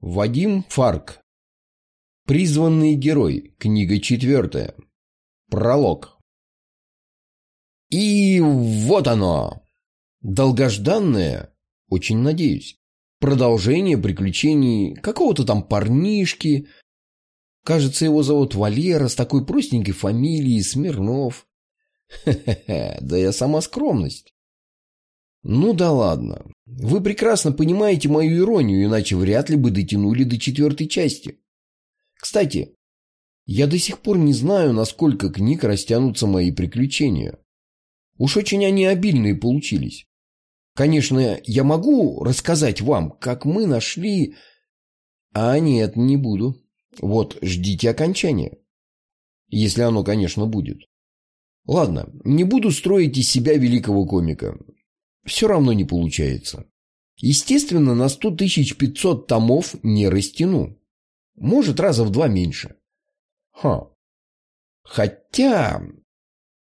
Вадим Фарк. Призванный герой. Книга четвертая. Пролог. И вот оно. Долгожданное, очень надеюсь, продолжение приключений какого-то там парнишки. Кажется, его зовут Валера с такой простенькой фамилией Смирнов. Хе-хе-хе, да я сама скромность. Ну да ладно. Вы прекрасно понимаете мою иронию, иначе вряд ли бы дотянули до четвертой части. Кстати, я до сих пор не знаю, насколько книг растянутся мои приключения. Уж очень они обильные получились. Конечно, я могу рассказать вам, как мы нашли... А нет, не буду. Вот, ждите окончания. Если оно, конечно, будет. Ладно, не буду строить из себя великого комика все равно не получается. Естественно, на 100 500 томов не растяну. Может, раза в два меньше. Ха. Хотя,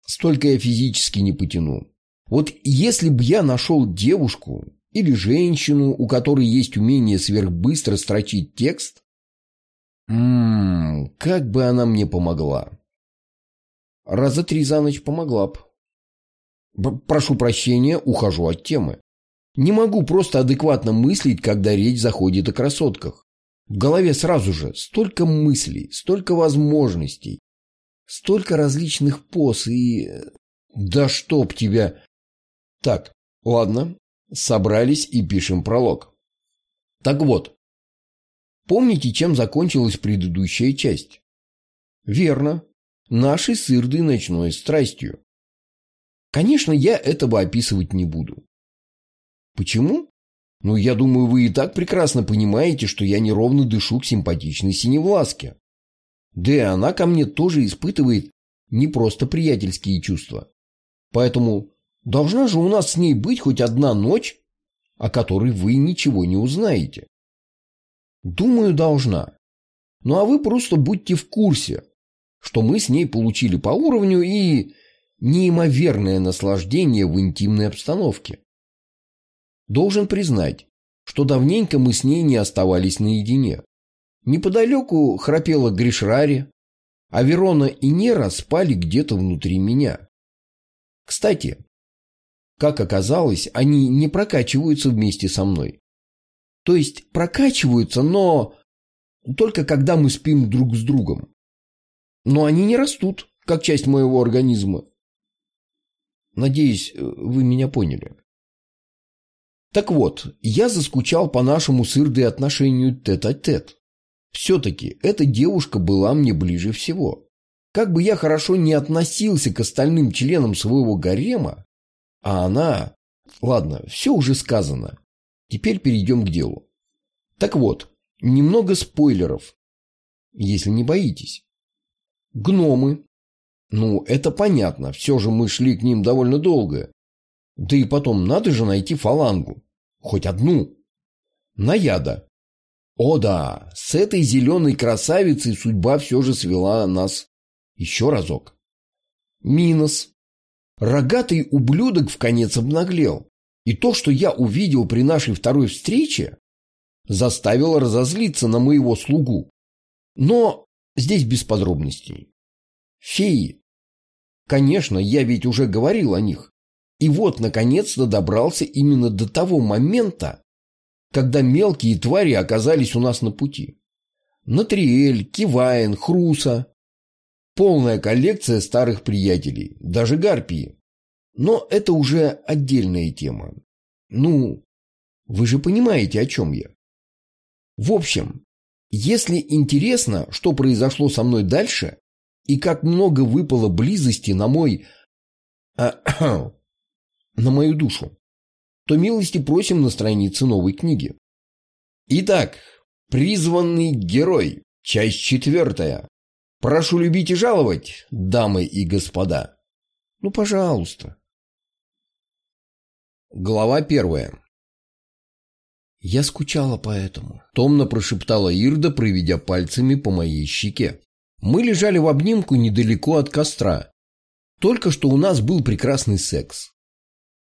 столько я физически не потяну. Вот если бы я нашел девушку или женщину, у которой есть умение сверхбыстро строчить текст, ммм, как бы она мне помогла. Раза три за ночь помогла б. Прошу прощения, ухожу от темы. Не могу просто адекватно мыслить, когда речь заходит о красотках. В голове сразу же столько мыслей, столько возможностей, столько различных поз и... Да чтоб тебя... Так, ладно, собрались и пишем пролог. Так вот, помните, чем закончилась предыдущая часть? Верно, нашей сырдой ночной страстью. Конечно, я этого описывать не буду. Почему? Ну, я думаю, вы и так прекрасно понимаете, что я неровно дышу к симпатичной синевласке. Да и она ко мне тоже испытывает не просто приятельские чувства. Поэтому должна же у нас с ней быть хоть одна ночь, о которой вы ничего не узнаете. Думаю, должна. Ну а вы просто будьте в курсе, что мы с ней получили по уровню и неимоверное наслаждение в интимной обстановке. Должен признать, что давненько мы с ней не оставались наедине. Неподалеку храпела Гришрари, а Верона и Нера спали где-то внутри меня. Кстати, как оказалось, они не прокачиваются вместе со мной. То есть прокачиваются, но только когда мы спим друг с другом. Но они не растут, как часть моего организма. Надеюсь, вы меня поняли. Так вот, я заскучал по нашему с Ирдой отношению тет-а-тет. -тет. Все-таки эта девушка была мне ближе всего. Как бы я хорошо не относился к остальным членам своего гарема, а она... Ладно, все уже сказано. Теперь перейдем к делу. Так вот, немного спойлеров, если не боитесь. Гномы, ну, это понятно, все же мы шли к ним довольно долго. Да и потом, надо же найти фалангу. Хоть одну. Наяда. О да, с этой зеленой красавицей судьба все же свела нас еще разок. Минус. Рогатый ублюдок в конец обнаглел. И то, что я увидел при нашей второй встрече, заставило разозлиться на моего слугу. Но здесь без подробностей. Феи Конечно, я ведь уже говорил о них. И вот, наконец-то добрался именно до того момента, когда мелкие твари оказались у нас на пути. Натриэль, Кивайн, Хруса. Полная коллекция старых приятелей, даже гарпии. Но это уже отдельная тема. Ну, вы же понимаете, о чем я. В общем, если интересно, что произошло со мной дальше, и как много выпало близости на мой... на мою душу, то милости просим на странице новой книги. Итак, призванный герой, часть четвертая. Прошу любить и жаловать, дамы и господа. Ну, пожалуйста. Глава первая. Я скучала по этому. Томно прошептала Ирда, проведя пальцами по моей щеке. Мы лежали в обнимку недалеко от костра. Только что у нас был прекрасный секс.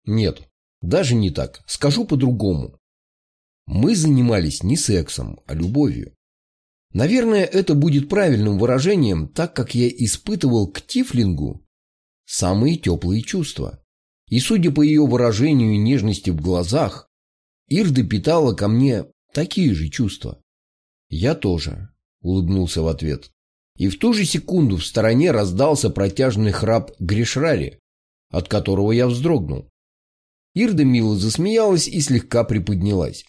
Нет, даже не так. Скажу по-другому. Мы занимались не сексом, а любовью. Наверное, это будет правильным выражением, так как я испытывал к Тифлингу самые теплые чувства. И судя по ее выражению и нежности в глазах, Ирда питала ко мне такие же чувства. Я тоже, улыбнулся в ответ. И в ту же секунду в стороне раздался протяжный храп Гришрари, от которого я вздрогнул. Ирда мило засмеялась и слегка приподнялась.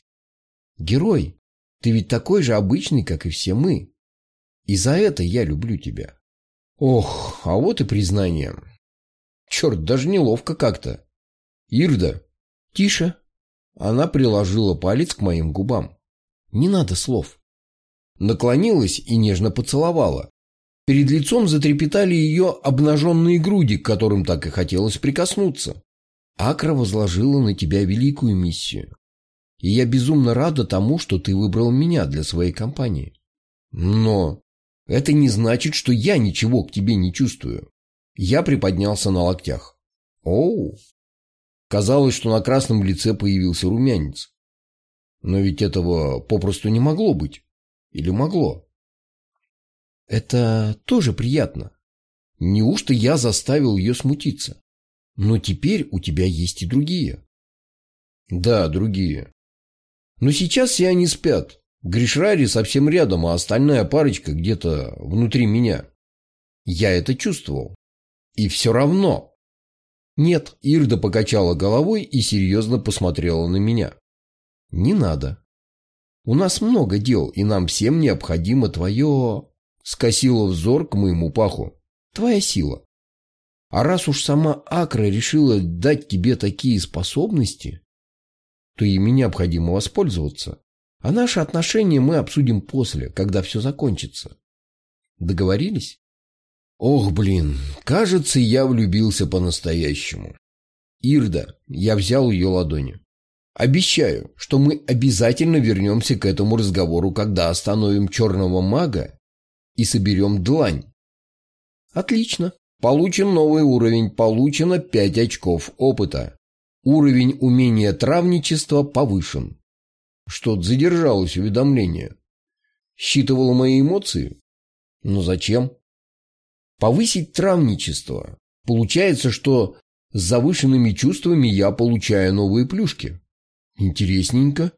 «Герой, ты ведь такой же обычный, как и все мы. И за это я люблю тебя». Ох, а вот и признание. Черт, даже неловко как-то. Ирда. Тише. Она приложила палец к моим губам. Не надо слов. Наклонилась и нежно поцеловала. Перед лицом затрепетали ее обнаженные груди, к которым так и хотелось прикоснуться. Акра возложила на тебя великую миссию. И я безумно рада тому, что ты выбрал меня для своей компании. Но это не значит, что я ничего к тебе не чувствую. Я приподнялся на локтях. Оу! Казалось, что на красном лице появился румянец. Но ведь этого попросту не могло быть. Или могло? Это тоже приятно. Неужто я заставил ее смутиться? Но теперь у тебя есть и другие. Да, другие. Но сейчас все они спят. Гришрари совсем рядом, а остальная парочка где-то внутри меня. Я это чувствовал. И все равно. Нет, Ирда покачала головой и серьезно посмотрела на меня. Не надо. У нас много дел, и нам всем необходимо твое... Скосила взор к моему паху. Твоя сила. А раз уж сама Акра решила дать тебе такие способности, то ими необходимо воспользоваться. А наши отношения мы обсудим после, когда все закончится. Договорились? Ох, блин, кажется, я влюбился по-настоящему. Ирда, я взял ее ладони. Обещаю, что мы обязательно вернемся к этому разговору, когда остановим черного мага и соберем длань. Отлично. Получен новый уровень, получено 5 очков опыта. Уровень умения травничества повышен. Что-то задержалось уведомление. Считывало мои эмоции? Но зачем? Повысить травничество. Получается, что с завышенными чувствами я получаю новые плюшки. Интересненько.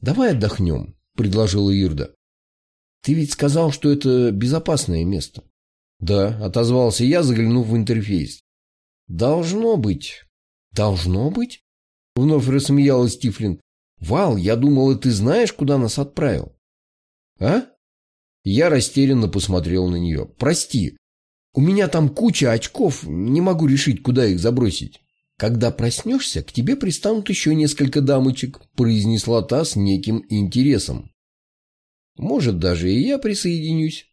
Давай отдохнем, предложила Ирда. Ты ведь сказал, что это безопасное место. Да, отозвался я, заглянув в интерфейс. Должно быть. Должно быть? Вновь рассмеялась Тифлин. Вал, я думала, ты знаешь, куда нас отправил. А? Я растерянно посмотрел на нее. Прости, у меня там куча очков, не могу решить, куда их забросить. Когда проснешься, к тебе пристанут еще несколько дамочек, произнесла та с неким интересом. Может, даже и я присоединюсь.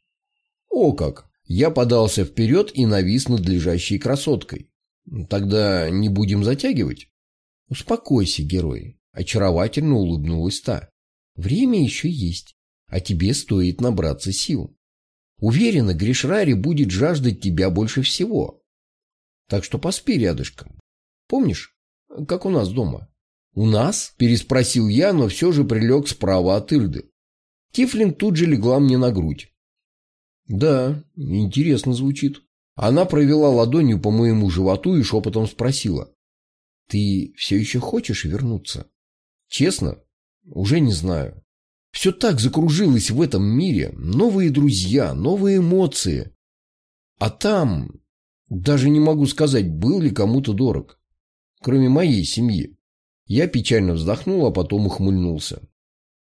О как! Я подался вперед и навис над лежащей красоткой. Тогда не будем затягивать. Успокойся, герой. Очаровательно улыбнулась та. Время еще есть, а тебе стоит набраться сил. Уверена, Гришрари будет жаждать тебя больше всего. Так что поспи рядышком. Помнишь, как у нас дома? У нас? Переспросил я, но все же прилег справа от Ирды. Тифлин тут же легла мне на грудь. Да, интересно звучит. Она провела ладонью по моему животу и шепотом спросила. Ты все еще хочешь вернуться? Честно? Уже не знаю. Все так закружилось в этом мире. Новые друзья, новые эмоции. А там... Даже не могу сказать, был ли кому-то дорог. Кроме моей семьи. Я печально вздохнул, а потом ухмыльнулся.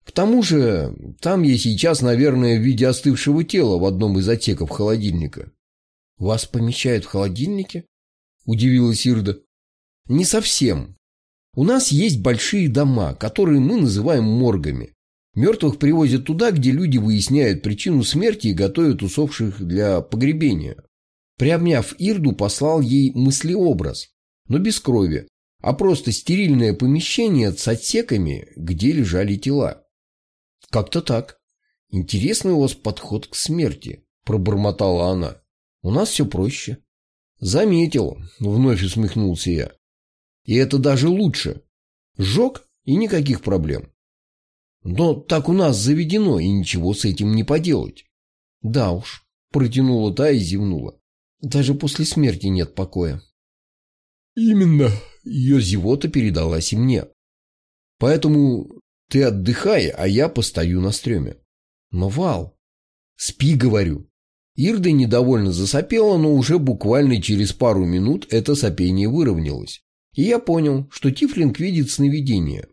К тому же, там я сейчас, наверное, в виде остывшего тела в одном из отсеков холодильника. «Вас помещают в холодильнике?» – удивилась Ирда. «Не совсем. У нас есть большие дома, которые мы называем моргами. Мертвых привозят туда, где люди выясняют причину смерти и готовят усопших для погребения. Приобняв Ирду, послал ей мыслеобраз, но без крови, а просто стерильное помещение с отсеками, где лежали тела. Как-то так. Интересный у вас подход к смерти, пробормотала она. У нас все проще. Заметил, вновь усмехнулся я. И это даже лучше. Жег и никаких проблем. Но так у нас заведено, и ничего с этим не поделать. Да уж, протянула та и зевнула. Даже после смерти нет покоя. Именно. Ее зевота передалась и мне. Поэтому ты отдыхай, а я постою на стреме. Но, Вал, спи, говорю. Ирда недовольно засопела, но уже буквально через пару минут это сопение выровнялось. И я понял, что Тифлинг видит сновидение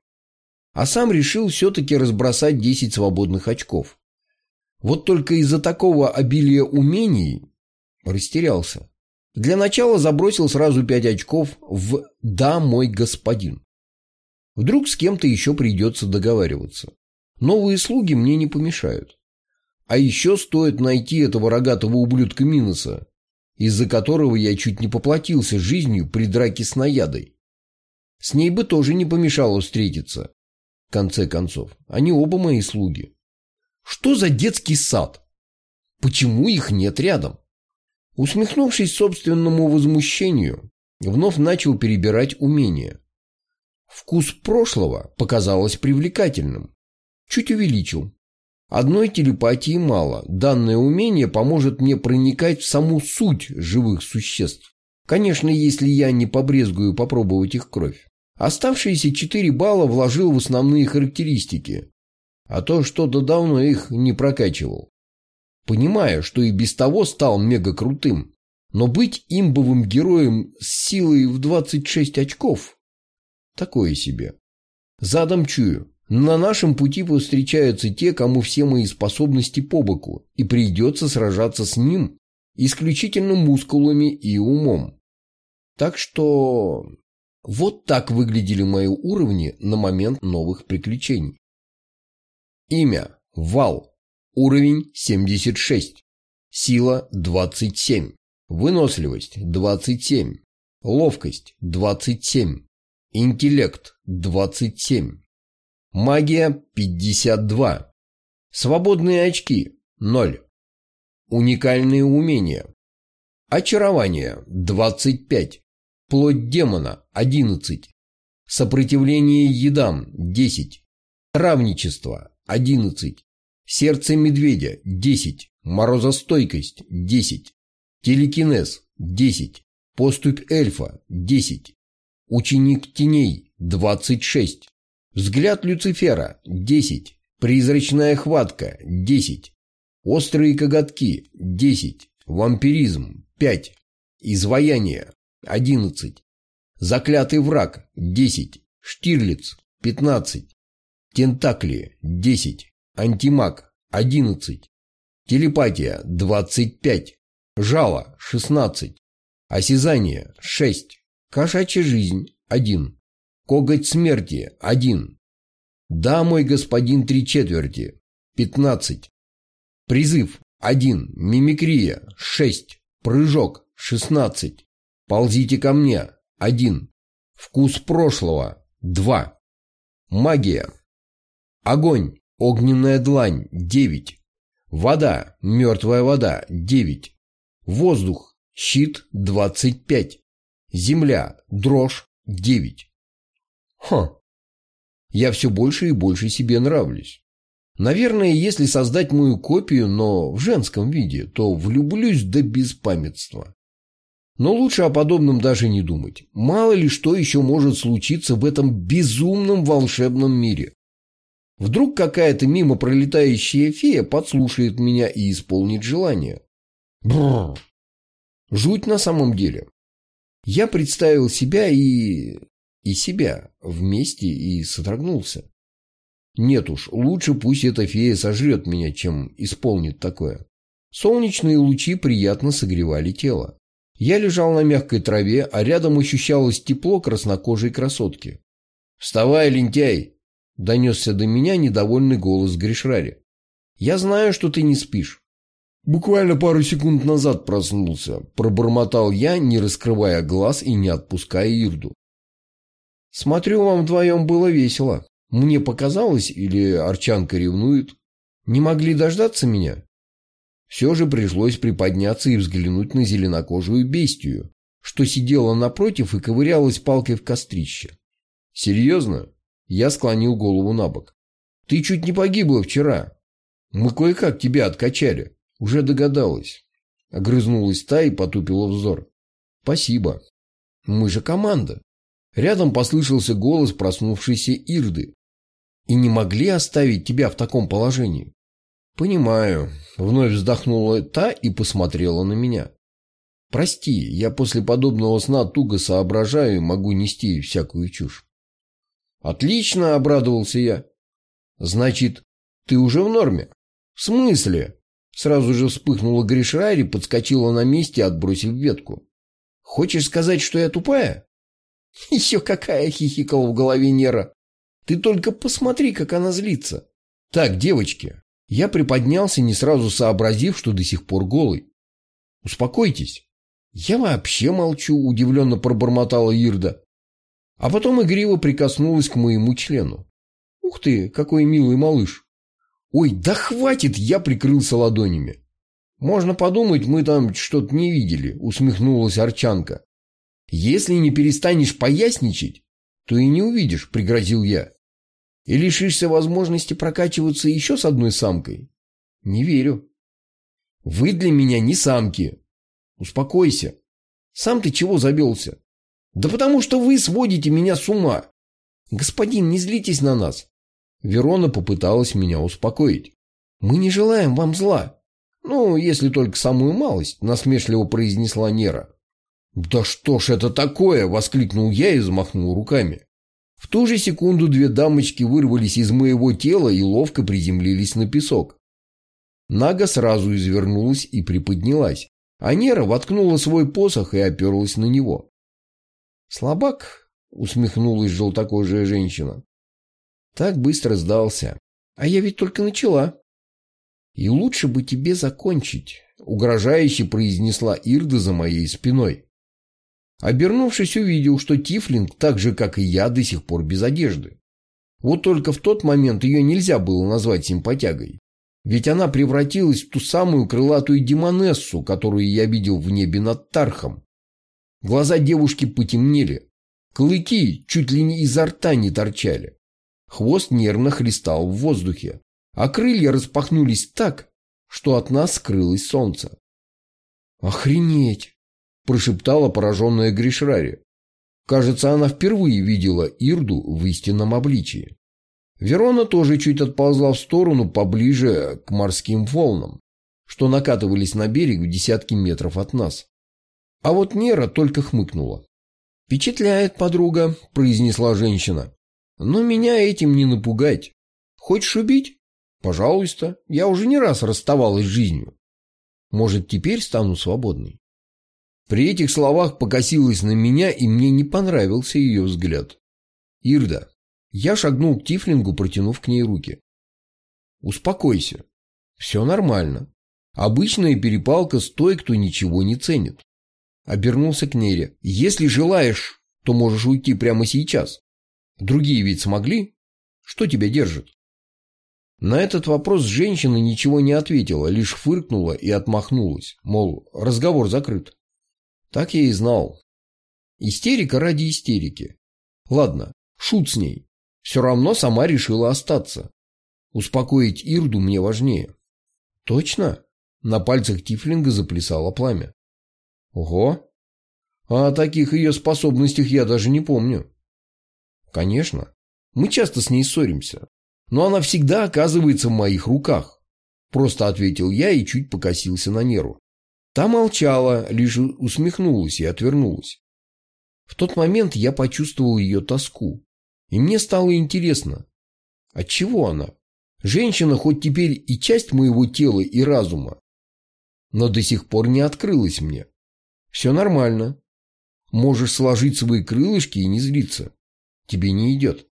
а сам решил все-таки разбросать 10 свободных очков. Вот только из-за такого обилия умений растерялся. Для начала забросил сразу 5 очков в «Да, мой господин». Вдруг с кем-то еще придется договариваться. Новые слуги мне не помешают. А еще стоит найти этого рогатого ублюдка Миноса, из-за которого я чуть не поплатился жизнью при драке с наядой. С ней бы тоже не помешало встретиться конце концов. Они оба мои слуги. Что за детский сад? Почему их нет рядом? Усмехнувшись собственному возмущению, вновь начал перебирать умения. Вкус прошлого показалось привлекательным. Чуть увеличил. Одной телепатии мало. Данное умение поможет мне проникать в саму суть живых существ. Конечно, если я не побрезгую попробовать их кровь. Оставшиеся 4 балла вложил в основные характеристики, а то что-то давно их не прокачивал. Понимая, что и без того стал мега крутым, но быть имбовым героем с силой в 26 очков – такое себе. Задом чую, на нашем пути повстречаются те, кому все мои способности по боку, и придется сражаться с ним исключительно мускулами и умом. Так что вот так выглядели мои уровни на момент новых приключений. Имя – Вал. Уровень 76. Сила – 27. Выносливость – 27. Ловкость – 27. Интеллект – 27. Магия – 52. Свободные очки – 0. Уникальные умения. Очарование – 25. Плоть демона – 11. Сопротивление едам – 10. Травничество – 11. Сердце медведя – 10. Морозостойкость – 10. Телекинез – 10. Поступь эльфа – 10. Ученик теней – 26. Взгляд Люцифера – 10. Призрачная хватка – 10. Острые коготки – 10. Вампиризм – 5. Изваяние 11. Заклятый враг – 10. Штирлиц – 15. Тентакли – 10. Антимаг – 11. Телепатия – 25. Жало – 16. Осязание – 6. Кошачья жизнь – 1. Коготь смерти – 1. Да, мой господин три четверти – 15. Призыв – 1. Мимикрия – 6. Прыжок – 16. Ползите ко мне. Один. Вкус прошлого. Два. Магия. Огонь. Огненная длань. Девять. Вода. Мертвая вода. Девять. Воздух. Щит. Двадцать пять. Земля. Дрожь. Девять. Хм. Я все больше и больше себе нравлюсь. Наверное, если создать мою копию, но в женском виде, то влюблюсь до беспамятства. Но лучше о подобном даже не думать. Мало ли что еще может случиться в этом безумном волшебном мире. Вдруг какая-то мимо пролетающая фея подслушает меня и исполнит желание. Бррр. Жуть на самом деле. Я представил себя и... и себя вместе и содрогнулся. Нет уж, лучше пусть эта фея сожрет меня, чем исполнит такое. Солнечные лучи приятно согревали тело. Я лежал на мягкой траве, а рядом ощущалось тепло краснокожей красотки. «Вставай, лентяй!» – донесся до меня недовольный голос Гришрари. «Я знаю, что ты не спишь». «Буквально пару секунд назад проснулся», – пробормотал я, не раскрывая глаз и не отпуская Ирду. «Смотрю, вам вдвоем было весело. Мне показалось, или Арчанка ревнует? Не могли дождаться меня?» Все же пришлось приподняться и взглянуть на зеленокожую бестию, что сидела напротив и ковырялась палкой в кострище. «Серьезно?» Я склонил голову на бок. Ты чуть не погибла вчера. Мы кое-как тебя откачали. Уже догадалась. Огрызнулась та и потупила взор. Спасибо. Мы же команда. Рядом послышался голос проснувшейся Ирды. И не могли оставить тебя в таком положении. Понимаю. Вновь вздохнула та и посмотрела на меня. Прости, я после подобного сна туго соображаю и могу нести всякую чушь. Отлично, обрадовался я. Значит, ты уже в норме? В смысле? Сразу же вспыхнула Гришрари, подскочила на месте, отбросив ветку. Хочешь сказать, что я тупая? Еще какая хихикала в голове Нера. Ты только посмотри, как она злится. Так, девочки, я приподнялся, не сразу сообразив, что до сих пор голый. Успокойтесь. Я вообще молчу, удивленно пробормотала Ирда. А потом игриво прикоснулась к моему члену. Ух ты, какой милый малыш. Ой, да хватит, я прикрылся ладонями. Можно подумать, мы там что-то не видели, усмехнулась Арчанка. Если не перестанешь поясничать, то и не увидишь, пригрозил я. И лишишься возможности прокачиваться еще с одной самкой. Не верю. Вы для меня не самки. Успокойся. Сам ты чего забелся? Да потому что вы сводите меня с ума. Господин, не злитесь на нас. Верона попыталась меня успокоить. Мы не желаем вам зла. Ну, если только самую малость, насмешливо произнесла Нера. «Да что ж это такое?» – воскликнул я и взмахнул руками. В ту же секунду две дамочки вырвались из моего тела и ловко приземлились на песок. Нага сразу извернулась и приподнялась, а Нера воткнула свой посох и оперлась на него. «Слабак?» — усмехнулась желтокожая женщина. «Так быстро сдался. А я ведь только начала». «И лучше бы тебе закончить», — угрожающе произнесла Ирда за моей спиной. Обернувшись, увидел, что Тифлинг, так же, как и я, до сих пор без одежды. Вот только в тот момент ее нельзя было назвать симпатягой. Ведь она превратилась в ту самую крылатую демонессу, которую я видел в небе над Тархом. Глаза девушки потемнели. Клыки чуть ли не изо рта не торчали. Хвост нервно хлестал в воздухе, а крылья распахнулись так, что от нас скрылось солнце. «Охренеть!» – прошептала пораженная Гришрари. Кажется, она впервые видела Ирду в истинном обличии. Верона тоже чуть отползла в сторону поближе к морским волнам, что накатывались на берег в десятки метров от нас. А вот Нера только хмыкнула. «Впечатляет, подруга», – произнесла женщина. «Но меня этим не напугать. Хочешь убить? Пожалуйста, я уже не раз расставалась с жизнью. Может, теперь стану свободной?» При этих словах покосилась на меня, и мне не понравился ее взгляд. «Ирда». Я шагнул к Тифлингу, протянув к ней руки. «Успокойся. Все нормально. Обычная перепалка с той, кто ничего не ценит. Обернулся к Нере. «Если желаешь, то можешь уйти прямо сейчас. Другие ведь смогли? Что тебя держит?» На этот вопрос женщина ничего не ответила, лишь фыркнула и отмахнулась, мол, разговор закрыт. Так я и знал. Истерика ради истерики. Ладно, шут с ней. Все равно сама решила остаться. Успокоить Ирду мне важнее. Точно? На пальцах Тифлинга заплясало пламя. Ого! А о таких ее способностях я даже не помню. Конечно. Мы часто с ней ссоримся. Но она всегда оказывается в моих руках. Просто ответил я и чуть покосился на Неру. Та молчала, лишь усмехнулась и отвернулась. В тот момент я почувствовал ее тоску. И мне стало интересно, от чего она? Женщина хоть теперь и часть моего тела и разума, но до сих пор не открылась мне. Все нормально. Можешь сложить свои крылышки и не злиться. Тебе не идет.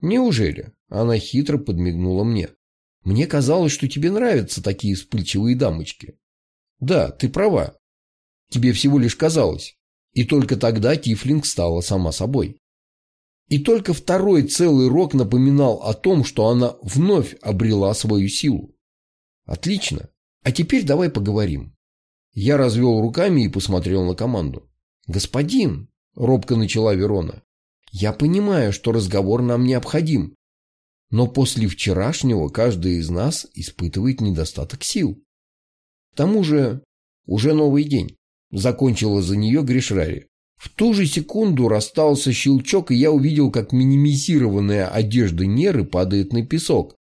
Неужели? Она хитро подмигнула мне. Мне казалось, что тебе нравятся такие вспыльчивые дамочки. Да, ты права. Тебе всего лишь казалось. И только тогда Тифлинг стала сама собой. И только второй целый рок напоминал о том, что она вновь обрела свою силу. Отлично. А теперь давай поговорим. Я развел руками и посмотрел на команду. «Господин», — робко начала Верона, — «я понимаю, что разговор нам необходим. Но после вчерашнего каждый из нас испытывает недостаток сил. К тому же уже новый день. Закончила за нее Гришрари. В ту же секунду расстался щелчок, и я увидел, как минимизированная одежда Неры падает на песок.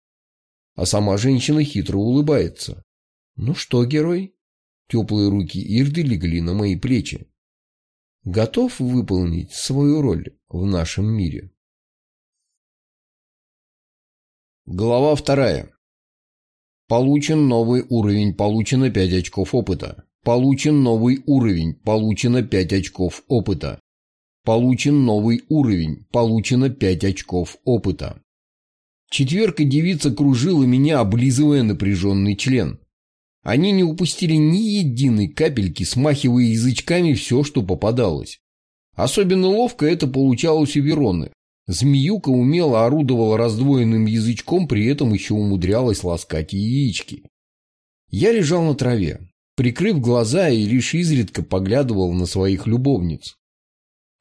А сама женщина хитро улыбается. «Ну что, герой?» Теплые руки Ирды легли на мои плечи. «Готов выполнить свою роль в нашем мире?» Глава вторая. Получен новый уровень, получено 5 очков опыта. Получен новый уровень, получено 5 очков опыта. Получен новый уровень, получено 5 очков опыта. Четверка девица кружила меня, облизывая напряженный член. Они не упустили ни единой капельки, смахивая язычками все, что попадалось. Особенно ловко это получалось у Вероны. Змеюка умело орудовала раздвоенным язычком, при этом еще умудрялась ласкать яички. Я лежал на траве, прикрыв глаза и лишь изредка поглядывал на своих любовниц.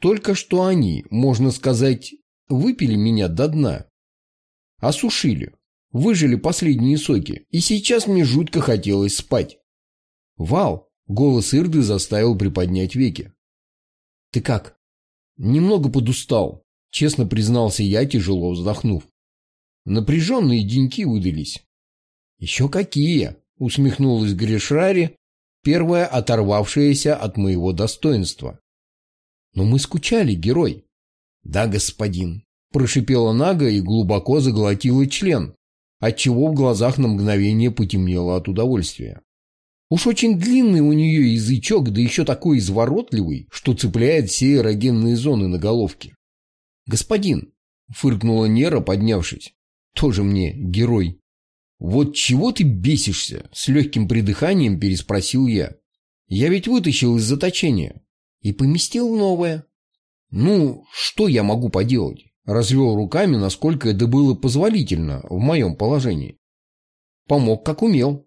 Только что они, можно сказать, выпили меня до дна. Осушили, выжили последние соки, и сейчас мне жутко хотелось спать. «Вал!» — голос Ирды заставил приподнять веки. «Ты как?» «Немного подустал», Честно признался я, тяжело вздохнув. Напряженные деньки выдались. Еще какие, усмехнулась Гришрари, первая оторвавшаяся от моего достоинства. Но мы скучали, герой. Да, господин, прошипела Нага и глубоко заглотила член, отчего в глазах на мгновение потемнело от удовольствия. Уж очень длинный у нее язычок, да еще такой изворотливый, что цепляет все эрогенные зоны на головке. «Господин!» — фыркнула Нера, поднявшись. «Тоже мне герой». «Вот чего ты бесишься?» — с легким придыханием переспросил я. «Я ведь вытащил из заточения и поместил новое». «Ну, что я могу поделать?» Развел руками, насколько это было позволительно в моем положении. Помог, как умел.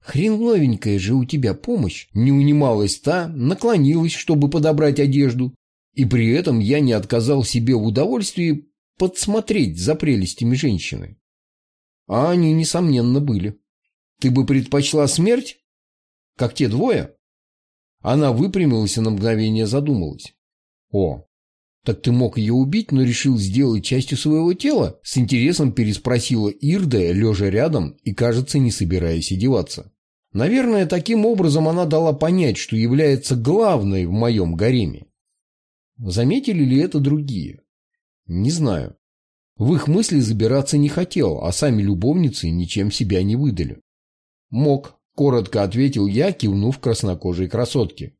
«Хрен новенькая же у тебя помощь!» Не унималась та, наклонилась, чтобы подобрать одежду, и при этом я не отказал себе в удовольствии подсмотреть за прелестями женщины. А они, несомненно, были. Ты бы предпочла смерть? Как те двое? Она выпрямилась и на мгновение задумалась. О, так ты мог ее убить, но решил сделать частью своего тела? С интересом переспросила Ирда, лежа рядом и, кажется, не собираясь одеваться. Наверное, таким образом она дала понять, что является главной в моем гареме. Заметили ли это другие? Не знаю. В их мысли забираться не хотел, а сами любовницы ничем себя не выдали. Мог, коротко ответил я, кивнув краснокожей красотке.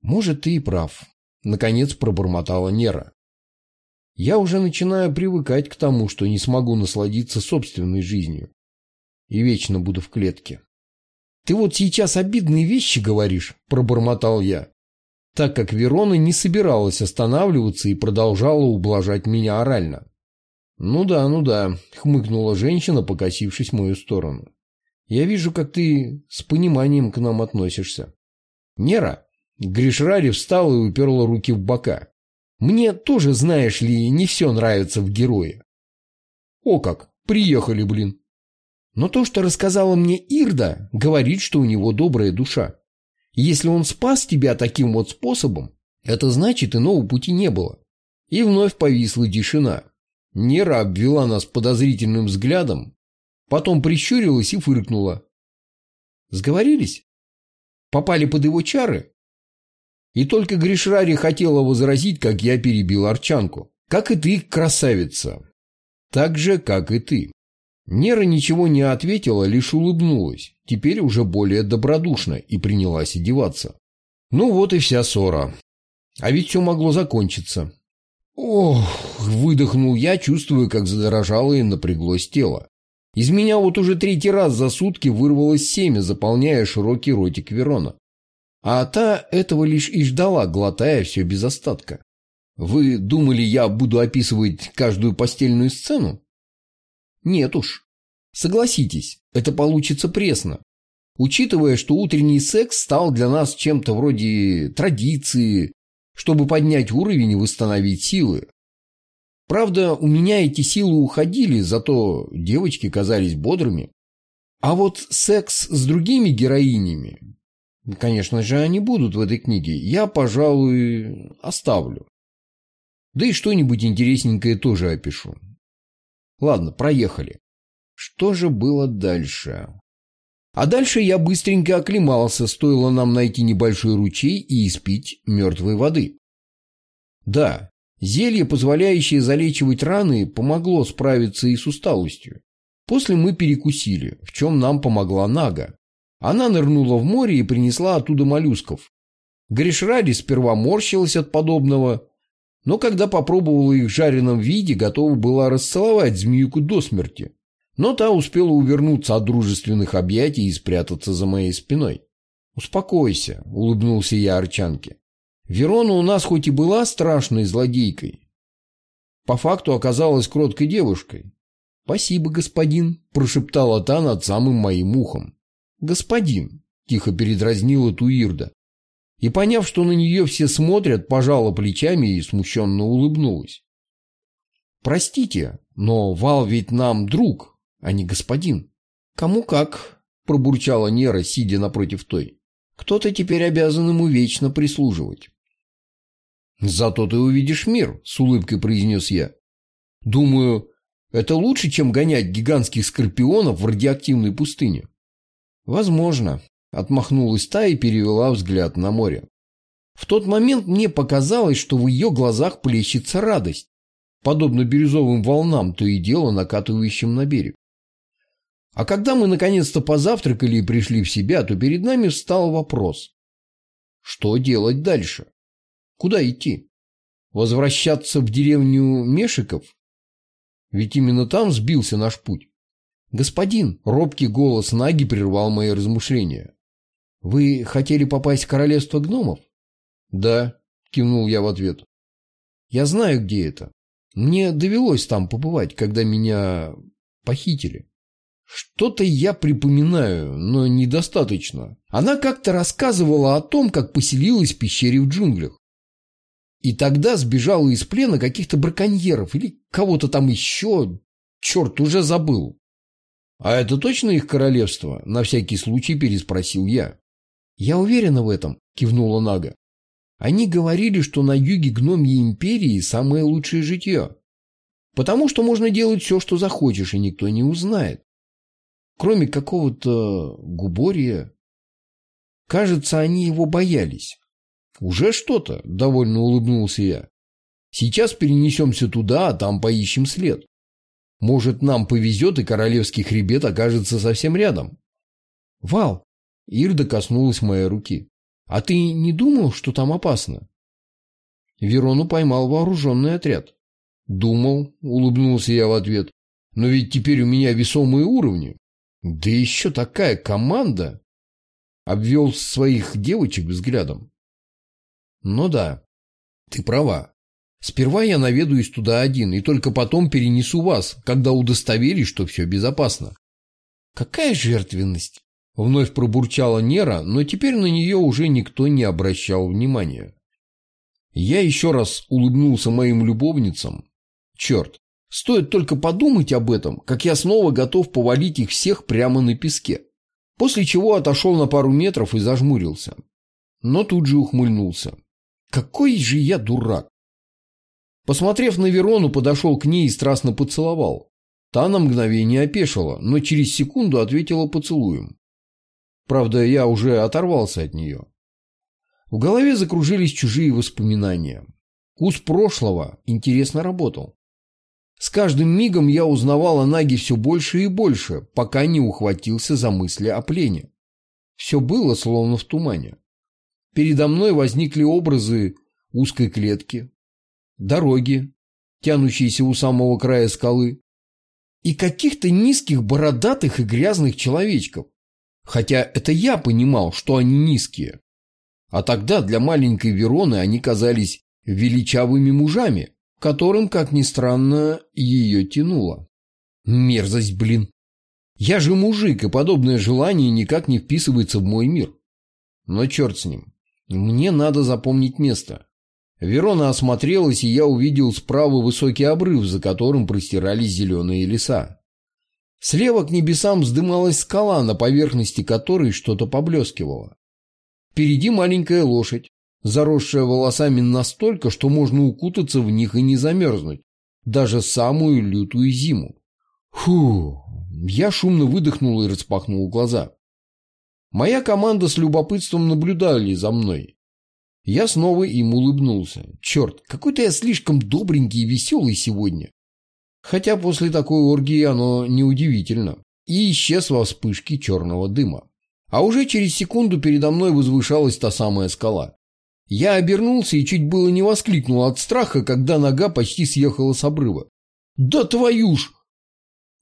Может, ты и прав. Наконец пробормотала Нера. Я уже начинаю привыкать к тому, что не смогу насладиться собственной жизнью. И вечно буду в клетке. Ты вот сейчас обидные вещи говоришь, пробормотал я так как Верона не собиралась останавливаться и продолжала ублажать меня орально. «Ну да, ну да», — хмыкнула женщина, покосившись в мою сторону. «Я вижу, как ты с пониманием к нам относишься». «Нера!» — Гришрари встала и уперла руки в бока. «Мне тоже, знаешь ли, не все нравится в герое». «О как! Приехали, блин!» «Но то, что рассказала мне Ирда, говорит, что у него добрая душа. Если он спас тебя таким вот способом, это значит, иного пути не было. И вновь повисла тишина. Нера обвела нас подозрительным взглядом, потом прищурилась и фыркнула. Сговорились? Попали под его чары? И только Гришрари хотела возразить, как я перебил Арчанку. Как и ты, красавица. Так же, как и ты. Нера ничего не ответила, лишь улыбнулась, теперь уже более добродушно, и принялась одеваться. Ну вот и вся ссора. А ведь все могло закончиться. Ох, выдохнул я, чувствуя, как задрожало и напряглось тело. Из меня вот уже третий раз за сутки вырвалось семя, заполняя широкий ротик Верона. А та этого лишь и ждала, глотая все без остатка. Вы думали, я буду описывать каждую постельную сцену? Нет уж. Согласитесь, это получится пресно. Учитывая, что утренний секс стал для нас чем-то вроде традиции, чтобы поднять уровень и восстановить силы. Правда, у меня эти силы уходили, зато девочки казались бодрыми. А вот секс с другими героинями, конечно же, они будут в этой книге, я, пожалуй, оставлю. Да и что-нибудь интересненькое тоже опишу. Ладно, проехали. Что же было дальше? А дальше я быстренько оклемался, стоило нам найти небольшой ручей и испить мертвой воды. Да, зелье, позволяющее залечивать раны, помогло справиться и с усталостью. После мы перекусили, в чем нам помогла Нага. Она нырнула в море и принесла оттуда моллюсков. Гришради сперва морщилась от подобного, но когда попробовала их в жареном виде, готова была расцеловать змеюку до смерти. Но та успела увернуться от дружественных объятий и спрятаться за моей спиной. «Успокойся», — улыбнулся я Арчанке. «Верона у нас хоть и была страшной злодейкой, по факту оказалась кроткой девушкой». «Спасибо, господин», — прошептала та над самым моим ухом. «Господин», — тихо передразнила Туирда и, поняв, что на нее все смотрят, пожала плечами и смущенно улыбнулась. «Простите, но Вал ведь нам друг, а не господин». «Кому как», — пробурчала Нера, сидя напротив той. «Кто-то теперь обязан ему вечно прислуживать». «Зато ты увидишь мир», — с улыбкой произнес я. «Думаю, это лучше, чем гонять гигантских скорпионов в радиоактивной пустыне». «Возможно», Отмахнулась та и перевела взгляд на море. В тот момент мне показалось, что в ее глазах плещется радость, подобно бирюзовым волнам, то и дело накатывающим на берег. А когда мы наконец-то позавтракали и пришли в себя, то перед нами встал вопрос. Что делать дальше? Куда идти? Возвращаться в деревню Мешиков? Ведь именно там сбился наш путь. Господин, робкий голос Наги прервал мои размышления. «Вы хотели попасть в королевство гномов?» «Да», — кивнул я в ответ. «Я знаю, где это. Мне довелось там побывать, когда меня похитили. Что-то я припоминаю, но недостаточно. Она как-то рассказывала о том, как поселилась в пещере в джунглях. И тогда сбежала из плена каких-то браконьеров или кого-то там еще. Черт, уже забыл. А это точно их королевство? На всякий случай переспросил я. «Я уверена в этом», – кивнула Нага. «Они говорили, что на юге гномьей империи самое лучшее житье. Потому что можно делать все, что захочешь, и никто не узнает. Кроме какого-то губория. Кажется, они его боялись. Уже что-то, довольно улыбнулся я. Сейчас перенесемся туда, а там поищем след. Может, нам повезет, и королевский хребет окажется совсем рядом. Вал, Ирда коснулась моей руки. «А ты не думал, что там опасно?» Верону поймал вооруженный отряд. «Думал», — улыбнулся я в ответ. «Но ведь теперь у меня весомые уровни. Да еще такая команда!» Обвел своих девочек взглядом. «Ну да, ты права. Сперва я наведаюсь туда один, и только потом перенесу вас, когда удостоверюсь, что все безопасно». «Какая жертвенность!» Вновь пробурчала Нера, но теперь на нее уже никто не обращал внимания. Я еще раз улыбнулся моим любовницам. Черт, стоит только подумать об этом, как я снова готов повалить их всех прямо на песке. После чего отошел на пару метров и зажмурился. Но тут же ухмыльнулся. Какой же я дурак! Посмотрев на Верону, подошел к ней и страстно поцеловал. Та на мгновение опешила, но через секунду ответила поцелуем. Правда, я уже оторвался от нее. В голове закружились чужие воспоминания. Кус прошлого интересно работал. С каждым мигом я узнавал о Наге все больше и больше, пока не ухватился за мысли о плене. Все было словно в тумане. Передо мной возникли образы узкой клетки, дороги, тянущиеся у самого края скалы, и каких-то низких бородатых и грязных человечков, Хотя это я понимал, что они низкие. А тогда для маленькой Вероны они казались величавыми мужами, которым, как ни странно, ее тянуло. Мерзость, блин. Я же мужик, и подобное желание никак не вписывается в мой мир. Но черт с ним. Мне надо запомнить место. Верона осмотрелась, и я увидел справа высокий обрыв, за которым простирались зеленые леса. Слева к небесам вздымалась скала, на поверхности которой что-то поблескивало. Впереди маленькая лошадь, заросшая волосами настолько, что можно укутаться в них и не замерзнуть, даже самую лютую зиму. Фу, я шумно выдохнул и распахнул глаза. Моя команда с любопытством наблюдали за мной. Я снова им улыбнулся. Черт, какой-то я слишком добренький и веселый сегодня. Хотя после такой оргии оно неудивительно. И исчез во вспышке черного дыма. А уже через секунду передо мной возвышалась та самая скала. Я обернулся и чуть было не воскликнул от страха, когда нога почти съехала с обрыва. «Да твою ж!»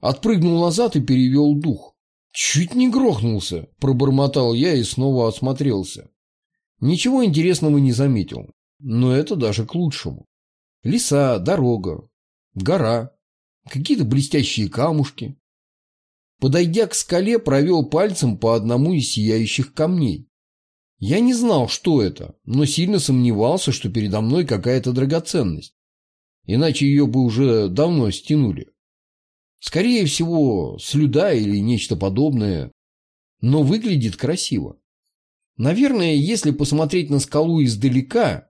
Отпрыгнул назад и перевел дух. «Чуть не грохнулся», – пробормотал я и снова осмотрелся. Ничего интересного не заметил, но это даже к лучшему. Леса, дорога, гора, какие-то блестящие камушки. Подойдя к скале, провел пальцем по одному из сияющих камней. Я не знал, что это, но сильно сомневался, что передо мной какая-то драгоценность. Иначе ее бы уже давно стянули. Скорее всего, слюда или нечто подобное, но выглядит красиво. Наверное, если посмотреть на скалу издалека,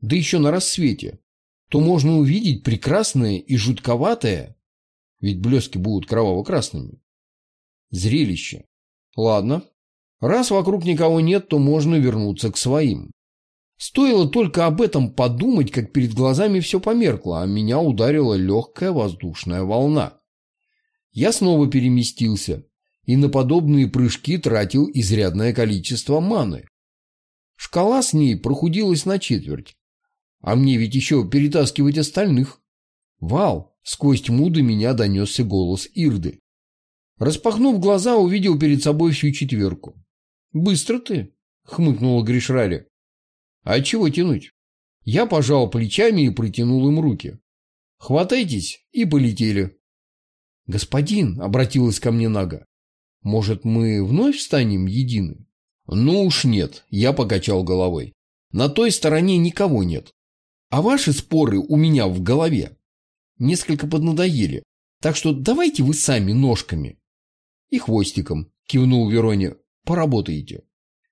да еще на рассвете, то можно увидеть прекрасное и жутковатое, ведь блески будут кроваво-красными, зрелище. Ладно, раз вокруг никого нет, то можно вернуться к своим. Стоило только об этом подумать, как перед глазами все померкло, а меня ударила легкая воздушная волна. Я снова переместился, и на подобные прыжки тратил изрядное количество маны. Шкала с ней прохудилась на четверть. А мне ведь еще перетаскивать остальных. Вал, сквозь тьму до меня донесся голос Ирды. Распахнув глаза, увидел перед собой всю четверку. «Быстро ты!» — хмыкнула Гришраля. «А чего тянуть?» Я пожал плечами и протянул им руки. «Хватайтесь!» и полетели. «Господин!» — обратилась ко мне Нага. Может, мы вновь станем едины? Ну уж нет, я покачал головой. На той стороне никого нет. А ваши споры у меня в голове несколько поднадоели. Так что давайте вы сами ножками. И хвостиком, кивнул Вероне, поработаете.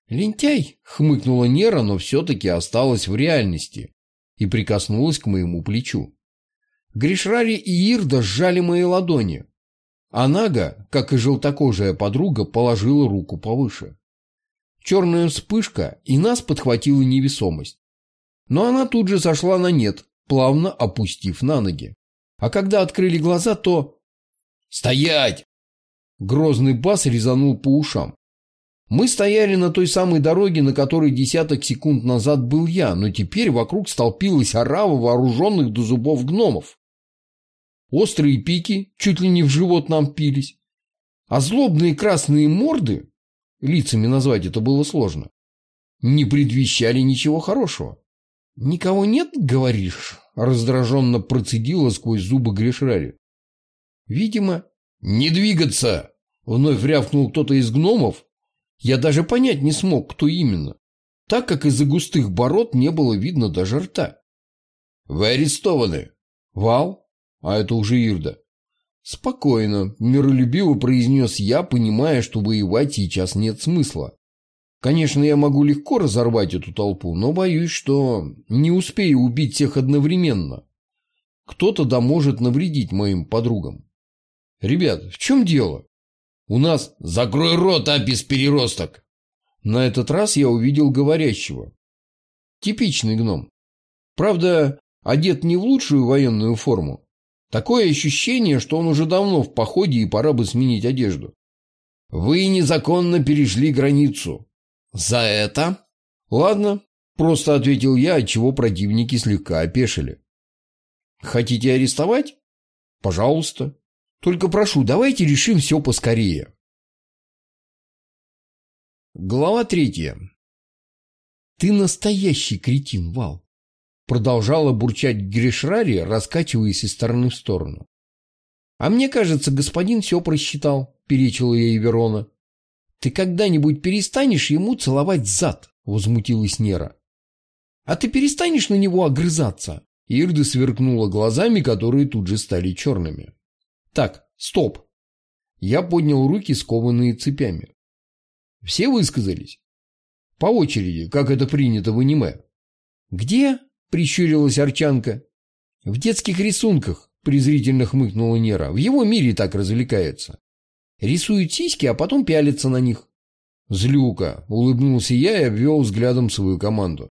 Лентяй, хмыкнула Нера, но все-таки осталась в реальности и прикоснулась к моему плечу. Гришрари и Ирда сжали мои ладони, а Нага, как и желтокожая подруга, положила руку повыше. Черная вспышка, и нас подхватила невесомость. Но она тут же сошла на нет, плавно опустив на ноги. А когда открыли глаза, то... «Стоять!» Грозный бас резанул по ушам. Мы стояли на той самой дороге, на которой десяток секунд назад был я, но теперь вокруг столпилась орава вооруженных до зубов гномов. Острые пики чуть ли не в живот нам пились. А злобные красные морды, лицами назвать это было сложно, не предвещали ничего хорошего. «Никого нет, говоришь?» – раздраженно процедила сквозь зубы Гришрари. «Видимо...» «Не двигаться!» – вновь рявкнул кто-то из гномов. Я даже понять не смог, кто именно, так как из-за густых бород не было видно даже рта. «Вы арестованы!» «Вал?» А это уже Ирда. Спокойно, миролюбиво произнес я, понимая, что воевать сейчас нет смысла. Конечно, я могу легко разорвать эту толпу, но боюсь, что не успею убить всех одновременно. Кто-то да может навредить моим подругам. Ребят, в чем дело? У нас... Закрой рот, апис переросток! На этот раз я увидел говорящего. Типичный гном. Правда, одет не в лучшую военную форму, Такое ощущение, что он уже давно в походе и пора бы сменить одежду. Вы незаконно перешли границу. За это? Ладно, просто ответил я, отчего противники слегка опешили. Хотите арестовать? Пожалуйста. Только прошу, давайте решим все поскорее. Глава третья. Ты настоящий кретин, Вал. Продолжала бурчать Гришрари, раскачиваясь из стороны в сторону. «А мне кажется, господин все просчитал», — перечила ей Верона. «Ты когда-нибудь перестанешь ему целовать зад?» — возмутилась Нера. А ты перестанешь на него огрызаться? Ирда сверкнула глазами, которые тут же стали черными. Так, стоп. Я поднял руки, скованные цепями. Все высказались? По очереди, как это принято в аниме. Где? Прищурилась Арчанка. В детских рисунках, презрительно хмыкнула Нера. В его мире так развлекаются. Рисуют сиськи, а потом пялятся на них. Злюка, улыбнулся я и обвел взглядом свою команду.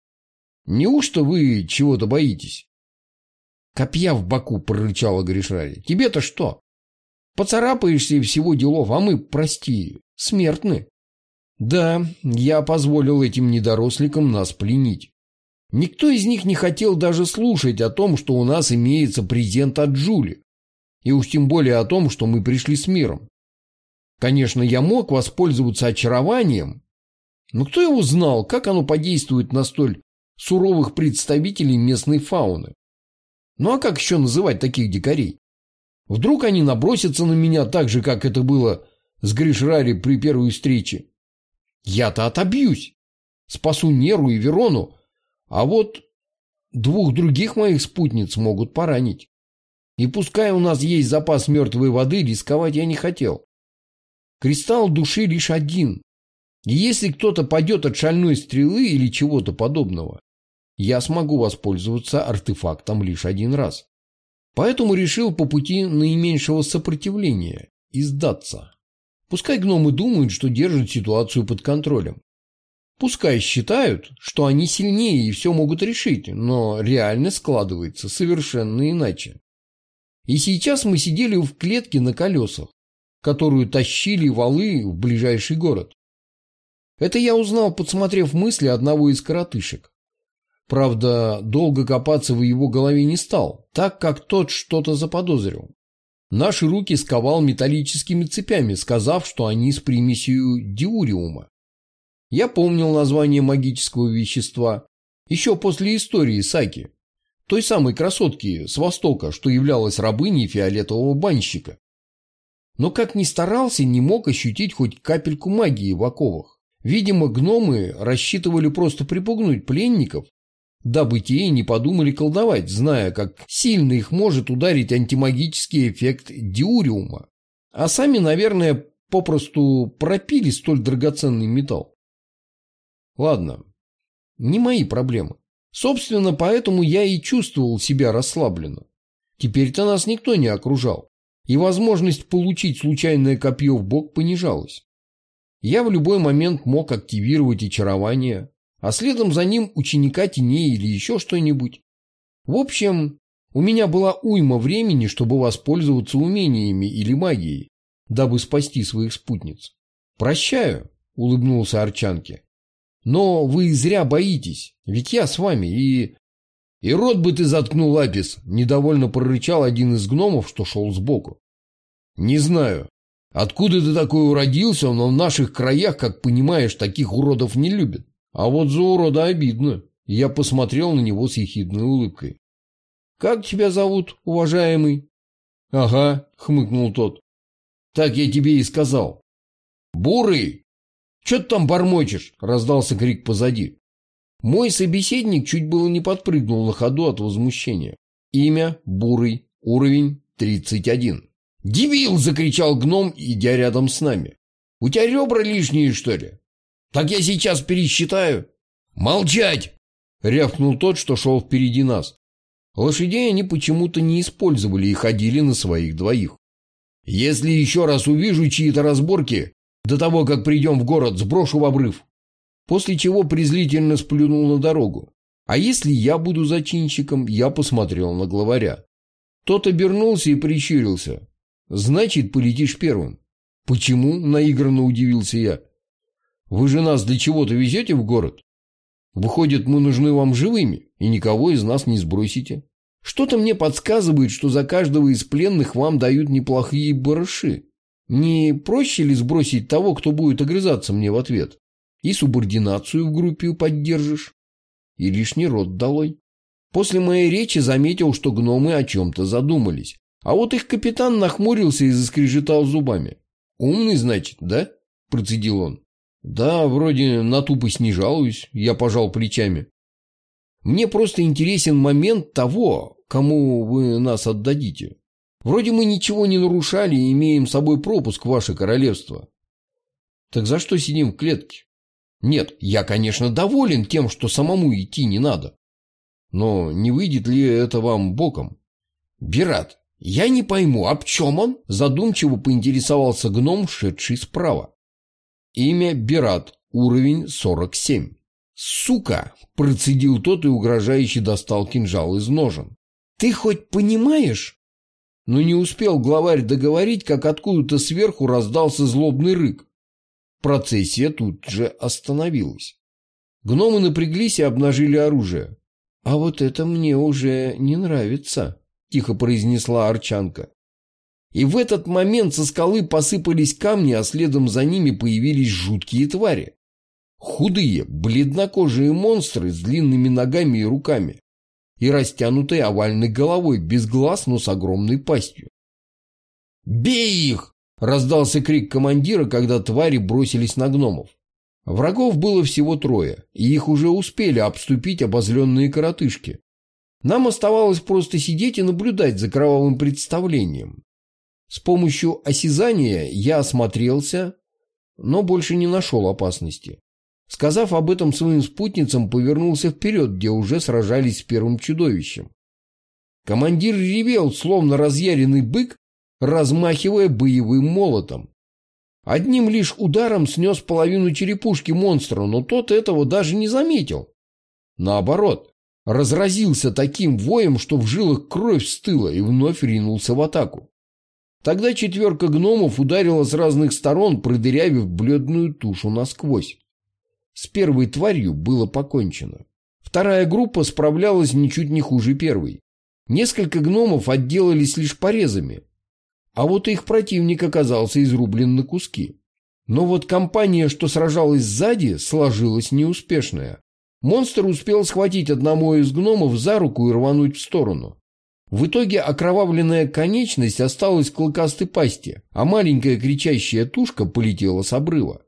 Неужто вы чего-то боитесь? Копья в боку, прорычала Гришари. Тебе-то что? Поцарапаешься и всего делов, а мы, прости, смертны. Да, я позволил этим недоросликам нас пленить. Никто из них не хотел даже слушать о том, что у нас имеется презент от Джули. И уж тем более о том, что мы пришли с миром. Конечно, я мог воспользоваться очарованием, но кто его знал, как оно подействует на столь суровых представителей местной фауны? Ну а как еще называть таких дикарей? Вдруг они набросятся на меня так же, как это было с Гришрари при первой встрече? Я-то отобьюсь, спасу Неру и Верону, а вот двух других моих спутниц могут поранить. И пускай у нас есть запас мертвой воды, рисковать я не хотел. Кристалл души лишь один. И если кто-то пойдет от шальной стрелы или чего-то подобного, я смогу воспользоваться артефактом лишь один раз. Поэтому решил по пути наименьшего сопротивления и сдаться. Пускай гномы думают, что держат ситуацию под контролем. Пускай считают, что они сильнее и все могут решить, но реально складывается совершенно иначе. И сейчас мы сидели в клетке на колесах, которую тащили валы в ближайший город. Это я узнал, подсмотрев мысли одного из коротышек. Правда, долго копаться в его голове не стал, так как тот что-то заподозрил. Наши руки сковал металлическими цепями, сказав, что они с примесью диуриума. Я помнил название магического вещества еще после истории Саки, той самой красотки с Востока, что являлась рабыней фиолетового банщика. Но как ни старался, не мог ощутить хоть капельку магии в оковах. Видимо, гномы рассчитывали просто припугнуть пленников, дабы те не подумали колдовать, зная, как сильно их может ударить антимагический эффект диуриума. А сами, наверное, попросту пропили столь драгоценный металл. Ладно, не мои проблемы. Собственно, поэтому я и чувствовал себя расслабленно. Теперь-то нас никто не окружал, и возможность получить случайное копье в бок понижалась. Я в любой момент мог активировать очарование, а следом за ним ученика теней или еще что-нибудь. В общем, у меня была уйма времени, чтобы воспользоваться умениями или магией, дабы спасти своих спутниц. «Прощаю», — улыбнулся Арчанке. «Но вы зря боитесь, ведь я с вами и...» «И рот бы ты заткнул, Апис!» – недовольно прорычал один из гномов, что шел сбоку. «Не знаю, откуда ты такой уродился, но в наших краях, как понимаешь, таких уродов не любят. А вот за урода обидно. Я посмотрел на него с ехидной улыбкой. «Как тебя зовут, уважаемый?» «Ага», — хмыкнул тот. «Так я тебе и сказал». «Бурый! Че ты там бормочешь?» — раздался крик позади. Мой собеседник чуть было не подпрыгнул на ходу от возмущения. Имя – Бурый, уровень – 31. «Дебил!» – закричал гном, идя рядом с нами. «У тебя ребра лишние, что ли? Так я сейчас пересчитаю. Молчать! Рявкнул тот, что шел впереди нас. Лошадей они почему-то не использовали и ходили на своих двоих. Если еще раз увижу чьи-то разборки, до того, как придем в город, сброшу в обрыв. После чего презрительно сплюнул на дорогу. А если я буду зачинщиком, я посмотрел на главаря. Тот обернулся и прищурился. Значит, полетишь первым. Почему? Наигранно удивился я. Вы же нас для чего-то везете в город? Выходит, мы нужны вам живыми, и никого из нас не сбросите. Что-то мне подсказывает, что за каждого из пленных вам дают неплохие барыши. Не проще ли сбросить того, кто будет огрызаться мне в ответ? И субординацию в группе поддержишь? И лишний рот долой. После моей речи заметил, что гномы о чем-то задумались. А вот их капитан нахмурился и заскрежетал зубами. «Умный, значит, да?» – процедил он. Да, вроде на тупость не жалуюсь, я пожал плечами. Мне просто интересен момент того, кому вы нас отдадите. Вроде мы ничего не нарушали и имеем с собой пропуск в ваше королевство. Так за что сидим в клетке? Нет, я, конечно, доволен тем, что самому идти не надо. Но не выйдет ли это вам боком? Бират, я не пойму, об чем он? Задумчиво поинтересовался гном, шедший справа. Имя Бират, уровень 47. «Сука!» – процедил тот и угрожающе достал кинжал из ножен. «Ты хоть понимаешь?» Но не успел главарь договорить, как откуда-то сверху раздался злобный рык. Процессия тут же остановилась. Гномы напряглись и обнажили оружие. «А вот это мне уже не нравится», – тихо произнесла Арчанка. И в этот момент со скалы посыпались камни, а следом за ними появились жуткие твари. Худые, бледнокожие монстры с длинными ногами и руками и растянутой овальной головой, без глаз, но с огромной пастью. «Бей их!» – раздался крик командира, когда твари бросились на гномов. Врагов было всего трое, и их уже успели обступить обозленные коротышки. Нам оставалось просто сидеть и наблюдать за кровавым представлением. С помощью осязания я осмотрелся, но больше не нашел опасности. Сказав об этом своим спутницам, повернулся вперед, где уже сражались с первым чудовищем. Командир ревел, словно разъяренный бык, размахивая боевым молотом. Одним лишь ударом снес половину черепушки монстра, но тот этого даже не заметил. Наоборот, разразился таким воем, что в жилах кровь стыла и вновь ринулся в атаку. Тогда четверка гномов ударила с разных сторон, продырявив бледную тушу насквозь. С первой тварью было покончено. Вторая группа справлялась ничуть не хуже первой. Несколько гномов отделались лишь порезами, а вот их противник оказался изрублен на куски. Но вот компания, что сражалась сзади, сложилась неуспешная. Монстр успел схватить одного из гномов за руку и рвануть в сторону. В итоге окровавленная конечность осталась в клыкастой пасти, а маленькая кричащая тушка полетела с обрыва.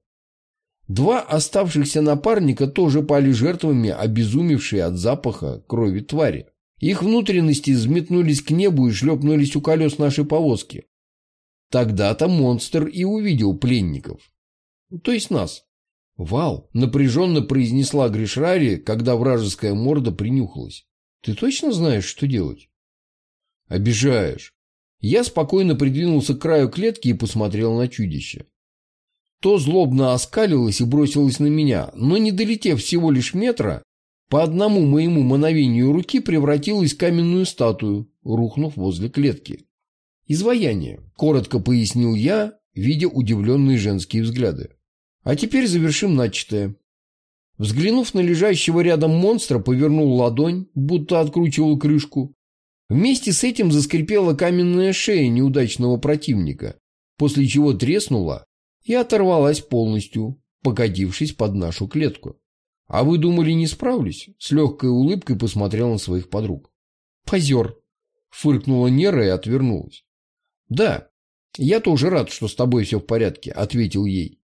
Два оставшихся напарника тоже пали жертвами, обезумевшие от запаха крови твари. Их внутренности взметнулись к небу и шлепнулись у колес нашей повозки. Тогда-то монстр и увидел пленников. То есть нас. «Вау!» – напряженно произнесла Гришрари, когда вражеская морда принюхалась. «Ты точно знаешь, что делать?» «Обижаешь». Я спокойно придвинулся к краю клетки и посмотрел на чудище. То злобно оскалилась и бросилась на меня, но, не долетев всего лишь метра, по одному моему мановению руки превратилась в каменную статую, рухнув возле клетки. «Изваяние», — коротко пояснил я, видя удивленные женские взгляды. «А теперь завершим начатое». Взглянув на лежащего рядом монстра, повернул ладонь, будто откручивал крышку. Вместе с этим заскрипела каменная шея неудачного противника, после чего треснула, и оторвалась полностью, покатившись под нашу клетку. «А вы думали, не справлюсь?» С легкой улыбкой посмотрел на своих подруг. «Позер!» — фыркнула Нера и отвернулась. «Да, я тоже рад, что с тобой все в порядке», — ответил ей.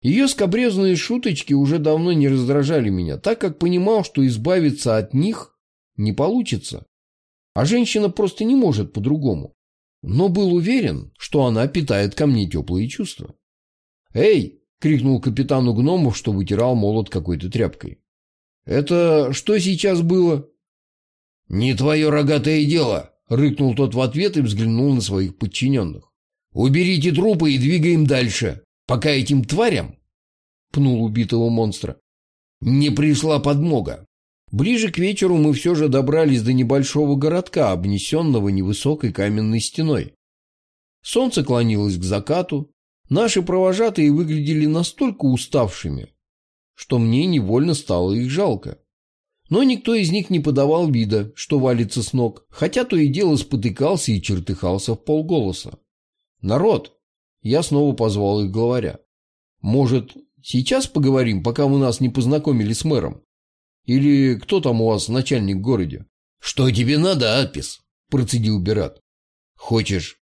Ее скобрезные шуточки уже давно не раздражали меня, так как понимал, что избавиться от них не получится. А женщина просто не может по-другому. Но был уверен, что она питает ко мне теплые чувства. «Эй!» — крикнул капитану гномов, что вытирал молот какой-то тряпкой. «Это что сейчас было?» «Не твое рогатое дело!» — рыкнул тот в ответ и взглянул на своих подчиненных. «Уберите трупы и двигаем дальше, пока этим тварям...» — пнул убитого монстра. «Не пришла подмога». Ближе к вечеру мы все же добрались до небольшого городка, обнесенного невысокой каменной стеной. Солнце клонилось к закату, Наши провожатые выглядели настолько уставшими, что мне невольно стало их жалко. Но никто из них не подавал вида, что валится с ног, хотя то и дело спотыкался и чертыхался в полголоса. «Народ!» Я снова позвал их главаря. «Может, сейчас поговорим, пока вы нас не познакомили с мэром? Или кто там у вас начальник в городе?» «Что тебе надо, Апис?» – процедил Берат. «Хочешь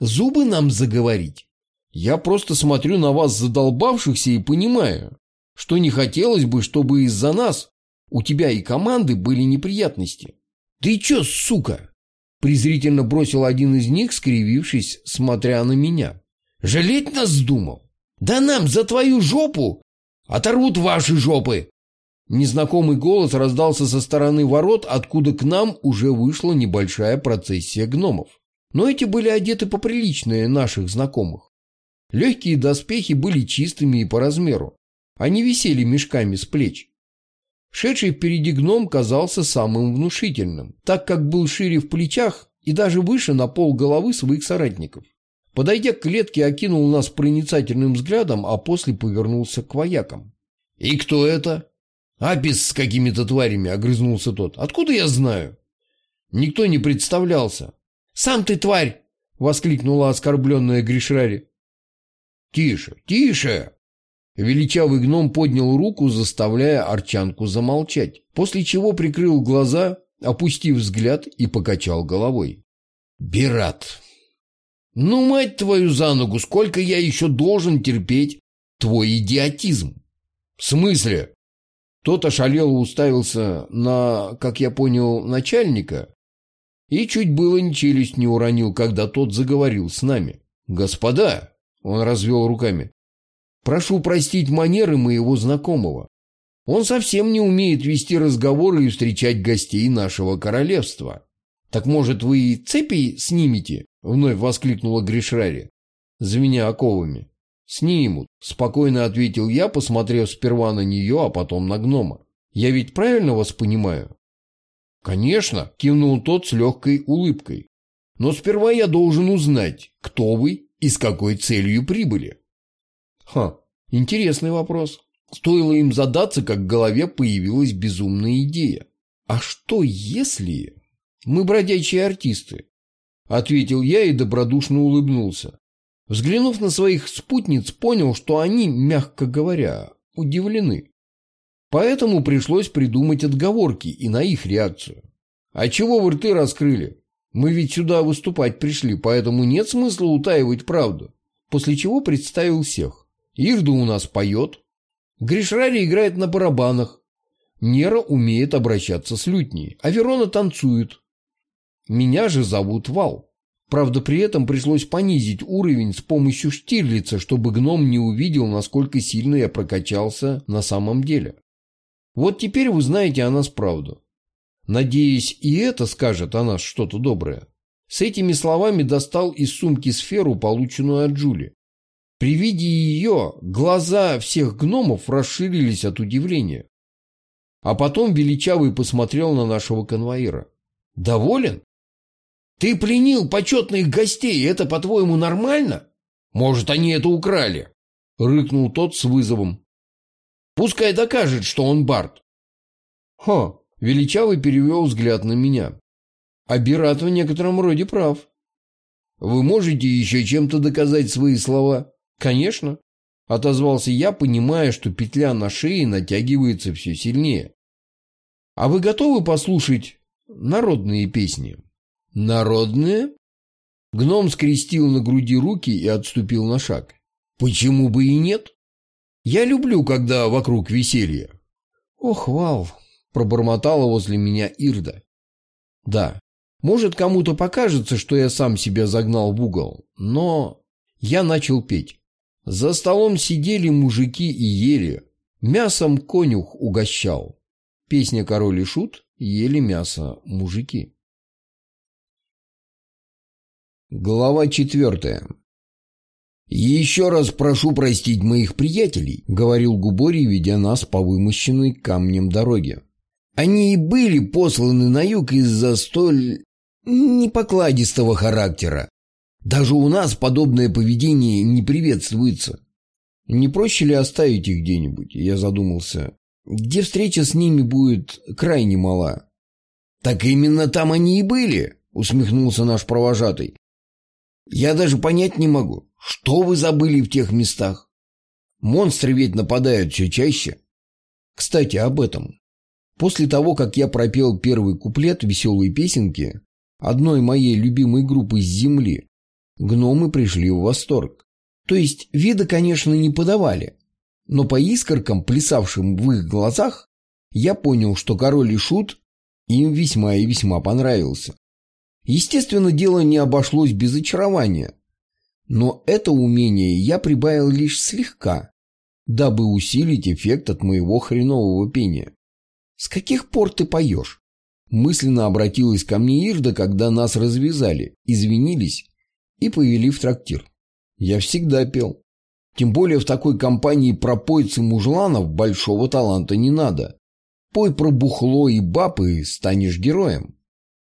зубы нам заговорить?» Я просто смотрю на вас задолбавшихся и понимаю, что не хотелось бы, чтобы из-за нас у тебя и команды были неприятности. Ты чё, сука? Презрительно бросил один из них, скривившись, смотря на меня. Жалеть нас вздумал? Да нам за твою жопу оторвут ваши жопы. Незнакомый голос раздался со стороны ворот, откуда к нам уже вышла небольшая процессия гномов. Но эти были одеты поприличнее наших знакомых. Легкие доспехи были чистыми и по размеру. Они висели мешками с плеч. Шедший впереди гном казался самым внушительным, так как был шире в плечах и даже выше на пол головы своих соратников. Подойдя к клетке, окинул нас проницательным взглядом, а после повернулся к воякам. «И кто это?» «Апис с какими-то тварями», — огрызнулся тот. «Откуда я знаю?» Никто не представлялся. «Сам ты тварь!» — воскликнула оскорбленная Гришрари. «Тише, тише!» Величавый гном поднял руку, заставляя Арчанку замолчать, после чего прикрыл глаза, опустив взгляд и покачал головой. «Бират! Ну, мать твою за ногу, сколько я еще должен терпеть твой идиотизм?» «В смысле?» Тот ошалело уставился на, как я понял, начальника и чуть было челюсть не уронил, когда тот заговорил с нами. «Господа!» — он развел руками. Прошу простить манеры моего знакомого. Он совсем не умеет вести разговоры и встречать гостей нашего королевства. Так может, вы и цепи снимете? Вновь воскликнула Гришрари, звеня оковами. Снимут, спокойно ответил я, посмотрев сперва на нее, а потом на гнома. Я ведь правильно вас понимаю? Конечно, кивнул тот с легкой улыбкой. Но сперва я должен узнать, кто вы и с какой целью прибыли. Ха, интересный вопрос. Стоило им задаться, как в голове появилась безумная идея. А что если... Мы бродячие артисты? Ответил я и добродушно улыбнулся. Взглянув на своих спутниц, понял, что они, мягко говоря, удивлены. Поэтому пришлось придумать отговорки и на их реакцию. А чего вы рты раскрыли? Мы ведь сюда выступать пришли, поэтому нет смысла утаивать правду. После чего представил всех. Ирда у нас поет. Гришрари играет на барабанах. Нера умеет обращаться с лютней, а Верона танцует. Меня же зовут Вал. Правда, при этом пришлось понизить уровень с помощью Штирлица, чтобы гном не увидел, насколько сильно я прокачался на самом деле. Вот теперь вы знаете о нас правду. Надеюсь, и это скажет о нас что-то доброе. С этими словами достал из сумки сферу, полученную от Джули. При виде ее глаза всех гномов расширились от удивления. А потом Величавый посмотрел на нашего конвоира. «Доволен? Ты пленил почетных гостей, это, по-твоему, нормально? Может, они это украли?» Рыкнул тот с вызовом. «Пускай докажет, что он Барт». «Ха!» — Величавый перевел взгляд на меня. «А Бират в некотором роде прав. Вы можете еще чем-то доказать свои слова?» «Конечно», — отозвался я, понимая, что петля на шее натягивается все сильнее. «А вы готовы послушать народные песни?» «Народные?» Гном скрестил на груди руки и отступил на шаг. «Почему бы и нет? Я люблю, когда вокруг веселье». «Ох, Вал!» — пробормотала возле меня Ирда. «Да, может, кому-то покажется, что я сам себя загнал в угол, но...» Я начал петь. За столом сидели мужики и ели. Мясом конюх угощал. Песня «Король и шут» ели мясо мужики. Глава четвертая. «Еще раз прошу простить моих приятелей», — говорил Губори, ведя нас по вымощенной камнем дороге. «Они и были посланы на юг из-за столь непокладистого характера. Даже у нас подобное поведение не приветствуется. Не проще ли оставить их где-нибудь? Я задумался. Где встреча с ними будет крайне мала. Так именно там они и были, усмехнулся наш провожатый. Я даже понять не могу, что вы забыли в тех местах. Монстры ведь нападают все чаще. Кстати, об этом. После того, как я пропел первый куплет веселой песенки одной моей любимой группы с земли, Гномы пришли в восторг. То есть вида, конечно, не подавали, но по искоркам, плясавшим в их глазах, я понял, что король и шут им весьма и весьма понравился. Естественно, дело не обошлось без очарования, но это умение я прибавил лишь слегка, дабы усилить эффект от моего хренового пения. «С каких пор ты поешь?» Мысленно обратилась ко мне Ирда, когда нас развязали, извинились и повели в трактир. Я всегда пел. Тем более в такой компании пропойцы мужланов большого таланта не надо. Пой про бухло и баб и станешь героем.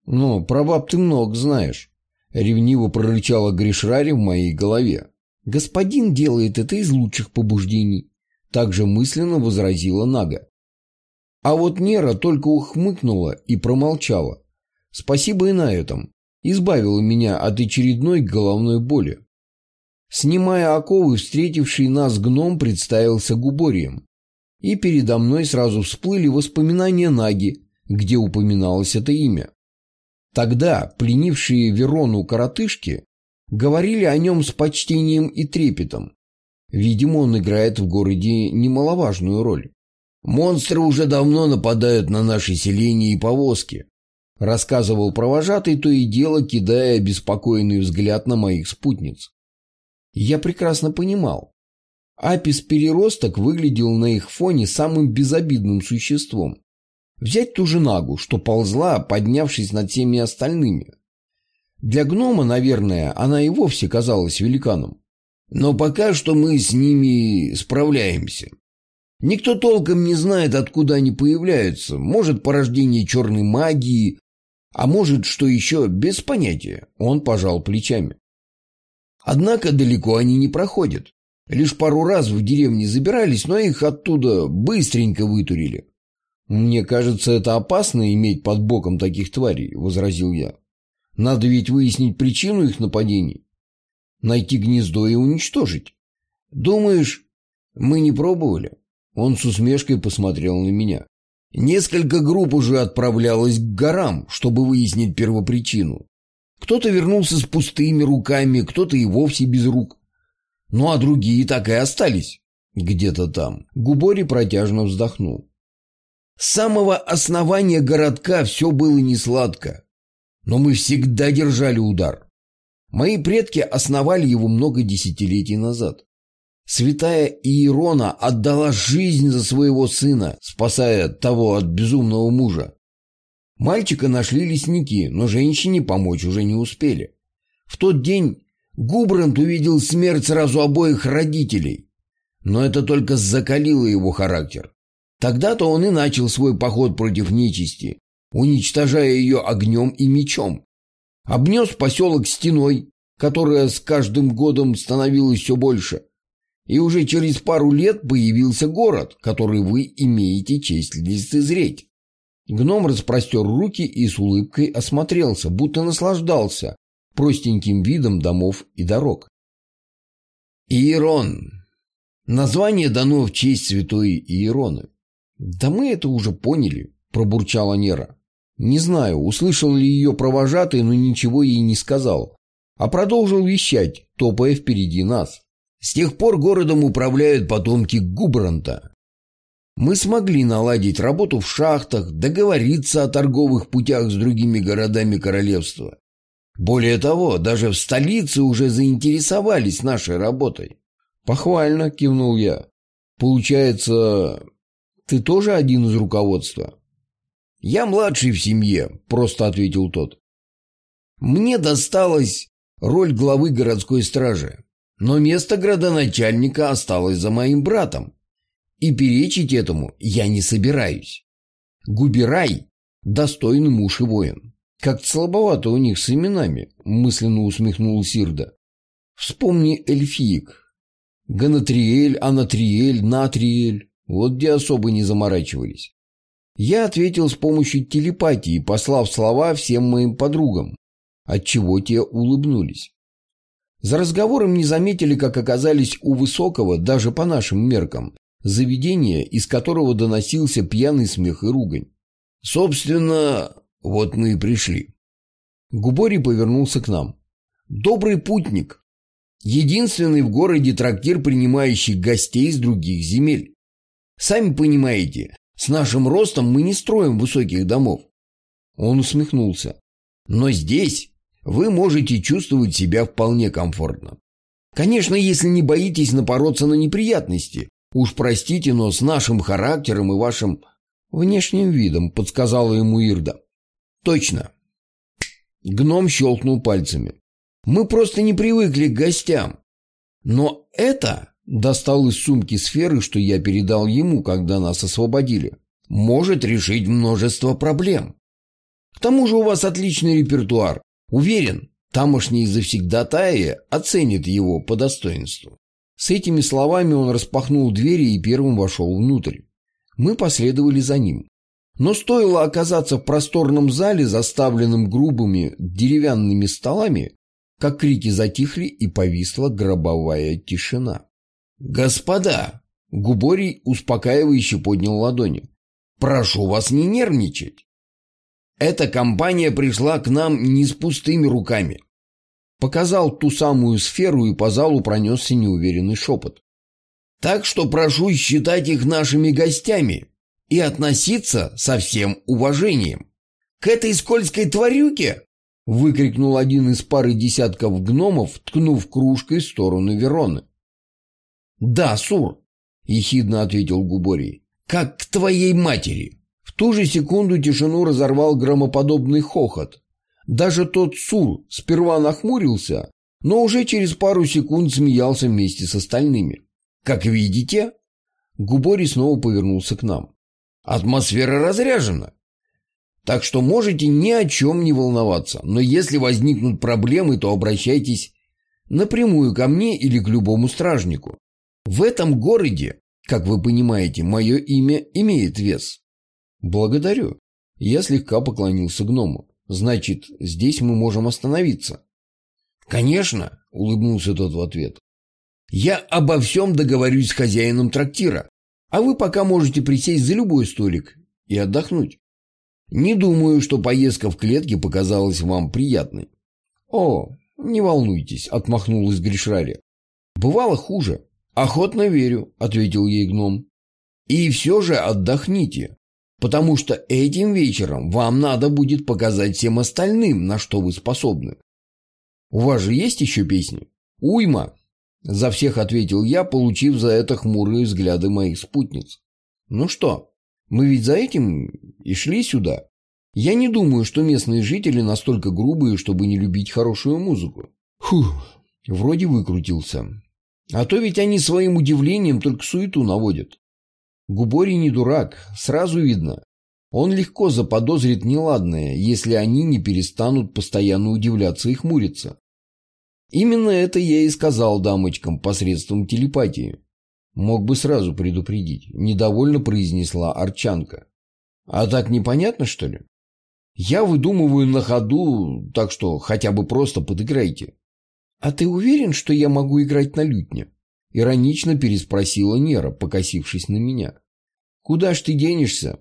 Но про баб ты много знаешь. Ревниво прорычала Гришрари в моей голове. Господин делает это из лучших побуждений. Также мысленно возразила Нага. А вот Нера только ухмыкнула и промолчала. Спасибо и на этом. Избавила меня от очередной головной боли. Снимая оковы, встретивший нас гном представился Губорием. И передо мной сразу всплыли воспоминания Наги, где упоминалось это имя. Тогда пленившие Верону коротышки говорили о нем с почтением и трепетом. Видимо, он играет в городе немаловажную роль. «Монстры уже давно нападают на наши селения и повозки», рассказывал провожатый, то и дело кидая обеспокоенный взгляд на моих спутниц. Я прекрасно понимал. Апис-переросток выглядел на их фоне самым безобидным существом. Взять ту же Нагу, что ползла, поднявшись над всеми остальными. Для гнома, наверное, она и вовсе казалась великаном. Но пока что мы с ними справляемся. Никто толком не знает, откуда они появляются. Может, порождение черной магии, а может, что еще, без понятия. Он пожал плечами. Однако далеко они не проходят. Лишь пару раз в деревне забирались, но их оттуда быстренько вытурили. «Мне кажется, это опасно иметь под боком таких тварей», — возразил я. «Надо ведь выяснить причину их нападений. Найти гнездо и уничтожить. Думаешь, мы не пробовали?» Он с усмешкой посмотрел на меня. Несколько групп уже отправлялось к горам, чтобы выяснить первопричину. Кто-то вернулся с пустыми руками, кто-то и вовсе без рук. Ну а другие так и остались где-то там. Губори протяжно вздохнул. С самого основания городка все было несладко. Но мы всегда держали удар. Мои предки основали его много десятилетий назад. Святая Иерона отдала жизнь за своего сына, спасая того от безумного мужа. Мальчика нашли лесники, но женщине помочь уже не успели. В тот день Губрант увидел смерть сразу обоих родителей. Но это только закалило его характер. Тогда-то он и начал свой поход против нечисти, уничтожая ее огнем и мечом. Обнес поселок стеной, которая с каждым годом становилась все больше. И уже через пару лет появился город, который вы имеете честь лицезреть. Гном распростер руки и с улыбкой осмотрелся, будто наслаждался простеньким видом домов и дорог. Иерон. Название дано в честь святой Иероны. Да мы это уже поняли, пробурчала Нера. Не знаю, услышал ли ее провожатый, но ничего ей не сказал, а продолжил вещать, топая впереди нас. С тех пор городом управляют потомки Губранта, мы смогли наладить работу в шахтах, договориться о торговых путях с другими городами королевства. Более того, даже в столице уже заинтересовались нашей работой. «Похвально», — кивнул я. «Получается, ты тоже один из руководства?» «Я младший в семье», — просто ответил тот. «Мне досталась роль главы городской стражи, но место градоначальника осталось за моим братом. И перечить этому я не собираюсь. Губерай – достойный муж и воин. Как слабовато у них с именами, мысленно усмехнул Сирда. Вспомни эльфиек. Ганатриэль, Анатриэль, Натриэль. Вот где особо не заморачивались. Я ответил с помощью телепатии, послав слова всем моим подругам, отчего те улыбнулись. За разговором не заметили, как оказались у высокого, даже по нашим меркам, заведение, из которого доносился пьяный смех и ругань. «Собственно, вот мы и пришли». Губори повернулся к нам. «Добрый путник. Единственный в городе трактир, принимающий гостей из других земель. Сами понимаете, С нашим ростом мы не строим высоких домов. Он усмехнулся. Но здесь вы можете чувствовать себя вполне комфортно. Конечно, если не боитесь напороться на неприятности. Уж простите, но с нашим характером и вашим внешним видом, подсказала ему Ирда. Точно. Гном щелкнул пальцами. Мы просто не привыкли к гостям. Но это достал из сумки сферы, что я передал ему, когда нас освободили. Может решить множество проблем. К тому же у вас отличный репертуар. Уверен, тамошние завсегдатаи оценят его по достоинству. С этими словами он распахнул двери и первым вошел внутрь. Мы последовали за ним. Но стоило оказаться в просторном зале, заставленном грубыми деревянными столами, как крики затихли и повисла гробовая тишина. «Господа!» — Губорий успокаивающе поднял ладони. «Прошу вас не нервничать. Эта компания пришла к нам не с пустыми руками. Показал ту самую сферу, и по залу пронесся неуверенный шепот. Так что прошу считать их нашими гостями и относиться со всем уважением. К этой скользкой тварюке выкрикнул один из пары десятков гномов, ткнув кружкой в сторону Вероны. «Да, Сур», — ехидно ответил Губорий, — «как к твоей матери» ту же секунду тишину разорвал громоподобный хохот. Даже тот Сур сперва нахмурился, но уже через пару секунд смеялся вместе с остальными. «Как видите...» Губори снова повернулся к нам. «Атмосфера разряжена. Так что можете ни о чем не волноваться, но если возникнут проблемы, то обращайтесь напрямую ко мне или к любому стражнику. В этом городе, как вы понимаете, мое имя имеет вес». «Благодарю». Я слегка поклонился гному. «Значит, здесь мы можем остановиться». «Конечно», — улыбнулся тот в ответ. «Я обо всем договорюсь с хозяином трактира, а вы пока можете присесть за любой столик и отдохнуть. Не думаю, что поездка в клетке показалась вам приятной». «О, не волнуйтесь», — отмахнулась Гришрари. «Бывало хуже». «Охотно верю», — ответил ей гном. «И все же отдохните потому что этим вечером вам надо будет показать всем остальным, на что вы способны. У вас же есть еще песни? Уйма, за всех ответил я, получив за это хмурые взгляды моих спутниц. Ну что, мы ведь за этим и шли сюда. Я не думаю, что местные жители настолько грубые, чтобы не любить хорошую музыку. Фух, вроде выкрутился. А то ведь они своим удивлением только суету наводят. Губори не дурак, сразу видно. Он легко заподозрит неладное, если они не перестанут постоянно удивляться и хмуриться. Именно это я и сказал дамочкам посредством телепатии. Мог бы сразу предупредить, недовольно произнесла Арчанка. А так непонятно, что ли? Я выдумываю на ходу, так что хотя бы просто подыграйте. А ты уверен, что я могу играть на лютне? Иронично переспросила Нера, покосившись на меня. «Куда ж ты денешься?»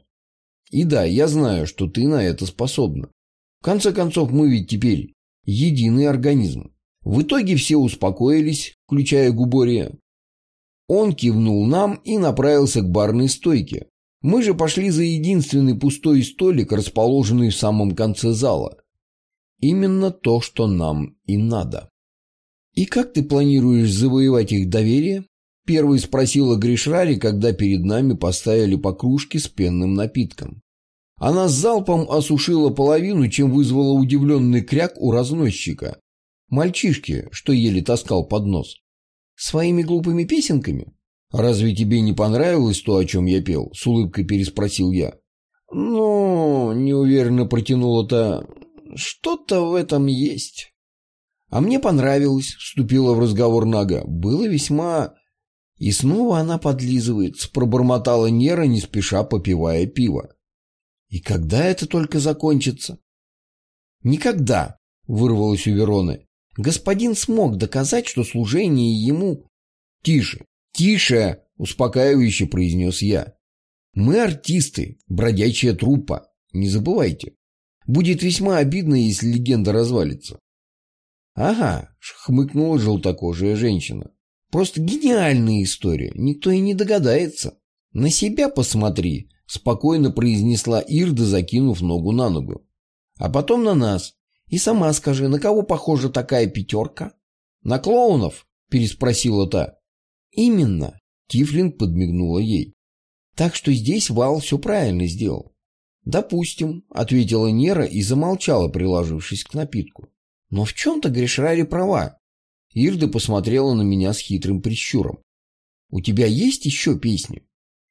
«И да, я знаю, что ты на это способна. В конце концов, мы ведь теперь единый организм». В итоге все успокоились, включая Губория. Он кивнул нам и направился к барной стойке. Мы же пошли за единственный пустой столик, расположенный в самом конце зала. Именно то, что нам и надо. «И как ты планируешь завоевать их доверие?» Первый спросила Гришрари, когда перед нами поставили по кружке с пенным напитком. Она с залпом осушила половину, чем вызвала удивленный кряк у разносчика. Мальчишки, что еле таскал под нос. «Своими глупыми песенками?» «Разве тебе не понравилось то, о чем я пел?» — с улыбкой переспросил я. «Ну, неуверенно протянула-то. Что-то в этом есть». «А мне понравилось», — вступила в разговор Нага. «Было весьма...» И снова она подлизывается, пробормотала Нера, не спеша попивая пиво. «И когда это только закончится?» «Никогда», — вырвалось у Вероны. «Господин смог доказать, что служение ему...» «Тише, тише!» — успокаивающе произнес я. «Мы артисты, бродячая труппа, не забывайте. Будет весьма обидно, если легенда развалится». «Ага», — хмыкнула желтокожая женщина. «Просто гениальная история, никто и не догадается. На себя посмотри, спокойно произнесла Ирда, закинув ногу на ногу. А потом на нас. И сама скажи, на кого похожа такая пятерка? На клоунов? Переспросила та. Именно. Тифлинг подмигнула ей. Так что здесь Вал все правильно сделал. «Допустим», — ответила Нера и замолчала, приложившись к напитку. «Но в чем-то Гришрари права». Ирда посмотрела на меня с хитрым прищуром. «У тебя есть еще песни?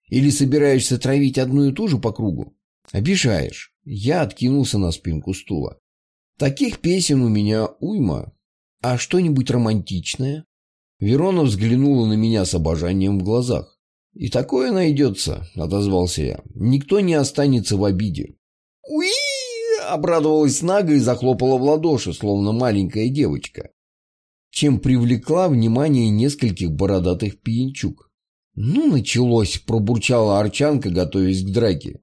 Или собираешься травить одну и ту же по кругу?» «Обижаешь». Я откинулся на спинку стула. «Таких песен у меня уйма. А что-нибудь романтичное?» Верона взглянула на меня с обожанием в глазах. «И такое найдется», — отозвался я. «Никто не останется в обиде». «Уи!» — обрадовалась Нага и захлопала в ладоши, словно маленькая девочка, чем привлекла внимание нескольких бородатых пьянчук. «Ну, началось», — пробурчала Арчанка, готовясь к драке.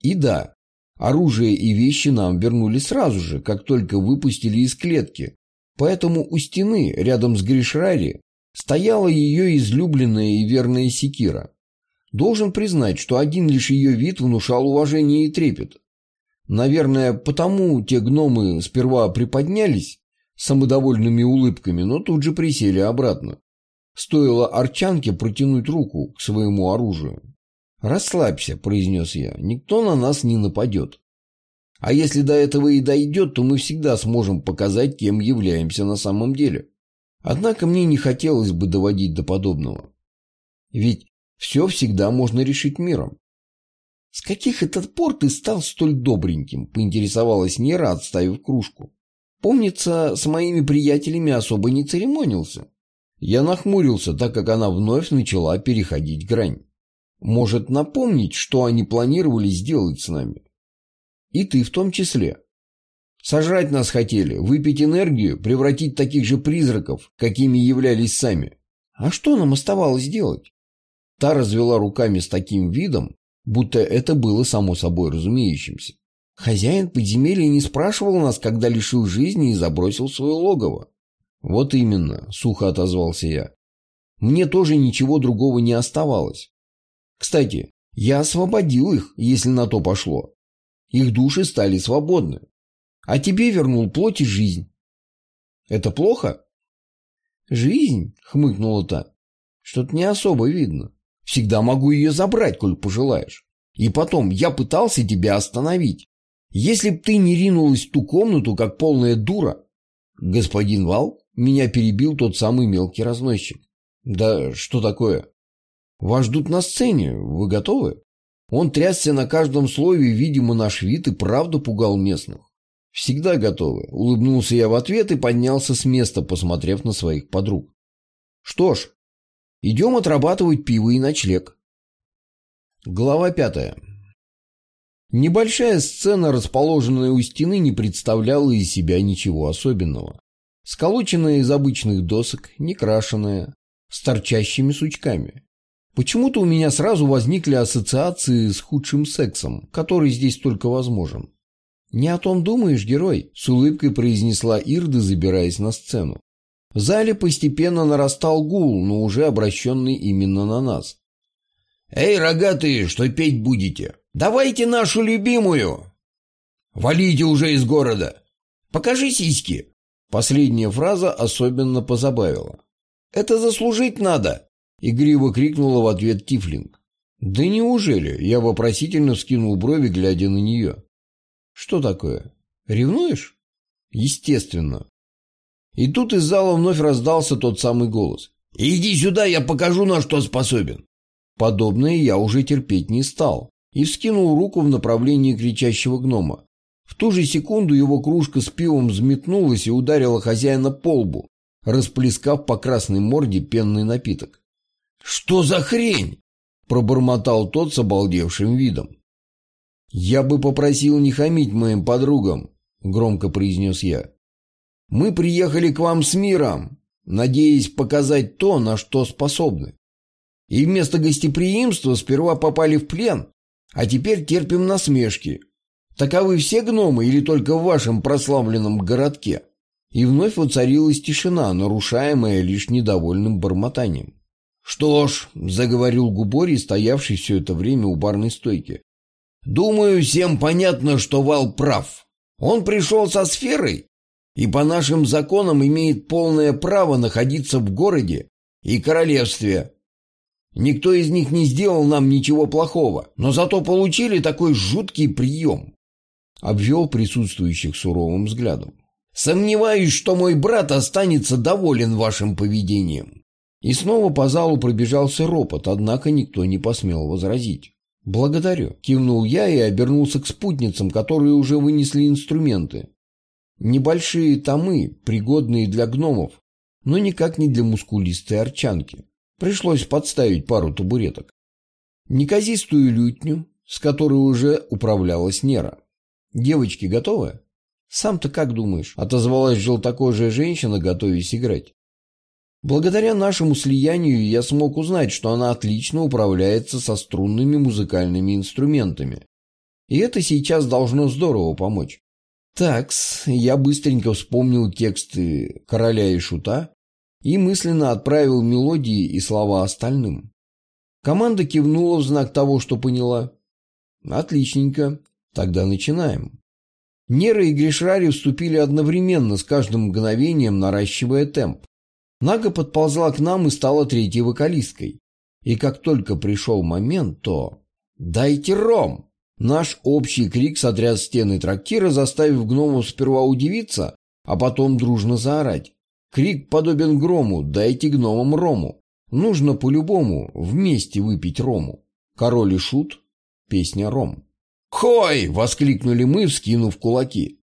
«И да, оружие и вещи нам вернули сразу же, как только выпустили из клетки, поэтому у стены, рядом с Гришрари, стояла ее излюбленная и верная секира. Должен признать, что один лишь ее вид внушал уважение и трепет. Наверное, потому те гномы сперва приподнялись самодовольными улыбками, но тут же присели обратно. Стоило Арчанке протянуть руку к своему оружию. «Расслабься», — произнес я, — «никто на нас не нападет. А если до этого и дойдет, то мы всегда сможем показать, кем являемся на самом деле». Однако мне не хотелось бы доводить до подобного. Ведь все всегда можно решить миром. «С каких этот пор ты стал столь добреньким?» – поинтересовалась Нера, отставив кружку. «Помнится, с моими приятелями особо не церемонился». Я нахмурился, так как она вновь начала переходить грань. «Может, напомнить, что они планировали сделать с нами?» «И ты в том числе». Сожрать нас хотели, выпить энергию, превратить таких же призраков, какими являлись сами. А что нам оставалось делать? Та развела руками с таким видом, будто это было само собой разумеющимся. Хозяин подземелья не спрашивал нас, когда лишил жизни и забросил свое логово. Вот именно, сухо отозвался я. Мне тоже ничего другого не оставалось. Кстати, я освободил их, если на то пошло. Их души стали свободны а тебе вернул плоть и жизнь. Это плохо? Жизнь, хмыкнула та. Что-то не особо видно. Всегда могу ее забрать, коль пожелаешь. И потом, я пытался тебя остановить. Если б ты не ринулась в ту комнату, как полная дура... Господин Вал, меня перебил тот самый мелкий разносчик. Да что такое? Вас ждут на сцене, вы готовы? Он трясся на каждом слове, видимо, наш вид и правда пугал местных. «Всегда готовы», — улыбнулся я в ответ и поднялся с места, посмотрев на своих подруг. «Что ж, идем отрабатывать пиво и ночлег». Глава пятая. Небольшая сцена, расположенная у стены, не представляла из себя ничего особенного. Сколоченная из обычных досок, некрашенная, с торчащими сучками. Почему-то у меня сразу возникли ассоциации с худшим сексом, который здесь только возможен. «Не о том думаешь, герой?» – с улыбкой произнесла Ирда, забираясь на сцену. В зале постепенно нарастал гул, но уже обращенный именно на нас. «Эй, рогатые, что петь будете? Давайте нашу любимую!» «Валите уже из города! Покажи сиськи!» Последняя фраза особенно позабавила. «Это заслужить надо!» — игриво крикнула в ответ Тифлинг. «Да неужели?» — я вопросительно вскинул брови, глядя на нее. Что такое? Ревнуешь? Естественно. И тут из зала вновь раздался тот самый голос. «Иди сюда, я покажу, на что способен». Подобное я уже терпеть не стал и вскинул руку в направлении кричащего гнома. В ту же секунду его кружка с пивом взметнулась и ударила хозяина по лбу, расплескав по красной морде пенный напиток. «Что за хрень?» – пробормотал тот с обалдевшим видом. «Я бы попросил не хамить моим подругам», — громко произнес я. «Мы приехали к вам с миром, надеясь показать то, на что способны. И вместо гостеприимства сперва попали в плен, а теперь терпим насмешки. Таковы все гномы или только в вашем прославленном городке?» И вновь воцарилась тишина, нарушаемая лишь недовольным бормотанием. «Что ж», — заговорил Губори, стоявший все это время у барной стойки, «думаю, всем понятно, что Вал прав. Он пришел со сферой и по нашим законам имеет полное право находиться в городе и королевстве. Никто из них не сделал нам ничего плохого, но зато получили такой жуткий прием. Обвел присутствующих суровым взглядом. Сомневаюсь, что мой брат останется доволен вашим поведением. И снова по залу пробежался ропот, однако никто не посмел возразить. «Благодарю», — кивнул я и обернулся к спутницам, которые уже вынесли инструменты. Небольшие томы, пригодные для гномов, но никак не для мускулистой арчанки. Пришлось подставить пару табуреток. Неказистую лютню, с которой уже управлялась Нера. «Девочки готовы?» «Сам-то как думаешь?» – отозвалась желтокожая женщина, готовясь играть. Благодаря нашему слиянию я смог узнать, что она отлично управляется со струнными музыкальными инструментами. И это сейчас должно здорово помочь. Такс, я быстренько вспомнил тексты «Короля и Шута» и мысленно отправил мелодии и слова остальным. Команда кивнула в знак того, что поняла. Отличненько, тогда начинаем. Нера и Гришрари вступили одновременно, с каждым мгновением наращивая темп. Нага подползла к нам и стала третьей вокалисткой. И как только пришел момент, то... «Дайте ром!» Наш общий крик сотряс стены трактира, заставив гномов сперва удивиться, а потом дружно заорать. Крик подобен грому «Дайте гномам рому!» Нужно по-любому вместе выпить рому. Король и шут. Песня «Ром». «Хой!» — воскликнули мы, вскинув кулаки.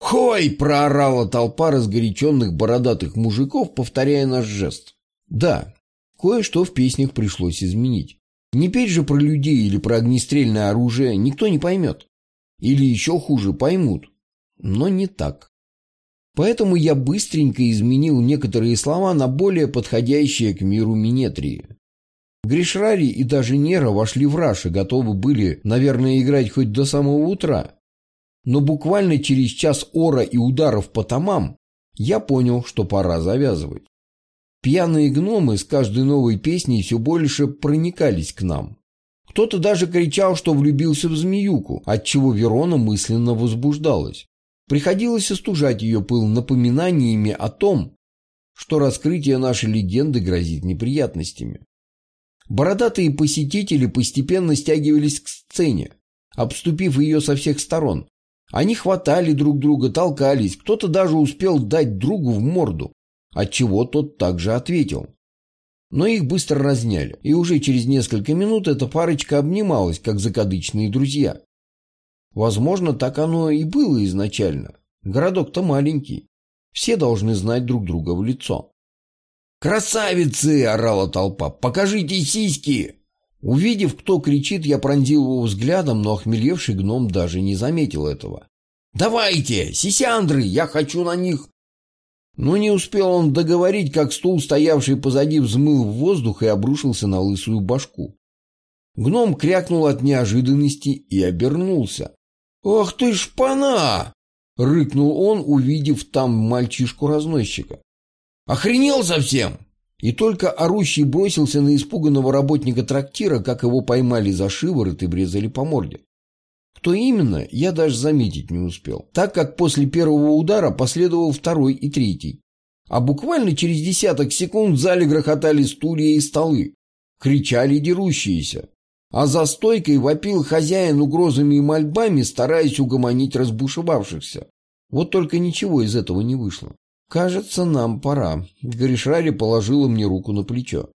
«Хой!» — проорала толпа разгоряченных бородатых мужиков, повторяя наш жест. Да, кое-что в песнях пришлось изменить. Не петь же про людей или про огнестрельное оружие никто не поймет. Или еще хуже, поймут. Но не так. Поэтому я быстренько изменил некоторые слова на более подходящие к миру Минетрии. Гришрари и даже Нера вошли в раш и готовы были, наверное, играть хоть до самого утра. Но буквально через час ора и ударов по томам я понял, что пора завязывать. Пьяные гномы с каждой новой песней все больше проникались к нам. Кто-то даже кричал, что влюбился в змеюку, отчего Верона мысленно возбуждалась. Приходилось остужать ее пыл напоминаниями о том, что раскрытие нашей легенды грозит неприятностями. Бородатые посетители постепенно стягивались к сцене, обступив ее со всех сторон. Они хватали друг друга, толкались, кто-то даже успел дать другу в морду отчего тот также ответил. Но их быстро разняли, и уже через несколько минут эта парочка обнималась, как закадычные друзья. Возможно, так оно и было изначально. Городок-то маленький. Все должны знать друг друга в лицо. «Красавицы!» – орала толпа. «Покажите сиськи!» Увидев, кто кричит, я пронзил его взглядом, но охмелевший гном даже не заметил этого. «Давайте! Сисяндры! Я хочу на них но не успел он договорить, как стул, стоявший позади, взмыл в воздух и обрушился на лысую башку. Гном крякнул от неожиданности и обернулся. «Ах ты шпана!» — рыкнул он, увидев там мальчишку-разносчика. «Охренел совсем!» И только орущий бросился на испуганного работника трактира, как его поймали за шиворот и врезали по морде. Кто именно, я даже заметить не успел, так как после первого удара последовал второй и третий. А буквально через десяток секунд в зале грохотали стулья и столы. Кричали дерущиеся. А за стойкой вопил хозяин угрозами и мольбами, стараясь угомонить разбушевавшихся. Вот только ничего из этого не вышло. «Кажется, нам пора». Гришрари положила мне руку на плечо.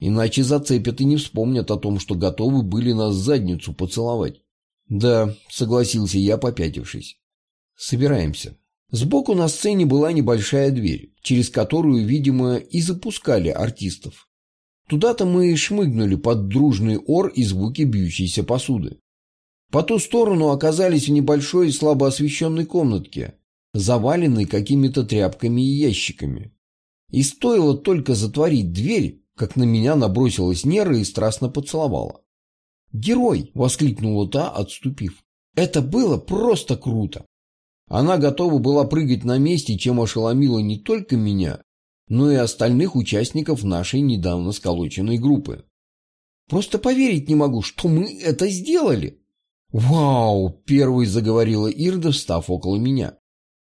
Иначе зацепят и не вспомнят о том, что готовы были нас задницу поцеловать. «Да», — согласился я, попятившись. «Собираемся». Сбоку на сцене была небольшая дверь, через которую, видимо, и запускали артистов. Туда-то мы и шмыгнули под дружный ор и звуки бьющейся посуды. По ту сторону оказались в небольшой слабо освещенной комнатке, заваленной какими-то тряпками и ящиками. И стоило только затворить дверь, как на меня набросилась Нера и страстно поцеловала. «Герой!» — воскликнула та, отступив. «Это было просто круто!» Она готова была прыгать на месте, чем ошеломила не только меня, но и остальных участников нашей недавно сколоченной группы. Просто поверить не могу, что мы это сделали. «Вау!» – первой заговорила Ирда, встав около меня.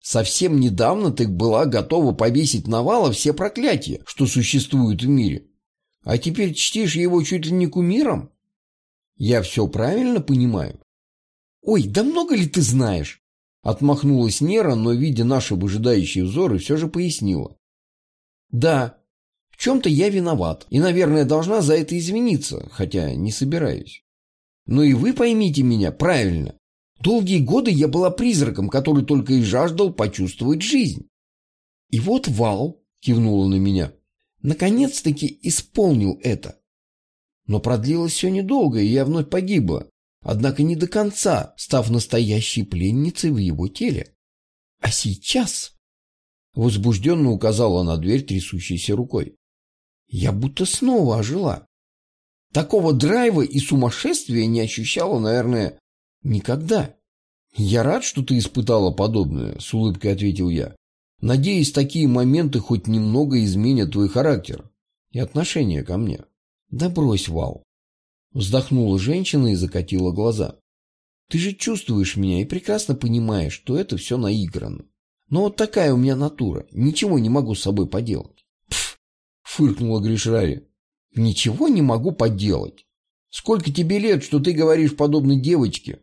«Совсем недавно ты была готова повесить Навала все проклятия, что существуют в мире. А теперь чтишь его чуть ли не кумиром? Я все правильно понимаю?» «Ой, да много ли ты знаешь?» Отмахнулась Нера, но, видя наши выжидающие взоры, все же пояснила. «Да, в чем-то я виноват, и, наверное, должна за это извиниться, хотя не собираюсь. Но и вы поймите меня правильно. Долгие годы я была призраком, который только и жаждал почувствовать жизнь. И вот Вал, кивнула на меня, наконец-таки исполнил это. Но продлилось все недолго, и я вновь погибла. Однако не до конца, став настоящей пленницей в его теле. А сейчас... Возбужденно указала на дверь трясущейся рукой. Я будто снова ожила. Такого драйва и сумасшествия не ощущала, наверное, никогда. Я рад, что ты испытала подобное, с улыбкой ответил я. Надеюсь, такие моменты хоть немного изменят твой характер и отношение ко мне. Да брось, Вал. Вздохнула женщина и закатила глаза. Ты же чувствуешь меня и прекрасно понимаешь, что это все наиграно. Но вот такая у меня натура, ничего не могу с собой поделать. Пф, фыркнула Гришрари. Ничего не могу поделать. Сколько тебе лет, что ты говоришь подобной девочке?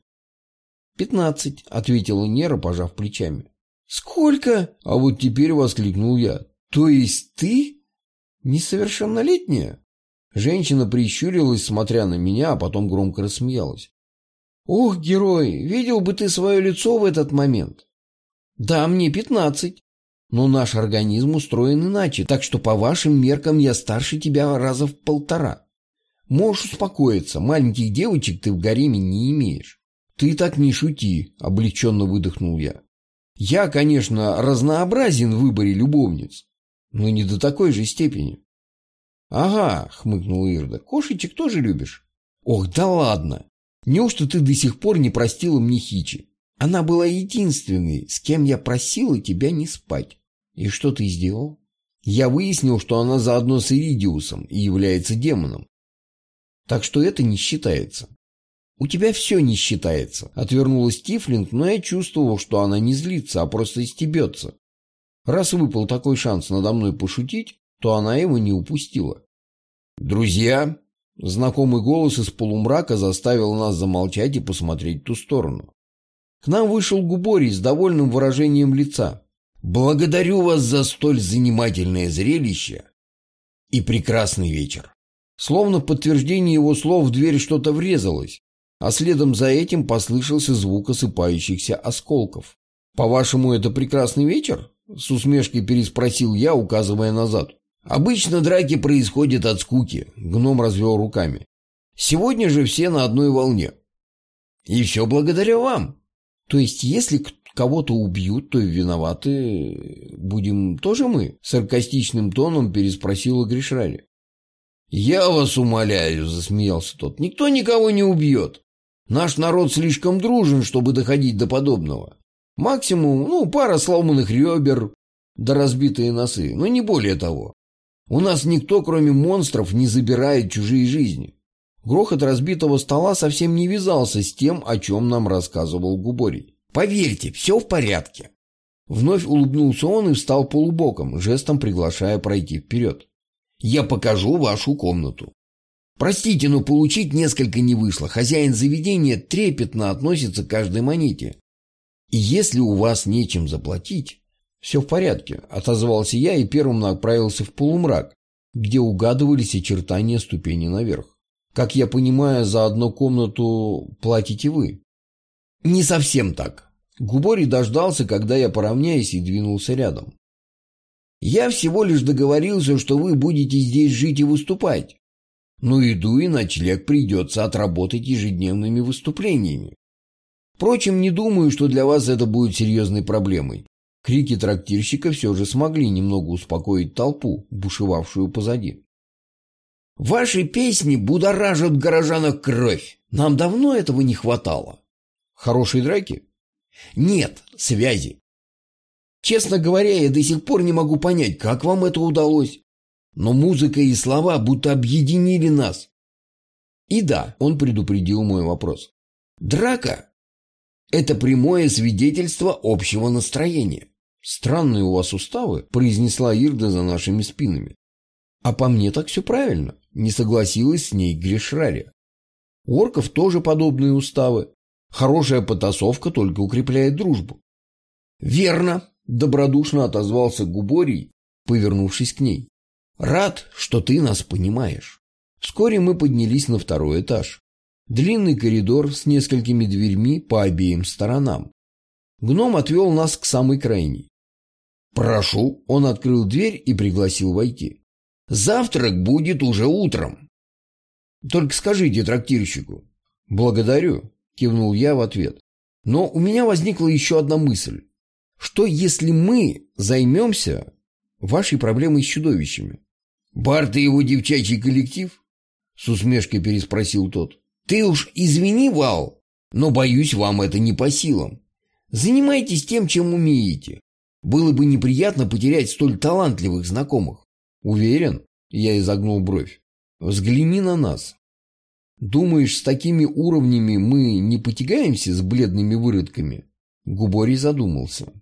Пятнадцать, ответила Нера, пожав плечами. Сколько? А вот теперь воскликнул я. То есть ты несовершеннолетняя? Женщина прищурилась, смотря на меня, а потом громко рассмеялась. «Ох, герой, видел бы ты свое лицо в этот момент!» «Да, мне пятнадцать. Но наш организм устроен иначе, так что по вашим меркам я старше тебя раза в полтора. Можешь успокоиться, маленьких девочек ты в гареме не имеешь. Ты так не шути, облегченно выдохнул я. Я, конечно, разнообразен в выборе любовниц, но не до такой же степени. Ага, хмыкнула Ирда, кошечек тоже любишь? Ох, да ладно. Неужто ты до сих пор не простила мне Хичи? Она была единственной, с кем я просила тебя не спать. И что ты сделал? Я выяснил, что она заодно с Иридиусом и является демоном. Так что это не считается. У тебя все не считается, отвернулась Тифлинг, но я чувствовал, что она не злится, а просто истебется. Раз выпал такой шанс надо мной пошутить, то она его не упустила. «Друзья!» Знакомый голос из полумрака заставил нас замолчать и посмотреть в ту сторону. К нам вышел Губорий с довольным выражением лица. Благодарю вас за столь занимательное зрелище и прекрасный вечер. Словно в подтверждение его слов в дверь что-то врезалось, а следом за этим послышался звук осыпающихся осколков. «По-вашему, это прекрасный вечер?» — с усмешкой переспросил я, указывая назад. «Обычно драки происходят от скуки», — гном развел руками. «Сегодня же все на одной волне». «И все благодаря вам». «То есть, если кого-то убьют, то виноваты будем тоже мы?» Саркастичным тоном переспросила Гришрали. «Я вас умоляю», — засмеялся тот, — «никто никого не убьет. Наш народ слишком дружен, чтобы доходить до подобного. Максимум, ну, пара сломанных ребер да разбитые носы, но не более того. У нас никто, кроме монстров, не забирает чужие жизни». Грохот разбитого стола совсем не вязался с тем, о чем нам рассказывал Губорий. Поверьте, все в порядке. Вновь улыбнулся он и встал полубоком, жестом приглашая пройти вперед. Я покажу вашу комнату. Простите, но получить несколько не вышло. Хозяин заведения трепетно относится к каждой монете. И если у вас нечем заплатить... Все в порядке, отозвался я и первым направился в полумрак, где угадывались очертания ступени наверх. Как я понимаю, за одну комнату платите вы. Не совсем так. Губори дождался, когда я поравняюсь, и двинулся рядом. Я всего лишь договорился, что вы будете здесь жить и выступать. Но еду и ночлег придется отработать ежедневными выступлениями. Впрочем, не думаю, что для вас это будет серьезной проблемой. Крики трактирщика все же смогли немного успокоить толпу, бушевавшую позади. Ваши песни будоражат в горожанах кровь. Нам давно этого не хватало. Хорошие драки? Нет, связи. Честно говоря, я до сих пор не могу понять, как вам это удалось. Но музыка и слова будто объединили нас. И да, он предупредил мой вопрос. Драка – это прямое свидетельство общего настроения. Странные у вас уставы, произнесла Ирда за нашими спинами. А по мне так все правильно, не согласилась с ней Гришрари. У орков тоже подобные уставы. Хорошая потасовка только укрепляет дружбу. Верно, добродушно отозвался Губорий, повернувшись к ней. Рад, что ты нас понимаешь. Вскоре мы поднялись на второй этаж. Длинный коридор с несколькими дверьми по обеим сторонам. Гном отвел нас к самой крайней. «Прошу», — он открыл дверь и пригласил войти. «Завтрак будет уже утром». «Только скажите трактирщику». «Благодарю», — кивнул я в ответ. «Но у меня возникла еще одна мысль. Что если мы займемся вашей проблемой с чудовищами?» «Барт и его девчачий коллектив?» — с усмешкой переспросил тот. «Ты уж извини, Вал, но, боюсь, вам это не по силам. Занимайтесь тем, чем умеете. Было бы неприятно потерять столь талантливых знакомых». «Уверен?» — я изогнул бровь. «Взгляни на нас. Думаешь, с такими уровнями мы не потягаемся с бледными выродками?» Губорий задумался.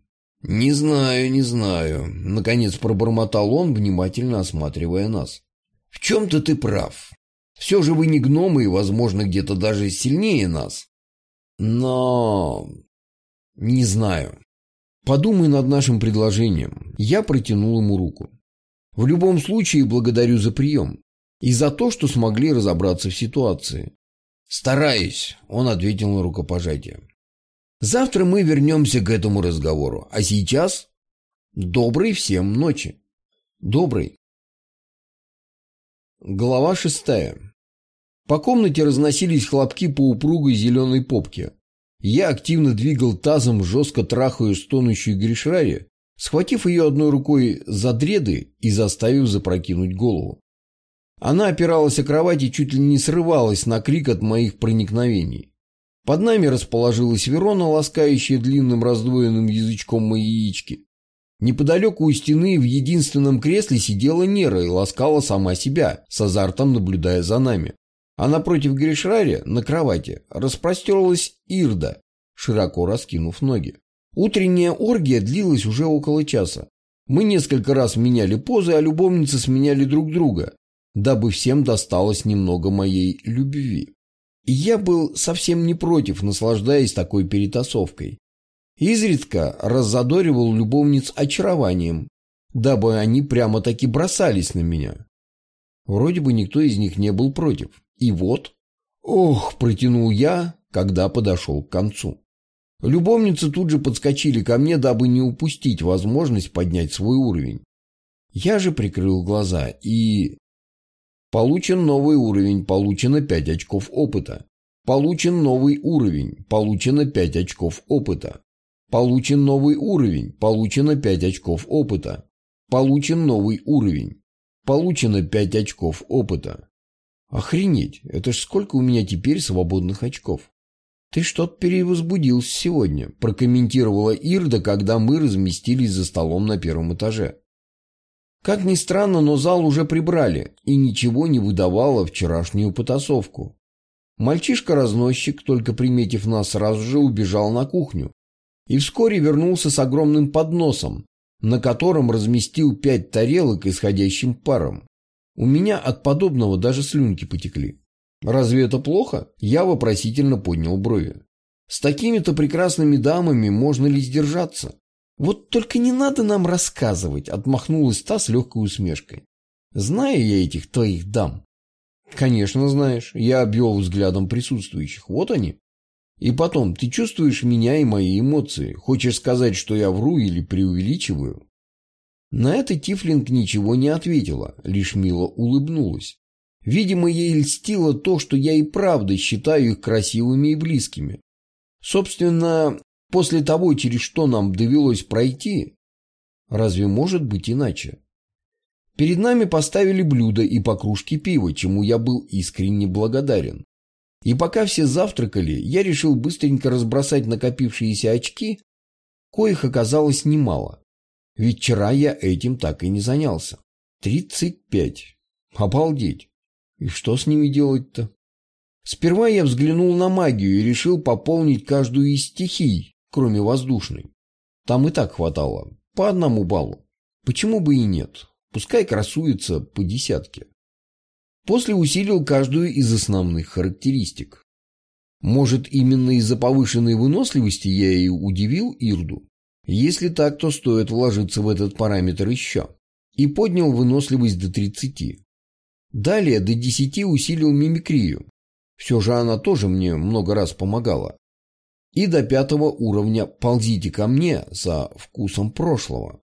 «Не знаю, не знаю», — наконец пробормотал он, внимательно осматривая нас. «В чем-то ты прав. Все же вы не гномы и, возможно, где-то даже сильнее нас. Но... не знаю. Подумай над нашим предложением. Я протянул ему руку. В любом случае, благодарю за прием. И за то, что смогли разобраться в ситуации. Стараюсь, он ответил на рукопожатие. Завтра мы вернемся к этому разговору. А сейчас доброй всем ночи. Добрый. Глава шестая. По комнате разносились хлопки по упругой зеленой попке. Я активно двигал тазом, жестко трахаю стонущую Гришрари, схватив ее одной рукой за дреды и заставив запрокинуть голову. Она опиралась о кровать и чуть ли не срывалась на крик от моих проникновений. Под нами расположилась Верона, ласкающая длинным раздвоенным язычком мои яички. Неподалеку у стены в единственном кресле сидела Нера и ласкала сама себя, с азартом наблюдая за нами. А напротив Гришрари, на кровати, распростерлась Ирда, широко раскинув ноги. Утренняя оргия длилась уже около часа. Мы несколько раз меняли позы, а любовницы сменяли друг друга, дабы всем досталось немного моей любви. И я был совсем не против, наслаждаясь такой перетасовкой. Изредка раззадоривал любовниц очарованием, дабы они прямо-таки бросались на меня. Вроде бы никто из них не был против. И вот... Ох, протянул я, когда подошел к концу. Любовницы тут же подскочили ко мне, дабы не упустить возможность поднять свой уровень. Я же прикрыл глаза и... Получен новый уровень, получено 5 очков опыта. Получен новый уровень, получено 5 очков опыта. Получен новый уровень, получено 5 очков опыта. Получен новый уровень. Получено 5 очков опыта. Охренеть, это ж сколько у меня теперь свободных очков. Ты что-то перевозбудился сегодня, прокомментировала Ирда, когда мы разместились за столом на первом этаже. Как ни странно, но зал уже прибрали, и ничего не выдавало вчерашнюю потасовку. Мальчишка-разносчик, только приметив нас, сразу же убежал на кухню и вскоре вернулся с огромным подносом, на котором разместил пять тарелок исходящим паром. У меня от подобного даже слюнки потекли. Разве это плохо? Я вопросительно поднял брови. С такими-то прекрасными дамами можно ли сдержаться? Вот только не надо нам рассказывать, отмахнулась та с легкой усмешкой. Знаю я этих твоих дам. Конечно, знаешь. Я обвел взглядом присутствующих. Вот они. И потом, ты чувствуешь меня и мои эмоции. Хочешь сказать, что я вру или преувеличиваю? На это Тифлинг ничего не ответила, лишь мило улыбнулась. Видимо, ей льстило то, что я и правда считаю их красивыми и близкими. Собственно, после того, через что нам довелось пройти, разве может быть иначе? Перед нами поставили блюда и по кружке пива, чему я был искренне благодарен. И пока все завтракали, я решил быстренько разбросать накопившиеся очки, коих оказалось немало. Ведь вчера я этим так и не занялся. Тридцать пять. Обалдеть. И что с ними делать-то? Сперва я взглянул на магию и решил пополнить каждую из стихий, кроме воздушной. Там и так хватало. По одному баллу. Почему бы и нет? Пускай красуется по десятке. После усилил каждую из основных характеристик. Может, именно из-за повышенной выносливости я и удивил Ирду? Если так, то стоит вложиться в этот параметр еще. И поднял выносливость до 30. Далее до 10 усилил мимикрию. Все же она тоже мне много раз помогала. И до пятого уровня ползите ко мне за вкусом прошлого.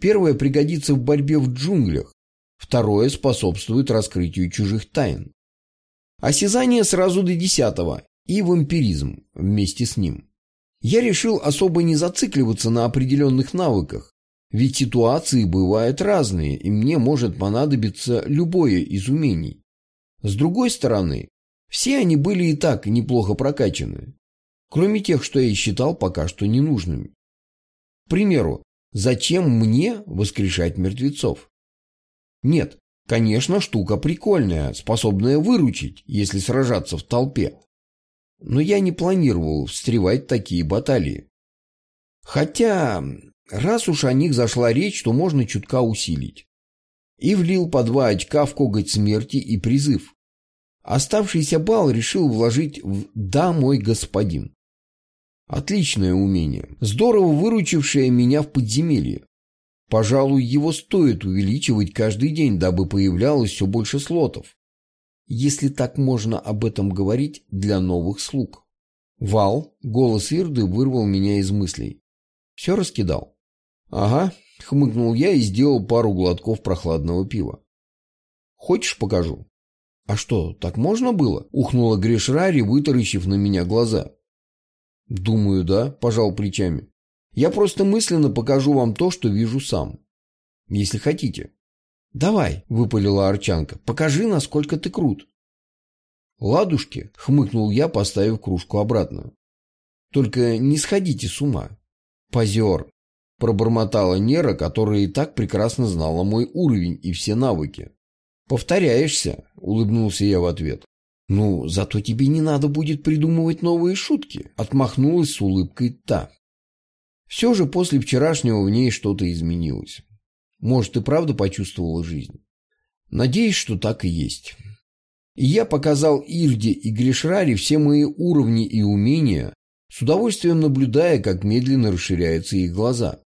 Первое пригодится в борьбе в джунглях, второе способствует раскрытию чужих тайн. Осязание сразу до десятого и вампиризм вместе с ним. Я решил особо не зацикливаться на определенных навыках, ведь ситуации бывают разные, и мне может понадобиться любое из умений. С другой стороны, все они были и так неплохо прокачаны, кроме тех, что я считал пока что ненужными. К примеру, зачем мне воскрешать мертвецов? Нет, конечно, штука прикольная, способная выручить, если сражаться в толпе. Но я не планировал встревать такие баталии. Хотя, раз уж о них зашла речь, то можно чутка усилить. И влил по два очка в коготь смерти и призыв. Оставшийся балл решил вложить в «Да, мой господин». Отличное умение, здорово выручившее меня в подземелье. Пожалуй, его стоит увеличивать каждый день, дабы появлялось все больше слотов. Если так можно об этом говорить для новых слуг. Вал, голос Ирды вырвал меня из мыслей. Все раскидал? Ага, хмыкнул я и сделал пару глотков прохладного пива. Хочешь, покажу? А что, так можно было? Ухнула Гришрари, вытаращив на меня глаза. Думаю, да, пожал плечами. Я просто мысленно покажу вам то, что вижу сам. Если хотите. Давай, выпалила Арчанка, покажи, насколько ты крут. Ладушки, хмыкнул я, поставив кружку обратно. Только не сходите с ума. Позер, пробормотала Нера, которая и так прекрасно знала мой уровень и все навыки. «Повторяешься», — улыбнулся я в ответ. «Ну, зато тебе не надо будет придумывать новые шутки», — отмахнулась с улыбкой та. Все же после вчерашнего в ней что-то изменилось. Может, и правда почувствовала жизнь. Надеюсь, что так и есть. И я показал Ирде и Гришраре все мои уровни и умения, с удовольствием наблюдая, как медленно расширяются их глаза.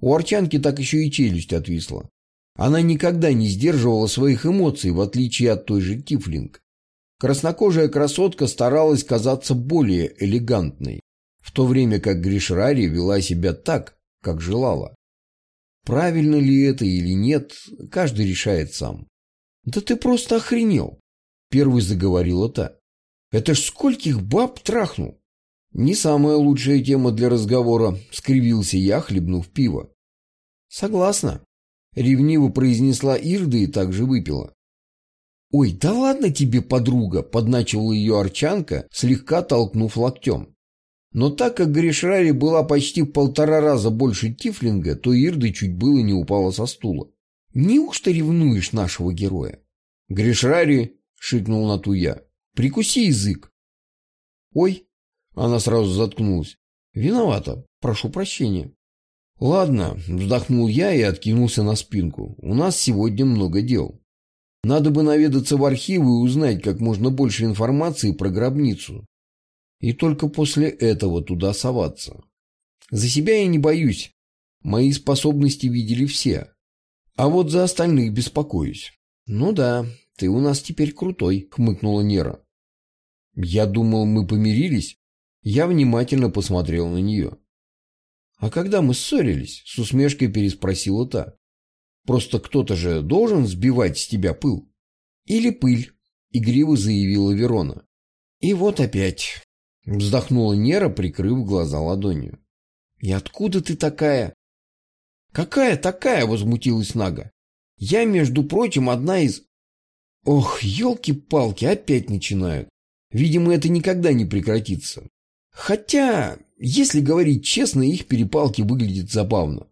У Арчанки так еще и челюсть отвисла. Она никогда не сдерживала своих эмоций, в отличие от той же Тифлинг. Краснокожая красотка старалась казаться более элегантной в то время как Гришрари вела себя так, как желала. Правильно ли это или нет, каждый решает сам. «Да ты просто охренел!» — первый заговорила та. «Это ж скольких баб трахнул!» «Не самая лучшая тема для разговора», — скривился я, хлебнув пиво. «Согласна», — ревниво произнесла Ирда и также выпила. «Ой, да ладно тебе, подруга!» — подначивала ее Арчанка, слегка толкнув локтем. Но так как Гришрари была почти в полтора раза больше Тифлинга, то Ирда чуть было не упала со стула. «Неужто ревнуешь нашего героя?» «Гришрари!» — шикнул на ту я. «Прикуси язык!» «Ой!» — она сразу заткнулась. «Виновата. Прошу прощения». «Ладно», — вздохнул я и откинулся на спинку. «У нас сегодня много дел. Надо бы наведаться в архивы и узнать как можно больше информации про гробницу и только после этого туда соваться. За себя я не боюсь. Мои способности видели все. А вот за остальных беспокоюсь. Ну да, ты у нас теперь крутой, хмыкнула Нера. Я думал, мы помирились. Я внимательно посмотрел на нее. А когда мы ссорились, с усмешкой переспросила та. Просто кто-то же должен сбивать с тебя пыл. Или пыль, игриво заявила Верона. И вот опять. Вздохнула Нера, прикрыв глаза ладонью. «И откуда ты такая?» «Какая такая?» — возмутилась Нага. «Я, между прочим, одна из...» «Ох, елки-палки, опять начинают. Видимо, это никогда не прекратится. Хотя, если говорить честно, их перепалки выглядят забавно.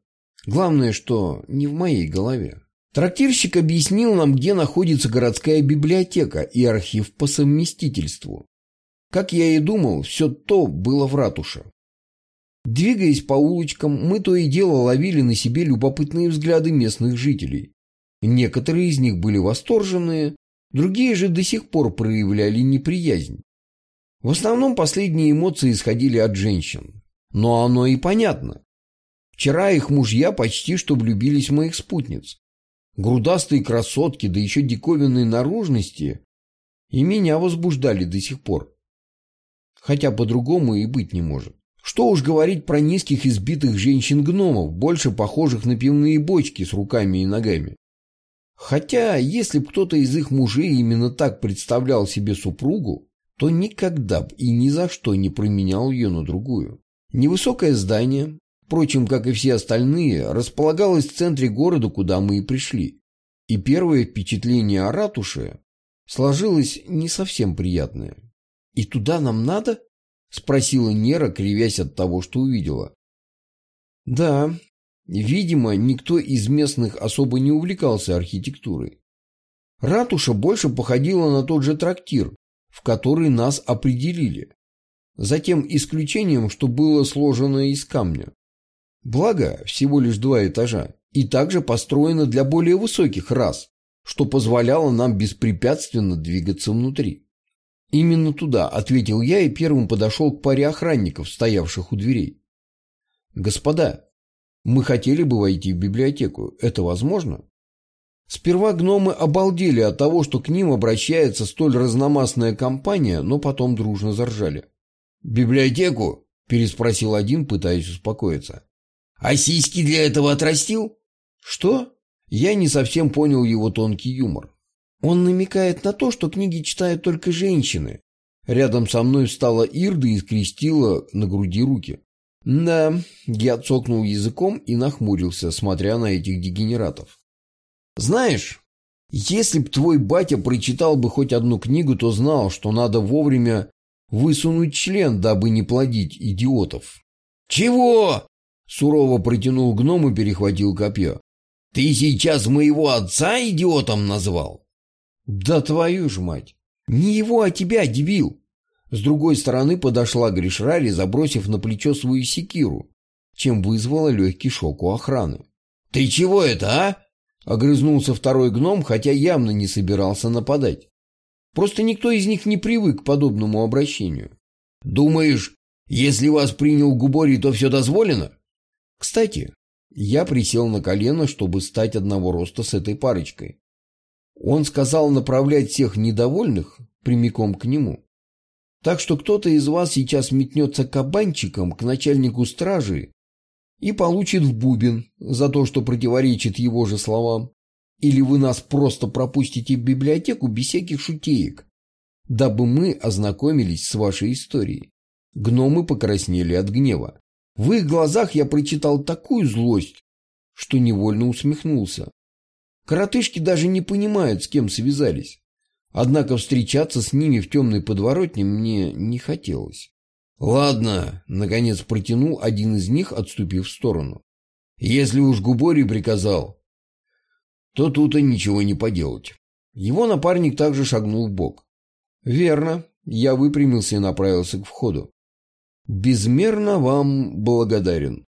Главное, что не в моей голове. Трактирщик объяснил нам, где находится городская библиотека и архив по совместительству. Как я и думал, все то было в ратуше. Двигаясь по улочкам, мы то и дело ловили на себе любопытные взгляды местных жителей. Некоторые из них были восторженные, другие же до сих пор проявляли неприязнь. В основном последние эмоции исходили от женщин. Но оно и понятно. Вчера их мужья почти что влюбились в моих спутниц. Грудастые красотки, да еще диковинной наружности, и меня возбуждали до сих пор. Хотя по-другому и быть не может. Что уж говорить про низких избитых женщин-гномов, больше похожих на пивные бочки с руками и ногами. Хотя, если б кто-то из их мужей именно так представлял себе супругу, то никогда б и ни за что не променял ее на другую. Невысокое здание, впрочем, как и все остальные, располагалось в центре города, куда мы и пришли. И первое впечатление о ратуше сложилось не совсем приятное. «И туда нам надо?» — спросила Нера, кривясь от того, что увидела. «Да, видимо, никто из местных особо не увлекался архитектурой. Ратуша больше походила на тот же трактир, в который нас определили. За тем исключением, что было сложено из камня. Благо, всего лишь два этажа, и также построено для более высоких рас, что позволяло нам беспрепятственно двигаться внутри. «Именно туда», — ответил я и первым подошел к паре охранников, стоявших у дверей. «Господа, мы хотели бы войти в библиотеку. Это возможно?» Сперва гномы обалдели от того, что к ним обращается столь разномастная компания, но потом дружно заржали. «Библиотеку?» – переспросил один, пытаясь успокоиться. «А сиськи для этого отрастил?» «Что?» Я не совсем понял его тонкий юмор. Он намекает на то, что книги читают только женщины. Рядом со мной встала Ирда и скрестила на груди руки. Да, я цокнул языком и нахмурился, смотря на этих дегенератов. Знаешь, если б твой батя прочитал бы хоть одну книгу, то знал, что надо вовремя высунуть член, дабы не плодить идиотов. «Чего?» — сурово протянул гном и перехватил копье. «Ты сейчас моего отца идиотом назвал?» «Да твою ж мать! Не его, а тебя, дебил!» С другой стороны подошла Гришрари, забросив на плечо свою секиру, чем вызвала легкий шок у охраны. «Ты чего это, а?» — огрызнулся второй гном, хотя явно не собирался нападать. Просто никто из них не привык к подобному обращению. «Думаешь, если вас принял Губори, то все дозволено?» «Кстати, я присел на колено, чтобы стать одного роста с этой парочкой. Он сказал направлять всех недовольных прямиком к нему. Так что кто-то из вас сейчас метнется кабанчиком к начальнику стражи и получит в бубен за то, что противоречит его же словам. Или вы нас просто пропустите в библиотеку без всяких шутеек, дабы мы ознакомились с вашей историей. Гномы покраснели от гнева. В их глазах я прочитал такую злость, что невольно усмехнулся. Коротышки даже не понимают, с кем связались. Однако встречаться с ними в темной подворотне мне не хотелось. «Ладно», — наконец протянул один из них, отступив в сторону. «Если уж Губори приказал, то тут и ничего не поделать». Его напарник также шагнул в бок. «Верно». Я выпрямился и направился к входу. «Безмерно вам благодарен».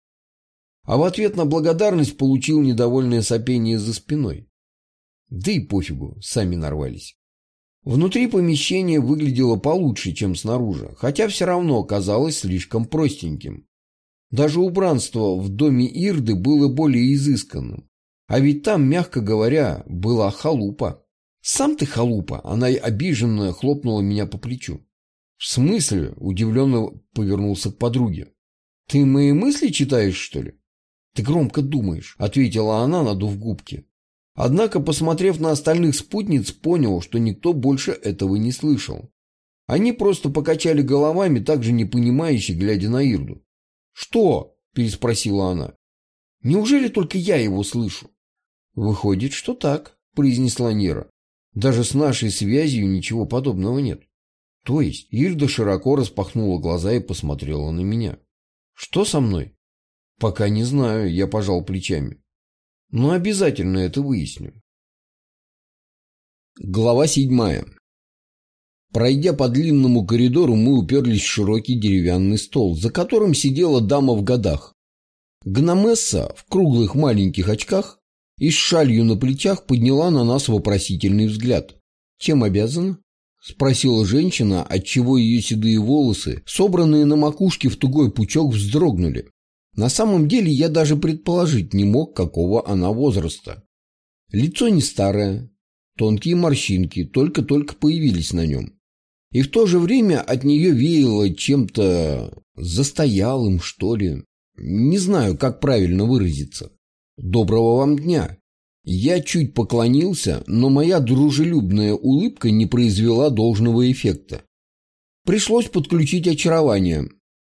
А в ответ на благодарность получил недовольное сопение за спиной. Да и пофигу, сами нарвались. Внутри помещение выглядело получше, чем снаружи, хотя все равно казалось слишком простеньким. Даже убранство в доме Ирды было более изысканным. А ведь там, мягко говоря, была халупа. «Сам ты халупа!» Она обиженно хлопнула меня по плечу. «В смысле?» – удивленно повернулся к подруге. «Ты мои мысли читаешь, что ли?» «Ты громко думаешь», – ответила она, надув губки. Однако, посмотрев на остальных спутниц, понял, что никто больше этого не слышал. Они просто покачали головами, также непонимающе, глядя на Ирду. «Что?» – переспросила она. «Неужели только я его слышу?» «Выходит, что так», – произнесла Нера. «Даже с нашей связью ничего подобного нет». То есть Ирда широко распахнула глаза и посмотрела на меня. «Что со мной?» Пока не знаю, я пожал плечами. Но обязательно это выясню. Глава седьмая. Пройдя по длинному коридору, мы уперлись в широкий деревянный стол, за которым сидела дама в годах. Гномесса в круглых маленьких очках и с шалью на плечах подняла на нас вопросительный взгляд. «Чем обязана?» — спросила женщина, отчего ее седые волосы, собранные на макушке в тугой пучок, вздрогнули. На самом деле я даже предположить не мог, какого она возраста. Лицо не старое, тонкие морщинки только-только появились на нем. И в то же время от нее веяло чем-то застоялым, что ли. Не знаю, как правильно выразиться. Доброго вам дня. Я чуть поклонился, но моя дружелюбная улыбка не произвела должного эффекта. Пришлось подключить очарование.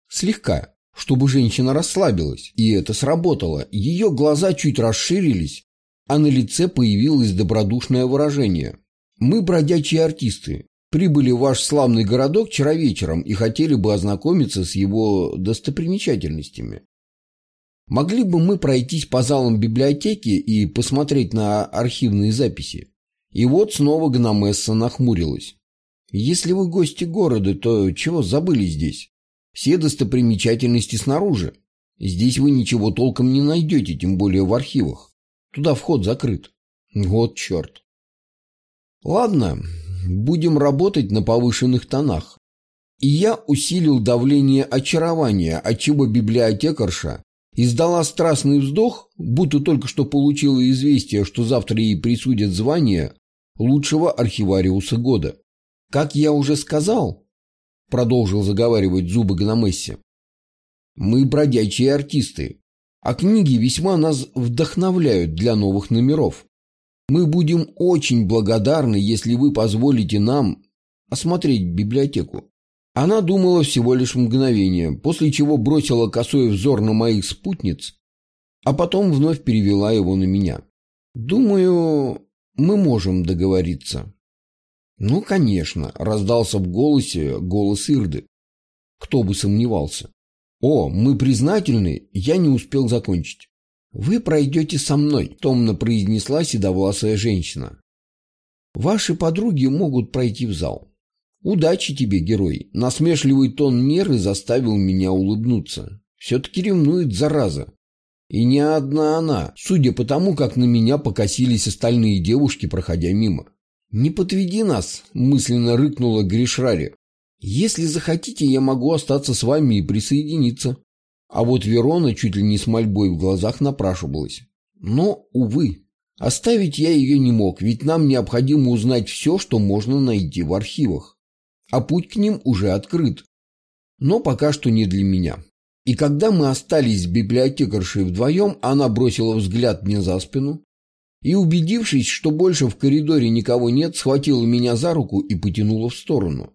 Слегка, чтобы женщина расслабилась, и это сработало. Ее глаза чуть расширились, а на лице появилось добродушное выражение. «Мы бродячие артисты. Прибыли в ваш славный городок вчера вечером и хотели бы ознакомиться с его достопримечательностями. Могли бы мы пройтись по залам библиотеки и посмотреть на архивные записи? И вот снова Гномесса нахмурилась. Если вы гости города, то чего забыли здесь? Все достопримечательности снаружи. Здесь вы ничего толком не найдете, тем более в архивах. Туда вход закрыт. Вот черт. Ладно, будем работать на повышенных тонах. И я усилил давление очарования, отчего библиотекарша Издала страстный вздох, будто только что получила известие, что завтра ей присудят звание лучшего архивариуса года. «Как я уже сказал», — продолжил заговаривать зубы Гномесси, — «мы бродячие артисты, а книги весьма нас вдохновляют для новых номеров. Мы будем очень благодарны, если вы позволите нам осмотреть библиотеку. Она думала всего лишь мгновение, после чего бросила косой взор на моих спутниц, а потом вновь перевела его на меня. «Думаю, мы можем договориться». «Ну, конечно», — раздался в голосе голос Ирды. Кто бы сомневался. «О, мы признательны, я не успел закончить». «Вы пройдете со мной», — томно произнесла седовласая женщина. «Ваши подруги могут пройти в зал». «Удачи тебе, герой!» Насмешливый тон меры заставил меня улыбнуться. Все-таки ревнует, зараза. И не одна она, судя по тому, как на меня покосились остальные девушки, проходя мимо. «Не подведи нас!» – мысленно рыкнула Гришрари. «Если захотите, я могу остаться с вами и присоединиться». А вот Верона чуть ли не с мольбой в глазах напрашивалась. Но, увы, оставить я ее не мог, ведь нам необходимо узнать все, что можно найти в архивах а путь к ним уже открыт. Но пока что не для меня. И когда мы остались с библиотекаршей вдвоем, она бросила взгляд мне за спину и, убедившись, что больше в коридоре никого нет, схватила меня за руку и потянула в сторону.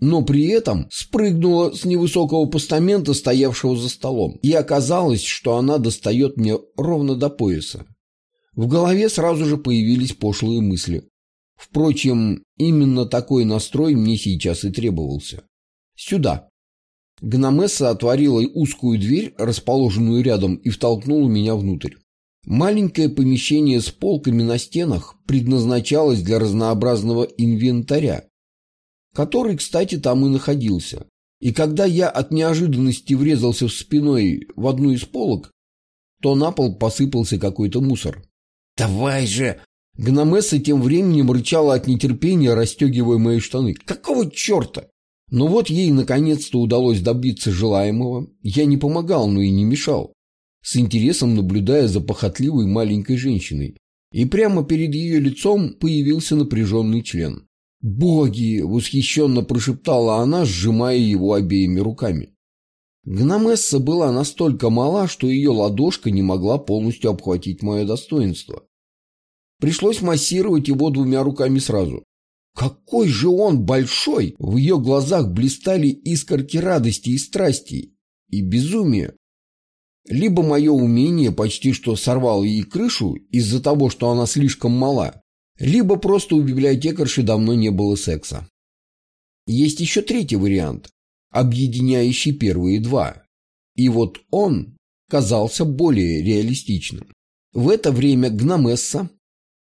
Но при этом спрыгнула с невысокого постамента, стоявшего за столом, и оказалось, что она достает мне ровно до пояса. В голове сразу же появились пошлые мысли. Впрочем, именно такой настрой мне сейчас и требовался. Сюда. Гномесса отворила узкую дверь, расположенную рядом, и втолкнула меня внутрь. Маленькое помещение с полками на стенах предназначалось для разнообразного инвентаря, который, кстати, там и находился. И когда я от неожиданности врезался в спиной в одну из полок, то на пол посыпался какой-то мусор. «Давай же!» Гномесса тем временем рычала от нетерпения, расстегивая мои штаны. «Какого черта?» Но вот ей наконец-то удалось добиться желаемого. Я не помогал, но и не мешал, с интересом наблюдая за похотливой маленькой женщиной. И прямо перед ее лицом появился напряженный член. «Боги!» — восхищенно прошептала она, сжимая его обеими руками. Гномесса была настолько мала, что ее ладошка не могла полностью обхватить мое достоинство. Пришлось массировать его двумя руками сразу. Какой же он большой! В ее глазах блистали искорки радости и страсти, и безумия. Либо мое умение почти что сорвало ей крышу из-за того, что она слишком мала, либо просто у библиотекарши давно не было секса. Есть еще третий вариант, объединяющий первые два. И вот он казался более реалистичным. В это время Гномесса,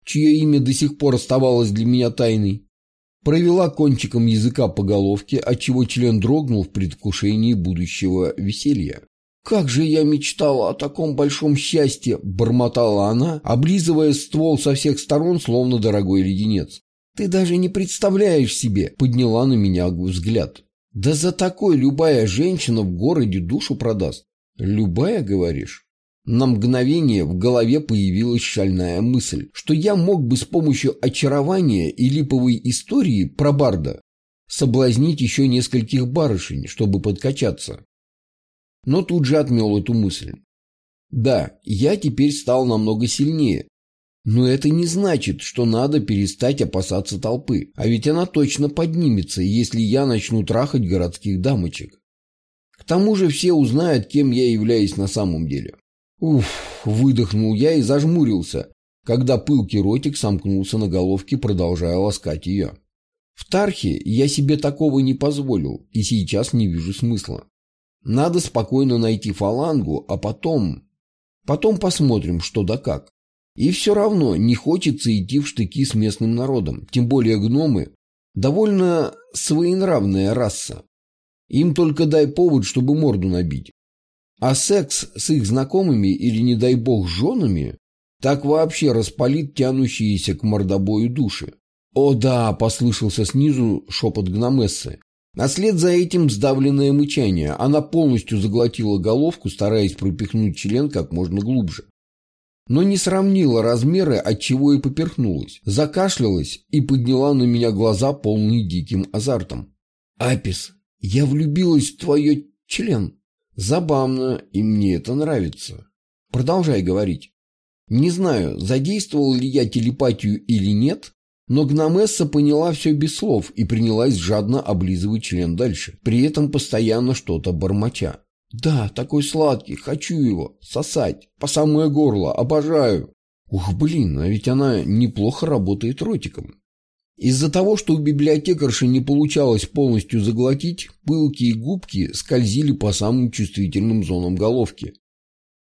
чье имя до сих пор оставалось для меня тайной, провела кончиком языка по головке, отчего член дрогнул в предвкушении будущего веселья. «Как же я мечтала о таком большом счастье!» – бормотала она, облизывая ствол со всех сторон, словно дорогой леденец. «Ты даже не представляешь себе!» – подняла на меня взгляд. «Да за такой любая женщина в городе душу продаст». «Любая, говоришь?» На мгновение в голове появилась шальная мысль, что я мог бы с помощью очарования и липовой истории про Барда соблазнить еще нескольких барышень, чтобы подкачаться но тут же отмел эту мысль. Да, я теперь стал намного сильнее, но это не значит, что надо перестать опасаться толпы, а ведь она точно поднимется, если я начну трахать городских дамочек. К тому же все узнают, кем я являюсь на самом деле. Уф, выдохнул я и зажмурился, когда пылкий ротик сомкнулся на головке, продолжая ласкать ее. В Тархе я себе такого не позволил и сейчас не вижу смысла. Надо спокойно найти фалангу, а потом... Потом посмотрим, что да как. И все равно не хочется идти в штыки с местным народом, тем более гномы – довольно своенравная раса. Им только дай повод, чтобы морду набить. А секс с их знакомыми или, не дай бог, женами так вообще распалит тянущиеся к мордобою души. «О да!» – послышался снизу шепот гномессы. А след за этим сдавленное мычание. Она полностью заглотила головку, стараясь пропихнуть член как можно глубже. Но не сравнила размеры, от чего и поперхнулась. Закашлялась и подняла на меня глаза, полные диким азартом. «Апис, я влюбилась в твое член. Забавно, и мне это нравится. Продолжай говорить. Не знаю, задействовал ли я телепатию или нет, но Гномесса поняла все без слов и принялась жадно облизывать член дальше, при этом постоянно что-то бормоча. «Да, такой сладкий, хочу его, сосать, по самое горло, обожаю». Ух, блин, а ведь она неплохо работает ротиком. Из-за того, что у библиотекарши не получалось полностью заглотить, пылкие губки скользили по самым чувствительным зонам головки.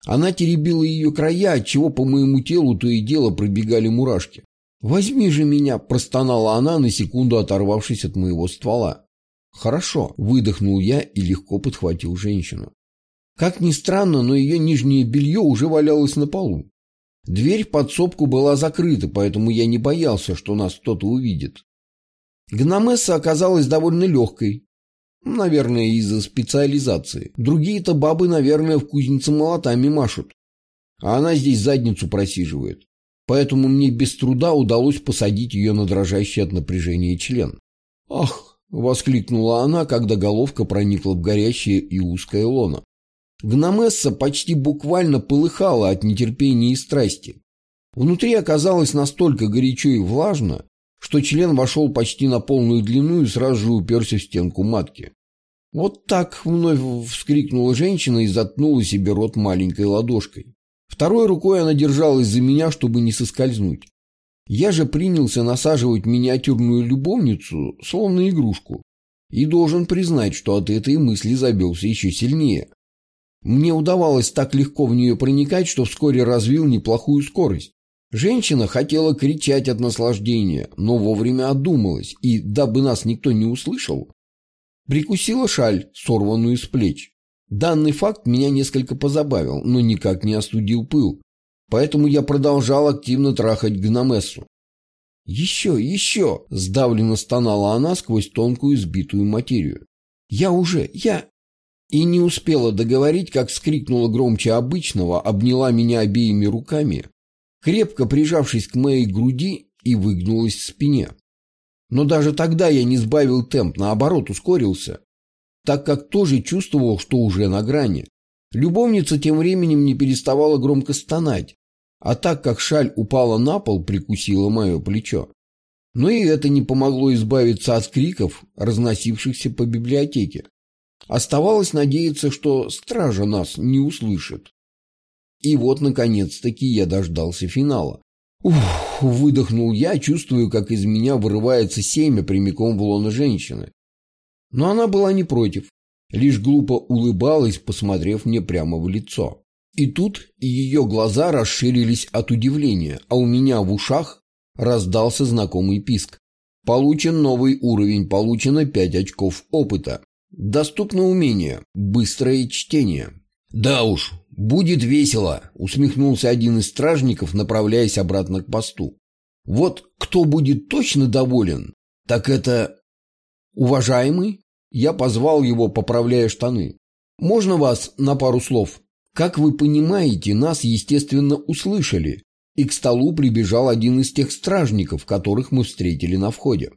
Она теребила ее края, отчего по моему телу то и дело пробегали мурашки. «Возьми же меня!» – простонала она, на секунду оторвавшись от моего ствола. «Хорошо», – выдохнул я и легко подхватил женщину. Как ни странно, но ее нижнее белье уже валялось на полу. Дверь в подсобку была закрыта, поэтому я не боялся, что нас кто-то увидит. Гномесса оказалась довольно легкой. Наверное, из-за специализации. Другие-то бабы, наверное, в кузнице молотами машут. А она здесь задницу просиживает поэтому мне без труда удалось посадить ее на дрожащий от напряжения член. «Ах!» — воскликнула она, когда головка проникла в горящее и узкое лоно. Гномесса почти буквально полыхала от нетерпения и страсти. Внутри оказалось настолько горячо и влажно, что член вошел почти на полную длину и сразу же уперся в стенку матки. Вот так вновь вскрикнула женщина и заткнула себе рот маленькой ладошкой. Второй рукой она держалась за меня, чтобы не соскользнуть. Я же принялся насаживать миниатюрную любовницу, словно игрушку, и должен признать, что от этой мысли забился еще сильнее. Мне удавалось так легко в нее проникать, что вскоре развил неплохую скорость. Женщина хотела кричать от наслаждения, но вовремя отдумалась, и, дабы нас никто не услышал, прикусила шаль, сорванную с плеч. Данный факт меня несколько позабавил, но никак не остудил пыл, поэтому я продолжал активно трахать гномессу. «Еще, еще!» – сдавленно стонала она сквозь тонкую сбитую материю. «Я уже, я...» И не успела договорить, как скрикнула громче обычного, обняла меня обеими руками, крепко прижавшись к моей груди и выгнулась в спине. Но даже тогда я не сбавил темп, наоборот, ускорился так как тоже чувствовал, что уже на грани. Любовница тем временем не переставала громко стонать, а так как шаль упала на пол, прикусила мое плечо. Но и это не помогло избавиться от криков, разносившихся по библиотеке. Оставалось надеяться, что стража нас не услышит. И вот, наконец-таки, я дождался финала. Ух, выдохнул я, чувствую, как из меня вырывается семя прямиком в лоно женщины. Но она была не против, лишь глупо улыбалась, посмотрев мне прямо в лицо. И тут ее глаза расширились от удивления, а у меня в ушах раздался знакомый писк. Получен новый уровень, получено 5 очков опыта. Доступно умение «Быстрое чтение». «Да уж, будет весело», — усмехнулся один из стражников, направляясь обратно к посту. «Вот кто будет точно доволен, так это...» «Уважаемый?» Я позвал его, поправляя штаны. «Можно вас на пару слов?» Как вы понимаете, нас, естественно, услышали, и к столу прибежал один из тех стражников, которых мы встретили на входе.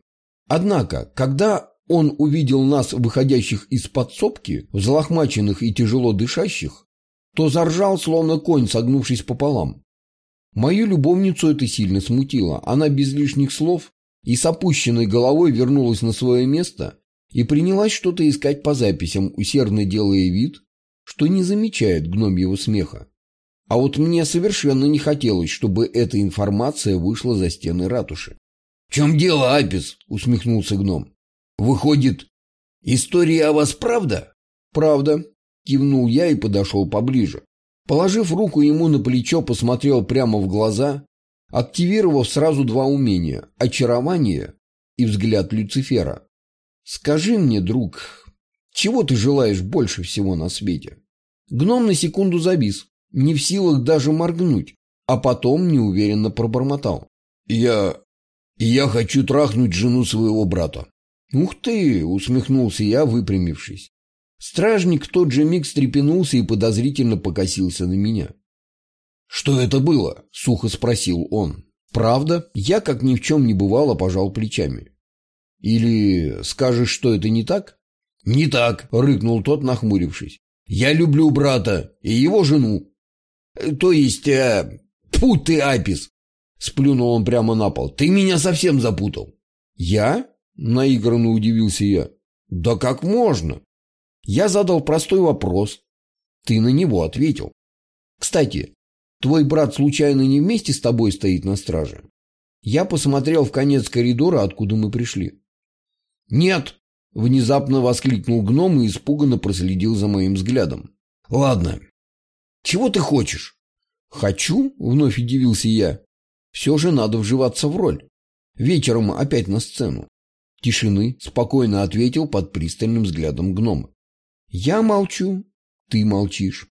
Однако, когда он увидел нас, выходящих из подсобки, взлохмаченных и тяжело дышащих, то заржал, словно конь, согнувшись пополам. Мою любовницу это сильно смутило. Она без лишних слов и с опущенной головой вернулась на свое место и принялась что-то искать по записям, усердно делая вид, что не замечает гномьего смеха. А вот мне совершенно не хотелось, чтобы эта информация вышла за стены ратуши. «В чем дело, Апис?» — усмехнулся гном. «Выходит, история о вас правда?» «Правда», — кивнул я и подошел поближе. Положив руку ему на плечо, посмотрел прямо в глаза, активировав сразу два умения – очарование и взгляд Люцифера. «Скажи мне, друг, чего ты желаешь больше всего на свете?» Гном на секунду завис, не в силах даже моргнуть, а потом неуверенно пробормотал. «Я... я хочу трахнуть жену своего брата». «Ух ты!» — усмехнулся я, выпрямившись. Стражник в тот же миг встрепенулся и подозрительно покосился на меня. «Что это было?» — сухо спросил он. «Правда?» Я, как ни в чем не бывало, пожал плечами. «Или скажешь, что это не так?» «Не так», — рыкнул тот, нахмурившись. «Я люблю брата и его жену». «То есть, э, тьфу ты, Апис!» — сплюнул он прямо на пол. «Ты меня совсем запутал». «Я?» — наигранно удивился я. «Да как можно?» Я задал простой вопрос. Ты на него ответил. «Кстати, твой брат случайно не вместе с тобой стоит на страже?» Я посмотрел в конец коридора, откуда мы пришли. «Нет», Внезапно воскликнул гном и испуганно проследил за моим взглядом. «Ладно. Чего ты хочешь?» «Хочу?» — вновь удивился я. «Все же надо вживаться в роль. Вечером опять на сцену». «Тишины», — спокойно ответил под пристальным взглядом гнома. «Я молчу, ты молчишь.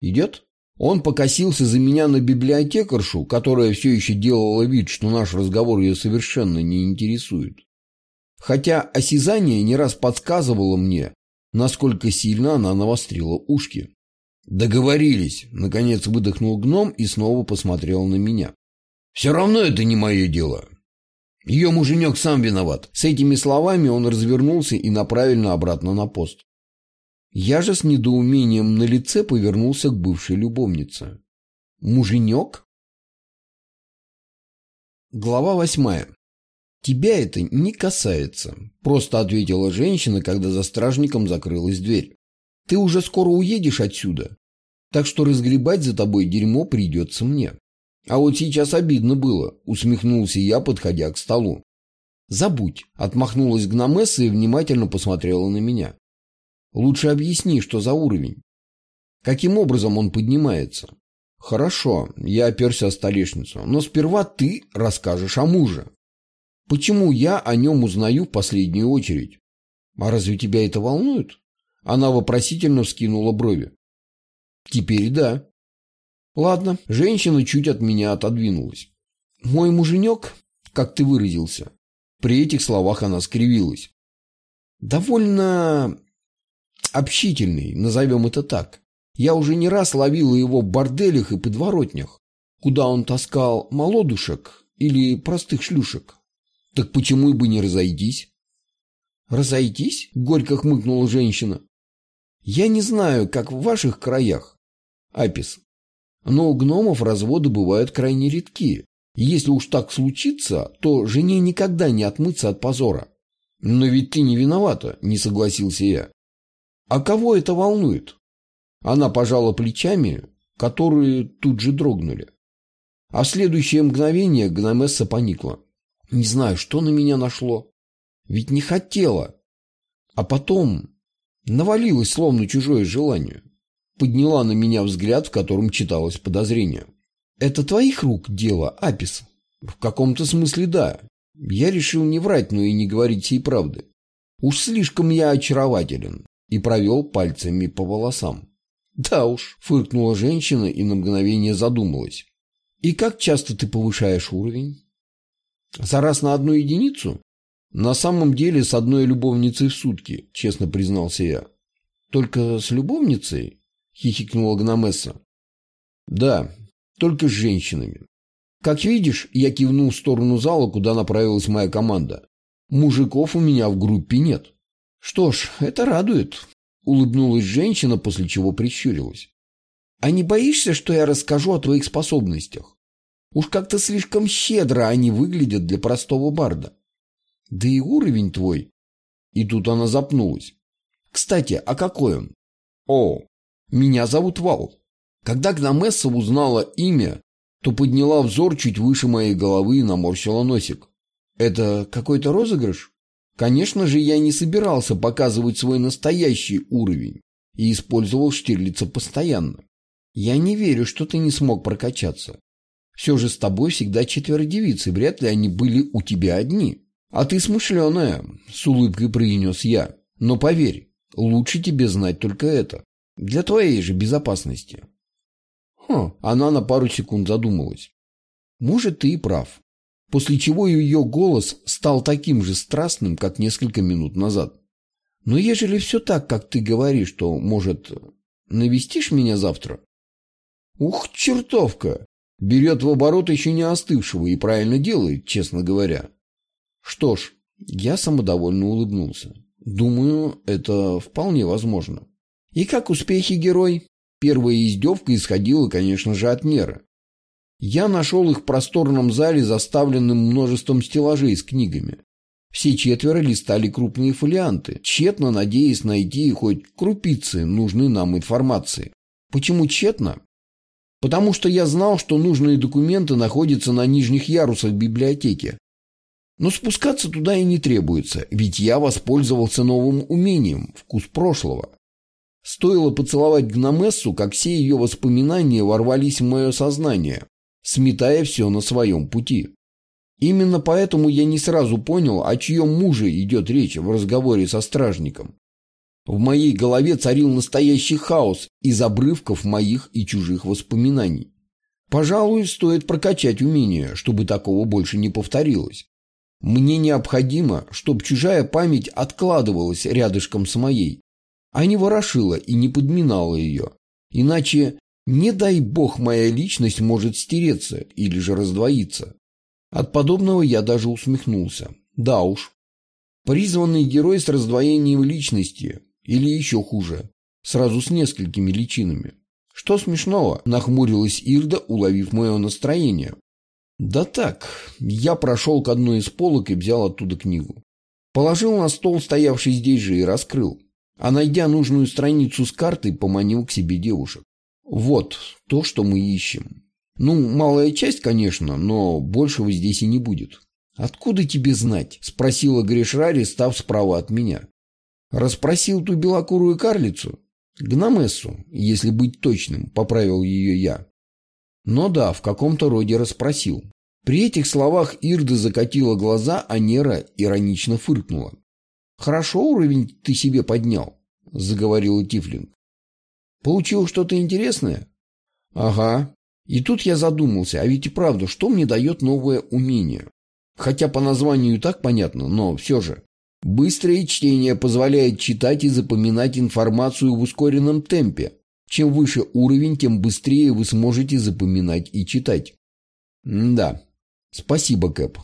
Идет?» Он покосился за меня на библиотекаршу, которая все еще делала вид, что наш разговор ее совершенно не интересует. Хотя осязание не раз подсказывало мне, насколько сильно она навострила ушки. «Договорились», — наконец выдохнул гном и снова посмотрел на меня. «Все равно это не мое дело. Ее муженек сам виноват». С этими словами он развернулся и направил обратно на пост. Я же с недоумением на лице повернулся к бывшей любовнице. «Муженек?» Глава восьмая. «Тебя это не касается», – просто ответила женщина, когда за стражником закрылась дверь. «Ты уже скоро уедешь отсюда, так что разгребать за тобой дерьмо придется мне». «А вот сейчас обидно было», – усмехнулся я, подходя к столу. «Забудь», – отмахнулась гномесса и внимательно посмотрела на меня. «Лучше объясни, что за уровень. Каким образом он поднимается?» «Хорошо», – я оперся о столешницу, – «но сперва ты расскажешь о муже». Почему я о нем узнаю в последнюю очередь? А разве тебя это волнует? Она вопросительно вскинула брови. Теперь да. Ладно, женщина чуть от меня отодвинулась. Мой муженек, как ты выразился. При этих словах она скривилась. Довольно общительный, назовем это так. Я уже не раз ловила его в борделях и подворотнях, куда он таскал молодушек или простых шлюшек. Так почему бы не разойтись? Разойтись? Горько хмыкнула женщина. Я не знаю, как в ваших краях, Апис, но у гномов разводы бывают крайне редки. Если уж так случится, то жене никогда не отмыться от позора. Но ведь ты не виновата, не согласился я. А кого это волнует? Она пожала плечами, которые тут же дрогнули. А в следующее мгновение гномесса поникла. Не знаю, что на меня нашло. Ведь не хотела. А потом навалилось словно чужое желание. подняла на меня взгляд, в котором читалось подозрение. «Это твоих рук дело, Апис?» «В каком-то смысле да. Я решил не врать, но и не говорить всей правды. Уж слишком я очарователен». И провел пальцами по волосам. «Да уж», — фыркнула женщина и на мгновение задумалась. «И как часто ты повышаешь уровень?» «За раз на одну единицу?» «На самом деле с одной любовницей в сутки», — честно признался я. «Только с любовницей?» — хихикнула Гномесса. «Да, только с женщинами. Как видишь, я кивнул в сторону зала, куда направилась моя команда. Мужиков у меня в группе нет». «Что ж, это радует», — улыбнулась женщина, после чего прищурилась. «А не боишься, что я расскажу о твоих способностях? Уж как-то слишком щедро они выглядят для простого барда. Да и уровень твой. И тут она запнулась. Кстати, а какой он? О, меня зовут Вал. Когда Гномесса узнала имя, то подняла взор чуть выше моей головы и наморщила носик. Это какой-то розыгрыш? Конечно же, я не собирался показывать свой настоящий уровень и использовал Штирлица постоянно. Я не верю, что ты не смог прокачаться. Все же с тобой всегда четверо девиц, и вряд ли они были у тебя одни. А ты смышленая, с улыбкой произнес я. Но поверь, лучше тебе знать только это. Для твоей же безопасности. Хм, она на пару секунд задумалась. Может, ты и прав. После чего ее голос стал таким же страстным, как несколько минут назад. Но ежели все так, как ты говоришь, то, может, навестишь меня завтра? Ух, чертовка! Берет в оборот еще не остывшего и правильно делает, честно говоря. Что ж, я самодовольно улыбнулся. Думаю, это вполне возможно. И как успехи, герой? Первая издевка исходила, конечно же, от Нера. Я нашел их в просторном зале, заставленном множеством стеллажей с книгами. Все четверо листали крупные фолианты, тщетно надеясь найти хоть крупицы нужной нам информации. Почему тщетно? Потому что я знал, что нужные документы находятся на нижних ярусах библиотеки. Но спускаться туда и не требуется, ведь я воспользовался новым умением – вкус прошлого. Стоило поцеловать гномессу, как все ее воспоминания ворвались в мое сознание, сметая все на своем пути. Именно поэтому я не сразу понял, о чьем муже идет речь в разговоре со стражником. В моей голове царил настоящий хаос из обрывков моих и чужих воспоминаний. Пожалуй, стоит прокачать умение, чтобы такого больше не повторилось. Мне необходимо, чтобы чужая память откладывалась рядышком с моей, а не ворошила и не подминала ее. Иначе, не дай бог, моя личность может стереться или же раздвоиться. От подобного я даже усмехнулся. Да уж. Призванный герой с раздвоением личности, или еще хуже, сразу с несколькими личинами. Что смешного, нахмурилась Ирда, уловив мое настроение. Да так, я прошел к одной из полок и взял оттуда книгу. Положил на стол, стоявший здесь же, и раскрыл. А найдя нужную страницу с картой, поманил к себе девушек. Вот то, что мы ищем. Ну, малая часть, конечно, но большего здесь и не будет. «Откуда тебе знать?» – спросила Гришрари, став справа от меня. Расспросил ту белокурую карлицу? Гномессу, если быть точным, поправил ее я. Но да, в каком-то роде расспросил. При этих словах Ирда закатила глаза, а Нера иронично фыркнула. «Хорошо уровень ты себе поднял», — заговорила Тифлинг. «Получил что-то интересное?» «Ага. И тут я задумался, а ведь и правда, что мне дает новое умение? Хотя по названию и так понятно, но все же. Быстрое чтение позволяет читать и запоминать информацию в ускоренном темпе. Чем выше уровень, тем быстрее вы сможете запоминать и читать. М да. Спасибо, Кэп.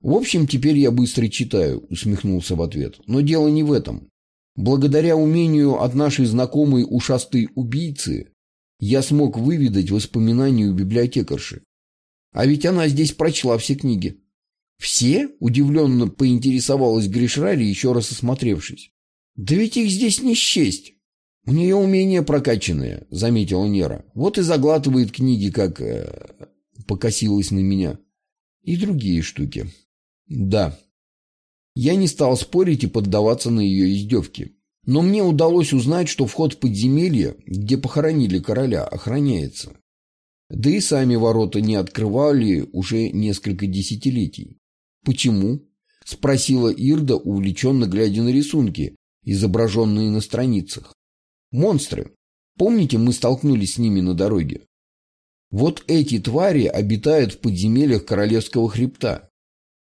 В общем, теперь я быстро читаю, усмехнулся в ответ. Но дело не в этом. Благодаря умению от нашей знакомой ушастой убийцы я смог выведать воспоминания у библиотекарши. А ведь она здесь прочла все книги. «Все?» – удивленно поинтересовалась Гришрари, еще раз осмотревшись. «Да ведь их здесь не счесть!» «У нее умения прокачанные», – заметила Нера. «Вот и заглатывает книги, как...» э, покосилась на меня. «И другие штуки». «Да». Я не стал спорить и поддаваться на ее издевки. Но мне удалось узнать, что вход в подземелье, где похоронили короля, охраняется. Да и сами ворота не открывали уже несколько десятилетий. «Почему?» – спросила Ирда, увлеченно глядя на рисунки, изображенные на страницах. «Монстры. Помните, мы столкнулись с ними на дороге? Вот эти твари обитают в подземельях Королевского хребта.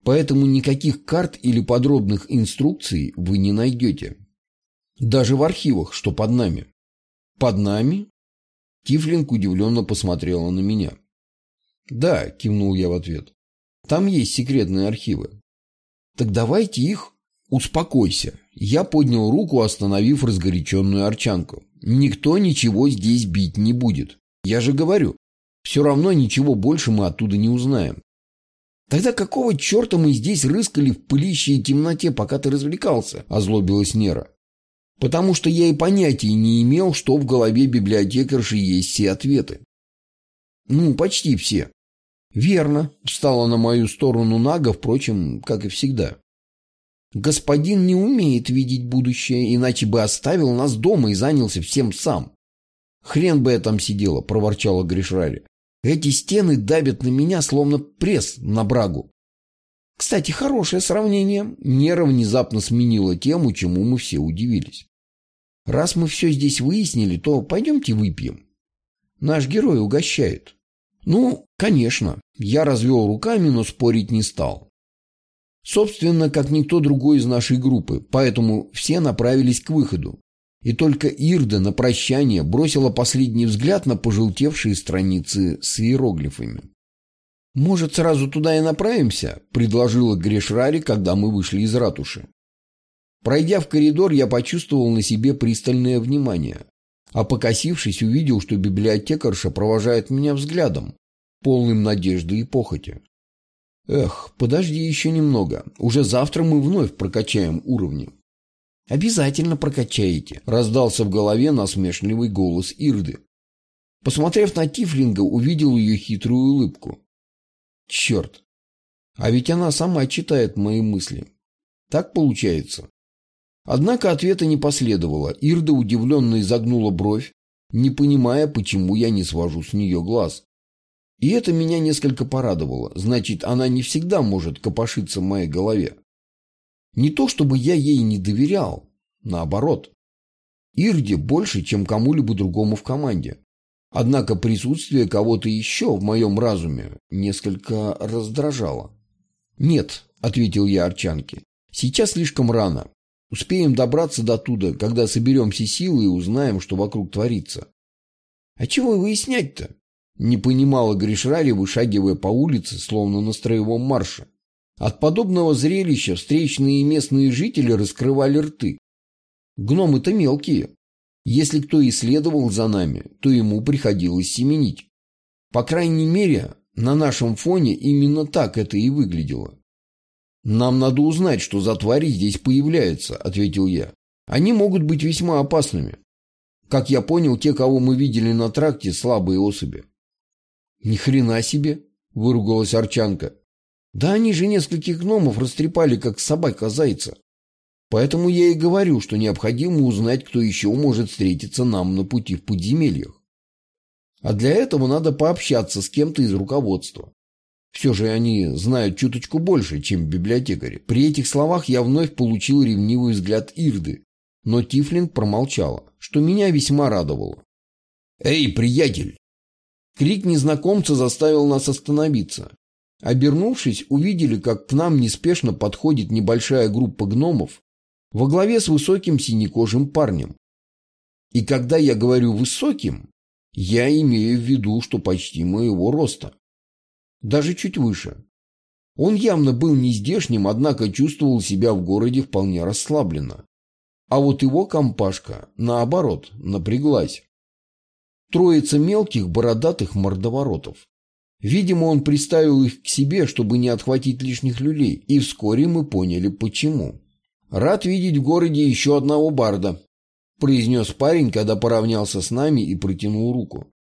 Поэтому никаких карт или подробных инструкций вы не найдете. Даже в архивах, что под нами. Под нами? Тифлинг удивленно посмотрела на меня. Да, кивнул я в ответ. Там есть секретные архивы. Так давайте их... Успокойся. Я поднял руку, остановив разгоряченную арчанку. Никто ничего здесь бить не будет. Я же говорю, все равно ничего больше мы оттуда не узнаем. Тогда какого черта мы здесь рыскали в пылище и темноте, пока ты развлекался? Озлобилась Нера. Потому что я и понятия не имел, что в голове библиотекарши есть все ответы. Ну, почти все. Верно, встала на мою сторону Нага, впрочем, как и всегда. Господин не умеет видеть будущее, иначе бы оставил нас дома и занялся всем сам. Хрен бы я там сидела, проворчала Гришрари. Эти стены давят на меня, словно пресс на брагу. Кстати, хорошее сравнение. Нера внезапно сменила тему, чему мы все удивились. Раз мы все здесь выяснили, то пойдемте выпьем. Наш герой угощает. Ну, конечно. Я развел руками, но спорить не стал. Собственно, как никто другой из нашей группы, поэтому все направились к выходу. И только Ирда на прощание бросила последний взгляд на пожелтевшие страницы с иероглифами. «Может, сразу туда и направимся?» – предложила Грешрари, когда мы вышли из ратуши. Пройдя в коридор, я почувствовал на себе пристальное внимание, а покосившись, увидел, что библиотекарша провожает меня взглядом, полным надежды и похоти. Эх, подожди еще немного, уже завтра мы вновь прокачаем уровни. «Обязательно прокачаете», – раздался в голове насмешливый голос Ирды. Посмотрев на Тифлинга, увидел ее хитрую улыбку. Черт! А ведь она сама читает мои мысли. Так получается. Однако ответа не последовало. Ирда удивленно изогнула бровь, не понимая, почему я не свожу с нее глаз. И это меня несколько порадовало. Значит, она не всегда может копошиться в моей голове. Не то, чтобы я ей не доверял. Наоборот. Ирде больше, чем кому-либо другому в команде. Однако присутствие кого-то еще в моем разуме несколько раздражало. «Нет», — ответил я Арчанке, — «сейчас слишком рано. Успеем добраться до туда, когда соберем все силы и узнаем, что вокруг творится». «А чего выяснять-то?» — не понимала Гришрари, вышагивая по улице, словно на строевом марше. От подобного зрелища встречные местные жители раскрывали рты. Гномы-то мелкие, если кто и следовал за нами, то ему приходилось семенить. По крайней мере, на нашем фоне именно так это и выглядело. «Нам надо узнать, что за твари здесь появляются», — ответил я. «Они могут быть весьма опасными. Как я понял, те, кого мы видели на тракте, слабые особи». «Ни хрена себе!» — выругалась Арчанка. «Да они же нескольких гномов растрепали, как собака зайца. Поэтому я и говорю, что необходимо узнать, кто еще может встретиться нам на пути в подземельях. А для этого надо пообщаться с кем-то из руководства. Все же они знают чуточку больше, чем библиотекари. При этих словах я вновь получил ревнивый взгляд Ирды, но Тифлинг промолчала, что меня весьма радовало. «Эй, приятель!» Крик незнакомца заставил нас остановиться. Обернувшись, увидели, как к нам неспешно подходит небольшая группа гномов во главе с высоким синекожим парнем. И когда я говорю «высоким», я имею в виду, что почти моего роста. Даже чуть выше. Он явно был не здешним, однако чувствовал себя в городе вполне расслабленно. А вот его компашка, наоборот, напряглась. Троица мелких бородатых мордоворотов. Видимо, он приставил их к себе, чтобы не отхватить лишних люлей, и вскоре мы поняли, почему. «Рад видеть в городе еще одного барда», – произнес парень, когда поравнялся с нами и протянул руку.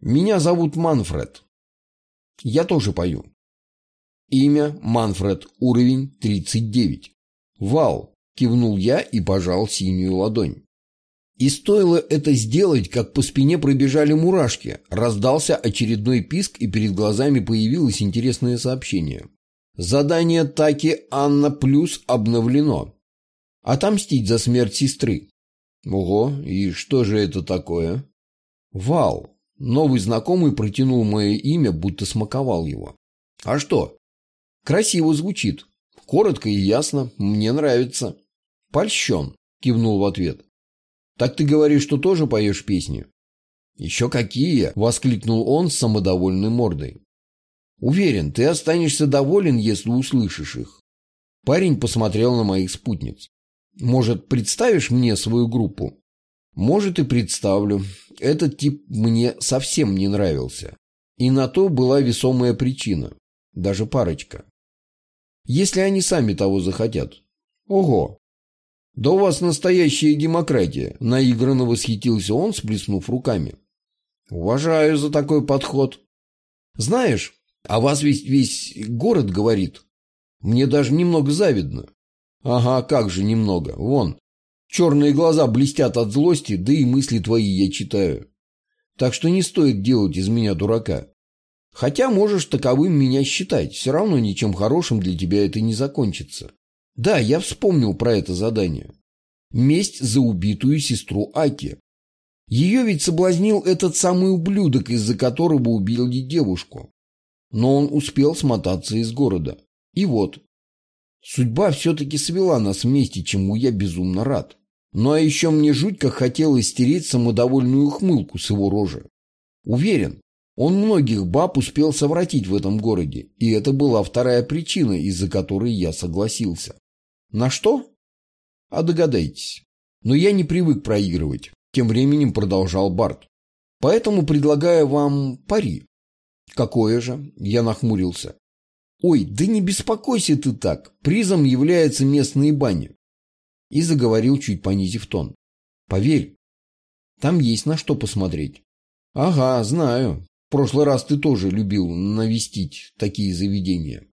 «Меня зовут Манфред. Я тоже пою». Имя Манфред, уровень 39. Вал, кивнул я и пожал синюю ладонь. И стоило это сделать, как по спине пробежали мурашки, раздался очередной писк, и перед глазами появилось интересное сообщение. Задание Таки Анна Плюс обновлено. Отомстить за смерть сестры. Ого, и что же это такое? Вал. Новый знакомый протянул мое имя, будто смаковал его. А что? Красиво звучит. Коротко и ясно. Мне нравится. Польщен, кивнул в ответ. Так ты говоришь, что тоже поешь песни? Еще какие? Воскликнул он с самодовольной мордой. Уверен, ты останешься доволен, если услышишь их. Парень посмотрел на моих спутниц. Может, представишь мне свою группу? Может, и представлю. Этот тип мне совсем не нравился. И на то была весомая причина. Даже парочка. Если они сами того захотят. Ого! Да у вас настоящая демократия, наигранно восхитился он, сплеснув руками. Уважаю за такой подход. Знаешь, о вас ведь весь город говорит. Мне даже немного завидно. Ага, как же немного. Вон, черные глаза блестят от злости, да и мысли твои я читаю. Так что не стоит делать из меня дурака. Хотя можешь таковым меня считать, все равно ничем хорошим для тебя это не закончится. Да, я вспомнил про это задание. Месть за убитую сестру Аки. Ее ведь соблазнил этот самый ублюдок, из-за которого убили девушку. Но он успел смотаться из города. И вот, Судьба все-таки свела нас вместе, чему я безумно рад. Ну а еще мне жуть хотелось стереть самодовольную ухмылку с его рожи. Уверен, он многих баб успел совратить в этом городе, и это была вторая причина, из-за которой я согласился. На что? А догадайтесь. Но я не привык проигрывать, тем временем продолжал Барт. Поэтому предлагаю вам пари. Какое же? Я нахмурился. «Ой, да не беспокойся ты так, призом являются местные бани». И заговорил, чуть понизив тон. «Поверь, там есть на что посмотреть». «Ага, знаю. В прошлый раз ты тоже любил навестить такие заведения».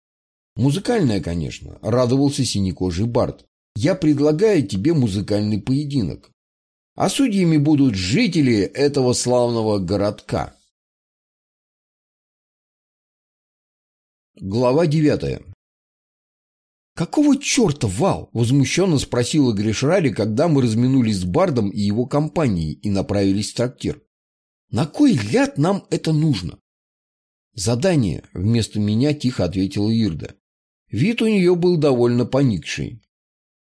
«Музыкальное, конечно», — радовался синекожий Барт. «Я предлагаю тебе музыкальный поединок. А судьями будут жители этого славного городка». Глава девятая. «Какого черта, Вал?» – возмущенно спросила Гришрари, когда мы разминулись с Бардом и его компанией и направились в трактир. «На кой ляд нам это нужно?» «Задание», – вместо меня тихо ответила Ирда. Вид у нее был довольно поникший.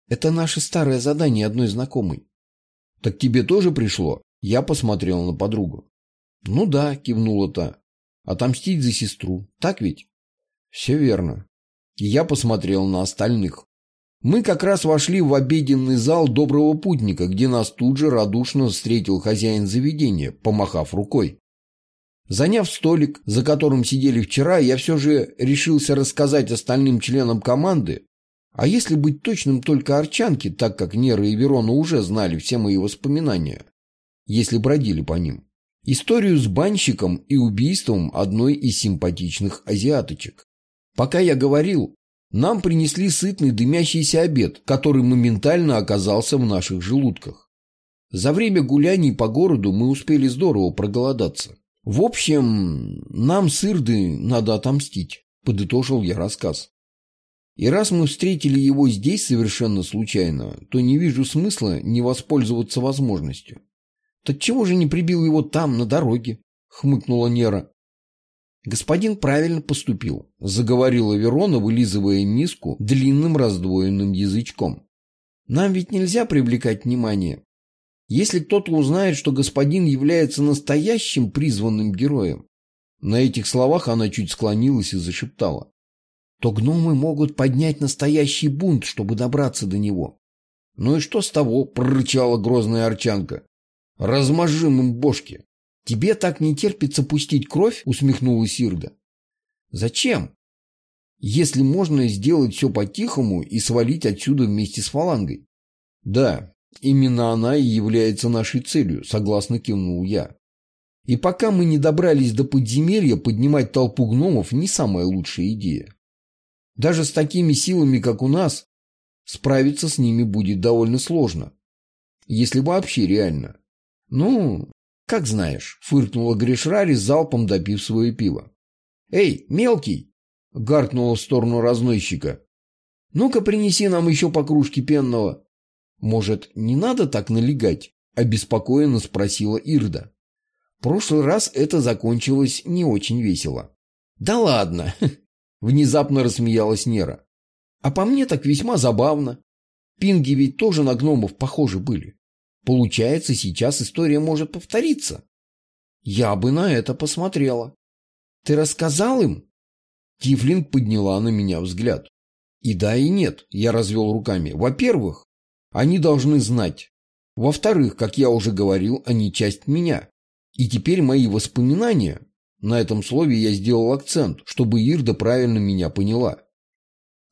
«Это наше старое задание одной знакомой». «Так тебе тоже пришло?» Я посмотрел на подругу. «Ну да», – кивнула та. «Отомстить за сестру. Так ведь?» Все верно. я посмотрел на остальных. Мы как раз вошли в обеденный зал доброго путника, где нас тут же радушно встретил хозяин заведения, помахав рукой. Заняв столик, за которым сидели вчера, я все же решился рассказать остальным членам команды, а если быть точным только арчанки, так как Нера и Верона уже знали все мои воспоминания, если бродили по ним, историю с банщиком и убийством одной из симпатичных азиаточек. Пока я говорил, нам принесли сытный дымящийся обед, который моментально оказался в наших желудках. За время гуляний по городу мы успели здорово проголодаться. В общем, нам с Ирды надо отомстить, подытожил я рассказ. И раз мы встретили его здесь совершенно случайно, то не вижу смысла не воспользоваться возможностью. Так чего же не прибил его там, на дороге? Хмыкнула Нера. «Господин правильно поступил», — заговорила Верона, вылизывая миску длинным раздвоенным язычком. «Нам ведь нельзя привлекать внимание. Если кто-то узнает, что господин является настоящим призванным героем...» На этих словах она чуть склонилась и зашептала. «То гномы могут поднять настоящий бунт, чтобы добраться до него». «Ну и что с того?» — прорычала грозная арчанка. «Размажим им бошки». «Тебе так не терпится пустить кровь?» – усмехнулась Ирда. «Зачем? Если можно сделать все по-тихому и свалить отсюда вместе с фалангой». «Да, именно она и является нашей целью», – согласно кивнул я. «И пока мы не добрались до подземелья, поднимать толпу гномов не самая лучшая идея. Даже с такими силами, как у нас, справиться с ними будет довольно сложно. Если вообще реально. Ну, как знаешь, фыркнула Гришрари, залпом допив свое пиво. «Эй, мелкий!» — гаркнула в сторону разносчика. «Ну-ка, принеси нам еще по кружке пенного». «Может, не надо так налегать?» — обеспокоенно спросила Ирда. Прошлый раз это закончилось не очень весело. «Да ладно!» — внезапно рассмеялась Нера. «А по мне так весьма забавно. Пинги ведь тоже на гномов похожи были. Получается, сейчас история может повториться. Я бы на это посмотрела. Ты рассказал им? Тифлинг подняла на меня взгляд. И да, и нет, я развел руками. Во-первых, они должны знать. Во-вторых, как я уже говорил, они часть меня. И теперь мои воспоминания, на этом слове я сделал акцент, чтобы Ирда правильно меня поняла.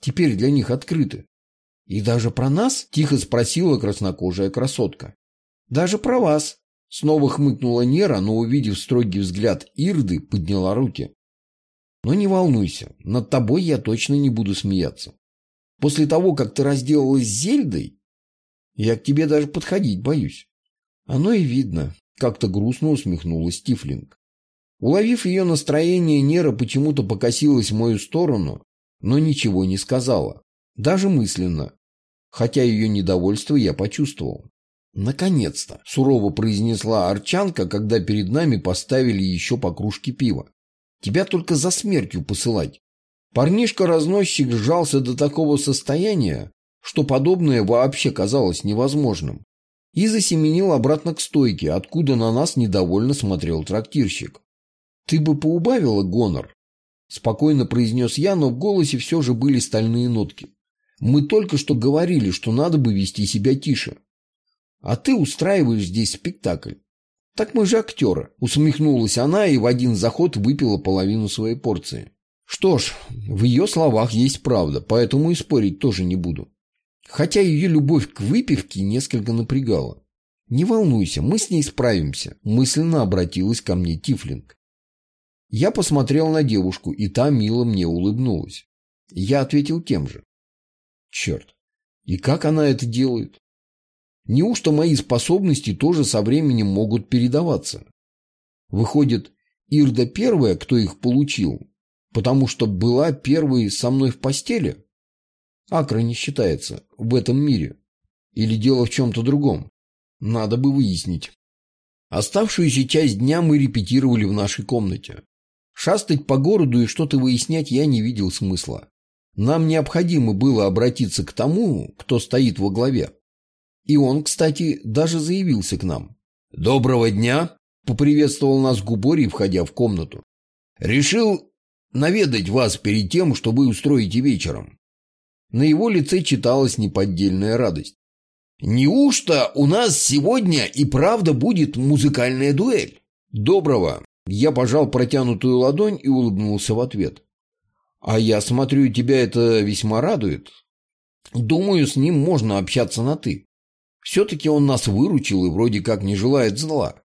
Теперь для них открыты. И даже про нас? Тихо спросила краснокожая красотка. Даже про вас. Снова хмыкнула Нера, но, увидев строгий взгляд Ирды, подняла руки. Но не волнуйся, над тобой я точно не буду смеяться. После того, как ты разделалась с Зельдой, я к тебе даже подходить боюсь. Оно и видно, как-то грустно усмехнулась Тифлинг. Уловив ее настроение, Нера почему-то покосилась в мою сторону, но ничего не сказала, даже мысленно, хотя ее недовольство я почувствовал. «Наконец-то!» – сурово произнесла Арчанка, когда перед нами поставили еще по кружке пива. «Тебя только за смертью посылать». Парнишка-разносчик сжался до такого состояния, что подобное вообще казалось невозможным, и засеменил обратно к стойке, откуда на нас недовольно смотрел трактирщик. «Ты бы поубавила гонор?» – спокойно произнес я, но в голосе все же были стальные нотки. «Мы только что говорили, что надо бы вести себя тише». А ты устраиваешь здесь спектакль. Так мы же актеры. Усмехнулась она и в один заход выпила половину своей порции. Что ж, в ее словах есть правда, поэтому и спорить тоже не буду. Хотя ее любовь к выпивке несколько напрягала. «Не волнуйся, мы с ней справимся», – мысленно обратилась ко мне Тифлинг. Я посмотрел на девушку, и та мило мне улыбнулась. Я ответил тем же. Черт, и как она это делает? Неужто мои способности тоже со временем могут передаваться? Выходит, Ирда первая, кто их получил, потому что была первой со мной в постели? Акра не считается в этом мире. Или дело в чем-то другом? Надо бы выяснить. Оставшуюся часть дня мы репетировали в нашей комнате. Шастать по городу и что-то выяснять я не видел смысла. Нам необходимо было обратиться к тому, кто стоит во главе. И он, кстати, даже заявился к нам. «Доброго дня!» – поприветствовал нас Губорий, входя в комнату. «Решил наведать вас перед тем, что вы устроите вечером». На его лице читалась неподдельная радость. «Неужто у нас сегодня и правда будет музыкальная дуэль?» «Доброго!» Я пожал протянутую ладонь и улыбнулся в ответ. «А я смотрю, тебя это весьма радует. Думаю, с ним можно общаться на «ты». Все-таки он нас выручил и вроде как не желает зла.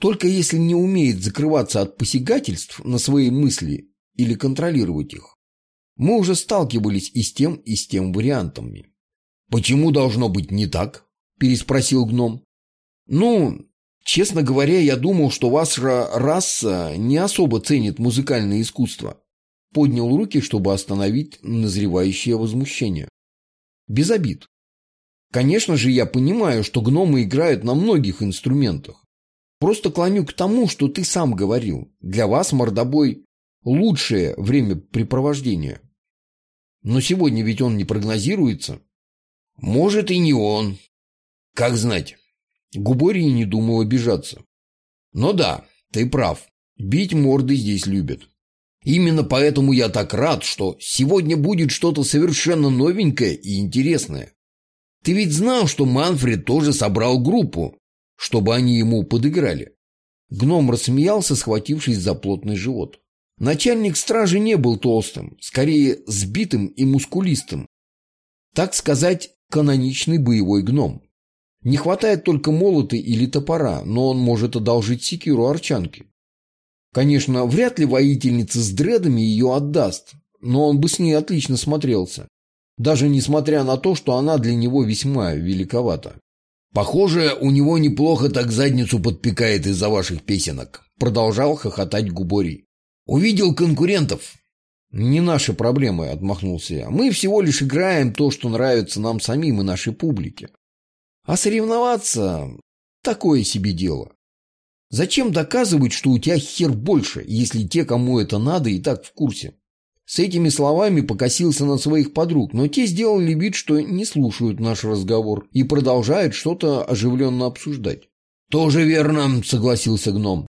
Только если не умеет закрываться от посягательств на свои мысли или контролировать их. Мы уже сталкивались и с тем, и с тем вариантами. «Почему должно быть не так?» – переспросил гном. «Ну, честно говоря, я думал, что ваша раса не особо ценит музыкальное искусство». Поднял руки, чтобы остановить назревающее возмущение. Без обид. Конечно же, я понимаю, что гномы играют на многих инструментах. Просто клоню к тому, что ты сам говорил. Для вас мордобой – лучшее времяпрепровождение. Но сегодня ведь он не прогнозируется. Может, и не он. Как знать. Губорий не думал обижаться. Но да, ты прав. Бить морды здесь любят. Именно поэтому я так рад, что сегодня будет что-то совершенно новенькое и интересное. Ты ведь знал, что Манфред тоже собрал группу, чтобы они ему подыграли. Гном рассмеялся, схватившись за плотный живот. Начальник стражи не был толстым, скорее сбитым и мускулистым. Так сказать, каноничный боевой гном. Не хватает только молота или топора, но он может одолжить секиру арчанки. Конечно, вряд ли воительница с дредами ее отдаст, но он бы с ней отлично смотрелся. Даже несмотря на то, что она для него весьма великовата. «Похоже, у него неплохо так задницу подпекает из-за ваших песенок», продолжал хохотать Губорий. «Увидел конкурентов». «Не наши проблемы», — отмахнулся я. «Мы всего лишь играем то, что нравится нам самим и нашей публике. А соревноваться — такое себе дело. Зачем доказывать, что у тебя хер больше, если те, кому это надо, и так в курсе?» С этими словами покосился на своих подруг, но те сделали вид, что не слушают наш разговор и продолжают что-то оживленно обсуждать. «Тоже верно», — согласился гном.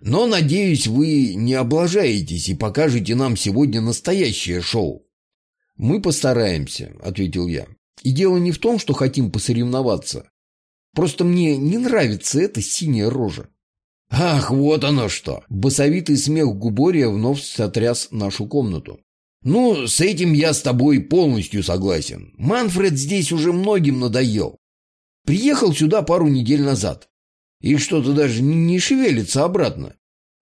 «Но, надеюсь, вы не облажаетесь и покажете нам сегодня настоящее шоу». «Мы постараемся», — ответил я. «И дело не в том, что хотим посоревноваться. Просто мне не нравится эта синяя рожа. «Ах, вот оно что!» Басовитый смех Губория вновь сотряс нашу комнату. «Ну, с этим я с тобой полностью согласен. Манфред здесь уже многим надоел. Приехал сюда пару недель назад. И что-то даже не шевелится обратно.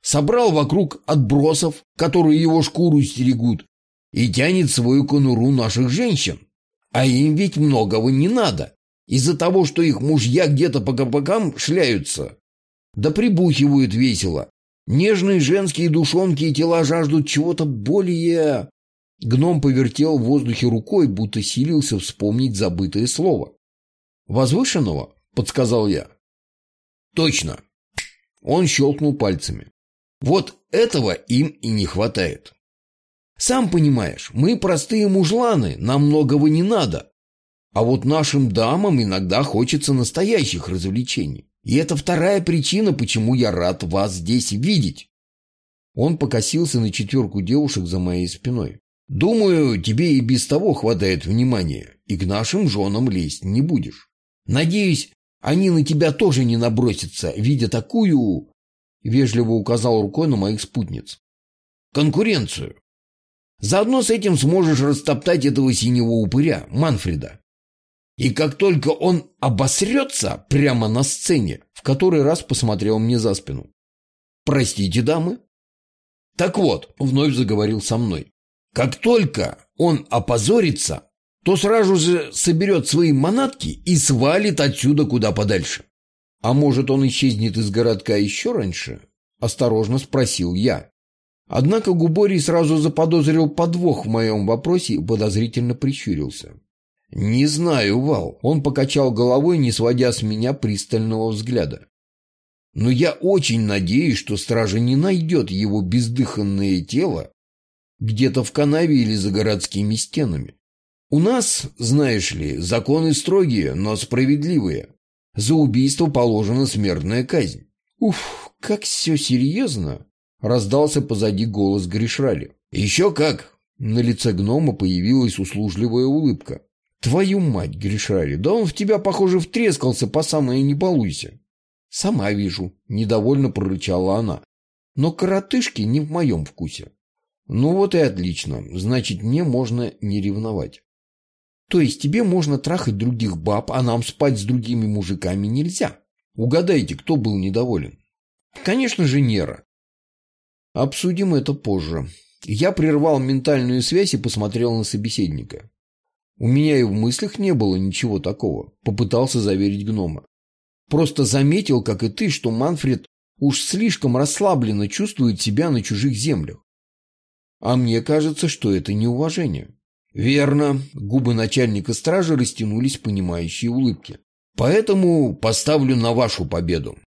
Собрал вокруг отбросов, которые его шкуру стерегут, и тянет свою конуру наших женщин. А им ведь многого не надо. Из-за того, что их мужья где-то по кабакам шляются, да прибухивают весело. Нежные женские душонки и тела жаждут чего-то более... Гном повертел в воздухе рукой, будто силился вспомнить забытое слово. «Возвышенного?» — подсказал я. «Точно!» Он щелкнул пальцами. «Вот этого им и не хватает. Сам понимаешь, мы простые мужланы, нам многого не надо. А вот нашим дамам иногда хочется настоящих развлечений. И это вторая причина, почему я рад вас здесь видеть. Он покосился на четверку девушек за моей спиной. Думаю, тебе и без того хватает внимания, и к нашим женам лезть не будешь. Надеюсь, они на тебя тоже не набросятся, видя такую... Вежливо указал рукой на моих спутниц. Конкуренцию. Заодно с этим сможешь растоптать этого синего упыря, Манфреда. И как только он обосрется прямо на сцене, в который раз посмотрел мне за спину. «Простите, дамы?» «Так вот», — вновь заговорил со мной, «как только он опозорится, то сразу же соберет свои манатки и свалит отсюда куда подальше». «А может, он исчезнет из городка еще раньше?» — осторожно спросил я. Однако Губорий сразу заподозрил подвох в моем вопросе и подозрительно прищурился. «Не знаю, Вал». Он покачал головой, не сводя с меня пристального взгляда. «Но я очень надеюсь, что стража не найдет его бездыханное тело где-то в канаве или за городскими стенами. У нас, знаешь ли, законы строгие, но справедливые. За убийство положена смертная казнь». «Уф, как все серьезно!» — раздался позади голос Гришрали. «Еще как!» На лице гнома появилась услужливая улыбка. Твою мать, Гришари, да он в тебя, похоже, втрескался по самое не балуйся. Сама вижу, недовольно прорычала она. Но коротышки не в моем вкусе. Ну вот и отлично, значит, мне можно не ревновать. То есть тебе можно трахать других баб, а нам спать с другими мужиками нельзя. Угадайте, кто был недоволен? Конечно же, Нера. Обсудим это позже. Я прервал ментальную связь и посмотрел на собеседника. У меня и в мыслях не было ничего такого, попытался заверить гнома. Просто заметил, как и ты, что Манфред уж слишком расслабленно чувствует себя на чужих землях. А мне кажется, что это неуважение. Верно, губы начальника стражи растянулись понимающие улыбки. Поэтому поставлю на вашу победу.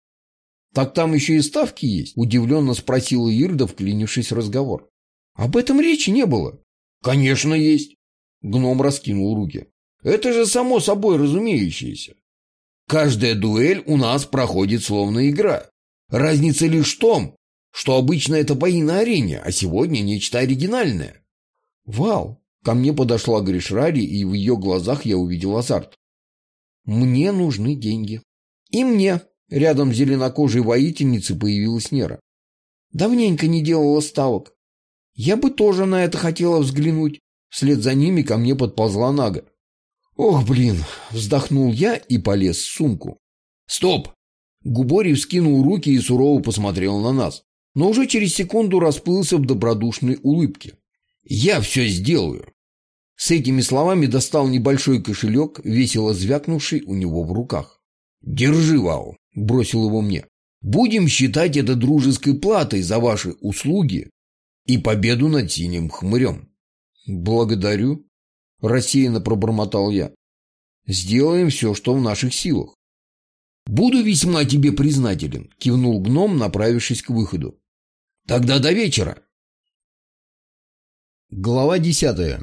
Так там еще и ставки есть? Удивленно спросила Ирда, вклинившись в разговор. Об этом речи не было. Конечно, есть. Гном раскинул руки. Это же само собой разумеющееся. Каждая дуэль у нас проходит словно игра. Разница лишь в том, что обычно это бои на арене, а сегодня нечто оригинальное. Вау! Ко мне подошла Гришрари, и в ее глазах я увидел азарт. Мне нужны деньги. И мне. Рядом с зеленокожей воительницей появилась Нера. Давненько не делала ставок. Я бы тоже на это хотела взглянуть. Вслед за ними ко мне подползла Нага. «Ох, блин!» – вздохнул я и полез в сумку. «Стоп!» Губори вскинул руки и сурово посмотрел на нас, но уже через секунду расплылся в добродушной улыбке. «Я все сделаю!» С этими словами достал небольшой кошелек, весело звякнувший у него в руках. «Держи, Вау!» – бросил его мне. «Будем считать это дружеской платой за ваши услуги и победу над синим хмырем». «Благодарю», – рассеянно пробормотал я. «Сделаем все, что в наших силах». «Буду весьма тебе признателен», – кивнул гном, направившись к выходу. «Тогда до вечера». Глава десятая.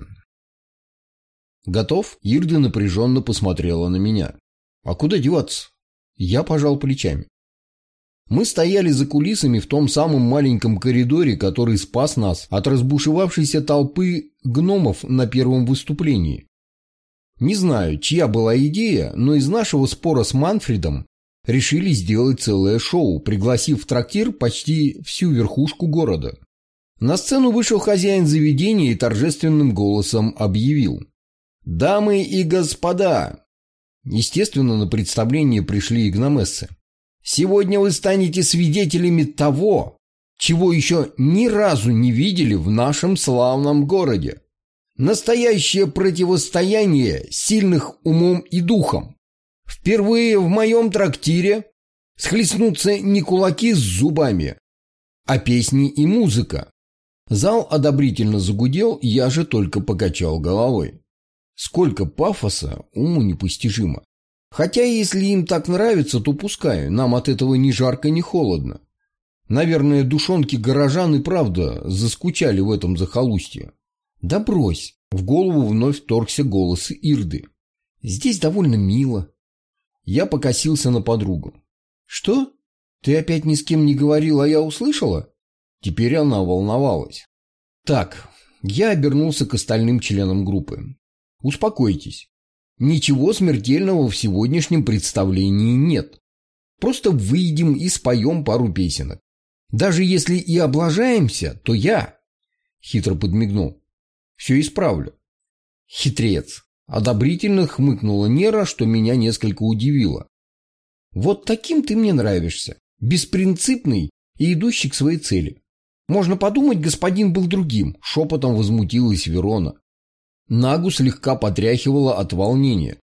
«Готов?» Ирда напряженно посмотрела на меня. «А куда деваться?» Я пожал плечами. Мы стояли за кулисами в том самом маленьком коридоре, который спас нас от разбушевавшейся толпы гномов на первом выступлении. Не знаю, чья была идея, но из нашего спора с Манфредом решили сделать целое шоу, пригласив в трактир почти всю верхушку города. На сцену вышел хозяин заведения и торжественным голосом объявил. «Дамы и господа!» Естественно, на представление пришли игномессы. «Сегодня вы станете свидетелями того, чего еще ни разу не видели в нашем славном городе. Настоящее противостояние сильных умом и духом. Впервые в моем трактире схлестнутся не кулаки с зубами, а песни и музыка. Зал одобрительно загудел, я же только покачал головой. Сколько пафоса, уму непостижимо. Хотя, если им так нравится, то пускай, нам от этого ни жарко, ни холодно. Наверное, душонки горожан и правда заскучали в этом захолустье. Да брось, в голову вновь торгся голос Ирды. Здесь довольно мило. Я покосился на подругу. Что? Ты опять ни с кем не говорил, а я услышала? Теперь она волновалась. Так, я обернулся к остальным членам группы. Успокойтесь. Ничего смертельного в сегодняшнем представлении нет. Просто выйдем и споем пару песенок. Даже если и облажаемся, то я, хитро подмигнул, все исправлю. Хитрец. Одобрительно хмыкнула Нера, что меня несколько удивило. Вот таким ты мне нравишься. Беспринципный и идущий к своей цели. Можно подумать, господин был другим, шепотом возмутилась Верона. Нагу слегка потряхивала от волнения.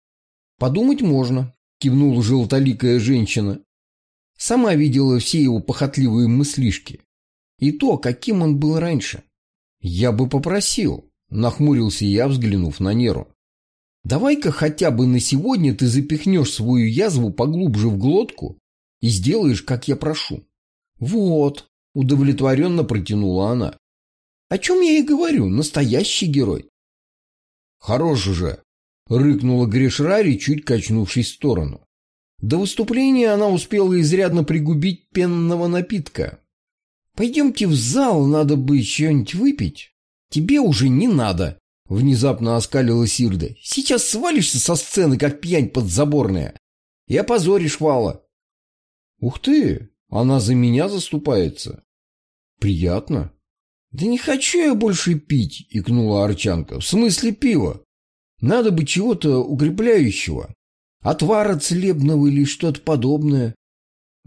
«Подумать можно», – кивнула желтоликая женщина. Сама видела все его похотливые мыслишки. И то, каким он был раньше. «Я бы попросил», – нахмурился я, взглянув на Неру. «Давай-ка хотя бы на сегодня ты запихнешь свою язву поглубже в глотку и сделаешь, как я прошу». «Вот», – удовлетворенно протянула она. «О чем я и говорю, настоящий герой. «Хорош уже!» — рыкнула Гришрари, чуть качнувшись в сторону. До выступления она успела изрядно пригубить пенного напитка. «Пойдемте в зал, надо бы что-нибудь выпить». «Тебе уже не надо», — внезапно оскалила Сирда. «Сейчас свалишься со сцены, как пьянь подзаборная, и опозоришь Вала». «Ух ты, она за меня заступается». «Приятно». «Да не хочу я больше пить», — икнула Арчанка. «В смысле пива? Надо бы чего-то укрепляющего. Отвара целебного или что-то подобное».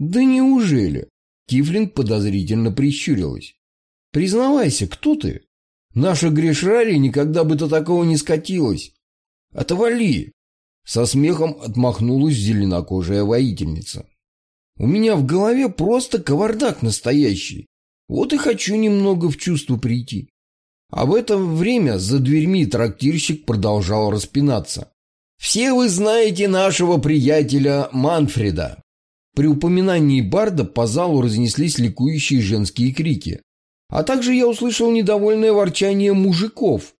«Да неужели?» Тифлинг подозрительно прищурилась. «Признавайся, кто ты? Наша Гришрари никогда бы до такого не скатилась. Отвали!» Со смехом отмахнулась зеленокожая воительница. «У меня в голове просто кавардак настоящий. Вот и хочу немного в чувство прийти. А в это время за дверьми трактирщик продолжал распинаться. «Все вы знаете нашего приятеля Манфреда». При упоминании Барда по залу разнеслись ликующие женские крики. А также я услышал недовольное ворчание мужиков.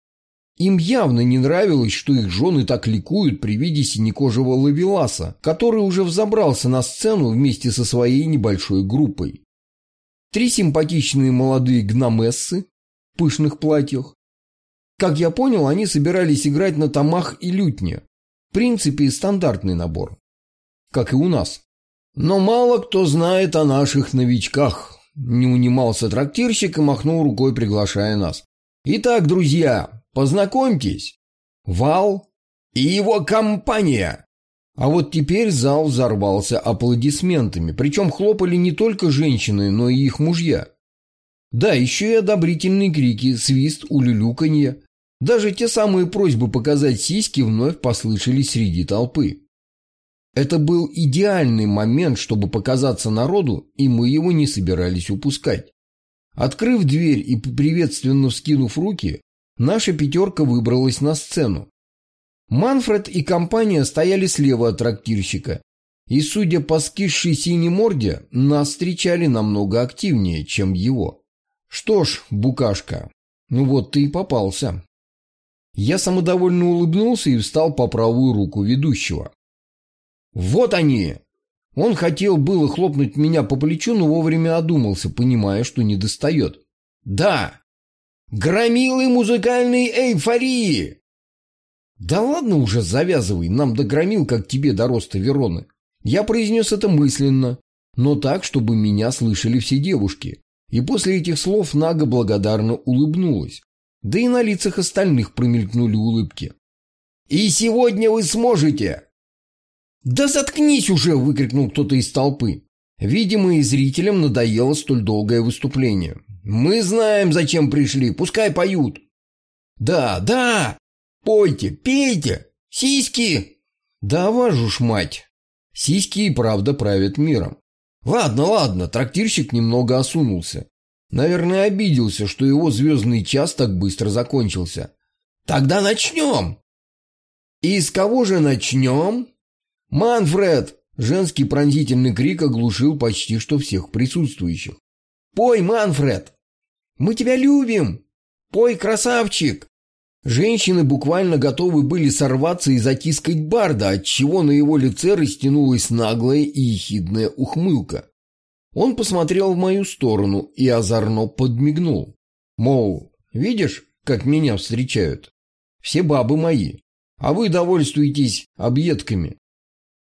Им явно не нравилось, что их жены так ликуют при виде синекожего лавеласа, который уже взобрался на сцену вместе со своей небольшой группой. Три симпатичные молодые гномессы в пышных платьях. Как я понял, они собирались играть на томах и лютне. В принципе, стандартный набор. Как и у нас. Но мало кто знает о наших новичках. Не унимался трактирщик и махнул рукой, приглашая нас. Итак, друзья, познакомьтесь. Вал и его компания. А вот теперь зал взорвался аплодисментами, причем хлопали не только женщины, но и их мужья. Да, еще и одобрительные крики, свист, улюлюканье. Даже те самые просьбы показать сиськи вновь послышались среди толпы. Это был идеальный момент, чтобы показаться народу, и мы его не собирались упускать. Открыв дверь и приветственно вскинув руки, наша пятерка выбралась на сцену. Манфред и компания стояли слева от трактирщика, и, судя по скисшей синей морде, нас встречали намного активнее, чем его. Что ж, букашка, ну вот ты и попался. Я самодовольно улыбнулся и встал по правую руку ведущего. «Вот они!» Он хотел было хлопнуть меня по плечу, но вовремя одумался, понимая, что не достает. «Да! Громилы музыкальной эйфории!» «Да ладно уже, завязывай, нам догромил, как тебе до роста Вероны». Я произнес это мысленно, но так, чтобы меня слышали все девушки. И после этих слов Нага благодарно улыбнулась. Да и на лицах остальных промелькнули улыбки. «И сегодня вы сможете!» «Да заткнись уже!» – выкрикнул кто-то из толпы. Видимо, и зрителям надоело столь долгое выступление. «Мы знаем, зачем пришли, пускай поют!» «Да, да! Пойте, пейте! Сиськи!» «Да, вашу ж мать!» Сиськи и правда правят миром. Ладно, ладно, трактирщик немного осунулся. Наверное, обиделся, что его звездный час так быстро закончился. Тогда начнем. И с кого же начнем? Манфред! Женский пронзительный крик оглушил почти что всех присутствующих. Пой, Манфред! Мы тебя любим! Пой, красавчик! Женщины буквально готовы были сорваться и затискать Барда, отчего на его лице растянулась наглая и ехидная ухмылка. Он посмотрел в мою сторону и озорно подмигнул. Мол, видишь, как меня встречают? Все бабы мои, а вы довольствуетесь объедками.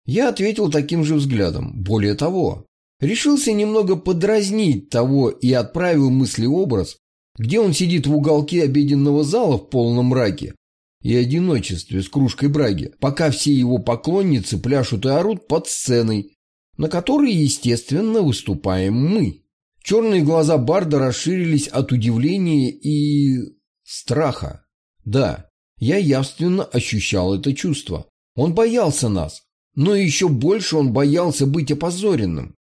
Я ответил таким же взглядом. Более того, решился немного подразнить того и отправил мыслеобраз где он сидит в уголке обеденного зала в полном мраке и одиночестве с кружкой браги, пока все его поклонницы пляшут и орут под сценой, на которой, естественно, выступаем мы. Черные глаза Барда расширились от удивления и... страха. Да, я явственно ощущал это чувство. Он боялся нас, но еще больше он боялся быть опозоренным,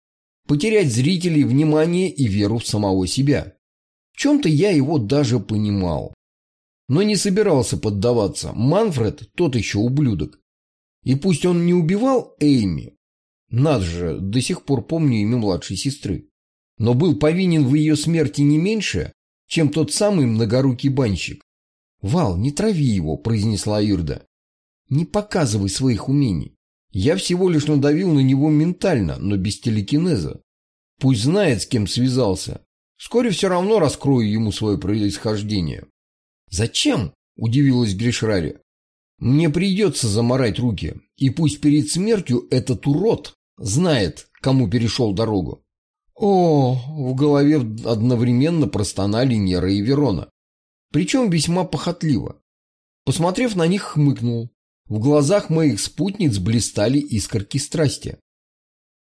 потерять зрителей, внимание и веру в самого себя. В чем-то я его даже понимал. Но не собирался поддаваться. Манфред тот еще ублюдок. И пусть он не убивал Эйми, надо же, до сих пор помню имя младшей сестры, но был повинен в ее смерти не меньше, чем тот самый многорукий банщик. «Вал, не трави его», — произнесла Ирда. «Не показывай своих умений. Я всего лишь надавил на него ментально, но без телекинеза. Пусть знает, с кем связался. Вскоре все равно раскрою ему свое происхождение. «Зачем?» – удивилась Гришрари. «Мне придется заморать руки, и пусть перед смертью этот урод знает, кому перешел дорогу». О, в голове одновременно простонали Нера и Верона. Причем весьма похотливо. Посмотрев на них, хмыкнул. В глазах моих спутниц блистали искорки страсти.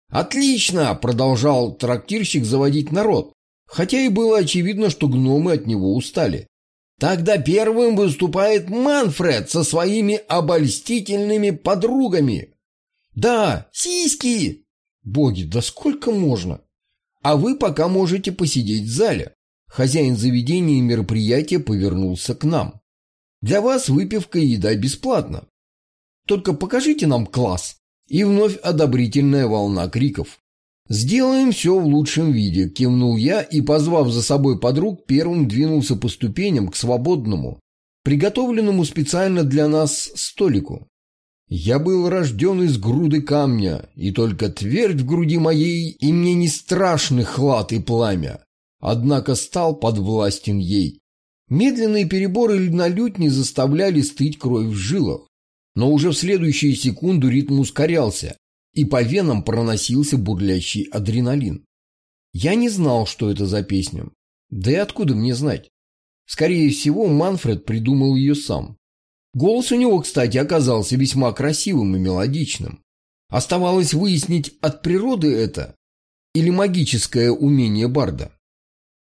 «Отлично!» – продолжал трактирщик заводить народ хотя и было очевидно, что гномы от него устали. Тогда первым выступает Манфред со своими обольстительными подругами. Да, сиськи! Боги, да сколько можно? А вы пока можете посидеть в зале. Хозяин заведения и мероприятия повернулся к нам. Для вас выпивка и еда бесплатно. Только покажите нам класс. И вновь одобрительная волна криков. «Сделаем все в лучшем виде», – кивнул я и, позвав за собой подруг, первым двинулся по ступеням к свободному, приготовленному специально для нас столику. Я был рожден из груды камня, и только твердь в груди моей, и мне не страшны хлад и пламя, однако стал подвластен ей. Медленные переборы льнолютни заставляли стыть кровь в жилах, но уже в следующую секунду ритм ускорялся, и по венам проносился бурлящий адреналин. Я не знал, что это за песня. Да и откуда мне знать? Скорее всего, Манфред придумал ее сам. Голос у него, кстати, оказался весьма красивым и мелодичным. Оставалось выяснить, от природы это или магическое умение Барда.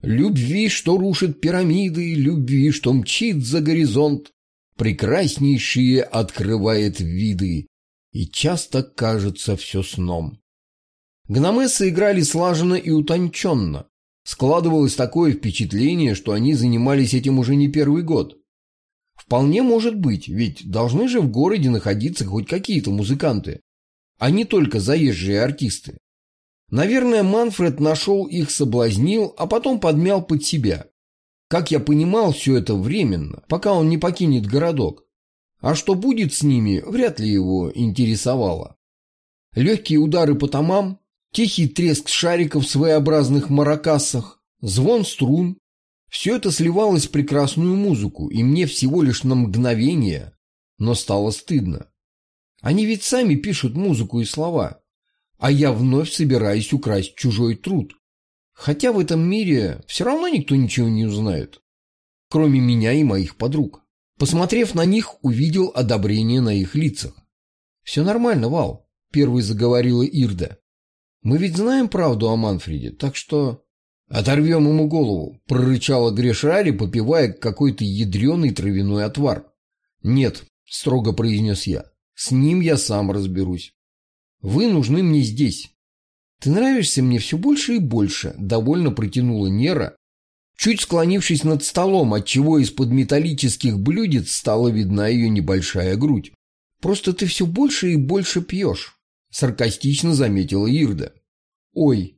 Любви, что рушит пирамиды, любви, что мчит за горизонт, прекраснейшие открывает виды, и часто кажется все сном. Гномессы играли слаженно и утонченно. Складывалось такое впечатление, что они занимались этим уже не первый год. Вполне может быть, ведь должны же в городе находиться хоть какие-то музыканты, а не только заезжие артисты. Наверное, Манфред нашел их, соблазнил, а потом подмял под себя. Как я понимал, все это временно, пока он не покинет городок. А что будет с ними, вряд ли его интересовало. Легкие удары по томам, тихий треск шариков в своеобразных маракасах, звон струн – все это сливалось в прекрасную музыку, и мне всего лишь на мгновение, но стало стыдно. Они ведь сами пишут музыку и слова, а я вновь собираюсь украсть чужой труд. Хотя в этом мире все равно никто ничего не узнает, кроме меня и моих подруг. Посмотрев на них, увидел одобрение на их лицах. «Все нормально, Вал», — первой заговорила Ирда. «Мы ведь знаем правду о Манфреде, так что...» «Оторвем ему голову», — прорычала Грешари, попивая какой-то ядреный травяной отвар. «Нет», — строго произнес я, — «с ним я сам разберусь. Вы нужны мне здесь». «Ты нравишься мне все больше и больше», — довольно протянула Нера, чуть склонившись над столом, отчего из-под металлических блюдец стала видна ее небольшая грудь. «Просто ты все больше и больше пьешь», — саркастично заметила Ирда. «Ой,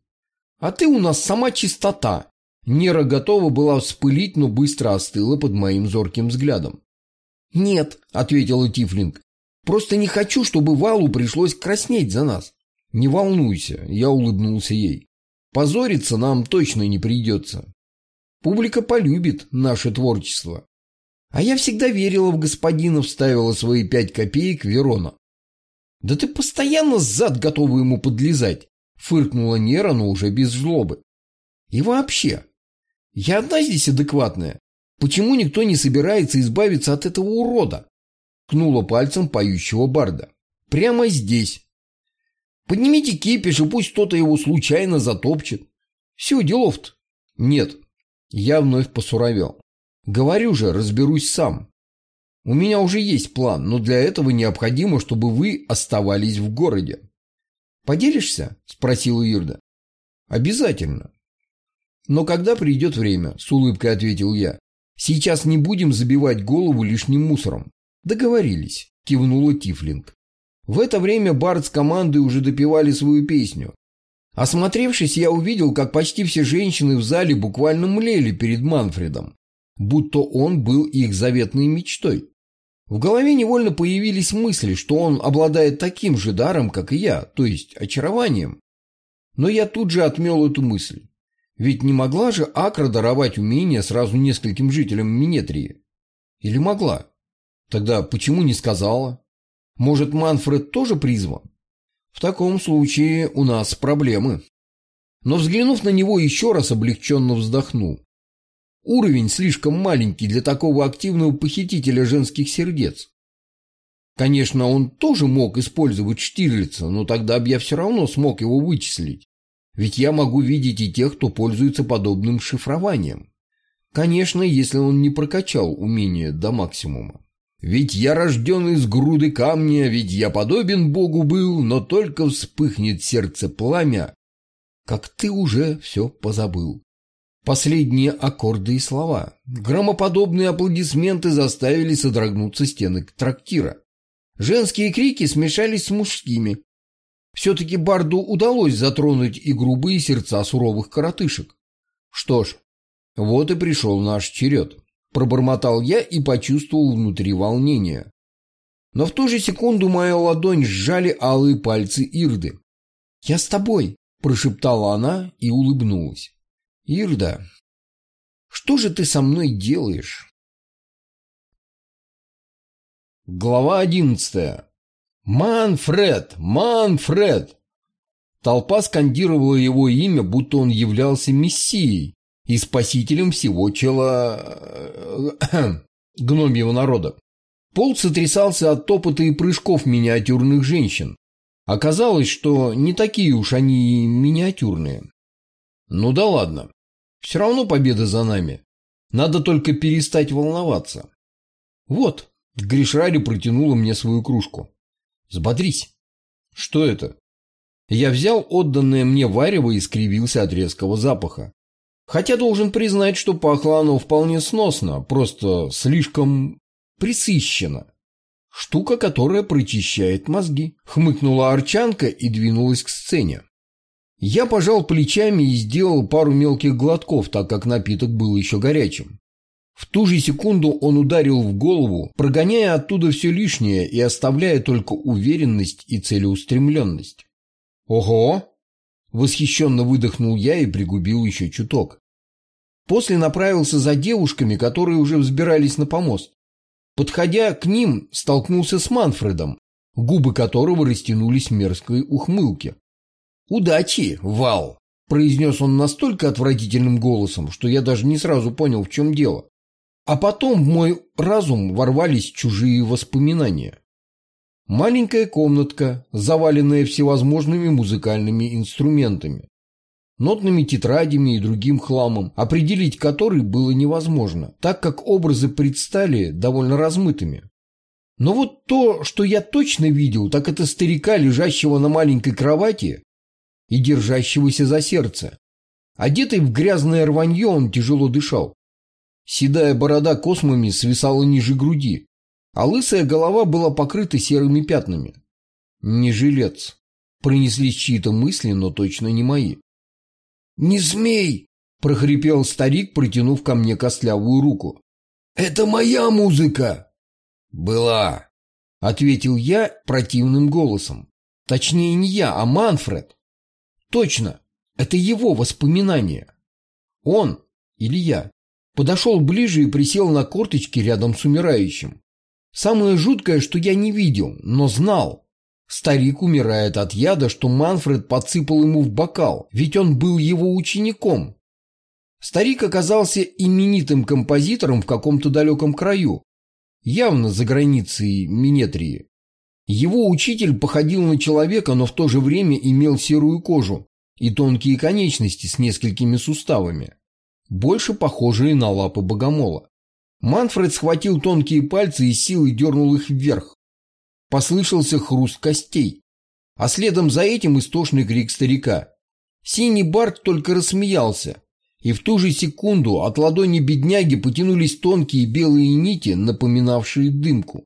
а ты у нас сама чистота». Нера готова была вспылить, но быстро остыла под моим зорким взглядом. «Нет», — ответила Тифлинг, — «просто не хочу, чтобы Валу пришлось краснеть за нас». «Не волнуйся», — я улыбнулся ей. «Позориться нам точно не придется. Публика полюбит наше творчество. А я всегда верила в господина, вставила свои пять копеек Верона. Да ты постоянно зад готова ему подлезать, фыркнула Нера, но уже без злобы. И вообще, я одна здесь адекватная. Почему никто не собирается избавиться от этого урода? Кнула пальцем поющего барда. Прямо здесь. Поднимите кипиш, и пусть кто-то его случайно затопчет. Все, делов-то. Нет, я вновь посуровел. Говорю же, разберусь сам. У меня уже есть план, но для этого необходимо, чтобы вы оставались в городе. «Поделишься?» – спросила Ирда. «Обязательно». «Но когда придет время?» – с улыбкой ответил я. «Сейчас не будем забивать голову лишним мусором». «Договорились», – кивнула Тифлинг. В это время Барт с командой уже допевали свою песню, Осмотревшись, я увидел, как почти все женщины в зале буквально млели перед Манфредом, будто он был их заветной мечтой. В голове невольно появились мысли, что он обладает таким же даром, как и я, то есть очарованием. Но я тут же отмел эту мысль. Ведь не могла же Акра даровать умение сразу нескольким жителям Минетрии? Или могла? Тогда почему не сказала? Может, Манфред тоже призван? В таком случае у нас проблемы. Но взглянув на него еще раз, облегченно вздохнул. Уровень слишком маленький для такого активного похитителя женских сердец. Конечно, он тоже мог использовать Штирлица, но тогда бы я все равно смог его вычислить. Ведь я могу видеть и тех, кто пользуется подобным шифрованием. Конечно, если он не прокачал умение до максимума. Ведь я рожден из груды камня, ведь я подобен Богу был, но только вспыхнет сердце пламя, как ты уже все позабыл. Последние аккорды и слова. Громоподобные аплодисменты заставили содрогнуться стены трактира. Женские крики смешались с мужскими. Все-таки Барду удалось затронуть и грубые сердца суровых коротышек. Что ж, вот и пришел наш черед. Пробормотал я и почувствовал внутри волнение. Но в ту же секунду мою ладонь сжали алые пальцы Ирды. «Я с тобой», – прошептала она и улыбнулась. «Ирда, что же ты со мной делаешь?» Глава одиннадцатая. «Манфред! Манфред!» Толпа скандировала его имя, будто он являлся мессией, и спасителем всего чела... Э, гномьего народа. Пол сотрясался от топота и прыжков миниатюрных женщин. Оказалось, что не такие уж они миниатюрные. Ну да ладно. Все равно победа за нами. Надо только перестать волноваться. Вот, Гришрари протянула мне свою кружку. «Сбодрись!» «Что это?» Я взял отданное мне варево и скривился от резкого запаха. Хотя должен признать, что пахло оно вполне сносно, просто слишком присыщенно. Штука, которая прочищает мозги. Хмыкнула Арчанка и двинулась к сцене. Я пожал плечами и сделал пару мелких глотков, так как напиток был еще горячим. В ту же секунду он ударил в голову, прогоняя оттуда все лишнее и оставляя только уверенность и целеустремленность. «Ого!» – восхищенно выдохнул я и пригубил еще чуток. После направился за девушками, которые уже взбирались на помост. Подходя к ним, столкнулся с Манфредом, губы которого растянулись в мерзкой ухмылке. «Удачи, Вал!» – произнес он настолько отвратительным голосом, что я даже не сразу понял, в чем дело. А потом в мой разум ворвались чужие воспоминания. Маленькая комнатка, заваленная всевозможными музыкальными инструментами, нотными тетрадями и другим хламом, определить который было невозможно, так как образы предстали довольно размытыми. Но вот то, что я точно видел, так это старика, лежащего на маленькой кровати и держащегося за сердце. Одетый в грязное рванье, он тяжело дышал. Седая борода космами свисала ниже груди, а лысая голова была покрыта серыми пятнами. Не жилец. Пронеслись чьи-то мысли, но точно не мои. «Не смей!» – прохрипел старик, протянув ко мне костлявую руку. «Это моя музыка!» «Была!» – ответил я противным голосом. Точнее, не я, а Манфред. Точно, это его воспоминания. Он или я Подошел ближе и присел на корточки рядом с умирающим. Самое жуткое, что я не видел, но знал. Старик умирает от яда, что Манфред подсыпал ему в бокал, ведь он был его учеником. Старик оказался именитым композитором в каком-то далеком краю, явно за границей Минетрии. Его учитель походил на человека, но в то же время имел серую кожу и тонкие конечности с несколькими суставами больше похожие на лапы богомола. Манфред схватил тонкие пальцы и силой дернул их вверх. Послышался хруст костей, а следом за этим истошный крик старика. Синий Барт только рассмеялся, и в ту же секунду от ладони бедняги потянулись тонкие белые нити, напоминавшие дымку.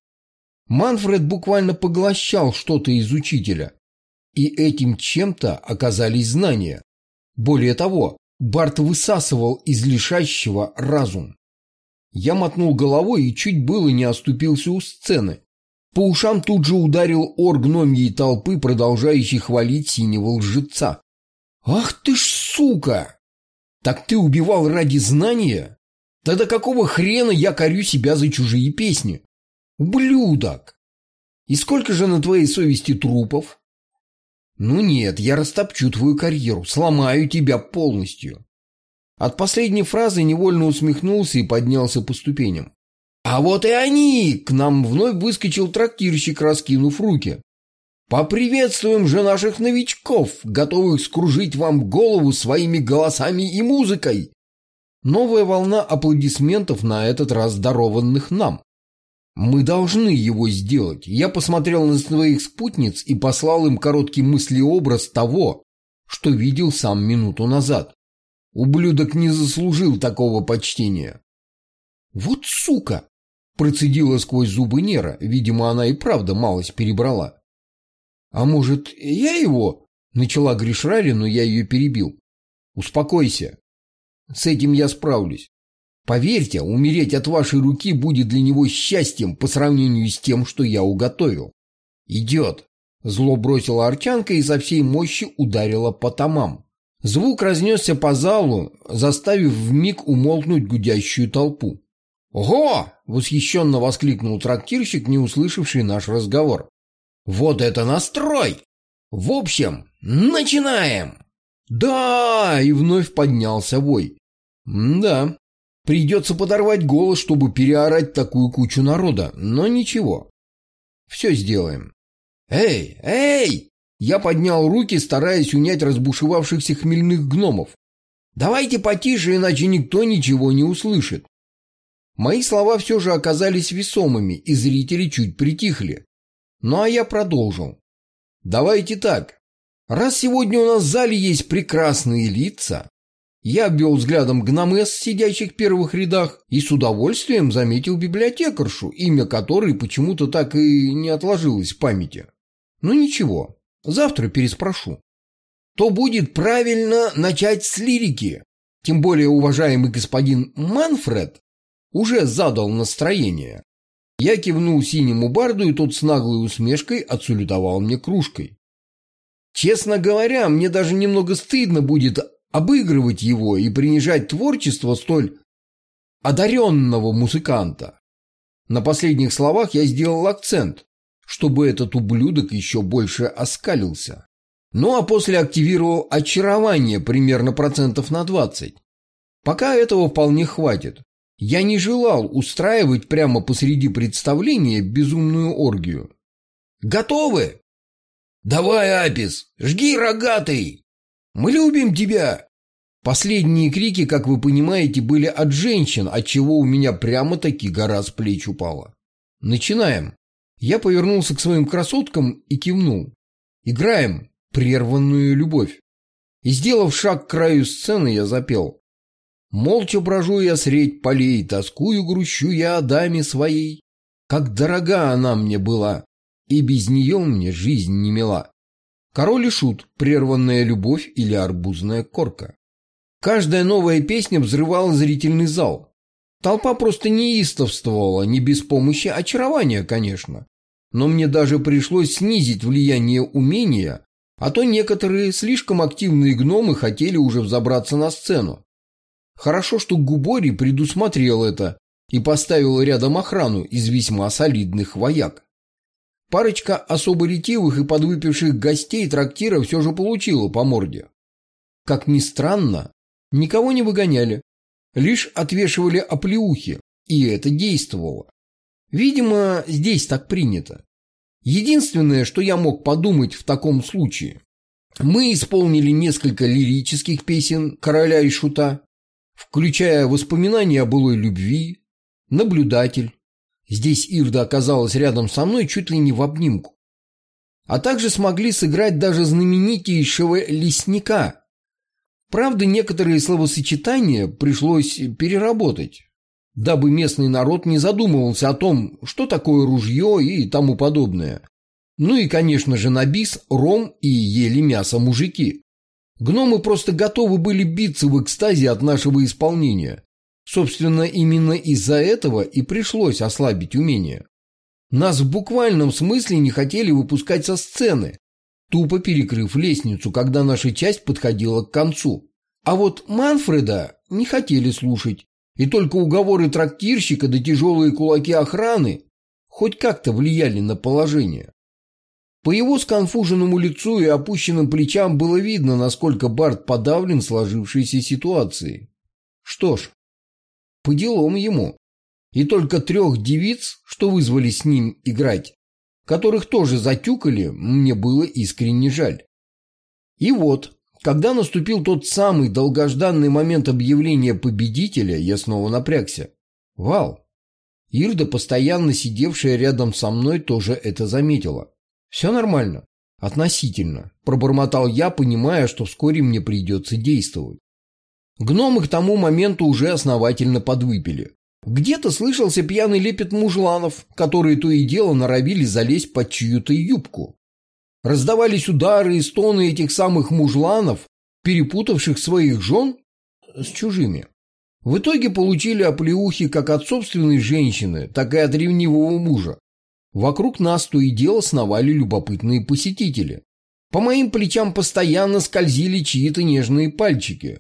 Манфред буквально поглощал что-то из учителя, и этим чем-то оказались знания. Более того, Барт высасывал из лишащего разум. Я мотнул головой и чуть было не оступился у сцены. По ушам тут же ударил ор гномьей толпы, продолжающий хвалить синего лжеца. «Ах ты ж сука! Так ты убивал ради знания? Тогда какого хрена я корю себя за чужие песни? Ублюдок! И сколько же на твоей совести трупов?» «Ну нет, я растопчу твою карьеру, сломаю тебя полностью». От последней фразы невольно усмехнулся и поднялся по ступеням. «А вот и они!» К нам вновь выскочил трактирщик, раскинув руки. «Поприветствуем же наших новичков, готовых скружить вам голову своими голосами и музыкой!» Новая волна аплодисментов на этот раз дарованных нам. Мы должны его сделать. Я посмотрел на своих спутниц и послал им короткий мыслеобраз того, что видел сам минуту назад. Ублюдок не заслужил такого почтения. Вот сука! Процедила сквозь зубы Нера. Видимо, она и правда малость перебрала. А может, я его? Начала Гришрари, но я ее перебил. Успокойся. С этим я справлюсь. Поверьте, умереть от вашей руки будет для него счастьем по сравнению с тем, что я уготовил. Идет. Зло бросила Арчанка и со всей мощи ударила по томам. Звук разнесся по залу, заставив вмиг умолкнуть гудящую толпу. «Ого!» — восхищенно воскликнул трактирщик, не услышавший наш разговор. «Вот это настрой! В общем, начинаем!» «Да!» — и вновь поднялся вой. «Да, Придется подорвать голос, чтобы переорать такую кучу народа, но ничего. Все сделаем. Эй, эй! Я поднял руки, стараясь унять разбушевавшихся хмельных гномов. Давайте потише, иначе никто ничего не услышит. Мои слова все же оказались весомыми, и зрители чуть притихли. Ну а я продолжил. Давайте так. Раз сегодня у нас в зале есть прекрасные лица, я обвел взглядом гномес, сидящих в первых рядах, и с удовольствием заметил библиотекаршу, имя которой почему-то так и не отложилось в памяти. Ну ничего, завтра переспрошу. То будет правильно начать с лирики. Тем более уважаемый господин Манфред уже задал настроение. Я кивнул синему барду, и тот с наглой усмешкой отсулютовал мне кружкой. Честно говоря, мне даже немного стыдно будет обыгрывать его и принижать творчество столь одаренного музыканта. На последних словах я сделал акцент, чтобы этот ублюдок еще больше оскалился. Ну а после активировал очарование примерно процентов на 20. Пока этого вполне хватит. Я не желал устраивать прямо посреди представления безумную оргию. «Готовы?» «Давай, Апис, жги рогатый!» Мы любим тебя!» Последние крики, как вы понимаете, были от женщин, от чего у меня прямо-таки гора с плеч упала. Начинаем. Я повернулся к своим красоткам и кивнул. Играем прерванную любовь. И, сделав шаг к краю сцены, я запел. Молча брожу я средь полей, тоскую грущу я о даме своей. Как дорога она мне была, и без нее мне жизнь не мила. Король и шут, прерванная любовь или арбузная корка. Каждая новая песня взрывала зрительный зал. Толпа просто неистовствовала, не без помощи очарования, конечно. Но мне даже пришлось снизить влияние умения, а то некоторые слишком активные гномы хотели уже взобраться на сцену. Хорошо, что Губори предусмотрел это и поставил рядом охрану из весьма солидных вояк. Парочка особо ретивых и подвыпивших гостей трактира все же получила по морде. Как ни странно, никого не выгоняли, лишь отвешивали оплеухи, и это действовало. Видимо, здесь так принято. Единственное, что я мог подумать в таком случае, мы исполнили несколько лирических песен короля и шута, включая воспоминания о былой любви, наблюдатель, Здесь Ирда оказалась рядом со мной чуть ли не в обнимку. А также смогли сыграть даже знаменитейшего лесника. Правда, некоторые словосочетания пришлось переработать, дабы местный народ не задумывался о том, что такое ружье и тому подобное. Ну и, конечно же, на бис, ром и ели мясо мужики. Гномы просто готовы были биться в экстазе от нашего исполнения. Собственно, именно из-за этого и пришлось ослабить умение. Нас в буквальном смысле не хотели выпускать со сцены, тупо перекрыв лестницу, когда наша часть подходила к концу. А вот Манфреда не хотели слушать, и только уговоры трактирщика да тяжелые кулаки охраны хоть как-то влияли на положение. По его сконфуженному лицу и опущенным плечам было видно, насколько Барт подавлен сложившейся ситуацией. Что ж, по делам ему. И только трех девиц, что вызвали с ним играть, которых тоже затюкали, мне было искренне жаль. И вот, когда наступил тот самый долгожданный момент объявления победителя, я снова напрягся. Вал. Ирда, постоянно сидевшая рядом со мной, тоже это заметила. Все нормально. Относительно. Пробормотал я, понимая, что вскоре мне придется действовать. Гномы к тому моменту уже основательно подвыпили. Где-то слышался пьяный лепет мужланов, которые то и дело норовили залезть под чью-то юбку. Раздавались удары и стоны этих самых мужланов, перепутавших своих жен с чужими. В итоге получили оплеухи как от собственной женщины, так и от ревнивого мужа. Вокруг нас то и дело сновали любопытные посетители. По моим плечам постоянно скользили чьи-то нежные пальчики.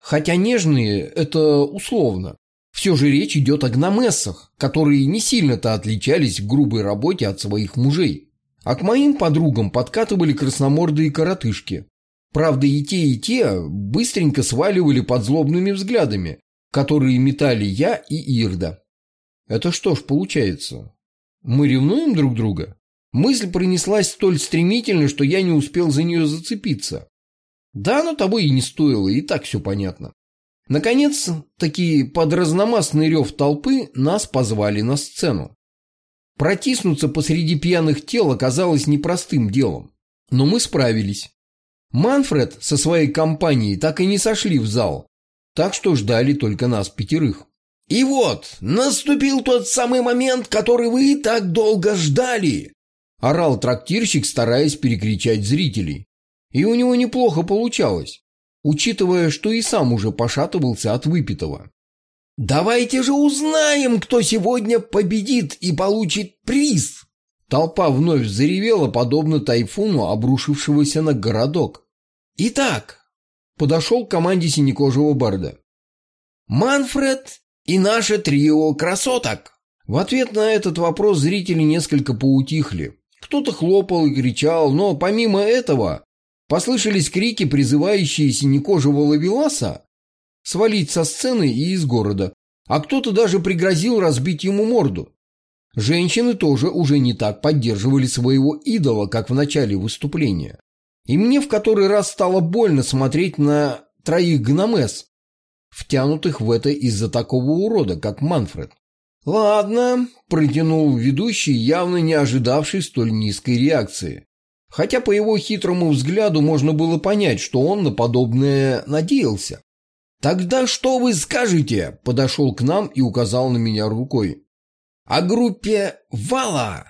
Хотя нежные – это условно. Все же речь идет о гномессах, которые не сильно-то отличались в грубой работе от своих мужей. А к моим подругам подкатывали красномордые коротышки. Правда, и те, и те быстренько сваливали под злобными взглядами, которые метали я и Ирда. Это что ж получается? Мы ревнуем друг друга? Мысль пронеслась столь стремительно, что я не успел за нее зацепиться. Да, оно того и не стоило, и так все понятно. Наконец, такие под разномастный рев толпы нас позвали на сцену. Протиснуться посреди пьяных тел оказалось непростым делом. Но мы справились. Манфред со своей компанией так и не сошли в зал, так что ждали только нас пятерых. «И вот, наступил тот самый момент, который вы так долго ждали!» Орал трактирщик, стараясь перекричать зрителей. И у него неплохо получалось, учитывая, что и сам уже пошатывался от выпитого. «Давайте же узнаем, кто сегодня победит и получит приз!» Толпа вновь заревела, подобно тайфуну, обрушившегося на городок. «Итак», — подошел к команде синекожего барда. «Манфред и наше трио красоток!» В ответ на этот вопрос зрители несколько поутихли. Кто-то хлопал и кричал, но помимо этого послышались крики, призывающие синекожего лавеласа свалить со сцены и из города, а кто-то даже пригрозил разбить ему морду. Женщины тоже уже не так поддерживали своего идола, как в начале выступления. И мне в который раз стало больно смотреть на троих гномес, втянутых в это из-за такого урода, как Манфред. «Ладно», – протянул ведущий, явно не ожидавший столь низкой реакции. Хотя по его хитрому взгляду можно было понять, что он на подобное надеялся. «Тогда что вы скажете?» – подошел к нам и указал на меня рукой о группе «Вала».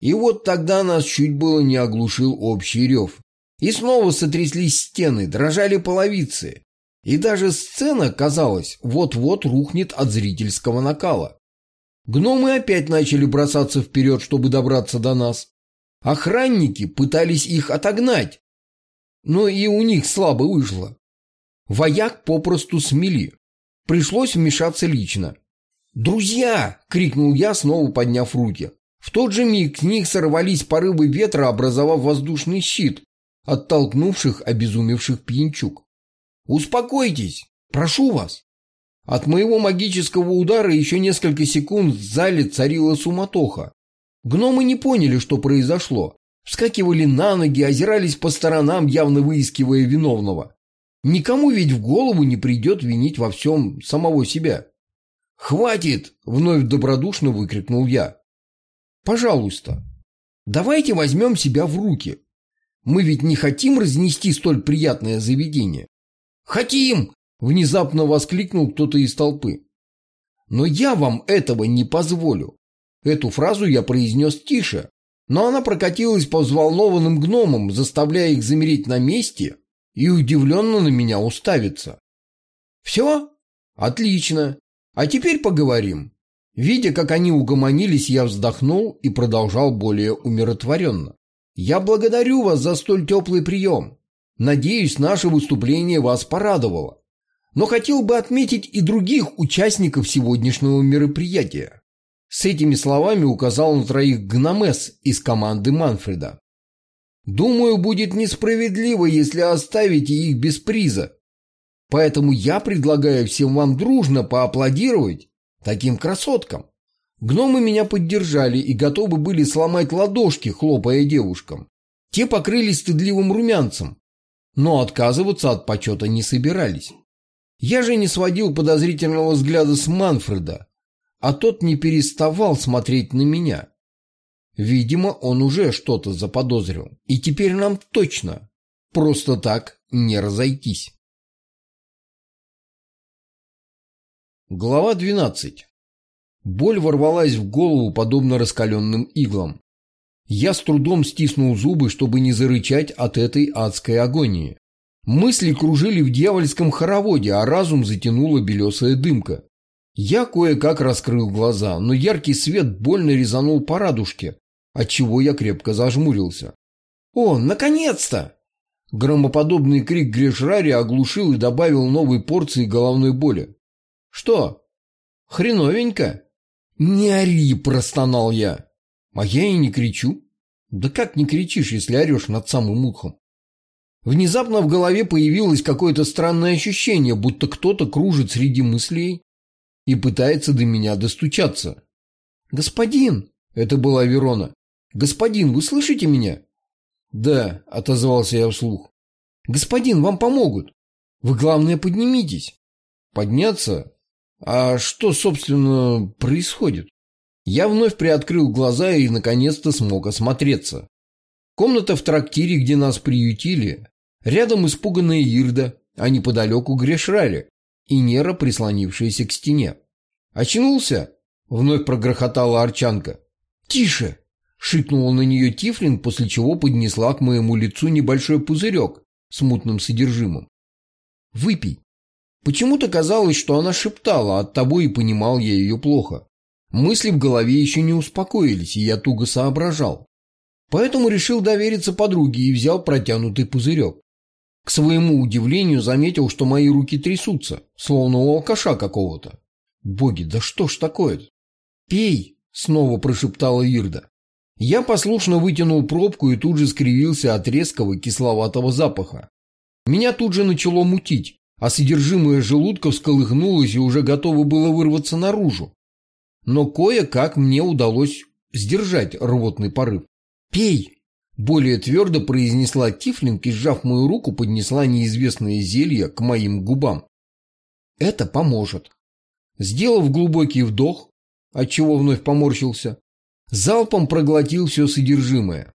И вот тогда нас чуть было не оглушил общий рев. И снова сотряслись стены, дрожали половицы. И даже сцена, казалось, вот-вот рухнет от зрительского накала. Гномы опять начали бросаться вперед, чтобы добраться до нас. Охранники пытались их отогнать, но и у них слабо вышло. Вояк попросту смели. Пришлось вмешаться лично. «Друзья!» — крикнул я, снова подняв руки. В тот же миг с них сорвались порывы ветра, образовав воздушный щит, оттолкнувших обезумевших пьянчук. «Успокойтесь! Прошу вас!» От моего магического удара еще несколько секунд в зале царила суматоха. Гномы не поняли, что произошло. Вскакивали на ноги, озирались по сторонам, явно выискивая виновного. Никому ведь в голову не придет винить во всем самого себя. «Хватит!» – вновь добродушно выкрикнул я. «Пожалуйста, давайте возьмем себя в руки. Мы ведь не хотим разнести столь приятное заведение». «Хотим!» – внезапно воскликнул кто-то из толпы. «Но я вам этого не позволю». Эту фразу я произнес тише, но она прокатилась по взволнованным гномам, заставляя их замереть на месте и удивленно на меня уставиться. «Все? Отлично. А теперь поговорим. Видя, как они угомонились, я вздохнул и продолжал более умиротворенно. Я благодарю вас за столь теплый прием. Надеюсь, наше выступление вас порадовало. Но хотел бы отметить и других участников сегодняшнего мероприятия. С этими словами указал на троих гномес из команды Манфреда. Думаю, будет несправедливо, если оставите их без приза. Поэтому я предлагаю всем вам дружно поаплодировать таким красоткам. Гномы меня поддержали и готовы были сломать ладошки, хлопая девушкам. Те покрылись стыдливым румянцем, но отказываться от почета не собирались. Я же не сводил подозрительного взгляда с Манфреда, а тот не переставал смотреть на меня. Видимо, он уже что-то заподозрил, и теперь нам точно просто так не разойтись. Глава 12. Боль ворвалась в голову, подобно раскаленным иглам. Я с трудом стиснул зубы, чтобы не зарычать от этой адской агонии. Мысли кружили в дьявольском хороводе, а разум затянула белесая дымка. Я кое-как раскрыл глаза, но яркий свет больно резанул по радужке, отчего я крепко зажмурился. «О, наконец-то!» Громоподобный крик Грешрари оглушил и добавил новой порции головной боли. «Что? Хреновенько?» «Не ори!» – простонал я. «А я и не кричу». «Да как не кричишь, если орешь над самым ухом?» Внезапно в голове появилось какое-то странное ощущение, будто кто-то кружит среди мыслей и пытается до меня достучаться. «Господин!» – это была Верона. «Господин, вы слышите меня?» «Да», – отозвался я вслух. «Господин, вам помогут. Вы, главное, поднимитесь». Подняться? А что, собственно, происходит? Я вновь приоткрыл глаза и, наконец-то, смог осмотреться. Комната в трактире, где нас приютили. Рядом испуганная Ирда, а неподалеку Грешрали и Нера, прислонившаяся к стене. «Очнулся?» — вновь прогрохотала Арчанка. «Тише!» — шикнула на нее Тифлин, после чего поднесла к моему лицу небольшой пузырек с мутным содержимым. «Выпей». Почему-то казалось, что она шептала, оттого и понимал я ее плохо. Мысли в голове еще не успокоились, и я туго соображал. Поэтому решил довериться подруге и взял протянутый пузырек. К своему удивлению заметил, что мои руки трясутся, словно у алкаша какого-то. Боги, да что ж такое -то? «Пей!» — снова прошептала Ирда. Я послушно вытянул пробку и тут же скривился от резкого кисловатого запаха. Меня тут же начало мутить, а содержимое желудка всколыхнулось и уже готово было вырваться наружу но кое-как мне удалось сдержать рвотный порыв. «Пей!» – более твердо произнесла Тифлинг и, сжав мою руку, поднесла неизвестное зелье к моим губам. «Это поможет». Сделав глубокий вдох, отчего вновь поморщился, залпом проглотил все содержимое.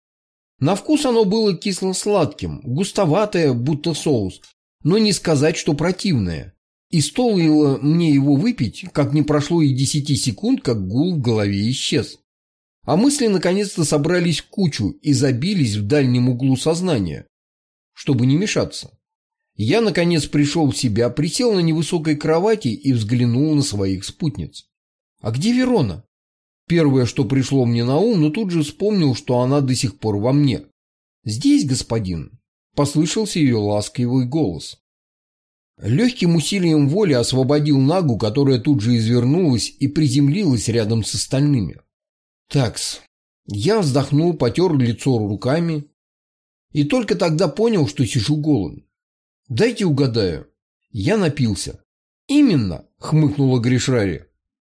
На вкус оно было кисло-сладким, густоватое, будто соус, но не сказать, что противное. И стоило мне его выпить, как не прошло и десяти секунд, как гул в голове исчез. А мысли наконец-то собрались в кучу и забились в дальнем углу сознания, чтобы не мешаться. Я, наконец, пришел в себя, присел на невысокой кровати и взглянул на своих спутниц. «А где Верона?» Первое, что пришло мне на ум, но тут же вспомнил, что она до сих пор во мне. «Здесь, господин», — послышался ее ласковый голос. Легким усилием воли освободил Нагу, которая тут же извернулась и приземлилась рядом с остальными. Такс. Я вздохнул, потер лицо руками и только тогда понял, что сижу голым. Дайте угадаю. Я напился. Именно, хмыкнула Гришрари.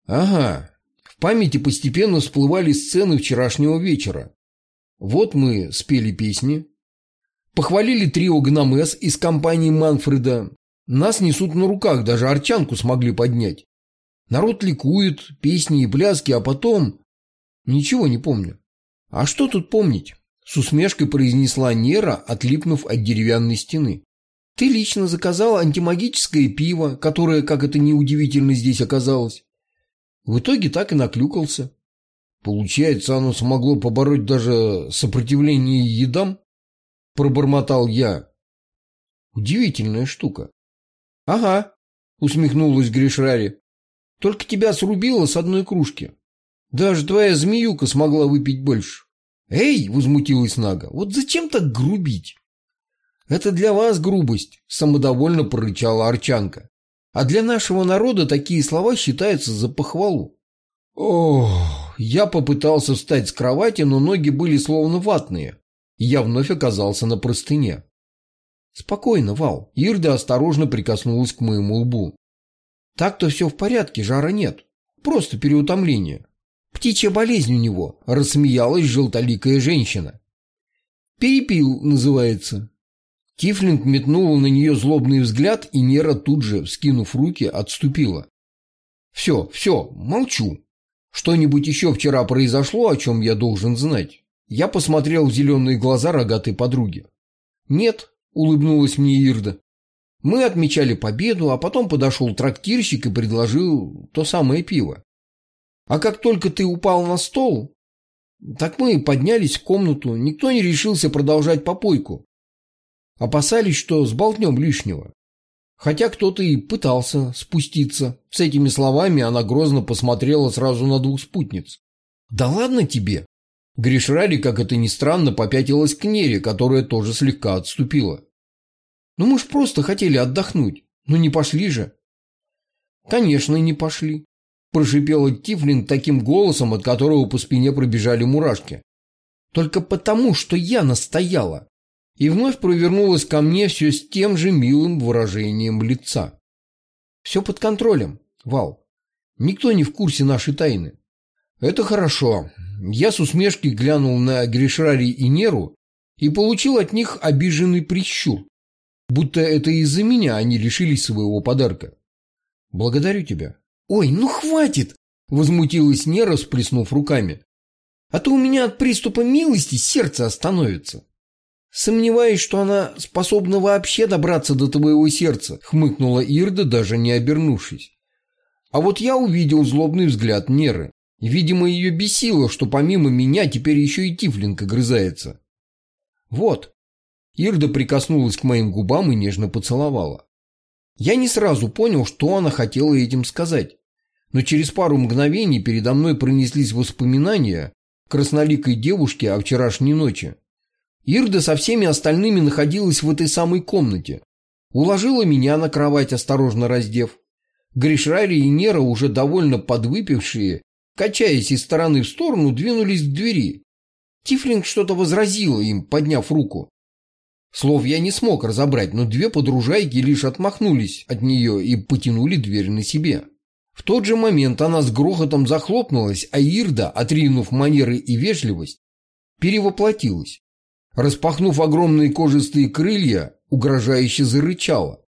Ага. В памяти постепенно всплывали сцены вчерашнего вечера. Вот мы спели песни, похвалили трио Гномес из компании Манфреда, нас несут на руках, даже арчанку смогли поднять. Народ ликует, песни и пляски, а потом... Ничего не помню. А что тут помнить? С усмешкой произнесла Нера, отлипнув от деревянной стены. Ты лично заказал антимагическое пиво, которое, как это неудивительно, здесь оказалось. В итоге так и наклюкался. Получается, оно смогло побороть даже сопротивление едам? Пробормотал я. Удивительная штука. «Ага», — усмехнулась Гришрари. «Только тебя срубило с одной кружки. Даже твоя змеюка смогла выпить больше». «Эй!» — возмутилась Нага. «Вот зачем так грубить?» «Это для вас грубость», — самодовольно прорычала Арчанка. «А для нашего народа такие слова считаются за похвалу». Ох, я попытался встать с кровати, но ноги были словно ватные, и я вновь оказался на простыне. «Спокойно, Вал». Ирда осторожно прикоснулась к моему лбу. «Так-то все в порядке, жара нет. Просто переутомление. Птичья болезнь у него», — рассмеялась желтоликая женщина. «Перепил, называется». Тифлинг метнула на нее злобный взгляд, и Нера тут же, вскинув руки, отступила. «Все, все, молчу. Что-нибудь еще вчера произошло, о чем я должен знать?» Я посмотрел в зеленые глаза рогатой подруги. «Нет, улыбнулась мне Ирда. Мы отмечали победу, а потом подошел трактирщик и предложил то самое пиво. А как только ты упал на стол, так мы поднялись в комнату, никто не решился продолжать попойку. Опасались, что сболтнем лишнего. Хотя кто-то и пытался спуститься. С этими словами она грозно посмотрела сразу на двух спутниц. «Да ладно тебе!» Гришрари, как это ни странно, попятилась к Нере, которая тоже слегка отступила. Ну мы ж просто хотели отдохнуть. Ну не пошли же. Конечно, не пошли. Прошипела Тифлин таким голосом, от которого по спине пробежали мурашки. Только потому, что я настояла. И вновь провернулась ко мне все с тем же милым выражением лица. Все под контролем, Вал. Никто не в курсе нашей тайны. Это хорошо. Я с усмешкой глянул на Гришрари и Неру и получил от них обиженный прищур. Будто это из-за меня они лишились своего подарка. Благодарю тебя. Ой, ну хватит! Возмутилась Нера, всплеснув руками. А то у меня от приступа милости сердце остановится. Сомневаюсь, что она способна вообще добраться до твоего сердца, хмыкнула Ирда, даже не обернувшись. А вот я увидел злобный взгляд Неры. Видимо, ее бесило, что помимо меня теперь еще и Тифлинг огрызается. Вот. Ирда прикоснулась к моим губам и нежно поцеловала. Я не сразу понял, что она хотела этим сказать. Но через пару мгновений передо мной пронеслись воспоминания красноликой девушки о вчерашней ночи. Ирда со всеми остальными находилась в этой самой комнате. Уложила меня на кровать, осторожно раздев. Гришрари и Нера, уже довольно подвыпившие, качаясь из стороны в сторону, двинулись к двери. Тифлинг что-то возразила им, подняв руку. Слов я не смог разобрать, но две подружайки лишь отмахнулись от нее и потянули дверь на себе. В тот же момент она с грохотом захлопнулась, а Ирда, отринув манеры и вежливость, перевоплотилась. Распахнув огромные кожистые крылья, угрожающе зарычала.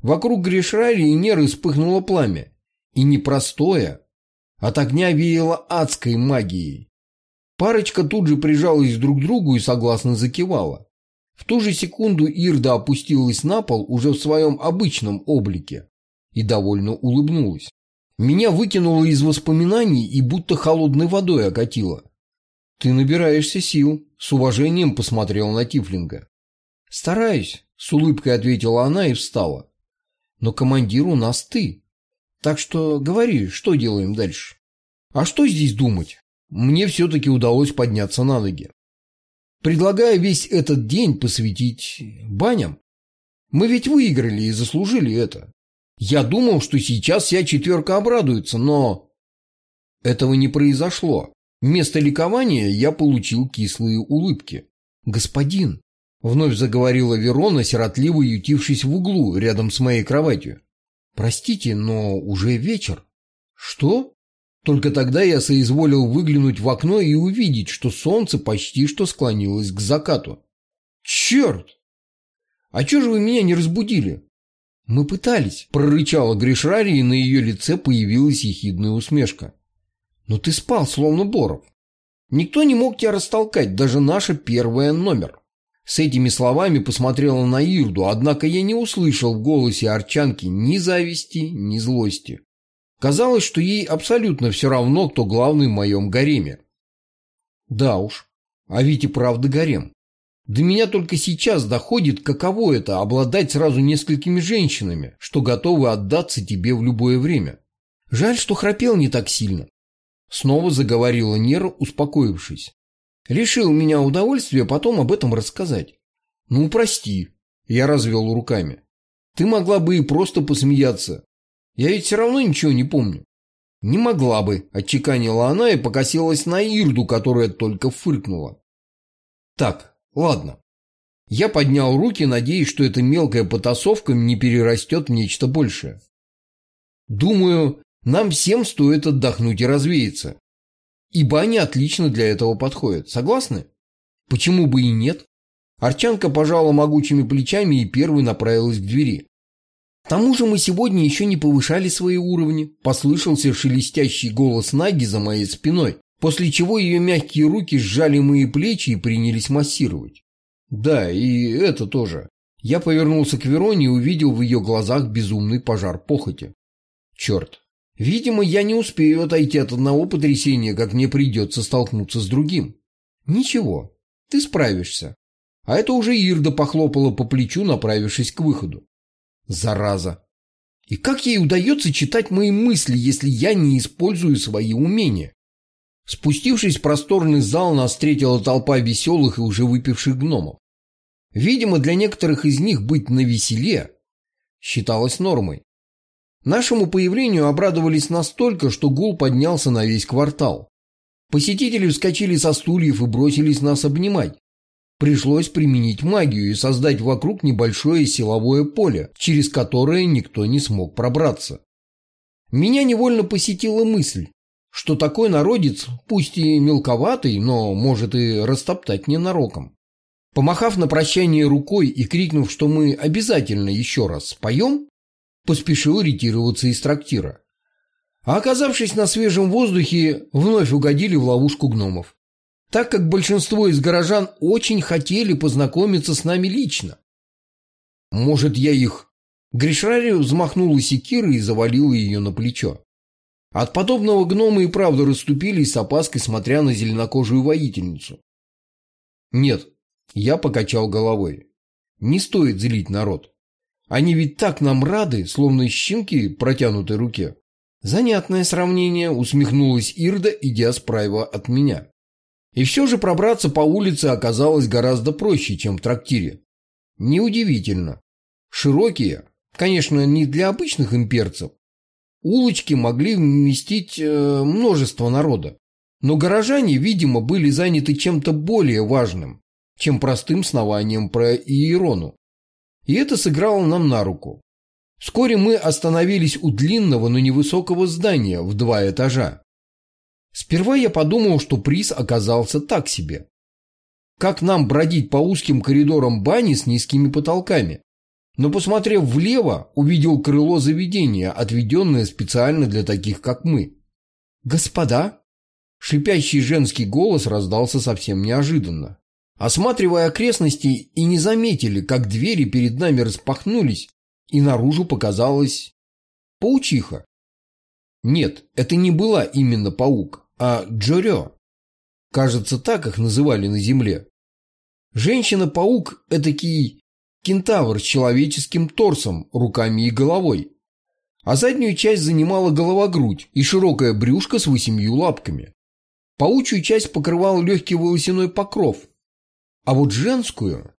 Вокруг Гришрари и Неры вспыхнуло пламя. И не простое, от огня веяло адской магией. Парочка тут же прижалась друг к другу и согласно закивала. В ту же секунду Ирда опустилась на пол уже в своем обычном облике и довольно улыбнулась. Меня выкинуло из воспоминаний и будто холодной водой окатило. «Ты набираешься сил», — с уважением посмотрел на Тифлинга. «Стараюсь», — с улыбкой ответила она и встала. «Но командир у нас ты. Так что говори, что делаем дальше?» «А что здесь думать?» Мне все-таки удалось подняться на ноги. Предлагаю весь этот день посвятить баням. Мы ведь выиграли и заслужили это. Я думал, что сейчас вся четверка обрадуется, но... Этого не произошло. Вместо ликования я получил кислые улыбки. «Господин», — вновь заговорила Верона, сиротливо ютившись в углу рядом с моей кроватью. «Простите, но уже вечер». «Что?» Только тогда я соизволил выглянуть в окно и увидеть, что солнце почти что склонилось к закату. «Черт! А чего же вы меня не разбудили?» «Мы пытались», — прорычала Гришрари, и на ее лице появилась ехидная усмешка. «Но ты спал, словно Боров. Никто не мог тебя растолкать, даже наша первая номер». С этими словами посмотрела на Ирду, однако я не услышал в голосе Арчанки ни зависти, ни злости. Казалось, что ей абсолютно все равно, кто главный в моем гареме. Да уж, а ведь и правда гарем. До меня только сейчас доходит, каково это – обладать сразу несколькими женщинами, что готовы отдаться тебе в любое время. Жаль, что храпел не так сильно. Снова заговорила Нера, успокоившись. Лишил меня удовольствия потом об этом рассказать. Ну, прости, я развел руками. Ты могла бы и просто посмеяться. Я ведь все равно ничего не помню. Не могла бы, отчеканила она и покосилась на Ирду, которая только фыркнула. Так, Ладно. Я поднял руки, надеясь, что эта мелкая потасовка не перерастет в нечто большее. Думаю, нам всем стоит отдохнуть и развеяться. И баня отлично для этого подходит. Согласны? Почему бы и нет? Арчанка пожала могучими плечами и первой направилась к двери. К тому же мы сегодня еще не повышали свои уровни. Послышался шелестящий голос Наги за моей спиной после чего ее мягкие руки сжали мои плечи и принялись массировать. Да, и это тоже. Я повернулся к Вероне и увидел в ее глазах безумный пожар похоти. Черт. Видимо, я не успею отойти от одного потрясения, как мне придется столкнуться с другим. Ничего, ты справишься. А это уже Ирда похлопала по плечу, направившись к выходу. Зараза. И как ей удается читать мои мысли, если я не использую свои умения? Спустившись в просторный зал, нас встретила толпа веселых и уже выпивших гномов. Видимо, для некоторых из них быть на веселе считалось нормой. Нашему появлению обрадовались настолько, что гул поднялся на весь квартал. Посетители вскочили со стульев и бросились нас обнимать. Пришлось применить магию и создать вокруг небольшое силовое поле, через которое никто не смог пробраться. Меня невольно посетила мысль, что такой народец, пусть и мелковатый, но может и растоптать ненароком. Помахав на прощание рукой и крикнув, что мы обязательно еще раз споем, поспешил ретироваться из трактира. А оказавшись на свежем воздухе, вновь угодили в ловушку гномов. Так как большинство из горожан очень хотели познакомиться с нами лично. Может, я их... Гришари взмахнула секирой и завалила ее на плечо. От подобного гномы и правда расступились с опаской, смотря на зеленокожую воительницу. Нет, я покачал головой. Не стоит злить народ. Они ведь так нам рады, словно щенки протянутой руке. Занятное сравнение, усмехнулась Ирда, идя справа от меня. И все же пробраться по улице оказалось гораздо проще, чем в трактире. Неудивительно. Широкие, конечно, не для обычных имперцев, улочки могли вместить э, множество народа. Но горожане, видимо, были заняты чем-то более важным, чем простым снованием про Иерону. И это сыграло нам на руку. Вскоре мы остановились у длинного, но невысокого здания в два этажа. Сперва я подумал, что приз оказался так себе. Как нам бродить по узким коридорам бани с низкими потолками? Но, посмотрев влево, увидел крыло заведения, отведенное специально для таких, как мы. «Господа!» Шипящий женский голос раздался совсем неожиданно. Осматривая окрестности и не заметили, как двери перед нами распахнулись, и наружу показалась паучиха. Нет, это не была именно паук, а Джорё. Кажется, так их называли на земле. Женщина-паук – этакий кентавр с человеческим торсом, руками и головой. А заднюю часть занимала голова-грудь и широкое брюшко с восемью лапками. Паучью часть покрывал легкий волосяной покров. А вот женскую...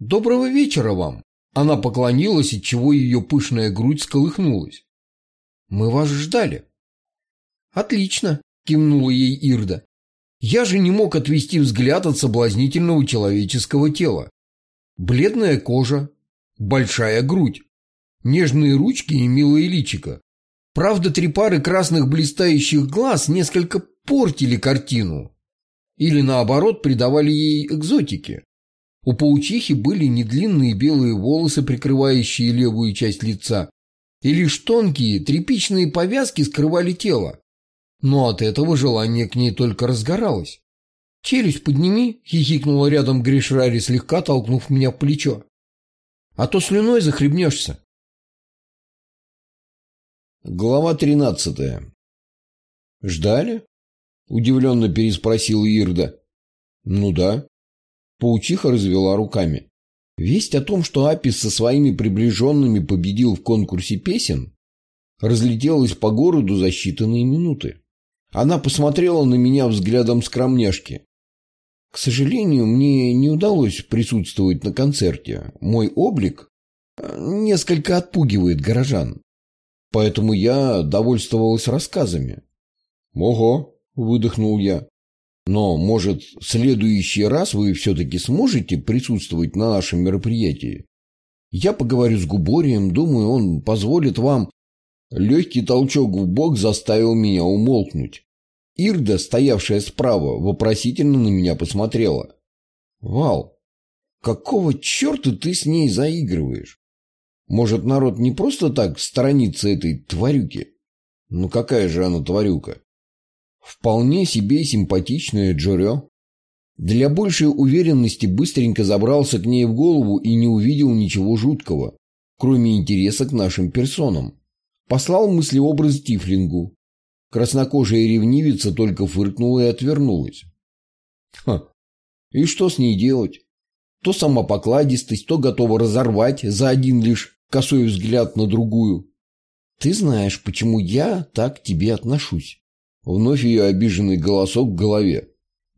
«Доброго вечера вам!» Она поклонилась, отчего ее пышная грудь сколыхнулась. «Мы вас ждали». «Отлично», — кивнула ей Ирда. «Я же не мог отвести взгляд от соблазнительного человеческого тела. Бледная кожа, большая грудь, нежные ручки и милое личико. Правда, три пары красных блистающих глаз несколько портили картину. Или наоборот, придавали ей экзотики. У паучихи были не длинные белые волосы, прикрывающие левую часть лица, и лишь тонкие тряпичные повязки скрывали тело. Но от этого желание к ней только разгоралось. «Челюсть подними», — хихикнула рядом Гришрари, слегка толкнув меня в плечо. «А то слюной захлебнешься». Глава тринадцатая. «Ждали?» — удивленно переспросил Ирда. «Ну да». Паучиха развела руками. Весть о том, что Апис со своими приближенными победил в конкурсе песен, разлетелась по городу за считанные минуты. Она посмотрела на меня взглядом скромняшки. К сожалению, мне не удалось присутствовать на концерте. Мой облик э, несколько отпугивает горожан. Поэтому я довольствовалась рассказами. «Ого!» – выдохнул я. «Но, может, в следующий раз вы все-таки сможете присутствовать на нашем мероприятии? Я поговорю с Губорием, думаю, он позволит вам...» Легкий толчок в бок заставил меня умолкнуть. Ирда, стоявшая справа, вопросительно на меня посмотрела. «Вал, какого черта ты с ней заигрываешь? Может, народ не просто так сторонится этой тварюки? Ну какая же она тварюка? Вполне себе симпатичная Джорё. Для большей уверенности быстренько забрался к ней в голову и не увидел ничего жуткого, кроме интереса к нашим персонам. Послал мыслеобраз Тифлингу, Краснокожая ревнивица только фыркнула и отвернулась. Ха, и что с ней делать? То сама покладистость, то готова разорвать за один лишь косой взгляд на другую. Ты знаешь, почему я так к тебе отношусь. Вновь ее обиженный голосок в голове.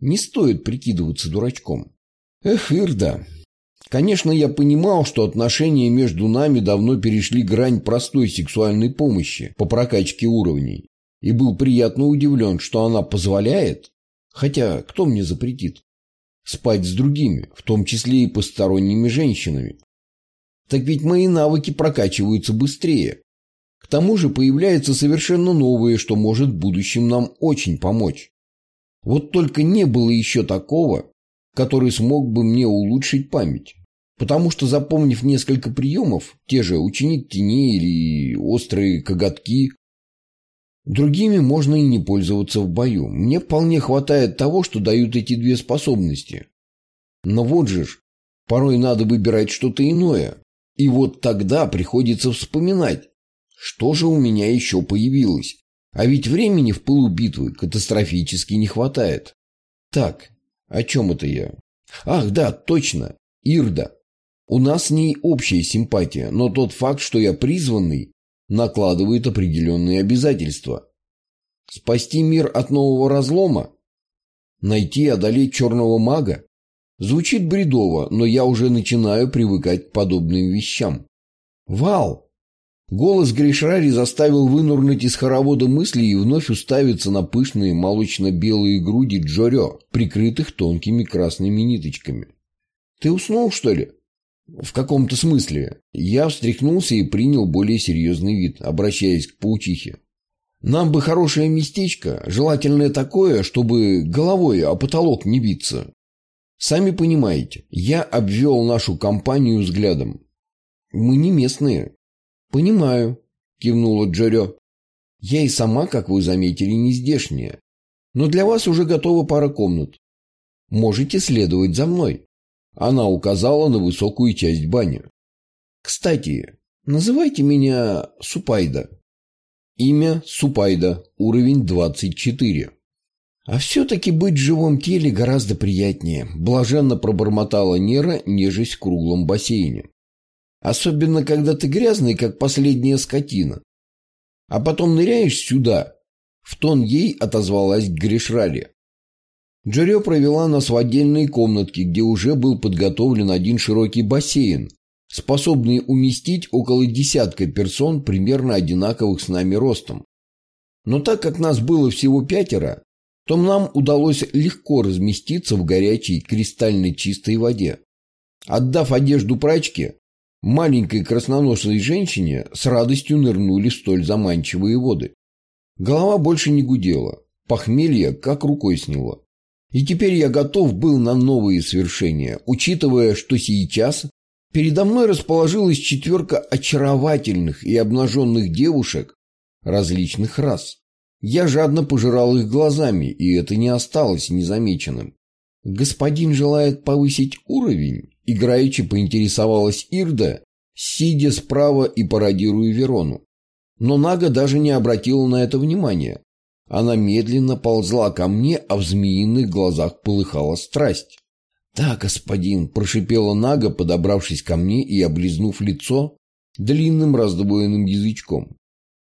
Не стоит прикидываться дурачком. Эх, Ирда. Конечно, я понимал, что отношения между нами давно перешли грань простой сексуальной помощи по прокачке уровней и был приятно удивлен, что она позволяет, хотя кто мне запретит, спать с другими, в том числе и посторонними женщинами. Так ведь мои навыки прокачиваются быстрее. К тому же появляется совершенно новое, что может в будущем нам очень помочь. Вот только не было еще такого, который смог бы мне улучшить память. Потому что, запомнив несколько приемов, те же ученик теней или острые коготки, другими можно и не пользоваться в бою. Мне вполне хватает того, что дают эти две способности. Но вот же ж, порой надо выбирать что-то иное. И вот тогда приходится вспоминать, что же у меня еще появилось. А ведь времени в пылу битвы катастрофически не хватает. Так, о чем это я? Ах, да, точно, Ирда. У нас с ней общая симпатия, но тот факт, что я призванный, накладывает определенные обязательства. Спасти мир от нового разлома? Найти и одолеть черного мага? Звучит бредово, но я уже начинаю привыкать к подобным вещам. Вал! Голос Гришрари заставил вынурнуть из хоровода мыслей и вновь уставиться на пышные молочно-белые груди Джорё, прикрытых тонкими красными ниточками. «Ты уснул, что ли?» «В каком-то смысле». Я встряхнулся и принял более серьезный вид, обращаясь к паучихе. «Нам бы хорошее местечко, желательно такое, чтобы головой о потолок не биться. Сами понимаете, я обвел нашу компанию взглядом. Мы не местные». «Понимаю», — кивнула Джорё. «Я и сама, как вы заметили, не здешняя. Но для вас уже готова пара комнат. Можете следовать за мной». Она указала на высокую часть бани. «Кстати, называйте меня Супайда». Имя Супайда, уровень 24. А все-таки быть в живом теле гораздо приятнее, блаженно пробормотала Нера, нежесть в круглом бассейне. Особенно, когда ты грязный, как последняя скотина. А потом ныряешь сюда. В тон ей отозвалась Гришрари. Джерё провела нас в отдельные комнатки, где уже был подготовлен один широкий бассейн, способный уместить около десятка персон примерно одинаковых с нами ростом. Но так как нас было всего пятеро, то нам удалось легко разместиться в горячей кристально чистой воде. Отдав одежду прачке, маленькой красноносой женщине с радостью нырнули столь заманчивые воды. Голова больше не гудела, похмелье как рукой сняло. И теперь я готов был на новые свершения, учитывая, что сейчас передо мной расположилась четверка очаровательных и обнаженных девушек различных рас. Я жадно пожирал их глазами, и это не осталось незамеченным. «Господин желает повысить уровень?» – играючи поинтересовалась Ирда, сидя справа и пародируя Верону. Но Нага даже не обратила на это внимания. Она медленно ползла ко мне, а в змеиных глазах полыхала страсть. «Да, господин», – прошипела Нага, подобравшись ко мне и облизнув лицо длинным раздвоенным язычком.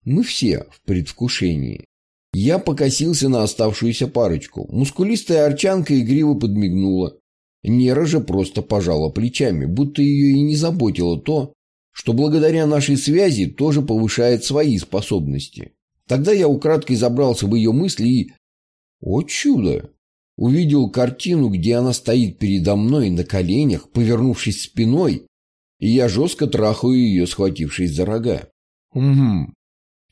Мы все в предвкушении. Я покосился на оставшуюся парочку. Мускулистая арчанка игриво подмигнула. Нера же просто пожала плечами, будто ее и не заботило то, что благодаря нашей связи тоже повышает свои способности. Тогда я украдкой забрался в ее мысли и... О чудо! Увидел картину, где она стоит передо мной на коленях, повернувшись спиной, и я жестко трахаю ее, схватившись за рога. Угу.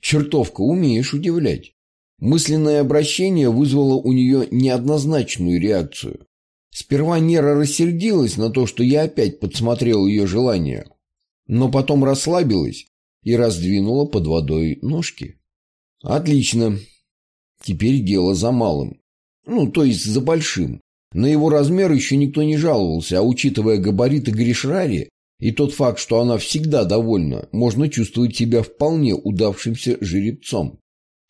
Чертовка, умеешь удивлять. Мысленное обращение вызвало у нее неоднозначную реакцию. Сперва Нера рассердилась на то, что я опять подсмотрел ее желание, но потом расслабилась и раздвинула под водой ножки. Отлично. Теперь дело за малым. Ну, то есть за большим. На его размер еще никто не жаловался, а учитывая габариты Гришрари и тот факт, что она всегда довольна, можно чувствовать себя вполне удавшимся жеребцом.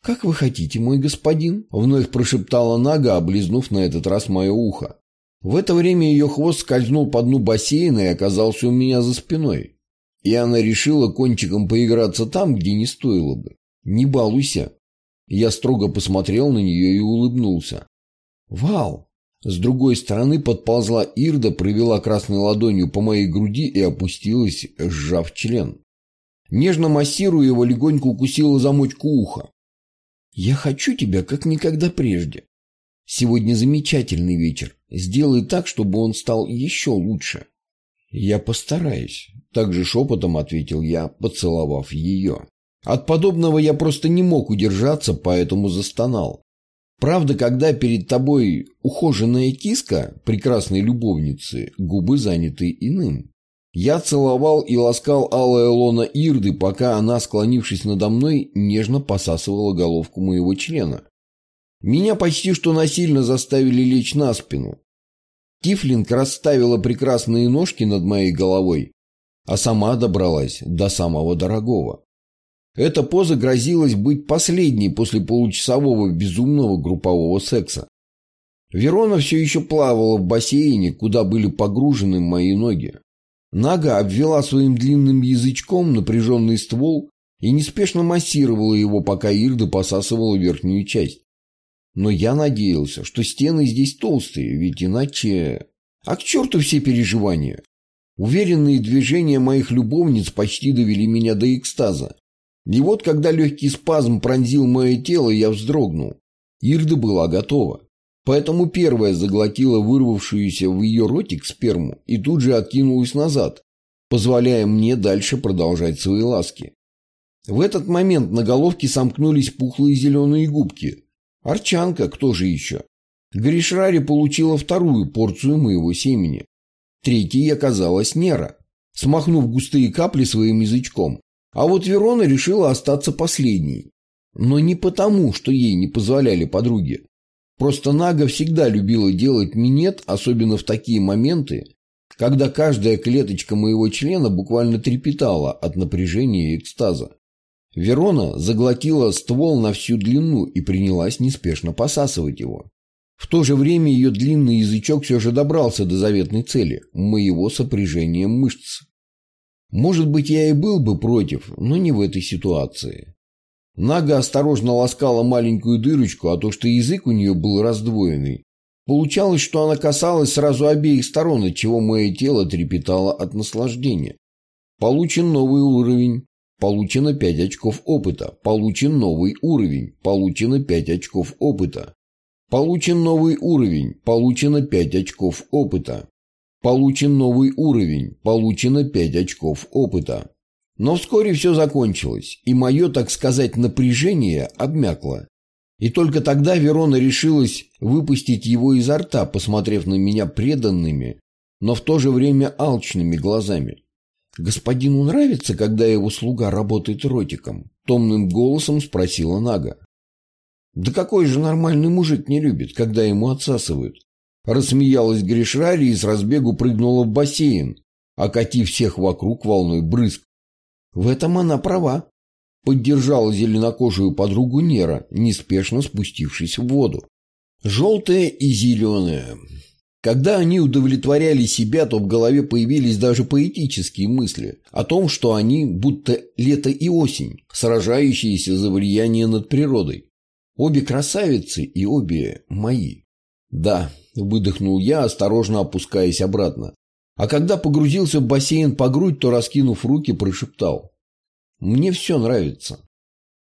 «Как вы хотите, мой господин?» – вновь прошептала Нага, облизнув на этот раз мое ухо. В это время ее хвост скользнул по дну бассейна и оказался у меня за спиной. И она решила кончиком поиграться там, где не стоило бы. Не балуйся. Я строго посмотрел на нее и улыбнулся. Вал! С другой стороны подползла Ирда, провела красной ладонью по моей груди и опустилась, сжав член. Нежно массируя его, легонько укусила замочку уха. «Я хочу тебя, как никогда прежде. Сегодня замечательный вечер. Сделай так, чтобы он стал еще лучше». «Я постараюсь», — также шепотом ответил я, поцеловав ее. От подобного я просто не мог удержаться, поэтому застонал. Правда, когда перед тобой ухоженная киска прекрасной любовницы, губы заняты иным. Я целовал и ласкал алое лона Ирды, пока она, склонившись надо мной, нежно посасывала головку моего члена. Меня почти что насильно заставили лечь на спину. Тифлинг расставила прекрасные ножки над моей головой, а сама добралась до самого дорогого. Эта поза грозилась быть последней после получасового безумного группового секса. Верона все еще плавала в бассейне, куда были погружены мои ноги. Нага обвела своим длинным язычком напряженный ствол и неспешно массировала его, пока Ирда посасывала верхнюю часть. Но я надеялся, что стены здесь толстые, ведь иначе... А к черту все переживания! Уверенные движения моих любовниц почти довели меня до экстаза. И вот, когда легкий спазм пронзил мое тело, я вздрогнул. Ирда была готова. Поэтому первая заглотила вырвавшуюся в ее ротик сперму и тут же откинулась назад, позволяя мне дальше продолжать свои ласки. В этот момент на головке сомкнулись пухлые зеленые губки. Арчанка, кто же еще? Гришрари получила вторую порцию моего семени. Третьей оказалась Нера, смахнув густые капли своим язычком. А вот Верона решила остаться последней. Но не потому, что ей не позволяли подруги. Просто Нага всегда любила делать минет, особенно в такие моменты, когда каждая клеточка моего члена буквально трепетала от напряжения и экстаза. Верона заглотила ствол на всю длину и принялась неспешно посасывать его. В то же время ее длинный язычок все же добрался до заветной цели – моего сопряжения мышц. Может быть, я и был бы против, но не в этой ситуации. Нага осторожно ласкала маленькую дырочку, а то, что язык у нее был раздвоенный. Получалось, что она касалась сразу обеих сторон, от чего мое тело трепетало от наслаждения. Получен новый уровень. Получено 5 очков опыта. Получен новый уровень. Получено 5 очков опыта. Получен новый уровень. Получено 5 очков опыта. Получен новый уровень. Получено 5 очков опыта. Но вскоре все закончилось, и мое, так сказать, напряжение обмякло. И только тогда Верона решилась выпустить его изо рта, посмотрев на меня преданными, но в то же время алчными глазами. «Господину нравится, когда его слуга работает ротиком?» — томным голосом спросила Нага. «Да какой же нормальный мужик не любит, когда ему отсасывают?» Рассмеялась Гришрари и с разбегу прыгнула в бассейн, окатив всех вокруг волной брызг. В этом она права. Поддержала зеленокожую подругу Нера, неспешно спустившись в воду. Желтая и зеленая. Когда они удовлетворяли себя, то в голове появились даже поэтические мысли о том, что они будто лето и осень, сражающиеся за влияние над природой. Обе красавицы и обе мои. Да, выдохнул я, осторожно опускаясь обратно. А когда погрузился в бассейн по грудь, то, раскинув руки, прошептал. «Мне все нравится».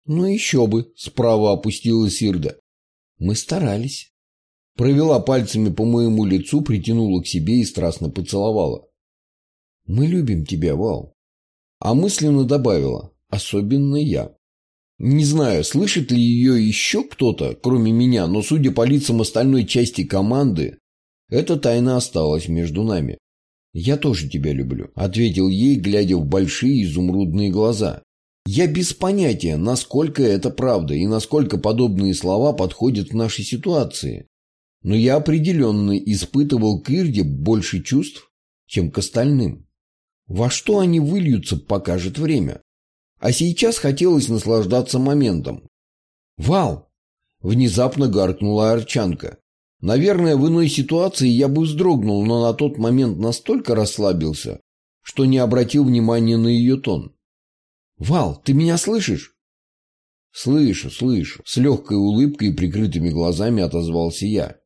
«Ну еще бы», — справа опустилась Ирда. «Мы старались». Провела пальцами по моему лицу, притянула к себе и страстно поцеловала. «Мы любим тебя, Вал». А мысленно добавила, особенно я. Не знаю, слышит ли ее еще кто-то, кроме меня, но судя по лицам остальной части команды, эта тайна осталась между нами. «Я тоже тебя люблю», — ответил ей, глядя в большие изумрудные глаза. Я без понятия, насколько это правда и насколько подобные слова подходят к нашей ситуации. Но я определенно испытывал к Ирде больше чувств, чем к остальным. Во что они выльются, покажет время. А сейчас хотелось наслаждаться моментом. «Вал!» – внезапно гаркнула Арчанка. Наверное, в иной ситуации я бы вздрогнул, но на тот момент настолько расслабился, что не обратил внимания на ее тон. «Вал, ты меня слышишь?» «Слышу, слышу», — с легкой улыбкой и прикрытыми глазами отозвался я.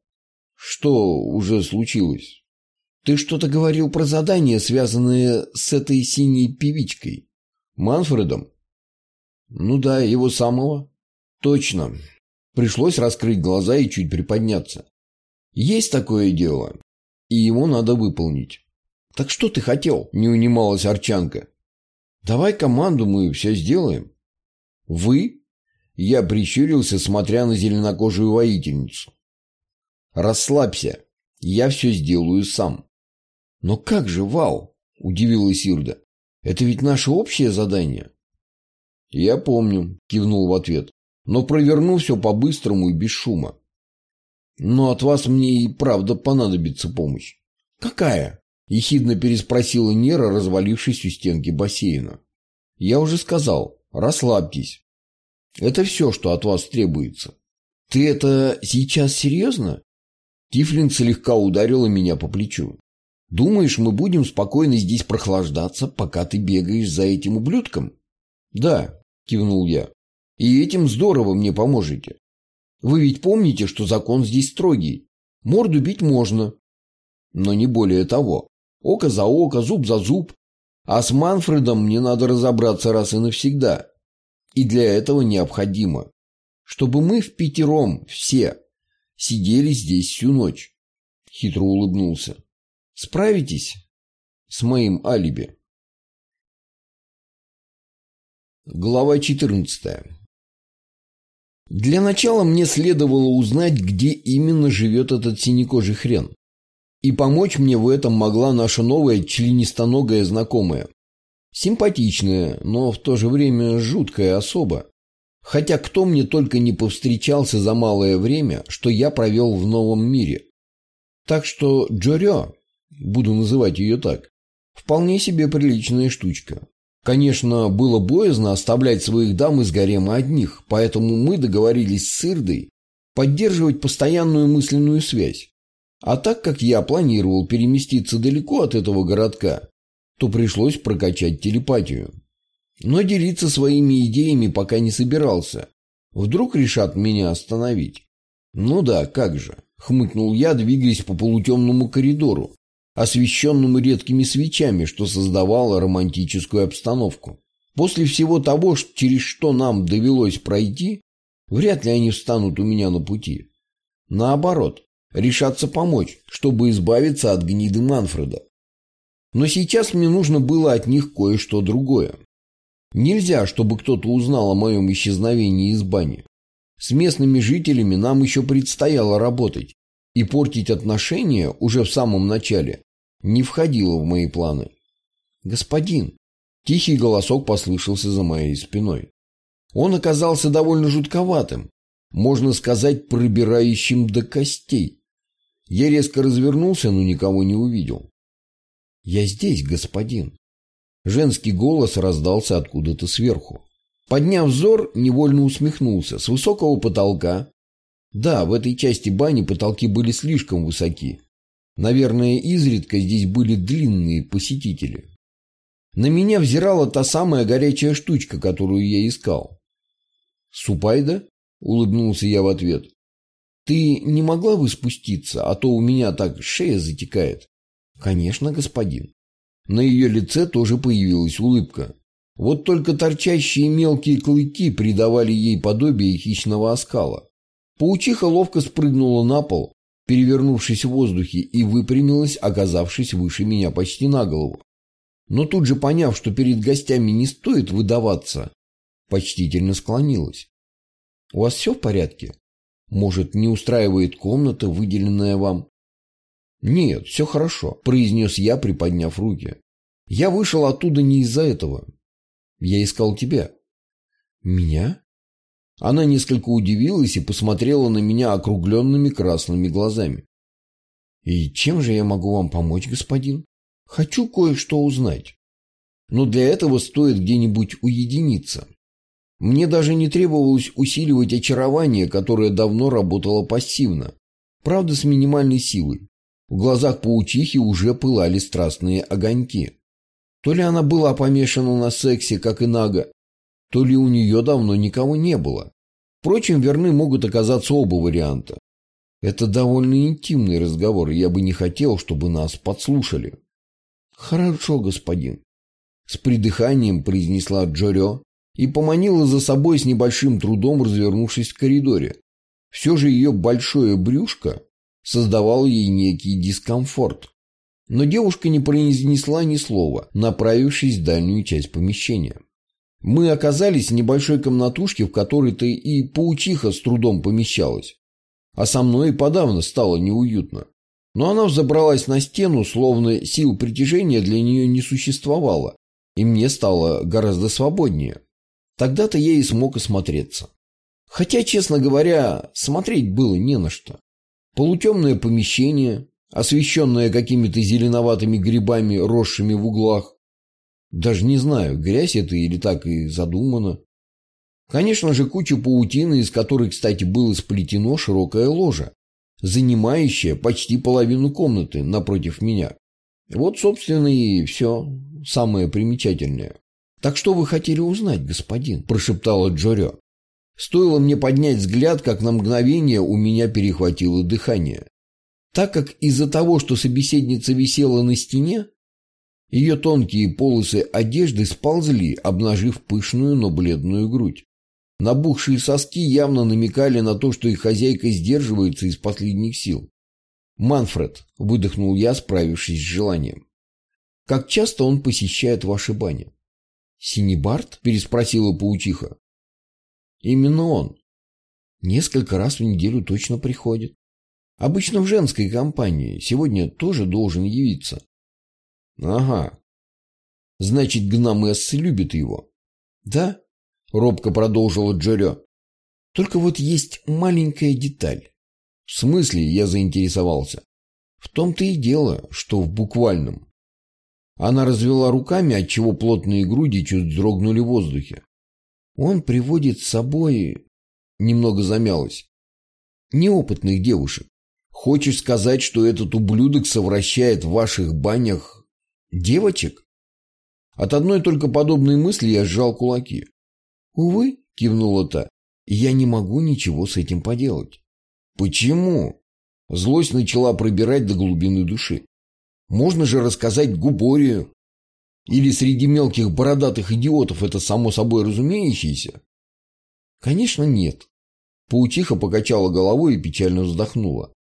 «Что уже случилось?» «Ты что-то говорил про задание, связанное с этой синей певичкой?» «Манфредом?» «Ну да, его самого». «Точно». Пришлось раскрыть глаза и чуть приподняться. Есть такое дело, и его надо выполнить. Так что ты хотел? Не унималась Арчанка. Давай команду, мы все сделаем. Вы? Я прищурился, смотря на зеленокожую воительницу. Расслабься, я все сделаю сам. Но как же, Вал? Удивилась Ирда. Это ведь наше общее задание. Я помню, кивнул в ответ. Но проверну все по-быстрому и без шума. Но от вас мне и правда понадобится помощь. Какая? Ехидно переспросила Нера, развалившись у стенки бассейна. Я уже сказал, расслабьтесь. Это все, что от вас требуется. Ты это сейчас серьезно? Тифлин слегка ударила меня по плечу. Думаешь, мы будем спокойно здесь прохлаждаться, пока ты бегаешь за этим ублюдком? Да, кивнул я. И этим здорово мне поможете. Вы ведь помните, что закон здесь строгий. Морду бить можно, но не более того. Око за око, зуб за зуб. А с Манфредом мне надо разобраться раз и навсегда. И для этого необходимо, чтобы мы в пятером все сидели здесь всю ночь. Хитро улыбнулся. Справитесь с моим алиби? Глава 14. Для начала мне следовало узнать, где именно живет этот синекожий хрен. И помочь мне в этом могла наша новая членистоногая знакомая. Симпатичная, но в то же время жуткая особа. Хотя кто мне только не повстречался за малое время, что я провел в новом мире. Так что Джорё, буду называть ее так, вполне себе приличная штучка. Конечно, было боязно оставлять своих дам из гарема одних, поэтому мы договорились с Ирдой поддерживать постоянную мысленную связь. А так как я планировал переместиться далеко от этого городка, то пришлось прокачать телепатию. Но делиться своими идеями пока не собирался. Вдруг решат меня остановить. Ну да, как же, хмыкнул я, двигаясь по полутемному коридору, освещенному редкими свечами, что создавало романтическую обстановку. После всего того, через что нам довелось пройти, вряд ли они встанут у меня на пути. Наоборот, решатся помочь, чтобы избавиться от гниды Манфреда. Но сейчас мне нужно было от них кое-что другое. Нельзя, чтобы кто-то узнал о моем исчезновении из бани. С местными жителями нам еще предстояло работать, и портить отношения уже в самом начале не входило в мои планы. «Господин!» Тихий голосок послышался за моей спиной. Он оказался довольно жутковатым, можно сказать, пробирающим до костей. Я резко развернулся, но никого не увидел. «Я здесь, господин». Женский голос раздался откуда-то сверху. Подняв взор, невольно усмехнулся. С высокого потолка. Да, в этой части бани потолки были слишком высоки. Наверное, изредка здесь были длинные посетители. На меня взирала та самая горячая штучка, которую я искал. «Супайда?» — улыбнулся я в ответ. «Ты не могла бы спуститься, а то у меня так шея затекает?» «Конечно, господин». На ее лице тоже появилась улыбка. Вот только торчащие мелкие клыки придавали ей подобие хищного оскала. Паучиха ловко спрыгнула на пол, перевернувшись в воздухе, и выпрямилась, оказавшись выше меня почти на голову. Но тут же, поняв, что перед гостями не стоит выдаваться, почтительно склонилась. «У вас все в порядке?» Может, не устраивает комната, выделенная вам? Нет, все хорошо, произнес я, приподняв руки. Я вышел оттуда не из-за этого. Я искал тебя. Меня? Она несколько удивилась и посмотрела на меня округленными красными глазами. «И чем же я могу вам помочь, господин? Хочу кое-что узнать. Но для этого стоит где-нибудь уединиться. Мне даже не требовалось усиливать очарование, которое давно работало пассивно. Правда, с минимальной силой. В глазах паучихи уже пылали страстные огоньки. То ли она была помешана на сексе, как и Нага, то ли у нее давно никого не было. Впрочем, верны могут оказаться оба варианта. Это довольно интимный разговор, и я бы не хотел, чтобы нас подслушали. «Хорошо, господин», — с придыханием произнесла Джорё, и поманила за собой с небольшим трудом, развернувшись в коридоре. Все же ее большое брюшко создавало ей некий дискомфорт. Но девушка не произнесла ни слова, направившись в дальнюю часть помещения. Мы оказались в небольшой комнатушке, в которой-то и паучиха с трудом помещалась. А со мной и подавно стало неуютно. Но она взобралась на стену, словно сил притяжения для нее не существовало, и мне стало гораздо свободнее. Тогда-то я и смог осмотреться. Хотя, честно говоря, смотреть было не на что. Полутемное помещение, освещенное какими-то зеленоватыми грибами, росшими в углах. Даже не знаю, грязь это или так и задумано. Конечно же, куча паутины, из которой, кстати, было сплетено широкое ложе, занимающее почти половину комнаты напротив меня. Вот, собственно, и все самое примечательное. «Так что вы хотели узнать, господин?» – прошептала Джорё. Стоило мне поднять взгляд, как на мгновение у меня перехватило дыхание. Так как из-за того, что собеседница висела на стене, ее тонкие полосы одежды сползли, обнажив пышную, но бледную грудь. Набухшие соски явно намекали на то, что их хозяйка сдерживается из последних сил. «Манфред», — выдохнул я, справившись с желанием, — «как часто он посещает ваши бани?» «Синебард?» — переспросила паучиха. «Именно он. Несколько раз в неделю точно приходит. Обычно в женской компании. Сегодня тоже должен явиться». «Ага. Значит, Гномесс любит его?» «Да», — робко продолжила Джорё. «Только вот есть маленькая деталь». «В смысле?» — я заинтересовался. «В том-то и дело, что в буквальном». Она развела руками, отчего плотные груди чуть вздрогнули в воздухе. Он приводит с собой... Немного замялась. Неопытных девушек. Хочешь сказать, что этот ублюдок совращает в ваших банях девочек? От одной только подобной мысли я сжал кулаки. «Увы», — кивнула та, — «я не могу ничего с этим поделать». «Почему?» Злость начала пробирать до глубины души. Можно же рассказать Губорию. Или среди мелких бородатых идиотов это само собой разумеющееся? Конечно, нет. Паучиха покачала головой и печально вздохнула.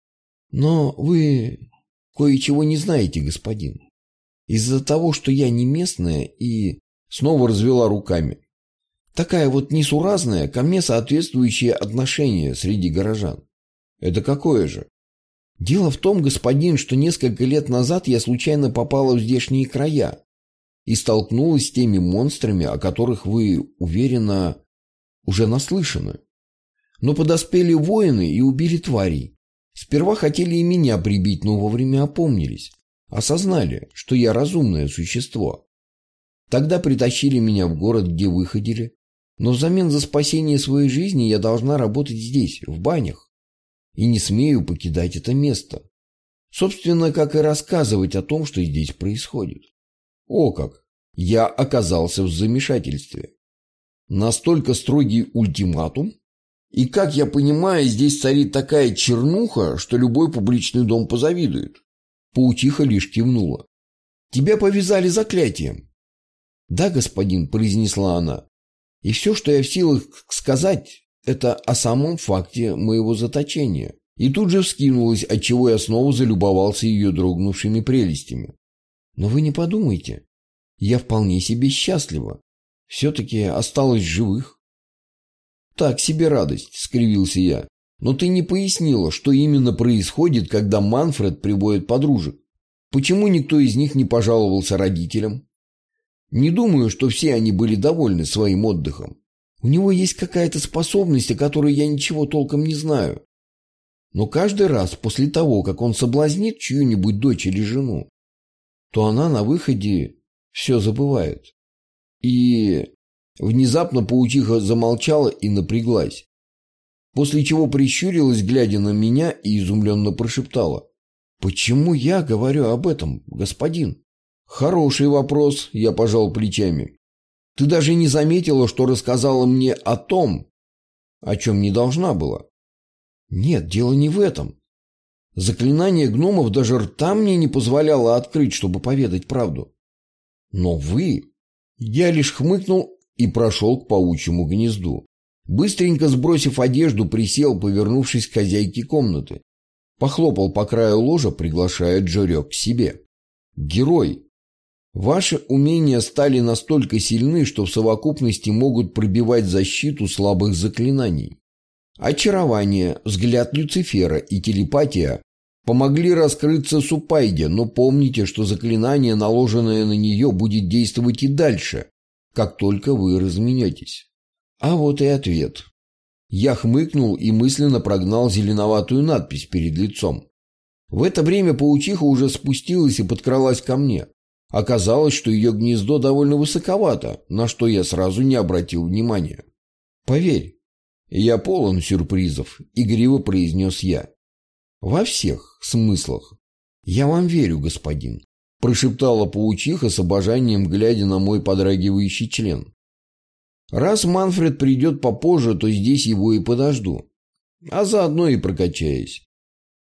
Но вы кое-чего не знаете, господин. Из-за того, что я не местная и снова развела руками. Такая вот несуразная, ко мне соответствующее отношение среди горожан. Это какое же? Дело в том, господин, что несколько лет назад я случайно попала в здешние края и столкнулась с теми монстрами, о которых вы, уверенно, уже наслышаны. Но подоспели воины и убили тварей. Сперва хотели и меня прибить, но вовремя опомнились. Осознали, что я разумное существо. Тогда притащили меня в город, где выходили. Но взамен за спасение своей жизни я должна работать здесь, в банях и не смею покидать это место. Собственно, как и рассказывать о том, что здесь происходит. О как! Я оказался в замешательстве. Настолько строгий ультиматум? И, как я понимаю, здесь царит такая чернуха, что любой публичный дом позавидует. Паучиха лишь кивнула. «Тебя повязали заклятием». «Да, господин», — произнесла она. «И все, что я в силах сказать, это о самом факте моего заточения. И тут же вскинулась, отчего я снова залюбовался ее дрогнувшими прелестями. Но вы не подумайте, я вполне себе счастлива. Все-таки осталось живых. Так себе радость, скривился я. Но ты не пояснила, что именно происходит, когда Манфред приводит подружек. Почему никто из них не пожаловался родителям? Не думаю, что все они были довольны своим отдыхом. У него есть какая-то способность, о которой я ничего толком не знаю. Но каждый раз после того, как он соблазнит чью-нибудь дочь или жену, то она на выходе все забывает. И внезапно паучиха замолчала и напряглась. После чего прищурилась, глядя на меня, и изумленно прошептала. «Почему я говорю об этом, господин?» «Хороший вопрос», — я пожал плечами. Ты даже не заметила, что рассказала мне о том, о чем не должна была. Нет, дело не в этом. Заклинание гномов даже рта мне не позволяло открыть, чтобы поведать правду. Но вы... Я лишь хмыкнул и прошел к паучьему гнезду. Быстренько сбросив одежду, присел, повернувшись к хозяйке комнаты. Похлопал по краю ложа, приглашая Джорек к себе. Герой, Ваши умения стали настолько сильны, что в совокупности могут пробивать защиту слабых заклинаний. Очарование, взгляд Люцифера и телепатия Помогли раскрыться Супайде, но помните, что заклинание, наложенное на нее, будет действовать и дальше, как только вы разменетесь. А вот и ответ. Я хмыкнул и мысленно прогнал зеленоватую надпись перед лицом. В это время паучиха уже спустилась и подкралась ко мне. Оказалось, что ее гнездо довольно высоковато, на что я сразу не обратил внимания. «Поверь, я полон сюрпризов», — игриво произнес я. «Во всех смыслах. Я вам верю, господин», — прошептала паучиха с обожанием, глядя на мой подрагивающий член. «Раз Манфред придет попозже, то здесь его и подожду, а заодно и прокачаюсь».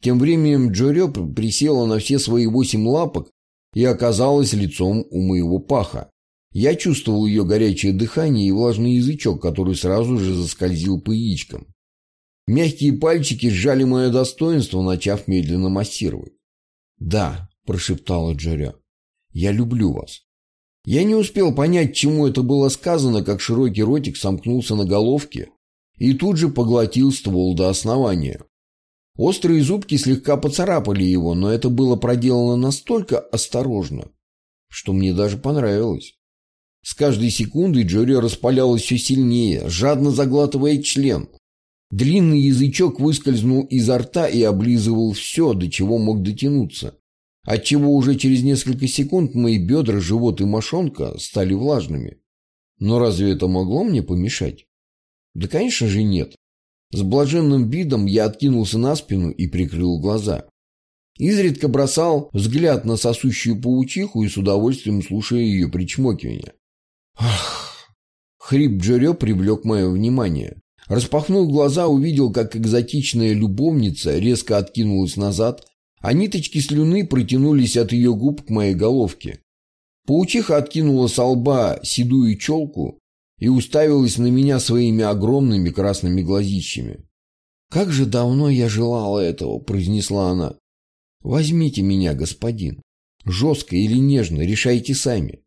Тем временем Джорё присела на все свои восемь лапок и оказалась лицом у моего паха. Я чувствовал ее горячее дыхание и влажный язычок, который сразу же заскользил по яичкам. Мягкие пальчики сжали мое достоинство, начав медленно массировать. «Да», – прошептала Джеря, – «я люблю вас». Я не успел понять, чему это было сказано, как широкий ротик сомкнулся на головке и тут же поглотил ствол до основания. Острые зубки слегка поцарапали его, но это было проделано настолько осторожно, что мне даже понравилось. С каждой секундой Джори распалялась все сильнее, жадно заглатывая член. Длинный язычок выскользнул изо рта и облизывал все, до чего мог дотянуться, отчего уже через несколько секунд мои бедра, живот и мошонка стали влажными. Но разве это могло мне помешать? Да, конечно же, нет. С блаженным видом я откинулся на спину и прикрыл глаза. Изредка бросал взгляд на сосущую паучиху и с удовольствием слушая ее причмокивание. Ах! Хрип Джерё привлек мое внимание. Распахнув глаза, увидел, как экзотичная любовница резко откинулась назад, а ниточки слюны протянулись от ее губ к моей головке. Паучиха откинула со лба седую челку и уставилась на меня своими огромными красными глазищами. «Как же давно я желала этого!» – произнесла она. «Возьмите меня, господин. Жестко или нежно, решайте сами.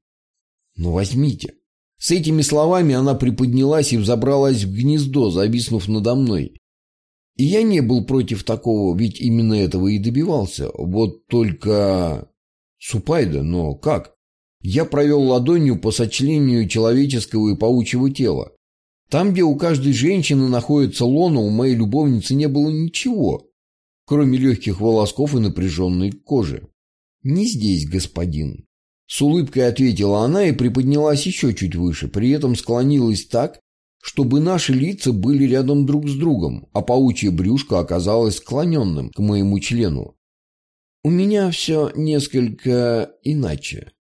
Но возьмите». С этими словами она приподнялась и взобралась в гнездо, зависнув надо мной. И я не был против такого, ведь именно этого и добивался. Вот только... Супайда, но как? Я провел ладонью по сочлению человеческого и паучьего тела. Там, где у каждой женщины находится лона, у моей любовницы не было ничего, кроме легких волосков и напряженной кожи. «Не здесь, господин». С улыбкой ответила она и приподнялась еще чуть выше, при этом склонилась так, чтобы наши лица были рядом друг с другом, а паучье брюшко оказалось склоненным к моему члену. «У меня все несколько иначе».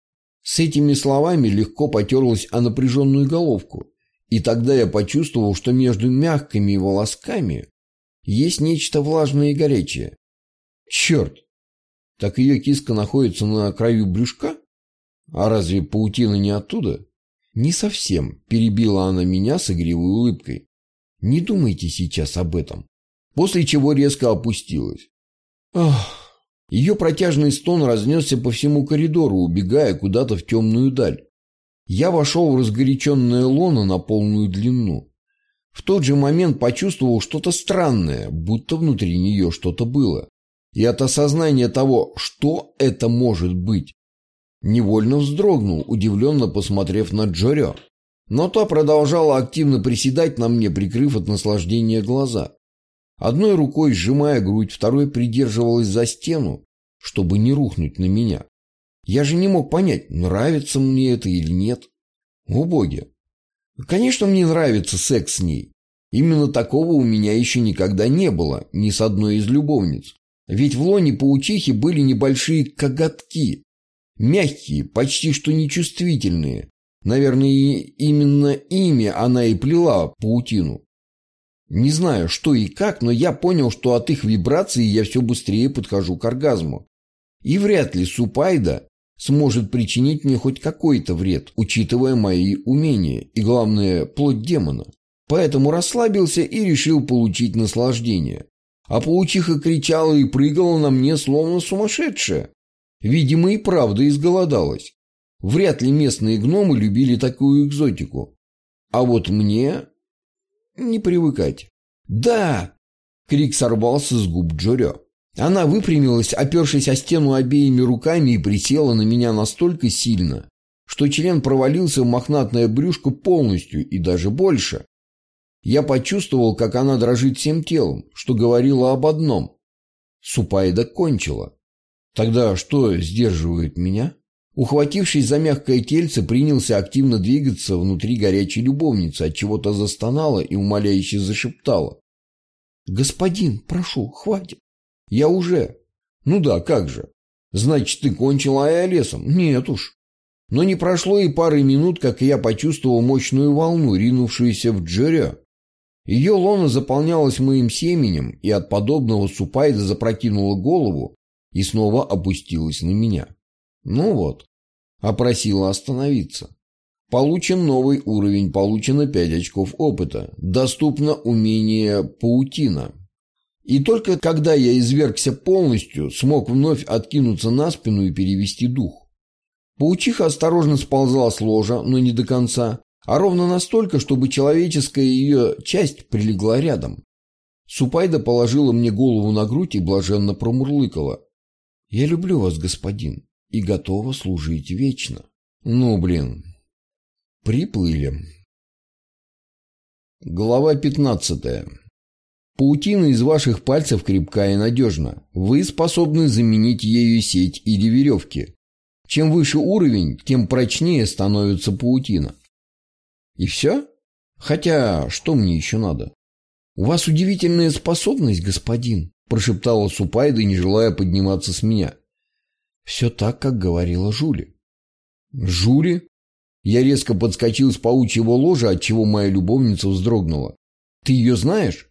С этими словами легко потерлась о напряженную головку, и тогда я почувствовал, что между мягкими волосками есть нечто влажное и горячее. Черт! Так ее киска находится на краю брюшка? А разве паутина не оттуда? Не совсем, перебила она меня с игривой улыбкой. Не думайте сейчас об этом. После чего резко опустилась. Ах! Ее протяжный стон разнесся по всему коридору, убегая куда-то в темную даль. Я вошел в разгоряченное лоно на полную длину. В тот же момент почувствовал что-то странное, будто внутри нее что-то было. И от осознания того, что это может быть, невольно вздрогнул, удивленно посмотрев на Джорё. Но та продолжала активно приседать на мне, прикрыв от наслаждения глаза. Одной рукой сжимая грудь, второй придерживалась за стену, чтобы не рухнуть на меня. Я же не мог понять, нравится мне это или нет. О боги! Конечно, мне нравится секс с ней. Именно такого у меня еще никогда не было, ни с одной из любовниц. Ведь в лоне паучихи были небольшие коготки. Мягкие, почти что нечувствительные. Наверное, именно ими она и плела паутину. Не знаю, что и как, но я понял, что от их вибраций я все быстрее подхожу к оргазму. И вряд ли Супайда сможет причинить мне хоть какой-то вред, учитывая мои умения и, главное, плоть демона. Поэтому расслабился и решил получить наслаждение. А паучиха кричала и прыгала на мне, словно сумасшедшая. Видимо, и правда изголодалась. Вряд ли местные гномы любили такую экзотику. А вот мне не привыкать. «Да!» — крик сорвался с губ Джорё. Она выпрямилась, опершись о стену обеими руками и присела на меня настолько сильно, что член провалился в мохнатное брюшко полностью и даже больше. Я почувствовал, как она дрожит всем телом, что говорило об одном. Супайда кончила. Тогда что сдерживает меня? Ухватившись за мягкое тельце, принялся активно двигаться внутри горячей любовницы, от чего-то застонала и умоляюще зашептала. «Господин, прошу, хватит. Я уже...» «Ну да, как же. Значит, ты кончил лесом? Нет уж. Но не прошло и пары минут, как я почувствовал мощную волну, ринувшуюся в Джерё. Ее лона заполнялась моим семенем, и от подобного Супайда запрокинула голову и снова опустилась на меня. Ну вот, опросила остановиться. Получен новый уровень, получено 5 очков опыта. Доступно умение паутина. И только когда я извергся полностью, смог вновь откинуться на спину и перевести дух. Паучиха осторожно сползла с ложа, но не до конца, а ровно настолько, чтобы человеческая ее часть прилегла рядом. Супайда положила мне голову на грудь и блаженно промурлыкала. «Я люблю вас, господин, и готова служить вечно». «Ну, блин, приплыли». Глава пятнадцатая. Паутина из ваших пальцев крепка и надежна. Вы способны заменить ею сеть или веревки. Чем выше уровень, тем прочнее становится паутина. И все? Хотя, что мне еще надо? У вас удивительная способность, господин, прошептала Супайда, не желая подниматься с меня. Все так, как говорила Жули. Жули? Я резко подскочил с паучьего ложа, отчего моя любовница вздрогнула. Ты ее знаешь?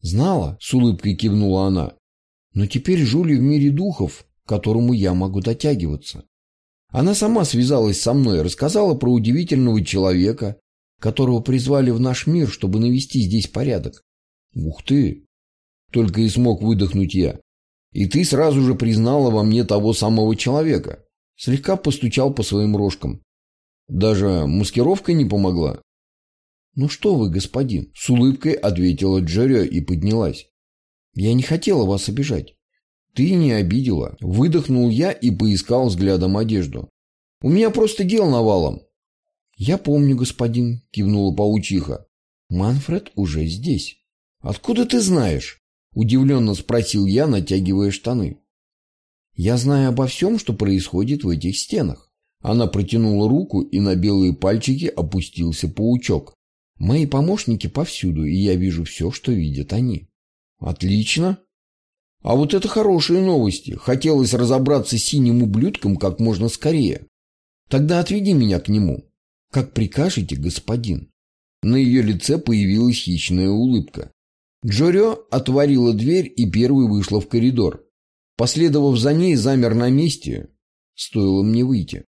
Знала, с улыбкой кивнула она. Но теперь Жули в мире духов, к которому я могу дотягиваться. Она сама связалась со мной, рассказала про удивительного человека, которого призвали в наш мир, чтобы навести здесь порядок. Ух ты! Только и смог выдохнуть я. И ты сразу же признала во мне того самого человека. Слегка постучал по своим рожкам. Даже маскировка не помогла. «Ну что вы, господин?» – с улыбкой ответила Джерри и поднялась. «Я не хотела вас обижать. «Ты не обидела». Выдохнул я и поискал взглядом одежду. «У меня просто дел навалом». «Я помню, господин», — кивнула паучиха. «Манфред уже здесь». «Откуда ты знаешь?» — удивленно спросил я, натягивая штаны. «Я знаю обо всем, что происходит в этих стенах». Она протянула руку, и на белые пальчики опустился паучок. «Мои помощники повсюду, и я вижу все, что видят они». «Отлично», а вот это хорошие новости. Хотелось разобраться с синим ублюдком как можно скорее. Тогда отведи меня к нему. Как прикажете, господин. На ее лице появилась хищная улыбка. Джорё отворила дверь и первой вышла в коридор. Последовав за ней, замер на месте. Стоило мне выйти.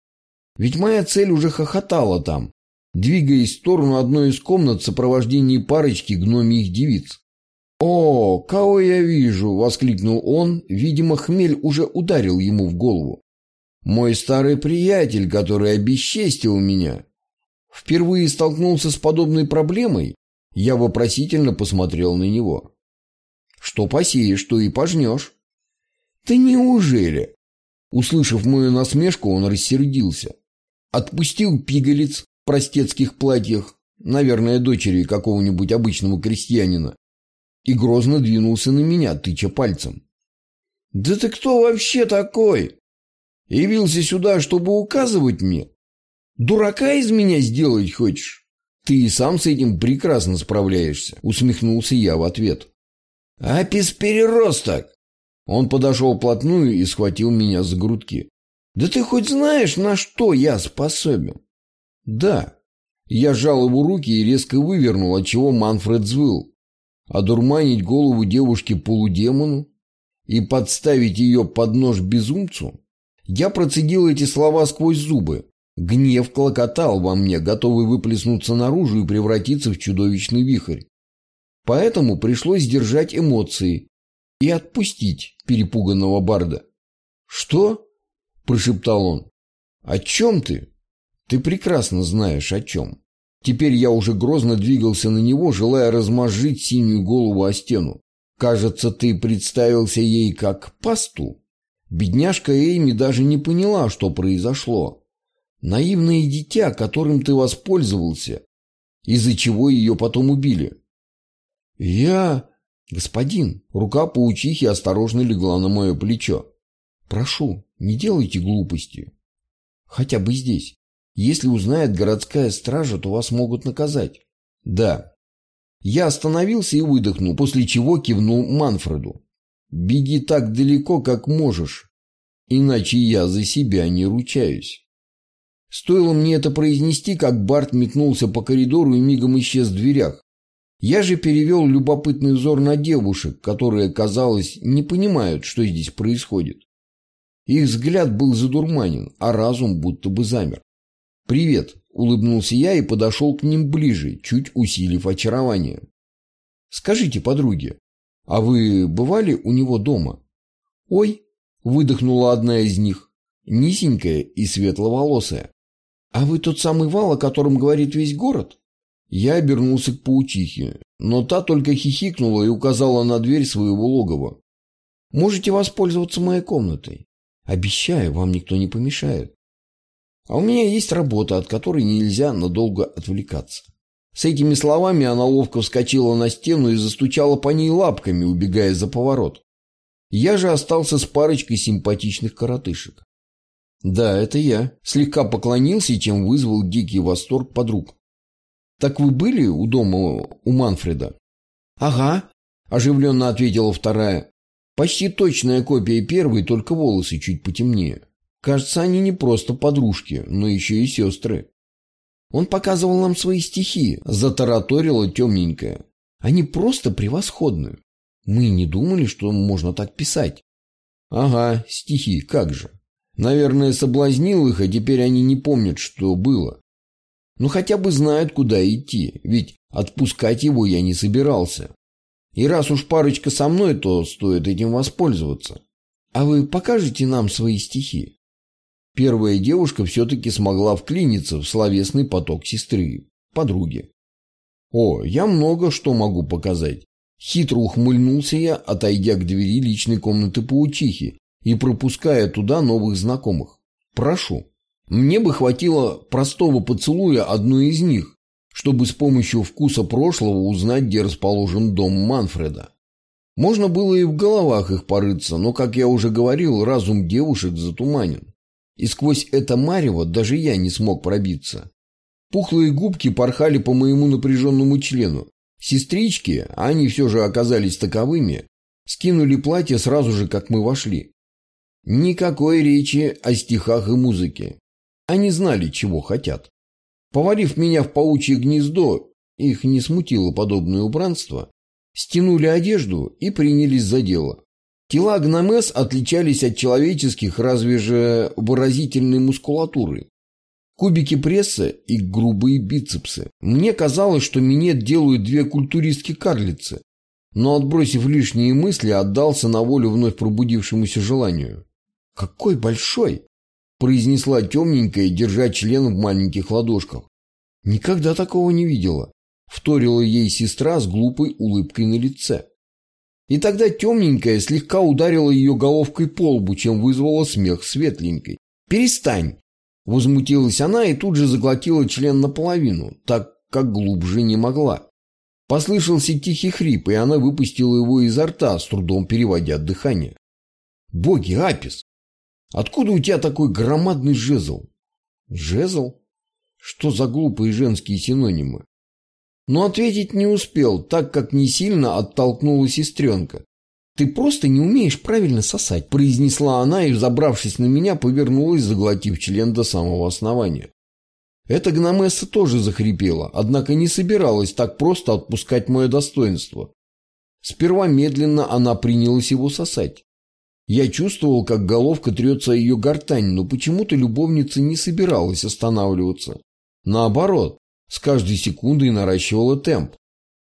Ведь моя цель уже хохотала там, двигаясь в сторону одной из комнат в сопровождении парочки гномьих девиц. «О, кого я вижу!» — воскликнул он. Видимо, хмель уже ударил ему в голову. «Мой старый приятель, который обесчестил меня!» Впервые столкнулся с подобной проблемой, я вопросительно посмотрел на него. «Что посеешь, что и пожнешь». «Ты неужели?» Услышав мою насмешку, он рассердился. Отпустил пигалиц в простецких платьях, наверное, дочери какого-нибудь обычного крестьянина, и грозно двинулся на меня, тыча пальцем. «Да ты кто вообще такой? Явился сюда, чтобы указывать мне? Дурака из меня сделать хочешь? Ты и сам с этим прекрасно справляешься», — усмехнулся я в ответ. «Апис переросток!» Он подошел вплотную и схватил меня за грудки. «Да ты хоть знаешь, на что я способен?» «Да». Я сжал его руки и резко вывернул, отчего Манфред взвыл одурманить голову девушки полудемону и подставить ее под нож безумцу? Я процедил эти слова сквозь зубы. Гнев клокотал во мне, готовый выплеснуться наружу и превратиться в чудовищный вихрь. Поэтому пришлось сдержать эмоции и отпустить перепуганного барда. «Что?» – прошептал он. «О чем ты?» «Ты прекрасно знаешь, о чем». Теперь я уже грозно двигался на него, желая размозжить синюю голову о стену. Кажется, ты представился ей как пасту. Бедняжка Эйми даже не поняла, что произошло. Наивное дитя, которым ты воспользовался, из-за чего ее потом убили. Я... Господин, рука паучихи осторожно легла на мое плечо. Прошу, не делайте глупости. Хотя бы здесь. Если узнает городская стража, то вас могут наказать. Да. Я остановился и выдохнул, после чего кивнул Манфреду. Беги так далеко, как можешь, иначе я за себя не ручаюсь. Стоило мне это произнести, как Барт метнулся по коридору и мигом исчез в дверях. Я же перевел любопытный взор на девушек, которые, казалось, не понимают, что здесь происходит. Их взгляд был задурманен, а разум будто бы замер. «Привет!» – улыбнулся я и подошел к ним ближе, чуть усилив очарование. «Скажите, подруги, а вы бывали у него дома?» «Ой!» – выдохнула одна из них, низенькая и светловолосая. «А вы тот самый вал, о котором говорит весь город?» Я обернулся к паучихе, но та только хихикнула и указала на дверь своего логова. «Можете воспользоваться моей комнатой. Обещаю, вам никто не помешает. А у меня есть работа, от которой нельзя надолго отвлекаться». С этими словами она ловко вскочила на стену и застучала по ней лапками, убегая за поворот. Я же остался с парочкой симпатичных коротышек. Да, это я. Слегка поклонился, чем вызвал дикий восторг подруг. «Так вы были у дома у Манфреда?» «Ага», – оживленно ответила вторая. «Почти точная копия первой, только волосы чуть потемнее. Кажется, они не просто подружки, но еще и сестры». «Он показывал нам свои стихи», – затараторила темненькая. «Они просто превосходны. Мы не думали, что можно так писать». «Ага, стихи, как же. Наверное, соблазнил их, а теперь они не помнят, что было. Ну хотя бы знают, куда идти, ведь отпускать его я не собирался. И раз уж парочка со мной, то стоит этим воспользоваться. А вы покажете нам свои стихи? Первая девушка все-таки смогла вклиниться в словесный поток сестры, подруги. О, я много что могу показать. Хитро ухмыльнулся я, отойдя к двери личной комнаты паучихи и пропуская туда новых знакомых. Прошу. Мне бы хватило простого поцелуя одной из них, чтобы с помощью вкуса прошлого узнать, где расположен дом Манфреда. Можно было и в головах их порыться, но, как я уже говорил, разум девушек затуманен. И сквозь это марево даже я не смог пробиться. Пухлые губки порхали по моему напряженному члену. Сестрички, а они все же оказались таковыми, скинули платье сразу же, как мы вошли. Никакой речи о стихах и музыке. Они знали, чего хотят. Поварив меня в паучье гнездо, их не смутило подобное убранство, стянули одежду и принялись за дело. Тела гномес отличались от человеческих разве же выразительной мускулатурой. Кубики пресса и грубые бицепсы. Мне казалось, что минет делают две культуристки-карлицы, но, отбросив лишние мысли, отдался на волю вновь пробудившемуся желанию. «Какой большой!» произнесла темненькая, держа член в маленьких ладошках. «Никогда такого не видела», — вторила ей сестра с глупой улыбкой на лице. И тогда темненькая слегка ударила ее головкой по лбу, чем вызвала смех светленькой. «Перестань!» — возмутилась она и тут же заглотила член наполовину, так как глубже не могла. Послышался тихий хрип, и она выпустила его изо рта, с трудом переводя дыхание. «Боги, Апис! Откуда у тебя такой громадный жезл? Жезл? Что за глупые женские синонимы? Но ответить не успел, так как не сильно оттолкнула сестренка. «Ты просто не умеешь правильно сосать», – произнесла она и, забравшись на меня, повернулась, заглотив член до самого основания. Эта гномесса тоже захрипела, однако не собиралась так просто отпускать мое достоинство. Сперва медленно она принялась его сосать. Я чувствовал, как головка трется о ее гортань, но почему-то любовница не собиралась останавливаться. Наоборот, с каждой секундой наращивала темп.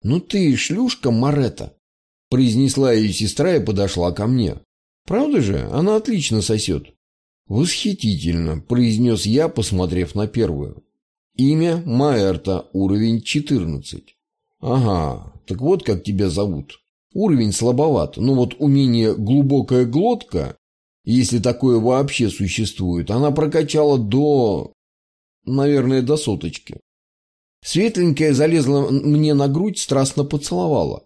«Ну ты шлюшка, Марета!» произнесла ее сестра и подошла ко мне. «Правда же? Она отлично сосет». «Восхитительно», – произнес я, посмотрев на первую. «Имя Маэрта, уровень 14». «Ага, так вот как тебя зовут». Уровень слабоват, но вот умение «глубокая глотка», если такое вообще существует, она прокачала до... наверное, до соточки. Светленькая залезла мне на грудь, страстно поцеловала.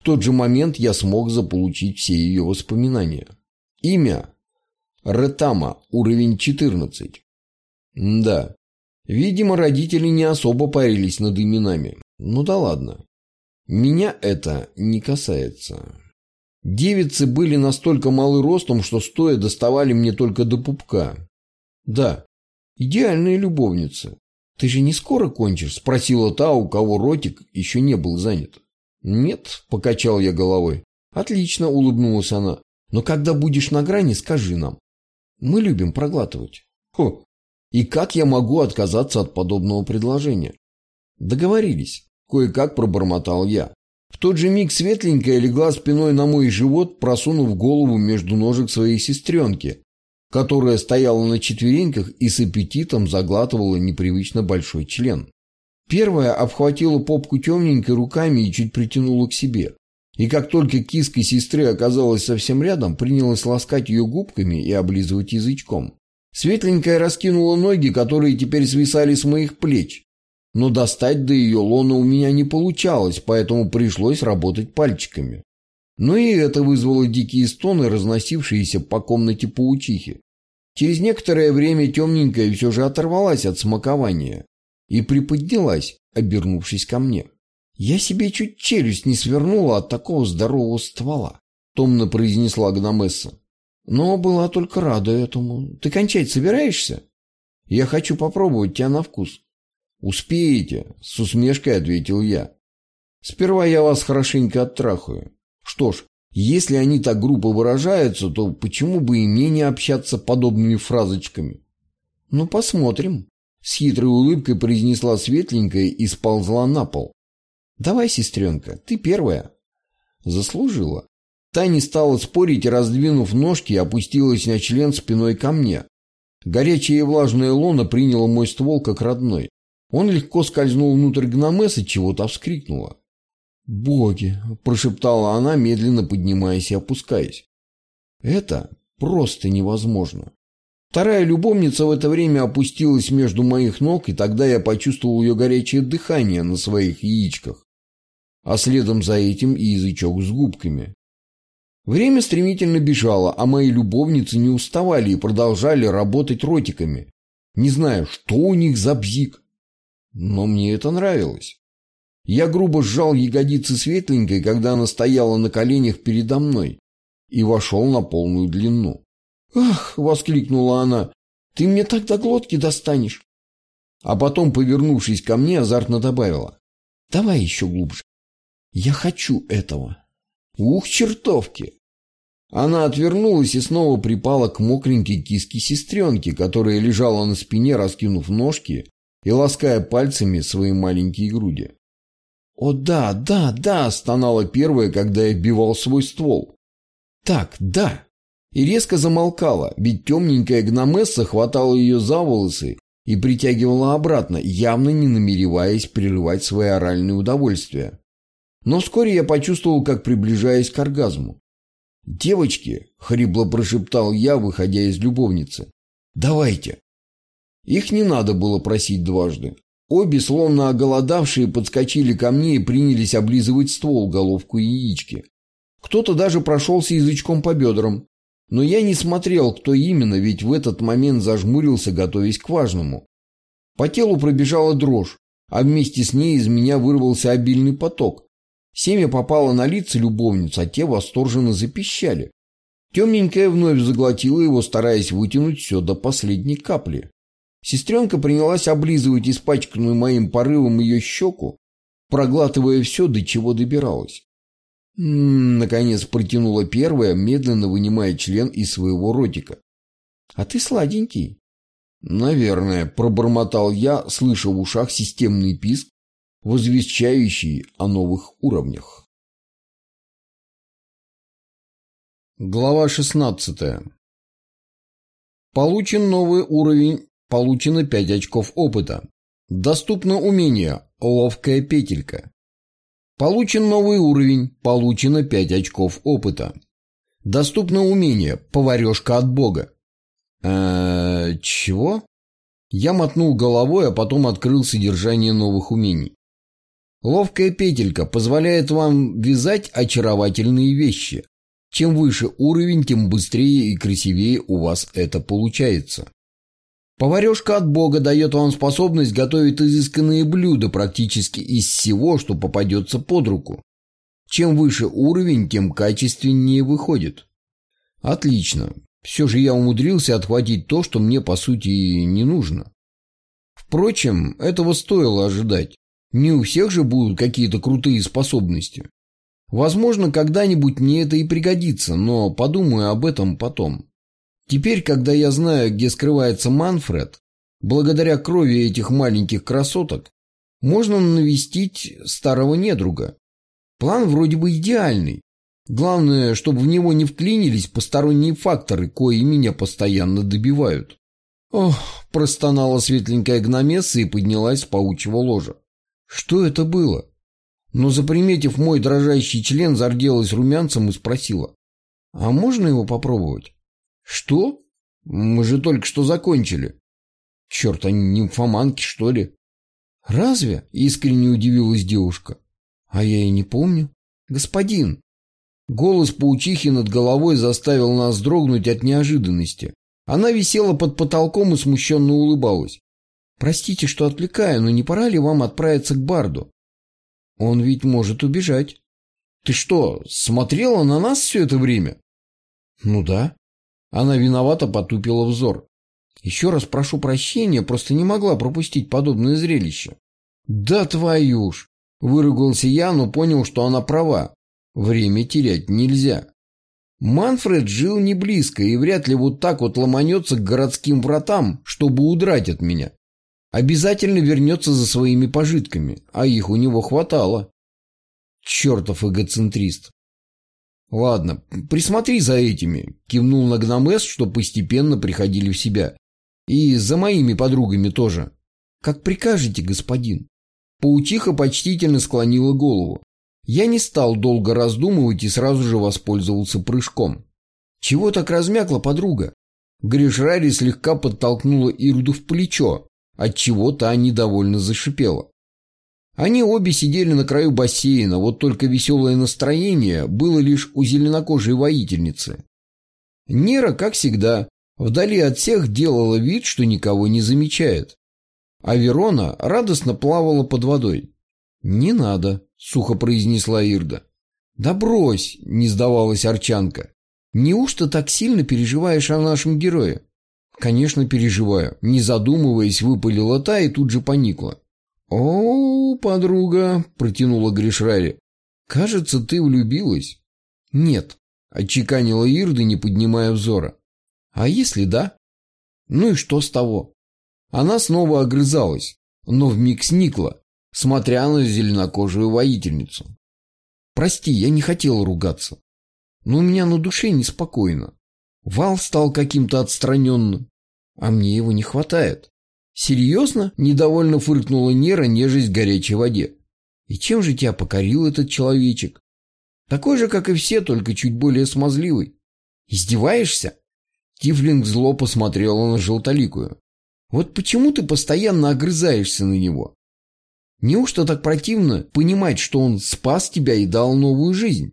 В тот же момент я смог заполучить все ее воспоминания. Имя – Ретама, уровень 14. Да, видимо, родители не особо парились над именами. Ну да ладно. Меня это не касается. Девицы были настолько малы ростом, что стоя доставали мне только до пупка. Да, идеальные любовницы. «Ты же не скоро кончишь?» – спросила та, у кого ротик еще не был занят. «Нет», – покачал я головой. «Отлично», – улыбнулась она. «Но когда будешь на грани, скажи нам. Мы любим проглатывать». «Хо! И как я могу отказаться от подобного предложения?» «Договорились», – кое-как пробормотал я. В тот же миг светленькая легла спиной на мой живот, просунув голову между ножек своей сестренки, которая стояла на четвереньках и с аппетитом заглатывала непривычно большой член. Первая обхватила попку темненькой руками и чуть притянула к себе. И как только киска сестры оказалась совсем рядом, принялась ласкать ее губками и облизывать язычком. Светленькая раскинула ноги, которые теперь свисали с моих плеч. Но достать до ее лона у меня не получалось, поэтому пришлось работать пальчиками. Но и это вызвало дикие стоны, разносившиеся по комнате паучихи. Через некоторое время темненькая все же оторвалась от смакования и приподнялась, обернувшись ко мне. «Я себе чуть челюсть не свернула от такого здорового ствола», — томно произнесла гномесса. «Но была только рада этому. Ты кончать собираешься? Я хочу попробовать тебя на вкус». «Успеете», — с усмешкой ответил я. «Сперва я вас хорошенько оттрахаю. Что ж, если они так грубо выражаются, то почему бы и мне не общаться подобными фразочками? Ну, посмотрим. С хитрой улыбкой произнесла светленькая и сползла на пол. Давай, сестренка, ты первая. Заслужила. Таня стала спорить и, раздвинув ножки, опустилась на член спиной ко мне. Горячая и влажная лона приняла мой ствол как родной. Он легко скользнул внутрь гномеса, чего-то вскрикнула. «Боги!» – прошептала она, медленно поднимаясь и опускаясь. «Это просто невозможно». Вторая любовница в это время опустилась между моих ног, и тогда я почувствовал ее горячее дыхание на своих яичках, а следом за этим и язычок с губками. Время стремительно бежало, а мои любовницы не уставали и продолжали работать ротиками, не знаю, что у них за бзик. Но мне это нравилось. Я грубо сжал ягодицы светленькой, когда она стояла на коленях передо мной, и вошел на полную длину. «Ах!» — воскликнула она. «Ты мне так до глотки достанешь!» А потом, повернувшись ко мне, азартно добавила. «Давай еще глубже. Я хочу этого». «Ух, чертовки!» Она отвернулась и снова припала к мокренькой киске сестренки, которая лежала на спине, раскинув ножки и лаская пальцами свои маленькие груди. «О да, да, да!» – стонала первая, когда я вбивал свой ствол. «Так, да!» И резко замолкала, ведь темненькая гномесса хватала ее за волосы и притягивала обратно, явно не намереваясь прерывать свои оральные удовольствия. Но вскоре я почувствовал, как приближаюсь к оргазму. «Девочки!» — хрипло прошептал я, выходя из любовницы. «Давайте!» Их не надо было просить дважды. Обе, словно оголодавшие, подскочили ко мне и принялись облизывать ствол, головку и яички. Кто-то даже прошелся язычком по бедрам. Но я не смотрел, кто именно, ведь в этот момент зажмурился, готовясь к важному. По телу пробежала дрожь, а вместе с ней из меня вырвался обильный поток. Семя попало на лица любовниц, а те восторженно запищали. Темненькая вновь заглотила его, стараясь вытянуть все до последней капли. Сестренка принялась облизывать испачканную моим порывом ее щеку, проглатывая все, до чего добиралась. М -м, наконец протянула первая, медленно вынимая член из своего ротика. «А ты сладенький». «Наверное», — пробормотал я, слыша в ушах системный писк, возвещающий о новых уровнях. Глава 16. Получен новый уровень Получено 5 очков опыта. Доступно умение «Ловкая петелька». Получен новый уровень, получено 5 очков опыта. Доступно умение «Поварешка от бога». Э чего? Я мотнул головой, а потом открыл содержание новых умений. Ловкая петелька позволяет вам вязать очаровательные вещи. Чем выше уровень, тем быстрее и красивее у вас это получается. Поварешка от Бога дает вам способность готовить изысканные блюда практически из всего, что попадется под руку. Чем выше уровень, тем качественнее выходит. Отлично. Все же я умудрился отхватить то, что мне по сути не нужно. Впрочем, этого стоило ожидать. Не у всех же будут какие-то крутые способности. Возможно, когда-нибудь мне это и пригодится, но подумаю об этом потом. Теперь, когда я знаю, где скрывается Манфред, благодаря крови этих маленьких красоток, можно навестить старого недруга. План вроде бы идеальный. Главное, чтобы в него не вклинились посторонние факторы, кои меня постоянно добивают. Ох, простонала светленькая гномесса и поднялась с паучьего ложа. Что это было? Но, заприметив мой дрожащий член, зарделась румянцем и спросила. А можно его попробовать? Что? Мы же только что закончили. Черт, они нимфоманки, что ли? Разве? Искренне удивилась девушка. А я и не помню. Господин. Голос паучихи над головой заставил нас дрогнуть от неожиданности. Она висела под потолком и смущенно улыбалась. «Простите, что отвлекаю, но не пора ли вам отправиться к Барду? Он ведь может убежать». «Ты что, смотрела на нас все это время?» «Ну да». Она виновато потупила взор. «Еще раз прошу прощения, просто не могла пропустить подобное зрелище». «Да твою ж!» – выругался я, но понял, что она права. Время терять нельзя. Манфред жил не близко и вряд ли вот так вот ломанется к городским вратам, чтобы удрать от меня. Обязательно вернется за своими пожитками, а их у него хватало. Чертов эгоцентрист. Ладно, присмотри за этими, кивнул на Гномес, что постепенно приходили в себя. И за моими подругами тоже. Как прикажете, господин. Паучиха почтительно склонила голову. Я не стал долго раздумывать и сразу же воспользовался прыжком. Чего так размякла подруга? Гришрари слегка подтолкнула Ирду в плечо, отчего та недовольно зашипела. Они обе сидели на краю бассейна, вот только веселое настроение было лишь у зеленокожей воительницы. Нера, как всегда, вдали от всех делала вид, что никого не замечает. А Верона радостно плавала под водой. «Не надо», — сухо произнесла Ирда. «Да брось», — не сдавалась Арчанка. «Неужто так сильно переживаешь о нашем герое?» «Конечно, переживаю», — не задумываясь, выпалила та и тут же поникла. «О, подруга», — протянула Гришрари, — «кажется, ты влюбилась». «Нет», — отчеканила Ирда, не поднимая взора. «А если да?» «Ну и что с того?» Она снова огрызалась, но вмиг сникла, смотря на зеленокожую воительницу. «Прости, я не хотел ругаться, но у меня на душе неспокойно. Вал стал каким-то отстраненным, а мне его не хватает». «Серьезно?» – недовольно фыркнула Нера, нежесть в горячей воде. «И чем же тебя покорил этот человечек? Такой же, как и все, только чуть более смазливый. Издеваешься?» Тифлинг зло посмотрела на желтоликую. «Вот почему ты постоянно огрызаешься на него? Неужто так противно понимать, что он спас тебя и дал новую жизнь?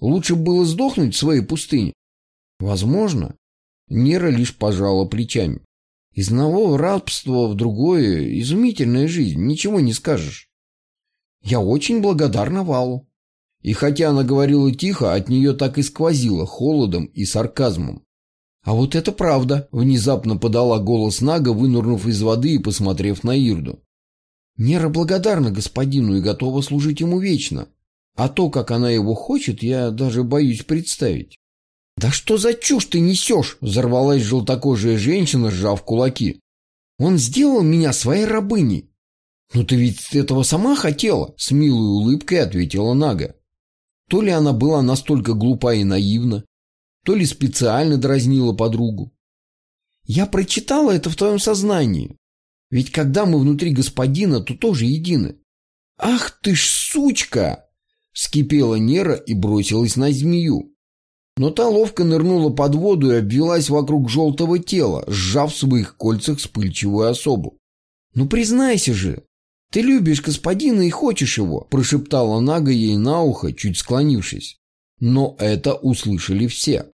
Лучше было сдохнуть в своей пустыне. Возможно. Нера лишь пожала плечами. Из одного рабства в другое изумительная жизнь, ничего не скажешь. Я очень благодарна Валу. И хотя она говорила тихо, от нее так и сквозило холодом и сарказмом. А вот это правда, внезапно подала голос Нага, вынурнув из воды и посмотрев на Ирду. Нера благодарна господину и готова служить ему вечно. А то, как она его хочет, я даже боюсь представить. «Да что за чушь ты несешь?» – взорвалась желтокожая женщина, сжав кулаки. «Он сделал меня своей рабыней». «Ну ты ведь этого сама хотела?» – с милой улыбкой ответила Нага. То ли она была настолько глупа и наивна, то ли специально дразнила подругу. «Я прочитала это в твоем сознании. Ведь когда мы внутри господина, то тоже едины. «Ах ты ж сучка!» — вскипела Нера и бросилась на змею. Но та ловко нырнула под воду и обвелась вокруг желтого тела, сжав в своих кольцах вспыльчивую особу. «Ну признайся же, ты любишь господина и хочешь его», – прошептала Нага ей на ухо, чуть склонившись. Но это услышали все.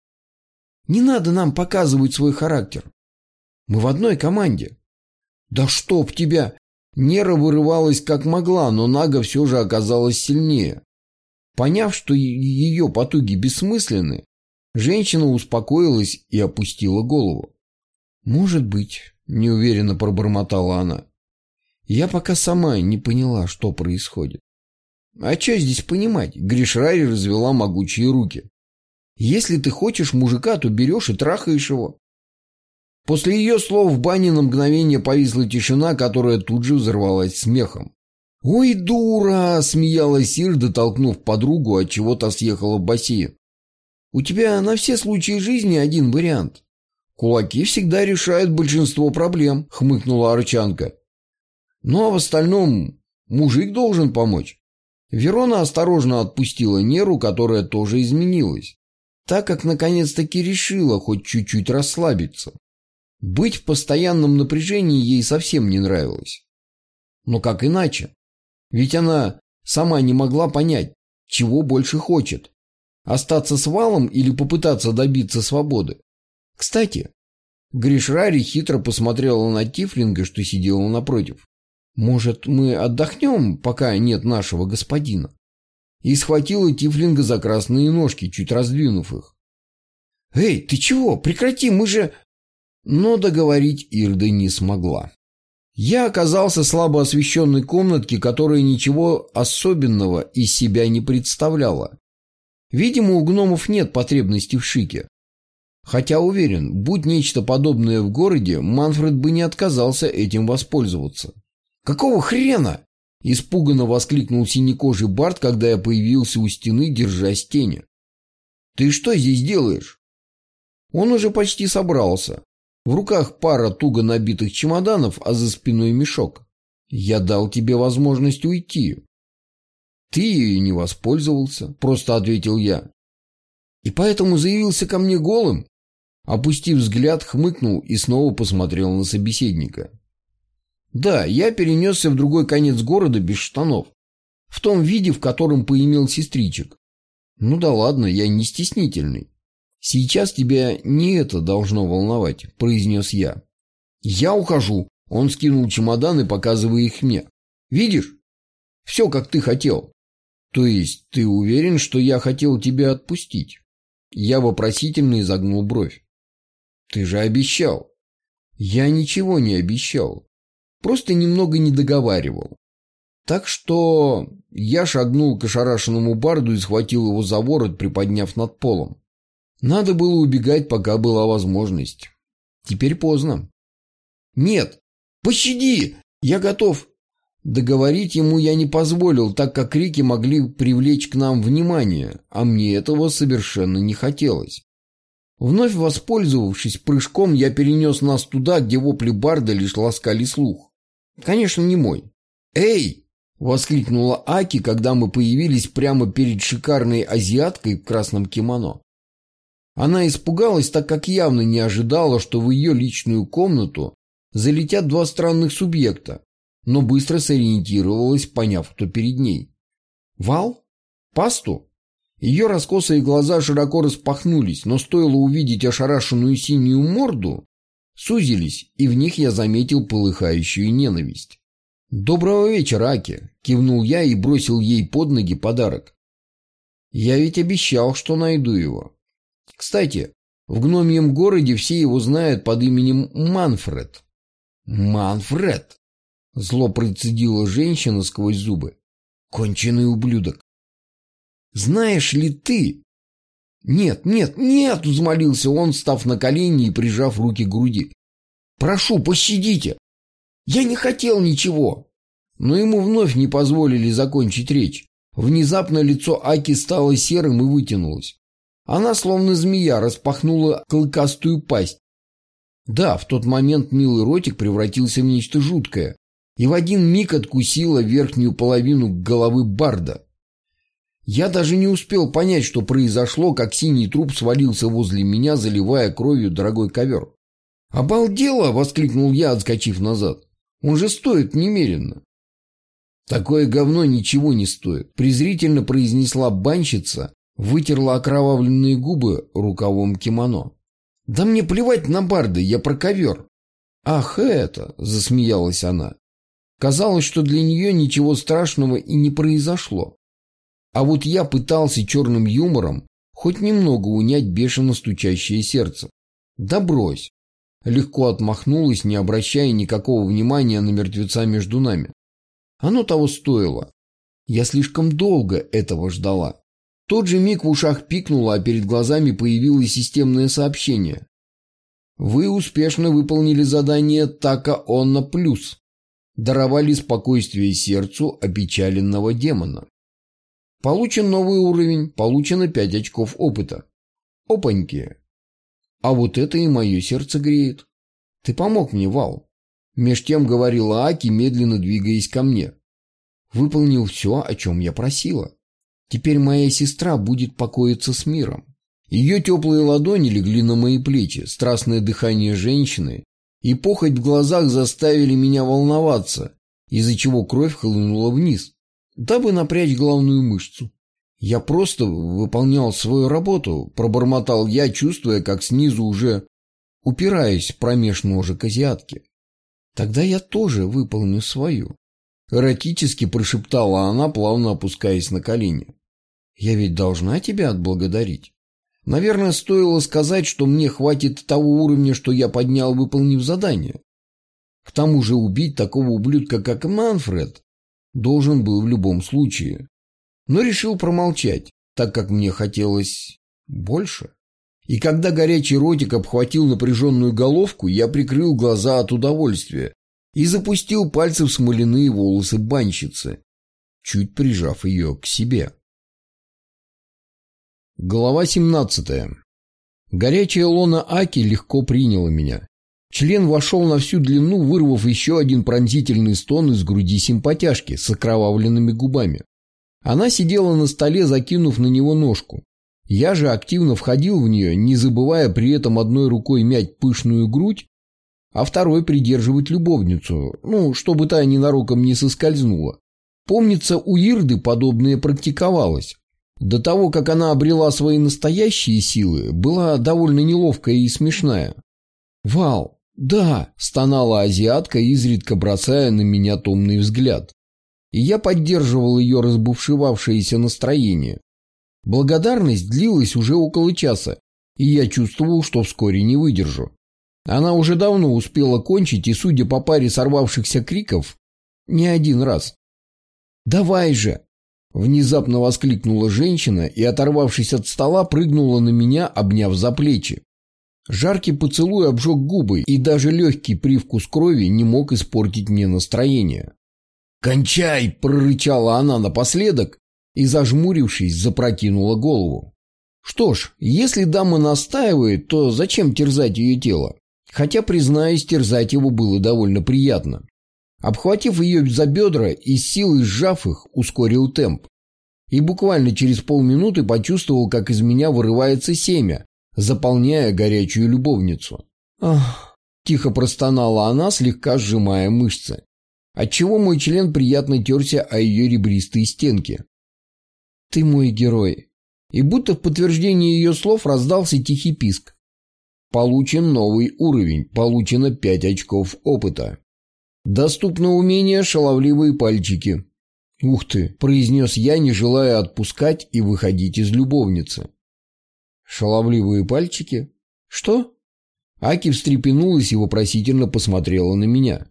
«Не надо нам показывать свой характер. Мы в одной команде». «Да чтоб тебя!» Нера вырывалась как могла, но Нага все же оказалась сильнее. Поняв, что ее потуги бессмысленны, женщина успокоилась и опустила голову. «Может быть», — неуверенно пробормотала она. «Я пока сама не поняла, что происходит». «А что здесь понимать?» — Гришрари развела могучие руки. «Если ты хочешь мужика, то берешь и трахаешь его. После ее слов в бане на мгновение повисла тишина, которая тут же взорвалась смехом. «Ой, дура!» – смеялась Ирда, толкнув подругу, от чего то съехала в бассейн. «У тебя на все случаи жизни один вариант. Кулаки всегда решают большинство проблем», – хмыкнула Арчанка. «Ну а в остальном мужик должен помочь». Верона осторожно отпустила Неру, которая тоже изменилась, так как наконец-таки решила хоть чуть-чуть расслабиться. Быть в постоянном напряжении ей совсем не нравилось. Но как иначе? Ведь она сама не могла понять, чего больше хочет. Остаться с валом или попытаться добиться свободы. Кстати, Гришрари хитро посмотрела на Тифлинга, что сидела напротив. «Может, мы отдохнем, пока нет нашего господина?» И схватила Тифлинга за красные ножки, чуть раздвинув их. «Эй, ты чего? Прекрати, мы же...» Но договорить Ирда не смогла. Я оказался в слабо освещенной комнатке, которая ничего особенного из себя не представляла. Видимо, у гномов нет потребности в шике. Хотя уверен, будь нечто подобное в городе, Манфред бы не отказался этим воспользоваться. «Какого хрена?» – испуганно воскликнул синекожий Барт, когда я появился у стены, держась тени. «Ты что здесь делаешь?» Он уже почти собрался. В руках пара туго набитых чемоданов, а за спиной мешок. Я дал тебе возможность уйти. Ты ее не воспользовался, просто ответил я. И поэтому заявился ко мне голым. Опустив взгляд, хмыкнул и снова посмотрел на собеседника. Да, я перенесся в другой конец города без штанов. В том виде, в котором поимел сестричек. Ну да ладно, я не стеснительный. «Сейчас тебя не это должно волновать», – произнес я. «Я ухожу», – он скинул чемоданы, показывая их мне. «Видишь? Все, как ты хотел». «То есть ты уверен, что я хотел тебя отпустить?» Я вопросительно изогнул бровь. «Ты же обещал». «Я ничего не обещал. Просто немного не договаривал. Так что я шагнул к ошарашенному барду и схватил его за ворот, приподняв над полом. Надо было убегать, пока была возможность. Теперь поздно. «Нет! Пощади! Я готов!» Договорить ему я не позволил, так как крики могли привлечь к нам внимание, а мне этого совершенно не хотелось. Вновь воспользовавшись прыжком, я перенес нас туда, где вопли барда лишь ласкали слух. Конечно, не мой. «Эй!» — воскликнула Аки, когда мы появились прямо перед шикарной азиаткой в красном кимоно. Она испугалась, так как явно не ожидала, что в ее личную комнату залетят два странных субъекта, но быстро сориентировалась, поняв, кто перед ней. «Вал? Пасту?» Ее раскосые глаза широко распахнулись, но стоило увидеть ошарашенную синюю морду, сузились, и в них я заметил полыхающую ненависть. «Доброго вечера, Аки!» – кивнул я и бросил ей под ноги подарок. «Я ведь обещал, что найду его». Кстати, в гномьем городе все его знают под именем Манфред. Манфред! Зло процедила женщина сквозь зубы. Конченый ублюдок. Знаешь ли ты... Нет, нет, нет, взмолился он, став на колени и прижав руки к груди. Прошу, пощадите. Я не хотел ничего. Но ему вновь не позволили закончить речь. Внезапно лицо Аки стало серым и вытянулось. Она, словно змея, распахнула клыкастую пасть. Да, в тот момент милый ротик превратился в нечто жуткое. И в один миг откусила верхнюю половину головы Барда. Я даже не успел понять, что произошло, как синий труп свалился возле меня, заливая кровью дорогой ковер. «Обалдело!» — воскликнул я, отскочив назад. «Он же стоит немерено!» «Такое говно ничего не стоит», — презрительно произнесла банщица, вытерла окровавленные губы рукавом кимоно. «Да мне плевать на барды, я про ковер». «Ах, это!» — засмеялась она. Казалось, что для нее ничего страшного и не произошло. А вот я пытался черным юмором хоть немного унять бешено стучащее сердце. Да брось. Легко отмахнулась, не обращая никакого внимания на мертвеца между нами. Оно того стоило. Я слишком долго этого ждала. тот же миг в ушах пикнуло, а перед глазами появилось системное сообщение. Вы успешно выполнили задание Така Онна Плюс. Даровали спокойствие сердцу опечаленного демона. Получен новый уровень, получено 5 очков опыта. Опаньки. А вот это и мое сердце греет. Ты помог мне, Вал. Меж тем говорила Аки, медленно двигаясь ко мне. Выполнил все, о чем я просила. Теперь моя сестра будет покоиться с миром. Ее теплые ладони легли на мои плечи, страстное дыхание женщины и похоть в глазах заставили меня волноваться, из-за чего кровь хлынула вниз, дабы напрячь главную мышцу. Я просто выполнял свою работу, пробормотал я, чувствуя, как снизу уже упираюсь промеж ножек азиатки. Тогда я тоже выполню свою. Эротически прошептала она, плавно опускаясь на колени. Я ведь должна тебя отблагодарить. Наверное, стоило сказать, что мне хватит того уровня, что я поднял, выполнив задание. К тому же убить такого ублюдка, как Манфред, должен был в любом случае. Но решил промолчать, так как мне хотелось больше. И когда горячий ротик обхватил напряженную головку, я прикрыл глаза от удовольствия и запустил пальцы в смоляные волосы банщицы, чуть прижав ее к себе. Глава 17. Горячая лона Аки легко приняла меня. Член вошел на всю длину, вырвав еще один пронзительный стон из груди симпатяшки с окровавленными губами. Она сидела на столе, закинув на него ножку. Я же активно входил в нее, не забывая при этом одной рукой мять пышную грудь, а второй придерживать любовницу, ну, чтобы та ненароком не соскользнула. Помнится, у Ирды подобное практиковалось. До того, как она обрела свои настоящие силы, была довольно неловкая и смешная. «Вал, да!» – стонала азиатка, изредка бросая на меня томный взгляд. И я поддерживал ее разбушевавшееся настроение. Благодарность длилась уже около часа, и я чувствовал, что вскоре не выдержу. Она уже давно успела кончить, и, судя по паре сорвавшихся криков, не один раз. «Давай же!» – внезапно воскликнула женщина и, оторвавшись от стола, прыгнула на меня, обняв за плечи. Жаркий поцелуй обжег губы, и даже легкий привкус крови не мог испортить мне настроение. «Кончай!» – прорычала она напоследок и, зажмурившись, запрокинула голову. Что ж, если дама настаивает, то зачем терзать ее тело? Хотя, признаюсь, терзать его было довольно приятно. Обхватив ее за бедра и силой сжав их, ускорил темп. И буквально через полминуты почувствовал, как из меня вырывается семя, заполняя горячую любовницу. «Ах!» – тихо простонала она, слегка сжимая мышцы, отчего мой член приятно терся о ее ребристые стенки. «Ты мой герой!» И будто в подтверждение ее слов раздался тихий писк. Получен новый уровень, получено 5 очков опыта. Доступно умение «Шаловливые пальчики». «Ух ты!» – произнес я, не желая отпускать и выходить из любовницы. «Шаловливые пальчики? Что?» Аки встрепенулась и вопросительно посмотрела на меня.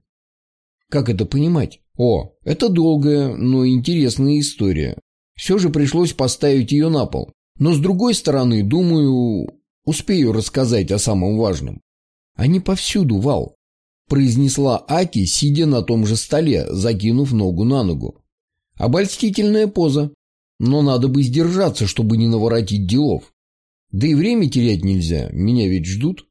«Как это понимать?» «О, это долгая, но интересная история. Все же пришлось поставить ее на пол. Но с другой стороны, думаю, успею рассказать о самом важном. Они повсюду, Вал», – произнесла Аки, сидя на том же столе, закинув ногу на ногу. «Обольстительная поза. Но надо бы сдержаться, чтобы не наворотить делов. Да и время терять нельзя, меня ведь ждут.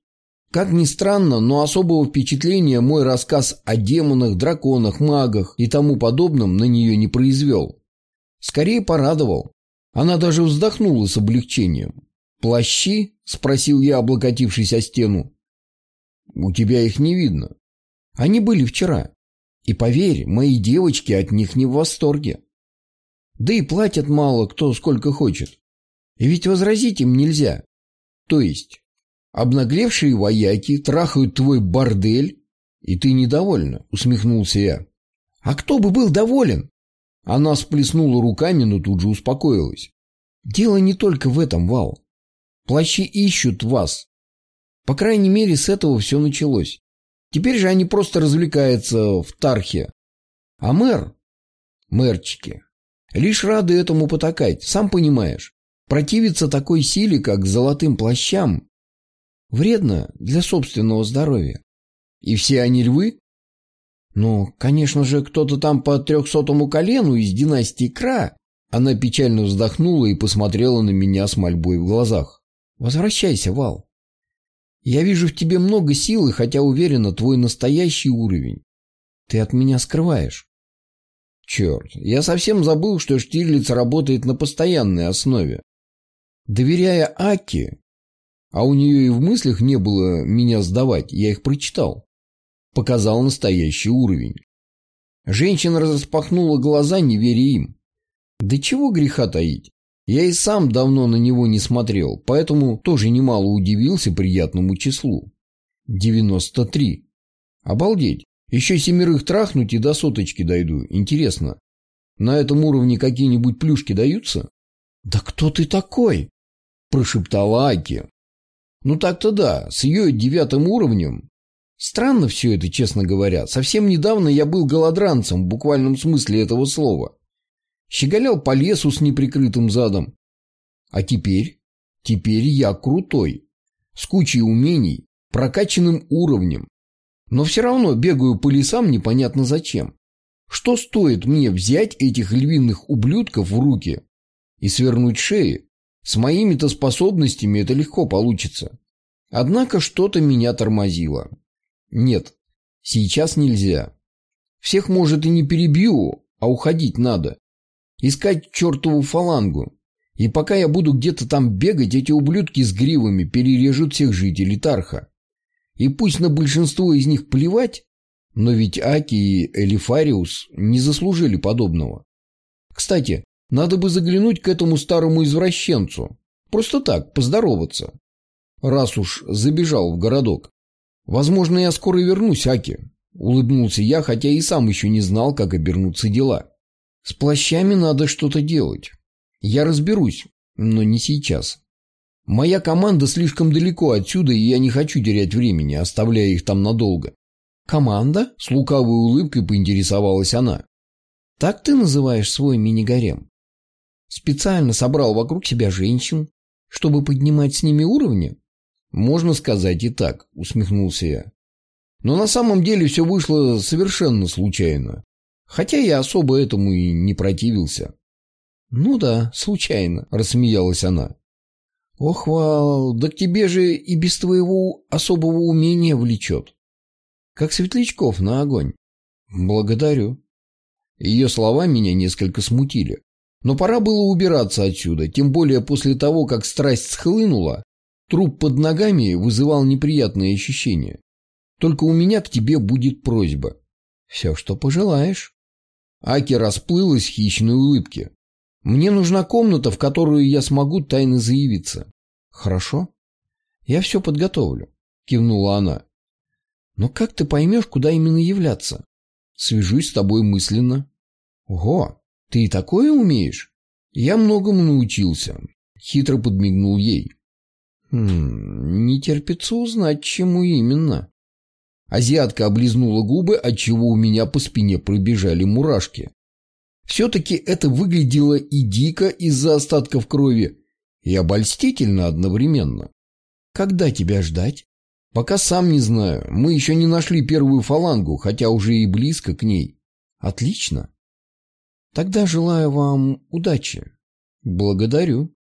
Как ни странно, но особого впечатления мой рассказ о демонах, драконах, магах и тому подобном на нее не произвел. Скорее порадовал. Она даже вздохнула с облегчением. «Плащи?» — спросил я, облокотившись о стену. «У тебя их не видно. Они были вчера. И поверь, мои девочки от них не в восторге. Да и платят мало кто сколько хочет. И ведь возразить им нельзя. То есть, обнаглевшие вояки трахают твой бордель, и ты недовольна, усмехнулся я. А кто бы был доволен? Она сплеснула руками, но тут же успокоилась. Дело не только в этом, Вал. Плащи ищут вас. По крайней мере, с этого все началось. Теперь же они просто развлекаются в Тархе. А мэр? Мэрчики. Лишь рады этому потакать, сам понимаешь. Противиться такой силе, как золотым плащам, вредно для собственного здоровья. И все они львы? Ну, конечно же, кто-то там по трехсотому колену из династии Кра. Она печально вздохнула и посмотрела на меня с мольбой в глазах. Возвращайся, Вал. Я вижу в тебе много силы, хотя уверена, твой настоящий уровень. Ты от меня скрываешь. Черт, я совсем забыл, что Штирлиц работает на постоянной основе. Доверяя Аки, а у нее и в мыслях не было меня сдавать, я их прочитал. Показал настоящий уровень. Женщина распахнула глаза, не веря им. Да чего греха таить? Я и сам давно на него не смотрел, поэтому тоже немало удивился приятному числу. 93. Обалдеть. Еще семерых трахнуть и до соточки дойду. Интересно, на этом уровне какие-нибудь плюшки даются? Да кто ты такой? Прошептала Аки. Ну так-то да, с ее девятым уровнем. Странно все это, честно говоря. Совсем недавно я был голодранцем в буквальном смысле этого слова. Щеголял по лесу с неприкрытым задом. А теперь? Теперь я крутой. С кучей умений, прокачанным уровнем, но все равно бегаю по лесам непонятно зачем. Что стоит мне взять этих львиных ублюдков в руки и свернуть шеи? С моими-то способностями это легко получится. Однако что-то меня тормозило. Нет, сейчас нельзя. Всех, может, и не перебью, а уходить надо. Искать чертову фалангу. И пока я буду где-то там бегать, эти ублюдки с гривами перережут всех жителей Тарха. И пусть на большинство из них плевать, но ведь Аки и Элифариус не заслужили подобного. Кстати, надо бы заглянуть к этому старому извращенцу. Просто так, поздороваться. Раз уж забежал в городок. Возможно, я скоро вернусь, Аки. Улыбнулся я, хотя и сам еще не знал, как обернутся дела. С плащами надо что-то делать. Я разберусь, но не сейчас. Моя команда слишком далеко отсюда, и я не хочу терять времени, оставляя их там надолго. Команда? С лукавой улыбкой поинтересовалась она. Так ты называешь свой мини-гарем? Специально собрал вокруг себя женщин, чтобы поднимать с ними уровни? Можно сказать и так, усмехнулся я. Но на самом деле все вышло совершенно случайно. Хотя я особо этому и не противился. Ну да, случайно, рассмеялась она. «Ох, Вал, да к тебе же и без твоего особого умения влечет. Как светлячков на огонь. Благодарю». Ее слова меня несколько смутили. Но пора было убираться отсюда, тем более после того, как страсть схлынула, труп под ногами вызывал неприятные ощущения. Только у меня к тебе будет просьба. Все, что пожелаешь. Аки расплылась в хищной улыбке. Мне нужна комната, в которую я смогу тайно заявиться. Хорошо. Я все подготовлю, кивнула она. Но как ты поймешь, куда именно являться? Свяжусь с тобой мысленно. Ого, ты и такое умеешь? Я многому научился. Хитро подмигнул ей. Хм, не терпится узнать, чему именно. Азиатка облизнула губы, отчего у меня по спине пробежали мурашки. Все-таки это выглядело и дико из-за остатков крови, и обольстительно одновременно. Когда тебя ждать? Пока сам не знаю. Мы еще не нашли первую фалангу, хотя уже и близко к ней. Отлично. Тогда желаю вам удачи. Благодарю.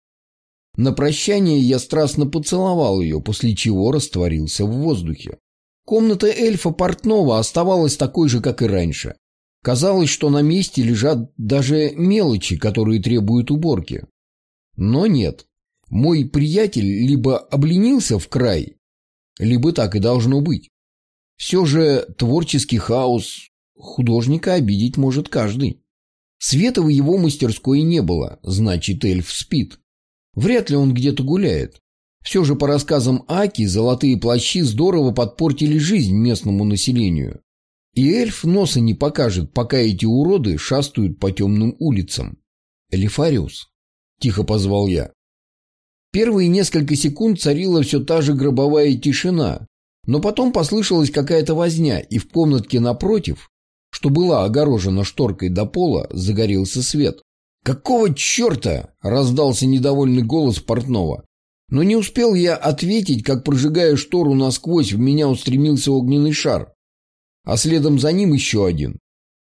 На прощание я страстно поцеловал ее, после чего растворился в воздухе. Комната эльфа портного оставалась такой же, как и раньше. Казалось, что на месте лежат даже мелочи, которые требуют уборки. Но нет. Мой приятель либо обленился в край, либо так и должно быть. Все же творческий хаос художника обидеть может каждый. Света в его мастерской не было, значит, эльф спит. Вряд ли он где-то гуляет. Все же, по рассказам Аки, золотые плащи здорово подпортили жизнь местному населению. И эльф носа не покажет, пока эти уроды шастают по темным улицам. «Элифариус», — тихо позвал я. Первые несколько секунд царила все та же гробовая тишина, но потом послышалась какая-то возня, и в комнатке напротив, что была огорожена шторкой до пола, загорелся свет. «Какого черта?» – раздался недовольный голос портного. Но не успел я ответить, как, прожигая штору насквозь, в меня устремился огненный шар, а следом за ним еще один.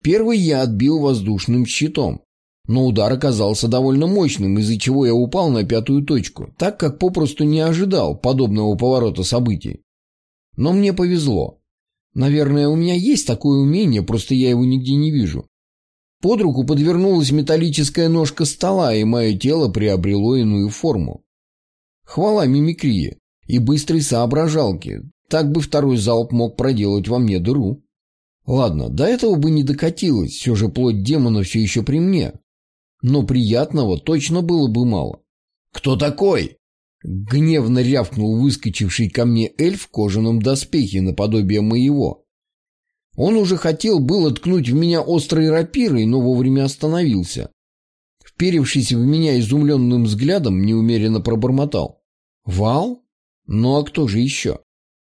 Первый я отбил воздушным щитом, но удар оказался довольно мощным, из-за чего я упал на пятую точку, так как попросту не ожидал подобного поворота событий. Но мне повезло. Наверное, у меня есть такое умение, просто я его нигде не вижу. Под руку подвернулась металлическая ножка стола, и мое тело приобрело иную форму. Хвала мимикрии и быстрой соображалке. Так бы второй залп мог проделать во мне дыру. Ладно, до этого бы не докатилось, все же плоть демона все еще при мне. Но приятного точно было бы мало. «Кто такой?» Гневно рявкнул выскочивший ко мне эльф в кожаном доспехе наподобие моего. Он уже хотел было ткнуть в меня острой рапирой, но вовремя остановился. Вперевшись в меня изумленным взглядом, неумеренно пробормотал. «Вал? Ну а кто же еще?»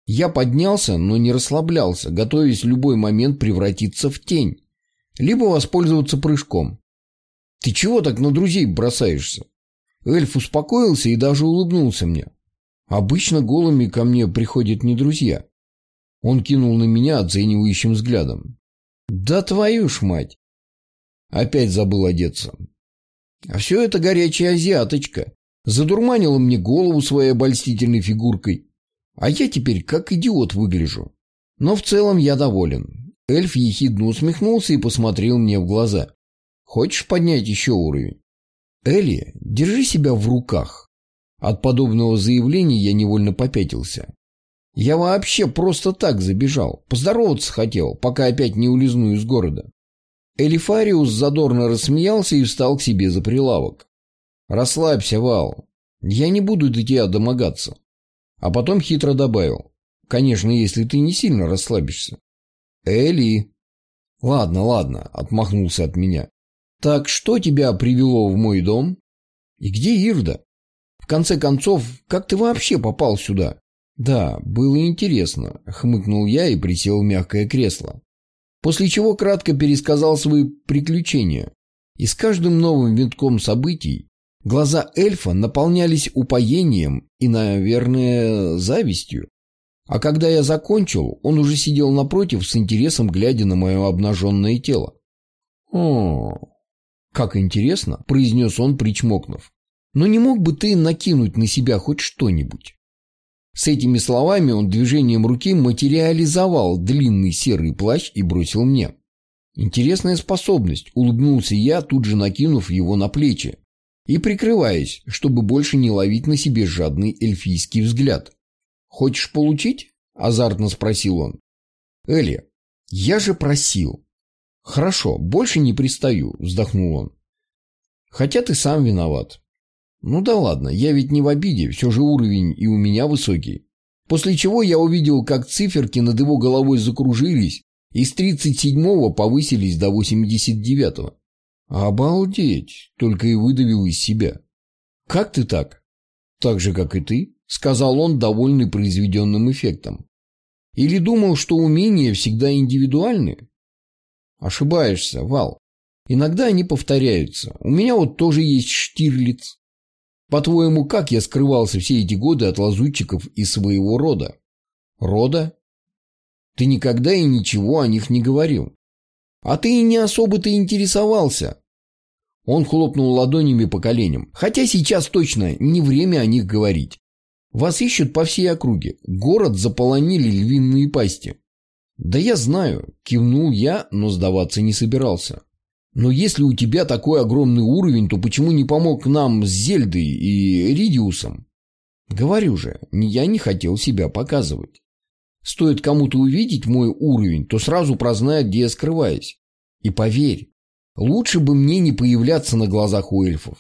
Я поднялся, но не расслаблялся, готовясь в любой момент превратиться в тень, либо воспользоваться прыжком. «Ты чего так на друзей бросаешься?» Эльф успокоился и даже улыбнулся мне. Обычно голыми ко мне приходят не друзья. Он кинул на меня оценивающим взглядом. Да твою ж мать! Опять забыл одеться. А все это горячая азиаточка. Задурманила мне голову своей обольстительной фигуркой. А я теперь как идиот выгляжу. Но в целом я доволен. Эльф ехидно усмехнулся и посмотрел мне в глаза. Хочешь поднять еще уровень? Элли, держи себя в руках. От подобного заявления я невольно попятился. Я вообще просто так забежал. Поздороваться хотел, пока опять не улизну из города. Элифариус задорно рассмеялся и встал к себе за прилавок. «Расслабься, Вал. Я не буду до тебя домогаться». А потом хитро добавил. «Конечно, если ты не сильно расслабишься». «Эли». «Ладно, ладно», — отмахнулся от меня. Так что тебя привело в мой дом? И где Ирда? В конце концов, как ты вообще попал сюда? Да, было интересно, хмыкнул я и присел в мягкое кресло. После чего кратко пересказал свои приключения. И с каждым новым витком событий глаза эльфа наполнялись упоением и, наверное, завистью. А когда я закончил, он уже сидел напротив с интересом, глядя на мое обнаженное тело. «О, «Как интересно», — произнес он, причмокнув. «Но не мог бы ты накинуть на себя хоть что-нибудь?» С этими словами он движением руки материализовал длинный серый плащ и бросил мне. Интересная способность, улыбнулся я, тут же накинув его на плечи и прикрываясь, чтобы больше не ловить на себе жадный эльфийский взгляд. «Хочешь получить?» – азартно спросил он. «Элли, я же просил». «Хорошо, больше не пристаю», — вздохнул он. «Хотя ты сам виноват». «Ну да ладно, я ведь не в обиде, все же уровень и у меня высокий». После чего я увидел, как циферки над его головой закружились и с 37-го повысились до 89-го. «Обалдеть!» — только и выдавил из себя. «Как ты так?» «Так же, как и ты», — сказал он, довольный произведенным эффектом. «Или думал, что умения всегда индивидуальны?» Ошибаешься, Вал. Иногда они повторяются. У меня вот тоже есть Штирлиц. По-твоему, как я скрывался все эти годы от лазутчиков из своего рода? Рода? Ты никогда и ничего о них не говорил. А ты не особо-то интересовался. Он хлопнул ладонями по коленям. Хотя сейчас точно не время о них говорить. Вас ищут по всей округе. Город заполонили львиные пасти. Да я знаю, кивнул я, но сдаваться не собирался. Но если у тебя такой огромный уровень, то почему не помог нам с Зельдой и Ридиусом? Говорю же, я не хотел себя показывать. Стоит кому-то увидеть мой уровень, то сразу прознает, где я скрываюсь. И поверь, лучше бы мне не появляться на глазах у эльфов.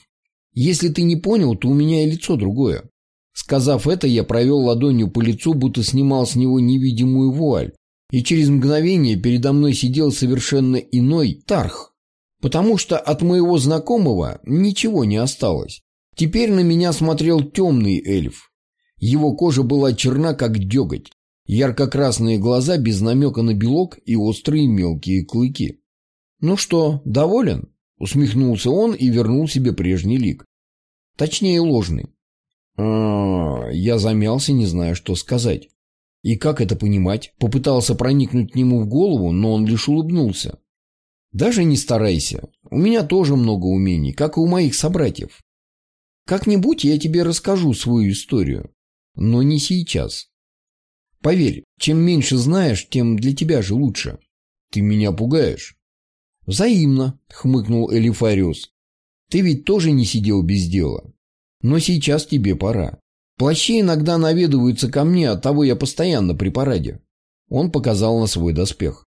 Если ты не понял, то у меня и лицо другое. Сказав это, я провел ладонью по лицу, будто снимал с него невидимую вуаль. И через мгновение передо мной сидел совершенно иной Тарх. Потому что от моего знакомого ничего не осталось. Теперь на меня смотрел темный эльф. Его кожа была черна, как деготь. Ярко-красные глаза без намека на белок и острые мелкие клыки. «Ну что, доволен?» — усмехнулся он и вернул себе прежний лик. Точнее, ложный. А -а -а, я замялся, не зная, что сказать. И как это понимать? Попытался проникнуть к нему в голову, но он лишь улыбнулся. Даже не старайся. У меня тоже много умений, как и у моих собратьев. Как-нибудь я тебе расскажу свою историю. Но не сейчас. Поверь, чем меньше знаешь, тем для тебя же лучше. Ты меня пугаешь. Взаимно, хмыкнул Элифариус. Ты ведь тоже не сидел без дела. Но сейчас тебе пора. Плащи иногда наведываются ко мне, от того я постоянно при параде. Он показал на свой доспех.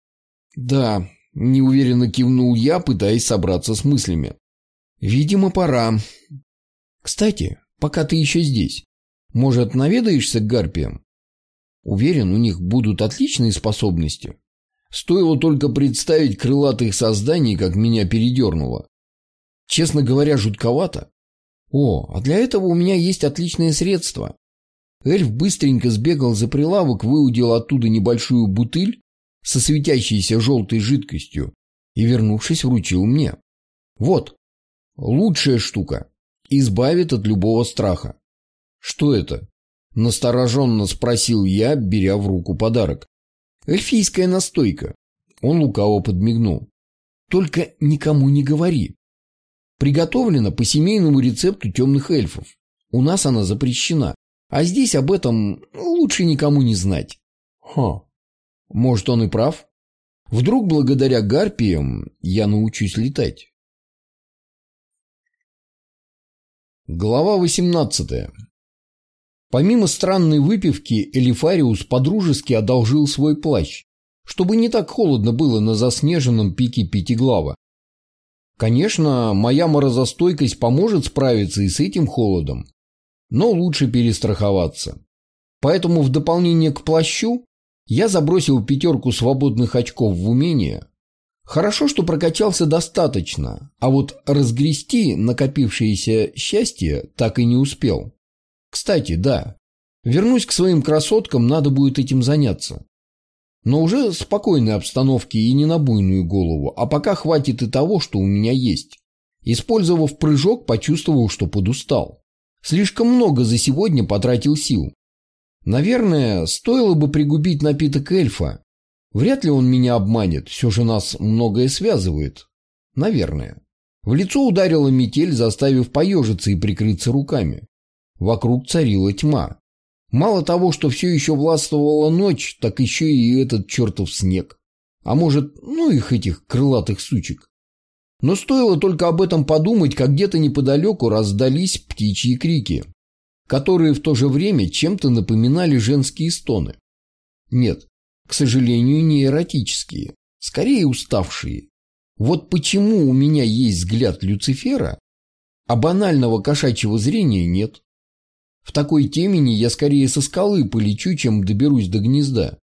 Да, Неуверенно кивнул я, пытаясь собраться с мыслями. Видимо, пора. Кстати, пока ты еще здесь, может, наведаешься к гарпиям? Уверен, у них будут отличные способности. Стоило только представить крылатых созданий, как меня передернуло. Честно говоря, жутковато. О, а для этого у меня есть отличное средство. Эльф быстренько сбегал за прилавок, выудил оттуда небольшую бутыль со светящейся желтой жидкостью и, вернувшись, вручил мне. Вот, лучшая штука. Избавит от любого страха. Что это? Настороженно спросил я, беря в руку подарок. Эльфийская настойка. Он лукаво подмигнул. Только никому не говори. Приготовлена по семейному рецепту темных эльфов. У нас она запрещена. А здесь об этом лучше никому не знать. Ха. Может, он и прав? Вдруг благодаря гарпиям я научусь летать? Глава 18 Помимо странной выпивки, Элифариус подружески одолжил свой плащ, чтобы не так холодно было на заснеженном пике Пятиглава. Конечно, моя морозостойкость поможет справиться и с этим холодом, но лучше перестраховаться. Поэтому в дополнение к плащу я забросил пятерку свободных очков в умение. Хорошо, что прокачался достаточно, а вот разгрести накопившееся счастье так и не успел. Кстати, да, вернусь к своим красоткам, надо будет этим заняться. Но уже спокойной обстановки и не на буйную голову, а пока хватит и того, что у меня есть. Использовав прыжок, почувствовал, что подустал. Слишком много за сегодня потратил сил. Наверное, стоило бы пригубить напиток эльфа. Вряд ли он меня обманет, все же нас многое связывает. Наверное. В лицо ударила метель, заставив поежиться и прикрыться руками. Вокруг царила тьма. Мало того, что все еще властвовала ночь, так еще и этот чертов снег. А может, ну их этих крылатых сучек. Но стоило только об этом подумать, как где-то неподалеку раздались птичьи крики которые в то же время чем-то напоминали женские стоны. Нет, к сожалению, не эротические, скорее уставшие. Вот почему у меня есть взгляд Люцифера, а банального кошачьего зрения нет. В такой темени я скорее со скалы полечу, чем доберусь до гнезда.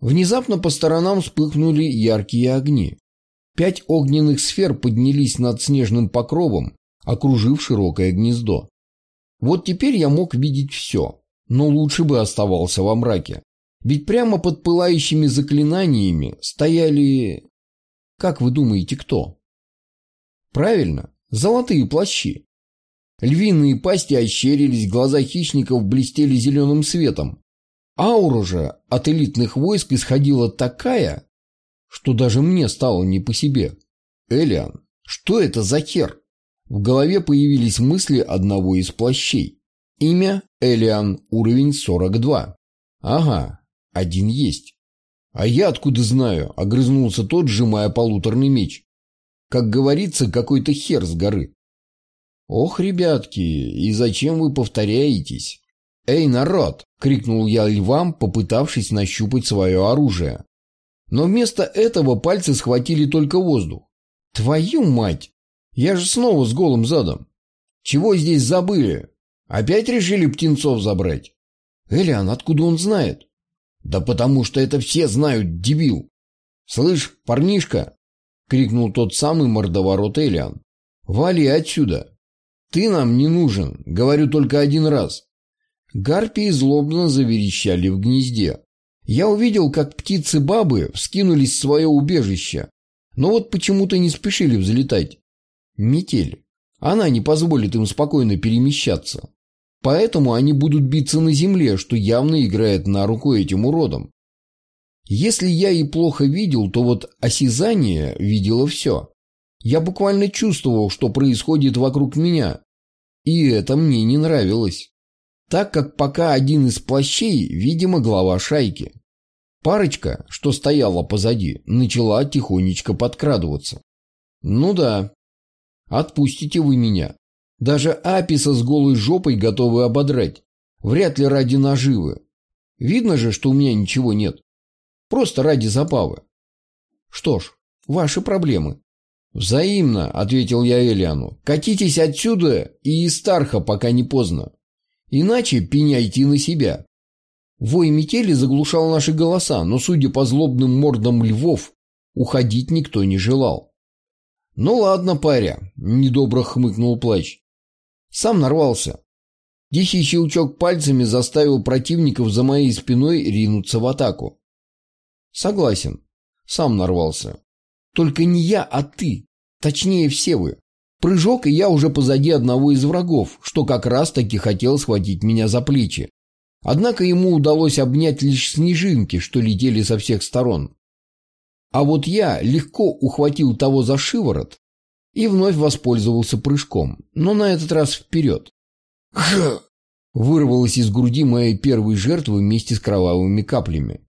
Внезапно по сторонам вспыхнули яркие огни. Пять огненных сфер поднялись над снежным покровом, окружив широкое гнездо. Вот теперь я мог видеть все, но лучше бы оставался во мраке. Ведь прямо под пылающими заклинаниями стояли... Как вы думаете, кто? Правильно, золотые плащи. Львиные пасти ощерились, глаза хищников блестели зеленым светом. Аура же от элитных войск исходила такая, что даже мне стало не по себе. Элиан, что это за хер? В голове появились мысли одного из плащей. Имя Элиан, уровень 42. Ага, один есть. А я откуда знаю, огрызнулся тот, сжимая полуторный меч. Как говорится, какой-то хер с горы. Ох, ребятки, и зачем вы повторяетесь? Эй, народ! Крикнул я львам, попытавшись нащупать свое оружие. Но вместо этого пальцы схватили только воздух. Твою мать! Я же снова с голым задом. Чего здесь забыли? Опять решили птенцов забрать? Элиан, откуда он знает? Да потому что это все знают, дебил. Слышь, парнишка, крикнул тот самый мордоворот Элиан. Вали отсюда. Ты нам не нужен, говорю только один раз. Гарпии злобно заверещали в гнезде. Я увидел, как птицы-бабы вскинулись в свое убежище, но вот почему-то не спешили взлетать. Метель. Она не позволит им спокойно перемещаться. Поэтому они будут биться на земле, что явно играет на руку этим уродам. Если я и плохо видел, то вот осязание видело все. Я буквально чувствовал, что происходит вокруг меня. И это мне не нравилось. Так как пока один из плащей, видимо, глава шайки. Парочка, что стояла позади, начала тихонечко подкрадываться. Ну да, Отпустите вы меня. Даже Аписа с голой жопой готовы ободрать. Вряд ли ради наживы. Видно же, что у меня ничего нет. Просто ради забавы. Что ж, ваши проблемы. Взаимно, ответил я Элиану. Катитесь отсюда и из Тарха, пока не поздно. Иначе пеняйте на себя. Вой метели заглушал наши голоса, но, судя по злобным мордам львов, уходить никто не желал. «Ну ладно, паря», — недобро хмыкнул плач. «Сам нарвался». Тихий щелчок пальцами заставил противников за моей спиной ринуться в атаку. «Согласен. Сам нарвался. Только не я, а ты. Точнее, все вы. Прыжок, и я уже позади одного из врагов, что как раз-таки хотел схватить меня за плечи. Однако ему удалось обнять лишь снежинки, что летели со всех сторон. А вот я легко ухватил того за шиворот и вновь воспользовался прыжком, но на этот раз вперед. Х! Вырвалось из груди моей первой жертвы вместе с кровавыми каплями.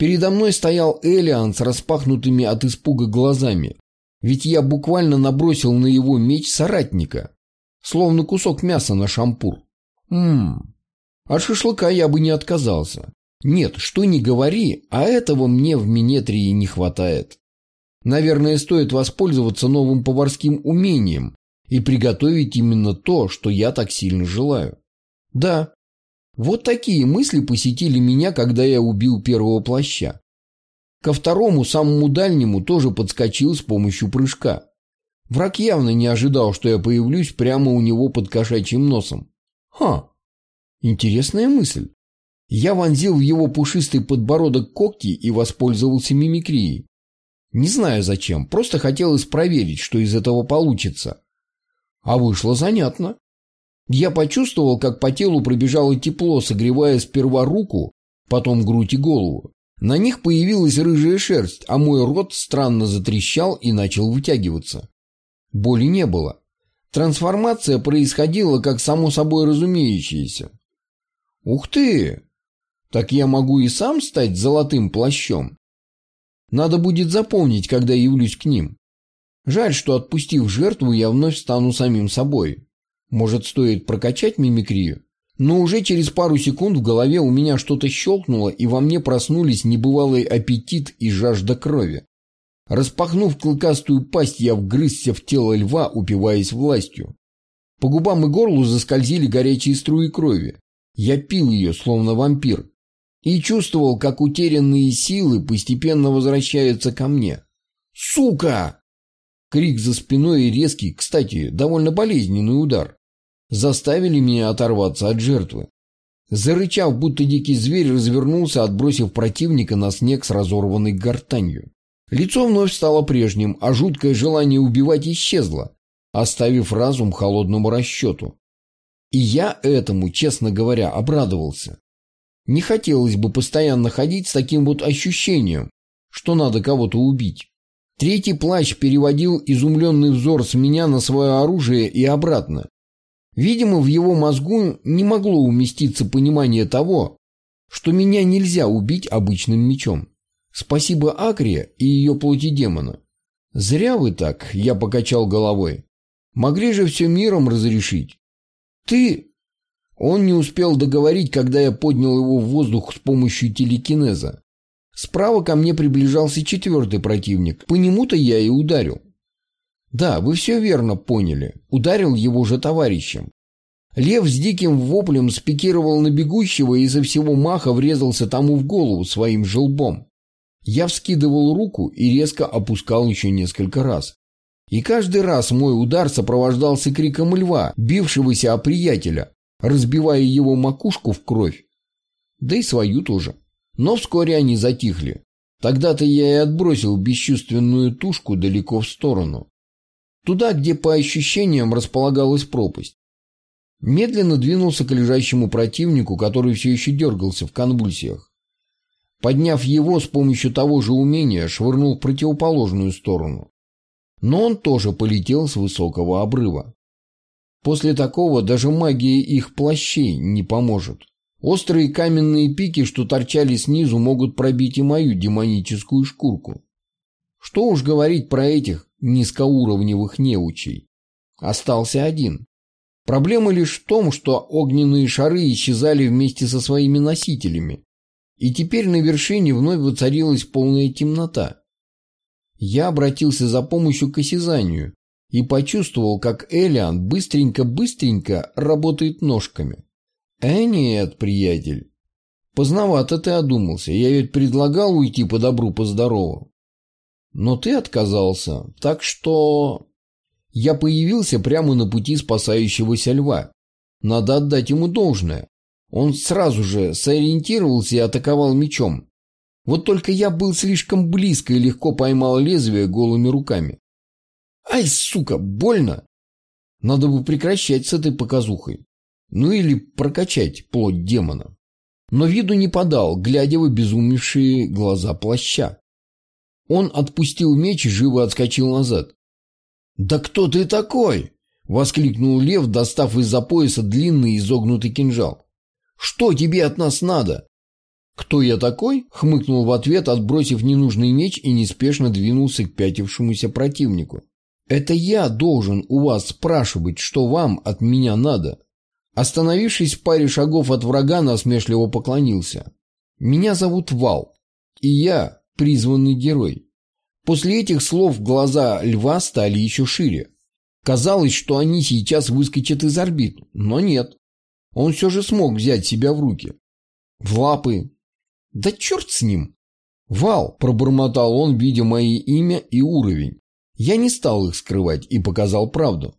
Передо мной стоял Элиан с распахнутыми от испуга глазами, ведь я буквально набросил на его меч соратника, словно кусок мяса на шампур. Ммм, от шашлыка я бы не отказался. Нет, что ни говори, а этого мне в Минетрии не хватает. Наверное, стоит воспользоваться новым поварским умением и приготовить именно то, что я так сильно желаю. Да, вот такие мысли посетили меня, когда я убил первого плаща. Ко второму, самому дальнему, тоже подскочил с помощью прыжка. Враг явно не ожидал, что я появлюсь прямо у него под кошачьим носом. Ха, интересная мысль. Я вонзил в его пушистый подбородок когти и воспользовался мимикрией. Не знаю зачем, просто хотелось проверить, что из этого получится. А вышло занятно. Я почувствовал, как по телу пробежало тепло, согревая сперва руку, потом грудь и голову. На них появилась рыжая шерсть, а мой рот странно затрещал и начал вытягиваться. Боли не было. Трансформация происходила как само собой разумеющееся. «Ух ты! Так я могу и сам стать золотым плащом. Надо будет запомнить, когда явлюсь к ним. Жаль, что отпустив жертву, я вновь стану самим собой. Может, стоит прокачать мимикрию? Но уже через пару секунд в голове у меня что-то щелкнуло, и во мне проснулись небывалый аппетит и жажда крови. Распахнув клыкастую пасть, я вгрызся в тело льва, упиваясь властью. По губам и горлу заскользили горячие струи крови. Я пил ее, словно вампир, и чувствовал, как утерянные силы постепенно возвращаются ко мне. «Сука!» Крик за спиной и резкий, кстати, довольно болезненный удар заставили меня оторваться от жертвы. Зарычав, будто дикий зверь, развернулся, отбросив противника на снег с разорванной гортанью. Лицо вновь стало прежним, а жуткое желание убивать исчезло, оставив разум холодному расчету. И я этому, честно говоря, обрадовался. Не хотелось бы постоянно ходить с таким вот ощущением, что надо кого-то убить. Третий плащ переводил изумленный взор с меня на свое оружие и обратно. Видимо, в его мозгу не могло уместиться понимание того, что меня нельзя убить обычным мечом. Спасибо Акре и ее плоти демона. Зря вы так, я покачал головой. Могли же все миром разрешить. Ты... Он не успел договорить, когда я поднял его в воздух с помощью телекинеза. Справа ко мне приближался четвертый противник. По нему-то я и ударил. Да, вы все верно поняли. Ударил его же товарищем. Лев с диким воплем спикировал на бегущего и со всего маха врезался тому в голову своим желбом. Я вскидывал руку и резко опускал еще несколько раз. И каждый раз мой удар сопровождался криком льва, бившегося о приятеля, разбивая его макушку в кровь. Да и свою тоже. Но вскоре они затихли. Тогда-то я и отбросил бесчувственную тушку далеко в сторону. Туда, где по ощущениям располагалась пропасть. Медленно двинулся к лежащему противнику, который все еще дергался в конвульсиях. Подняв его с помощью того же умения, швырнул в противоположную сторону. Но он тоже полетел с высокого обрыва. После такого даже магия их плащей не поможет. Острые каменные пики, что торчали снизу, могут пробить и мою демоническую шкурку. Что уж говорить про этих низкоуровневых неучей. Остался один. Проблема лишь в том, что огненные шары исчезали вместе со своими носителями, и теперь на вершине вновь воцарилась полная темнота. Я обратился за помощью к осязанию и почувствовал, как Элиан быстренько-быстренько работает ножками. «Э, нет, приятель, поздновато ты одумался, я ведь предлагал уйти по добру, по здорову. Но ты отказался, так что...» Я появился прямо на пути спасающегося льва. Надо отдать ему должное. Он сразу же сориентировался и атаковал мечом. Вот только я был слишком близко и легко поймал лезвие голыми руками. Ай, сука, больно! Надо бы прекращать с этой показухой. Ну или прокачать плоть демона. Но виду не подал, глядя в обезумевшие глаза плаща. Он отпустил меч и живо отскочил назад. «Да кто ты такой?» — воскликнул лев, достав из-за пояса длинный изогнутый кинжал. «Что тебе от нас надо?» «Кто я такой?» — хмыкнул в ответ, отбросив ненужный меч и неспешно двинулся к пятившемуся противнику. «Это я должен у вас спрашивать, что вам от меня надо». Остановившись в паре шагов от врага, насмешливо поклонился. «Меня зовут Вал, и я призванный герой». После этих слов глаза льва стали еще шире. Казалось, что они сейчас выскочат из орбит, но нет. Он все же смог взять себя в руки. В лапы. Да черт с ним! Вал, пробормотал он, видя мои имя и уровень. Я не стал их скрывать и показал правду.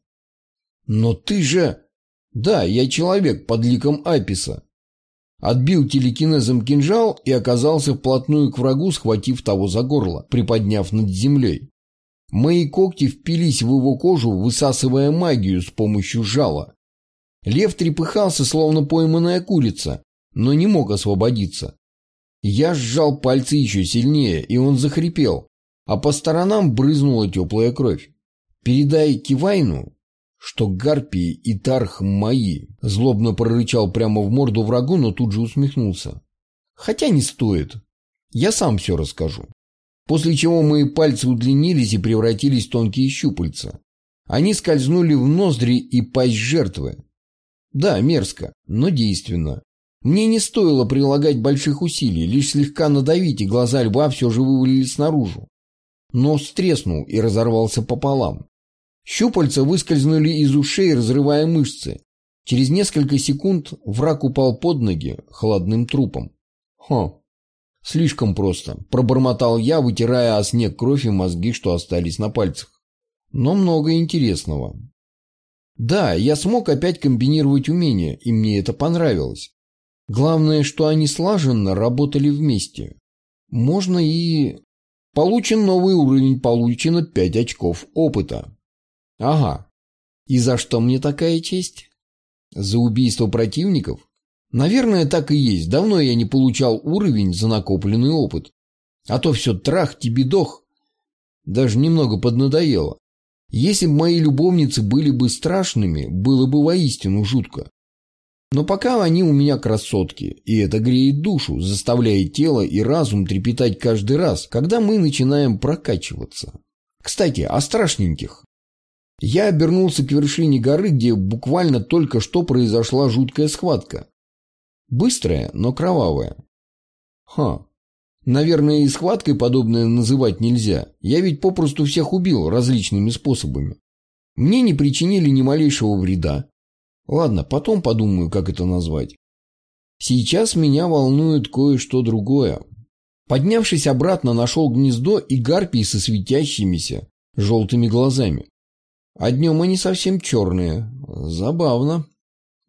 Но ты же... Да, я человек под ликом Аписа. Отбил телекинезом кинжал и оказался вплотную к врагу, схватив того за горло, приподняв над землей. Мои когти впились в его кожу, высасывая магию с помощью жала. Лев трепыхался, словно пойманная курица, но не мог освободиться. Я сжал пальцы еще сильнее, и он захрипел, а по сторонам брызнула теплая кровь. «Передай Кивайну, что гарпии и тарх мои», — злобно прорычал прямо в морду врагу, но тут же усмехнулся. «Хотя не стоит. Я сам все расскажу». После чего мои пальцы удлинились и превратились в тонкие щупальца. Они скользнули в ноздри и пасть жертвы. Да, мерзко, но действенно. Мне не стоило прилагать больших усилий, лишь слегка надавить, и глаза льва все же вывалились наружу. Нос треснул и разорвался пополам. Щупальца выскользнули из ушей, разрывая мышцы. Через несколько секунд враг упал под ноги холодным трупом. Хо, слишком просто, пробормотал я, вытирая о снег кровь и мозги, что остались на пальцах. Но много интересного. Да, я смог опять комбинировать умения, и мне это понравилось. Главное, что они слаженно работали вместе. Можно и... Получен новый уровень, получено 5 очков опыта. Ага. И за что мне такая честь? За убийство противников? Наверное, так и есть. Давно я не получал уровень за накопленный опыт. А то все трах, тебе дох. Даже немного поднадоело. Если бы мои любовницы были бы страшными, было бы воистину жутко. Но пока они у меня красотки, и это греет душу, заставляя тело и разум трепетать каждый раз, когда мы начинаем прокачиваться. Кстати, о страшненьких. Я обернулся к вершине горы, где буквально только что произошла жуткая схватка. Быстрая, но кровавая. Ха. Наверное, и схваткой подобное называть нельзя. Я ведь попросту всех убил различными способами. Мне не причинили ни малейшего вреда. Ладно, потом подумаю, как это назвать. Сейчас меня волнует кое-что другое. Поднявшись обратно, нашел гнездо и гарпии со светящимися желтыми глазами. А днем они совсем черные. Забавно.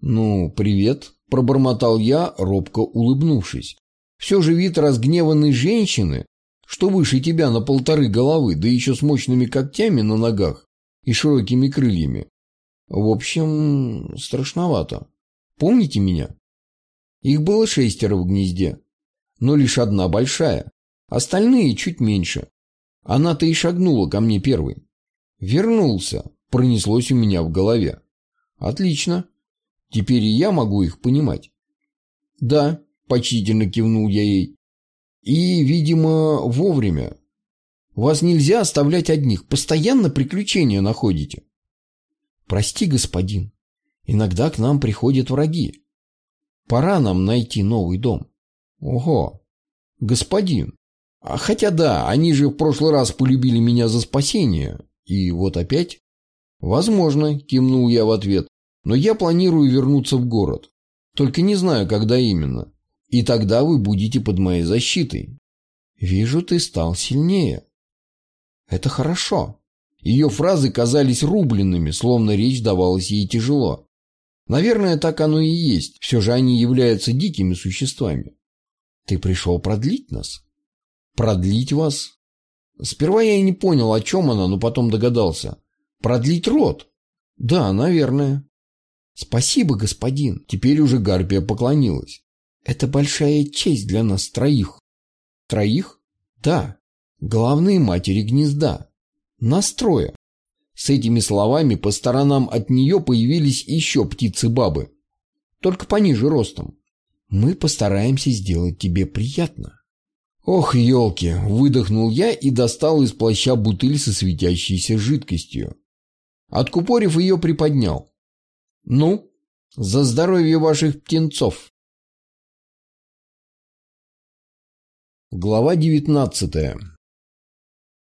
Ну, привет, пробормотал я, робко улыбнувшись. Все же вид разгневанной женщины, что выше тебя на полторы головы, да еще с мощными когтями на ногах и широкими крыльями. В общем, страшновато. Помните меня? Их было шестеро в гнезде, но лишь одна большая, остальные чуть меньше. Она-то и шагнула ко мне первой. Вернулся, пронеслось у меня в голове. Отлично. Теперь и я могу их понимать. Да, почтительно кивнул я ей. И, видимо, вовремя. Вас нельзя оставлять одних, постоянно приключения находите. Прости, господин, иногда к нам приходят враги. Пора нам найти новый дом. Ого, господин. А хотя да, они же в прошлый раз полюбили меня за спасение. И вот опять? Возможно, кивнул я в ответ. Но я планирую вернуться в город. Только не знаю, когда именно. И тогда вы будете под моей защитой. Вижу, ты стал сильнее. Это хорошо. Ее фразы казались рубленными, словно речь давалась ей тяжело. Наверное, так оно и есть. Все же они являются дикими существами. Ты пришел продлить нас? Продлить вас? Сперва я и не понял, о чем она, но потом догадался. Продлить род? Да, наверное. Спасибо, господин. Теперь уже Гарпия поклонилась. Это большая честь для нас троих. Троих? Да. Главные матери гнезда. Нас трое. С этими словами по сторонам от нее появились еще птицы-бабы. Только пониже ростом. Мы постараемся сделать тебе приятно. Ох, елки, выдохнул я и достал из плаща бутыль со светящейся жидкостью. Откупорив ее, приподнял. Ну, за здоровье ваших птенцов. Глава 19.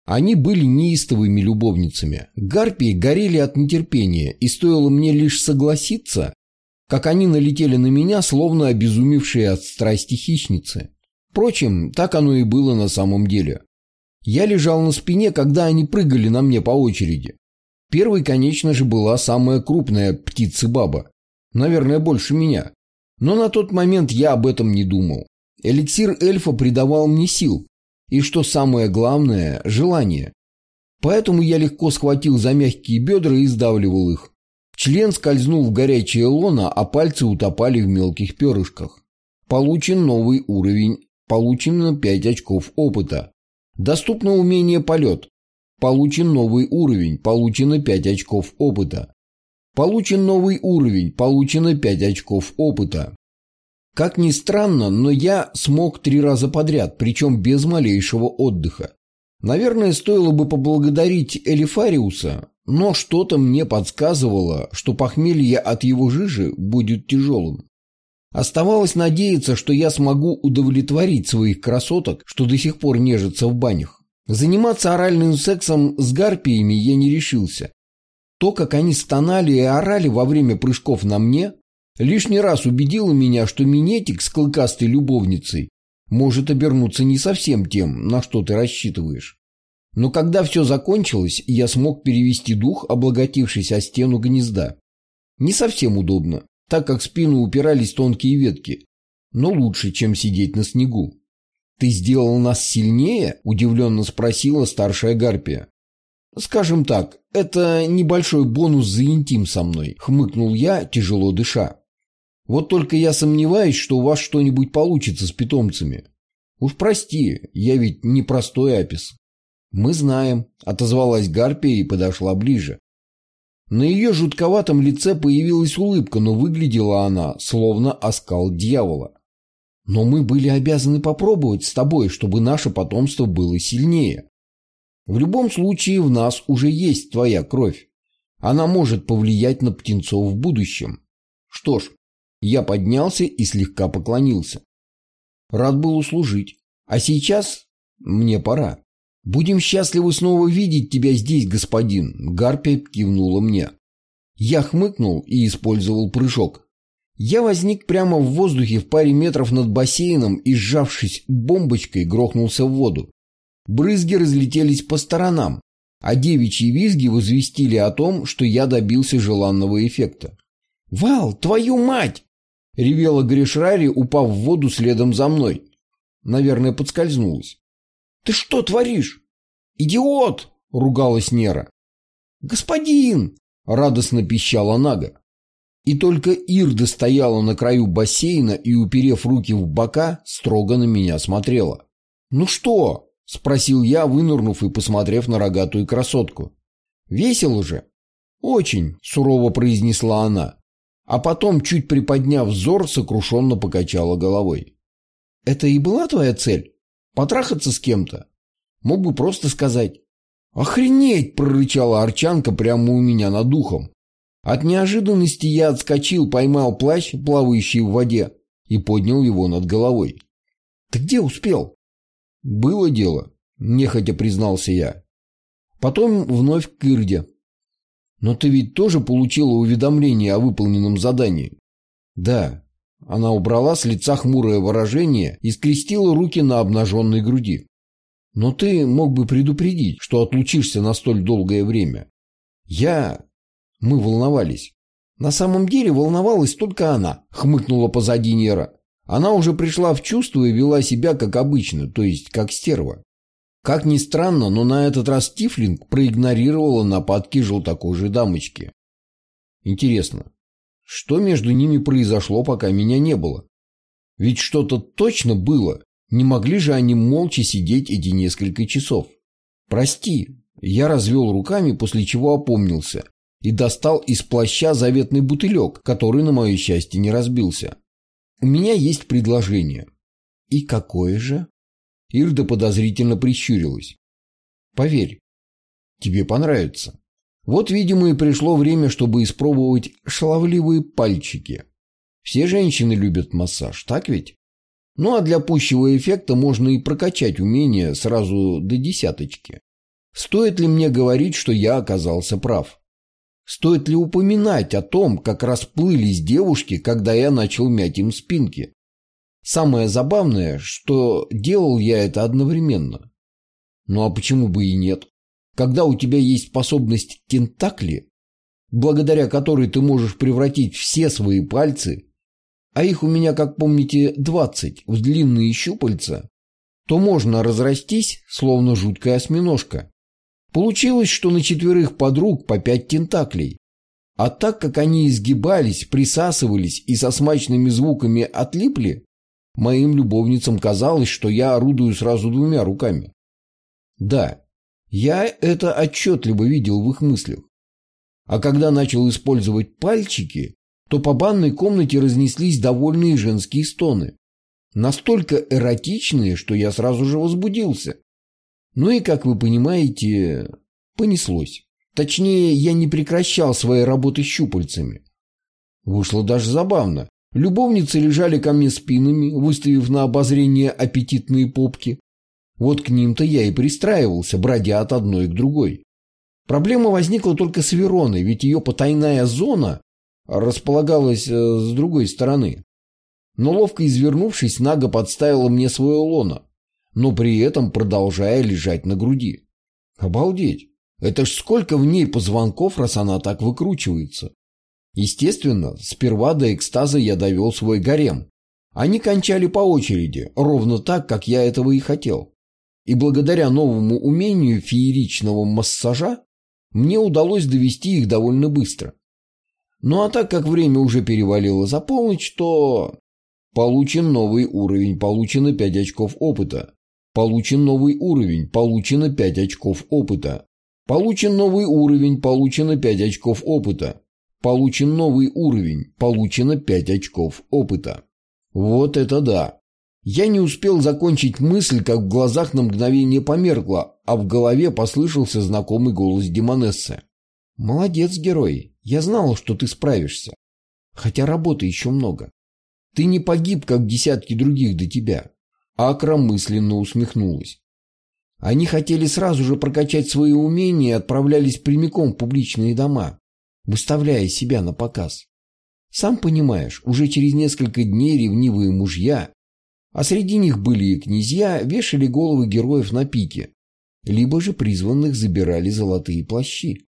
Они были неистовыми любовницами. Гарпии горели от нетерпения, и стоило мне лишь согласиться, как они налетели на меня, словно обезумевшие от страсти хищницы. Впрочем, так оно и было на самом деле. Я лежал на спине, когда они прыгали на мне по очереди. Первой, конечно же, была самая крупная птица-баба. Наверное, больше меня. Но на тот момент я об этом не думал. Эликсир эльфа придавал мне сил. И что самое главное – желание. Поэтому я легко схватил за мягкие бедра и сдавливал их. Член скользнул в горячее лоно, а пальцы утопали в мелких перышках. Получен новый уровень. Получено 5 очков опыта. Доступно умение полет. Получен новый уровень. Получено 5 очков опыта. Получен новый уровень. Получено 5 очков опыта. Как ни странно, но я смог три раза подряд, причем без малейшего отдыха. Наверное, стоило бы поблагодарить Элифариуса, но что-то мне подсказывало, что похмелье от его жижи будет тяжелым. Оставалось надеяться, что я смогу удовлетворить своих красоток, что до сих пор нежатся в банях. Заниматься оральным сексом с гарпиями я не решился. То, как они стонали и орали во время прыжков на мне, лишний раз убедила меня, что минетик с клыкастой любовницей может обернуться не совсем тем, на что ты рассчитываешь. Но когда все закончилось, я смог перевести дух, облаготившись о стену гнезда. Не совсем удобно, так как спину упирались тонкие ветки, но лучше, чем сидеть на снегу. «Ты сделал нас сильнее?» – удивленно спросила старшая Гарпия. «Скажем так, это небольшой бонус за интим со мной», – хмыкнул я, тяжело дыша. Вот только я сомневаюсь, что у вас что-нибудь получится с питомцами. Уж прости, я ведь не простой апис. «Мы знаем», — отозвалась Гарпия и подошла ближе. На ее жутковатом лице появилась улыбка, но выглядела она, словно оскал дьявола. «Но мы были обязаны попробовать с тобой, чтобы наше потомство было сильнее. В любом случае в нас уже есть твоя кровь. Она может повлиять на птенцов в будущем. Что ж, я поднялся и слегка поклонился. Рад был услужить. А сейчас мне пора. «Будем счастливы снова видеть тебя здесь, господин», — Гарпия кивнула мне. Я хмыкнул и использовал прыжок. Я возник прямо в воздухе в паре метров над бассейном и, сжавшись бомбочкой, грохнулся в воду. Брызги разлетелись по сторонам, а девичьи визги возвестили о том, что я добился желанного эффекта. «Вал, твою мать!» — ревела Гришрари, упав в воду следом за мной. Наверное, подскользнулась. «Ты что творишь?» «Идиот!» — ругалась Нера. «Господин!» — радостно пищала Нага. И только Ирда стояла на краю бассейна и, уперев руки в бока, строго на меня смотрела. «Ну что?» — спросил я, вынырнув и посмотрев на рогатую красотку. «Весело же?» «Очень», — сурово произнесла она, а потом, чуть приподняв взор, сокрушенно покачала головой. «Это и была твоя цель? Потрахаться с кем-то? Мог бы просто сказать. «Охренеть!» – прорычала Арчанка прямо у меня над духом. От неожиданности я отскочил, поймал плащ, плавающий в воде, и поднял его над головой. «Ты где успел?» «Было дело», – нехотя признался я. Потом вновь к Ирде. «Но ты ведь тоже получила уведомление о выполненном задании?» «Да». Она убрала с лица хмурое выражение и скрестила руки на обнаженной груди. «Но ты мог бы предупредить, что отлучишься на столь долгое время». «Я...» Мы волновались. «На самом деле волновалась только она», — хмыкнула позади Нера. Она уже пришла в чувство и вела себя как обычно, то есть как стерва. Как ни странно, но на этот раз Тифлинг проигнорировала нападки желтокожей дамочки. Интересно, что между ними произошло, пока меня не было? Ведь что-то точно было. Не могли же они молча сидеть эти несколько часов? Прости, я развел руками, после чего опомнился и достал из плаща заветный бутылек, который, на мое счастье, не разбился. У меня есть предложение. И какое же? Ирда подозрительно прищурилась. «Поверь, тебе понравится. Вот, видимо, и пришло время, чтобы испробовать шаловливые пальчики. Все женщины любят массаж, так ведь? Ну а для пущего эффекта можно и прокачать умение сразу до десяточки. Стоит ли мне говорить, что я оказался прав? Стоит ли упоминать о том, как расплылись девушки, когда я начал мять им спинки? Самое забавное, что делал я это одновременно. Ну а почему бы и нет? Когда у тебя есть способность тентакли, благодаря которой ты можешь превратить все свои пальцы, а их у меня, как помните, 20 в длинные щупальца, то можно разрастись, словно жуткая осьминожка. Получилось, что на четверых подруг по пять тентаклей. А так как они изгибались, присасывались и со смачными звуками отлипли, Моим любовницам казалось, что я орудую сразу двумя руками. Да, я это отчетливо видел в их мыслях. А когда начал использовать пальчики, то по банной комнате разнеслись довольные женские стоны. Настолько эротичные, что я сразу же возбудился. Ну и, как вы понимаете, понеслось. Точнее, я не прекращал своей работы щупальцами. Вышло даже забавно. Любовницы лежали ко мне спинами, выставив на обозрение аппетитные попки. Вот к ним-то я и пристраивался, бродя от одной к другой. Проблема возникла только с Вероной, ведь ее потайная зона располагалась э, с другой стороны. Но ловко извернувшись, Нага подставила мне свое лоно, но при этом продолжая лежать на груди. Обалдеть! Это ж сколько в ней позвонков, раз она так выкручивается. Естественно, сперва до экстаза я довел свой гарем. Они кончали по очереди, ровно так, как я этого и хотел. И благодаря новому умению фееричного массажа мне удалось довести их довольно быстро. Ну а так как время уже перевалило за полночь, то... Получен новый уровень, получено 5 очков опыта. Получен новый уровень, получено 5 очков опыта. Получен новый уровень, получено 5 очков опыта. Получен новый уровень, получено 5 очков опыта. Вот это да! Я не успел закончить мысль, как в глазах на мгновение померкло, а в голове послышался знакомый голос Демонессы. «Молодец, герой. Я знал, что ты справишься. Хотя работы еще много. Ты не погиб, как десятки других до тебя». Акра мысленно усмехнулась. Они хотели сразу же прокачать свои умения и отправлялись прямиком в публичные дома, выставляя себя на показ. Сам понимаешь, уже через несколько дней ревнивые мужья а среди них были и князья, вешали головы героев на пике, либо же призванных забирали золотые плащи.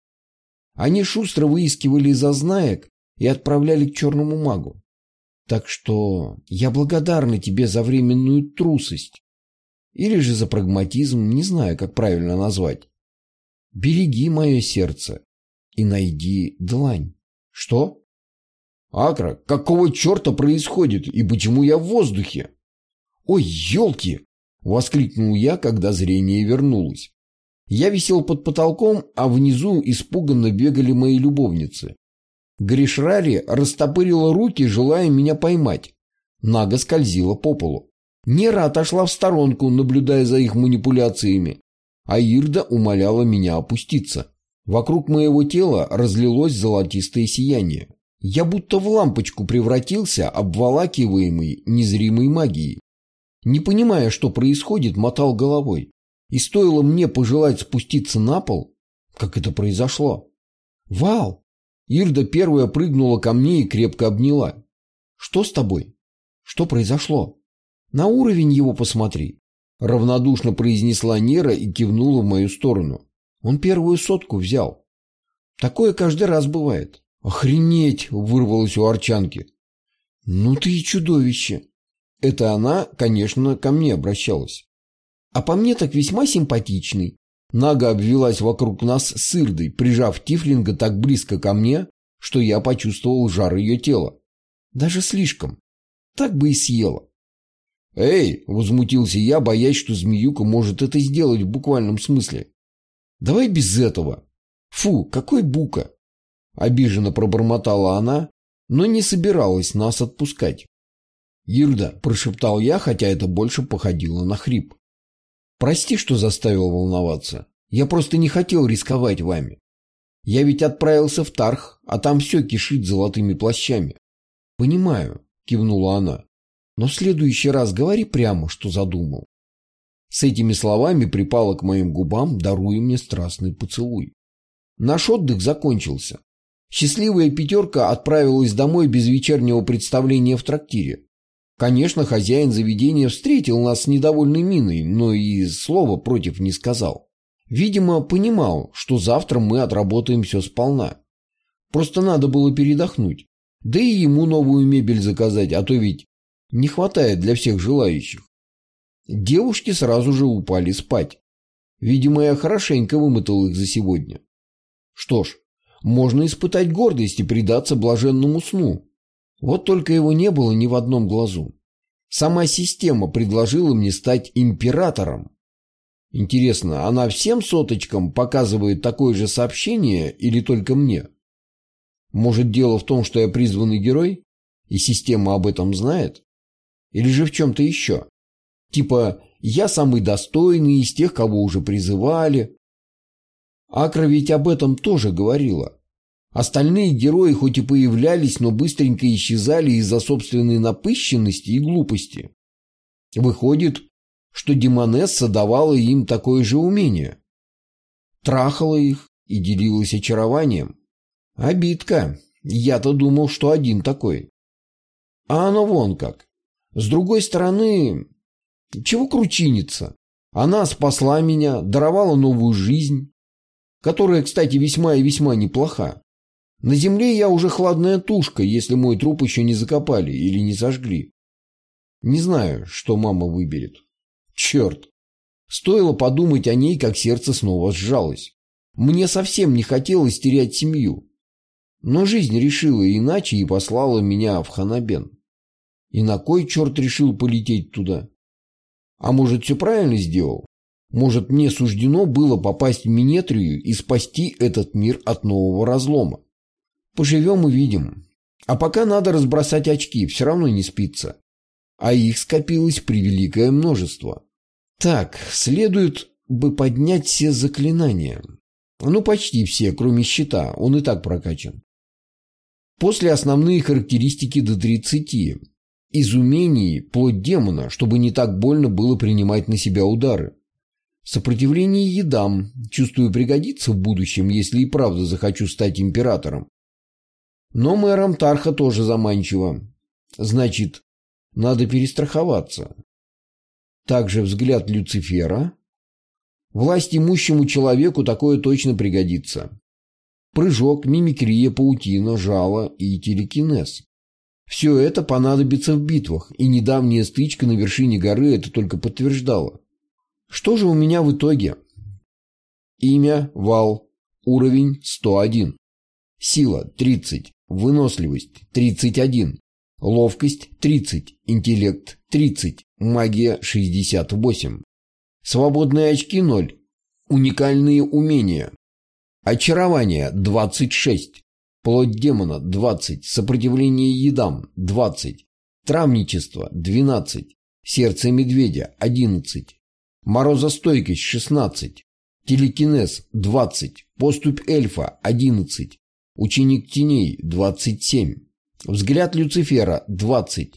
Они шустро выискивали зазнаек и отправляли к черному магу. Так что я благодарна тебе за временную трусость. Или же за прагматизм, не знаю, как правильно назвать. Береги мое сердце и найди длань. Что? Акра, какого черта происходит и почему я в воздухе? «Ой, елки!» — воскликнул я, когда зрение вернулось. Я висел под потолком, а внизу испуганно бегали мои любовницы. Гришрари растопырила руки, желая меня поймать. Нага скользила по полу. Нера отошла в сторонку, наблюдая за их манипуляциями, а Ирда умоляла меня опуститься. Вокруг моего тела разлилось золотистое сияние. Я будто в лампочку превратился, обволакиваемый незримой магией. Не понимая, что происходит, мотал головой. И стоило мне пожелать спуститься на пол, как это произошло. «Вал!» Ирда первая прыгнула ко мне и крепко обняла. «Что с тобой? Что произошло? На уровень его посмотри!» Равнодушно произнесла Нера и кивнула в мою сторону. Он первую сотку взял. Такое каждый раз бывает. «Охренеть!» — вырвалось у Арчанки. «Ну ты и чудовище!» Это она, конечно, ко мне обращалась. А по мне так весьма симпатичный. Нага обвелась вокруг нас с Ирдой, прижав Тифлинга так близко ко мне, что я почувствовал жар ее тела. Даже слишком. Так бы и съела. «Эй!» — возмутился я, боясь, что змеюка может это сделать в буквальном смысле. «Давай без этого!» «Фу, какой бука!» Обиженно пробормотала она, но не собиралась нас отпускать. «Ирда», – прошептал я, хотя это больше походило на хрип. «Прости, что заставил волноваться. Я просто не хотел рисковать вами. Я ведь отправился в Тарх, а там все кишит золотыми плащами». «Понимаю», – кивнула она. «Но в следующий раз говори прямо, что задумал». С этими словами припала к моим губам, даруя мне страстный поцелуй. Наш отдых закончился. Счастливая пятерка отправилась домой без вечернего представления в трактире. Конечно, хозяин заведения встретил нас с недовольной миной, но и слова против не сказал. Видимо, понимал, что завтра мы отработаем все сполна. Просто надо было передохнуть. Да и ему новую мебель заказать, а то ведь не хватает для всех желающих. Девушки сразу же упали спать. Видимо, я хорошенько вымотал их за сегодня. Что ж, можно испытать гордость и предаться блаженному сну. Вот только его не было ни в одном глазу. Сама система предложила мне стать императором. Интересно, она всем соточкам показывает такое же сообщение или только мне? Может, дело в том, что я призванный герой, и система об этом знает? Или же в чем-то еще? Типа, я самый достойный из тех, кого уже призывали. Акра ведь об этом тоже говорила. Остальные герои хоть и появлялись, но быстренько исчезали из-за собственной напыщенности и глупости. Выходит, что Демонесса давала им такое же умение. Трахала их и делилась очарованием. Обидка. Я-то думал, что один такой. А оно вон как. С другой стороны, чего кручиниться? Она спасла меня, даровала новую жизнь, которая, кстати, весьма и весьма неплоха. На земле я уже хладная тушка, если мой труп еще не закопали или не сожгли. Не знаю, что мама выберет. Черт. Стоило подумать о ней, как сердце снова сжалось. Мне совсем не хотелось терять семью. Но жизнь решила иначе и послала меня в Ханабен. И на кой черт решил полететь туда? А может, все правильно сделал? Может, мне суждено было попасть в Минетрию и спасти этот мир от нового разлома? Поживем увидим. А пока надо разбросать очки, все равно не спится. А их скопилось превеликое множество. Так, следует бы поднять все заклинания. Ну, почти все, кроме щита, он и так прокачан. После основные характеристики до 30. Из умений плоть демона, чтобы не так больно было принимать на себя удары. Сопротивление едам, чувствую, пригодится в будущем, если и правда захочу стать императором. Но мэром Тарха тоже заманчиво. Значит, надо перестраховаться. Также взгляд Люцифера. Власть имущему человеку такое точно пригодится. Прыжок, мимикрия, паутина, жало и телекинез. Все это понадобится в битвах, и недавняя стычка на вершине горы это только подтверждала. Что же у меня в итоге? Имя – Вал. Уровень – 101. Сила – 30. Выносливость – 31. Ловкость – 30. Интеллект – 30. Магия – 68. Свободные очки – 0. Уникальные умения. Очарование – 26. Плоть демона – 20. Сопротивление едам – 20. Травничество – 12. Сердце медведя – 11. Морозостойкость – 16. Телекинез – 20. Поступь эльфа – 11. Ученик теней – 27. Взгляд Люцифера – 20.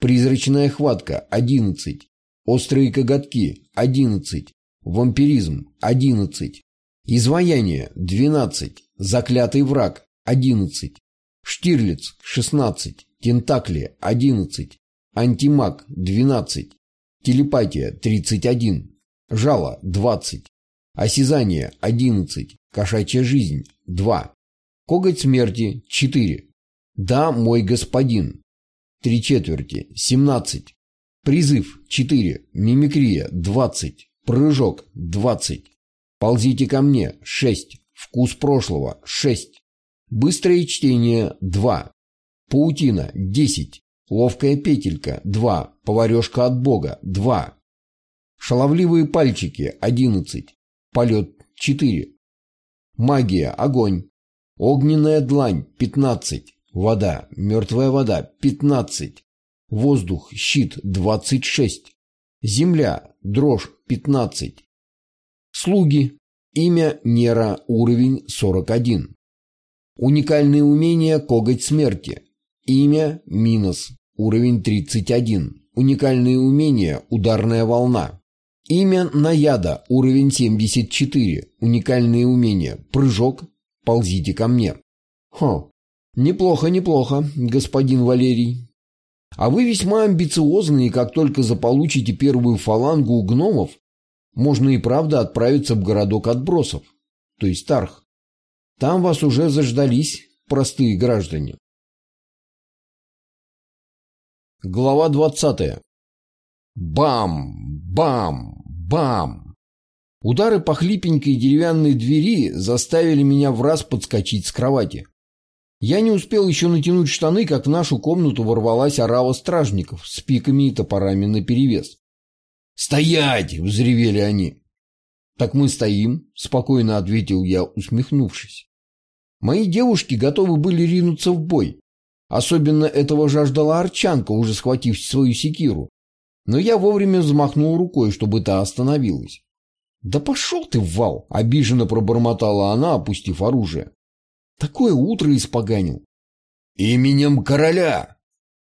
Призрачная хватка – 11. Острые коготки – 11. Вампиризм – 11. Изваяние – 12. Заклятый враг – 11. Штирлиц – 16. Тентакли – 11. Антимаг – 12. Телепатия – 31. Жало – 20. Осязание – 11. Кошачья жизнь – 2. Коготь смерти – 4. Да, мой господин. Три четверти – 17. Призыв – 4. Мимикрия – 20. Прыжок – 20. Ползите ко мне – 6. Вкус прошлого – 6. Быстрое чтение – 2. Паутина – 10. Ловкая петелька – 2. Поварешка от бога – 2. Шаловливые пальчики – 11. Полет – 4. Магия – огонь. Огненная длань – 15. Вода – мертвая вода – 15. Воздух – щит – 26. Земля – дрожь – 15. Слуги. Имя Нера, уровень 41. Уникальные умения Коготь смерти. Имя Минос, уровень 31. Уникальные умения Ударная волна. Имя Наяда, уровень 74. Уникальные умения Прыжок. Ползите ко мне. Хо, неплохо, неплохо, господин Валерий. А вы весьма амбициозны, и как только заполучите первую фалангу у гномов, можно и правда отправиться в городок отбросов, то есть Тарх. Там вас уже заждались простые граждане. Глава двадцатая. Бам! Бам! Бам! Удары по хлипенькой деревянной двери заставили меня в раз подскочить с кровати. Я не успел еще натянуть штаны, как в нашу комнату ворвалась орава стражников с пиками и топорами наперевес. «Стоять!» — взревели они. «Так мы стоим», — спокойно ответил я, усмехнувшись. Мои девушки готовы были ринуться в бой. Особенно этого жаждала Арчанка, уже схватив свою секиру. Но я вовремя взмахнул рукой, чтобы та остановилась. «Да пошел ты, вал!» — обиженно пробормотала она, опустив оружие. «Такое утро испоганил». «Именем короля!»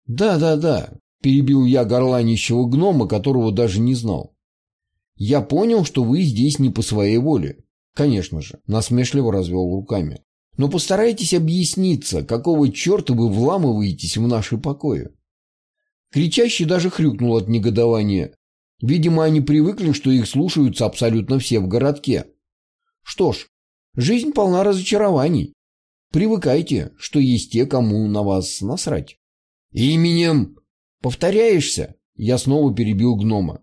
«Да-да-да, перебил я горланищего гнома, которого даже не знал. «Я понял, что вы здесь не по своей воле». «Конечно же», — насмешливо развел руками. «Но постарайтесь объясниться, какого черта вы вламываетесь в наши покои». Кричащий даже хрюкнул от негодования. Видимо, они привыкли, что их слушаются абсолютно все в городке. Что ж, жизнь полна разочарований. Привыкайте, что есть те, кому на вас насрать. «Именем «Повторяешься?» Я снова перебил гнома.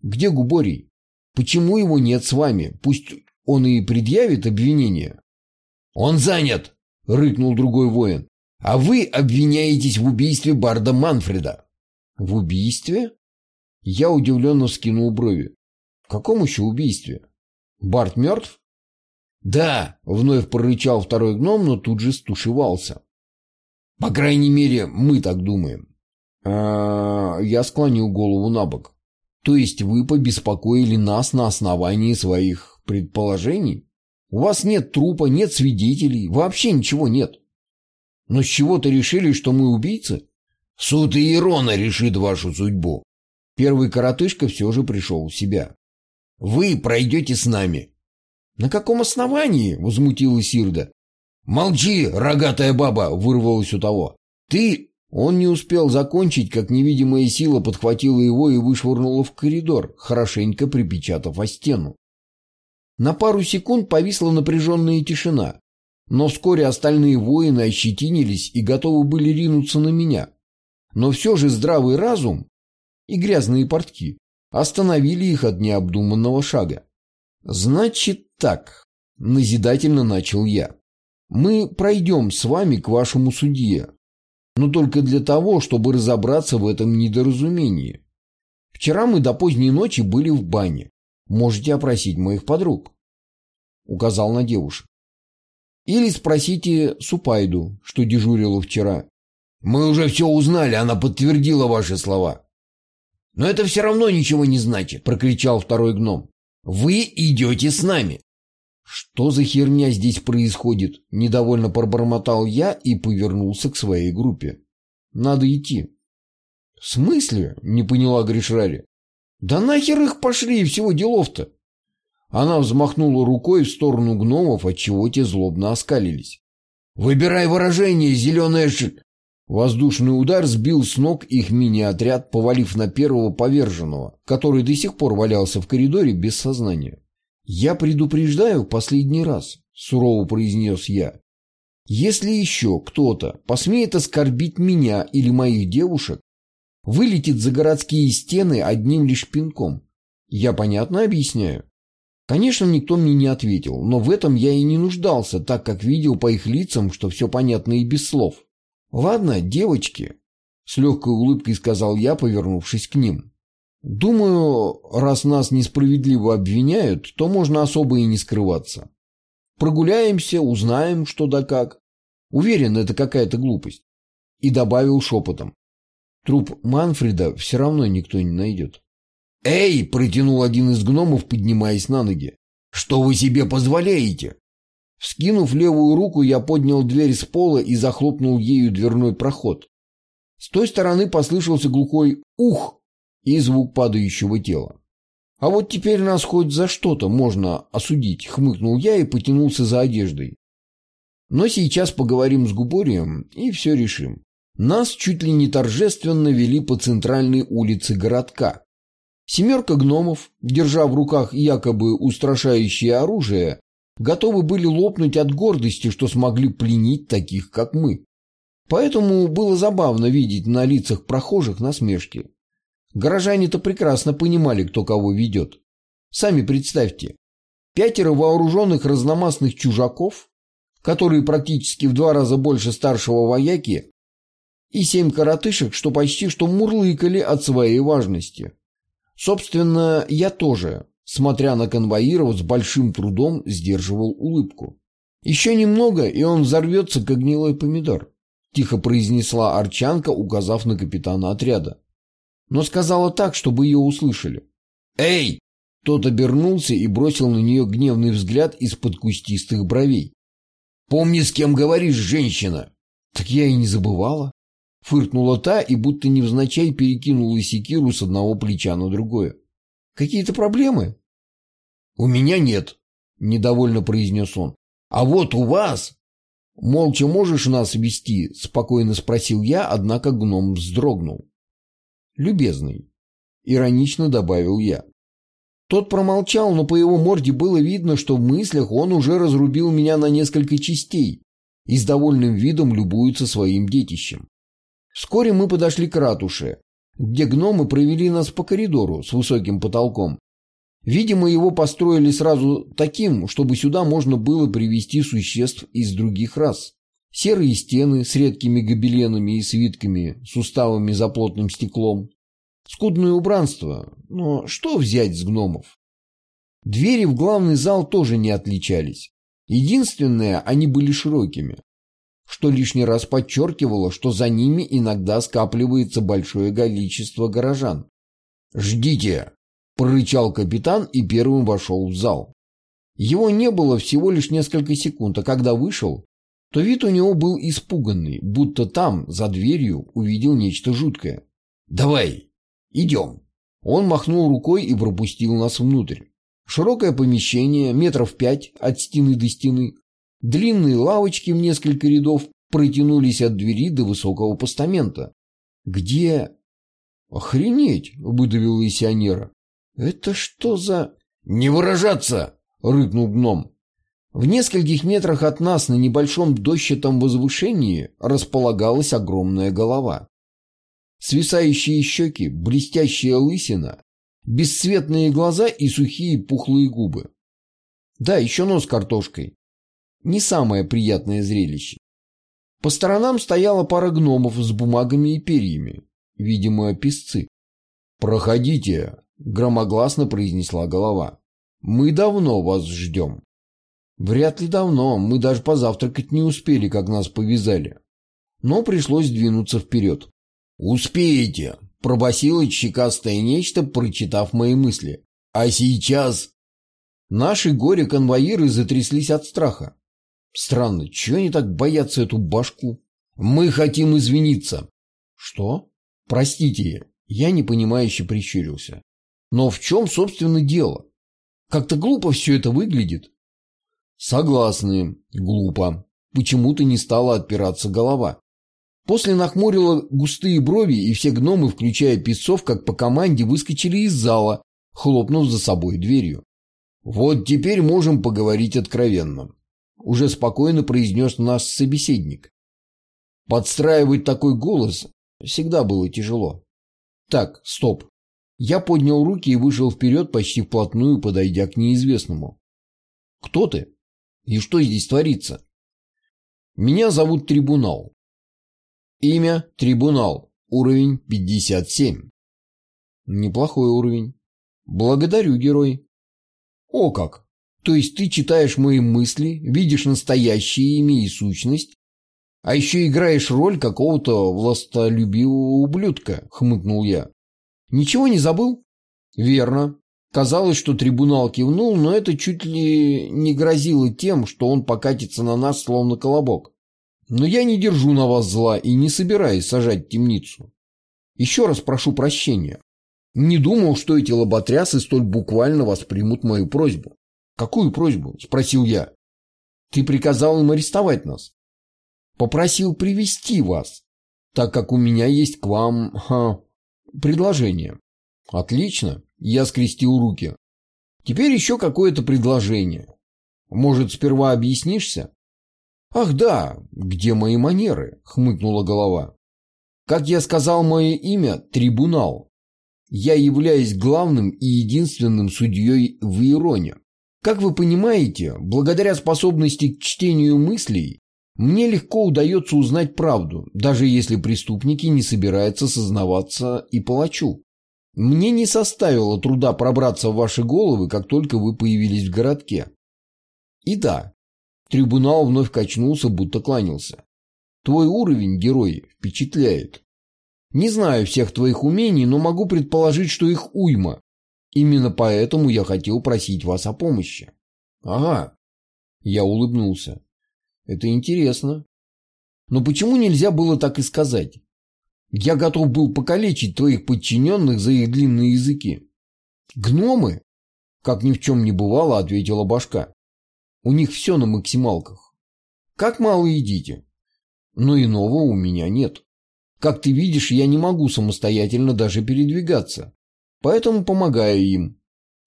«Где Губорий? Почему его нет с вами? Пусть он и предъявит обвинение». «Он занят!» — рыкнул другой воин. «А вы обвиняетесь в убийстве барда Манфреда». «В убийстве?» Я удивленно вскинул брови. В каком еще убийстве? Барт мертв? Да, вновь прорычал второй гном, но тут же стушевался. По крайней мере, мы так думаем. А, я склонил голову на бок. То есть вы побеспокоили нас на основании своих предположений? У вас нет трупа, нет свидетелей, вообще ничего нет. Но с чего-то решили, что мы убийцы? Суд Иерона решит вашу судьбу. Первый коротышка все же пришел в себя. Вы пройдете с нами. На каком основании? Возмутилась Ирда. Молчи, рогатая баба, вырвалась у того. Ты... Он не успел закончить, как невидимая сила подхватила его и вышвырнула в коридор, хорошенько припечатав о стену. На пару секунд повисла напряженная тишина, но вскоре остальные воины ощетинились и готовы были ринуться на меня. Но все же здравый разум и грязные портки остановили их от необдуманного шага. «Значит так», — назидательно начал я, — «мы пройдем с вами к вашему судье, но только для того, чтобы разобраться в этом недоразумении. Вчера мы до поздней ночи были в бане. Можете опросить моих подруг. Указал на девушек. Или спросите Супайду, что дежурила вчера. Мы уже все узнали, она подтвердила ваши слова. Но это все равно ничего не значит, прокричал второй гном. Вы идете с нами. Что за херня здесь происходит? Недовольно пробормотал я и повернулся к своей группе. Надо идти. В смысле? Не поняла Гришрари. Да нахер их пошли, и всего делов-то. Она взмахнула рукой в сторону гномов, отчего те злобно оскалились. «Выбирай выражение, зеленая ш...» Воздушный удар сбил с ног их мини-отряд, повалив на первого поверженного, который до сих пор валялся в коридоре без сознания. «Я предупреждаю в последний раз», — сурово произнес я. «Если еще кто-то посмеет оскорбить меня или моих девушек, вылетит за городские стены одним лишь пинком. Я понятно объясняю?» Конечно, никто мне не ответил, но в этом я и не нуждался, так как видел по их лицам, что все понятно и без слов. «Ладно, девочки», — с легкой улыбкой сказал я, повернувшись к ним. «Думаю, раз нас несправедливо обвиняют, то можно особо и не скрываться. Прогуляемся, узнаем, что да как. Уверен, это какая-то глупость». И добавил шепотом. Труп Манфреда все равно никто не найдет. «Эй!» – протянул один из гномов, поднимаясь на ноги. «Что вы себе позволяете?» Вскинув левую руку, я поднял дверь с пола и захлопнул ею дверной проход. С той стороны послышался глухой «ух» и звук падающего тела. «А вот теперь нас хоть за что-то можно осудить», — хмыкнул я и потянулся за одеждой. «Но сейчас поговорим с Губорием и все решим». Нас чуть ли не торжественно вели по центральной улице городка, Семерка гномов, держа в руках якобы устрашающее оружие, готовы были лопнуть от гордости, что смогли пленить таких, как мы. Поэтому было забавно видеть на лицах прохожих насмешки. Горожане-то прекрасно понимали, кто кого ведет. Сами представьте, пятеро вооруженных разномастных чужаков, которые практически в два раза больше старшего вояки, и семь коротышек, что почти что мурлыкали от своей важности. Собственно, я тоже, смотря на конвоиров, с большим трудом сдерживал улыбку. «Еще немного, и он взорвется, как гнилой помидор», – тихо произнесла Арчанка, указав на капитана отряда. Но сказала так, чтобы ее услышали. «Эй!» Тот обернулся и бросил на нее гневный взгляд из-под кустистых бровей. «Помни, с кем говоришь, женщина!» «Так я и не забывала». Фыркнула та и будто невзначай перекинула секиру с одного плеча на другое. «Какие-то проблемы?» «У меня нет», — недовольно произнес он. «А вот у вас...» «Молча можешь нас вести?» — спокойно спросил я, однако гном вздрогнул. «Любезный», — иронично добавил я. Тот промолчал, но по его морде было видно, что в мыслях он уже разрубил меня на несколько частей и с довольным видом любуется своим детищем. Вскоре мы подошли к ратуше, где гномы провели нас по коридору с высоким потолком. Видимо, его построили сразу таким, чтобы сюда можно было привести существ из других рас. Серые стены с редкими гобеленами и свитками, суставами за плотным стеклом. скудное убранство, но что взять с гномов? Двери в главный зал тоже не отличались. Единственное, они были широкими, что лишний раз подчеркивало, что за ними иногда скапливается большое количество горожан. «Ждите!» – прорычал капитан и первым вошел в зал. Его не было всего лишь несколько секунд, а когда вышел, то вид у него был испуганный, будто там, за дверью, увидел нечто жуткое. «Давай, идем!» Он махнул рукой и пропустил нас внутрь. Широкое помещение, метров пять от стены до стены. Длинные лавочки в несколько рядов протянулись от двери до высокого постамента. «Где?» «Охренеть!» — выдавил Исионера. «Это что за...» «Не выражаться!» — рыкнул гном. В нескольких метрах от нас на небольшом дощатом возвышении располагалась огромная голова. Свисающие щеки, блестящая лысина, бесцветные глаза и сухие пухлые губы. Да, еще нос картошкой. Не самое приятное зрелище. По сторонам стояла пара гномов с бумагами и перьями, видимо, писцы. «Проходите», — громогласно произнесла голова. «Мы давно вас ждем». Вряд ли давно, мы даже позавтракать не успели, как нас повязали. Но пришлось двинуться вперед. «Успеете!» – пробасило щекастое нечто, прочитав мои мысли. «А сейчас...» Наши горе-конвоиры затряслись от страха. Странно, чего они так боятся эту башку? Мы хотим извиниться. Что? Простите, я непонимающе прищурился. Но в чем, собственно, дело? Как-то глупо все это выглядит. Согласны. Глупо. Почему-то не стала отпираться голова. После нахмурила густые брови, и все гномы, включая песцов, как по команде, выскочили из зала, хлопнув за собой дверью. «Вот теперь можем поговорить откровенно», — уже спокойно произнес наш собеседник. Подстраивать такой голос всегда было тяжело. «Так, стоп». Я поднял руки и вышел вперед, почти вплотную, подойдя к неизвестному. «Кто ты?» И что здесь творится? Меня зовут Трибунал. Имя Трибунал. Уровень 57. Неплохой уровень. Благодарю, герой. О как! То есть ты читаешь мои мысли, видишь настоящее имя и сущность, а еще играешь роль какого-то властолюбивого ублюдка, хмыкнул я. Ничего не забыл? Верно. Казалось, что трибунал кивнул, но это чуть ли не грозило тем, что он покатится на нас, словно колобок. Но я не держу на вас зла и не собираюсь сажать темницу. Еще раз прошу прощения. Не думал, что эти лоботрясы столь буквально воспримут мою просьбу. Какую просьбу? Спросил я. Ты приказал им арестовать нас. Попросил привести вас, так как у меня есть к вам ха, предложение. Отлично. Я скрестил руки. Теперь еще какое-то предложение. Может, сперва объяснишься? Ах да, где мои манеры? Хмыкнула голова. Как я сказал мое имя, трибунал. Я являюсь главным и единственным судьей в Ироне. Как вы понимаете, благодаря способности к чтению мыслей, мне легко удается узнать правду, даже если преступники не собираются сознаваться и палачу. Мне не составило труда пробраться в ваши головы, как только вы появились в городке. И да, трибунал вновь качнулся, будто кланялся. Твой уровень, герой, впечатляет. Не знаю всех твоих умений, но могу предположить, что их уйма. Именно поэтому я хотел просить вас о помощи. Ага. Я улыбнулся. Это интересно. Но почему нельзя было так и сказать? Я готов был покалечить твоих подчиненных за их длинные языки. Гномы? Как ни в чем не бывало, ответила башка. У них все на максималках. Как мало едите. Но иного у меня нет. Как ты видишь, я не могу самостоятельно даже передвигаться. Поэтому помогаю им.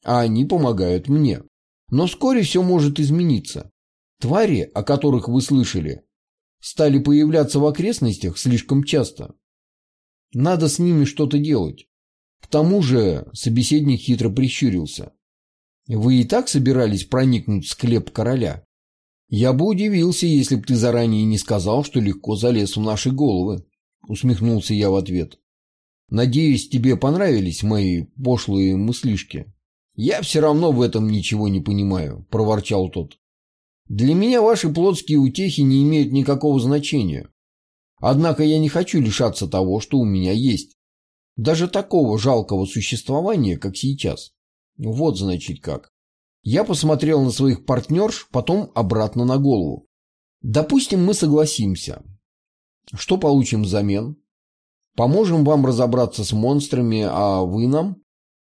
А они помогают мне. Но вскоре все может измениться. Твари, о которых вы слышали, стали появляться в окрестностях слишком часто. Надо с ними что-то делать. К тому же собеседник хитро прищурился. Вы и так собирались проникнуть в склеп короля? Я бы удивился, если бы ты заранее не сказал, что легко залез в наши головы. Усмехнулся я в ответ. Надеюсь, тебе понравились мои пошлые мыслишки. Я все равно в этом ничего не понимаю, проворчал тот. Для меня ваши плотские утехи не имеют никакого значения. Однако я не хочу лишаться того, что у меня есть. Даже такого жалкого существования, как сейчас. Вот, значит, как. Я посмотрел на своих партнерш, потом обратно на голову. Допустим, мы согласимся. Что получим взамен? Поможем вам разобраться с монстрами, а вы нам?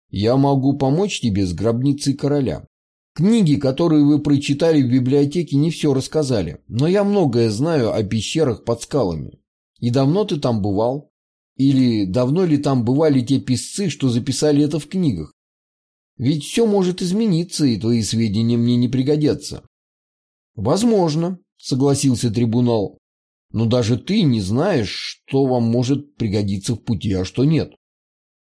Я могу помочь тебе с гробницей короля. Книги, которые вы прочитали в библиотеке, не все рассказали, но я многое знаю о пещерах под скалами. И давно ты там бывал? Или давно ли там бывали те писцы, что записали это в книгах? Ведь все может измениться, и твои сведения мне не пригодятся. Возможно, согласился трибунал. Но даже ты не знаешь, что вам может пригодиться в пути, а что нет.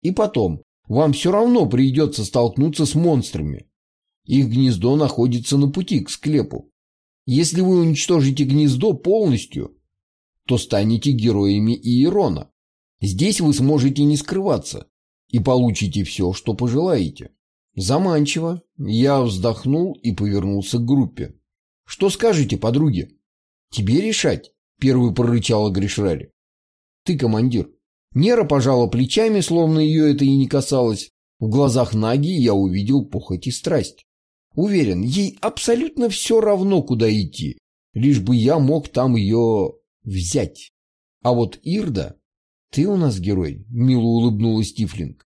И потом, вам все равно придется столкнуться с монстрами. Их гнездо находится на пути к склепу. Если вы уничтожите гнездо полностью, то станете героями Иерона. Здесь вы сможете не скрываться и получите все, что пожелаете. Заманчиво. Я вздохнул и повернулся к группе. Что скажете, подруги? Тебе решать, первый прорычала Гришрари. Ты командир. Нера пожала плечами, словно ее это и не касалось. В глазах Наги я увидел похоть и страсть. Уверен, ей абсолютно все равно, куда идти, лишь бы я мог там ее взять. А вот Ирда, ты у нас герой, мило улыбнулась Тифлинг.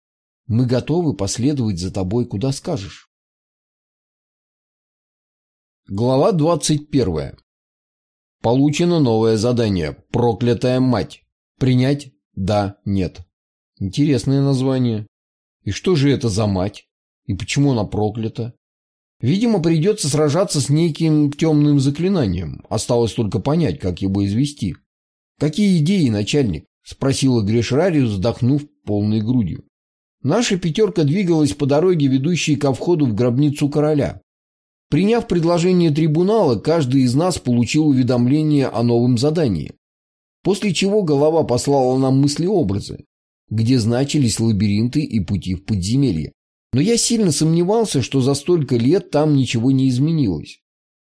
Мы готовы последовать за тобой, куда скажешь. Глава двадцать первая. Получено новое задание. Проклятая мать. Принять? Да, нет. Интересное название. И что же это за мать? И почему она проклята? Видимо, придется сражаться с неким темным заклинанием. Осталось только понять, как его извести. «Какие идеи, начальник?» – спросила Грешрариус, вздохнув полной грудью. Наша пятерка двигалась по дороге, ведущей ко входу в гробницу короля. Приняв предложение трибунала, каждый из нас получил уведомление о новом задании. После чего голова послала нам мысли-образы, где значились лабиринты и пути в подземелье. Но я сильно сомневался, что за столько лет там ничего не изменилось.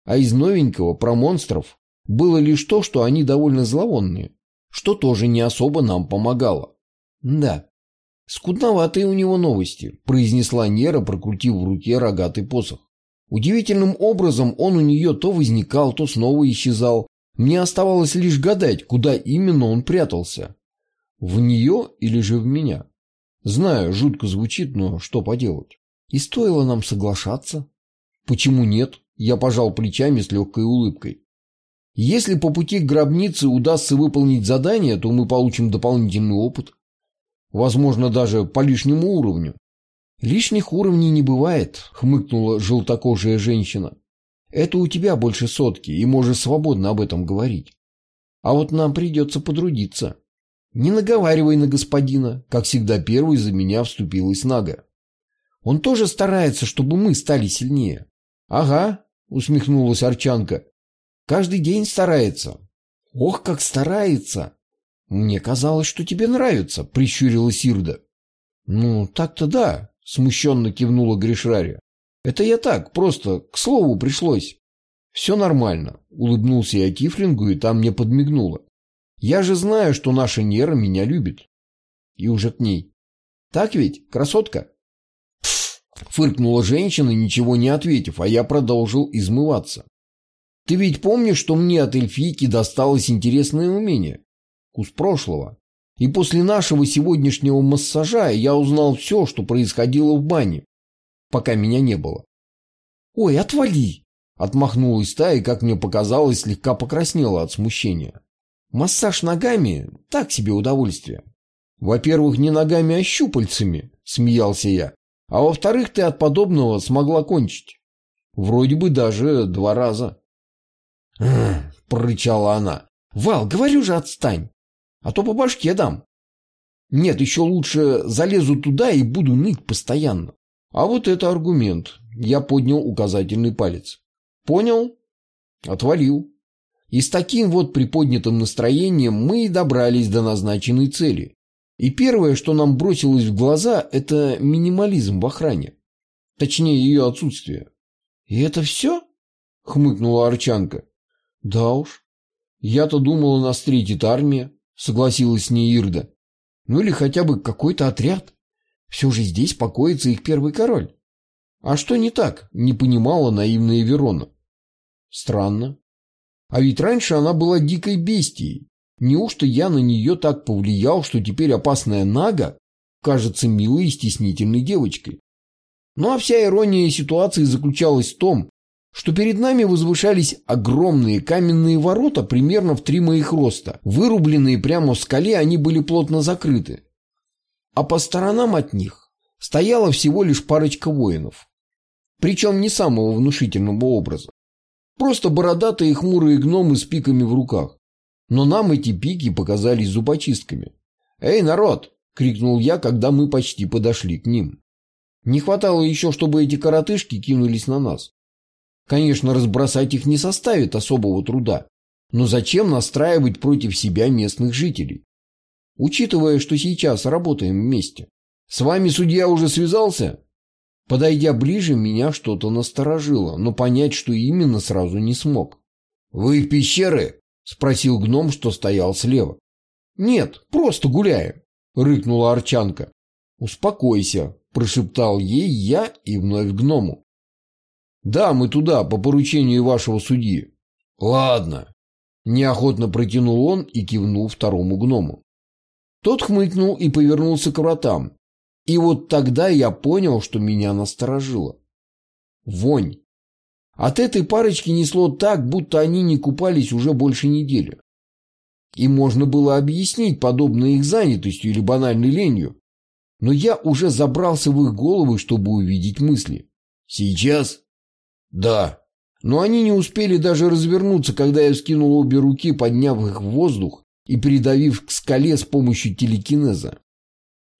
А из новенького про монстров было лишь то, что они довольно зловонные, что тоже не особо нам помогало. Да, «Скудноватые у него новости», – произнесла Нера, прокрутив в руке рогатый посох. Удивительным образом он у нее то возникал, то снова исчезал. Мне оставалось лишь гадать, куда именно он прятался. В нее или же в меня? Знаю, жутко звучит, но что поделать. И стоило нам соглашаться. Почему нет? Я пожал плечами с легкой улыбкой. Если по пути к гробнице удастся выполнить задание, то мы получим дополнительный опыт. Возможно, даже по лишнему уровню. «Лишних уровней не бывает», — хмыкнула желтокожая женщина. «Это у тебя больше сотки, и можешь свободно об этом говорить. А вот нам придется потрудиться. Не наговаривай на господина, как всегда первый за меня вступилась Нага. Он тоже старается, чтобы мы стали сильнее». «Ага», — усмехнулась Арчанка. «Каждый день старается». «Ох, как старается!» «Мне казалось, что тебе нравится», — прищурилась Ирда. «Ну, так-то да», — смущенно кивнула Гришрари. «Это я так, просто к слову пришлось». «Все нормально», — улыбнулся я Кифлингу, и там мне подмигнуло. «Я же знаю, что наша Нера меня любит». И уже к ней. «Так ведь, красотка?» Пф, фыркнула женщина, ничего не ответив, а я продолжил измываться. «Ты ведь помнишь, что мне от эльфийки досталось интересное умение?» вкус прошлого. И после нашего сегодняшнего массажа я узнал все, что происходило в бане, пока меня не было. «Ой, отвали!» Отмахнулась та и, как мне показалось, слегка покраснела от смущения. «Массаж ногами – так себе удовольствие. Во-первых, не ногами, а щупальцами», – смеялся я. «А во-вторых, ты от подобного смогла кончить. Вроде бы даже два раза». прорычала она. «Вал, говорю же, отстань. А то по башке дам. Нет, еще лучше залезу туда и буду ныть постоянно. А вот это аргумент. Я поднял указательный палец. Понял? Отвалил. И с таким вот приподнятым настроением мы и добрались до назначенной цели. И первое, что нам бросилось в глаза, это минимализм в охране. Точнее, ее отсутствие. «И это все?» — хмыкнула Арчанка. «Да уж. Я-то думала, нас встретит армия», — согласилась с ней Ирда. «Ну или хотя бы какой-то отряд. Все же здесь покоится их первый король». «А что не так?» — не понимала наивная Верона. «Странно. А ведь раньше она была дикой бестией. Неужто я на нее так повлиял, что теперь опасная Нага кажется милой и стеснительной девочкой? Ну а вся ирония ситуации заключалась в том, что перед нами возвышались огромные каменные ворота примерно в три моих роста. Вырубленные прямо в скале, они были плотно закрыты. А по сторонам от них стояла всего лишь парочка воинов. Причем не самого внушительного образа. Просто бородатые хмурые гномы с пиками в руках. Но нам эти пики показались зубочистками. «Эй, народ!» — крикнул я, когда мы почти подошли к ним. Не хватало еще, чтобы эти коротышки кинулись на нас. Конечно, разбросать их не составит особого труда. Но зачем настраивать против себя местных жителей? Учитывая, что сейчас работаем вместе. С вами судья уже связался? Подойдя ближе, меня что-то насторожило, но понять, что именно, сразу не смог. «Вы в пещеры?» — спросил гном, что стоял слева. «Нет, просто гуляем», — рыкнула Арчанка. «Успокойся», — прошептал ей я и вновь гному. «Да, мы туда, по поручению вашего судьи». «Ладно», — неохотно протянул он и кивнул второму гному. Тот хмыкнул и повернулся к вратам, и вот тогда я понял, что меня насторожило. Вонь. От этой парочки несло так, будто они не купались уже больше недели. И можно было объяснить подобное их занятостью или банальной ленью. Но я уже забрался в их головы, чтобы увидеть мысли. Сейчас? Да. Но они не успели даже развернуться, когда я скинул обе руки, подняв их в воздух и придавив к скале с помощью телекинеза.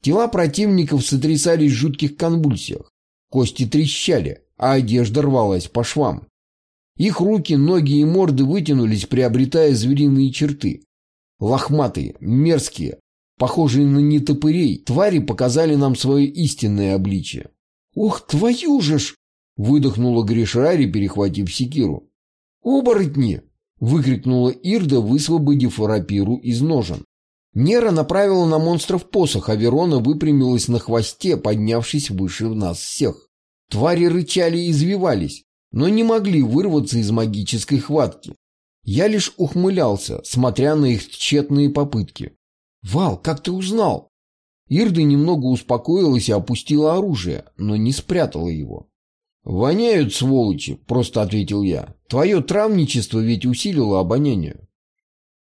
Тела противников сотрясались в жутких конвульсиях. Кости трещали, а одежда рвалась по швам. Их руки, ноги и морды вытянулись, приобретая звериные черты. Лохматые, мерзкие, похожие на нетопырей, твари показали нам свое истинное обличие. «Ох, твою же ж!» — выдохнула Гришари, перехватив секиру. «Оборотни!» — выкрикнула Ирда, высвободив рапиру из ножен. Нера направила на монстров посох, а Верона выпрямилась на хвосте, поднявшись выше нас всех. Твари рычали и извивались, но не могли вырваться из магической хватки. Я лишь ухмылялся, смотря на их тщетные попытки. «Вал, как ты узнал?» Ирда немного успокоилась и опустила оружие, но не спрятала его. «Воняют, сволочи», — просто ответил я. «Твое травничество ведь усилило обоняние».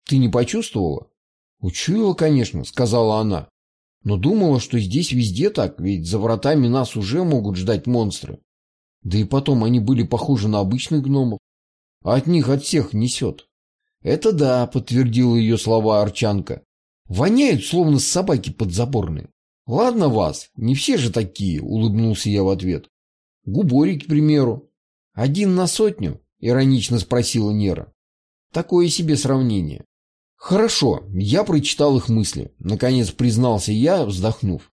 «Ты не почувствовала?» «Учуяла, конечно», — сказала она. «Но думала, что здесь везде так, ведь за вратами нас уже могут ждать монстры. Да и потом они были похожи на обычных гномов. А от них от всех несет». «Это да», — подтвердила ее слова Арчанка. «Воняют, словно собаки подзаборные». «Ладно вас, не все же такие», — улыбнулся я в ответ. «Губорик, к примеру». «Один на сотню?» — иронично спросила Нера. «Такое себе сравнение. Хорошо, я прочитал их мысли. Наконец признался я, вздохнув.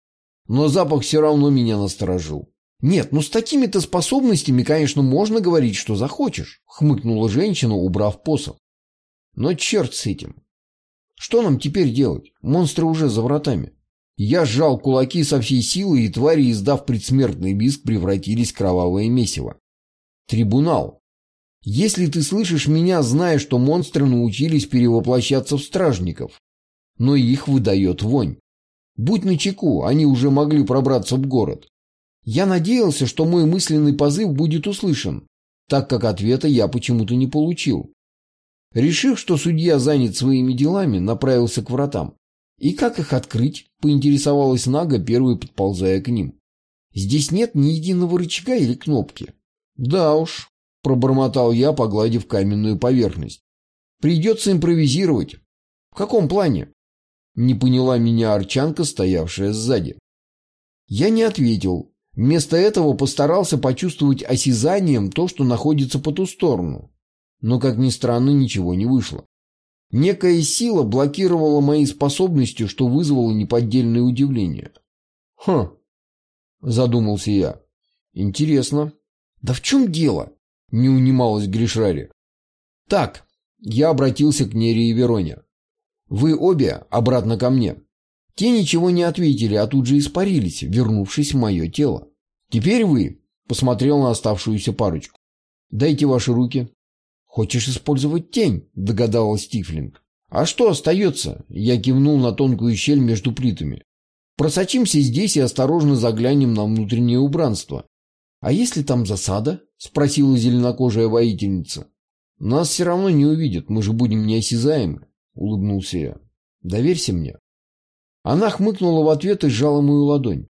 Но запах все равно меня насторожил. Нет, ну с такими-то способностями, конечно, можно говорить, что захочешь, хмыкнула женщина, убрав посох. Но черт с этим. Что нам теперь делать? Монстры уже за вратами. Я сжал кулаки со всей силы, и твари, издав предсмертный визг, превратились в кровавое месиво. Трибунал. Если ты слышишь меня, зная, что монстры научились перевоплощаться в стражников, но их выдает вонь. Будь начеку, они уже могли пробраться в город. Я надеялся, что мой мысленный позыв будет услышан, так как ответа я почему-то не получил. Решив, что судья занят своими делами, направился к вратам. И как их открыть, поинтересовалась Нага, первой подползая к ним. Здесь нет ни единого рычага или кнопки. Да уж, — пробормотал я, погладив каменную поверхность. «Придется импровизировать». «В каком плане?» Не поняла меня арчанка, стоявшая сзади. Я не ответил. Вместо этого постарался почувствовать осязанием то, что находится по ту сторону. Но, как ни странно, ничего не вышло. Некая сила блокировала мои способности, что вызвало неподдельное удивление. «Хм», — задумался я. «Интересно». «Да в чем дело?» — не унималась Гришрари. «Так», — я обратился к Нере и Вероне. «Вы обе обратно ко мне». Те ничего не ответили, а тут же испарились, вернувшись в мое тело. «Теперь вы», — посмотрел на оставшуюся парочку. «Дайте ваши руки». «Хочешь использовать тень?» – догадалась Тифлинг. «А что остается?» – я кивнул на тонкую щель между плитами. «Просочимся здесь и осторожно заглянем на внутреннее убранство». «А если там засада?» – спросила зеленокожая воительница. «Нас все равно не увидят, мы же будем неосязаемы», – улыбнулся я. «Доверься мне». Она хмыкнула в ответ и сжала мою ладонь.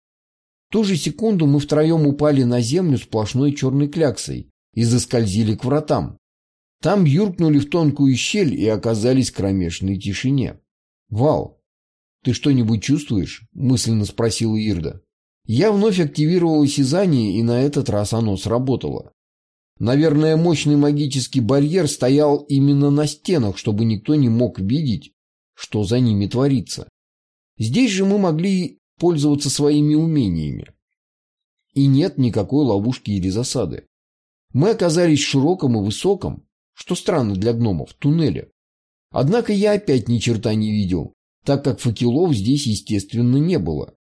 В ту же секунду мы втроем упали на землю сплошной черной кляксой и заскользили к вратам. Там юркнули в тонкую щель и оказались в кромешной тишине. «Вал, ты что-нибудь чувствуешь?» – мысленно спросила Ирда. Я вновь активировал осязание, и на этот раз оно сработало. Наверное, мощный магический барьер стоял именно на стенах, чтобы никто не мог видеть, что за ними творится. Здесь же мы могли пользоваться своими умениями. И нет никакой ловушки или засады. Мы оказались в широком и высоком, что странно для гномов, туннеля. Однако я опять ни черта не видел, так как факелов здесь, естественно, не было.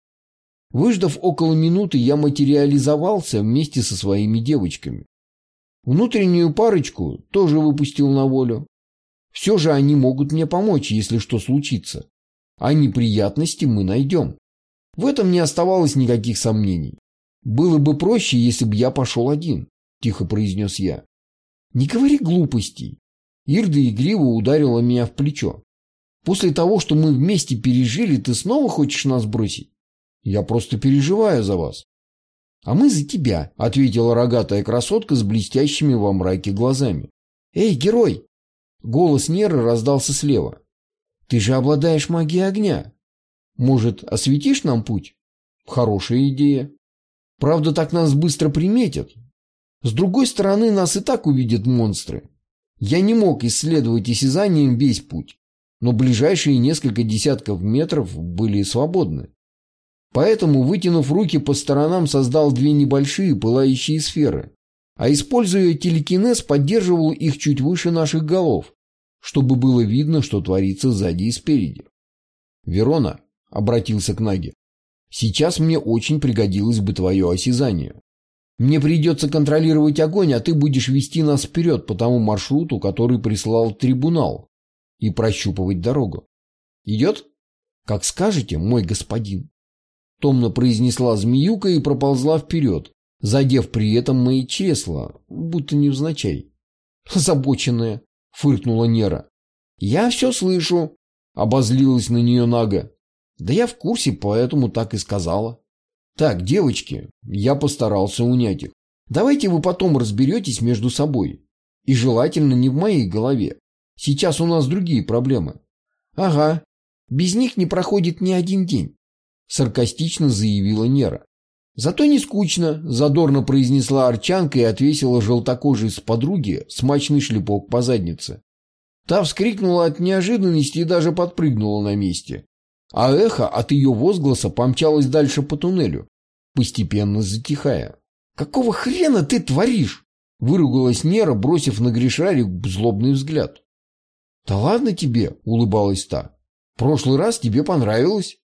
Выждав около минуты, я материализовался вместе со своими девочками. Внутреннюю парочку тоже выпустил на волю. Все же они могут мне помочь, если что случится. А неприятности мы найдем. В этом не оставалось никаких сомнений. Было бы проще, если бы я пошел один, тихо произнес я. «Не говори глупостей!» Ирда игриво ударила меня в плечо. «После того, что мы вместе пережили, ты снова хочешь нас бросить? Я просто переживаю за вас». «А мы за тебя», — ответила рогатая красотка с блестящими во мраке глазами. «Эй, герой!» Голос Неры раздался слева. «Ты же обладаешь магией огня. Может, осветишь нам путь?» «Хорошая идея. Правда, так нас быстро приметят, с другой стороны, нас и так увидят монстры. Я не мог исследовать осязанием весь путь, но ближайшие несколько десятков метров были свободны. Поэтому, вытянув руки по сторонам, создал две небольшие пылающие сферы, а используя телекинез, поддерживал их чуть выше наших голов, чтобы было видно, что творится сзади и спереди. «Верона», — обратился к Наге, — «сейчас мне очень пригодилось бы твое осязание. Мне придется контролировать огонь, а ты будешь вести нас вперед по тому маршруту, который прислал трибунал, и прощупывать дорогу. Идет? Как скажете, мой господин. Томно произнесла змеюка и проползла вперед, задев при этом мои чресла, будто невзначай. Забоченная, фыркнула Нера. Я все слышу, обозлилась на нее Нага. Да я в курсе, поэтому так и сказала. Так, девочки, я постарался унять их. Давайте вы потом разберетесь между собой. И желательно не в моей голове. Сейчас у нас другие проблемы. Ага, без них не проходит ни один день, саркастично заявила Нера. Зато не скучно, задорно произнесла Арчанка и отвесила желтокожей с подруги смачный шлепок по заднице. Та вскрикнула от неожиданности и даже подпрыгнула на месте. А эхо от ее возгласа помчалось дальше по туннелю постепенно затихая. «Какого хрена ты творишь?» – выругалась Нера, бросив на Гришарик злобный взгляд. «Да ладно тебе», – улыбалась та. «В прошлый раз тебе понравилось».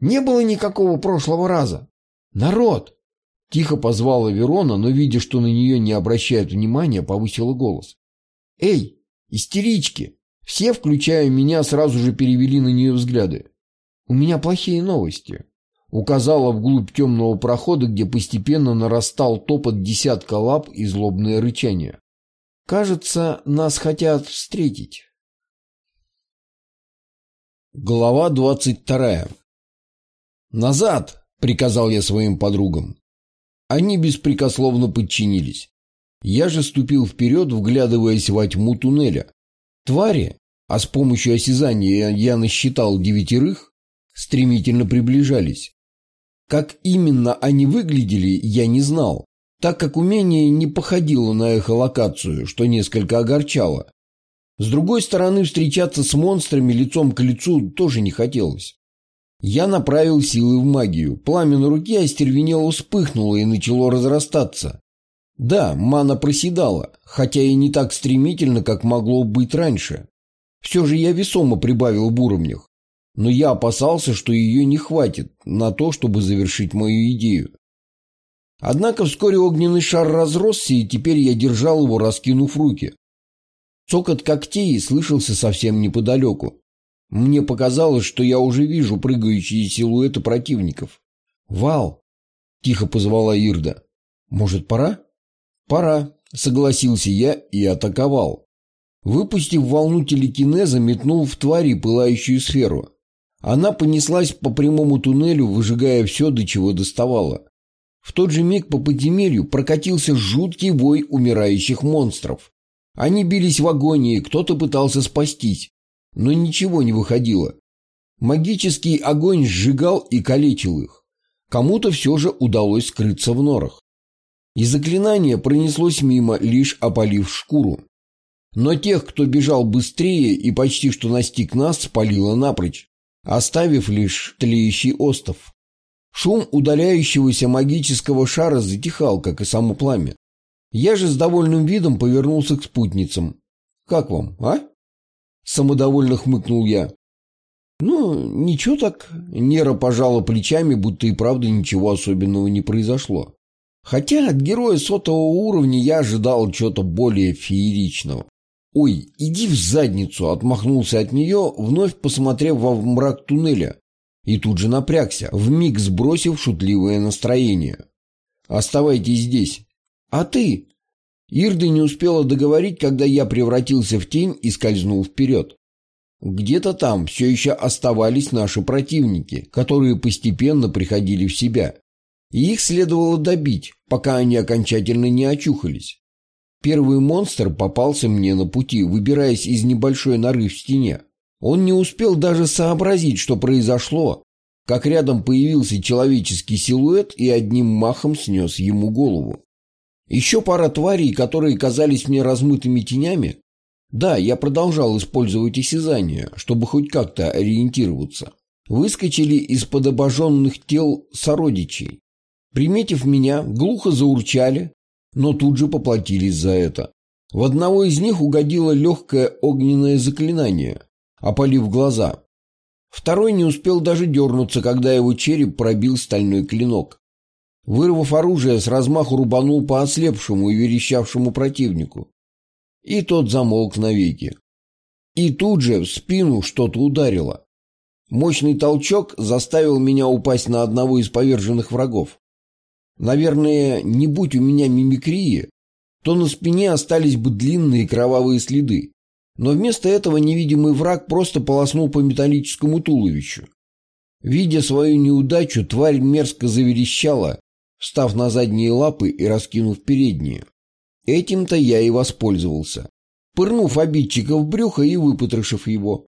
«Не было никакого прошлого раза». «Народ!» – тихо позвала Верона, но, видя, что на нее не обращают внимания, повысила голос. «Эй, истерички!» Все, включая меня, сразу же перевели на нее взгляды. «У меня плохие новости указала вглубь темного прохода, где постепенно нарастал топот десятка лап и злобное рычание. «Кажется, нас хотят встретить». Глава двадцать вторая. «Назад!» — приказал я своим подругам. Они беспрекословно подчинились. Я же ступил вперед, вглядываясь во тьму туннеля. Твари, а с помощью осязания я насчитал девятерых, стремительно приближались. Как именно они выглядели, я не знал, так как умение не походило на эхолокацию, что несколько огорчало. С другой стороны, встречаться с монстрами лицом к лицу тоже не хотелось. Я направил силы в магию. Пламя на руке остервенело вспыхнуло и начало разрастаться. Да, мана проседала, хотя и не так стремительно, как могло быть раньше. Все же я весомо прибавил в уровнях. Но я опасался, что ее не хватит на то, чтобы завершить мою идею. Однако вскоре огненный шар разросся, и теперь я держал его, раскинув руки. Цокот когтей слышался совсем неподалеку. Мне показалось, что я уже вижу прыгающие силуэты противников. «Вал!» – тихо позвала Ирда. «Может, пора?» «Пора», — согласился я и атаковал. Выпустив волну телекинеза, метнул в твари пылающую сферу. Она понеслась по прямому туннелю, выжигая все, до чего доставала. В тот же миг по подземелью прокатился жуткий вой умирающих монстров. Они бились в агонии, кто-то пытался спастись, но ничего не выходило. Магический огонь сжигал и калечил их. Кому-то все же удалось скрыться в норах и заклинание пронеслось мимо, лишь опалив шкуру. Но тех, кто бежал быстрее и почти что настиг нас, спалило напрочь, оставив лишь тлеющий остов. Шум удаляющегося магического шара затихал, как и само пламя. Я же с довольным видом повернулся к спутницам. «Как вам, а?» Самодовольно хмыкнул я. «Ну, ничего так». Нера пожала плечами, будто и правда ничего особенного не произошло. Хотя от героя сотого уровня я ожидал чего-то более фееричного. «Ой, иди в задницу!» – отмахнулся от нее, вновь посмотрев во мрак туннеля. И тут же напрягся, вмиг сбросив шутливое настроение. «Оставайтесь здесь». «А ты?» Ирда не успела договорить, когда я превратился в тень и скользнул вперед. Где-то там все еще оставались наши противники, которые постепенно приходили в себя и их следовало добить, пока они окончательно не очухались. Первый монстр попался мне на пути, выбираясь из небольшой норы в стене. Он не успел даже сообразить, что произошло, как рядом появился человеческий силуэт и одним махом снес ему голову. Еще пара тварей, которые казались мне размытыми тенями. Да, я продолжал использовать осязание, чтобы хоть как-то ориентироваться. Выскочили из-под обожженных тел сородичей. Приметив меня, глухо заурчали, но тут же поплатились за это. В одного из них угодило легкое огненное заклинание, опалив глаза. Второй не успел даже дернуться, когда его череп пробил стальной клинок. Вырвав оружие, с размаху рубанул по ослепшему и верещавшему противнику. И тот замолк навеки. И тут же в спину что-то ударило. Мощный толчок заставил меня упасть на одного из поверженных врагов. Наверное, не будь у меня мимикрии, то на спине остались бы длинные кровавые следы. Но вместо этого невидимый враг просто полоснул по металлическому туловищу. Видя свою неудачу, тварь мерзко заверещала, встав на задние лапы и раскинув передние. Этим-то я и воспользовался, пырнув обидчика в брюхо и выпотрошив его.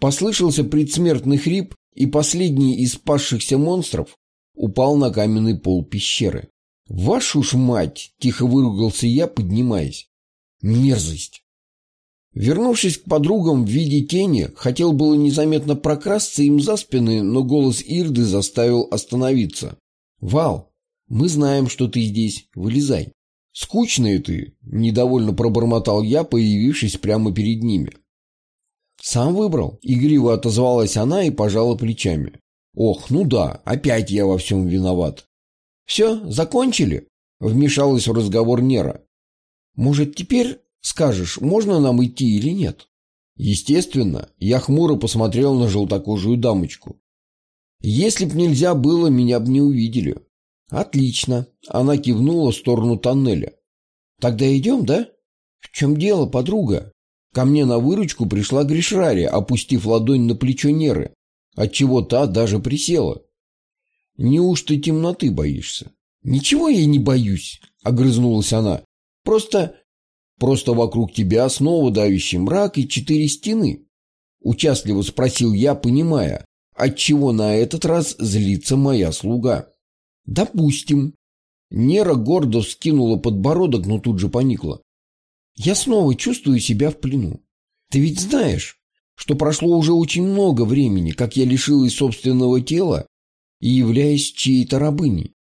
Послышался предсмертный хрип, и последний из спасшихся монстров упал на каменный пол пещеры. «Вашу ж мать!» – тихо выругался я, поднимаясь. «Мерзость!» Вернувшись к подругам в виде тени, хотел было незаметно прокрасться им за спины, но голос Ирды заставил остановиться. «Вал, мы знаем, что ты здесь. Вылезай». «Скучная ты!» – недовольно пробормотал я, появившись прямо перед ними. «Сам выбрал?» – игриво отозвалась она и пожала плечами. Ох, ну да, опять я во всем виноват. Все, закончили? Вмешалась в разговор Нера. Может, теперь скажешь, можно нам идти или нет? Естественно, я хмуро посмотрел на желтокожую дамочку. Если б нельзя было, меня б не увидели. Отлично. Она кивнула в сторону тоннеля. Тогда идем, да? В чем дело, подруга? Ко мне на выручку пришла Гришрари, опустив ладонь на плечо Неры отчего та даже присела. «Неужто темноты боишься?» «Ничего я не боюсь», — огрызнулась она. «Просто... просто вокруг тебя снова давящий мрак и четыре стены». Участливо спросил я, понимая, отчего на этот раз злится моя слуга. «Допустим». Нера гордо скинула подбородок, но тут же поникла. «Я снова чувствую себя в плену. Ты ведь знаешь, что прошло уже очень много времени, как я лишилась собственного тела и являюсь чьей-то рабыней.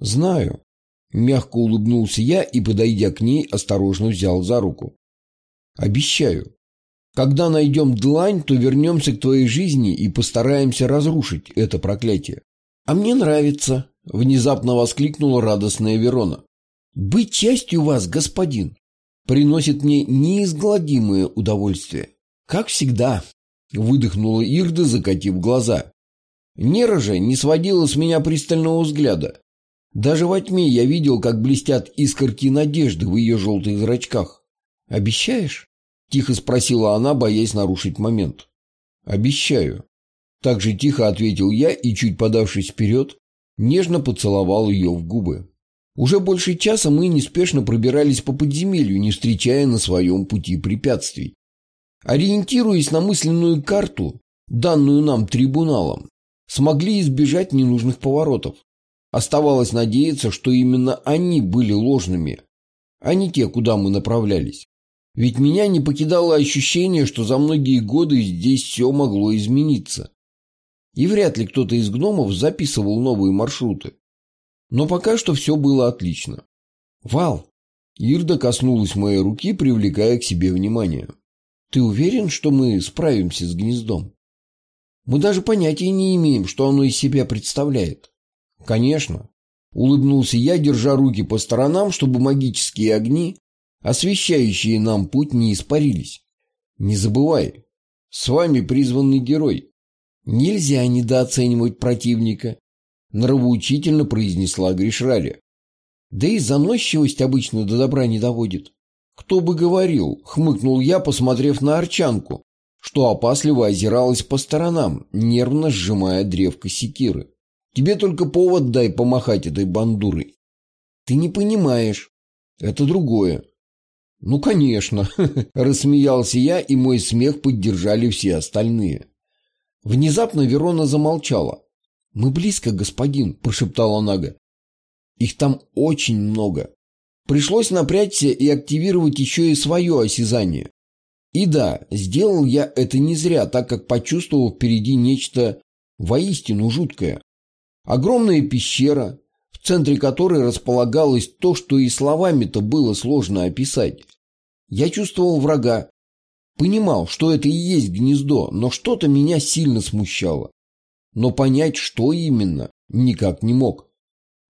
Знаю. Мягко улыбнулся я и, подойдя к ней, осторожно взял за руку. Обещаю. Когда найдем длань, то вернемся к твоей жизни и постараемся разрушить это проклятие. А мне нравится, внезапно воскликнула радостная Верона. Быть частью вас, господин, приносит мне неизгладимое удовольствие. Как всегда, выдохнула Ирда, закатив глаза. Нера же не сводила с меня пристального взгляда. Даже во тьме я видел, как блестят искорки надежды в ее желтых зрачках. «Обещаешь?» – тихо спросила она, боясь нарушить момент. «Обещаю». Так же тихо ответил я и, чуть подавшись вперед, нежно поцеловал ее в губы. Уже больше часа мы неспешно пробирались по подземелью, не встречая на своем пути препятствий. Ориентируясь на мысленную карту, данную нам трибуналом, смогли избежать ненужных поворотов. Оставалось надеяться, что именно они были ложными, а не те, куда мы направлялись. Ведь меня не покидало ощущение, что за многие годы здесь все могло измениться. И вряд ли кто-то из гномов записывал новые маршруты. Но пока что все было отлично. «Вал!» Ирда коснулась моей руки, привлекая к себе внимание. «Ты уверен, что мы справимся с гнездом? Мы даже понятия не имеем, что оно из себя представляет». «Конечно», — улыбнулся я, держа руки по сторонам, чтобы магические огни, освещающие нам путь, не испарились. «Не забывай, с вами призванный герой. Нельзя недооценивать противника», — нравоучительно произнесла Гришраля. «Да и заносчивость обычно до добра не доводит». «Кто бы говорил», — хмыкнул я, посмотрев на Арчанку, что опасливо озиралась по сторонам, нервно сжимая древко секиры. Тебе только повод дай помахать этой бандурой. Ты не понимаешь. Это другое. Ну, конечно, рассмеялся я, и мой смех поддержали все остальные. Внезапно Верона замолчала. «Мы близко, господин», – прошептала Нага. «Их там очень много. Пришлось напрячься и активировать еще и свое осязание. И да, сделал я это не зря, так как почувствовал впереди нечто воистину жуткое. Огромная пещера, в центре которой располагалось то, что и словами-то было сложно описать. Я чувствовал врага, понимал, что это и есть гнездо, но что-то меня сильно смущало. Но понять, что именно, никак не мог.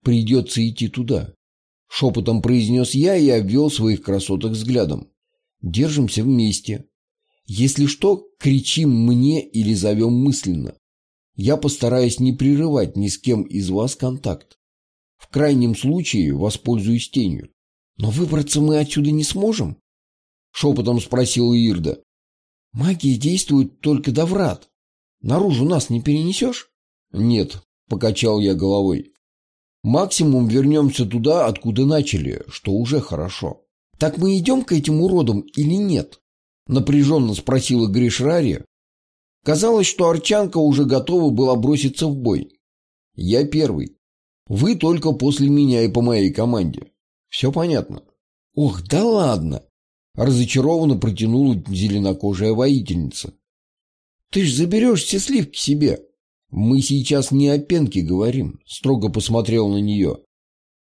Придется идти туда. Шепотом произнес я и обвел своих красоток взглядом. Держимся вместе. Если что, кричим мне или зовем мысленно. Я постараюсь не прерывать ни с кем из вас контакт. В крайнем случае воспользуюсь тенью. Но выбраться мы отсюда не сможем? Шепотом спросила Ирда. Магия действует только до врат. Наружу нас не перенесешь? Нет, покачал я головой. Максимум вернемся туда, откуда начали, что уже хорошо. Так мы идем к этим уродам или нет? Напряженно спросила Гришрари, Казалось, что Арчанка уже готова была броситься в бой. Я первый. Вы только после меня и по моей команде. Все понятно. Ох, да ладно. Разочарованно протянула зеленокожая воительница. Ты ж заберешь все сливки себе. Мы сейчас не о пенке говорим, строго посмотрел на нее.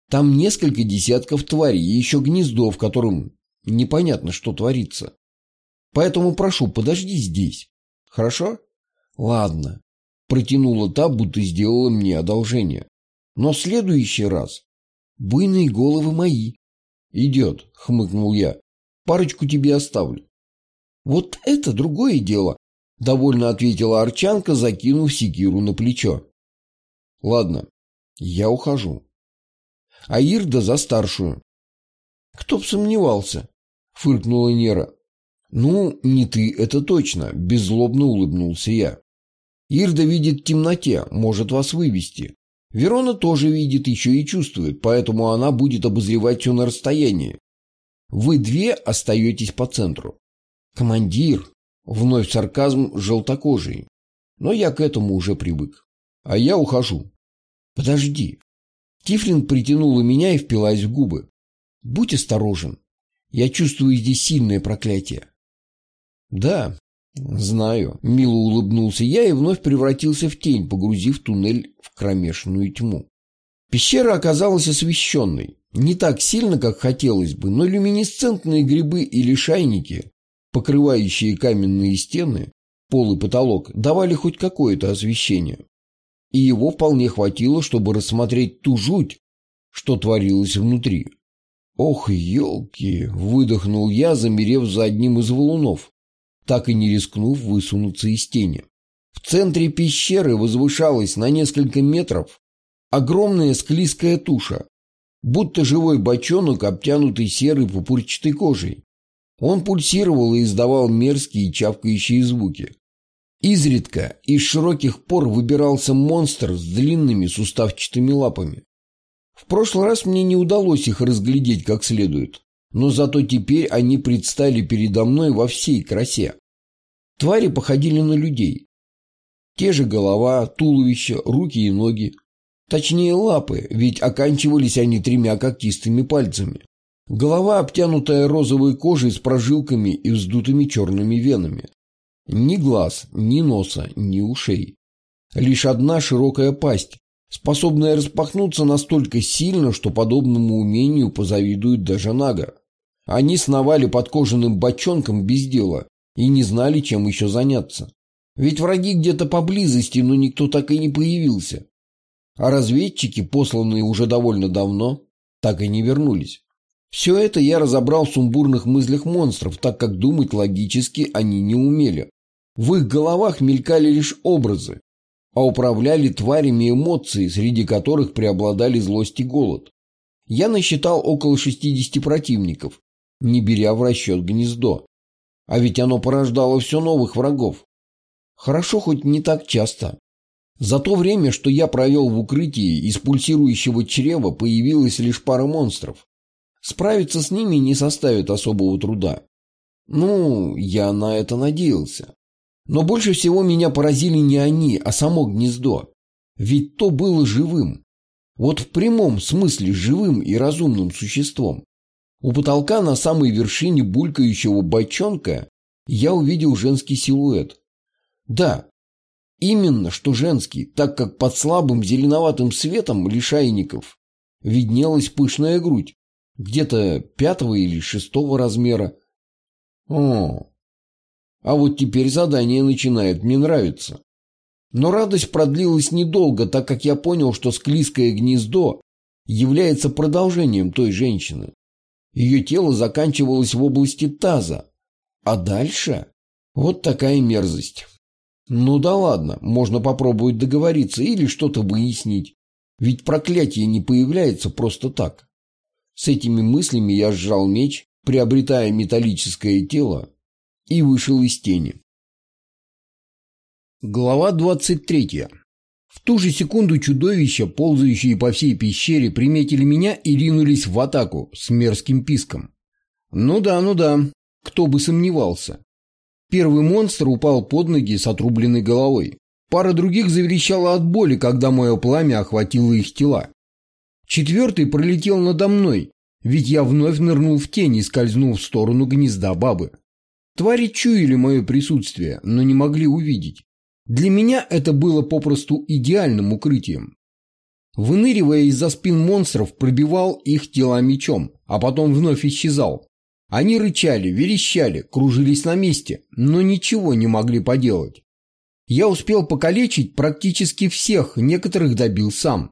Там несколько десятков тварей и еще гнездо, в котором непонятно, что творится. Поэтому прошу, подожди здесь. Хорошо? Ладно. Протянула та, будто сделала мне одолжение. Но в следующий раз буйные головы мои. Идет, хмыкнул я. Парочку тебе оставлю. Вот это другое дело, довольно ответила Арчанка, закинув секиру на плечо. Ладно, я ухожу. А Ирда за старшую. Кто б сомневался, фыркнула Нера. «Ну, не ты, это точно», – беззлобно улыбнулся я. «Ирда видит в темноте, может вас вывести. Верона тоже видит, еще и чувствует, поэтому она будет обозревать все на расстоянии. Вы две остаетесь по центру. Командир, вновь сарказм желтокожий. Но я к этому уже привык. А я ухожу. Подожди. Тифлин притянула меня и впилась в губы. Будь осторожен. Я чувствую здесь сильное проклятие. Да, знаю. Мило улыбнулся я и вновь превратился в тень, погрузив туннель в кромешную тьму. Пещера оказалась освещенной. Не так сильно, как хотелось бы, но люминесцентные грибы и лишайники, покрывающие каменные стены, пол и потолок, давали хоть какое-то освещение. И его вполне хватило, чтобы рассмотреть ту жуть, что творилось внутри. «Ох, елки!» — выдохнул я, замерев за одним из валунов, так и не рискнув высунуться из тени. В центре пещеры возвышалась на несколько метров огромная склизкая туша, будто живой бочонок, обтянутый серой пупырчатой кожей. Он пульсировал и издавал мерзкие чавкающие звуки. Изредка из широких пор выбирался монстр с длинными суставчатыми лапами. В прошлый раз мне не удалось их разглядеть как следует, но зато теперь они предстали передо мной во всей красе. Твари походили на людей. Те же голова, туловище, руки и ноги. Точнее лапы, ведь оканчивались они тремя когтистыми пальцами. Голова, обтянутая розовой кожей с прожилками и вздутыми черными венами. Ни глаз, ни носа, ни ушей. Лишь одна широкая пасть, способная распахнуться настолько сильно, что подобному умению позавидует даже Нага. Они сновали под кожаным бочонком без дела и не знали, чем еще заняться. Ведь враги где-то поблизости, но никто так и не появился. А разведчики, посланные уже довольно давно, так и не вернулись. Все это я разобрал в сумбурных мыслях монстров, так как думать логически они не умели. В их головах мелькали лишь образы, а управляли тварями эмоции, среди которых преобладали злость и голод. Я насчитал около 60 противников, не беря в расчет гнездо. А ведь оно порождало все новых врагов. Хорошо хоть не так часто. За то время, что я провел в укрытии, из пульсирующего чрева появилась лишь пара монстров. Справиться с ними не составит особого труда. Ну, я на это надеялся. Но больше всего меня поразили не они, а само гнездо. Ведь то было живым. Вот в прямом смысле живым и разумным существом. У потолка на самой вершине булькающего бочонка я увидел женский силуэт. Да, именно что женский, так как под слабым зеленоватым светом лишайников виднелась пышная грудь, где-то пятого или шестого размера. О, а вот теперь задание начинает мне нравиться. Но радость продлилась недолго, так как я понял, что склизкое гнездо является продолжением той женщины. Ее тело заканчивалось в области таза. А дальше? Вот такая мерзость. Ну да ладно, можно попробовать договориться или что-то выяснить. Ведь проклятие не появляется просто так. С этими мыслями я сжал меч, приобретая металлическое тело, и вышел из тени. Глава 23. В ту же секунду чудовища, ползающие по всей пещере, приметили меня и ринулись в атаку с мерзким писком. Ну да, ну да, кто бы сомневался. Первый монстр упал под ноги с отрубленной головой. Пара других заверещала от боли, когда мое пламя охватило их тела. Четвертый пролетел надо мной, ведь я вновь нырнул в тень и скользнул в сторону гнезда бабы. Твари чуяли мое присутствие, но не могли увидеть. Для меня это было попросту идеальным укрытием. Выныривая из-за спин монстров, пробивал их тела мечом, а потом вновь исчезал. Они рычали, верещали, кружились на месте, но ничего не могли поделать. Я успел покалечить практически всех, некоторых добил сам.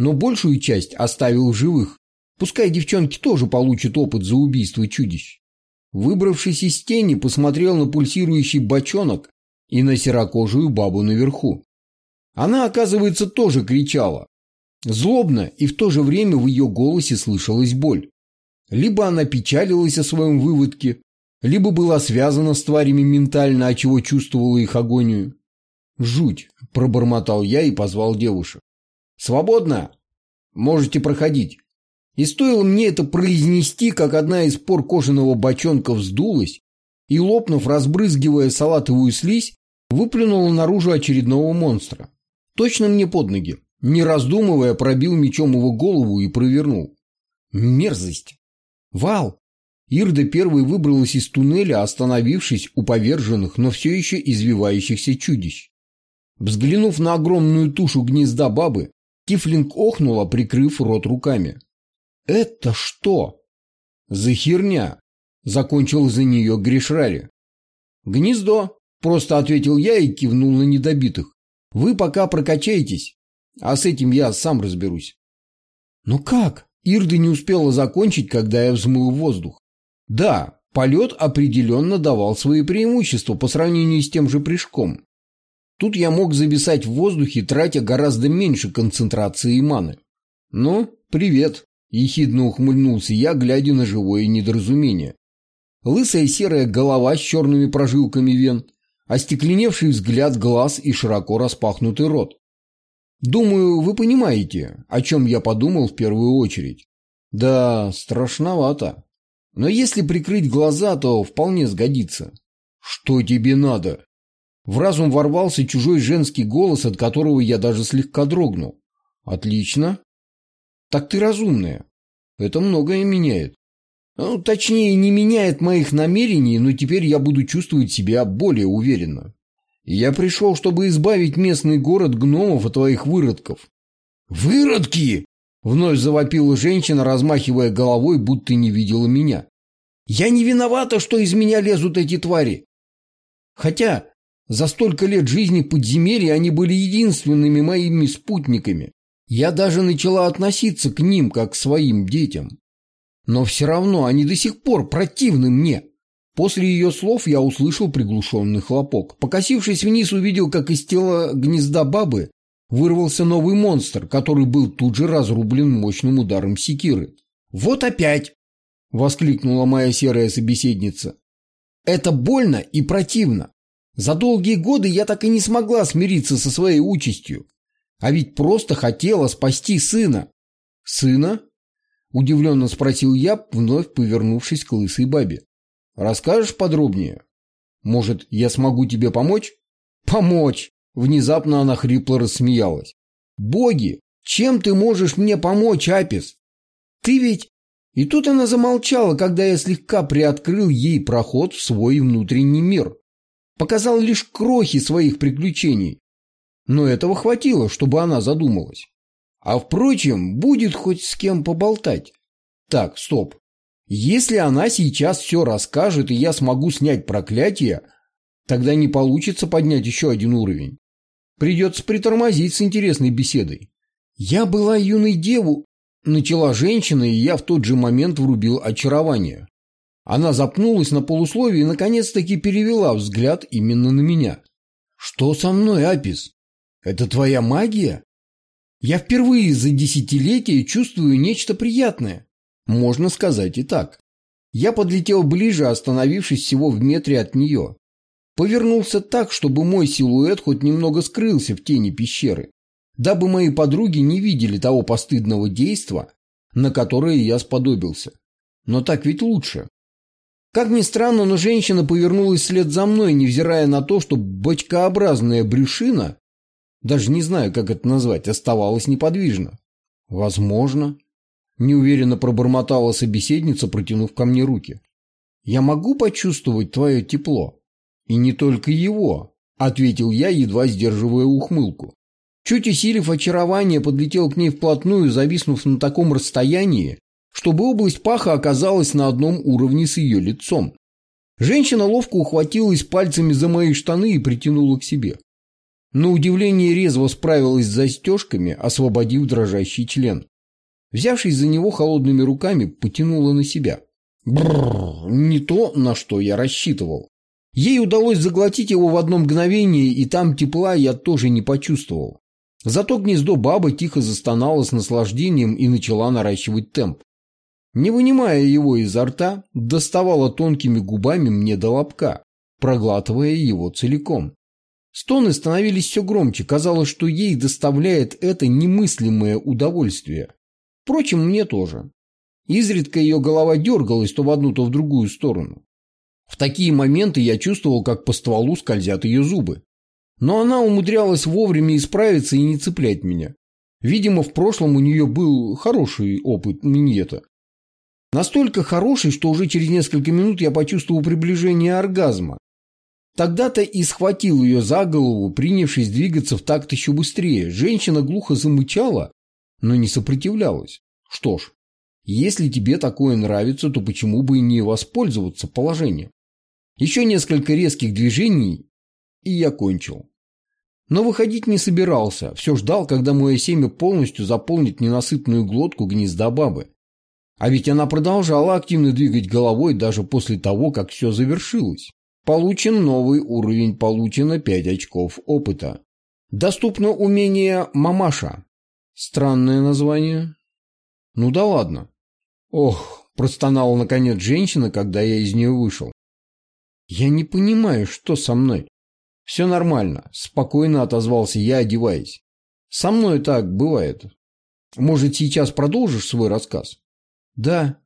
Но большую часть оставил в живых. Пускай девчонки тоже получат опыт за убийство чудищ. Выбравшись из тени, посмотрел на пульсирующий бочонок и на серокожую бабу наверху. Она, оказывается, тоже кричала. Злобно, и в то же время в ее голосе слышалась боль. Либо она печалилась о своем выводке, либо была связана с тварями ментально, чего чувствовала их агонию. «Жуть!» – пробормотал я и позвал девушек. «Свободно! Можете проходить!» И стоило мне это произнести, как одна из пор кожаного бочонка вздулась и, лопнув, разбрызгивая салатовую слизь, выплюнула наружу очередного монстра. Точно мне под ноги. Не раздумывая, пробил мечом его голову и провернул. Мерзость! Вал! Ирда первой выбралась из туннеля, остановившись у поверженных, но все еще извивающихся чудищ. Взглянув на огромную тушу гнезда бабы, Тифлинг охнула, прикрыв рот руками. «Это что?» «За херня!» — закончил за нее Гришрари. «Гнездо», — просто ответил я и кивнул на недобитых. «Вы пока прокачаетесь, а с этим я сам разберусь». «Ну как?» Ирда не успела закончить, когда я взмыл воздух. Да, полет определенно давал свои преимущества по сравнению с тем же прыжком. Тут я мог зависать в воздухе, тратя гораздо меньше концентрации маны. «Ну, привет», – ехидно ухмыльнулся я, глядя на живое недоразумение. Лысая серая голова с черными прожилками вен, остекленевший взгляд глаз и широко распахнутый рот. Думаю, вы понимаете, о чем я подумал в первую очередь. Да, страшновато. Но если прикрыть глаза, то вполне сгодится. Что тебе надо? В разум ворвался чужой женский голос, от которого я даже слегка дрогнул. Отлично. Так ты разумная. Это многое меняет. Ну, точнее, не меняет моих намерений, но теперь я буду чувствовать себя более уверенно. Я пришел, чтобы избавить местный город гномов от твоих выродков. Выродки! Вновь завопила женщина, размахивая головой, будто не видела меня. Я не виновата, что из меня лезут эти твари. Хотя за столько лет жизни подземелья они были единственными моими спутниками. Я даже начала относиться к ним, как к своим детям. Но все равно они до сих пор противны мне. После ее слов я услышал приглушенный хлопок. Покосившись вниз, увидел, как из тела гнезда бабы вырвался новый монстр, который был тут же разрублен мощным ударом секиры. «Вот опять!» — воскликнула моя серая собеседница. «Это больно и противно. За долгие годы я так и не смогла смириться со своей участью. А ведь просто хотела спасти сына. Сына? Удивленно спросил я, вновь повернувшись к лысой бабе. Расскажешь подробнее? Может, я смогу тебе помочь? Помочь! Внезапно она хрипло рассмеялась. Боги, чем ты можешь мне помочь, Апис? Ты ведь... И тут она замолчала, когда я слегка приоткрыл ей проход в свой внутренний мир показал лишь крохи своих приключений. Но этого хватило, чтобы она задумалась. А впрочем, будет хоть с кем поболтать. Так, стоп. Если она сейчас все расскажет, и я смогу снять проклятие, тогда не получится поднять еще один уровень. Придется притормозить с интересной беседой. Я была юной деву, начала женщина, и я в тот же момент врубил очарование. Она запнулась на полусловие и наконец-таки перевела взгляд именно на меня. «Что со мной, Апис? Это твоя магия?» «Я впервые за десятилетия чувствую нечто приятное. Можно сказать и так. Я подлетел ближе, остановившись всего в метре от нее. Повернулся так, чтобы мой силуэт хоть немного скрылся в тени пещеры, дабы мои подруги не видели того постыдного действа, на которое я сподобился. Но так ведь лучше. Как ни странно, но женщина повернулась вслед за мной, невзирая на то, что бочкообразная брюшина, даже не знаю, как это назвать, оставалась неподвижно. Возможно. Неуверенно пробормотала собеседница, протянув ко мне руки. «Я могу почувствовать твое тепло?» «И не только его», — ответил я, едва сдерживая ухмылку. Чуть усилив очарование, подлетел к ней вплотную, зависнув на таком расстоянии, чтобы область паха оказалась на одном уровне с ее лицом. Женщина ловко ухватилась пальцами за мои штаны и притянула к себе. На удивление резво справилась с застежками, освободив дрожащий член. Взявшись за него холодными руками, потянула на себя. Бррр, не то, на что я рассчитывал. Ей удалось заглотить его в одно мгновение, и там тепла я тоже не почувствовал. Зато гнездо бабы тихо застонало с наслаждением и начала наращивать темп не вынимая его изо рта, доставала тонкими губами мне до лобка, проглатывая его целиком. Стоны становились все громче, казалось, что ей доставляет это немыслимое удовольствие. Впрочем, мне тоже. Изредка ее голова дергалась то в одну, то в другую сторону. В такие моменты я чувствовал, как по стволу скользят ее зубы. Но она умудрялась вовремя исправиться и не цеплять меня. Видимо, в прошлом у нее был хороший опыт миньета. Настолько хороший, что уже через несколько минут я почувствовал приближение оргазма. Тогда-то и схватил ее за голову, принявшись двигаться в такт еще быстрее. Женщина глухо замычала, но не сопротивлялась. Что ж, если тебе такое нравится, то почему бы и не воспользоваться положением? Еще несколько резких движений, и я кончил. Но выходить не собирался, все ждал, когда мое семя полностью заполнит ненасытную глотку гнезда бабы. А ведь она продолжала активно двигать головой даже после того, как все завершилось. Получен новый уровень, получено 5 очков опыта. Доступно умение «Мамаша». Странное название. Ну да ладно. Ох, простонала наконец женщина, когда я из нее вышел. Я не понимаю, что со мной. Все нормально, спокойно отозвался я, одеваясь. Со мной так бывает. Может, сейчас продолжишь свой рассказ? Да.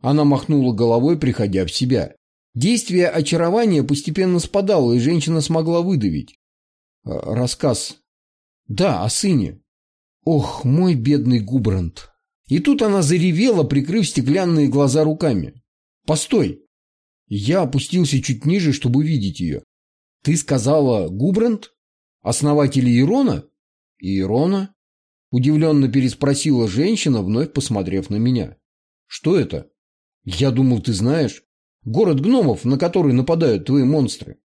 Она махнула головой, приходя в себя. Действие очарования постепенно спадало, и женщина смогла выдавить. «Э, рассказ. Да, о сыне. Ох, мой бедный Губрант. И тут она заревела, прикрыв стеклянные глаза руками. «Постой!» Я опустился чуть ниже, чтобы видеть ее. «Ты сказала Губрант? Основатель Ирона?» «Ирона?» Удивленно переспросила женщина, вновь посмотрев на меня. «Что это?» «Я думал, ты знаешь. Город гномов, на который нападают твои монстры.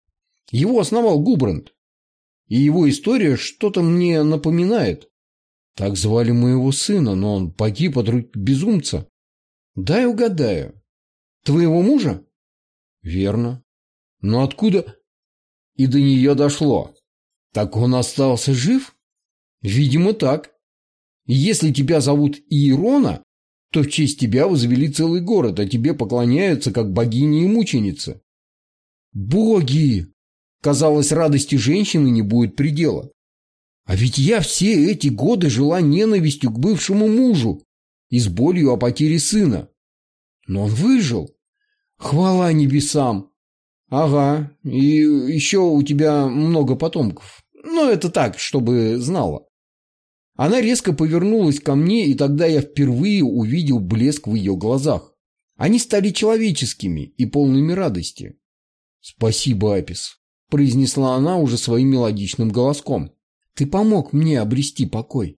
Его основал Губрант. И его история что-то мне напоминает. Так звали моего сына, но он погиб от рук безумца. Дай угадаю. Твоего мужа? Верно. Но откуда? И до нее дошло. Так он остался жив? Видимо, так. Если тебя зовут Иерона, то в честь тебя возвели целый город, а тебе поклоняются как богине и мученице. Боги! Казалось, радости женщины не будет предела. А ведь я все эти годы жила ненавистью к бывшему мужу и с болью о потере сына. Но он выжил. Хвала небесам. Ага, и еще у тебя много потомков. Но это так, чтобы знала. Она резко повернулась ко мне, и тогда я впервые увидел блеск в ее глазах. Они стали человеческими и полными радости. «Спасибо, Апис», – произнесла она уже своим мелодичным голоском. Ты помог мне обрести покой.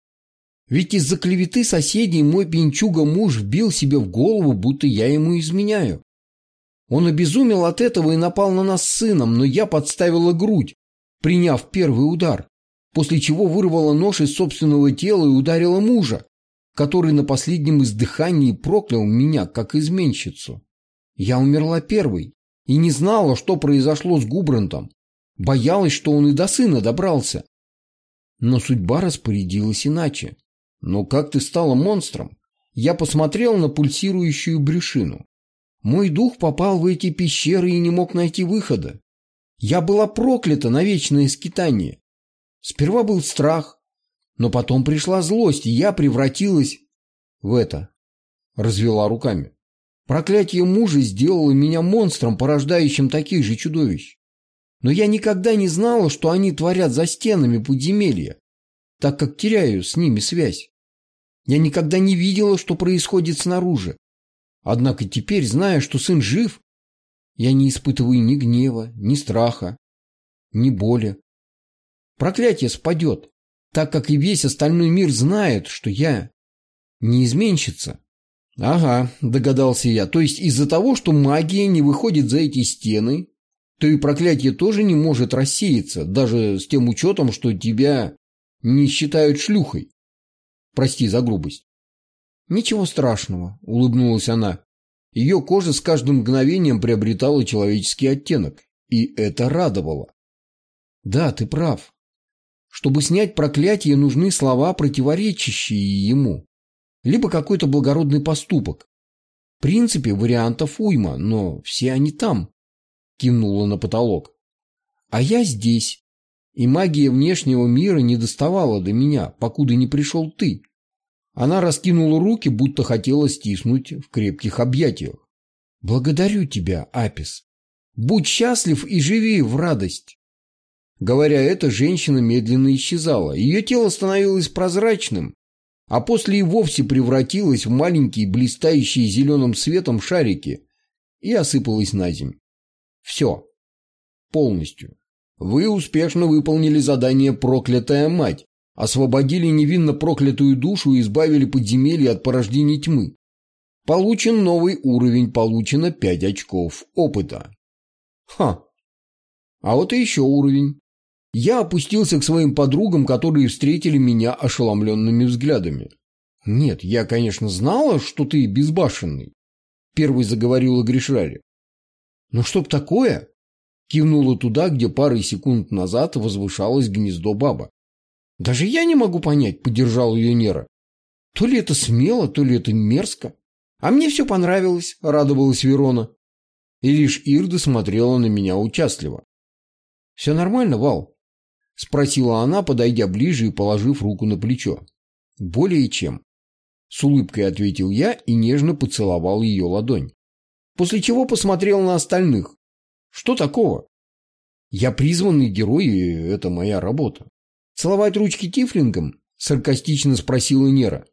Ведь из-за клеветы соседей мой пинчуга-муж вбил себе в голову, будто я ему изменяю. Он обезумел от этого и напал на нас с сыном, но я подставила грудь, приняв первый удар, после чего вырвала нож из собственного тела и ударила мужа, который на последнем издыхании проклял меня, как изменщицу. Я умерла первой и не знала, что произошло с Губрантом. Боялась, что он и до сына добрался. Но судьба распорядилась иначе. Но как ты стала монстром? Я посмотрел на пульсирующую брюшину. Мой дух попал в эти пещеры и не мог найти выхода. Я была проклята на вечное скитание. Сперва был страх, но потом пришла злость, и я превратилась в это. Развела руками. Проклятие мужа сделало меня монстром, порождающим таких же чудовищ. Но я никогда не знала, что они творят за стенами подземелья, так как теряю с ними связь. Я никогда не видела, что происходит снаружи. Однако теперь, зная, что сын жив, я не испытываю ни гнева, ни страха, ни боли. Проклятие спадет, так как и весь остальной мир знает, что я не изменщица. Ага, догадался я, то есть из-за того, что магия не выходит за эти стены, то и проклятие тоже не может рассеяться, даже с тем учетом, что тебя не считают шлюхой. Прости за грубость. Ничего страшного, улыбнулась она. Ее кожа с каждым мгновением приобретала человеческий оттенок, и это радовало. Да, ты прав. Чтобы снять проклятие, нужны слова, противоречащие ему, либо какой-то благородный поступок. В принципе, вариантов уйма, но все они там кивнула на потолок. А я здесь. И магия внешнего мира не доставала до меня, покуда не пришел ты. Она раскинула руки, будто хотела стиснуть в крепких объятиях. Благодарю тебя, Апис. Будь счастлив и живи в радость. Говоря это, женщина медленно исчезала. Ее тело становилось прозрачным, а после и вовсе превратилась в маленькие блистающие зеленым светом шарики и осыпалась на землю. Все. Полностью. Вы успешно выполнили задание «Проклятая мать», освободили невинно проклятую душу и избавили подземелье от порождений тьмы. Получен новый уровень, получено 5 очков опыта. Ха. А вот и еще уровень. Я опустился к своим подругам, которые встретили меня ошеломленными взглядами. «Нет, я, конечно, знала, что ты безбашенный», — первый заговорила Гришари. «Но чтоб такое?» — кивнула туда, где парой секунд назад возвышалось гнездо баба. «Даже я не могу понять», — поддержал ее Нера. «То ли это смело, то ли это мерзко». «А мне все понравилось», — радовалась Верона. И лишь Ирда смотрела на меня участливо. «Все нормально, Вал?» — спросила она, подойдя ближе и положив руку на плечо. «Более чем». С улыбкой ответил я и нежно поцеловал ее ладонь. После чего посмотрел на остальных. «Что такого?» «Я призванный герой, и это моя работа». «Целовать ручки тифлингом?» — саркастично спросила Нера.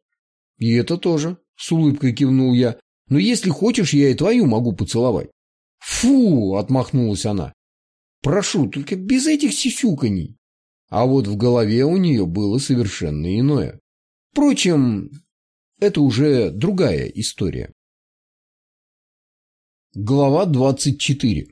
«И это тоже», с улыбкой кивнул я. Но если хочешь, я и твою могу поцеловать. Фу, отмахнулась она. Прошу, только без этих сисюканий. А вот в голове у нее было совершенно иное. Впрочем, это уже другая история. Глава 24.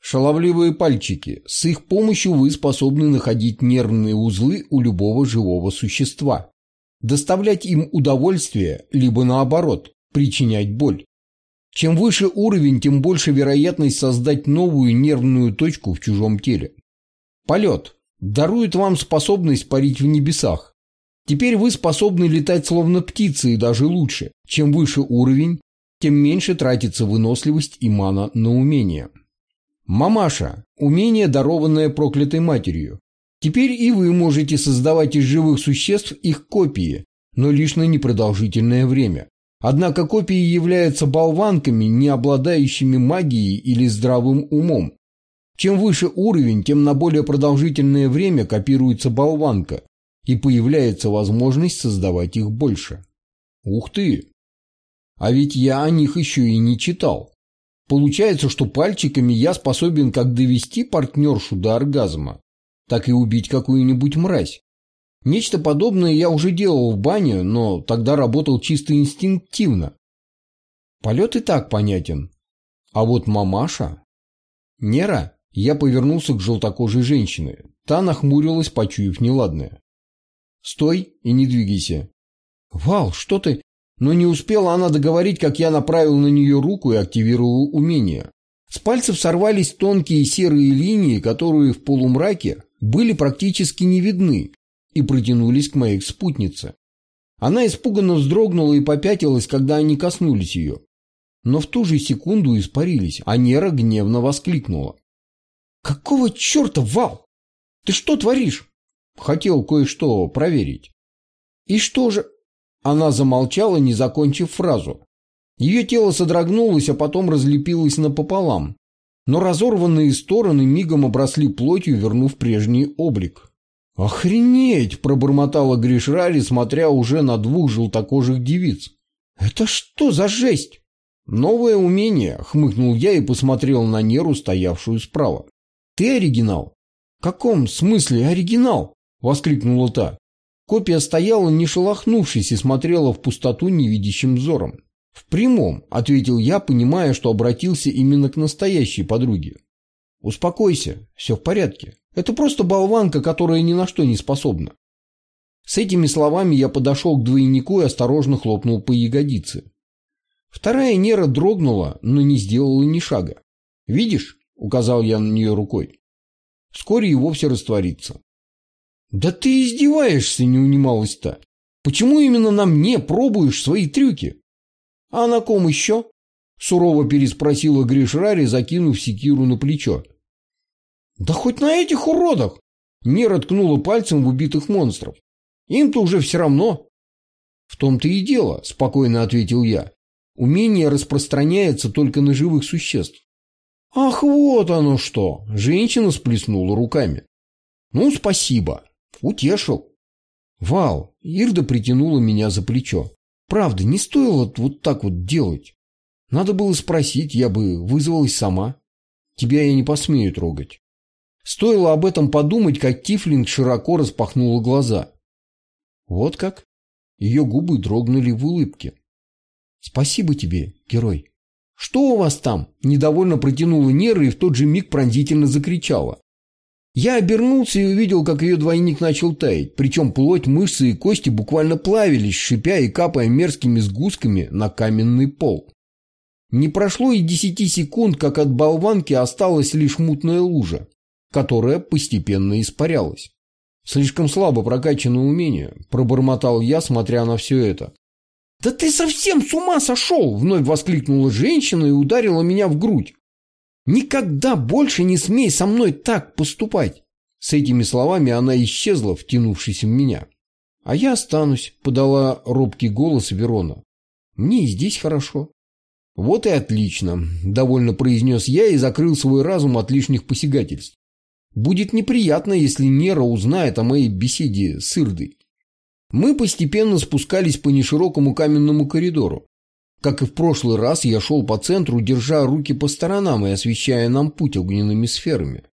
Шаловливые пальчики. С их помощью вы способны находить нервные узлы у любого живого существа доставлять им удовольствие, либо наоборот, причинять боль. Чем выше уровень, тем больше вероятность создать новую нервную точку в чужом теле. Полет дарует вам способность парить в небесах. Теперь вы способны летать словно птицы и даже лучше. Чем выше уровень, тем меньше тратится выносливость и мана на умение. Мамаша – умение, дарованное проклятой матерью. Теперь и вы можете создавать из живых существ их копии, но лишь на непродолжительное время. Однако копии являются болванками, не обладающими магией или здравым умом. Чем выше уровень, тем на более продолжительное время копируется болванка, и появляется возможность создавать их больше. Ух ты! А ведь я о них еще и не читал. Получается, что пальчиками я способен как довести партнершу до оргазма, так и убить какую-нибудь мразь. Нечто подобное я уже делал в бане, но тогда работал чисто инстинктивно. Полет и так понятен. А вот мамаша... Нера, я повернулся к желтокожей женщине. Та нахмурилась, почуяв неладное. «Стой и не двигайся». «Вал, что ты...» Но не успела она договорить, как я направил на нее руку и активировал умение. С пальцев сорвались тонкие серые линии, которые в полумраке были практически не видны и протянулись к моей спутнице. Она испуганно вздрогнула и попятилась, когда они коснулись ее. Но в ту же секунду испарились, а Нера гневно воскликнула. «Какого черта, Вал? Ты что творишь?» Хотел кое-что проверить. «И что же?» Она замолчала, не закончив фразу. Ее тело содрогнулось, а потом разлепилось напополам, но разорванные стороны мигом обросли плотью, вернув прежний облик. «Охренеть!» – пробормотала Гришрари, смотря уже на двух желтокожих девиц. «Это что за жесть?» «Новое умение», – хмыкнул я и посмотрел на Неру, стоявшую справа. «Ты оригинал?» «В каком смысле оригинал?» – воскликнула та. Копия стояла, не шелохнувшись, и смотрела в пустоту невидящим взором. «В прямом», — ответил я, понимая, что обратился именно к настоящей подруге. «Успокойся, все в порядке. Это просто болванка, которая ни на что не способна». С этими словами я подошел к двойнику и осторожно хлопнул по ягодице. Вторая нера дрогнула, но не сделала ни шага. «Видишь?» — указал я на нее рукой. «Вскоре и вовсе растворится». «Да ты издеваешься!» — не унималась-то. «Почему именно на мне пробуешь свои трюки?» «А на ком еще?» – сурово переспросила Гришрари, закинув секиру на плечо. «Да хоть на этих уродах!» – Нера ткнула пальцем в убитых монстров. «Им-то уже все равно». «В том-то и дело», – спокойно ответил я. «Умение распространяется только на живых существ». «Ах, вот оно что!» – женщина сплеснула руками. «Ну, спасибо. Утешил. Вал, Ирда притянула меня за плечо. Правда, не стоило вот так вот делать. Надо было спросить, я бы вызвалась сама. Тебя я не посмею трогать. Стоило об этом подумать, как Тифлинг широко распахнула глаза. Вот как? Ее губы дрогнули в улыбке. Спасибо тебе, герой. Что у вас там? Недовольно протянула Нера и в тот же миг пронзительно закричала. Я обернулся и увидел, как ее двойник начал таять, причем плоть, мышцы и кости буквально плавились, шипя и капая мерзкими сгустками на каменный пол. Не прошло и десяти секунд, как от болванки осталась лишь мутная лужа, которая постепенно испарялась. Слишком слабо прокачанное умение, пробормотал я, смотря на все это. «Да ты совсем с ума сошел!» — вновь воскликнула женщина и ударила меня в грудь. Никогда больше не смей со мной так поступать. С этими словами она исчезла, втянувшись в меня. А я останусь, подала робкий голос Верона. Мне и здесь хорошо. Вот и отлично, довольно произнес я и закрыл свой разум от лишних посягательств. Будет неприятно, если Нера узнает о моей беседе с Ирдой. Мы постепенно спускались по неширокому каменному коридору. Как и в прошлый раз, я шел по центру, держа руки по сторонам и освещая нам путь огненными сферами.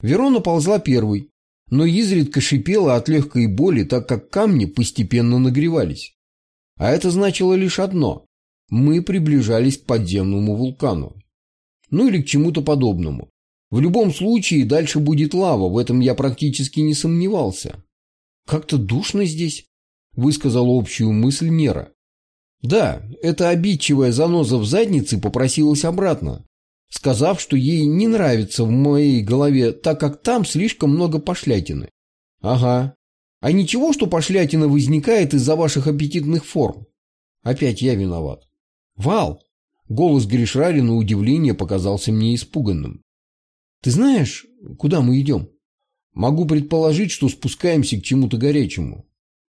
Верона ползла первой, но изредка шипела от легкой боли, так как камни постепенно нагревались. А это значило лишь одно – мы приближались к подземному вулкану. Ну или к чему-то подобному. В любом случае дальше будет лава, в этом я практически не сомневался. «Как-то душно здесь», – высказала общую мысль Нера. Да, эта обидчивая заноза в заднице попросилась обратно, сказав, что ей не нравится в моей голове, так как там слишком много пошлятины. Ага. А ничего, что пошлятина возникает из-за ваших аппетитных форм? Опять я виноват. Вал! Голос Гришрари на удивление показался мне испуганным. Ты знаешь, куда мы идем? Могу предположить, что спускаемся к чему-то горячему.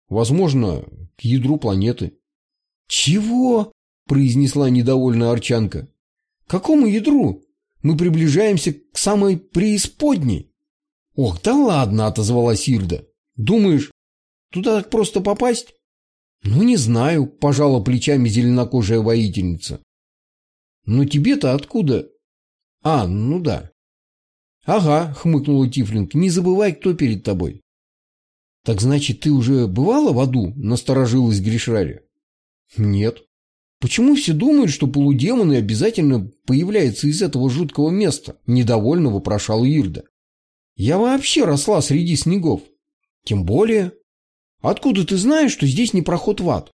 Возможно, к ядру планеты. «Чего?» – произнесла недовольная Арчанка. «Какому ядру? Мы приближаемся к самой преисподней». «Ох, да ладно!» – отозвалась Ирда. «Думаешь, туда так просто попасть?» «Ну, не знаю», – пожала плечами зеленокожая воительница. «Но тебе-то откуда?» «А, ну да». «Ага», – хмыкнула Тифлинг, – «не забывай, кто перед тобой». «Так значит, ты уже бывала в аду?» – насторожилась Гришрари. Нет. Почему все думают, что полудемоны обязательно появляются из этого жуткого места? Недовольно вопрошал Ирда. Я вообще росла среди снегов. Тем более. Откуда ты знаешь, что здесь не проход в ад?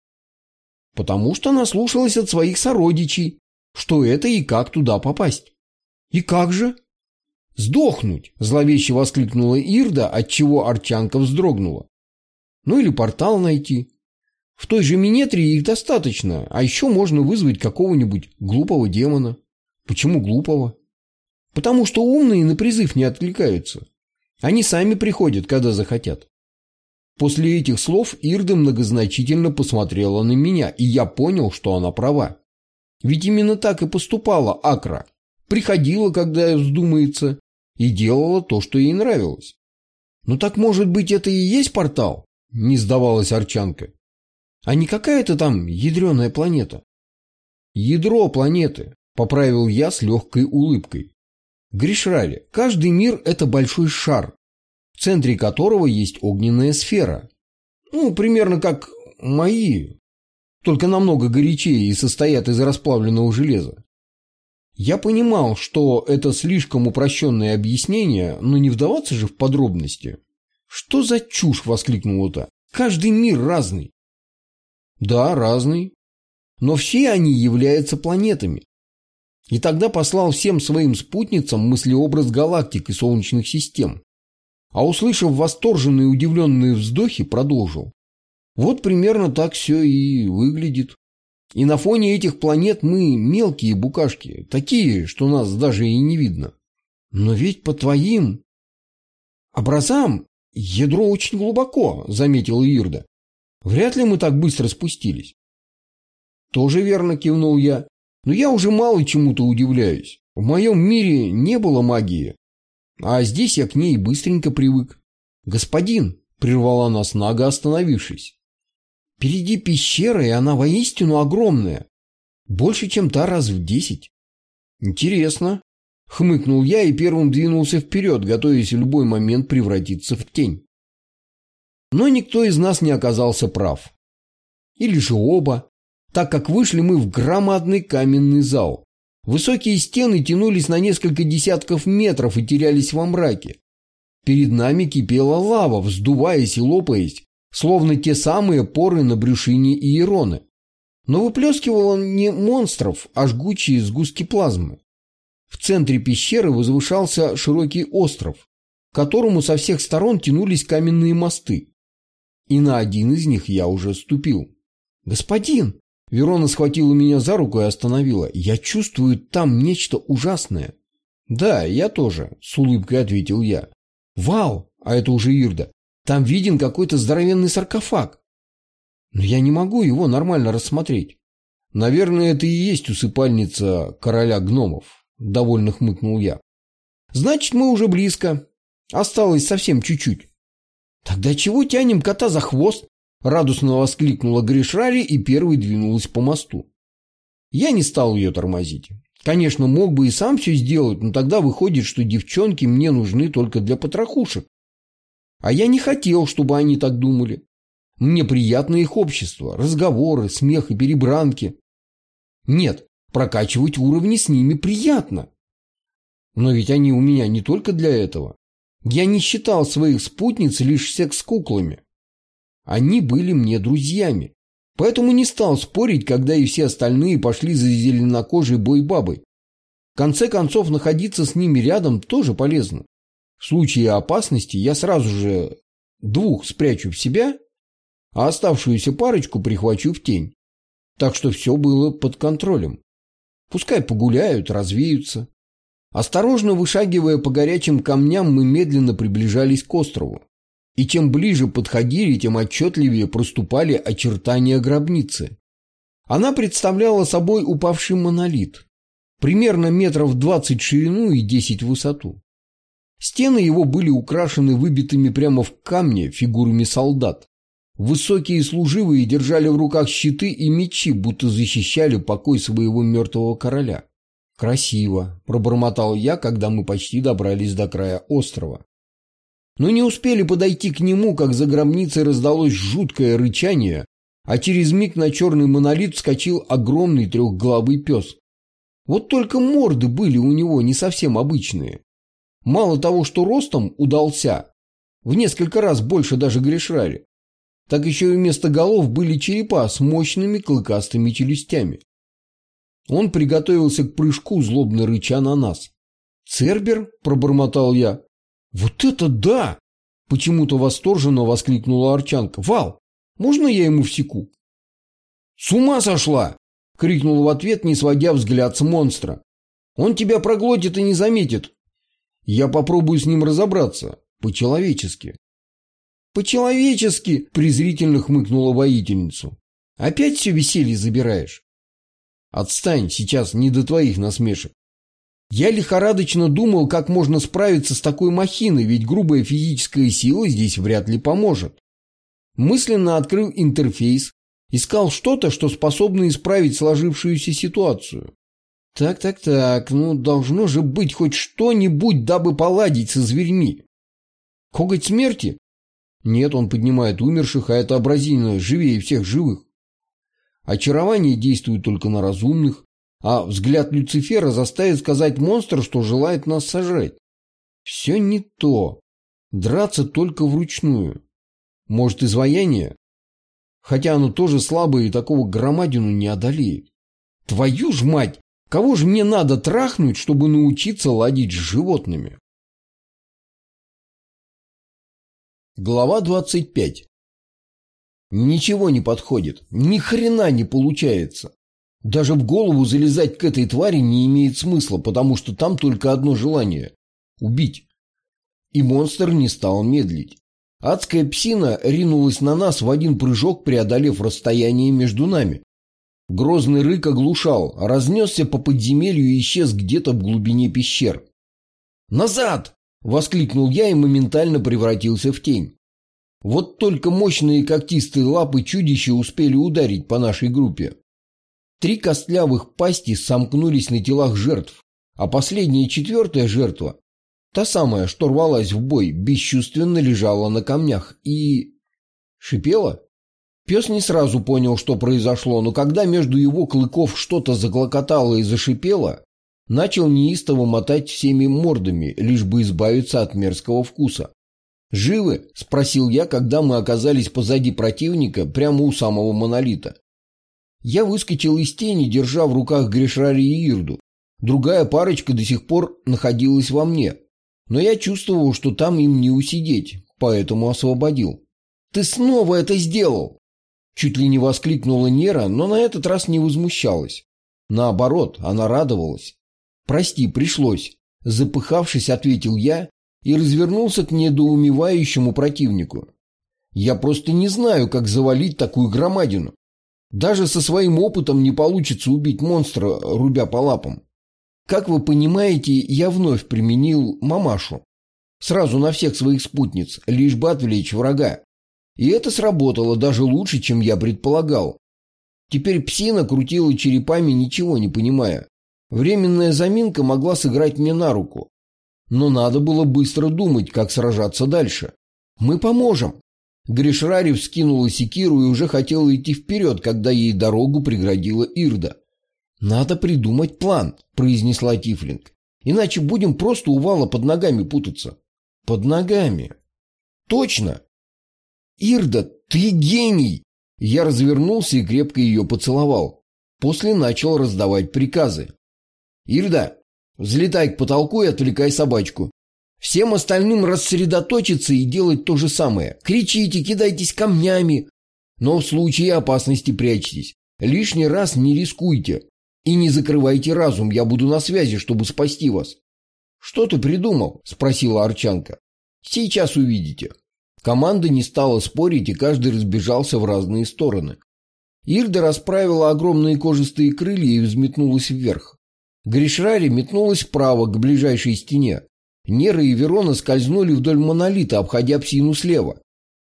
Потому что наслушалась от своих сородичей, что это и как туда попасть. И как же? Сдохнуть, зловеще воскликнула Ирда, отчего Арчанка вздрогнула. Ну или портал найти. В той же Минетре их достаточно, а еще можно вызвать какого-нибудь глупого демона. Почему глупого? Потому что умные на призыв не откликаются. Они сами приходят, когда захотят. После этих слов Ирда многозначительно посмотрела на меня, и я понял, что она права. Ведь именно так и поступала Акра. Приходила, когда вздумается, и делала то, что ей нравилось. «Ну так, может быть, это и есть портал?» – не сдавалась Арчанка. А не какая-то там ядреная планета. Ядро планеты, поправил я с легкой улыбкой. Гришрали, каждый мир – это большой шар, в центре которого есть огненная сфера. Ну, примерно как мои, только намного горячее и состоят из расплавленного железа. Я понимал, что это слишком упрощенное объяснение, но не вдаваться же в подробности. «Что за чушь?» – воскликнула та. «Каждый мир разный. Да, разный. Но все они являются планетами. И тогда послал всем своим спутницам мыслеобраз галактик и солнечных систем. А услышав восторженные и удивленные вздохи, продолжил. Вот примерно так все и выглядит. И на фоне этих планет мы мелкие букашки, такие, что нас даже и не видно. Но ведь по твоим образам ядро очень глубоко, заметила Ирда. Вряд ли мы так быстро спустились. Тоже верно, кивнул я. Но я уже мало чему-то удивляюсь. В моем мире не было магии. А здесь я к ней быстренько привык. Господин, — прервала нас Нага, остановившись. «Впереди пещера, и она воистину огромная. Больше, чем та раз в десять». «Интересно», — хмыкнул я и первым двинулся вперед, готовясь в любой момент превратиться в тень. Но никто из нас не оказался прав. Или же оба, так как вышли мы в громадный каменный зал. Высокие стены тянулись на несколько десятков метров и терялись во мраке. Перед нами кипела лава, вздуваясь и лопаясь, словно те самые поры на брюшине Иероны. Но выплескивал он не монстров, а жгучие сгустки плазмы. В центре пещеры возвышался широкий остров, к которому со всех сторон тянулись каменные мосты. И на один из них я уже ступил. «Господин!» Верона схватила меня за руку и остановила. «Я чувствую там нечто ужасное». «Да, я тоже», — с улыбкой ответил я. «Вау!» — а это уже Ирда. «Там виден какой-то здоровенный саркофаг». «Но я не могу его нормально рассмотреть». «Наверное, это и есть усыпальница короля гномов», — довольно хмыкнул я. «Значит, мы уже близко. Осталось совсем чуть-чуть». «Тогда чего тянем кота за хвост?» Радостно воскликнула Гришрари и первой двинулась по мосту. Я не стал ее тормозить. Конечно, мог бы и сам все сделать, но тогда выходит, что девчонки мне нужны только для потрохушек. А я не хотел, чтобы они так думали. Мне приятно их общество, разговоры, смех и перебранки. Нет, прокачивать уровни с ними приятно. Но ведь они у меня не только для этого. Я не считал своих спутниц лишь секс-куклами. Они были мне друзьями. Поэтому не стал спорить, когда и все остальные пошли за зеленокожей бой-бабой. В конце концов, находиться с ними рядом тоже полезно. В случае опасности я сразу же двух спрячу в себя, а оставшуюся парочку прихвачу в тень. Так что все было под контролем. Пускай погуляют, развеются. Осторожно вышагивая по горячим камням, мы медленно приближались к острову и чем ближе подходили, тем отчетливее проступали очертания гробницы. Она представляла собой упавший монолит, примерно метров двадцать ширину и десять в высоту. Стены его были украшены выбитыми прямо в камне фигурами солдат. Высокие служивые держали в руках щиты и мечи, будто защищали покой своего мертвого короля. «Красиво», – пробормотал я, когда мы почти добрались до края острова. Но не успели подойти к нему, как за гробницей раздалось жуткое рычание, а через миг на черный монолит вскочил огромный трехглавый пес. Вот только морды были у него не совсем обычные. Мало того, что ростом удался, в несколько раз больше даже Гришрари, так еще и вместо голов были черепа с мощными клыкастыми челюстями. Он приготовился к прыжку, злобно рыча на нас. «Цербер?» – пробормотал я. «Вот это да!» – почему-то восторженно воскликнула Арчанка. «Вал, можно я ему всеку?» «С ума сошла!» – крикнул в ответ, не сводя взгляд с монстра. «Он тебя проглотит и не заметит. Я попробую с ним разобраться. По-человечески». «По-человечески!» – презрительно хмыкнула воительницу. «Опять все веселье забираешь?» «Отстань, сейчас не до твоих насмешек. Я лихорадочно думал, как можно справиться с такой махиной, ведь грубая физическая сила здесь вряд ли поможет. Мысленно открыл интерфейс, искал что-то, что способно исправить сложившуюся ситуацию. Так-так-так, ну должно же быть хоть что-нибудь, дабы поладить со зверьми. Коготь смерти? Нет, он поднимает умерших, а это образина живее всех живых. Очарование действует только на разумных, а взгляд Люцифера заставит сказать монстр, что желает нас сожрать. Все не то. Драться только вручную. Может, изваяние? Хотя оно тоже слабое и такого громадину не одолеет. Твою ж мать! Кого же мне надо трахнуть, чтобы научиться ладить с животными? Глава 25 Ничего не подходит. Ни хрена не получается. Даже в голову залезать к этой твари не имеет смысла, потому что там только одно желание – убить. И монстр не стал медлить. Адская псина ринулась на нас в один прыжок, преодолев расстояние между нами. Грозный рык оглушал, разнесся по подземелью и исчез где-то в глубине пещер. «Назад!» – воскликнул я и моментально превратился в тень. Вот только мощные когтистые лапы чудища успели ударить по нашей группе. Три костлявых пасти сомкнулись на телах жертв, а последняя четвертая жертва, та самая, что рвалась в бой, бесчувственно лежала на камнях и... шипела. Пес не сразу понял, что произошло, но когда между его клыков что-то заклокотало и зашипело, начал неистово мотать всеми мордами, лишь бы избавиться от мерзкого вкуса. «Живы?» – спросил я, когда мы оказались позади противника, прямо у самого монолита. Я выскочил из тени, держа в руках Гришрари и Ирду. Другая парочка до сих пор находилась во мне, но я чувствовал, что там им не усидеть, поэтому освободил. «Ты снова это сделал!» Чуть ли не воскликнула Нера, но на этот раз не возмущалась. Наоборот, она радовалась. «Прости, пришлось», – запыхавшись, ответил я и развернулся к недоумевающему противнику. «Я просто не знаю, как завалить такую громадину. Даже со своим опытом не получится убить монстра, рубя по лапам. Как вы понимаете, я вновь применил мамашу. Сразу на всех своих спутниц, лишь бы отвлечь врага. И это сработало даже лучше, чем я предполагал. Теперь псина крутила черепами, ничего не понимая. Временная заминка могла сыграть мне на руку. Но надо было быстро думать, как сражаться дальше. «Мы поможем!» Гришрари вскинула секиру и уже хотела идти вперед, когда ей дорогу преградила Ирда. «Надо придумать план», – произнесла Тифлинг. «Иначе будем просто у вала под ногами путаться». «Под ногами?» «Точно!» «Ирда, ты гений!» Я развернулся и крепко ее поцеловал. После начал раздавать приказы. «Ирда, взлетай к потолку и отвлекай собачку. Всем остальным рассредоточиться и делать то же самое. Кричите, кидайтесь камнями, но в случае опасности прячьтесь. Лишний раз не рискуйте. И не закрывайте разум, я буду на связи, чтобы спасти вас. «Что ты придумал?» – спросила Арчанка. «Сейчас увидите». Команда не стала спорить, и каждый разбежался в разные стороны. Ирда расправила огромные кожистые крылья и взметнулась вверх. Гришрари метнулась вправо, к ближайшей стене. Нера и Верона скользнули вдоль монолита, обходя псину слева.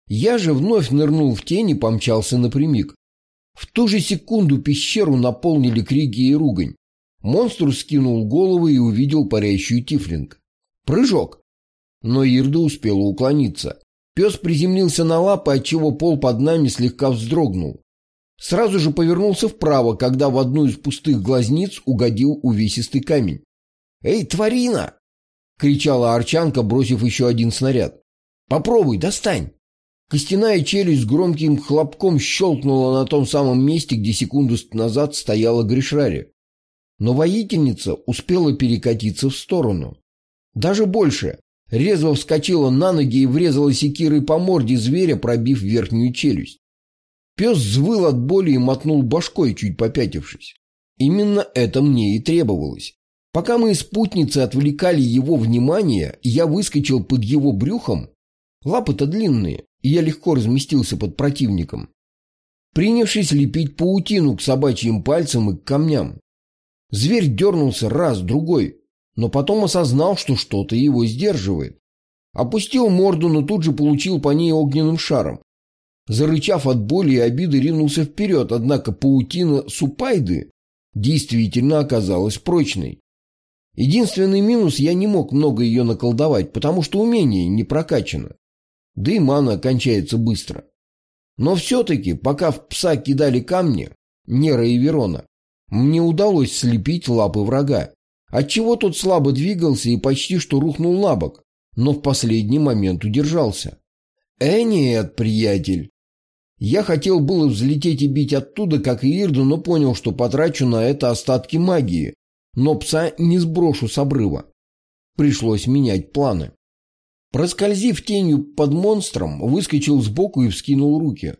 Я же вновь нырнул в тень и помчался напрямик. В ту же секунду пещеру наполнили крики и ругань. Монстр скинул голову и увидел парящую тифлинг. Прыжок! Но Ирда успела уклониться. Пес приземлился на лапы, отчего пол под нами слегка вздрогнул. Сразу же повернулся вправо, когда в одну из пустых глазниц угодил увесистый камень. «Эй, тварина!» — кричала Арчанка, бросив еще один снаряд. «Попробуй, достань!» Костяная челюсть с громким хлопком щелкнула на том самом месте, где секунду назад стояла Гришрари. Но воительница успела перекатиться в сторону. Даже больше. Резво вскочила на ноги и врезала секирой по морде зверя, пробив верхнюю челюсть. Пес взвыл от боли и мотнул башкой, чуть попятившись. Именно это мне и требовалось. Пока мы спутницы отвлекали его внимание, я выскочил под его брюхом. Лапы-то длинные, и я легко разместился под противником. Принявшись лепить паутину к собачьим пальцам и к камням. Зверь дернулся раз, другой, но потом осознал, что что-то его сдерживает. Опустил морду, но тут же получил по ней огненным шаром. Зарычав от боли и обиды, ринулся вперед, однако паутина Супайды действительно оказалась прочной. Единственный минус – я не мог много ее наколдовать, потому что умение не прокачано. Да и мана кончается быстро. Но все-таки, пока в пса кидали камни, Нера и Верона, мне удалось слепить лапы врага. Отчего тот слабо двигался и почти что рухнул на бок, но в последний момент удержался. «Э, нет, приятель!» Я хотел было взлететь и бить оттуда, как и Ирду, но понял, что потрачу на это остатки магии, но пса не сброшу с обрыва. Пришлось менять планы. Проскользив тенью под монстром, выскочил сбоку и вскинул руки.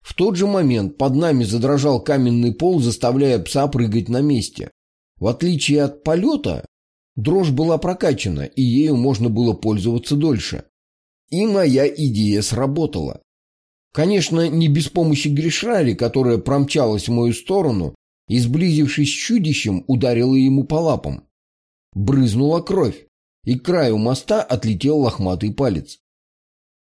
В тот же момент под нами задрожал каменный пол, заставляя пса прыгать на месте. В отличие от полета, дрожь была прокачана, и ею можно было пользоваться дольше. И моя идея сработала. Конечно, не без помощи Гришрари, которая промчалась в мою сторону и, сблизившись с чудищем, ударила ему по лапам. Брызнула кровь, и к краю моста отлетел лохматый палец.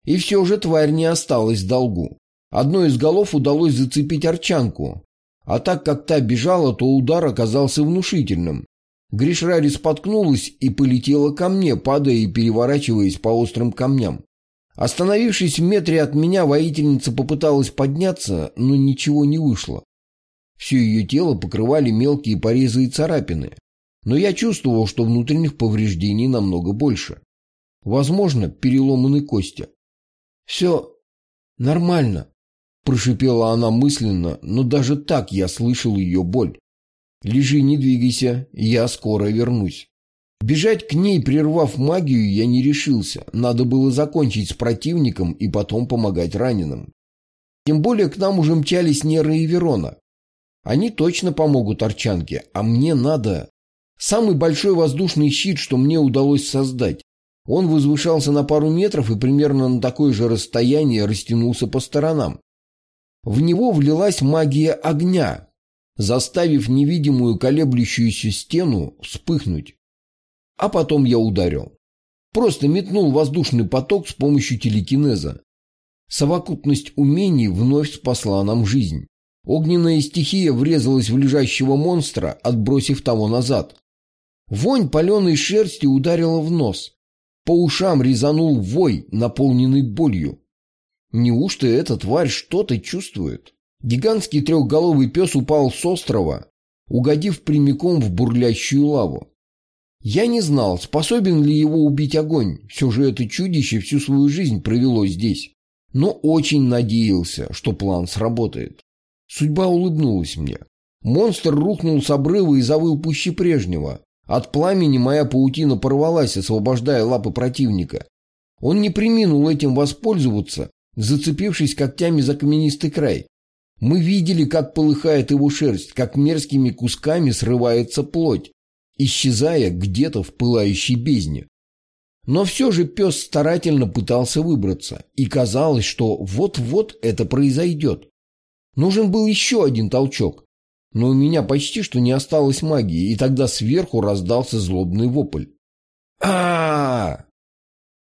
И все же тварь не осталась в долгу. Одной из голов удалось зацепить арчанку, а так как та бежала, то удар оказался внушительным. Гришрари споткнулась и полетела ко мне, падая и переворачиваясь по острым камням. Остановившись в метре от меня, воительница попыталась подняться, но ничего не вышло. Все ее тело покрывали мелкие порезы и царапины, но я чувствовал, что внутренних повреждений намного больше. Возможно, переломаны кости. «Все нормально», – прошипела она мысленно, но даже так я слышал ее боль. «Лежи, не двигайся, я скоро вернусь». Бежать к ней, прервав магию, я не решился. Надо было закончить с противником и потом помогать раненым. Тем более к нам уже мчались Нера и Верона. Они точно помогут Арчанке, а мне надо... Самый большой воздушный щит, что мне удалось создать. Он возвышался на пару метров и примерно на такое же расстояние растянулся по сторонам. В него влилась магия огня, заставив невидимую колеблющуюся стену вспыхнуть. А потом я ударил. Просто метнул воздушный поток с помощью телекинеза. Совокупность умений вновь спасла нам жизнь. Огненная стихия врезалась в лежащего монстра, отбросив того назад. Вонь паленой шерсти ударила в нос. По ушам резанул вой, наполненный болью. Неужто эта тварь что-то чувствует? Гигантский трехголовый пес упал с острова, угодив прямиком в бурлящую лаву. Я не знал, способен ли его убить огонь, все же это чудище всю свою жизнь провело здесь. Но очень надеялся, что план сработает. Судьба улыбнулась мне. Монстр рухнул с обрыва и завыл пуще прежнего. От пламени моя паутина порвалась, освобождая лапы противника. Он не приминул этим воспользоваться, зацепившись когтями за каменистый край. Мы видели, как полыхает его шерсть, как мерзкими кусками срывается плоть исчезая где-то в пылающей бездне. Но все же пес старательно пытался выбраться, и казалось, что вот-вот это произойдет. Нужен был еще один толчок, но у меня почти что не осталось магии, и тогда сверху раздался злобный вопль. а, -а,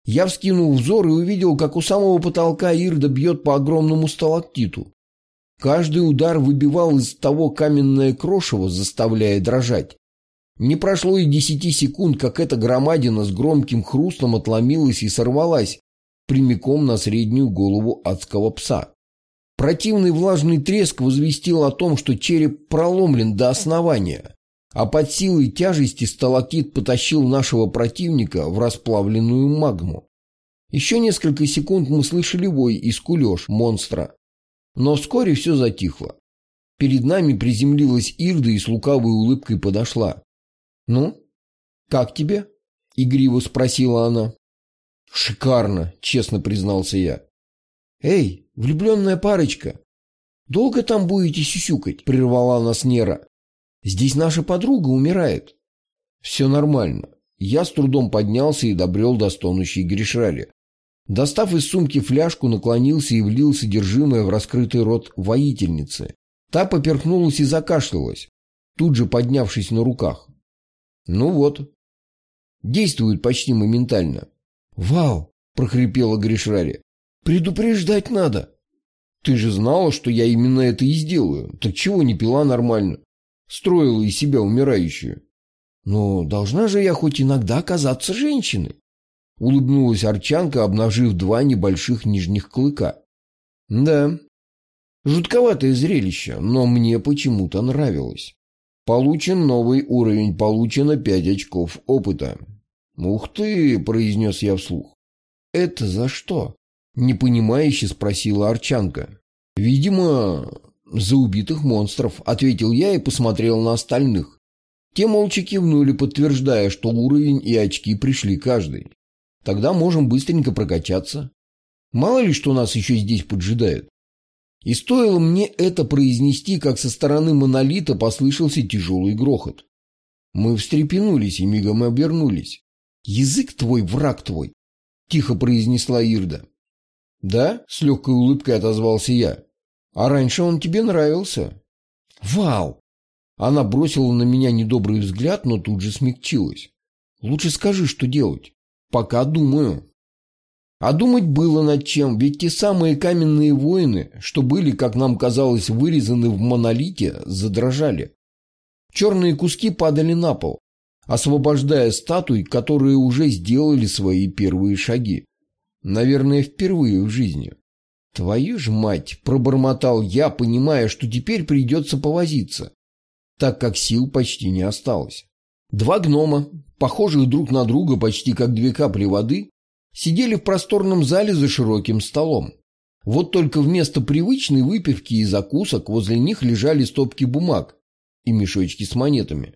Я вскинул взор и увидел, как у самого потолка Ирда бьет по огромному сталактиту. Каждый удар выбивал из того каменное крошево, заставляя дрожать. Не прошло и десяти секунд, как эта громадина с громким хрустом отломилась и сорвалась прямиком на среднюю голову адского пса. Противный влажный треск возвестил о том, что череп проломлен до основания, а под силой тяжести сталактит потащил нашего противника в расплавленную магму. Еще несколько секунд мы слышали вой и скулеж монстра, но вскоре все затихло. Перед нами приземлилась Ирда и с лукавой улыбкой подошла. «Ну, как тебе?» — игриво спросила она. «Шикарно», — честно признался я. «Эй, влюбленная парочка, долго там будете сюсюкать?» — прервала нас Нера. «Здесь наша подруга умирает». «Все нормально». Я с трудом поднялся и добрел до стонущей Гришрали. Достав из сумки фляжку, наклонился и влил содержимое в раскрытый рот воительницы. Та поперхнулась и закашлялась, тут же поднявшись на руках. Ну вот. Действует почти моментально. «Вау!» – прохрипела Гришрари. «Предупреждать надо!» «Ты же знала, что я именно это и сделаю. Так чего не пила нормально? Строила из себя умирающую». «Но должна же я хоть иногда казаться женщиной!» Улыбнулась Арчанка, обнажив два небольших нижних клыка. «Да, жутковатое зрелище, но мне почему-то нравилось». Получен новый уровень, получено пять очков опыта. «Ух ты!» – произнес я вслух. «Это за что?» – непонимающе спросила Арчанка. «Видимо, за убитых монстров», – ответил я и посмотрел на остальных. Те молча кивнули, подтверждая, что уровень и очки пришли каждый. Тогда можем быстренько прокачаться. Мало ли, что нас еще здесь поджидает. И стоило мне это произнести, как со стороны монолита послышался тяжелый грохот. Мы встрепенулись и мигом обернулись. «Язык твой, враг твой!» — тихо произнесла Ирда. «Да?» — с легкой улыбкой отозвался я. «А раньше он тебе нравился?» «Вау!» Она бросила на меня недобрый взгляд, но тут же смягчилась. «Лучше скажи, что делать. Пока думаю». А думать было над чем, ведь те самые каменные воины, что были, как нам казалось, вырезаны в монолите, задрожали. Черные куски падали на пол, освобождая статуи, которые уже сделали свои первые шаги. Наверное, впервые в жизни. «Твою ж мать!» – пробормотал я, понимая, что теперь придется повозиться, так как сил почти не осталось. Два гнома, похожих друг на друга почти как две капли воды, сидели в просторном зале за широким столом. Вот только вместо привычной выпивки и закусок возле них лежали стопки бумаг и мешочки с монетами.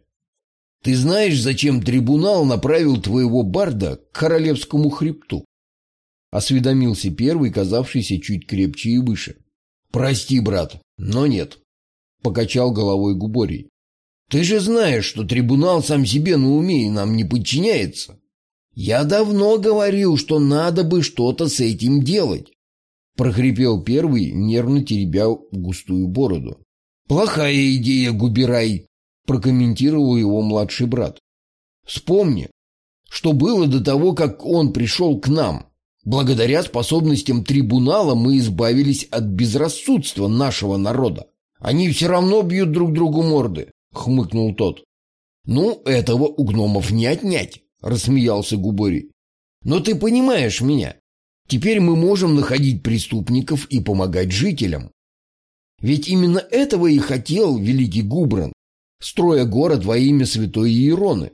«Ты знаешь, зачем трибунал направил твоего барда к королевскому хребту?» Осведомился первый, казавшийся чуть крепче и выше. «Прости, брат, но нет», — покачал головой Губорий. «Ты же знаешь, что трибунал сам себе на уме и нам не подчиняется. Я давно говорил, что надо бы что-то с этим делать», — прохрипел первый, нервно теребя густую бороду. «Плохая идея, Губирай», — прокомментировал его младший брат. «Вспомни, что было до того, как он пришел к нам. Благодаря способностям трибунала мы избавились от безрассудства нашего народа. Они все равно бьют друг другу морды, хмыкнул тот. Ну, этого у гномов не отнять, рассмеялся Губори. Но ты понимаешь меня. Теперь мы можем находить преступников и помогать жителям. Ведь именно этого и хотел великий Губран, строя город во имя святой Иероны.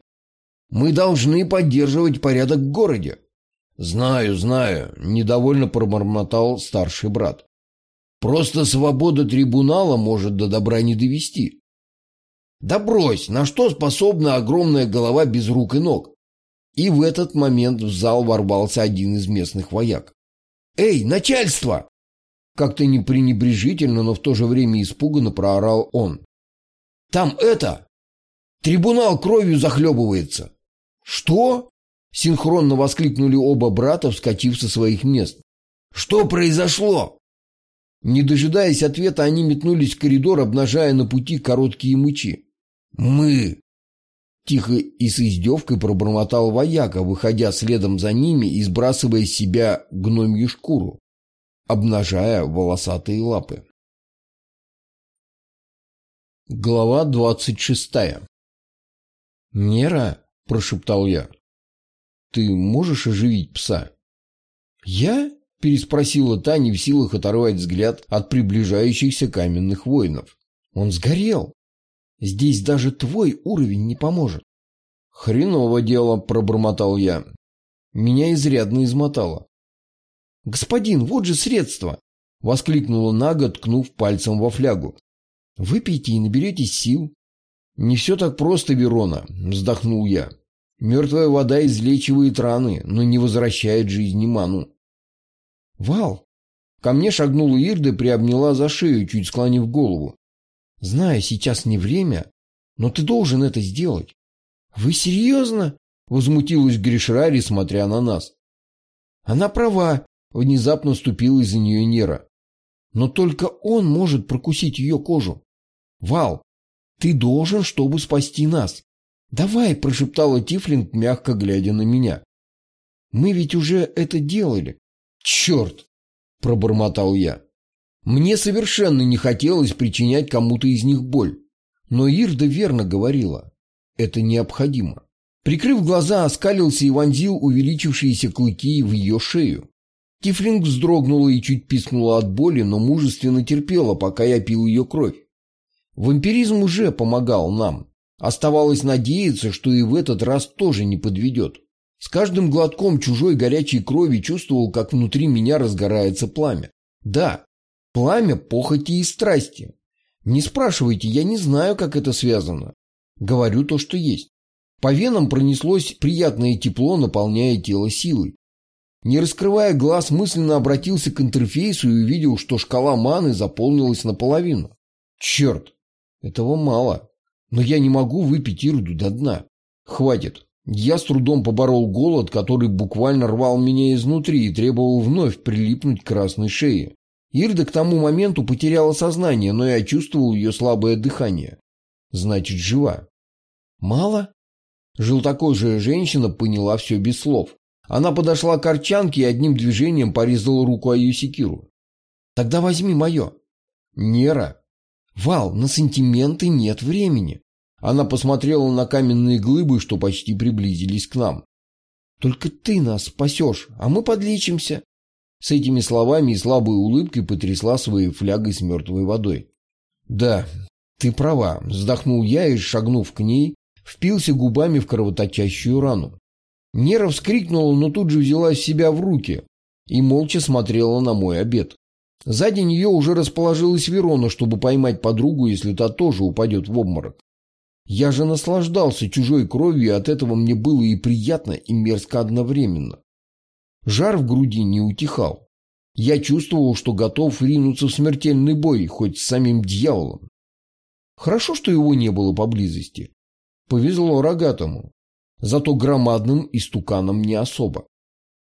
Мы должны поддерживать порядок в городе. «Знаю, знаю», — недовольно пробормотал старший брат. «Просто свобода трибунала может до добра не довести». «Да брось, на что способна огромная голова без рук и ног?» И в этот момент в зал ворвался один из местных вояк. «Эй, начальство!» Как-то не пренебрежительно, но в то же время испуганно проорал он. «Там это! Трибунал кровью захлебывается!» «Что?» Синхронно воскликнули оба брата, вскочив со своих мест. «Что произошло?» Не дожидаясь ответа, они метнулись в коридор, обнажая на пути короткие мычи. «Мы!» Тихо и с издевкой пробормотал вояка, выходя следом за ними и сбрасывая с себя гномью шкуру, обнажая волосатые лапы. Глава двадцать шестая «Нера?» – прошептал я. Ты можешь оживить пса?» «Я?» – переспросила та, не в силах оторвать взгляд от приближающихся каменных воинов. «Он сгорел. Здесь даже твой уровень не поможет». «Хреново дело», – пробормотал я. Меня изрядно измотало. «Господин, вот же средство!» – воскликнула Нага, ткнув пальцем во флягу. «Выпейте и наберетесь сил». «Не все так просто, Верона», – вздохнул я. Мертвая вода излечивает раны, но не возвращает жизни ману. «Вал!» Ко мне шагнула Ирда и приобняла за шею, чуть склонив голову. «Знаю, сейчас не время, но ты должен это сделать». «Вы серьезно?» — возмутилась Гришрари, смотря на нас. «Она права», — внезапно ступила из-за нее Нера. «Но только он может прокусить ее кожу. Вал, ты должен, чтобы спасти нас. «Давай!» – прошептала Тифлинг, мягко глядя на меня. «Мы ведь уже это делали». «Черт!» – пробормотал я. Мне совершенно не хотелось причинять кому-то из них боль. Но Ирда верно говорила. Это необходимо. Прикрыв глаза, оскалился и вонзил увеличившиеся клыки в ее шею. Тифлинг вздрогнула и чуть пискнула от боли, но мужественно терпела, пока я пил ее кровь. Вампиризм уже помогал нам. Оставалось надеяться, что и в этот раз тоже не подведет. С каждым глотком чужой горячей крови чувствовал, как внутри меня разгорается пламя. Да, пламя похоти и страсти. Не спрашивайте, я не знаю, как это связано. Говорю то, что есть. По венам пронеслось приятное тепло, наполняя тело силой. Не раскрывая глаз, мысленно обратился к интерфейсу и увидел, что шкала маны заполнилась наполовину. Черт, этого мало. Но я не могу выпить Ирду до дна. Хватит. Я с трудом поборол голод, который буквально рвал меня изнутри и требовал вновь прилипнуть к красной шее. Ирда к тому моменту потеряла сознание, но я чувствовал ее слабое дыхание. Значит, жива. Мало? Желтокожая женщина поняла все без слов. Она подошла к арчанке и одним движением порезала руку секиру. «Тогда возьми мое». «Нера». «Вал, на сантименты нет времени». Она посмотрела на каменные глыбы, что почти приблизились к нам. «Только ты нас спасешь, а мы подлечимся». С этими словами и слабой улыбкой потрясла своей флягой с мертвой водой. «Да, ты права», — вздохнул я и, шагнув к ней, впился губами в кровоточащую рану. Нера вскрикнула, но тут же взяла себя в руки и молча смотрела на мой обед. Сзади нее уже расположилась Верона, чтобы поймать подругу, если та тоже упадет в обморок. Я же наслаждался чужой кровью, и от этого мне было и приятно, и мерзко одновременно. Жар в груди не утихал. Я чувствовал, что готов ринуться в смертельный бой, хоть с самим дьяволом. Хорошо, что его не было поблизости. Повезло рогатому. Зато громадным истуканом не особо.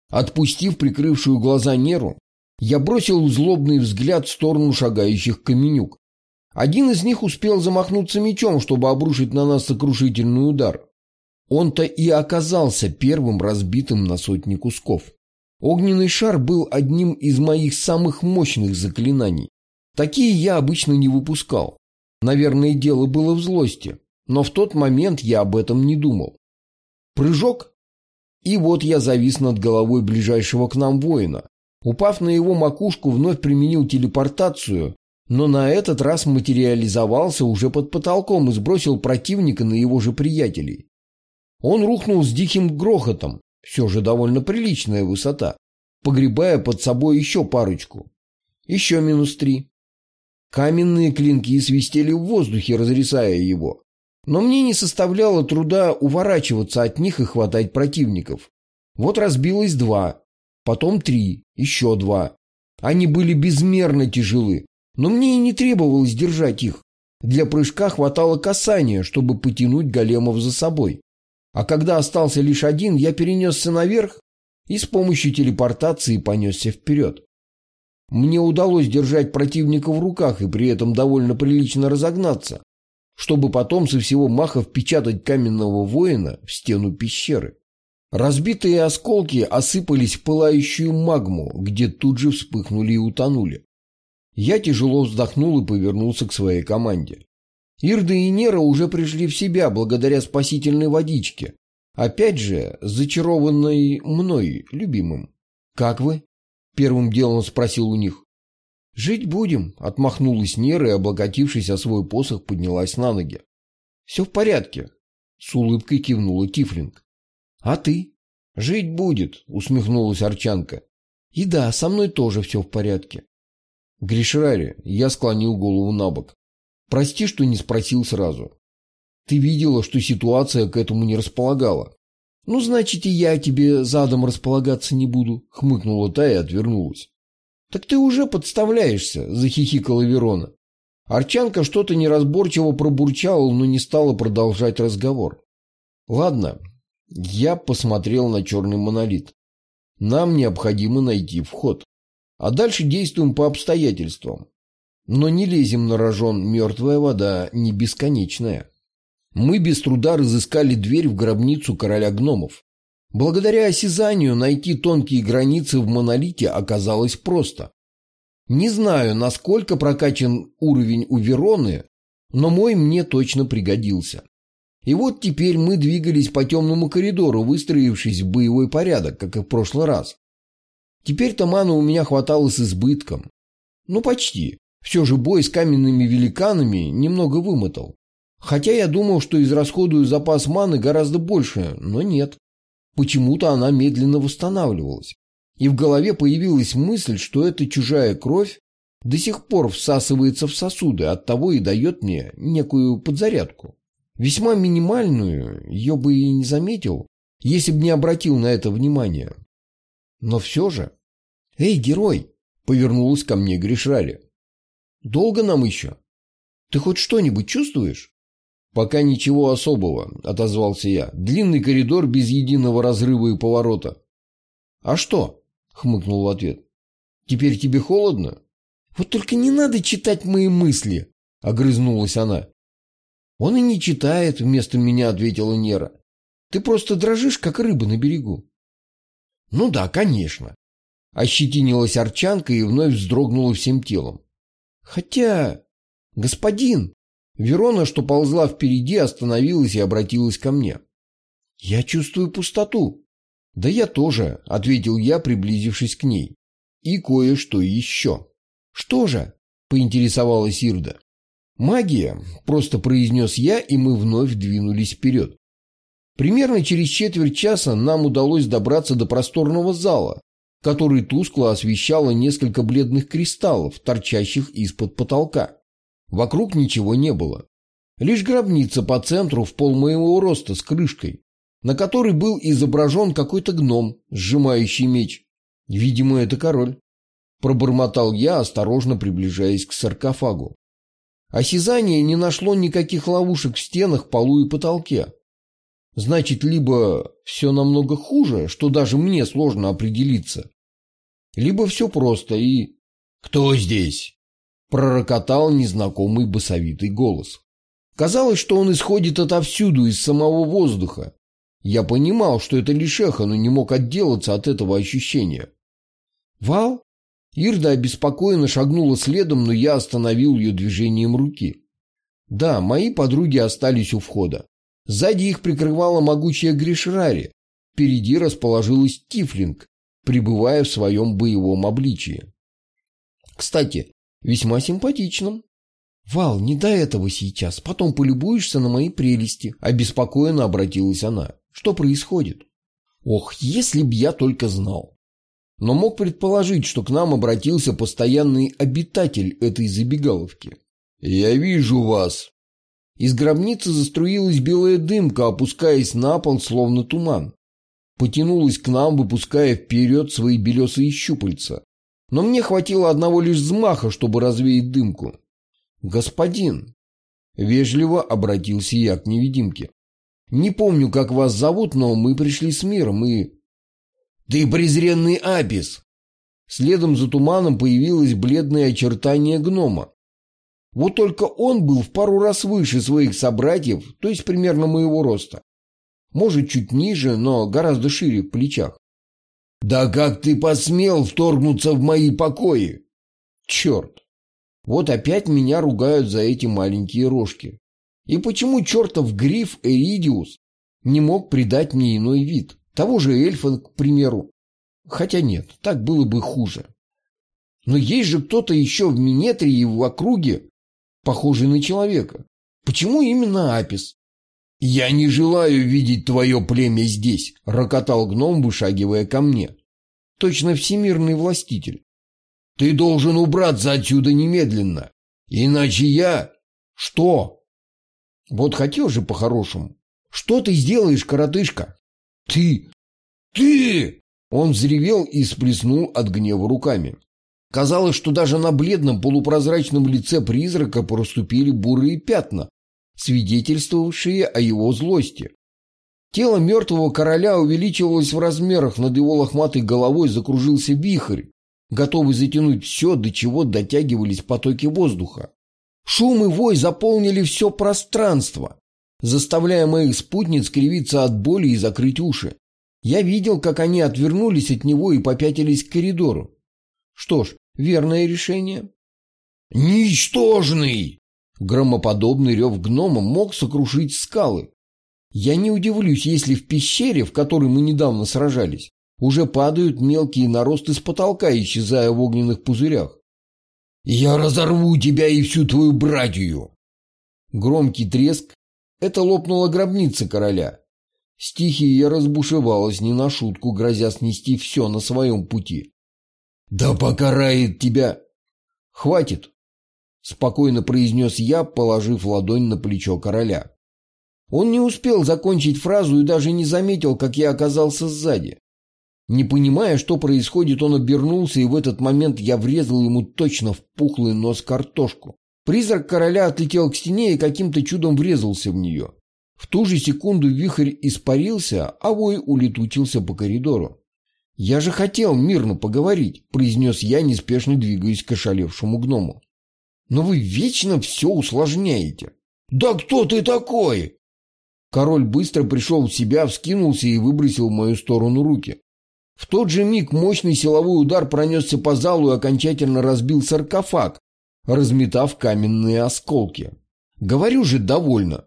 Отпустив прикрывшую глаза Неру, я бросил злобный взгляд в сторону шагающих каменюк. Один из них успел замахнуться мечом, чтобы обрушить на нас сокрушительный удар. Он-то и оказался первым разбитым на сотни кусков. Огненный шар был одним из моих самых мощных заклинаний. Такие я обычно не выпускал. Наверное, дело было в злости, но в тот момент я об этом не думал. Прыжок, и вот я завис над головой ближайшего к нам воина. Упав на его макушку, вновь применил телепортацию, но на этот раз материализовался уже под потолком и сбросил противника на его же приятелей. Он рухнул с диким грохотом, все же довольно приличная высота, погребая под собой еще парочку. Еще минус три. Каменные клинки свистели в воздухе, разрисая его. Но мне не составляло труда уворачиваться от них и хватать противников. Вот разбилось два, потом три, еще два. Они были безмерно тяжелы, но мне и не требовалось держать их. Для прыжка хватало касания, чтобы потянуть големов за собой. А когда остался лишь один, я перенесся наверх и с помощью телепортации понесся вперед. Мне удалось держать противника в руках и при этом довольно прилично разогнаться, чтобы потом со всего маха впечатать каменного воина в стену пещеры. Разбитые осколки осыпались в пылающую магму, где тут же вспыхнули и утонули. Я тяжело вздохнул и повернулся к своей команде. Ирда и Нера уже пришли в себя благодаря спасительной водичке. Опять же, зачарованной мной, любимым. «Как вы?» – первым делом спросил у них. «Жить будем», – отмахнулась Нера и, облокотившись о свой посох, поднялась на ноги. «Все в порядке», – с улыбкой кивнула Тифлинг. «А ты?» «Жить будет», — усмехнулась Арчанка. «И да, со мной тоже все в порядке». «Гришрари», — я склонил голову на бок. «Прости, что не спросил сразу. Ты видела, что ситуация к этому не располагала». «Ну, значит, и я тебе задом располагаться не буду», — хмыкнула та и отвернулась. «Так ты уже подставляешься», — захихикала Верона. Арчанка что-то неразборчиво пробурчала, но не стала продолжать разговор. «Ладно, я посмотрел на черный монолит. Нам необходимо найти вход. А дальше действуем по обстоятельствам. Но не лезем на рожон, мертвая вода не бесконечная. Мы без труда разыскали дверь в гробницу короля гномов. Благодаря осязанию найти тонкие границы в монолите оказалось просто. Не знаю, насколько прокачан уровень у Вероны, но мой мне точно пригодился. И вот теперь мы двигались по темному коридору, выстроившись в боевой порядок, как и в прошлый раз. Теперь-то маны у меня хватало с избытком. Ну, почти. Все же бой с каменными великанами немного вымотал. Хотя я думал, что израсходую запас маны гораздо больше, но нет. Почему-то она медленно восстанавливалась. И в голове появилась мысль, что эта чужая кровь до сих пор всасывается в сосуды, оттого и дает мне некую подзарядку. Весьма минимальную, ее бы и не заметил, если бы не обратил на это внимание. Но все же... «Эй, герой!» — повернулась ко мне Гришрали. «Долго нам еще? Ты хоть что-нибудь чувствуешь?» «Пока ничего особого», — отозвался я. «Длинный коридор без единого разрыва и поворота». «А что?» — хмыкнул в ответ. «Теперь тебе холодно?» «Вот только не надо читать мои мысли», — огрызнулась она. «Он и не читает», — вместо меня ответила Нера. «Ты просто дрожишь, как рыба на берегу». Ну да, конечно. Ощетинилась Арчанка и вновь вздрогнула всем телом. Хотя... Господин... Верона, что ползла впереди, остановилась и обратилась ко мне. «Я чувствую пустоту». «Да я тоже», — ответил я, приблизившись к ней. «И кое-что еще». «Что же?» — поинтересовалась Ирда. «Магия», — просто произнес я, и мы вновь двинулись вперед. Примерно через четверть часа нам удалось добраться до просторного зала, который тускло освещало несколько бледных кристаллов, торчащих из-под потолка. Вокруг ничего не было. Лишь гробница по центру в пол моего роста с крышкой, на которой был изображен какой-то гном, сжимающий меч. Видимо, это король. Пробормотал я, осторожно приближаясь к саркофагу. Осязание не нашло никаких ловушек в стенах, полу и потолке. Значит, либо все намного хуже, что даже мне сложно определиться, либо все просто и... «Кто здесь?» – пророкотал незнакомый басовитый голос. Казалось, что он исходит отовсюду, из самого воздуха. Я понимал, что это лишь эхо, но не мог отделаться от этого ощущения. «Вал?» Ирда обеспокоенно шагнула следом, но я остановил ее движением руки. Да, мои подруги остались у входа. Сзади их прикрывала могучая Гришрари. Впереди расположилась Тифлинг, пребывая в своем боевом обличии. Кстати, весьма симпатичным. «Вал, не до этого сейчас, потом полюбуешься на мои прелести», – обеспокоенно обратилась она. «Что происходит?» «Ох, если б я только знал!» Но мог предположить, что к нам обратился постоянный обитатель этой забегаловки. «Я вижу вас!» Из гробницы заструилась белая дымка, опускаясь на пол, словно туман. Потянулась к нам, выпуская вперед свои белесые щупальца. Но мне хватило одного лишь взмаха, чтобы развеять дымку. «Господин!» Вежливо обратился я к невидимке. «Не помню, как вас зовут, но мы пришли с миром и...» «Ты презренный Апис!» Следом за туманом появилось бледное очертание гнома. Вот только он был в пару раз выше своих собратьев, то есть примерно моего роста. Может, чуть ниже, но гораздо шире в плечах. «Да как ты посмел вторгнуться в мои покои?» «Черт! Вот опять меня ругают за эти маленькие рожки. И почему чертов гриф Эридиус не мог придать мне иной вид? Того же эльфа, к примеру. Хотя нет, так было бы хуже. Но есть же кто-то еще в Минетре и в округе, похожий на человека. Почему именно Апис? «Я не желаю видеть твое племя здесь», — рокотал гном, вышагивая ко мне. Точно всемирный властитель. «Ты должен убраться отсюда немедленно, иначе я...» «Что?» «Вот хотел же по-хорошему. Что ты сделаешь, коротышка?» «Ты! Ты!» Он взревел и сплеснул от гнева руками. Казалось, что даже на бледном полупрозрачном лице призрака проступили бурые пятна, свидетельствовавшие о его злости. Тело мертвого короля увеличивалось в размерах, над его лохматой головой закружился вихрь, готовый затянуть все, до чего дотягивались потоки воздуха. Шум и вой заполнили все пространство, заставляя моих спутниц кривиться от боли и закрыть уши. Я видел, как они отвернулись от него и попятились к коридору. Что ж, верное решение. «Ничтожный!» Громоподобный рев гнома мог сокрушить скалы. Я не удивлюсь, если в пещере, в которой мы недавно сражались, уже падают мелкие наросты с потолка, исчезая в огненных пузырях. «Я разорву тебя и всю твою братью!» Громкий треск — это лопнула гробница короля. Стихия разбушевалась не на шутку, грозя снести все на своем пути. «Да покарает тебя!» «Хватит!» — спокойно произнес я, положив ладонь на плечо короля. Он не успел закончить фразу и даже не заметил, как я оказался сзади. Не понимая, что происходит, он обернулся, и в этот момент я врезал ему точно в пухлый нос картошку. Призрак короля отлетел к стене и каким-то чудом врезался в нее. В ту же секунду вихрь испарился, а вой улетучился по коридору. «Я же хотел мирно поговорить», – произнес я, неспешно двигаясь к ошалевшему гному. «Но вы вечно все усложняете». «Да кто ты такой?» Король быстро пришел в себя, вскинулся и выбросил в мою сторону руки. В тот же миг мощный силовой удар пронесся по залу и окончательно разбил саркофаг, разметав каменные осколки. Говорю же, довольно.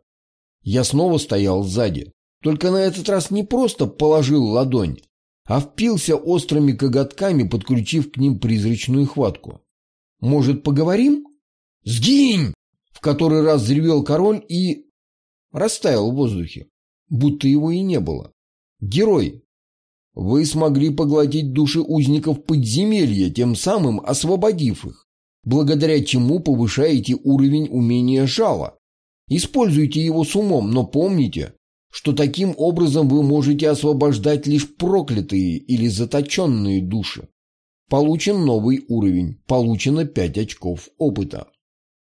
Я снова стоял сзади. Только на этот раз не просто положил ладонь, а впился острыми коготками, подключив к ним призрачную хватку. «Может, поговорим?» «Сгинь!» В который раз взревел король и... растаял в воздухе, будто его и не было. «Герой, вы смогли поглотить души узников подземелья, тем самым освободив их, благодаря чему повышаете уровень умения жала. Используйте его с умом, но помните, что таким образом вы можете освобождать лишь проклятые или заточенные души. Получен новый уровень, получено 5 очков опыта.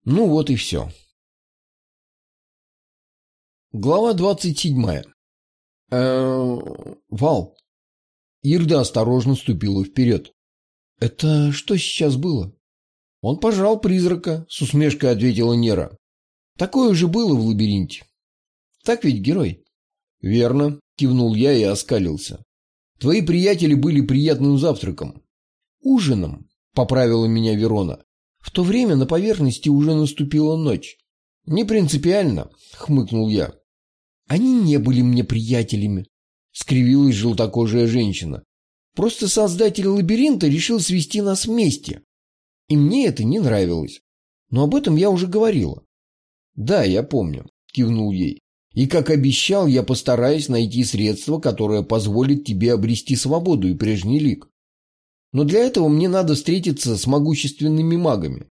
Ну вот и все. Глава 27. Э Вал. Ирда осторожно ступила вперед. «Это что сейчас было?» «Он пожрал призрака», — с усмешкой ответила Нера. «Такое уже было в лабиринте». «Так ведь, герой?» «Верно», — кивнул я и оскалился. «Твои приятели были приятным завтраком». «Ужином», — поправила меня Верона. «В то время на поверхности уже наступила ночь». «Не принципиально», — хмыкнул я. «Они не были мне приятелями», — скривилась желтокожая женщина. «Просто создатель лабиринта решил свести нас вместе. И мне это не нравилось. Но об этом я уже говорила». «Да, я помню», — кивнул ей. И, как обещал, я постараюсь найти средство, которое позволит тебе обрести свободу и прежний лик. Но для этого мне надо встретиться с могущественными магами.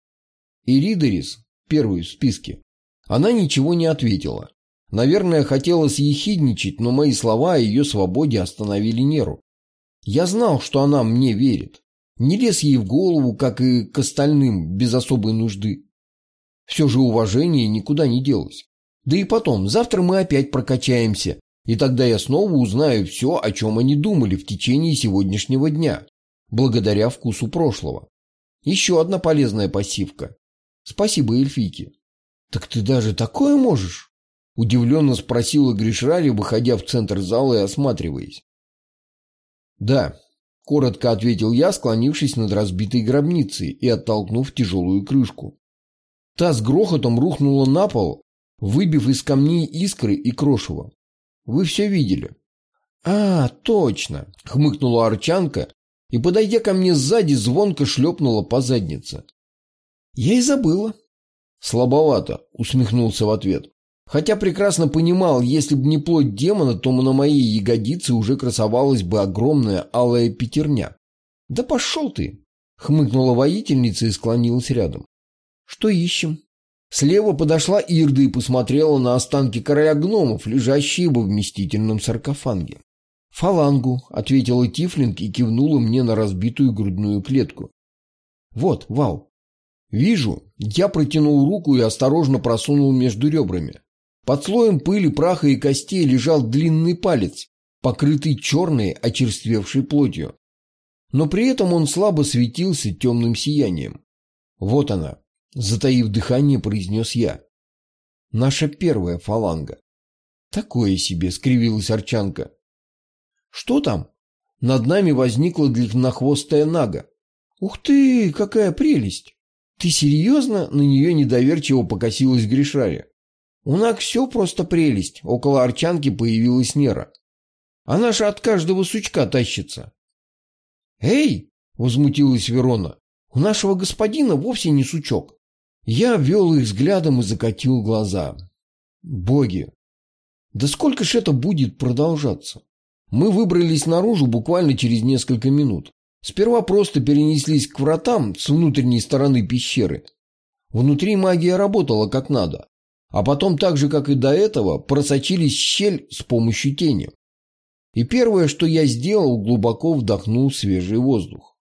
И Ридерис, первый в списке, она ничего не ответила. Наверное, хотела съехидничать, но мои слова о ее свободе остановили Неру. Я знал, что она мне верит. Не лез ей в голову, как и к остальным, без особой нужды. Все же уважение никуда не делось. Да и потом, завтра мы опять прокачаемся, и тогда я снова узнаю все, о чем они думали в течение сегодняшнего дня, благодаря вкусу прошлого. Еще одна полезная пассивка. Спасибо, эльфийке. Так ты даже такое можешь? Удивленно спросила Гришрари, выходя в центр зала и осматриваясь. Да, коротко ответил я, склонившись над разбитой гробницей и оттолкнув тяжелую крышку. Та с грохотом рухнула на пол, выбив из камней искры и крошево. Вы все видели. «А, точно!» — хмыкнула Арчанка и, подойдя ко мне сзади, звонко шлепнула по заднице. «Я и забыла». «Слабовато», — усмехнулся в ответ. Хотя прекрасно понимал, если бы не плоть демона, то на моей ягодице уже красовалась бы огромная алая пятерня. «Да пошел ты!» — хмыкнула воительница и склонилась рядом. «Что ищем?» Слева подошла Ирда и посмотрела на останки короля гномов, лежащие во вместительном саркофаге. «Фалангу», — ответила Тифлинг и кивнула мне на разбитую грудную клетку. «Вот, Вал». «Вижу». Я протянул руку и осторожно просунул между ребрами. Под слоем пыли, праха и костей лежал длинный палец, покрытый черной, очерствевшей плотью. Но при этом он слабо светился темным сиянием. Вот она, Затаив дыхание, произнес я. Наша первая фаланга. Такое себе, скривилась Арчанка. Что там? Над нами возникла длиннохвостая нага. Ух ты, какая прелесть! Ты серьезно? На нее недоверчиво покосилась Гришаря. У наг все просто прелесть. Около Арчанки появилась Нера. Она же от каждого сучка тащится. «Эй!» — возмутилась Верона. «У нашего господина вовсе не сучок. Я ввел их взглядом и закатил глаза. Боги! Да сколько ж это будет продолжаться? Мы выбрались наружу буквально через несколько минут. Сперва просто перенеслись к вратам с внутренней стороны пещеры. Внутри магия работала как надо. А потом, так же как и до этого, просочились в щель с помощью тени. И первое, что я сделал, глубоко вдохнул свежий воздух.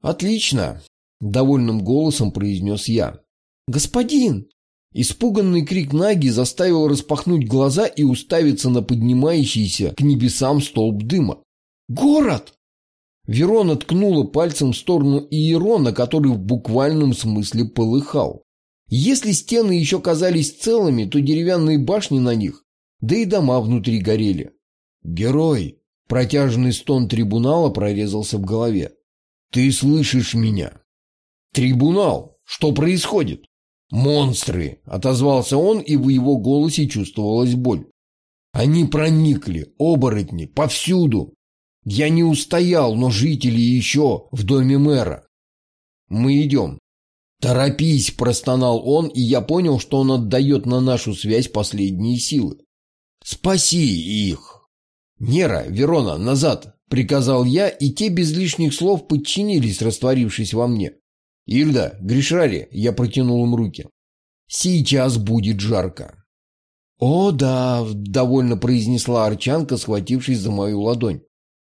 «Отлично!» – довольным голосом произнес я. «Господин!» Испуганный крик Наги заставил распахнуть глаза и уставиться на поднимающийся к небесам столб дыма. «Город!» Верона ткнула пальцем в сторону Иерона, который в буквальном смысле полыхал. Если стены еще казались целыми, то деревянные башни на них, да и дома внутри горели. «Герой!» Протяжный стон трибунала прорезался в голове. «Ты слышишь меня?» «Трибунал! Что происходит?» «Монстры!» — отозвался он, и в его голосе чувствовалась боль. «Они проникли, оборотни, повсюду! Я не устоял, но жители еще в доме мэра. Мы идем». «Торопись!» – простонал он, и я понял, что он отдает на нашу связь последние силы. «Спаси их!» «Нера, Верона, назад!» – приказал я, и те без лишних слов подчинились, растворившись во мне. «Ильда, Гришари!» – я протянул им руки. «Сейчас будет жарко!» «О, да!» – довольно произнесла Арчанка, схватившись за мою ладонь.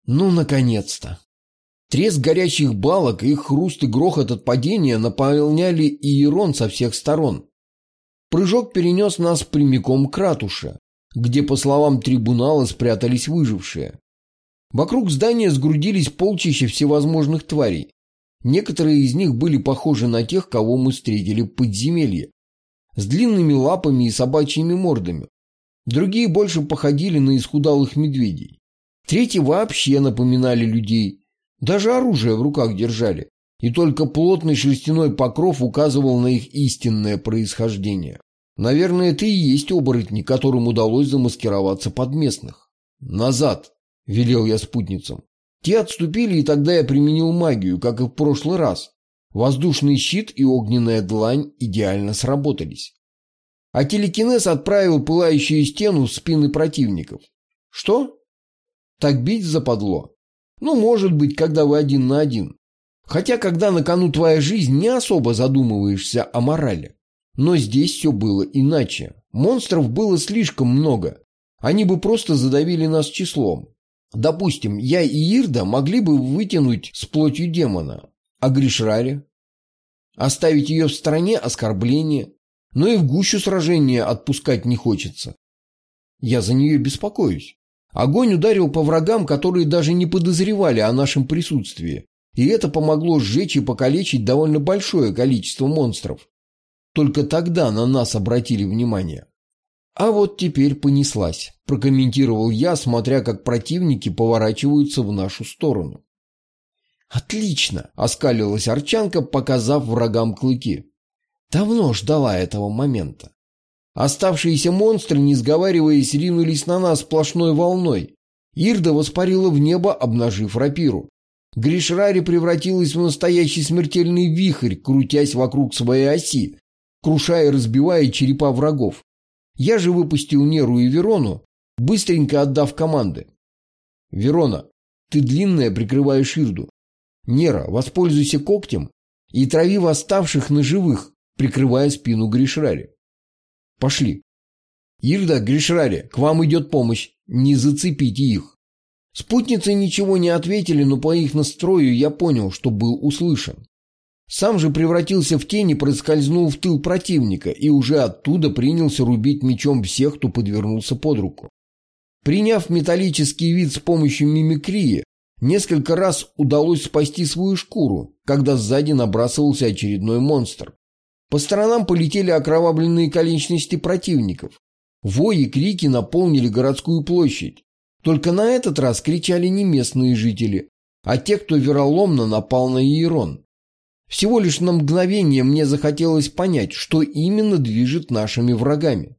«Ну, наконец-то!» Треск горячих балок, их хруст и грохот от падения наполняли Иерон со всех сторон. Прыжок перенес нас прямиком к ратуше, где, по словам трибунала, спрятались выжившие. Вокруг здания сгрудились полчища всевозможных тварей. Некоторые из них были похожи на тех, кого мы встретили в подземелье, с длинными лапами и собачьими мордами. Другие больше походили на исхудалых медведей. Третьи вообще напоминали людей, даже оружие в руках держали, и только плотный шерстяной покров указывал на их истинное происхождение. Наверное, это и есть оборотни, которым удалось замаскироваться под местных. «Назад!» – велел я спутницам. Те отступили, и тогда я применил магию, как и в прошлый раз. Воздушный щит и огненная длань идеально сработались. А телекинез отправил пылающую стену в спины противников. Что? Так бить западло? Ну, может быть, когда вы один на один. Хотя, когда на кону твоя жизнь, не особо задумываешься о морали. Но здесь все было иначе. Монстров было слишком много. Они бы просто задавили нас числом. Допустим, я и Ирда могли бы вытянуть с плотью демона. А Гришраре? Оставить ее в стороне – оскорбление. Но и в гущу сражения отпускать не хочется. Я за нее беспокоюсь. Огонь ударил по врагам, которые даже не подозревали о нашем присутствии, и это помогло сжечь и покалечить довольно большое количество монстров. Только тогда на нас обратили внимание. А вот теперь понеслась, прокомментировал я, смотря как противники поворачиваются в нашу сторону. «Отлично!» – оскалилась Арчанка, показав врагам клыки. Давно ждала этого момента. Оставшиеся монстры, не сговариваясь, ринулись на нас сплошной волной. Ирда воспарила в небо, обнажив рапиру. Гришрари превратилась в настоящий смертельный вихрь, крутясь вокруг своей оси, крушая и разбивая черепа врагов. Я же выпустил Неру и Верону, быстренько отдав команды. «Верона, ты длинная прикрываешь Ирду. Нера, воспользуйся когтем и трави восставших на живых, прикрывая спину Гришрари. Пошли. Ирда, Гришрари, к вам идет помощь. Не зацепите их. Спутницы ничего не ответили, но по их настрою я понял, что был услышан. Сам же превратился в тень и проскользнул в тыл противника и уже оттуда принялся рубить мечом всех, кто подвернулся под руку. Приняв металлический вид с помощью мимикрии, несколько раз удалось спасти свою шкуру, когда сзади набрасывался очередной монстр. По сторонам полетели окровавленные конечности противников. Вои и крики наполнили городскую площадь. Только на этот раз кричали не местные жители, а те, кто вероломно напал на Иерон. Всего лишь на мгновение мне захотелось понять, что именно движет нашими врагами.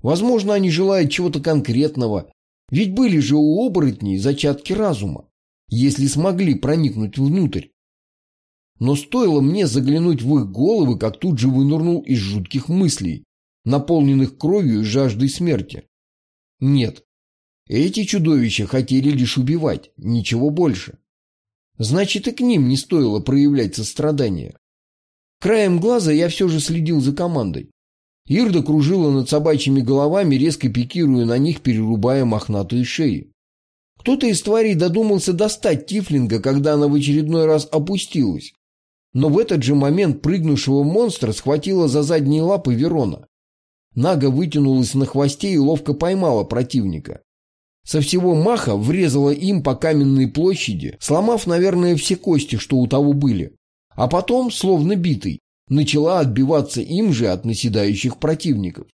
Возможно, они желают чего-то конкретного, ведь были же у оборотней зачатки разума, если смогли проникнуть внутрь. Но стоило мне заглянуть в их головы, как тут же вынырнул из жутких мыслей, наполненных кровью и жаждой смерти. Нет, эти чудовища хотели лишь убивать, ничего больше. Значит, и к ним не стоило проявлять сострадание. Краем глаза я все же следил за командой. Ирда кружила над собачьими головами, резко пикируя на них, перерубая мохнатые шеи. Кто-то из тварей додумался достать Тифлинга, когда она в очередной раз опустилась, но в этот же момент прыгнувшего монстра схватила за задние лапы Верона. Нага вытянулась на хвосте и ловко поймала противника. Со всего маха врезала им по каменной площади, сломав, наверное, все кости, что у того были. А потом, словно битый, начала отбиваться им же от наседающих противников.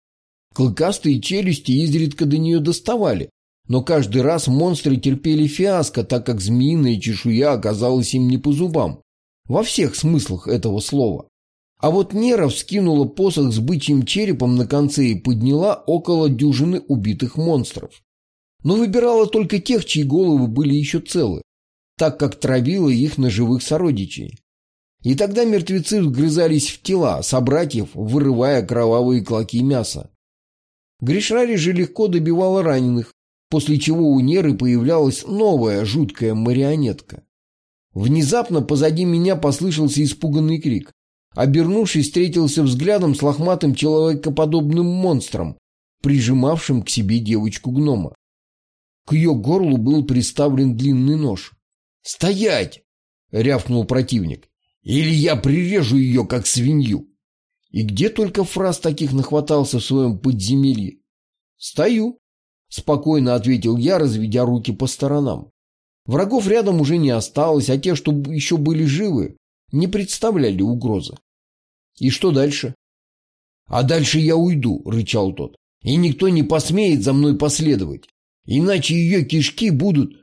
Клыкастые челюсти изредка до нее доставали, но каждый раз монстры терпели фиаско, так как змеиная чешуя оказалась им не по зубам. Во всех смыслах этого слова. А вот Нера вскинула посох с бычьим черепом на конце и подняла около дюжины убитых монстров. Но выбирала только тех, чьи головы были еще целы, так как травила их на живых сородичей. И тогда мертвецы вгрызались в тела собратьев, вырывая кровавые клоки мяса. Гришрари же легко добивала раненых, после чего у Неры появлялась новая жуткая марионетка. Внезапно позади меня послышался испуганный крик. Обернувшись, встретился взглядом с лохматым человекоподобным монстром, прижимавшим к себе девочку-гнома. К ее горлу был приставлен длинный нож. «Стоять!» — рявкнул противник. «Или я прирежу ее, как свинью!» И где только фраз таких нахватался в своем подземелье? «Стою!» — спокойно ответил я, разведя руки по сторонам. Врагов рядом уже не осталось, а те, что еще были живы, не представляли угрозы. И что дальше? А дальше я уйду, рычал тот. И никто не посмеет за мной последовать. Иначе ее кишки будут...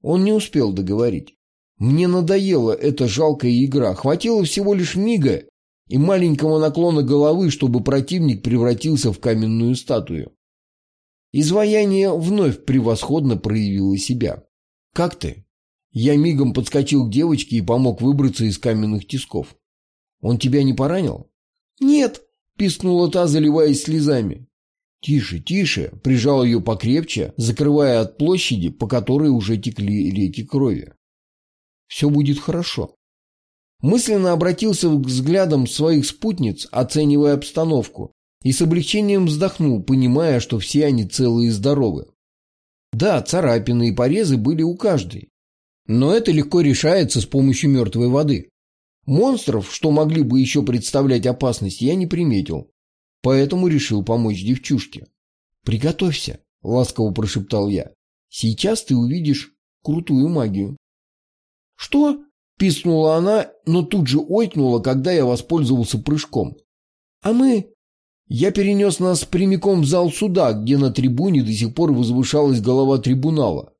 Он не успел договорить. Мне надоела эта жалкая игра. Хватило всего лишь мига и маленького наклона головы, чтобы противник превратился в каменную статую. Изваяние вновь превосходно проявило себя. «Как ты?» Я мигом подскочил к девочке и помог выбраться из каменных тисков. «Он тебя не поранил?» «Нет», — пискнула та, заливаясь слезами. «Тише, тише!» — прижал ее покрепче, закрывая от площади, по которой уже текли реки крови. «Все будет хорошо». Мысленно обратился к взглядам своих спутниц, оценивая обстановку, и с облегчением вздохнул, понимая, что все они целы и здоровы. Да, царапины и порезы были у каждой. Но это легко решается с помощью мертвой воды. Монстров, что могли бы еще представлять опасность, я не приметил. Поэтому решил помочь девчушке. «Приготовься», — ласково прошептал я. «Сейчас ты увидишь крутую магию». «Что?» — писнула она, но тут же ойкнула, когда я воспользовался прыжком. «А мы я перенес нас прямиком в зал суда, где на трибуне до сих пор возвышалась голова трибунала.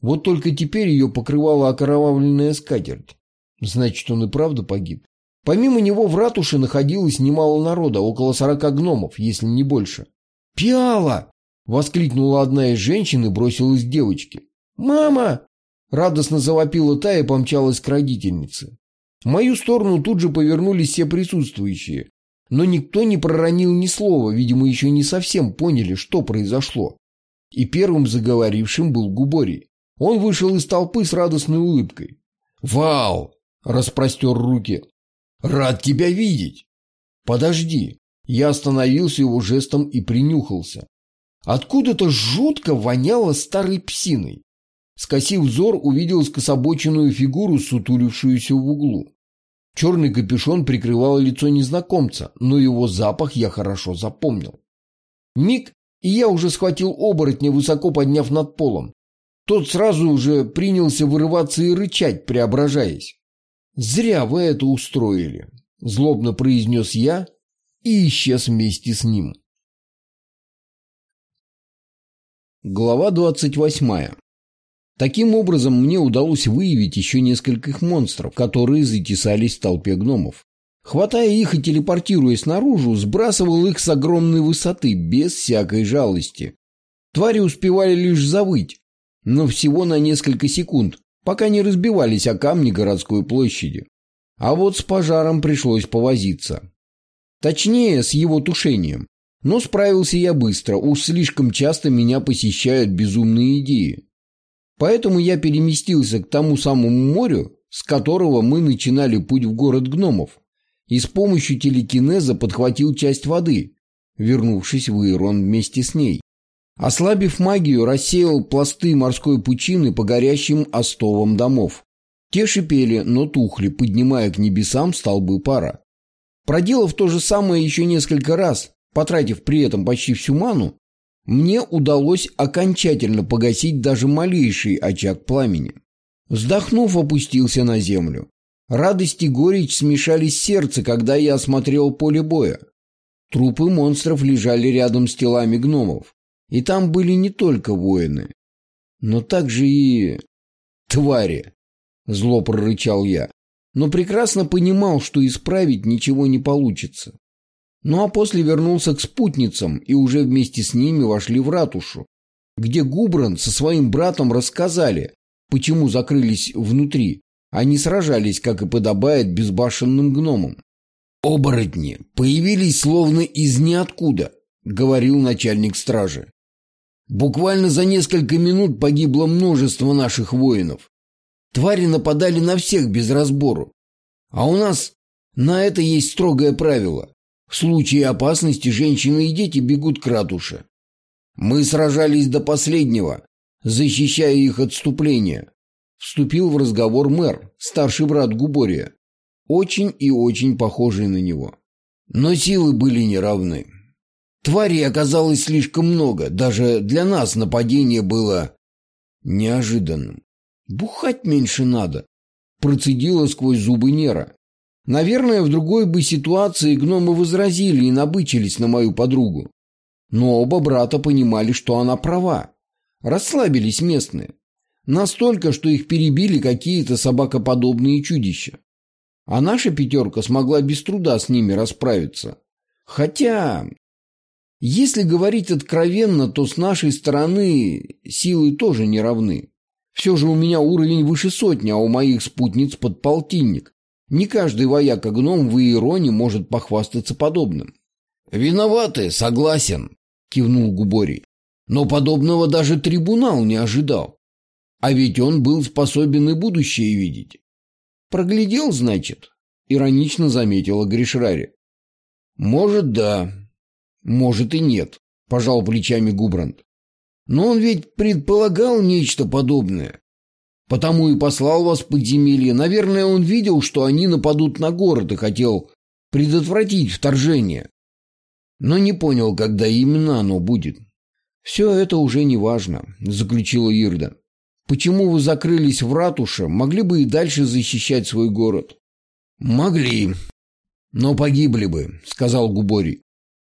Вот только теперь ее покрывала окровавленная скатерть. Значит, он и правда погиб. Помимо него в ратуше находилось немало народа, около сорока гномов, если не больше. «Пиала!» — воскликнула одна из женщин и бросилась к девочке. «Мама!» — радостно завопила та и помчалась к родительнице. В мою сторону тут же повернулись все присутствующие, но никто не проронил ни слова, видимо, еще не совсем поняли, что произошло. И первым заговорившим был Губорий. Он вышел из толпы с радостной улыбкой. «Вау!» – распростер руки. «Рад тебя видеть!» «Подожди!» Я остановился его жестом и принюхался. Откуда-то жутко воняло старой псиной. Скосив взор, увидел скособоченную фигуру, сутулившуюся в углу. Черный капюшон прикрывал лицо незнакомца, но его запах я хорошо запомнил. Миг, и я уже схватил оборотня, высоко подняв над полом. Тот сразу уже принялся вырываться и рычать, преображаясь. «Зря вы это устроили», — злобно произнес я и исчез вместе с ним. Глава двадцать восьмая. Таким образом, мне удалось выявить еще нескольких монстров, которые затесались в толпе гномов. Хватая их и телепортируясь наружу, сбрасывал их с огромной высоты, без всякой жалости. Твари успевали лишь завыть, но всего на несколько секунд, пока не разбивались о камни городской площади. А вот с пожаром пришлось повозиться. Точнее, с его тушением. Но справился я быстро, уж слишком часто меня посещают безумные идеи. Поэтому я переместился к тому самому морю, с которого мы начинали путь в город гномов, и с помощью телекинеза подхватил часть воды, вернувшись в Ирон вместе с ней. Ослабив магию, рассеял пласты морской пучины по горящим остовам домов. Те шипели, но тухли, поднимая к небесам столбы пара. Проделав то же самое еще несколько раз, потратив при этом почти всю ману, мне удалось окончательно погасить даже малейший очаг пламени. Вздохнув, опустился на землю. Радость и горечь смешались в сердце, когда я осмотрел поле боя. Трупы монстров лежали рядом с телами гномов. И там были не только воины, но также и... твари, зло прорычал я, но прекрасно понимал, что исправить ничего не получится. Ну а после вернулся к спутницам и уже вместе с ними вошли в ратушу, где Губран со своим братом рассказали, почему закрылись внутри, они сражались, как и подобает, безбашенным гномам. «Оборотни появились словно из ниоткуда», — говорил начальник стражи. «Буквально за несколько минут погибло множество наших воинов. Твари нападали на всех без разбору. А у нас на это есть строгое правило. В случае опасности женщины и дети бегут к ратуше. Мы сражались до последнего, защищая их отступление. Вступил в разговор мэр, старший брат Губория, очень и очень похожий на него. Но силы были неравны. Тварей оказалось слишком много, даже для нас нападение было неожиданным. «Бухать меньше надо», – процедила сквозь зубы Нера. Наверное, в другой бы ситуации гномы возразили и набычились на мою подругу. Но оба брата понимали, что она права. Расслабились местные. Настолько, что их перебили какие-то собакоподобные чудища. А наша пятерка смогла без труда с ними расправиться. Хотя, если говорить откровенно, то с нашей стороны силы тоже не равны. Все же у меня уровень выше сотни, а у моих спутниц подполтинник. Не каждый вояка-гном в Иероне может похвастаться подобным. «Виноваты, согласен», — кивнул Губорий. «Но подобного даже трибунал не ожидал. А ведь он был способен и будущее видеть. Проглядел, значит? Иронично заметила Гришрари. Может, да. Может и нет, пожал плечами Губрант. Но он ведь предполагал нечто подобное. Потому и послал вас в подземелье. Наверное, он видел, что они нападут на город и хотел предотвратить вторжение. Но не понял, когда именно оно будет. «Все это уже не важно», — заключила Ирда. Почему вы закрылись в ратуше? Могли бы и дальше защищать свой город. Могли, но погибли бы, сказал Губори.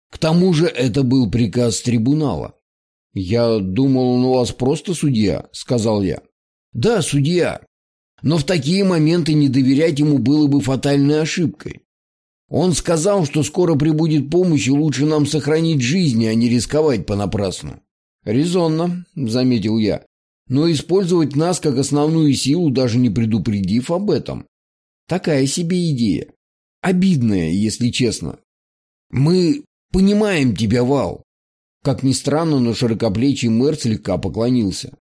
К тому же это был приказ трибунала. Я думал, он у вас просто судья, сказал я. Да, судья. Но в такие моменты не доверять ему было бы фатальной ошибкой. Он сказал, что скоро прибудет помощь, и лучше нам сохранить жизни, а не рисковать понапрасну. Резонно, заметил я но использовать нас как основную силу, даже не предупредив об этом. Такая себе идея. Обидная, если честно. Мы понимаем тебя, Вал. Как ни странно, но широкоплечий мэр слегка поклонился.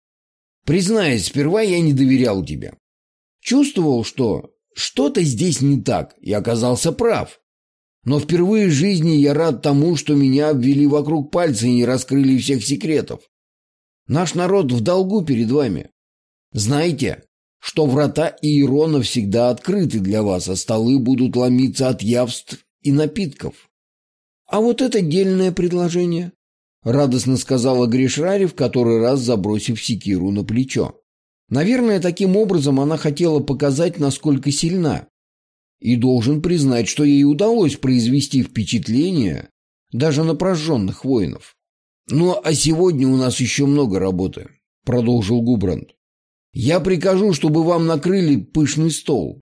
Признаюсь, сперва я не доверял тебе. Чувствовал, что что-то здесь не так, и оказался прав. Но впервые в жизни я рад тому, что меня обвели вокруг пальца и не раскрыли всех секретов. Наш народ в долгу перед вами. Знаете, что врата Иерона всегда открыты для вас, а столы будут ломиться от явств и напитков. А вот это дельное предложение, радостно сказала Гришрари, в который раз забросив секиру на плечо. Наверное, таким образом она хотела показать, насколько сильна. И должен признать, что ей удалось произвести впечатление даже на прожженных воинов. «Ну, а сегодня у нас еще много работы», — продолжил Губранд. «Я прикажу, чтобы вам накрыли пышный стол.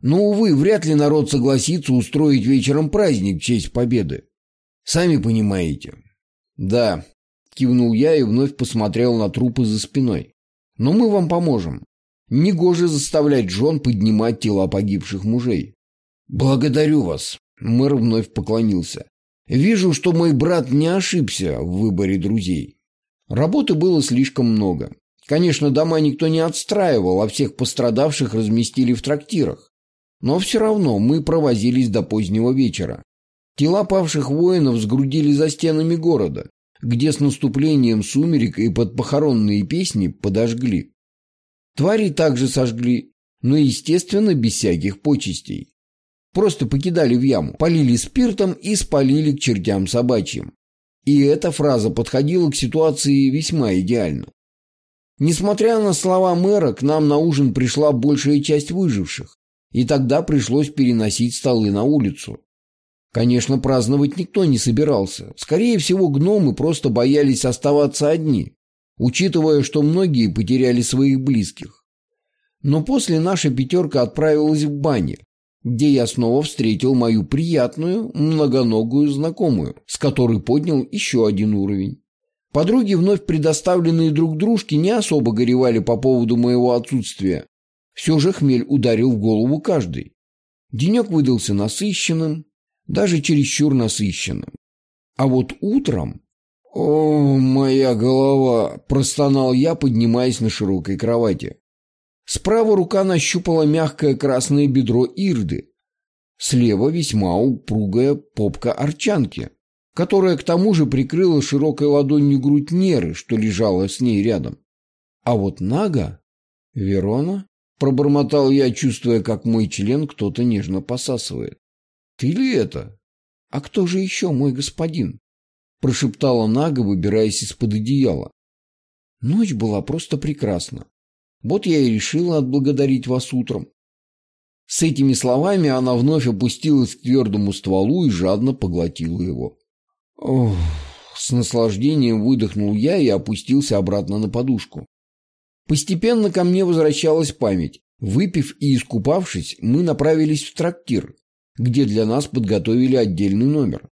Но, увы, вряд ли народ согласится устроить вечером праздник в честь победы. Сами понимаете». «Да», — кивнул я и вновь посмотрел на трупы за спиной. «Но мы вам поможем. Негоже заставлять жен поднимать тела погибших мужей». «Благодарю вас», — мэр вновь поклонился. Вижу, что мой брат не ошибся в выборе друзей. Работы было слишком много. Конечно, дома никто не отстраивал, а всех пострадавших разместили в трактирах. Но все равно мы провозились до позднего вечера. Тела павших воинов сгрудили за стенами города, где с наступлением сумерек и под похоронные песни подожгли. Твари также сожгли, но, естественно, без всяких почестей. Просто покидали в яму, полили спиртом и спалили к чертям собачьим. И эта фраза подходила к ситуации весьма идеально. Несмотря на слова мэра, к нам на ужин пришла большая часть выживших, и тогда пришлось переносить столы на улицу. Конечно, праздновать никто не собирался. Скорее всего, гномы просто боялись оставаться одни. учитывая, что многие потеряли своих близких. Но после наша пятерка отправилась в бане, где я снова встретил мою приятную, многоногую знакомую, с которой поднял еще один уровень. Подруги, вновь предоставленные друг дружке, не особо горевали по поводу моего отсутствия. Все же хмель ударил в голову каждый. Денек выдался насыщенным, даже чересчур насыщенным. А вот утром... «О, моя голова!» – простонал я, поднимаясь на широкой кровати. Справа рука нащупала мягкое красное бедро Ирды. Слева весьма упругая попка Арчанки, которая к тому же прикрыла широкой ладонью грудь Неры, что лежала с ней рядом. А вот Нага... Верона? Пробормотал я, чувствуя, как мой член кто-то нежно посасывает. «Ты ли это?» «А кто же еще, мой господин?» Прошептала Нага, выбираясь из-под одеяла. Ночь была просто прекрасна. Вот я и решила отблагодарить вас утром. С этими словами она вновь опустилась к твердому стволу и жадно поглотила его. Ох, с наслаждением выдохнул я и опустился обратно на подушку. Постепенно ко мне возвращалась память. Выпив и искупавшись, мы направились в трактир, где для нас подготовили отдельный номер.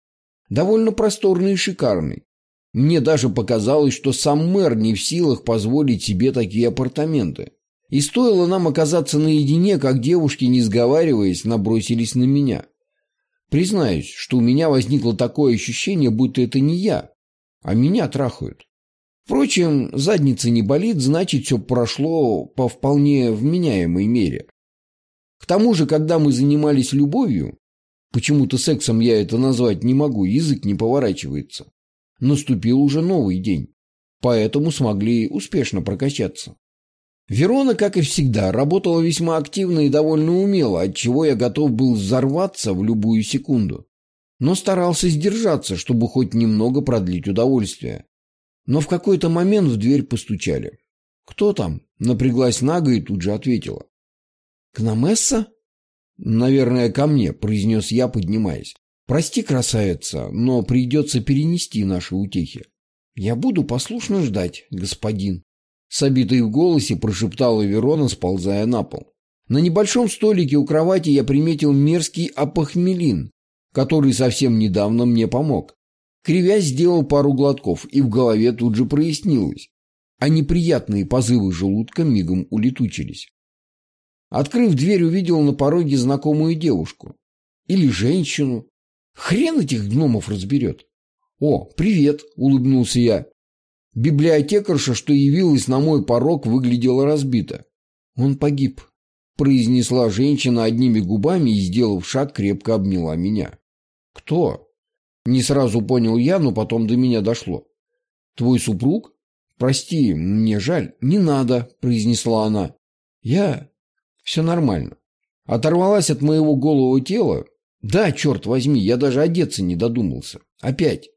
Довольно просторный и шикарный. Мне даже показалось, что сам мэр не в силах позволить себе такие апартаменты. И стоило нам оказаться наедине, как девушки, не сговариваясь, набросились на меня. Признаюсь, что у меня возникло такое ощущение, будто это не я, а меня трахают. Впрочем, задница не болит, значит, все прошло по вполне вменяемой мере. К тому же, когда мы занимались любовью, почему-то сексом я это назвать не могу, язык не поворачивается, наступил уже новый день, поэтому смогли успешно прокачаться. Верона, как и всегда, работала весьма активно и довольно умело, отчего я готов был взорваться в любую секунду. Но старался сдержаться, чтобы хоть немного продлить удовольствие. Но в какой-то момент в дверь постучали. «Кто там?» – напряглась Нага и тут же ответила. «Кномесса?» «Наверное, ко мне», – произнес я, поднимаясь. «Прости, красавица, но придется перенести наши утехи». «Я буду послушно ждать, господин», — с обитой в голосе прошептала Верона, сползая на пол. На небольшом столике у кровати я приметил мерзкий апохмелин, который совсем недавно мне помог. Кривясь сделал пару глотков, и в голове тут же прояснилось, а неприятные позывы желудка мигом улетучились. Открыв дверь, увидел на пороге знакомую девушку. Или женщину, Хрен этих гномов разберет. «О, привет!» — улыбнулся я. Библиотекарша, что явилась на мой порог, выглядела разбито. «Он погиб», — произнесла женщина одними губами и, сделав шаг, крепко обняла меня. «Кто?» Не сразу понял я, но потом до меня дошло. «Твой супруг?» «Прости, мне жаль». «Не надо», — произнесла она. «Я...» «Все нормально». Оторвалась от моего голого тела, да, черт возьми, я даже одеться не додумался. Опять.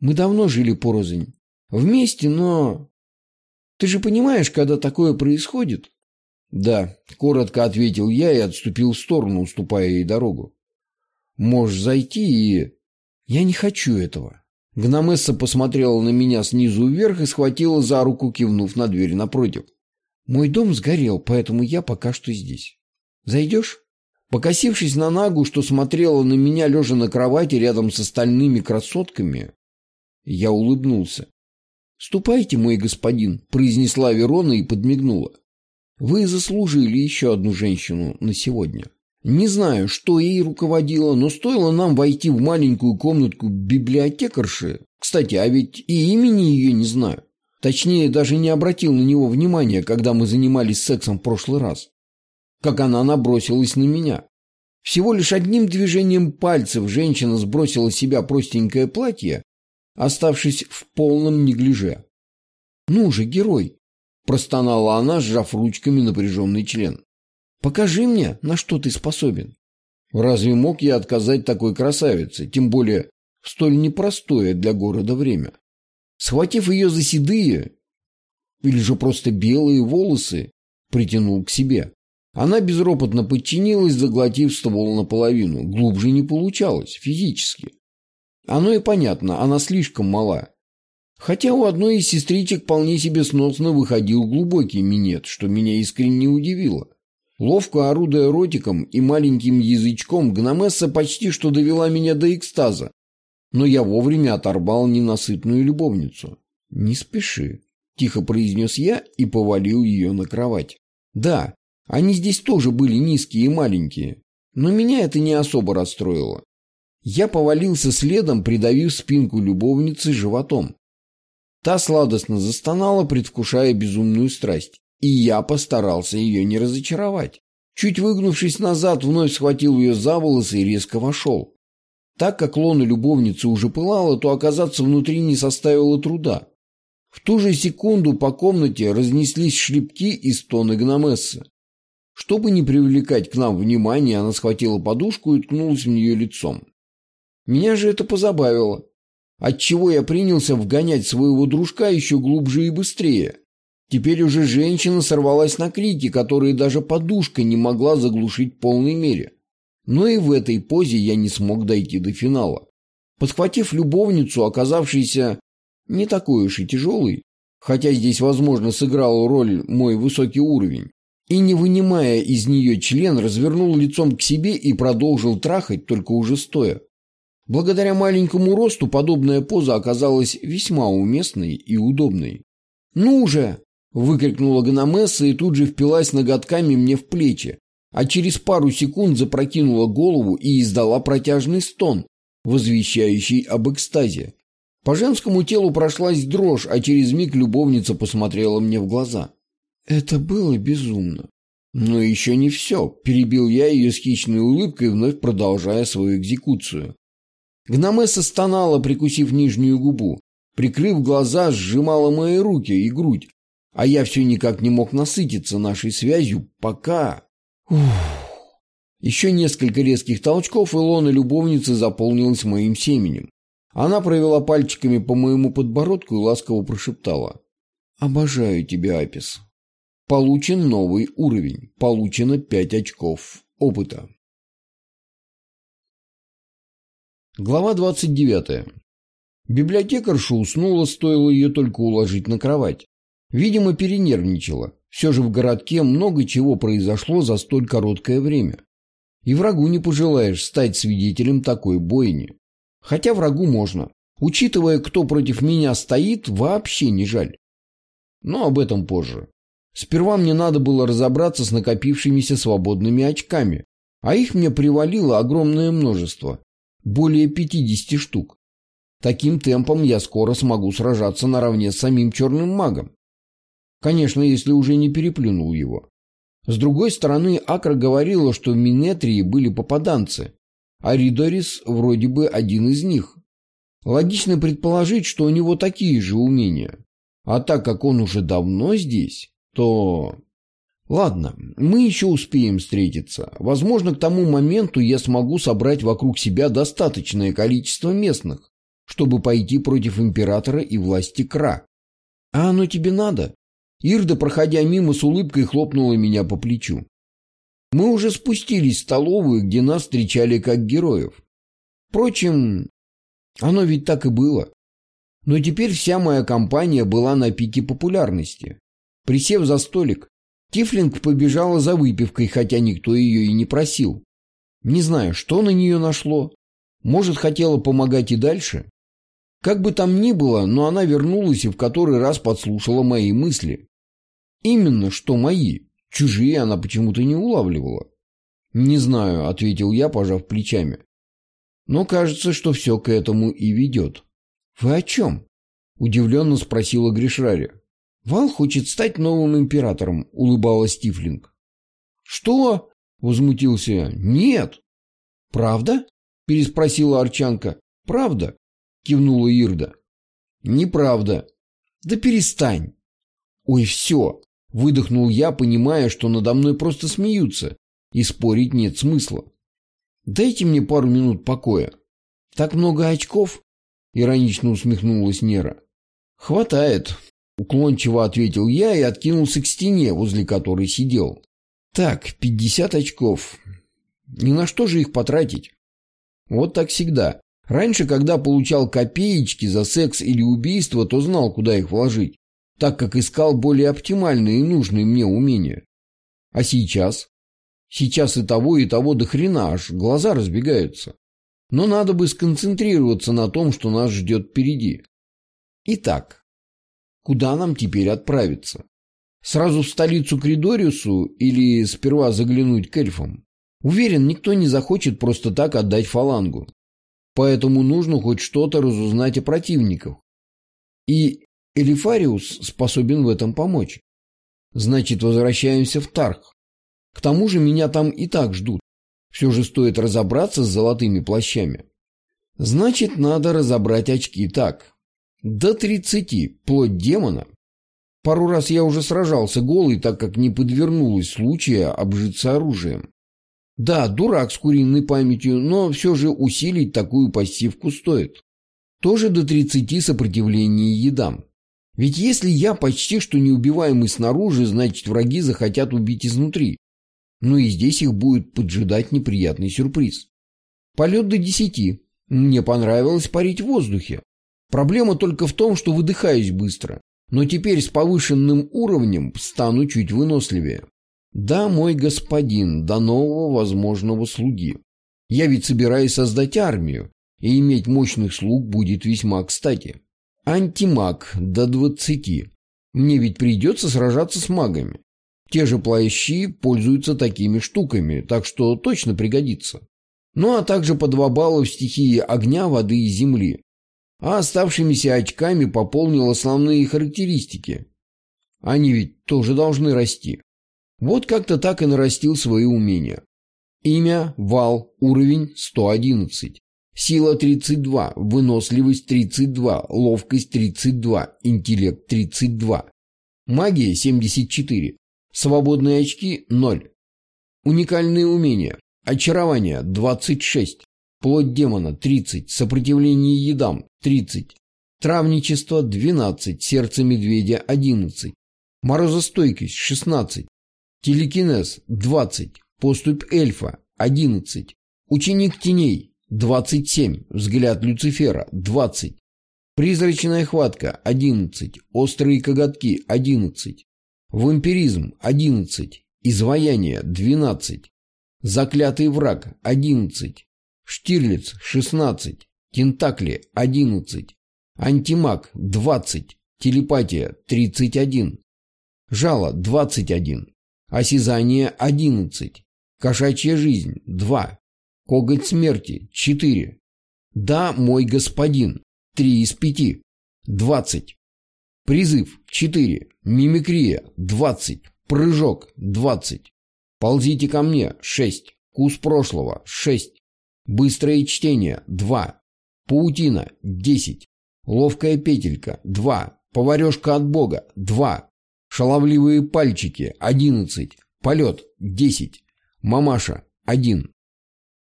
Мы давно жили порознь. Вместе, но... Ты же понимаешь, когда такое происходит? Да, коротко ответил я и отступил в сторону, уступая ей дорогу. Можешь зайти и... Я не хочу этого. Гномесса посмотрела на меня снизу вверх и схватила за руку, кивнув на дверь напротив. Мой дом сгорел, поэтому я пока что здесь. Зайдешь? Покосившись на Нагу, что смотрела на меня, лежа на кровати рядом с остальными красотками, я улыбнулся. «Ступайте, мой господин», — произнесла Верона и подмигнула. «Вы заслужили еще одну женщину на сегодня». Не знаю, что ей руководило, но стоило нам войти в маленькую комнатку библиотекарши. Кстати, а ведь и имени ее не знаю. Точнее, даже не обратил на него внимания, когда мы занимались сексом в прошлый раз как она набросилась на меня. Всего лишь одним движением пальцев женщина сбросила с себя простенькое платье, оставшись в полном неглиже. «Ну же, герой!» – простонала она, сжав ручками напряженный член. «Покажи мне, на что ты способен». Разве мог я отказать такой красавице, тем более в столь непростое для города время? Схватив ее за седые, или же просто белые волосы, притянул к себе. Она безропотно подчинилась, заглотив ствол наполовину. Глубже не получалось, физически. Оно и понятно, она слишком мала. Хотя у одной из сестричек вполне себе сносно выходил глубокий минет, что меня искренне удивило. Ловко орудуя ротиком и маленьким язычком, гномесса почти что довела меня до экстаза, но я вовремя оторвал ненасытную любовницу. «Не спеши», — тихо произнес я и повалил ее на кровать. «Да, они здесь тоже были низкие и маленькие, но меня это не особо расстроило. Я повалился следом, придавив спинку любовницы животом. Та сладостно застонала, предвкушая безумную страсть, и я постарался ее не разочаровать. Чуть выгнувшись назад, вновь схватил ее за волосы и резко вошел. Так как лона любовницы уже пылала, то оказаться внутри не составило труда. В ту же секунду по комнате разнеслись шлепки и стоны гномессы. Чтобы не привлекать к нам внимания, она схватила подушку и ткнулась в нее лицом. Меня же это позабавило отчего я принялся вгонять своего дружка еще глубже и быстрее. Теперь уже женщина сорвалась на крики, которые даже подушка не могла заглушить в полной мере. Но и в этой позе я не смог дойти до финала. Подхватив любовницу, оказавшейся не такой уж и тяжелой, хотя здесь, возможно, сыграл роль мой высокий уровень, и, не вынимая из нее член, развернул лицом к себе и продолжил трахать, только уже стоя. Благодаря маленькому росту подобная поза оказалась весьма уместной и удобной. «Ну же!» – выкрикнула Гономесса и тут же впилась ноготками мне в плечи, а через пару секунд запрокинула голову и издала протяжный стон, возвещающий об экстазе. По женскому телу прошлась дрожь, а через миг любовница посмотрела мне в глаза. Это было безумно. Но еще не все, перебил я ее с хищной улыбкой, вновь продолжая свою экзекуцию. Гномесса стонала, прикусив нижнюю губу. Прикрыв глаза, сжимала мои руки и грудь. А я все никак не мог насытиться нашей связью, пока... Ух. Еще несколько резких толчков, и лона любовницы заполнилась моим семенем. Она провела пальчиками по моему подбородку и ласково прошептала. «Обожаю тебя, Апис. Получен новый уровень. Получено пять очков опыта». Глава 29. Библиотекарша уснула, стоило ее только уложить на кровать. Видимо, перенервничала. Все же в городке много чего произошло за столь короткое время. И врагу не пожелаешь стать свидетелем такой бойни. Хотя врагу можно. Учитывая, кто против меня стоит, вообще не жаль. Но об этом позже. Сперва мне надо было разобраться с накопившимися свободными очками, а их мне привалило огромное множество более 50 штук. Таким темпом я скоро смогу сражаться наравне с самим черным магом. Конечно, если уже не переплюнул его. С другой стороны, Акра говорила, что в Минетрии были попаданцы, а Ридорис вроде бы один из них. Логично предположить, что у него такие же умения. А так как он уже давно здесь, то... Ладно, мы еще успеем встретиться. Возможно, к тому моменту я смогу собрать вокруг себя достаточное количество местных, чтобы пойти против императора и власти Кра. А оно тебе надо? Ирда, проходя мимо, с улыбкой хлопнула меня по плечу. Мы уже спустились в столовую, где нас встречали как героев. Впрочем, оно ведь так и было. Но теперь вся моя компания была на пике популярности. Присев за столик, Тифлинг побежала за выпивкой, хотя никто ее и не просил. Не знаю, что на нее нашло. Может, хотела помогать и дальше? Как бы там ни было, но она вернулась и в который раз подслушала мои мысли. Именно что мои. Чужие она почему-то не улавливала. «Не знаю», — ответил я, пожав плечами. «Но кажется, что все к этому и ведет». «Вы о чем?» — удивленно спросила Гришрари. «Вал хочет стать новым императором», — улыбалась Тифлинг. «Что?» — возмутился я. «Нет». «Правда?» — переспросила Арчанка. «Правда?» — кивнула Ирда. «Неправда». «Да перестань». «Ой, все!» — выдохнул я, понимая, что надо мной просто смеются, и спорить нет смысла. «Дайте мне пару минут покоя». «Так много очков?» — иронично усмехнулась Нера. «Хватает», Уклончиво ответил я и откинулся к стене, возле которой сидел. Так, пятьдесят очков. Ни на что же их потратить? Вот так всегда. Раньше, когда получал копеечки за секс или убийство, то знал, куда их вложить, так как искал более оптимальные и нужные мне умения. А сейчас? Сейчас и того, и того до хрена, аж глаза разбегаются. Но надо бы сконцентрироваться на том, что нас ждет впереди. Итак, куда нам теперь отправиться? Сразу в столицу Кридориусу или сперва заглянуть к эльфам? Уверен, никто не захочет просто так отдать фалангу. Поэтому нужно хоть что-то разузнать о противниках. И Элифариус способен в этом помочь. Значит, возвращаемся в Тарх. К тому же меня там и так ждут. Все же стоит разобраться с золотыми плащами. Значит, надо разобрать очки так. До тридцати, плоть демона. Пару раз я уже сражался голый, так как не подвернулось случая обжиться оружием. Да, дурак с куриной памятью, но все же усилить такую пассивку стоит. Тоже до 30 сопротивления едам. Ведь если я почти что неубиваемый снаружи, значит враги захотят убить изнутри. Ну и здесь их будет поджидать неприятный сюрприз. Полет до 10. Мне понравилось парить в воздухе. Проблема только в том, что выдыхаюсь быстро. Но теперь с повышенным уровнем стану чуть выносливее. Да, мой господин, до нового возможного слуги. Я ведь собираюсь создать армию, и иметь мощных слуг будет весьма кстати. Антимаг до двадцати. Мне ведь придется сражаться с магами. Те же плащи пользуются такими штуками, так что точно пригодится. Ну а также по два балла в стихии огня, воды и земли. А оставшимися очками пополнил основные характеристики. Они ведь тоже должны расти. Вот как-то так и нарастил свои умения. Имя – Вал, уровень 111. Сила 32, выносливость 32, ловкость 32, интеллект 32. Магия 74. Свободные очки 0. Уникальные умения. Очарование 26. Плоть демона 30. Сопротивление едам 30. Травничество 12. Сердце медведя 11. Морозостойкость 16. Телекинез – 20. Поступь эльфа – 11. Ученик теней – 27. Взгляд Люцифера – 20. Призрачная хватка – 11. Острые коготки – 11. Вампиризм – 11. Изваяние – 12. Заклятый враг – 11. Штирлиц – 16. Тентакли – 11. Антимаг – 20. Телепатия – 31. Жало – 21. Осязание – 11. Кошачья жизнь – 2. Коготь смерти – 4. Да, мой господин – 3 из 5. 20. Призыв – 4. Мимикрия – 20. Прыжок – 20. Ползите ко мне – 6. Кус прошлого – 6. Быстрое чтение – 2. Паутина – 10. Ловкая петелька – 2. Поварешка от бога – 2. Шаловливые пальчики – 11. Полет – 10. Мамаша – 1.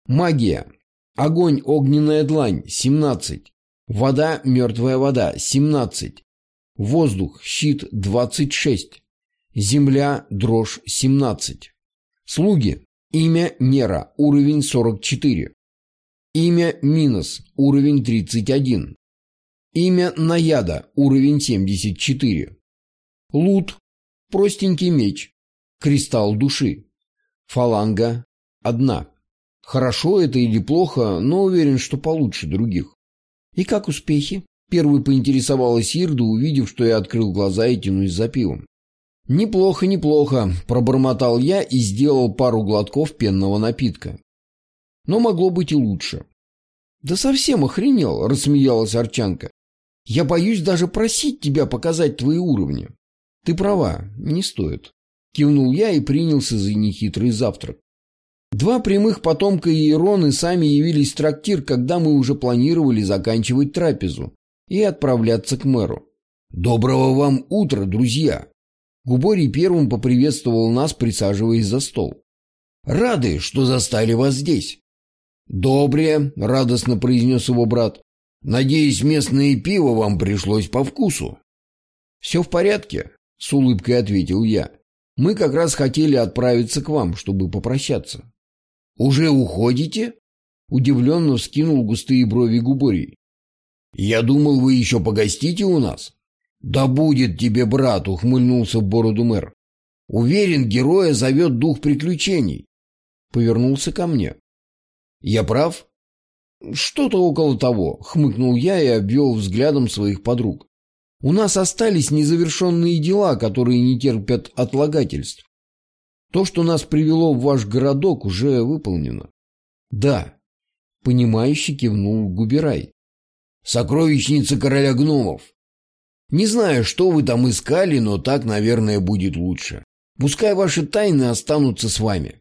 Магия. Огонь, огненная длань – 17. Вода, мертвая вода – 17. Воздух, щит – 26. Земля, дрожь – 17. Слуги. Имя Нера, уровень 44. Имя Минос, уровень 31. Имя Наяда, уровень 74. Лут. Простенький меч. Кристалл души. Фаланга. Одна. Хорошо это или плохо, но уверен, что получше других. И как успехи? Первый поинтересовалась Ирда, увидев, что я открыл глаза и тянусь за пивом. «Неплохо, неплохо», – пробормотал я и сделал пару глотков пенного напитка. Но могло быть и лучше. «Да совсем охренел», – рассмеялась Арчанка. «Я боюсь даже просить тебя показать твои уровни». «Ты права, не стоит», — кивнул я и принялся за нехитрый завтрак. Два прямых потомка Иероны сами явились в трактир, когда мы уже планировали заканчивать трапезу и отправляться к мэру. «Доброго вам утра, друзья!» Губорий первым поприветствовал нас, присаживаясь за стол. «Рады, что застали вас здесь!» «Добрее!» — радостно произнес его брат. «Надеюсь, местное пиво вам пришлось по вкусу». «Все в порядке?» — с улыбкой ответил я. «Мы как раз хотели отправиться к вам, чтобы попрощаться». «Уже уходите?» Удивленно вскинул густые брови Губорий. «Я думал, вы еще погостите у нас?» «Да будет тебе, брат!» — ухмыльнулся в бороду мэр. «Уверен, героя зовет дух приключений». Повернулся ко мне. «Я прав?» «Что-то около того», — хмыкнул я и обвел взглядом своих подруг. «У нас остались незавершенные дела, которые не терпят отлагательств. То, что нас привело в ваш городок, уже выполнено». «Да», — понимающе кивнул Губерай. «Сокровищница короля гномов. Не знаю, что вы там искали, но так, наверное, будет лучше. Пускай ваши тайны останутся с вами».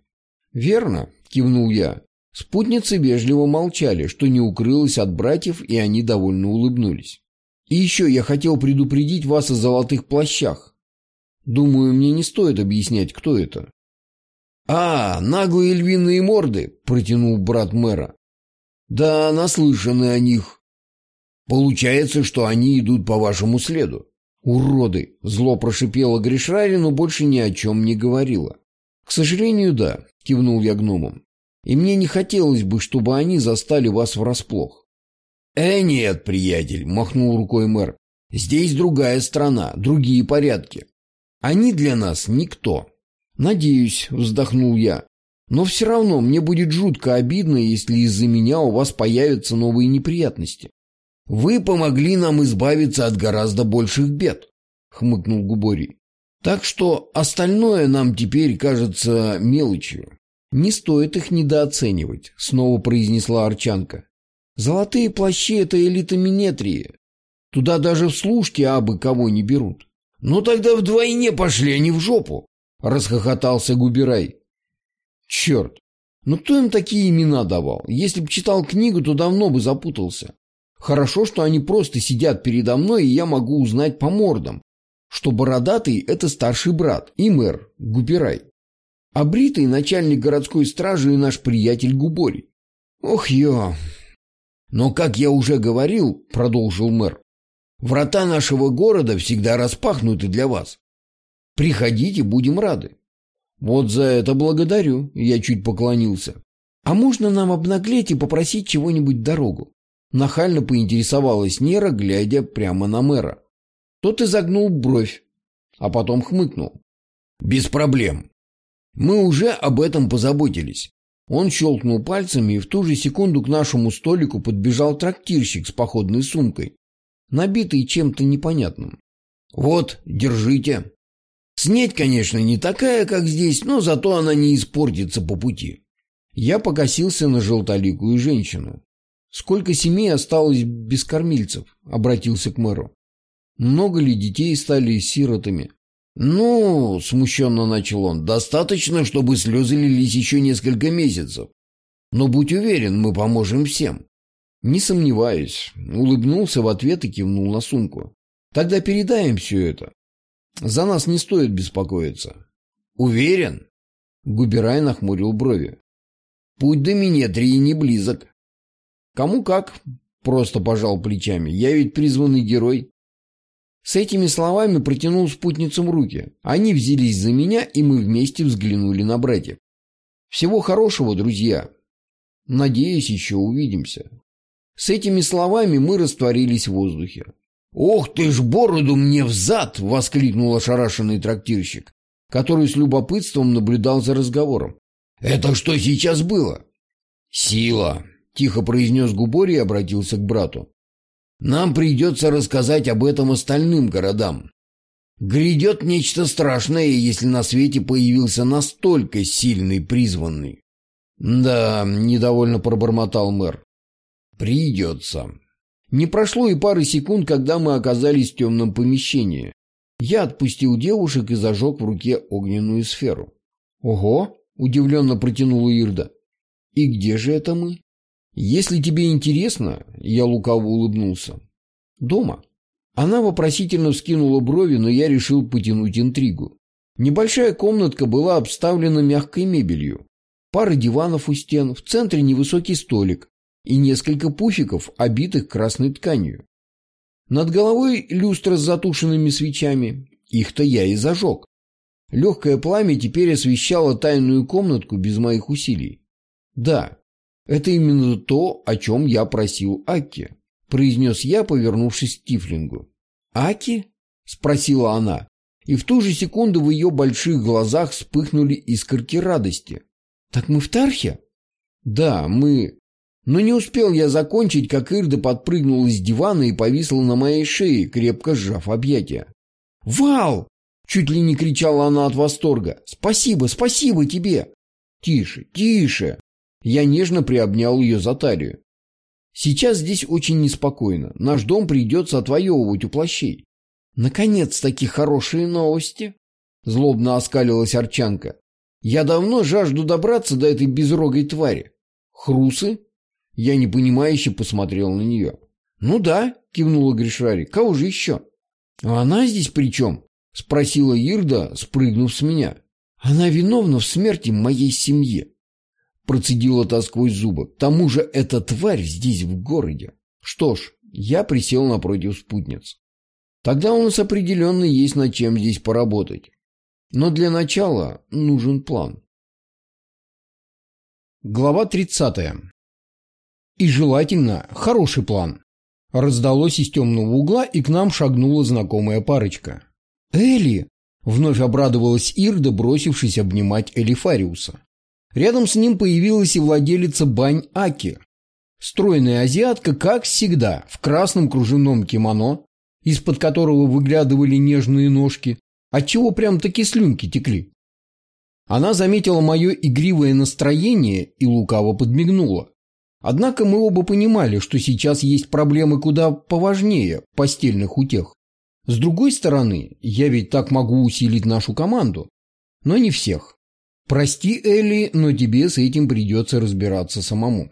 «Верно», — кивнул я. Спутницы вежливо молчали, что не укрылось от братьев, и они довольно улыбнулись. «И еще я хотел предупредить вас о золотых плащах. Думаю, мне не стоит объяснять, кто это». «А, наглые львиные морды», — протянул брат мэра. «Да, наслышаны о них. Получается, что они идут по вашему следу». «Уроды!» — зло прошипела Гришрари, но больше ни о чем не говорила. «К сожалению, да», — кивнул я гномом и мне не хотелось бы, чтобы они застали вас врасплох. «Э, нет, приятель», — махнул рукой мэр, — «здесь другая страна, другие порядки. Они для нас никто». «Надеюсь», — вздохнул я, — «но все равно мне будет жутко обидно, если из-за меня у вас появятся новые неприятности». «Вы помогли нам избавиться от гораздо больших бед», — хмыкнул Губорий. «Так что остальное нам теперь кажется мелочью». «Не стоит их недооценивать», — снова произнесла Арчанка. «Золотые плащи — это элита Минетрии. Туда даже в служке абы кого не берут». «Ну тогда вдвойне пошли, не в жопу», — расхохотался Губерай. «Черт, ну кто им такие имена давал? Если б читал книгу, то давно бы запутался. Хорошо, что они просто сидят передо мной, и я могу узнать по мордам, что Бородатый — это старший брат и мэр, Губерай а бритый начальник городской стражи и наш приятель Губори. Ох, ё! Но, как я уже говорил, продолжил мэр, врата нашего города всегда распахнуты для вас. Приходите, будем рады. Вот за это благодарю, я чуть поклонился. А можно нам обнаглеть и попросить чего-нибудь дорогу? Нахально поинтересовалась Нера, глядя прямо на мэра. Тот изогнул бровь, а потом хмыкнул. «Без проблем. Мы уже об этом позаботились. Он щелкнул пальцами, и в ту же секунду к нашему столику подбежал трактирщик с походной сумкой, набитой чем-то непонятным. «Вот, держите». Снеть, конечно, не такая, как здесь, но зато она не испортится по пути. Я покосился на желтоликую женщину. «Сколько семей осталось без кормильцев?» — обратился к мэру. «Много ли детей стали сиротами?» «Ну, — смущенно начал он, — достаточно, чтобы слезы лились еще несколько месяцев. Но будь уверен, мы поможем всем». «Не сомневаюсь», — улыбнулся в ответ и кивнул на сумку. «Тогда передаем все это. За нас не стоит беспокоиться». «Уверен?» — Губерай нахмурил брови. «Путь до Минетрии не близок». «Кому как?» — просто пожал плечами. «Я ведь призванный герой». С этими словами протянул спутницам руки. Они взялись за меня, и мы вместе взглянули на братьев. Всего хорошего, друзья. Надеюсь, еще увидимся. С этими словами мы растворились в воздухе. «Ох ты ж, бороду мне взад!» — воскликнул ошарашенный трактирщик, который с любопытством наблюдал за разговором. «Это что сейчас было?» «Сила!» — тихо произнес Губори и обратился к брату. Нам придется рассказать об этом остальным городам. Грядет нечто страшное, если на свете появился настолько сильный призванный. Да, недовольно пробормотал мэр. Придется. Не прошло и пары секунд, когда мы оказались в темном помещении. Я отпустил девушек и зажег в руке огненную сферу. «Ого!» — удивленно протянула Ирда. «И где же это мы?» «Если тебе интересно...» — я лукаво улыбнулся. «Дома». Она вопросительно вскинула брови, но я решил потянуть интригу. Небольшая комнатка была обставлена мягкой мебелью. Пара диванов у стен, в центре невысокий столик и несколько пуфиков, обитых красной тканью. Над головой люстра с затушенными свечами. Их-то я и зажег. Легкое пламя теперь освещало тайную комнатку без моих усилий. Да, Это именно то, о чем я просил Аки, произнес я, повернувшись к Тифлингу. Аки? спросила она, и в ту же секунду в ее больших глазах вспыхнули искорки радости. Так мы в Тархе? Да, мы... Но не успел я закончить, как Ирда подпрыгнула с дивана и повисла на моей шее, крепко сжав объятия. «Вал!» — чуть ли не кричала она от восторга. «Спасибо, спасибо тебе!» «Тише, тише!» Я нежно приобнял ее за талию. «Сейчас здесь очень неспокойно. Наш дом придется отвоевывать у плащей». «Наконец-таки хорошие новости!» Злобно оскалилась Арчанка. «Я давно жажду добраться до этой безрогой твари. Хрусы?» Я непонимающе посмотрел на нее. «Ну да», — кивнула Гришари, — «кого же еще?» «А она здесь при чем?» — спросила Ирда, спрыгнув с меня. «Она виновна в смерти моей семьи», — процедила та сквозь зубы. «К тому же эта тварь здесь, в городе». Что ж, я присел напротив спутниц. Тогда у нас определенно есть над чем здесь поработать. Но для начала нужен план. Глава тридцатая. И желательно хороший план. Раздалось из темного угла, и к нам шагнула знакомая парочка. «Элли!» – вновь обрадовалась Ирда, бросившись обнимать Элифариуса. Рядом с ним появилась и владелица бань Аки. Стройная азиатка, как всегда, в красном кружевном кимоно, из-под которого выглядывали нежные ножки, отчего прям-таки слюнки текли. Она заметила мое игривое настроение и лукаво подмигнула. Однако мы оба понимали, что сейчас есть проблемы куда поважнее постельных утех. С другой стороны, я ведь так могу усилить нашу команду. Но не всех. Прости, Элли, но тебе с этим придется разбираться самому.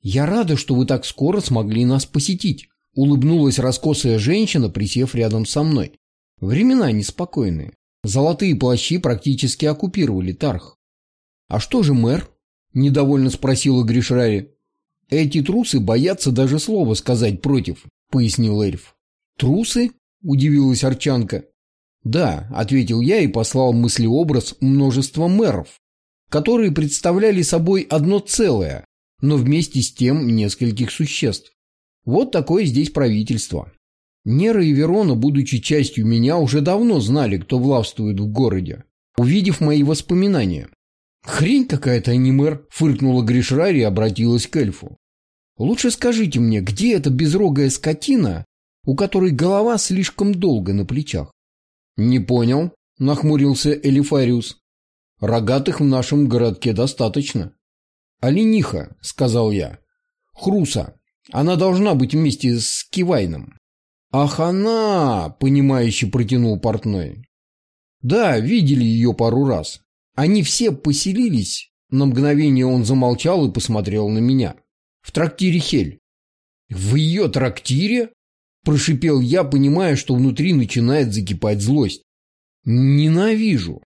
Я рада, что вы так скоро смогли нас посетить. Улыбнулась раскосая женщина, присев рядом со мной. Времена неспокойные. Золотые плащи практически оккупировали Тарх. «А что же мэр?» – недовольно спросила Гришрари. «Эти трусы боятся даже слова сказать против», — пояснил эльф. «Трусы?» — удивилась Арчанка. «Да», — ответил я и послал мыслеобраз множества мэров, которые представляли собой одно целое, но вместе с тем нескольких существ. Вот такое здесь правительство. Нера и Верона, будучи частью меня, уже давно знали, кто властвует в городе, увидев мои воспоминания. «Хрень какая-то, а не мэр», — фыркнула Гришрари и обратилась к эльфу. «Лучше скажите мне, где эта безрогая скотина, у которой голова слишком долго на плечах?» «Не понял», — нахмурился Элифариус. «Рогатых в нашем городке достаточно». «Олениха», — сказал я. «Хруса. Она должна быть вместе с Кивайном». «Ах она!» — понимающе протянул портной. «Да, видели ее пару раз. Они все поселились. На мгновение он замолчал и посмотрел на меня. В трактире Хель. В ее трактире? Прошипел я, понимая, что внутри начинает закипать злость. Ненавижу.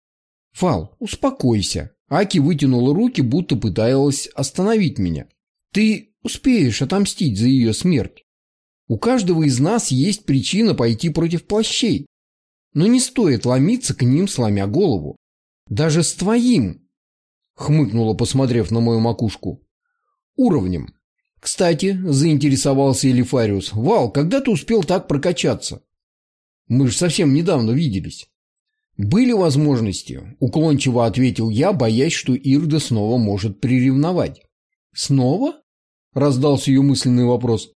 Фал, успокойся. Аки вытянула руки, будто пыталась остановить меня. Ты успеешь отомстить за ее смерть. У каждого из нас есть причина пойти против плащей. Но не стоит ломиться к ним, сломя голову. Даже с твоим, хмыкнула, посмотрев на мою макушку, уровнем. Кстати, заинтересовался Элифариус, Вал, когда ты успел так прокачаться? Мы же совсем недавно виделись. Были возможности, уклончиво ответил я, боясь, что Ирда снова может приревновать. Снова? Раздался ее мысленный вопрос.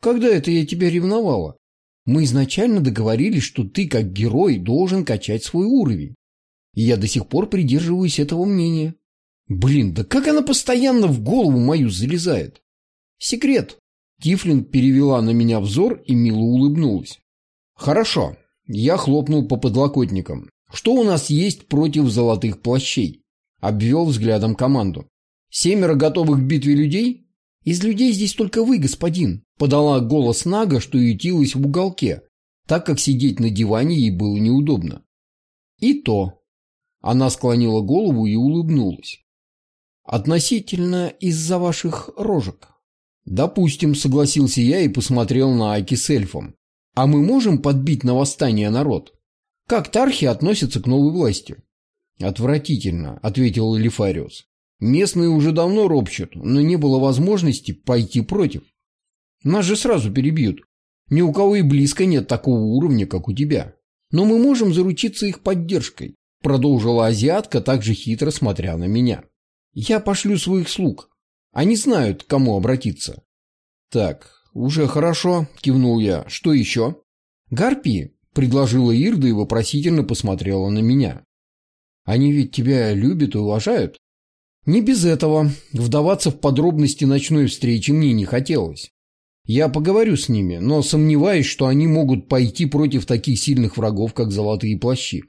Когда это я тебя ревновала? Мы изначально договорились, что ты, как герой, должен качать свой уровень. И я до сих пор придерживаюсь этого мнения. Блин, да как она постоянно в голову мою залезает? Секрет. Тифлин перевела на меня взор и мило улыбнулась. Хорошо. Я хлопнул по подлокотникам. Что у нас есть против золотых плащей? Обвел взглядом команду. Семеро готовых к битве людей? Из людей здесь только вы, господин. Подала голос Нага, что ютилась в уголке, так как сидеть на диване ей было неудобно. И то, она склонила голову и улыбнулась. «Относительно из-за ваших рожек». «Допустим», — согласился я и посмотрел на Аки с эльфом. «А мы можем подбить на восстание народ? Как тархи относятся к новой власти?» «Отвратительно», — ответил Элифариус. Местные уже давно ропщут, но не было возможности пойти против. Нас же сразу перебьют. Ни у кого и близко нет такого уровня, как у тебя. Но мы можем заручиться их поддержкой, продолжила азиатка, также хитро смотря на меня. Я пошлю своих слуг. Они знают, к кому обратиться. Так, уже хорошо, кивнул я. Что еще? Гарпии, предложила Ирда и вопросительно посмотрела на меня. Они ведь тебя любят и уважают? Не без этого. Вдаваться в подробности ночной встречи мне не хотелось. Я поговорю с ними, но сомневаюсь, что они могут пойти против таких сильных врагов, как золотые плащи.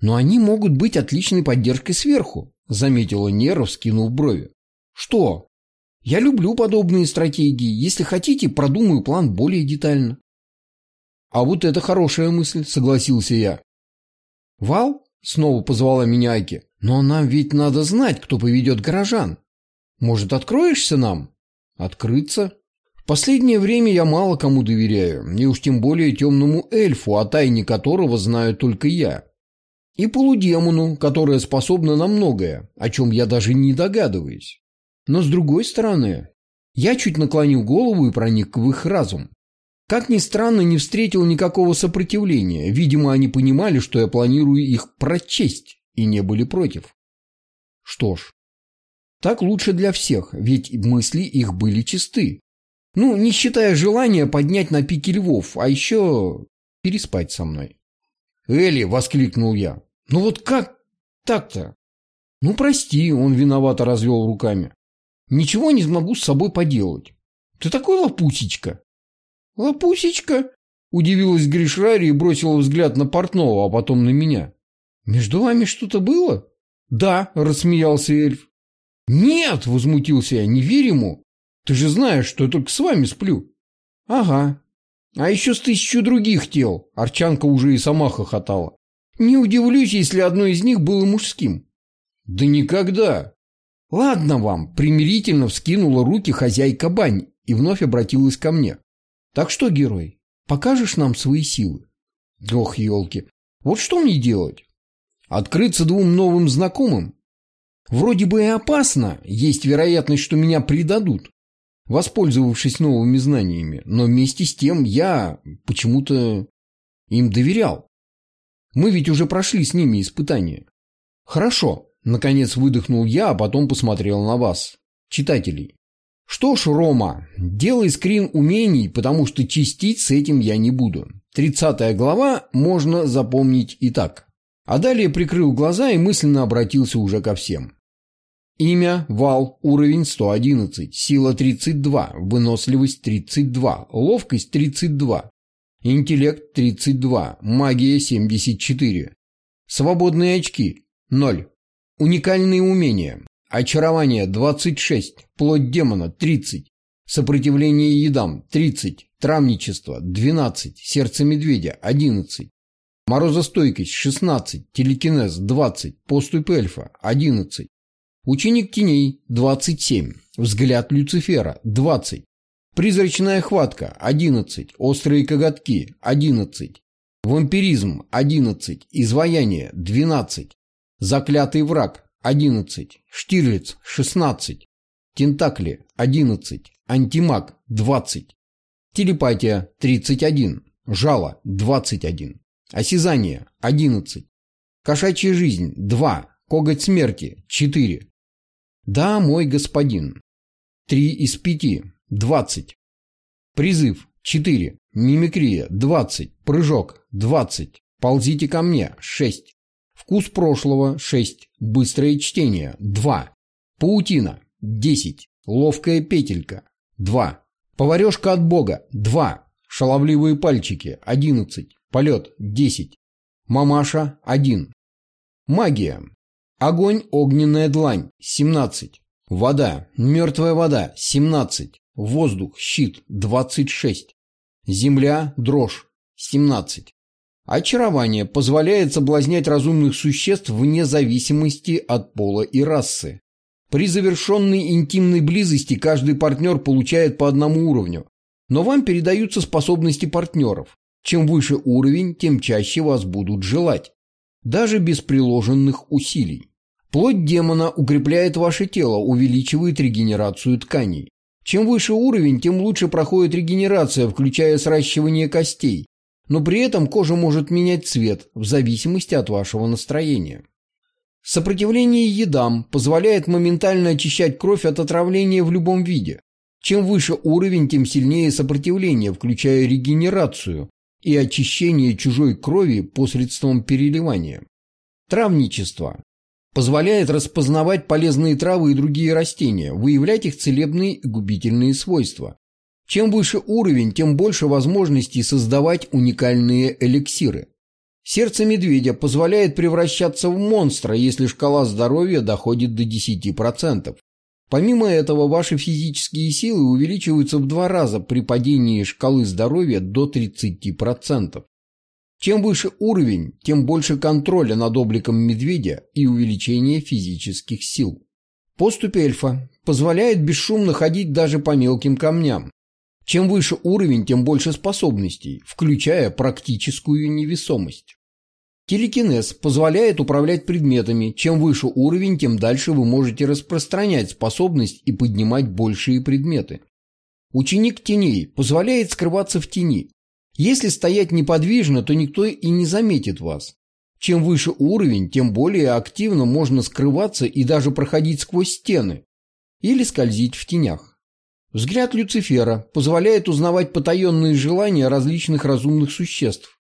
Но они могут быть отличной поддержкой сверху, заметила Нера, скинув брови. Что? Я люблю подобные стратегии. Если хотите, продумаю план более детально. А вот это хорошая мысль, согласился я. Вал? Снова позвала меня Айки. Но нам ведь надо знать, кто поведет горожан. Может, откроешься нам? Открыться? В последнее время я мало кому доверяю, и уж тем более темному эльфу, о тайне которого знаю только я. И полудемону, которая способна на многое, о чем я даже не догадываюсь. Но с другой стороны, я чуть наклонил голову и проник в их разум. Как ни странно, не встретил никакого сопротивления. Видимо, они понимали, что я планирую их прочесть, и не были против. Что ж, так лучше для всех, ведь мысли их были чисты. Ну, не считая желания поднять на пике львов, а еще переспать со мной. «Элли!» — воскликнул я. «Ну вот как так-то?» «Ну, прости», — он виновато развел руками. «Ничего не смогу с собой поделать. Ты такой лопусечка». «Лопусечка?» — удивилась Гришрари и бросила взгляд на портного, а потом на меня. «Между вами что-то было?» «Да», — рассмеялся эльф. «Нет!» — возмутился я. «Не верь ему. Ты же знаешь, что я только с вами сплю. Ага. А еще с тысячу других тел. Арчанка уже и сама хохотала. Не удивлюсь, если одно из них было мужским. Да никогда. Ладно вам, примирительно вскинула руки хозяйка бань и вновь обратилась ко мне. Так что, герой, покажешь нам свои силы? Ох, елки, вот что мне делать? Открыться двум новым знакомым? Вроде бы и опасно, есть вероятность, что меня предадут воспользовавшись новыми знаниями, но вместе с тем я почему-то им доверял. Мы ведь уже прошли с ними испытания. Хорошо, наконец выдохнул я, а потом посмотрел на вас, читателей. Что ж, Рома, делай скрин умений, потому что чистить с этим я не буду. Тридцатая глава можно запомнить и так. А далее прикрыл глаза и мысленно обратился уже ко всем. Имя – Вал, уровень 111, сила 32, выносливость 32, ловкость 32, интеллект 32, магия 74. Свободные очки – 0. Уникальные умения. Очарование 26, плоть демона 30, сопротивление едам 30, травничество 12, сердце медведя 11, морозостойкость 16, телекинез 20, поступь эльфа 11, Ученик теней – 27. Взгляд Люцифера – 20. Призрачная хватка – 11. Острые коготки – 11. Вампиризм – 11. Изваяние – 12. Заклятый враг – 11. Штирлиц – 16. Тентакли – 11. Антимаг – 20. Телепатия – 31. Жало – 21. Осязание – 11. Кошачья жизнь – 2. Коготь смерти – 4. Да, мой господин. Три из пяти. Двадцать. Призыв. Четыре. Мимикрия. Двадцать. Прыжок. Двадцать. Ползите ко мне. Шесть. Вкус прошлого. Шесть. Быстрое чтение. Два. Паутина. Десять. Ловкая петелька. Два. Поварешка от бога. Два. Шаловливые пальчики. Одиннадцать. Полет. Десять. Мамаша. Один. Магия. Огонь, огненная длань – 17. Вода, мертвая вода – 17. Воздух, щит – 26. Земля, дрожь – 17. Очарование позволяет соблазнять разумных существ вне зависимости от пола и расы. При завершенной интимной близости каждый партнер получает по одному уровню, но вам передаются способности партнеров. Чем выше уровень, тем чаще вас будут желать даже без приложенных усилий. Плоть демона укрепляет ваше тело, увеличивает регенерацию тканей. Чем выше уровень, тем лучше проходит регенерация, включая сращивание костей. Но при этом кожа может менять цвет в зависимости от вашего настроения. Сопротивление едам позволяет моментально очищать кровь от отравления в любом виде. Чем выше уровень, тем сильнее сопротивление, включая регенерацию и очищение чужой крови посредством переливания. Травничество Позволяет распознавать полезные травы и другие растения, выявлять их целебные и губительные свойства. Чем выше уровень, тем больше возможностей создавать уникальные эликсиры. Сердце медведя позволяет превращаться в монстра, если шкала здоровья доходит до 10%. Помимо этого, ваши физические силы увеличиваются в два раза при падении шкалы здоровья до 30%. Чем выше уровень, тем больше контроля над обликом медведя и увеличение физических сил. Поступь эльфа позволяет бесшумно ходить даже по мелким камням. Чем выше уровень, тем больше способностей, включая практическую невесомость. Телекинез позволяет управлять предметами. Чем выше уровень, тем дальше вы можете распространять способность и поднимать большие предметы. Ученик теней позволяет скрываться в тени. Если стоять неподвижно, то никто и не заметит вас. Чем выше уровень, тем более активно можно скрываться и даже проходить сквозь стены или скользить в тенях. Взгляд Люцифера позволяет узнавать потаенные желания различных разумных существ.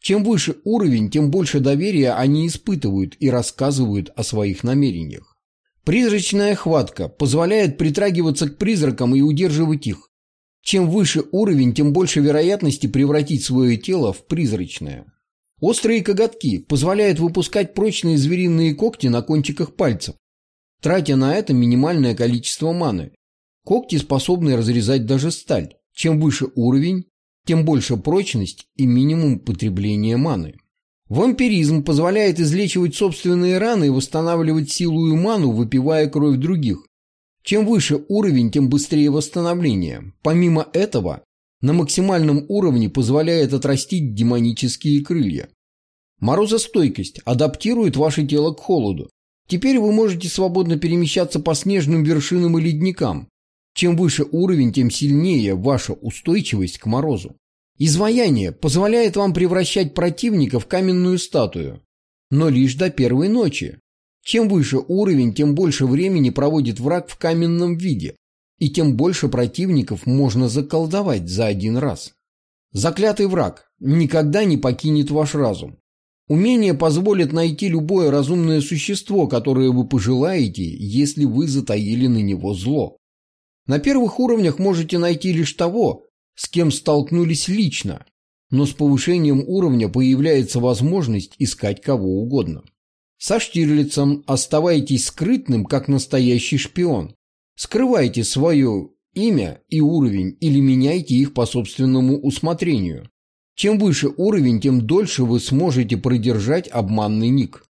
Чем выше уровень, тем больше доверия они испытывают и рассказывают о своих намерениях. Призрачная хватка позволяет притрагиваться к призракам и удерживать их, чем выше уровень, тем больше вероятности превратить свое тело в призрачное. Острые коготки позволяют выпускать прочные звериные когти на кончиках пальцев, тратя на это минимальное количество маны. Когти способны разрезать даже сталь. Чем выше уровень, тем больше прочность и минимум потребления маны. Вампиризм позволяет излечивать собственные раны и восстанавливать силу и ману, выпивая кровь других, чем выше уровень, тем быстрее восстановление. Помимо этого, на максимальном уровне позволяет отрастить демонические крылья. Морозостойкость адаптирует ваше тело к холоду. Теперь вы можете свободно перемещаться по снежным вершинам и ледникам. Чем выше уровень, тем сильнее ваша устойчивость к морозу. Изваяние позволяет вам превращать противника в каменную статую, но лишь до первой ночи. Чем выше уровень, тем больше времени проводит враг в каменном виде, и тем больше противников можно заколдовать за один раз. Заклятый враг никогда не покинет ваш разум. Умение позволит найти любое разумное существо, которое вы пожелаете, если вы затаили на него зло. На первых уровнях можете найти лишь того, с кем столкнулись лично, но с повышением уровня появляется возможность искать кого угодно. Со Штирлицем оставайтесь скрытным, как настоящий шпион. Скрывайте свое имя и уровень или меняйте их по собственному усмотрению. Чем выше уровень, тем дольше вы сможете продержать обманный ник.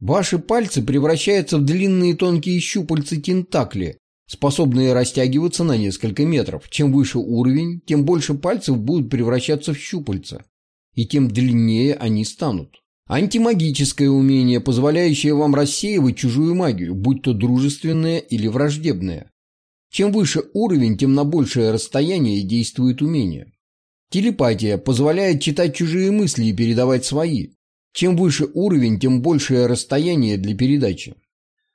Ваши пальцы превращаются в длинные тонкие щупальца-тентакли, способные растягиваться на несколько метров. Чем выше уровень, тем больше пальцев будут превращаться в щупальца, и тем длиннее они станут. Антимагическое умение, позволяющее вам рассеивать чужую магию, будь то дружественная или враждебная. Чем выше уровень, тем на большее расстояние действует умение. Телепатия позволяет читать чужие мысли и передавать свои. Чем выше уровень, тем большее расстояние для передачи.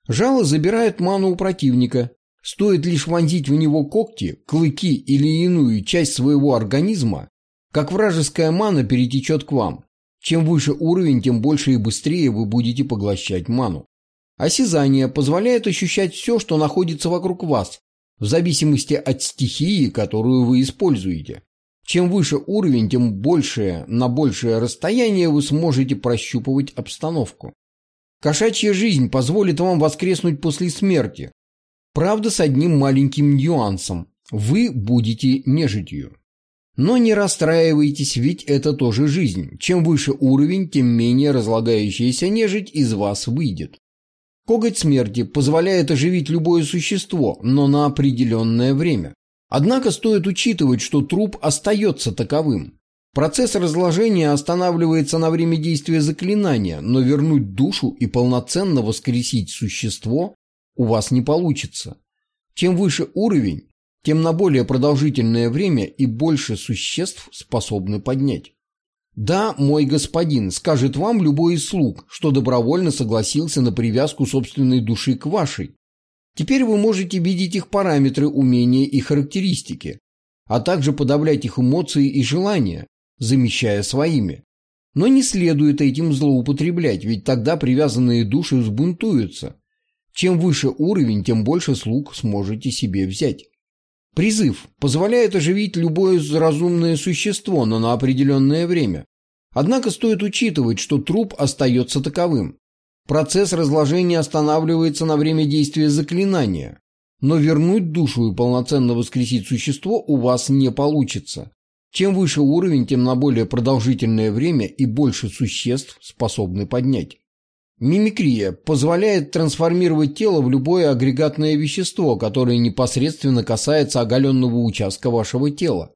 Жало забирает ману у противника. Стоит лишь вонзить в него когти, клыки или иную часть своего организма, как вражеская мана перетечет к вам. Чем выше уровень, тем больше и быстрее вы будете поглощать ману. Осязание позволяет ощущать все, что находится вокруг вас, в зависимости от стихии, которую вы используете. Чем выше уровень, тем большее, на большее расстояние вы сможете прощупывать обстановку. Кошачья жизнь позволит вам воскреснуть после смерти. Правда, с одним маленьким нюансом. Вы будете нежитью. Но не расстраивайтесь, ведь это тоже жизнь. Чем выше уровень, тем менее разлагающаяся нежить из вас выйдет. Коготь смерти позволяет оживить любое существо, но на определенное время. Однако стоит учитывать, что труп остается таковым. Процесс разложения останавливается на время действия заклинания, но вернуть душу и полноценно воскресить существо у вас не получится. Чем выше уровень, тем на более продолжительное время и больше существ способны поднять. Да, мой господин, скажет вам любой из слуг, что добровольно согласился на привязку собственной души к вашей. Теперь вы можете видеть их параметры, умения и характеристики, а также подавлять их эмоции и желания, замещая своими. Но не следует этим злоупотреблять, ведь тогда привязанные души взбунтуются. Чем выше уровень, тем больше слуг сможете себе взять. Призыв позволяет оживить любое разумное существо, но на определенное время. Однако стоит учитывать, что труп остается таковым. Процесс разложения останавливается на время действия заклинания, но вернуть душу и полноценно воскресить существо у вас не получится. Чем выше уровень, тем на более продолжительное время и больше существ способны поднять. Мимикрия позволяет трансформировать тело в любое агрегатное вещество, которое непосредственно касается оголенного участка вашего тела.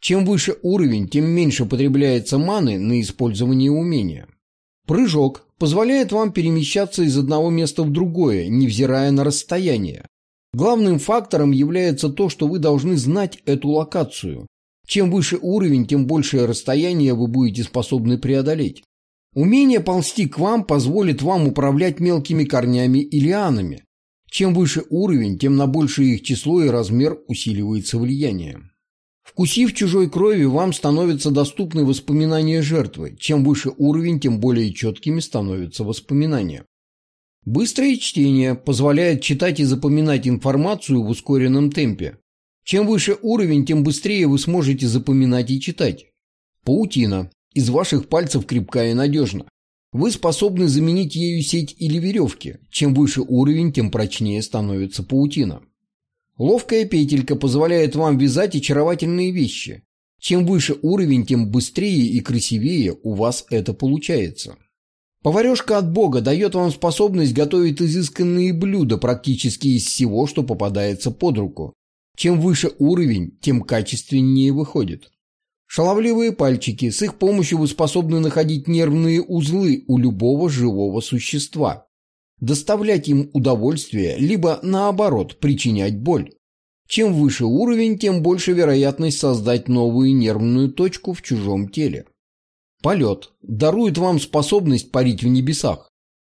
Чем выше уровень, тем меньше потребляется маны на использование умения. Прыжок позволяет вам перемещаться из одного места в другое, невзирая на расстояние. Главным фактором является то, что вы должны знать эту локацию. Чем выше уровень, тем большее расстояние вы будете способны преодолеть. Умение ползти к вам позволит вам управлять мелкими корнями и лианами. Чем выше уровень, тем на большее их число и размер усиливается влияние. Вкусив чужой крови, вам становятся доступны воспоминания жертвы. Чем выше уровень, тем более четкими становятся воспоминания. Быстрое чтение позволяет читать и запоминать информацию в ускоренном темпе. Чем выше уровень, тем быстрее вы сможете запоминать и читать. Паутина из ваших пальцев крепка и надежна. Вы способны заменить ею сеть или веревки. Чем выше уровень, тем прочнее становится паутина. Ловкая петелька позволяет вам вязать очаровательные вещи. Чем выше уровень, тем быстрее и красивее у вас это получается. Поварешка от Бога дает вам способность готовить изысканные блюда практически из всего, что попадается под руку. Чем выше уровень, тем качественнее выходит. Шаловливые пальчики, с их помощью вы способны находить нервные узлы у любого живого существа, доставлять им удовольствие, либо, наоборот, причинять боль. Чем выше уровень, тем больше вероятность создать новую нервную точку в чужом теле. Полет дарует вам способность парить в небесах.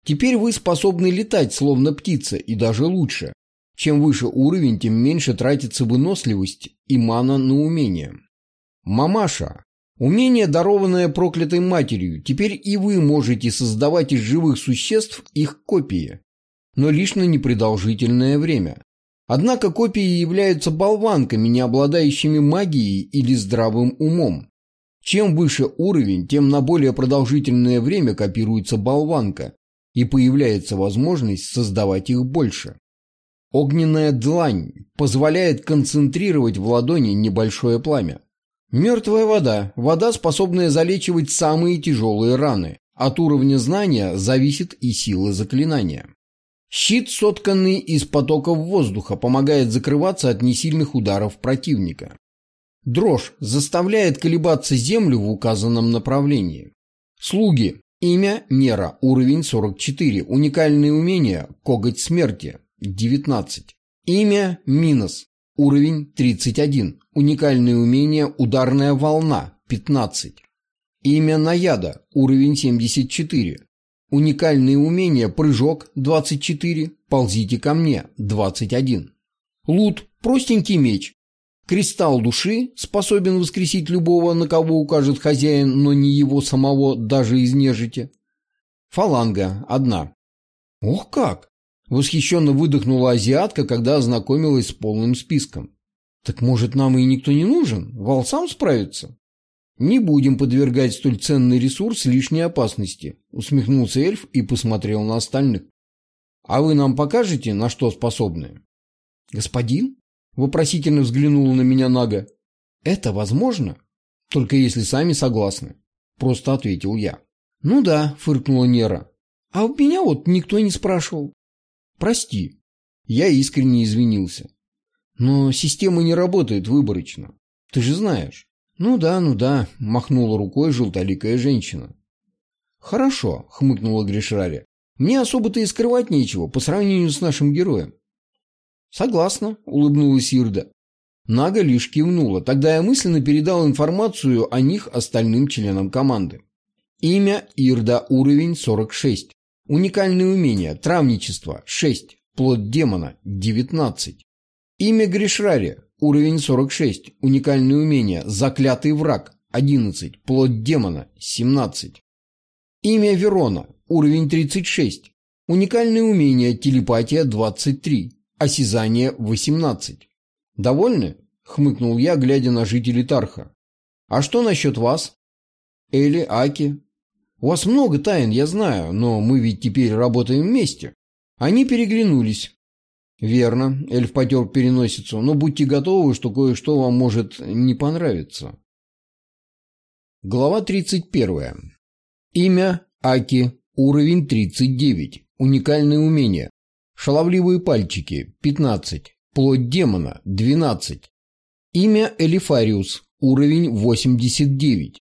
Теперь вы способны летать, словно птица, и даже лучше. Чем выше уровень, тем меньше тратится выносливость и мана на умение. Мамаша. Умение, дарованное проклятой матерью, теперь и вы можете создавать из живых существ их копии, но лишь на непродолжительное время. Однако копии являются болванками, не обладающими магией или здравым умом. Чем выше уровень, тем на более продолжительное время копируется болванка, и появляется возможность создавать их больше. Огненная длань позволяет концентрировать в ладони небольшое пламя. Мертвая вода – вода, способная залечивать самые тяжелые раны. От уровня знания зависит и сила заклинания. Щит, сотканный из потоков воздуха, помогает закрываться от несильных ударов противника. Дрожь заставляет колебаться землю в указанном направлении. Слуги. Имя Нера. Уровень 44. Уникальные умения. Коготь смерти. 19. Имя Минос. Уровень 31. Уникальные умения «Ударная волна» 15. Имя Наяда. Уровень 74. Уникальные умения «Прыжок» 24. Ползите ко мне 21. Лут. Простенький меч. Кристалл души способен воскресить любого, на кого укажет хозяин, но не его самого, даже из нежити. Фаланга. Одна. Ох как! Восхищенно выдохнула азиатка, когда ознакомилась с полным списком. Так может, нам и никто не нужен? Вал сам справится? Не будем подвергать столь ценный ресурс лишней опасности, усмехнулся эльф и посмотрел на остальных. А вы нам покажете, на что способны? Господин? Вопросительно взглянула на меня Нага. Это возможно? Только если сами согласны. Просто ответил я. Ну да, фыркнула Нера. А у меня вот никто не спрашивал. Прости. Я искренне извинился. Но система не работает выборочно. Ты же знаешь. «Ну да, ну да», — махнула рукой желтоликая женщина. «Хорошо», — хмыкнула Гришрари. «Мне особо-то и скрывать нечего по сравнению с нашим героем». «Согласна», — улыбнулась Ирда. Нага лишь кивнула. Тогда я мысленно передал информацию о них остальным членам команды. Имя Ирда, уровень 46. Уникальные умения. Травничество – 6. Плод демона – 19. Имя Гришрари. Уровень 46. Уникальные умения. Заклятый враг – 11. Плод демона – 17. Имя Верона. Уровень 36. Уникальные умения. Телепатия – 23. Осязание – 18. Довольны? Хмыкнул я, глядя на жителей Тарха. А что насчет вас? Эли, Аки, у вас много тайн, я знаю, но мы ведь теперь работаем вместе. Они переглянулись. Верно, эльф потер переносицу, но будьте готовы, что кое-что вам может не понравиться. Глава 31. Имя Аки, уровень 39, уникальные умения. Шаловливые пальчики, 15, плоть демона, 12. Имя Элифариус, уровень 89,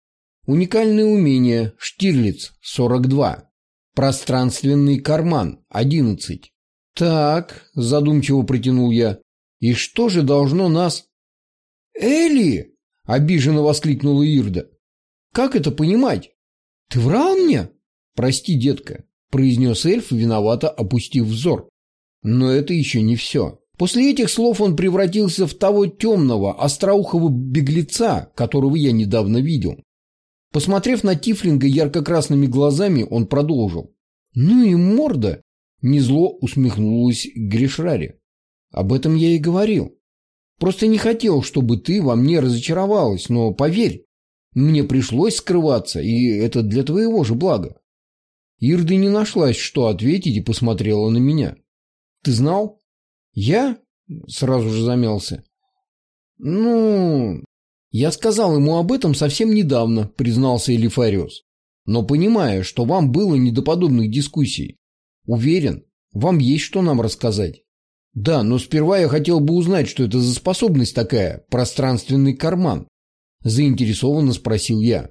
Уникальные умения. Штирлиц. 42. Пространственный карман. 11. Так, задумчиво протянул я. И что же должно нас... Элли! Обиженно воскликнула Ирда. Как это понимать? Ты врал мне? Прости, детка, произнес эльф, виновато опустив взор. Но это еще не все. После этих слов он превратился в того темного, остроухого беглеца, которого я недавно видел. Посмотрев на Тифлинга ярко-красными глазами, он продолжил. «Ну и морда!» – незло усмехнулась Гришрари. «Об этом я и говорил. Просто не хотел, чтобы ты во мне разочаровалась, но поверь, мне пришлось скрываться, и это для твоего же блага». Ирды не нашлась, что ответить, и посмотрела на меня. «Ты знал?» «Я?» – сразу же замялся. «Ну, «Я сказал ему об этом совсем недавно», – признался Элифариус. «Но понимая, что вам было не до подобных дискуссий. Уверен, вам есть что нам рассказать». «Да, но сперва я хотел бы узнать, что это за способность такая, пространственный карман», – заинтересованно спросил я.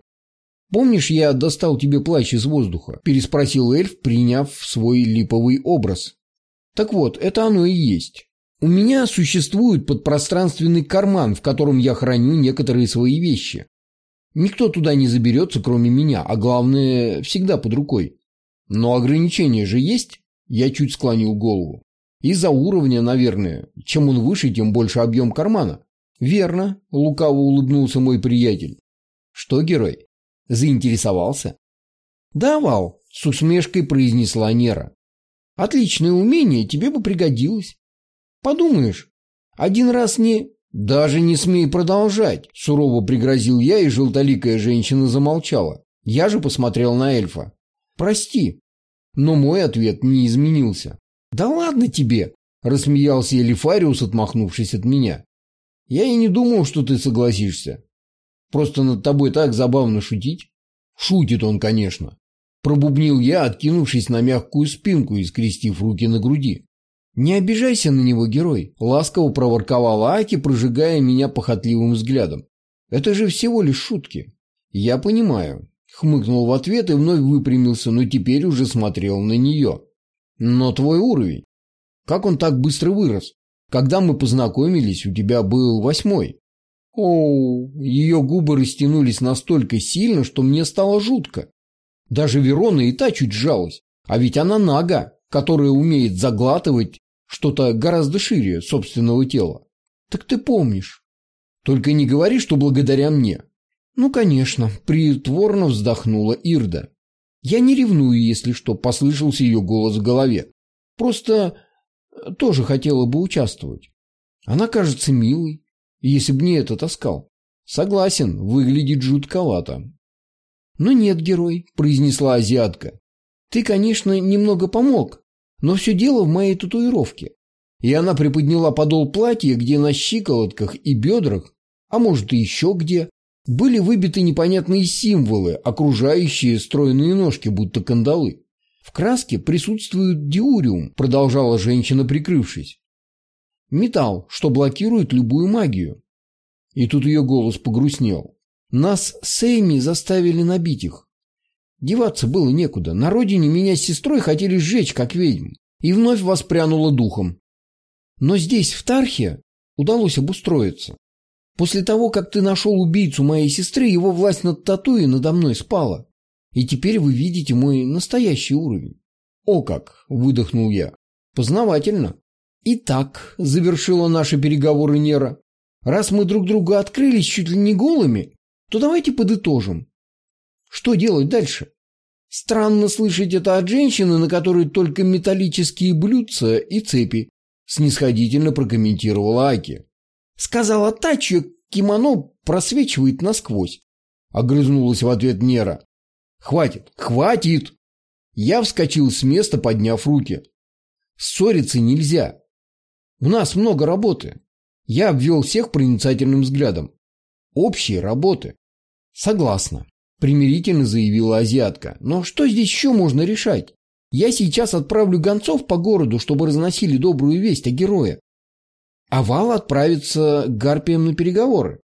«Помнишь, я достал тебе плащ из воздуха?» – переспросил эльф, приняв свой липовый образ. «Так вот, это оно и есть. У меня существует подпространственный карман, в котором я храню некоторые свои вещи. Никто туда не заберется, кроме меня, а главное, всегда под рукой. Но ограничения же есть? Я чуть склонил голову. Из-за уровня, наверное. Чем он выше, тем больше объем кармана. Верно, лукаво улыбнулся мой приятель. Что, герой, заинтересовался? Да, Вал, с усмешкой произнесла Нера. Отличное умение, тебе бы пригодилось. Подумаешь, один раз не... Даже не смей продолжать, сурово пригрозил я, и желтоликая женщина замолчала. Я же посмотрел на эльфа. Прости. Но мой ответ не изменился. Да ладно тебе, рассмеялся Элифариус, отмахнувшись от меня. Я и не думал, что ты согласишься. Просто над тобой так забавно шутить. Шутит он, конечно. Пробубнил я, откинувшись на мягкую спинку и скрестив руки на груди. «Не обижайся на него, герой», – ласково проворковала Аки, прожигая меня похотливым взглядом. «Это же всего лишь шутки». «Я понимаю», – хмыкнул в ответ и вновь выпрямился, но теперь уже смотрел на нее. «Но твой уровень? Как он так быстро вырос? Когда мы познакомились, у тебя был восьмой». О, ее губы растянулись настолько сильно, что мне стало жутко. Даже Верона и та чуть сжалась, а ведь она нага которая умеет заглатывать что-то гораздо шире собственного тела. Так ты помнишь. Только не говори, что благодаря мне. Ну, конечно, притворно вздохнула Ирда. Я не ревную, если что, послышался ее голос в голове. Просто э, тоже хотела бы участвовать. Она кажется милой, если б не это таскал. Согласен, выглядит жутковато. Но нет, герой, произнесла азиатка. Ты, конечно, немного помог, но все дело в моей татуировке. И она приподняла подол платья, где на щиколотках и бедрах, а может и еще где, были выбиты непонятные символы, окружающие стройные ножки, будто кандалы. В краске присутствует диуриум, продолжала женщина, прикрывшись. Металл, что блокирует любую магию. И тут ее голос погрустнел. Нас с Эйми заставили набить их. Деваться было некуда. На родине меня с сестрой хотели сжечь, как ведьм. И вновь воспрянула духом. Но здесь, в Тархе, удалось обустроиться. После того, как ты нашел убийцу моей сестры, его власть над Татуи надо мной спала. И теперь вы видите мой настоящий уровень. О как! Выдохнул я. Познавательно. Итак, завершила наши переговоры Нера. Раз мы друг друга открылись чуть ли не голыми, то давайте подытожим. Что делать дальше? Странно слышать это от женщины, на которой только металлические блюдца и цепи, снисходительно прокомментировала Аки. Сказала та, чье кимоно просвечивает насквозь. Огрызнулась в ответ Нера. Хватит, хватит! Я вскочил с места, подняв руки. Ссориться нельзя. У нас много работы. Я обвел всех проницательным взглядом. Общие работы. Согласна, примирительно заявила азиатка. Но что здесь еще можно решать? Я сейчас отправлю гонцов по городу, чтобы разносили добрую весть о герое. А Вал отправится к Гарпиям на переговоры.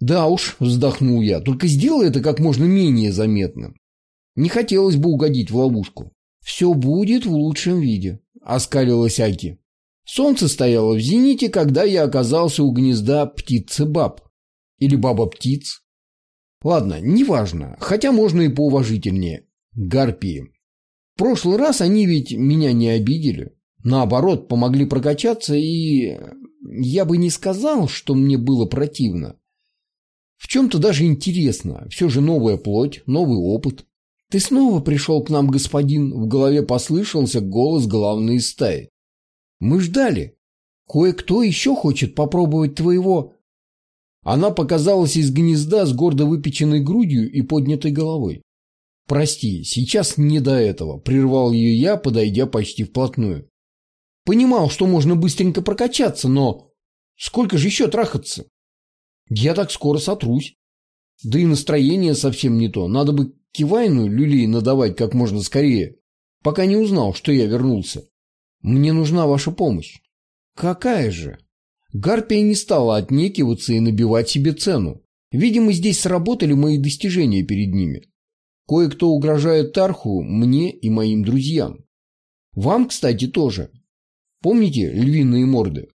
Да уж, вздохнул я, только сделай это как можно менее заметным. Не хотелось бы угодить в ловушку. Все будет в лучшем виде, оскалилась Аки. Солнце стояло в зените, когда я оказался у гнезда птицы-баб. Или баба-птиц. Ладно, неважно, хотя можно и поуважительнее. Гарпии. В прошлый раз они ведь меня не обидели. Наоборот, помогли прокачаться, и я бы не сказал, что мне было противно. В чем-то даже интересно. Все же новая плоть, новый опыт. «Ты снова пришел к нам, господин?» В голове послышался голос главной стаи. Мы ждали. Кое-кто еще хочет попробовать твоего...» Она показалась из гнезда с гордо выпеченной грудью и поднятой головой. «Прости, сейчас не до этого», — прервал ее я, подойдя почти вплотную. «Понимал, что можно быстренько прокачаться, но сколько же еще трахаться? Я так скоро сотрусь. Да и настроение совсем не то. Надо бы кивайну люлей надавать как можно скорее, пока не узнал, что я вернулся. Мне нужна ваша помощь. Какая же? Гарпия не стала отнекиваться и набивать себе цену. Видимо, здесь сработали мои достижения перед ними. Кое-кто угрожает Тарху, мне и моим друзьям. Вам, кстати, тоже. Помните львиные морды?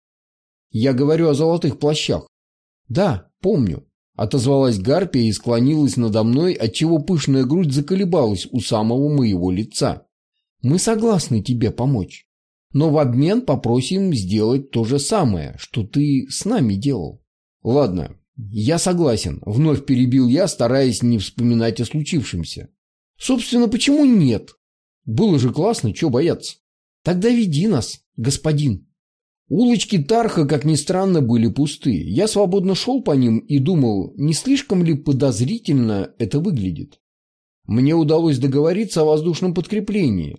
Я говорю о золотых плащах. Да, помню. Отозвалась Гарпия и склонилась надо мной, отчего пышная грудь заколебалась у самого моего лица. Мы согласны тебе помочь но в обмен попросим сделать то же самое, что ты с нами делал. Ладно, я согласен, вновь перебил я, стараясь не вспоминать о случившемся. Собственно, почему нет? Было же классно, чего бояться? Тогда веди нас, господин. Улочки Тарха, как ни странно, были пусты. Я свободно шел по ним и думал, не слишком ли подозрительно это выглядит. Мне удалось договориться о воздушном подкреплении,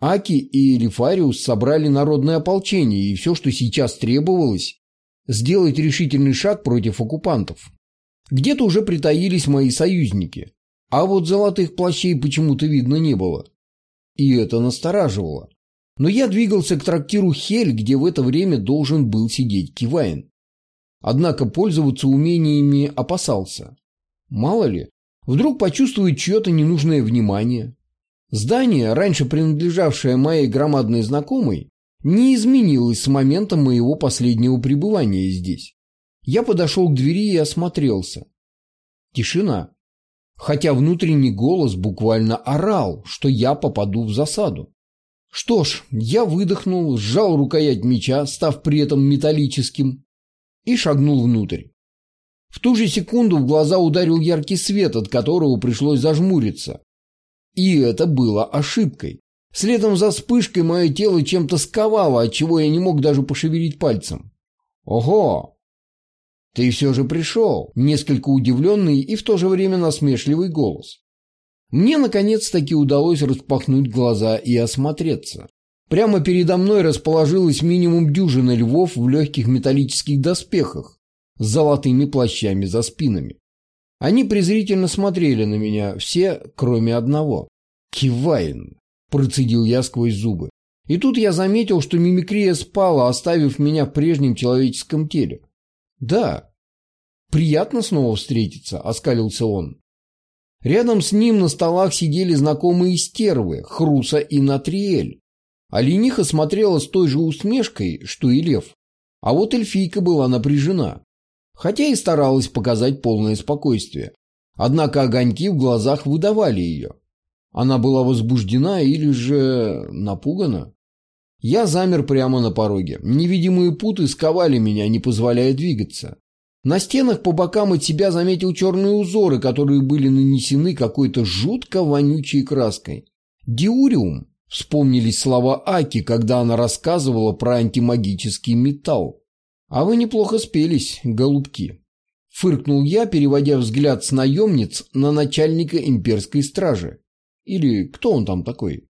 Аки и Элифариус собрали народное ополчение, и все, что сейчас требовалось, сделать решительный шаг против оккупантов. Где-то уже притаились мои союзники, а вот золотых плащей почему-то видно не было. И это настораживало. Но я двигался к трактиру Хель, где в это время должен был сидеть Кивайн. Однако пользоваться умениями опасался. Мало ли, вдруг почувствует чье-то ненужное внимание, Здание, раньше принадлежавшее моей громадной знакомой, не изменилось с момента моего последнего пребывания здесь. Я подошел к двери и осмотрелся. Тишина. Хотя внутренний голос буквально орал, что я попаду в засаду. Что ж, я выдохнул, сжал рукоять меча, став при этом металлическим, и шагнул внутрь. В ту же секунду в глаза ударил яркий свет, от которого пришлось зажмуриться. И это было ошибкой. Следом за вспышкой мое тело чем-то сковало, отчего я не мог даже пошевелить пальцем. «Ого! Ты все же пришел!» Несколько удивленный и в то же время насмешливый голос. Мне, наконец-таки, удалось распахнуть глаза и осмотреться. Прямо передо мной расположилось минимум дюжина львов в легких металлических доспехах с золотыми плащами за спинами. Они презрительно смотрели на меня, все, кроме одного. «Кивайн!» – процедил я сквозь зубы. И тут я заметил, что мимикрия спала, оставив меня в прежнем человеческом теле. Да, Приятно снова встретиться, оскалился он. Рядом с ним на столах сидели знакомые стервы, Хруса и Натриэль. Олениха смотрела с той же усмешкой, что и лев. А вот эльфийка была напряжена. Хотя и старалась показать полное спокойствие. Однако огоньки в глазах выдавали ее. Она была возбуждена или же напугана? Я замер прямо на пороге. Невидимые путы сковали меня, не позволяя двигаться. На стенах по бокам от себя заметил черные узоры, которые были нанесены какой-то жутко вонючей краской. «Диуриум», — вспомнились слова Аки, когда она рассказывала про антимагический металл. «А вы неплохо спелись, голубки». Фыркнул я, переводя взгляд с наемниц на начальника имперской стражи. Или кто он там такой?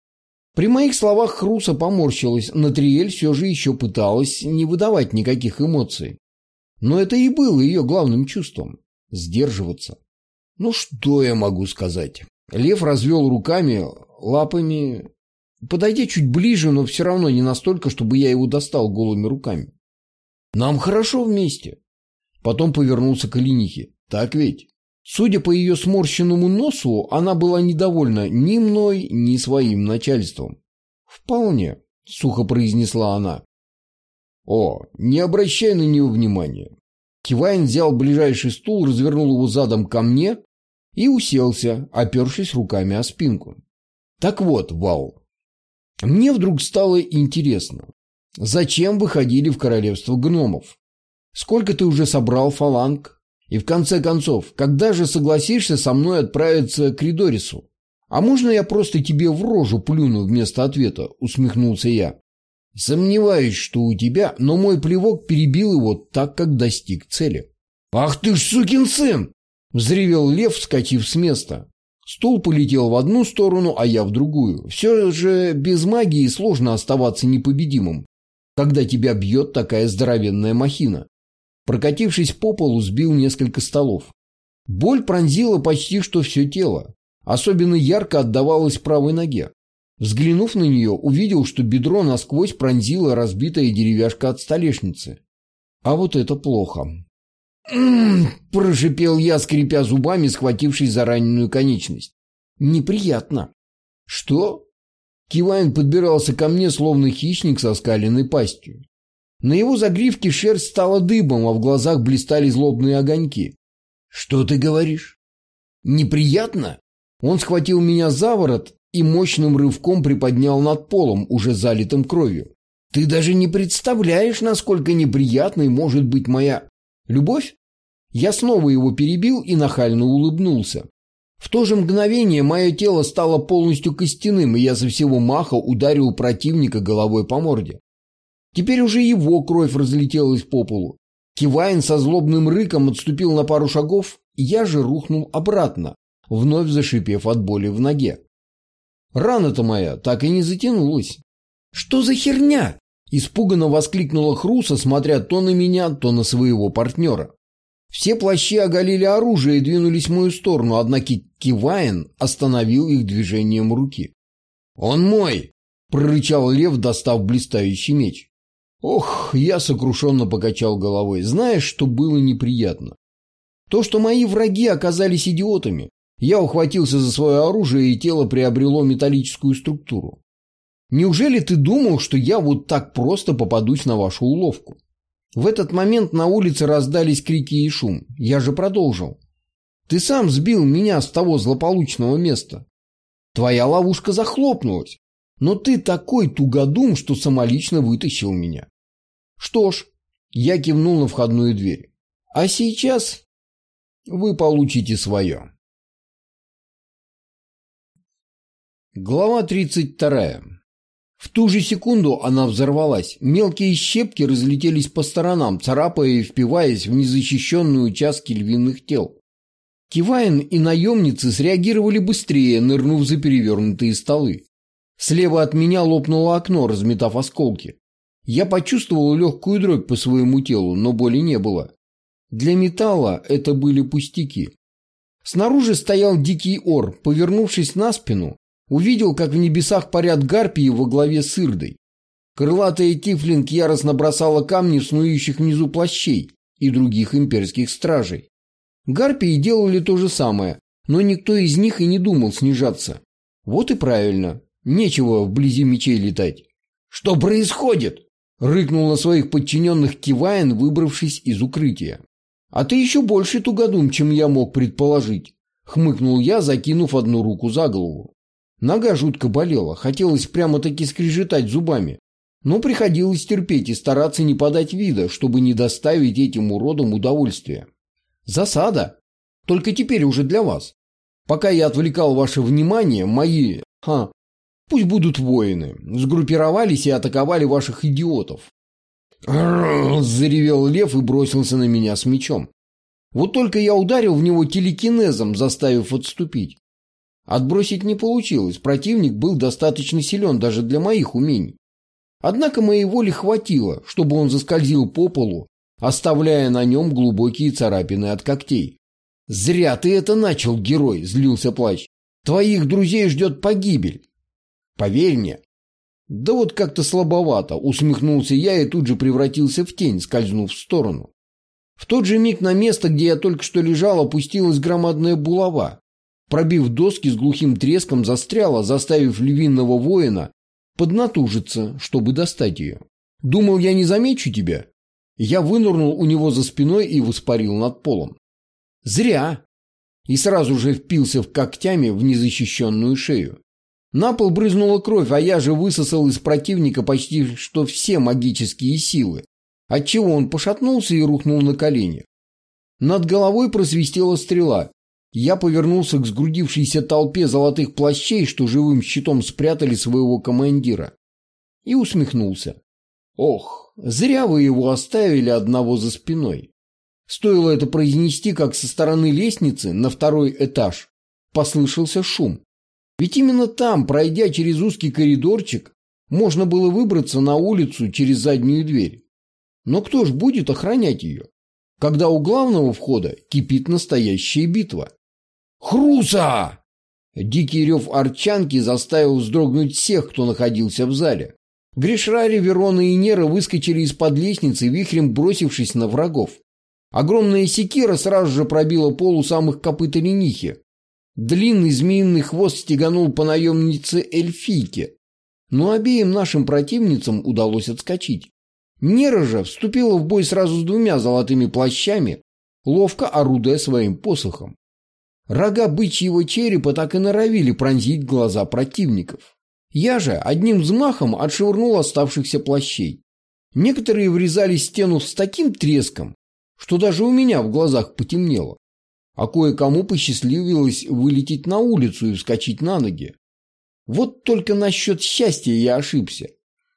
При моих словах Хруса поморщилась, Натриэль все же еще пыталась не выдавать никаких эмоций. Но это и было ее главным чувством – сдерживаться. Ну что я могу сказать? Лев развел руками, лапами, подойдя чуть ближе, но все равно не настолько, чтобы я его достал голыми руками. Нам хорошо вместе. Потом повернулся к Оленихе. Так ведь? Судя по ее сморщенному носу, она была недовольна ни мной, ни своим начальством. «Вполне», — сухо произнесла она. «О, не обращай на нее внимания». Кивайн взял ближайший стул, развернул его задом ко мне и уселся, опершись руками о спинку. «Так вот, Вал, мне вдруг стало интересно, зачем вы ходили в королевство гномов? Сколько ты уже собрал фаланг? И в конце концов, когда же согласишься со мной отправиться к Ридорису? А можно я просто тебе в рожу плюну вместо ответа? Усмехнулся я. Сомневаюсь, что у тебя, но мой плевок перебил его так, как достиг цели. Ах ты ж сукин сын! Взревел лев, вскочив с места. Стул полетел в одну сторону, а я в другую. Все же без магии сложно оставаться непобедимым, когда тебя бьет такая здоровенная махина. Прокатившись по полу, сбил несколько столов. Боль пронзила почти что все тело. Особенно ярко отдавалась правой ноге. Взглянув на нее, увидел, что бедро насквозь пронзила разбитая деревяшка от столешницы. А вот это плохо. «М-м-м!» прошипел я, скрипя зубами, схватившись за раненую конечность. «Неприятно». «Что?» Кивайн подбирался ко мне, словно хищник со скаленной пастью. На его загривке шерсть стала дыбом, а в глазах блистали злобные огоньки. «Что ты говоришь?» «Неприятно?» Он схватил меня за ворот и мощным рывком приподнял над полом, уже залитым кровью. «Ты даже не представляешь, насколько неприятной может быть моя любовь?» Я снова его перебил и нахально улыбнулся. В то же мгновение мое тело стало полностью костяным, и я со всего маха ударил противника головой по морде. Теперь уже его кровь разлетелась по полу. Кивайн со злобным рыком отступил на пару шагов, я же рухнул обратно, вновь зашипев от боли в ноге. Рана-то моя так и не затянулась. «Что за херня?» – испуганно воскликнула Хруса, смотря то на меня, то на своего партнера. Все плащи оголили оружие и двинулись в мою сторону, однако Кивайн остановил их движением руки. «Он мой!» – прорычал лев, достав блистающий меч. Ох, я сокрушенно покачал головой. Знаешь, что было неприятно? То, что мои враги оказались идиотами. Я ухватился за свое оружие, и тело приобрело металлическую структуру. Неужели ты думал, что я вот так просто попадусь на вашу уловку? В этот момент на улице раздались крики и шум. Я же продолжил. Ты сам сбил меня с того злополучного места. Твоя ловушка захлопнулась. Но ты такой тугодум, что самолично вытащил меня. Что ж, я кивнул на входную дверь. А сейчас вы получите свое. Глава 32. В ту же секунду она взорвалась. Мелкие щепки разлетелись по сторонам, царапая и впиваясь в незащищенные участки львиных тел. Кивайн и наемницы среагировали быстрее, нырнув за перевернутые столы. Слева от меня лопнуло окно, разметав осколки. Я почувствовал легкую дробь по своему телу, но боли не было. Для металла это были пустяки. Снаружи стоял дикий ор, повернувшись на спину, увидел, как в небесах парят гарпии во главе с Ирдой. Крылатая Тифлинг яростно бросала камни в снующих внизу плащей, и других имперских стражей. Гарпии делали то же самое, но никто из них и не думал снижаться. Вот и правильно, нечего вблизи мечей летать. «Что происходит?» – рыкнул на своих подчиненных Кивайн, выбравшись из укрытия. «А ты еще больше тугодум, чем я мог предположить», – хмыкнул я, закинув одну руку за голову. Нога жутко болела, хотелось прямо-таки скрежетать зубами. Но приходилось терпеть и стараться не подать вида, чтобы не доставить этим уродам удовольствия. Засада. Только теперь уже для вас. Пока я отвлекал ваше внимание, мои, ха, пусть будут воины, сгруппировались и атаковали ваших идиотов. Заревел лев и бросился на меня с мечом. Вот только я ударил в него телекинезом, заставив отступить. Отбросить не получилось, противник был достаточно силен даже для моих умений. Однако моей воли хватило, чтобы он заскользил по полу, оставляя на нем глубокие царапины от когтей. «Зря ты это начал, герой!» – злился плащ. «Твоих друзей ждет погибель!» «Поверь мне!» «Да вот как-то слабовато!» – усмехнулся я и тут же превратился в тень, скользнув в сторону. В тот же миг на место, где я только что лежал, опустилась громадная булава. Пробив доски с глухим треском, застряла, заставив львиного воина поднатужиться, чтобы достать ее. Думал, я не замечу тебя? Я вынырнул у него за спиной и воспарил над полом. Зря. И сразу же впился в когтями в незащищенную шею. На пол брызнула кровь, а я же высосал из противника почти что все магические силы, отчего он пошатнулся и рухнул на колени. Над головой просвистела стрела, я повернулся к сгрудившейся толпе золотых плащей, что живым щитом спрятали своего командира. И усмехнулся. Ох, зря вы его оставили одного за спиной. Стоило это произнести, как со стороны лестницы на второй этаж послышался шум. Ведь именно там, пройдя через узкий коридорчик, можно было выбраться на улицу через заднюю дверь. Но кто ж будет охранять ее, когда у главного входа кипит настоящая битва? «Хруса!» Дикий рев арчанки заставил вздрогнуть всех, кто находился в зале. Гришрари, Верона и Нера выскочили из-под лестницы, вихрем бросившись на врагов. Огромная секира сразу же пробила пол у самых копыт ленихи. Длинный змеиный хвост стеганул по наемнице эльфийке. Но обеим нашим противницам удалось отскочить. Нера же вступила в бой сразу с двумя золотыми плащами, ловко орудуя своим посохом. Рога бычьего черепа так и норовили пронзить глаза противников. Я же одним взмахом отшвырнул оставшихся плащей. Некоторые врезались в стену с таким треском, что даже у меня в глазах потемнело. А кое-кому посчастливилось вылететь на улицу и вскочить на ноги. Вот только насчет счастья я ошибся.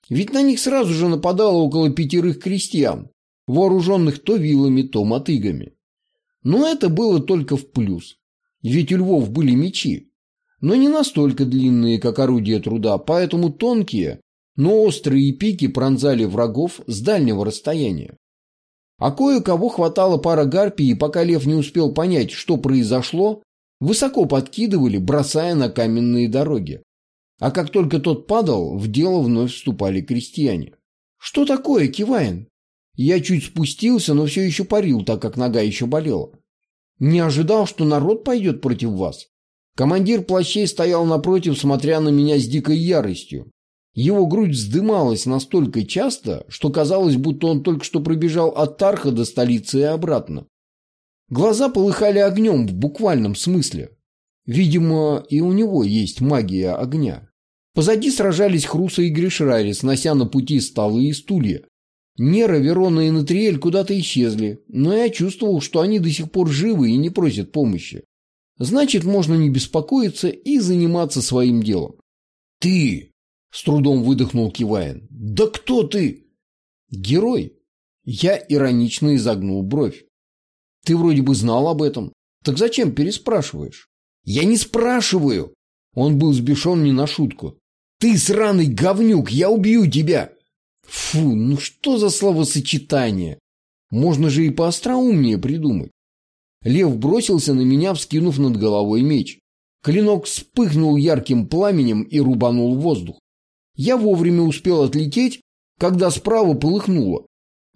Ведь на них сразу же нападало около пятерых крестьян, вооруженных то вилами, то мотыгами. Но это было только в плюс. Ведь у львов были мечи, но не настолько длинные, как орудия труда, поэтому тонкие, но острые пики пронзали врагов с дальнего расстояния. А кое-кого хватало пара гарпий, и пока лев не успел понять, что произошло, высоко подкидывали, бросая на каменные дороги. А как только тот падал, в дело вновь вступали крестьяне. «Что такое, Кивайн?» Я чуть спустился, но все еще парил, так как нога еще болела. Не ожидал, что народ пойдет против вас. Командир плащей стоял напротив, смотря на меня с дикой яростью. Его грудь вздымалась настолько часто, что казалось, будто он только что пробежал от Тарха до столицы и обратно. Глаза полыхали огнем в буквальном смысле. Видимо, и у него есть магия огня. Позади сражались Хруса и Гришрари, снося на пути столы и стулья. Нера, Верона и Натриэль куда-то исчезли, но я чувствовал, что они до сих пор живы и не просят помощи. Значит, можно не беспокоиться и заниматься своим делом. «Ты!» – с трудом выдохнул Кивайн. «Да кто ты?» «Герой!» Я иронично изогнул бровь. «Ты вроде бы знал об этом. Так зачем переспрашиваешь?» «Я не спрашиваю!» Он был сбешен не на шутку. «Ты сраный говнюк! Я убью тебя!» Фу, ну что за словосочетание? Можно же и поостроумнее придумать. Лев бросился на меня, вскинув над головой меч. Клинок вспыхнул ярким пламенем и рубанул воздух. Я вовремя успел отлететь, когда справа полыхнуло.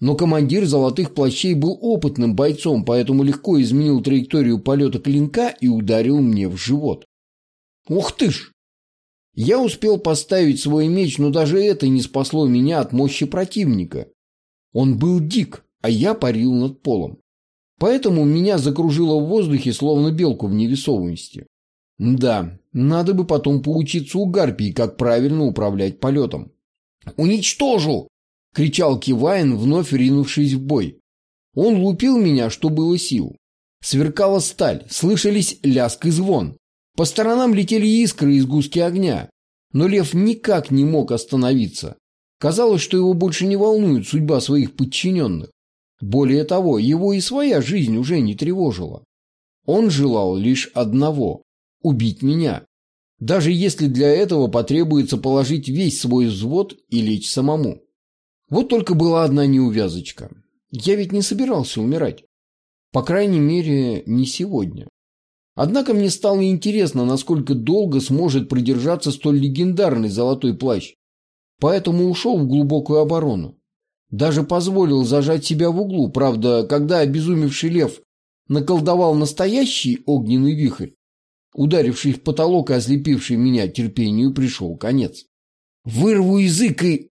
Но командир золотых плащей был опытным бойцом, поэтому легко изменил траекторию полета клинка и ударил мне в живот. Ух ты ж! Я успел поставить свой меч, но даже это не спасло меня от мощи противника. Он был дик, а я парил над полом. Поэтому меня закружило в воздухе, словно белку в невесомости. Да, надо бы потом поучиться у Гарпии, как правильно управлять полетом. «Уничтожу!» — кричал Кивайн, вновь ринувшись в бой. Он лупил меня, что было сил. Сверкала сталь, слышались ляск и звон. По сторонам летели искры из гуски огня. Но лев никак не мог остановиться. Казалось, что его больше не волнует судьба своих подчиненных. Более того, его и своя жизнь уже не тревожила. Он желал лишь одного – убить меня. Даже если для этого потребуется положить весь свой взвод и лечь самому. Вот только была одна неувязочка. Я ведь не собирался умирать. По крайней мере, не сегодня. Однако мне стало интересно, насколько долго сможет продержаться столь легендарный золотой плащ. Поэтому ушел в глубокую оборону. Даже позволил зажать себя в углу. Правда, когда обезумевший лев наколдовал настоящий огненный вихрь, ударивший в потолок и ослепивший меня терпению, пришел конец. «Вырву язык и...»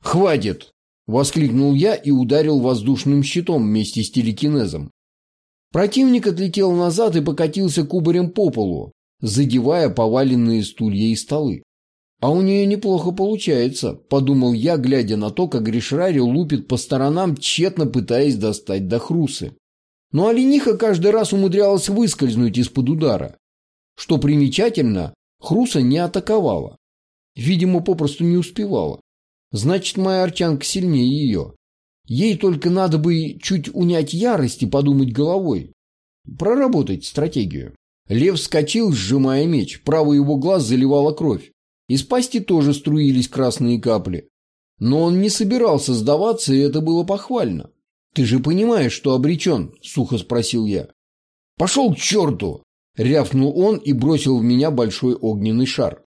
«Хватит!» — воскликнул я и ударил воздушным щитом вместе с телекинезом. Противник отлетел назад и покатился кубарем по полу, задевая поваленные стулья и столы. «А у нее неплохо получается», – подумал я, глядя на то, как Гришрари лупит по сторонам, тщетно пытаясь достать до хрусы. Но олениха каждый раз умудрялась выскользнуть из-под удара. Что примечательно, хруса не атаковала. Видимо, попросту не успевала. Значит, моя арчанка сильнее ее. Ей только надо бы чуть унять ярость и подумать головой. Проработать стратегию. Лев вскочил, сжимая меч. Правый его глаз заливала кровь. Из пасти тоже струились красные капли. Но он не собирался сдаваться, и это было похвально. «Ты же понимаешь, что обречен?» – сухо спросил я. «Пошел к черту!» – рявкнул он и бросил в меня большой огненный шар.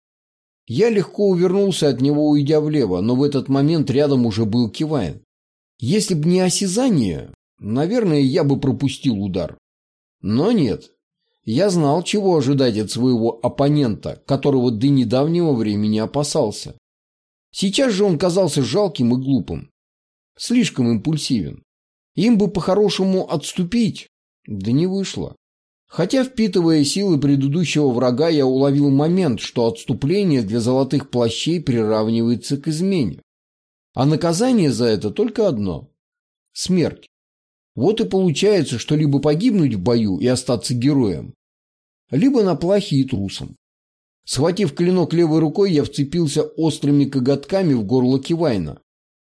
Я легко увернулся от него, уйдя влево, но в этот момент рядом уже был Кивайн. Если б не осязание, наверное, я бы пропустил удар. Но нет, я знал, чего ожидать от своего оппонента, которого до недавнего времени опасался. Сейчас же он казался жалким и глупым. Слишком импульсивен. Им бы по-хорошему отступить, да не вышло. Хотя, впитывая силы предыдущего врага, я уловил момент, что отступление для золотых плащей приравнивается к измене. А наказание за это только одно – смерть. Вот и получается, что либо погибнуть в бою и остаться героем, либо на плахе и трусом. Схватив клинок левой рукой, я вцепился острыми коготками в горло Кивайна.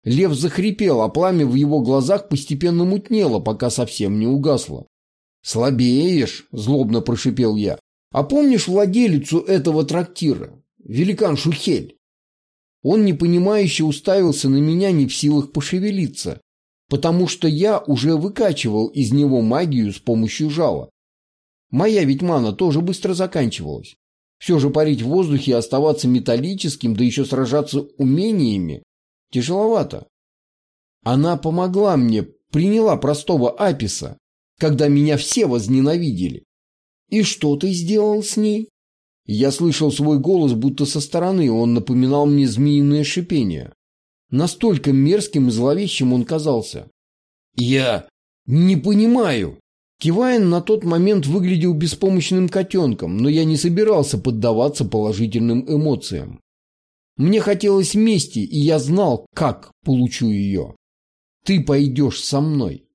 Лев захрипел, а пламя в его глазах постепенно мутнело, пока совсем не угасло. «Слабеешь», – злобно прошипел я. «А помнишь владелицу этого трактира? Великан Шухель?» Он непонимающе уставился на меня не в силах пошевелиться, потому что я уже выкачивал из него магию с помощью жала. Моя ведь мана тоже быстро заканчивалась. Все же парить в воздухе и оставаться металлическим, да еще сражаться умениями, тяжеловато. Она помогла мне, приняла простого Аписа, когда меня все возненавидели. И что ты сделал с ней? Я слышал свой голос будто со стороны, он напоминал мне змеиное шипение. Настолько мерзким и зловещим он казался. «Я не понимаю!» Кивайн на тот момент выглядел беспомощным котенком, но я не собирался поддаваться положительным эмоциям. Мне хотелось мести, и я знал, как получу ее. «Ты пойдешь со мной».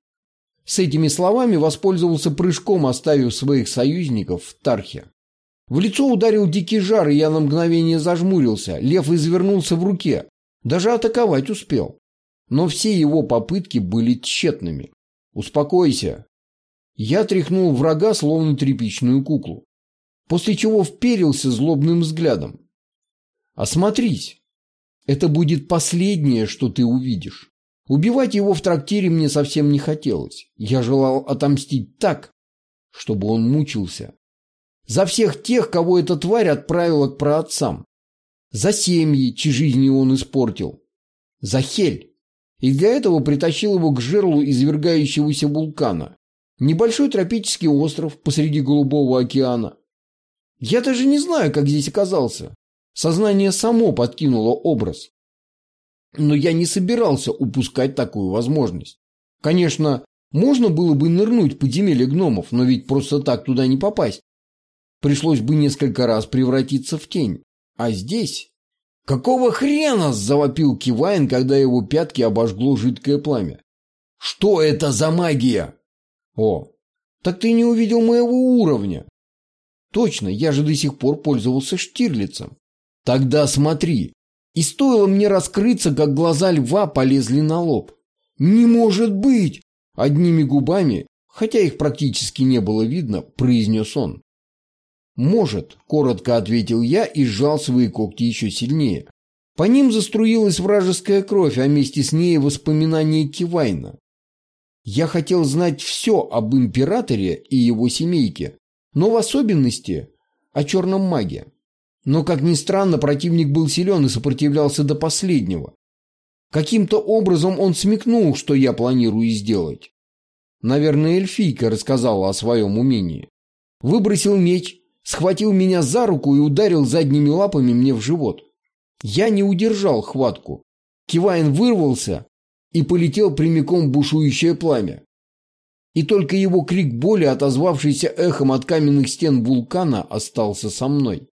С этими словами воспользовался прыжком, оставив своих союзников в Тархе. В лицо ударил дикий жар, и я на мгновение зажмурился. Лев извернулся в руке. Даже атаковать успел. Но все его попытки были тщетными. «Успокойся». Я тряхнул врага, словно тряпичную куклу. После чего вперился злобным взглядом. «Осмотрись. Это будет последнее, что ты увидишь». Убивать его в трактире мне совсем не хотелось. Я желал отомстить так, чтобы он мучился, за всех тех, кого эта тварь отправила к праотцам. За семьи, чьи жизни он испортил. За Хель. и для этого притащил его к жерлу извергающегося вулкана. Небольшой тропический остров посреди Голубого океана. Я даже не знаю, как здесь оказался. Сознание само подкинуло образ. Но я не собирался упускать такую возможность. Конечно, можно было бы нырнуть в подземелье гномов, но ведь просто так туда не попасть. Пришлось бы несколько раз превратиться в тень. А здесь... «Какого хрена?» – завопил Кивайн, когда его пятки обожгло жидкое пламя. «Что это за магия?» «О, так ты не увидел моего уровня». «Точно, я же до сих пор пользовался Штирлицем». «Тогда смотри». И стоило мне раскрыться, как глаза льва полезли на лоб. «Не может быть!» Одними губами, хотя их практически не было видно, произнес он. «Может», — коротко ответил я и сжал свои когти еще сильнее. По ним заструилась вражеская кровь, а вместе с ней воспоминания Кивайна. Я хотел знать все об императоре и его семейке, но в особенности о черном маге. Но, как ни странно, противник был силен и сопротивлялся до последнего. Каким-то образом он смекнул, что я планирую сделать. Наверное, эльфийка рассказала о своем умении. Выбросил меч, схватил меня за руку и ударил задними лапами мне в живот. Я не удержал хватку. Кивайн вырвался и полетел прямиком в бушующее пламя. И только его крик боли, отозвавшийся эхом от каменных стен вулкана, остался со мной.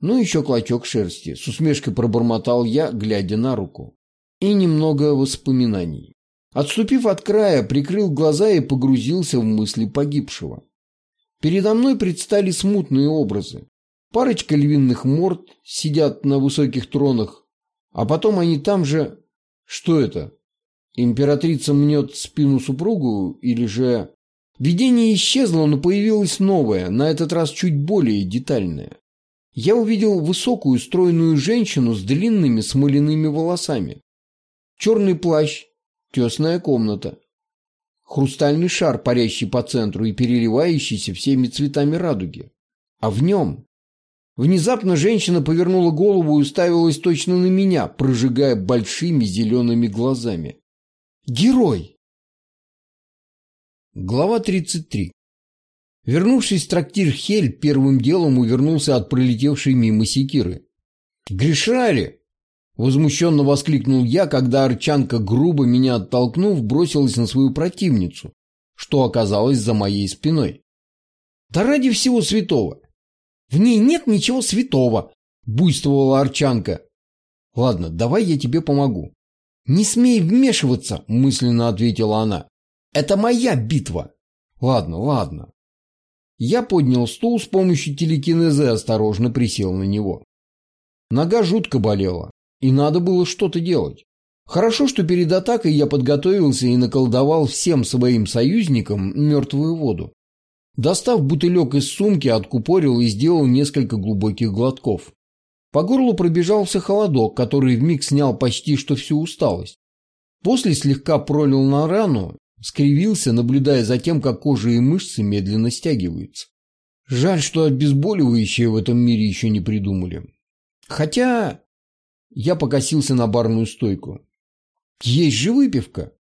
Ну, еще клочок шерсти, с усмешкой пробормотал я, глядя на руку и немного воспоминаний. Отступив от края, прикрыл глаза и погрузился в мысли погибшего. Передо мной предстали смутные образы. Парочка львиных морд сидят на высоких тронах, а потом они там же... Что это? Императрица мнет спину супругу или же... Видение исчезло, но появилось новое, на этот раз чуть более детальное. Я увидел высокую стройную женщину с длинными смоляными волосами. Черный плащ, тесная комната. Хрустальный шар, парящий по центру и переливающийся всеми цветами радуги. А в нем... Внезапно женщина повернула голову и уставилась точно на меня, прожигая большими зелеными глазами. «Герой!» Глава 33 Вернувшись в трактир Хель, первым делом увернулся от пролетевшей мимо секиры. «Гришали!» Возмущенно воскликнул я, когда Арчанка, грубо меня оттолкнув, бросилась на свою противницу, что оказалось за моей спиной. «Да ради всего святого! В ней нет ничего святого!» – буйствовала Арчанка. «Ладно, давай я тебе помогу». «Не смей вмешиваться!» – мысленно ответила она. «Это моя битва!» «Ладно, ладно». Я поднял стул с помощью телекинеза и осторожно присел на него. Нога жутко болела. И надо было что-то делать. Хорошо, что перед атакой я подготовился и наколдовал всем своим союзникам мертвую воду. Достав бутылек из сумки, откупорил и сделал несколько глубоких глотков. По горлу пробежался холодок, который вмиг снял почти что всю усталость. После слегка пролил на рану, скривился, наблюдая за тем, как кожа и мышцы медленно стягиваются. Жаль, что обезболивающее в этом мире еще не придумали. Хотя я покосился на барную стойку. Есть же выпивка.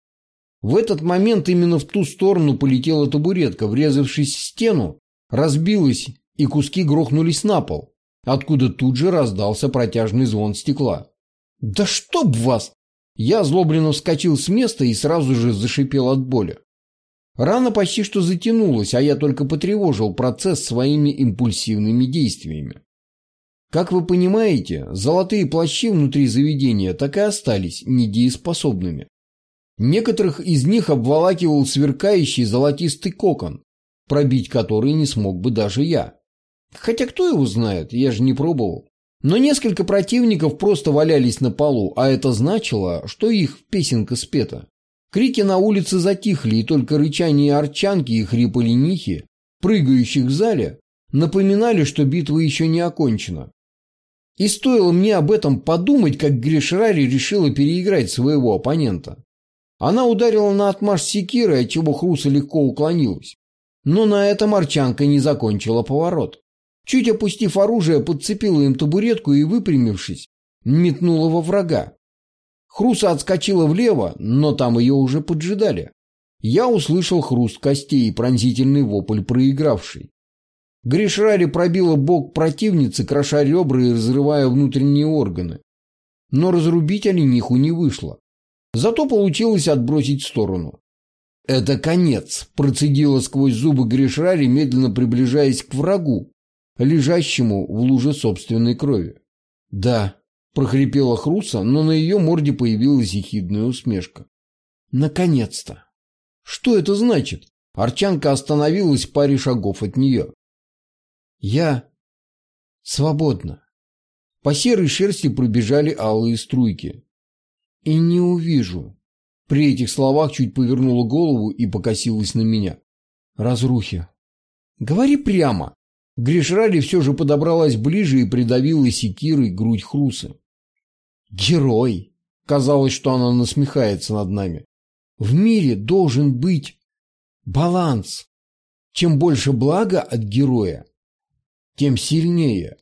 В этот момент именно в ту сторону полетела табуретка, врезавшись в стену, разбилась и куски грохнулись на пол, откуда тут же раздался протяжный звон стекла. «Да чтоб вас!» Я злобленно вскочил с места и сразу же зашипел от боли. Рана почти что затянулась, а я только потревожил процесс своими импульсивными действиями. Как вы понимаете, золотые плащи внутри заведения так и остались недееспособными. Некоторых из них обволакивал сверкающий золотистый кокон, пробить который не смог бы даже я. Хотя кто его знает, я же не пробовал. Но несколько противников просто валялись на полу, а это значило, что их песенка спета. Крики на улице затихли, и только рычание арчанки и хрипы ленихи, прыгающих в зале, напоминали, что битва еще не окончена. И стоило мне об этом подумать, как Гришрари решила переиграть своего оппонента. Она ударила на отмаш секиры, отчего Хруса легко уклонилась. Но на этом Арчанка не закончила поворот. Чуть опустив оружие, подцепила им табуретку и, выпрямившись, метнула во врага. Хруса отскочила влево, но там ее уже поджидали. Я услышал хруст костей и пронзительный вопль проигравший. Гришрари пробила бок противницы, кроша ребра и разрывая внутренние органы. Но разрубить олениху не вышло. Зато получилось отбросить в сторону. «Это конец», – процедила сквозь зубы Гришрари, медленно приближаясь к врагу, лежащему в луже собственной крови. «Да», – прохрипела Хруса, но на ее морде появилась ехидная усмешка. «Наконец-то!» «Что это значит?» Арчанка остановилась в паре шагов от нее. «Я свободна». По серой шерсти пробежали алые струйки. «И не увижу». При этих словах чуть повернула голову и покосилась на меня. «Разрухи». «Говори прямо». Гришрали все же подобралась ближе и придавила секирой грудь Хруса. «Герой!» Казалось, что она насмехается над нами. «В мире должен быть баланс. Чем больше блага от героя, тем сильнее.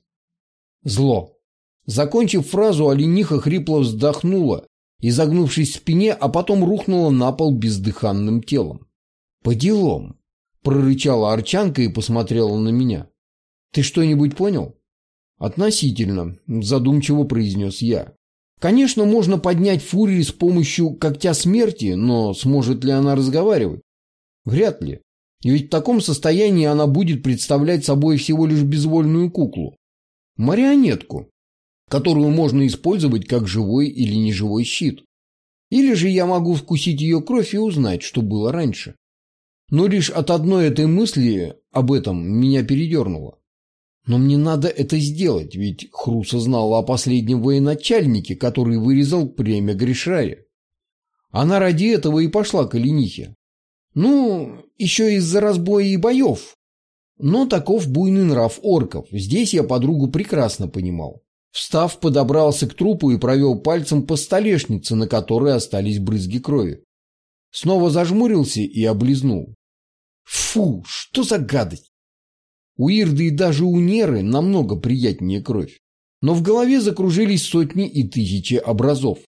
Зло». Закончив фразу, олениха хрипло вздохнула, изогнувшись в спине, а потом рухнула на пол бездыханным телом. «По делам!» – прорычала Арчанка и посмотрела на меня. «Ты что-нибудь понял?» «Относительно», – задумчиво произнес я. «Конечно, можно поднять фурии с помощью когтя смерти, но сможет ли она разговаривать? Вряд ли. Ведь в таком состоянии она будет представлять собой всего лишь безвольную куклу. Марионетку, которую можно использовать как живой или неживой щит. Или же я могу вкусить ее кровь и узнать, что было раньше. Но лишь от одной этой мысли об этом меня передернуло. Но мне надо это сделать, ведь Хруса знала о последнем военачальнике, который вырезал премия Гришраре. Она ради этого и пошла к Оленихе. Ну, еще из-за разбоя и боев. Но таков буйный нрав орков. Здесь я подругу прекрасно понимал. Встав, подобрался к трупу и провел пальцем по столешнице, на которой остались брызги крови. Снова зажмурился и облизнул. Фу, что за гадость! У Ирды и даже у Неры намного приятнее кровь. Но в голове закружились сотни и тысячи образов.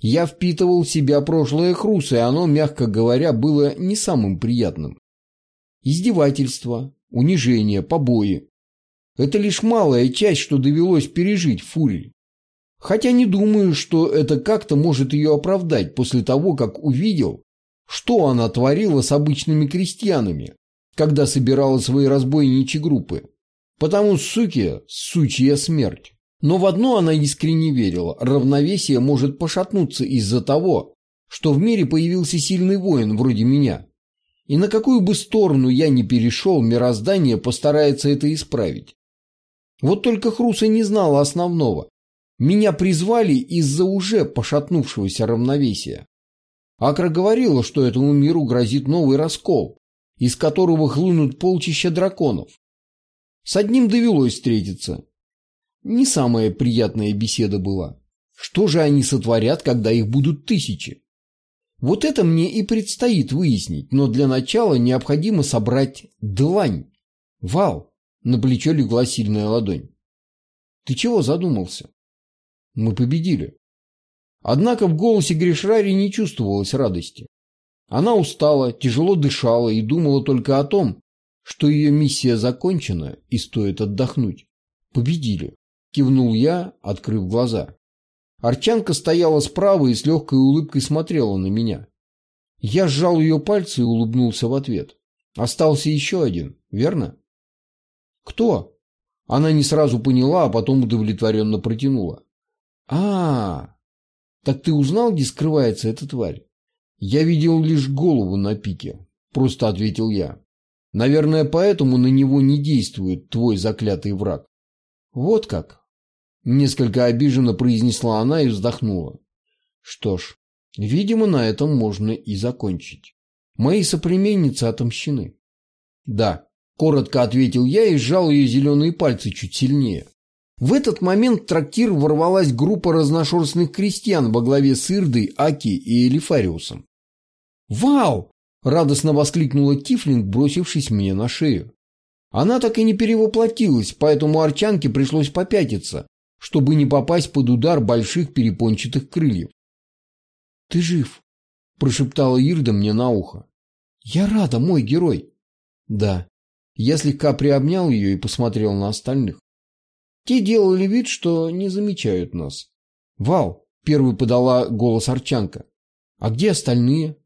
Я впитывал в себя прошлое Хруса, и оно, мягко говоря, было не самым приятным. Издевательства, унижение, побои. Это лишь малая часть, что довелось пережить Фурии. Хотя не думаю, что это как-то может ее оправдать после того, как увидел, что она творила с обычными крестьянами, когда собирала свои разбойничьи группы. Потому суки – сучья смерть. Но в одно она искренне верила – равновесие может пошатнуться из-за того, что в мире появился сильный воин вроде меня. И на какую бы сторону я ни перешел, мироздание постарается это исправить. Вот только Хруса не знала основного. Меня призвали из-за уже пошатнувшегося равновесия. Акра говорила, что этому миру грозит новый раскол, из которого хлынут полчища драконов. С одним довелось встретиться. Не самая приятная беседа была. Что же они сотворят, когда их будут тысячи? Вот это мне и предстоит выяснить, но для начала необходимо собрать длань. Вал, на плечо легла сильная ладонь. Ты чего задумался? Мы победили. Однако в голосе Гришрари не чувствовалось радости. Она устала, тяжело дышала и думала только о том, что ее миссия закончена и стоит отдохнуть. Победили. Кивнул я, открыв глаза. Арчанка стояла справа и с легкой улыбкой смотрела на меня. Я сжал ее пальцы и улыбнулся в ответ. Остался еще один, верно? Кто? Она не сразу поняла, а потом удовлетворенно протянула. А, -а, -а так ты узнал, где скрывается эта тварь? «Я видел лишь голову на пике», – просто ответил я. «Наверное, поэтому на него не действует твой заклятый враг». «Вот как?» – несколько обиженно произнесла она и вздохнула. «Что ж, видимо, на этом можно и закончить. Мои соплеменницы отомщены». «Да», – коротко ответил я и сжал ее зеленые пальцы чуть сильнее. В этот момент в трактир ворвалась группа разношерстных крестьян во главе с Ирдой, Аки и Элифариусом. «Вау!» – радостно воскликнула Кифлинг, бросившись мне на шею. Она так и не перевоплотилась, поэтому Арчанке пришлось попятиться, чтобы не попасть под удар больших перепончатых крыльев. «Ты жив», – прошептала Ирда мне на ухо. «Я рада, мой герой». «Да». Я слегка приобнял ее и посмотрел на остальных. Те делали вид, что не замечают нас. «Вал!» – первый подала голос Арчанка. «А где остальные?»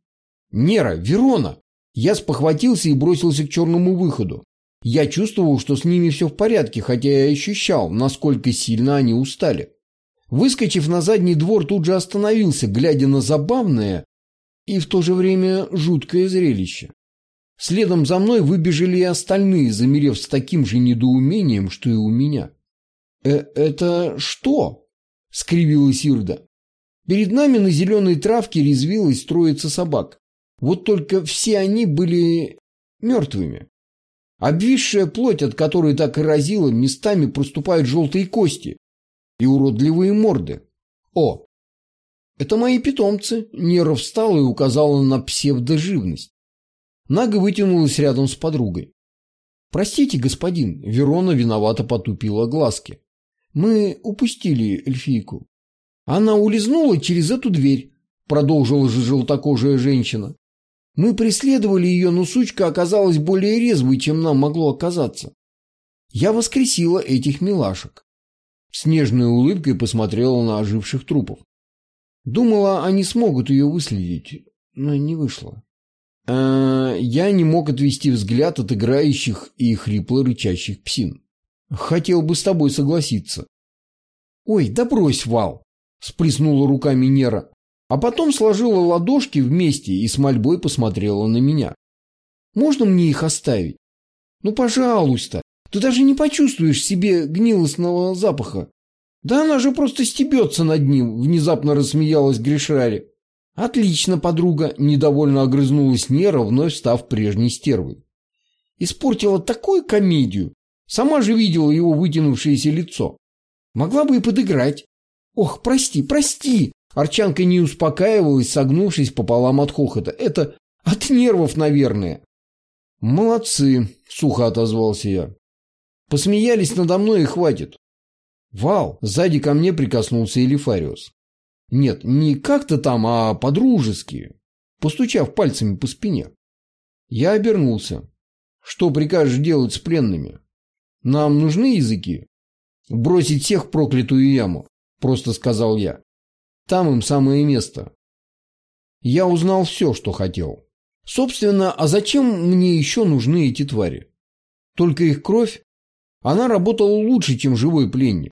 «Нера! Верона!» Я спохватился и бросился к черному выходу. Я чувствовал, что с ними все в порядке, хотя я ощущал, насколько сильно они устали. Выскочив на задний двор, тут же остановился, глядя на забавное и в то же время жуткое зрелище. Следом за мной выбежали и остальные, замерев с таким же недоумением, что и у меня. «Э «Это что?» — скривилась Ирда. Перед нами на зеленой травке резвилась троица собак. Вот только все они были мертвыми. Обвисшая плоть, от которой так и разило, местами проступают желтые кости и уродливые морды. О, это мои питомцы. Нера встала и указала на псевдоживность. Нага вытянулась рядом с подругой. «Простите, господин», — Верона виновато потупила глазки. «Мы упустили эльфийку». «Она улизнула через эту дверь», — продолжила же желтокожая женщина. Мы преследовали ее, но сучка оказалась более резвой, чем нам могло оказаться. Я воскресила этих милашек. С нежной улыбкой посмотрела на оживших трупов. Думала, они смогут ее выследить, но не вышло. А я не мог отвести взгляд от играющих и хрипло рычащих псин. Хотел бы с тобой согласиться. «Ой, да брось, Вал!» – сплеснула руками Нера а потом сложила ладошки вместе и с мольбой посмотрела на меня. «Можно мне их оставить? Ну, пожалуйста, ты даже не почувствуешь себе гнилостного запаха. Да она же просто стебется над ним», — внезапно рассмеялась Гришари. «Отлично, подруга», — недовольно огрызнулась Нера, вновь став прежней стервой. Испортила такую комедию. Сама же видела его вытянувшееся лицо. Могла бы и подыграть. «Ох, прости, прости!» Арчанка не успокаивалась, согнувшись пополам от хохота. «Это от нервов, наверное». «Молодцы», — сухо отозвался я. «Посмеялись надо мной и хватит». «Вал!» — сзади ко мне прикоснулся Элифариус. «Нет, не как-то там, а по-дружески», постучав пальцами по спине. Я обернулся. «Что прикажешь делать с пленными? Нам нужны языки?» «Бросить всех в проклятую яму», — просто сказал я. Там им самое место. Я узнал все, что хотел. Собственно, а зачем мне еще нужны эти твари? Только их кровь? Она работала лучше, чем живой пленник.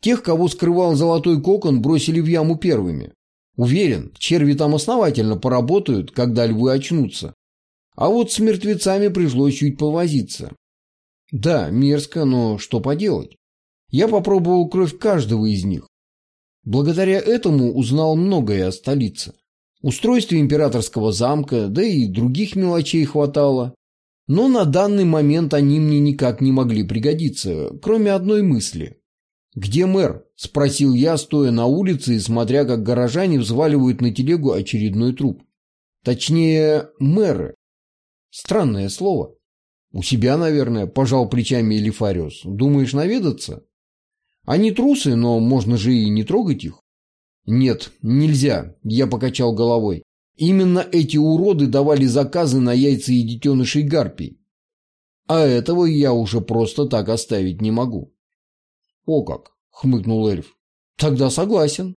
Тех, кого скрывал золотой кокон, бросили в яму первыми. Уверен, черви там основательно поработают, когда львы очнутся. А вот с мертвецами пришлось чуть повозиться. Да, мерзко, но что поделать? Я попробовал кровь каждого из них. Благодаря этому узнал многое о столице. Устройстве императорского замка, да и других мелочей хватало. Но на данный момент они мне никак не могли пригодиться, кроме одной мысли. «Где мэр?» – спросил я, стоя на улице и смотря, как горожане взваливают на телегу очередной труп. Точнее, мэры. Странное слово. У себя, наверное, пожал плечами Элифариус. Думаешь наведаться? Они трусы, но можно же и не трогать их. Нет, нельзя, я покачал головой. Именно эти уроды давали заказы на яйца и детенышей гарпий. А этого я уже просто так оставить не могу. О как, хмыкнул эльф. Тогда согласен.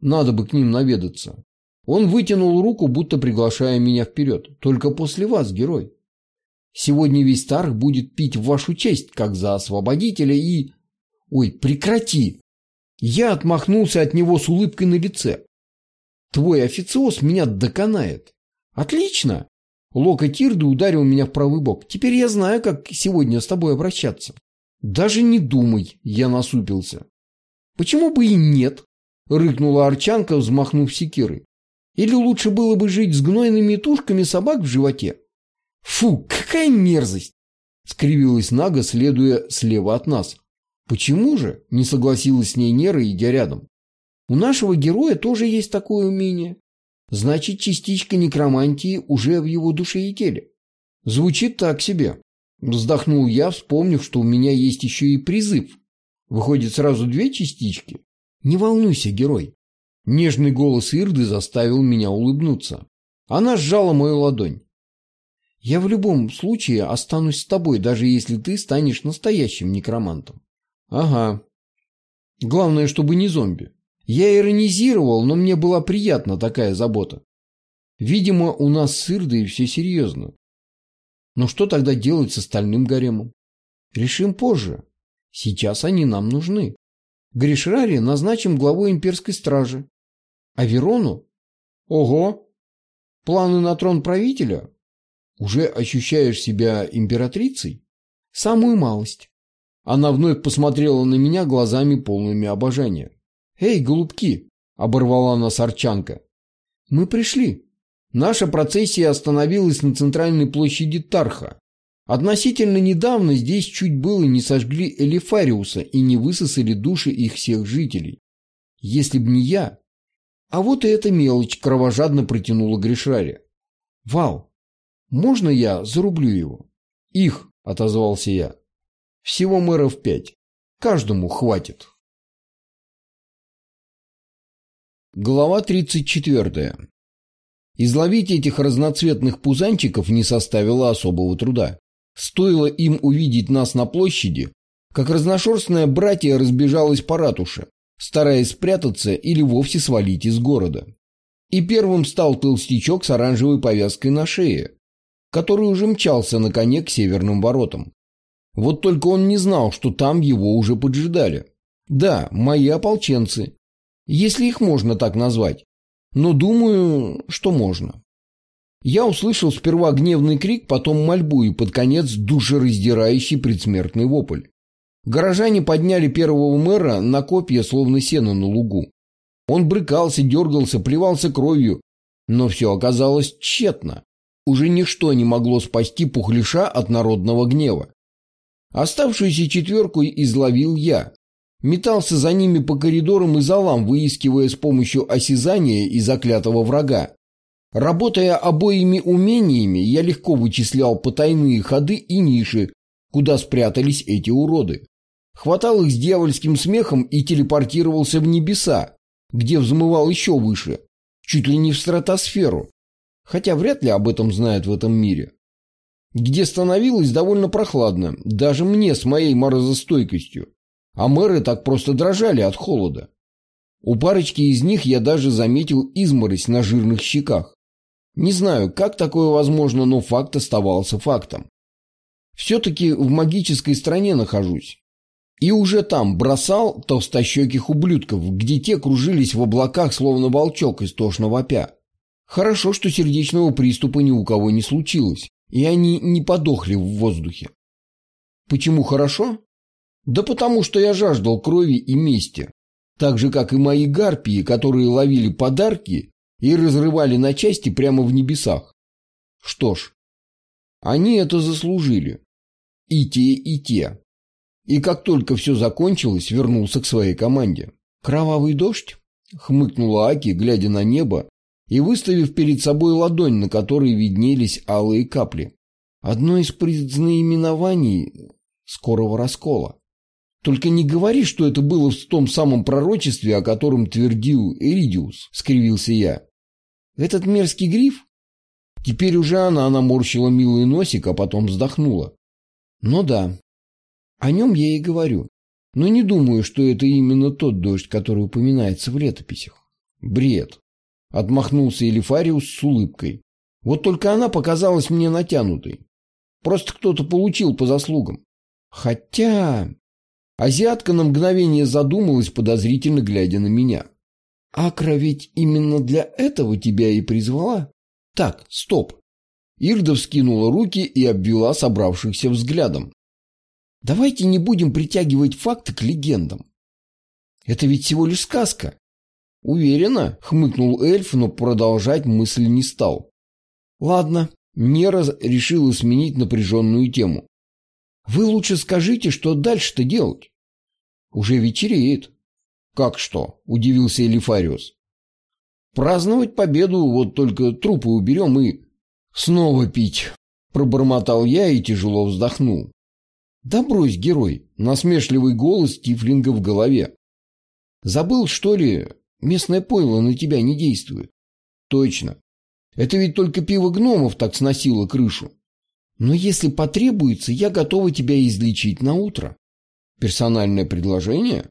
Надо бы к ним наведаться. Он вытянул руку, будто приглашая меня вперед. Только после вас, герой. Сегодня весь Тарх будет пить в вашу честь, как за освободителя и... Ой, прекрати! Я отмахнулся от него с улыбкой на лице. Твой официоз меня доконает. Отлично! Локоть Ирды ударил меня в правый бок. Теперь я знаю, как сегодня с тобой обращаться. Даже не думай, я насупился. Почему бы и нет? Рыкнула Арчанка, взмахнув секирой. Или лучше было бы жить с гнойными тушками собак в животе? Фу, какая мерзость! Скривилась Нага, следуя слева от нас. Почему же? Не согласилась с ней Нера, идя рядом. У нашего героя тоже есть такое умение. Значит, частичка некромантии уже в его душе и теле. Звучит так себе. Вздохнул я, вспомнив, что у меня есть еще и призыв. Выходит, сразу две частички? Не волнуйся, герой. Нежный голос Ирды заставил меня улыбнуться. Она сжала мою ладонь. «Я в любом случае останусь с тобой, даже если ты станешь настоящим некромантом». «Ага. Главное, чтобы не зомби». Я иронизировал, но мне была приятна такая забота. Видимо, у нас с Ирдой все серьезно. Но что тогда делать с остальным гаремом? Решим позже. Сейчас они нам нужны. Гришрари назначим главой имперской стражи. А Верону? Ого! Планы на трон правителя? Уже ощущаешь себя императрицей? Самую малость. Она вновь посмотрела на меня глазами полными обожания. «Эй, голубки!» – оборвала нас Арчанка. «Мы пришли». Наша процессия остановилась на центральной площади Тарха. Относительно недавно здесь чуть было не сожгли Элифариуса и не высосали души их всех жителей. Если б не я. А вот и эта мелочь кровожадно протянула Гришаре. Вау, можно я зарублю его? Их, отозвался я. Всего мэров пять. Каждому хватит. Глава 34. Изловить этих разноцветных пузанчиков не составило особого труда. Стоило им увидеть нас на площади, как разношерстное братья разбежалось по ратуше, стараясь спрятаться или вовсе свалить из города. И первым стал толстячок с оранжевой повязкой на шее, который уже мчался на коне к северным воротам. Вот только он не знал, что там его уже поджидали. Да, мои ополченцы, если их можно так назвать, но думаю, что можно. Я услышал сперва гневный крик, потом мольбу и под конец душераздирающий предсмертный вопль. Горожане подняли первого мэра на копья, словно сено на лугу. Он брыкался, дергался, плевался кровью, но все оказалось тщетно. Уже ничто не могло спасти пухлиша от народного гнева. Оставшуюся четверку изловил я. Метался за ними по коридорам и залам, выискивая с помощью осязания и заклятого врага. Работая обоими умениями, я легко вычислял потайные ходы и ниши, куда спрятались эти уроды. Хватал их с дьявольским смехом и телепортировался в небеса, где взмывал еще выше, чуть ли не в стратосферу, хотя вряд ли об этом знают в этом мире. Где становилось довольно прохладно, даже мне с моей морозостойкостью, а мэры так просто дрожали от холода. У парочки из них я даже заметил изморозь на жирных щеках. Не знаю, как такое возможно, но факт оставался фактом. Все-таки в магической стране нахожусь. И уже там бросал толстощеких ублюдков, где те кружились в облаках, словно волчок истошно вопя. Хорошо, что сердечного приступа ни у кого не случилось, и они не подохли в воздухе. Почему хорошо? Да потому что я жаждал крови и мести, так же, как и мои гарпии, которые ловили подарки и разрывали на части прямо в небесах. Что ж, они это заслужили. И те, и те. И как только все закончилось, вернулся к своей команде. «Кровавый дождь?» — хмыкнула Аки, глядя на небо и выставив перед собой ладонь, на которой виднелись алые капли. Одно из предзнаименований скорого раскола. Только не говори, что это было в том самом пророчестве, о котором твердил Эридиус, скривился я. Этот мерзкий гриф? Теперь уже она наморщила милый носик, а потом вздохнула. Ну да, о нем я и говорю. Но не думаю, что это именно тот дождь, который упоминается в летописях. Бред. Отмахнулся Элифариус с улыбкой. Вот только она показалась мне натянутой. Просто кто-то получил по заслугам. Хотя... Азиатка на мгновение задумалась, подозрительно глядя на меня. Акра ведь именно для этого тебя и призвала? Так, стоп. Ирда вскинула руки и обвела собравшихся взглядом. Давайте не будем притягивать факты к легендам. Это ведь всего лишь сказка. Уверена, хмыкнул эльф, но продолжать мысль не стал. Ладно, Нера решила сменить напряженную тему. Вы лучше скажите, что дальше-то делать? Уже вечереет. Как что? Удивился Элифариус. Праздновать победу, вот только трупы уберем и... Снова пить. Пробормотал я и тяжело вздохнул. Да брось, герой, насмешливый голос Тифлинга в голове. Забыл, что ли, местное пойло на тебя не действует. Точно. Это ведь только пиво гномов так сносило крышу. Но если потребуется, я готова тебя излечить на утро. Персональное предложение?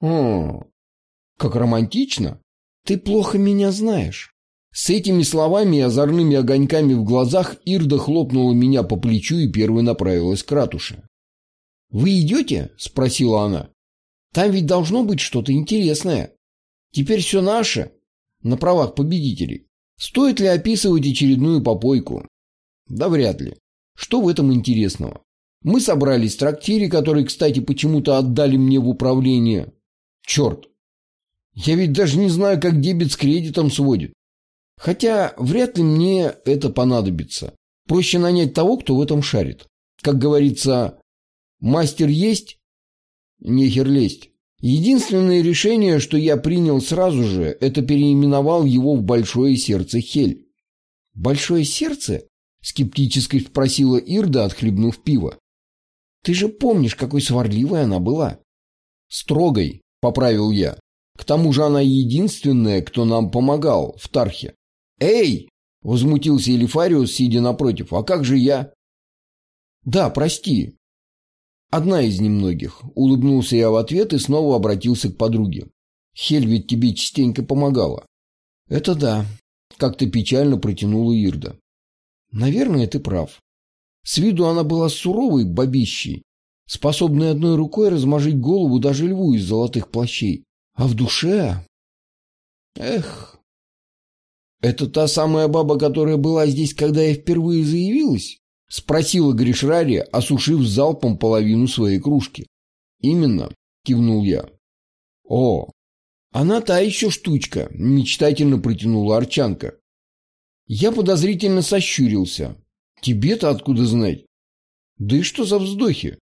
О, как романтично. Ты плохо меня знаешь. С этими словами и озорными огоньками в глазах Ирда хлопнула меня по плечу и первой направилась к ратуше. «Вы идете?» – спросила она. «Там ведь должно быть что-то интересное. Теперь все наше, на правах победителей. Стоит ли описывать очередную попойку? Да вряд ли. Что в этом интересного? Мы собрались в трактире, который, кстати, почему-то отдали мне в управление. Черт. Я ведь даже не знаю, как дебет с кредитом сводит. Хотя вряд ли мне это понадобится. Проще нанять того, кто в этом шарит. Как говорится, мастер есть, нехер лезть. Единственное решение, что я принял сразу же, это переименовал его в Большое Сердце Хель. «Большое сердце?» – скептически спросила Ирда, отхлебнув пиво. «Ты же помнишь, какой сварливой она была?» «Строгой», – поправил я. «К тому же она единственная, кто нам помогал в Тархе». «Эй!» – возмутился Элифариус, сидя напротив. «А как же я?» «Да, прости. «Одна из немногих», — улыбнулся я в ответ и снова обратился к подруге. «Хель ведь тебе частенько помогала». «Это да», — как-то печально протянула Ирда. «Наверное, ты прав. С виду она была суровой бабищей, способной одной рукой размажить голову даже льву из золотых плащей. А в душе... Эх... Это та самая баба, которая была здесь, когда я впервые заявилась? Спросила Гришрари, осушив залпом половину своей кружки. «Именно», — кивнул я. «О, она та еще штучка», — мечтательно протянула Арчанка. Я подозрительно сощурился. «Тебе-то откуда знать?» «Да и что за вздохи?»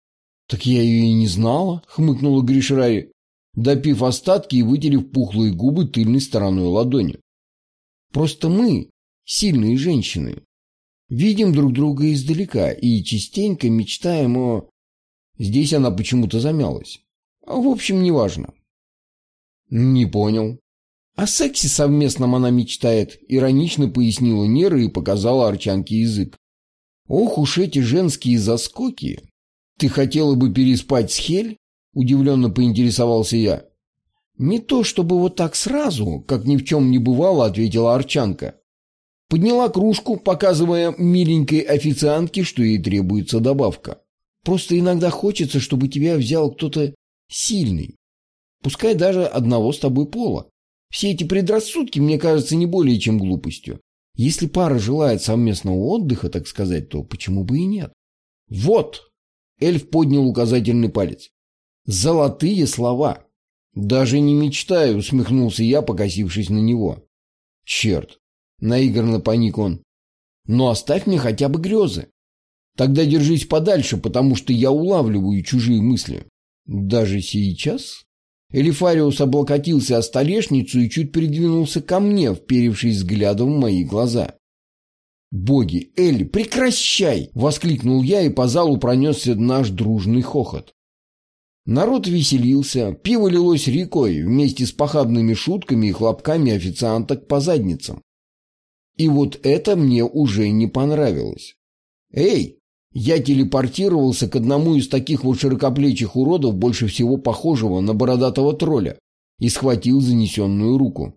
«Так я ее и не знала», — хмыкнула Гришрари, допив остатки и вытерев пухлые губы тыльной стороной ладони. «Просто мы, сильные женщины, Видим друг друга издалека и частенько мечтаем о... Здесь она почему-то замялась. А в общем, неважно. Не понял. О сексе совместном она мечтает, иронично пояснила Нера и показала Арчанке язык. Ох уж эти женские заскоки. Ты хотела бы переспать с Хель? Удивленно поинтересовался я. Не то чтобы вот так сразу, как ни в чем не бывало, ответила Арчанка. Подняла кружку, показывая миленькой официантке, что ей требуется добавка. Просто иногда хочется, чтобы тебя взял кто-то сильный. Пускай даже одного с тобой пола. Все эти предрассудки, мне кажется, не более чем глупостью. Если пара желает совместного отдыха, так сказать, то почему бы и нет? Вот! Эльф поднял указательный палец. Золотые слова. Даже не мечтаю, усмехнулся я, покосившись на него. Черт, Наигранно паник он. Но оставь мне хотя бы грезы. Тогда держись подальше, потому что я улавливаю чужие мысли. Даже сейчас? Элифариус облокотился о столешницу и чуть придвинулся ко мне, вперевшись взглядом в мои глаза. «Боги, Элли, прекращай!» — воскликнул я, и по залу пронесся наш дружный хохот. Народ веселился, пиво лилось рекой вместе с похабными шутками и хлопками официанток по задницам. И вот это мне уже не понравилось. «Эй!» Я телепортировался к одному из таких вот широкоплечих уродов, больше всего похожего на бородатого тролля, и схватил занесенную руку.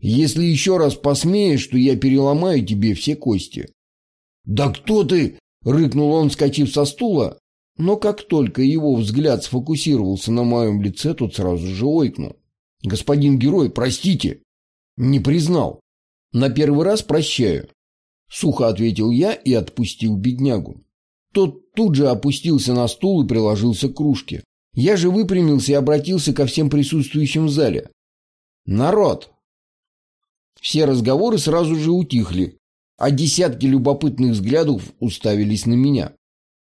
«Если еще раз посмеешь, то я переломаю тебе все кости». «Да кто ты?» — рыкнул он, скачив со стула, но как только его взгляд сфокусировался на моем лице, тот сразу же ойкнул. «Господин герой, простите!» «Не признал. «На первый раз прощаю», — сухо ответил я и отпустил беднягу. Тот тут же опустился на стул и приложился к кружке. Я же выпрямился и обратился ко всем присутствующим в зале. «Народ!» Все разговоры сразу же утихли, а десятки любопытных взглядов уставились на меня.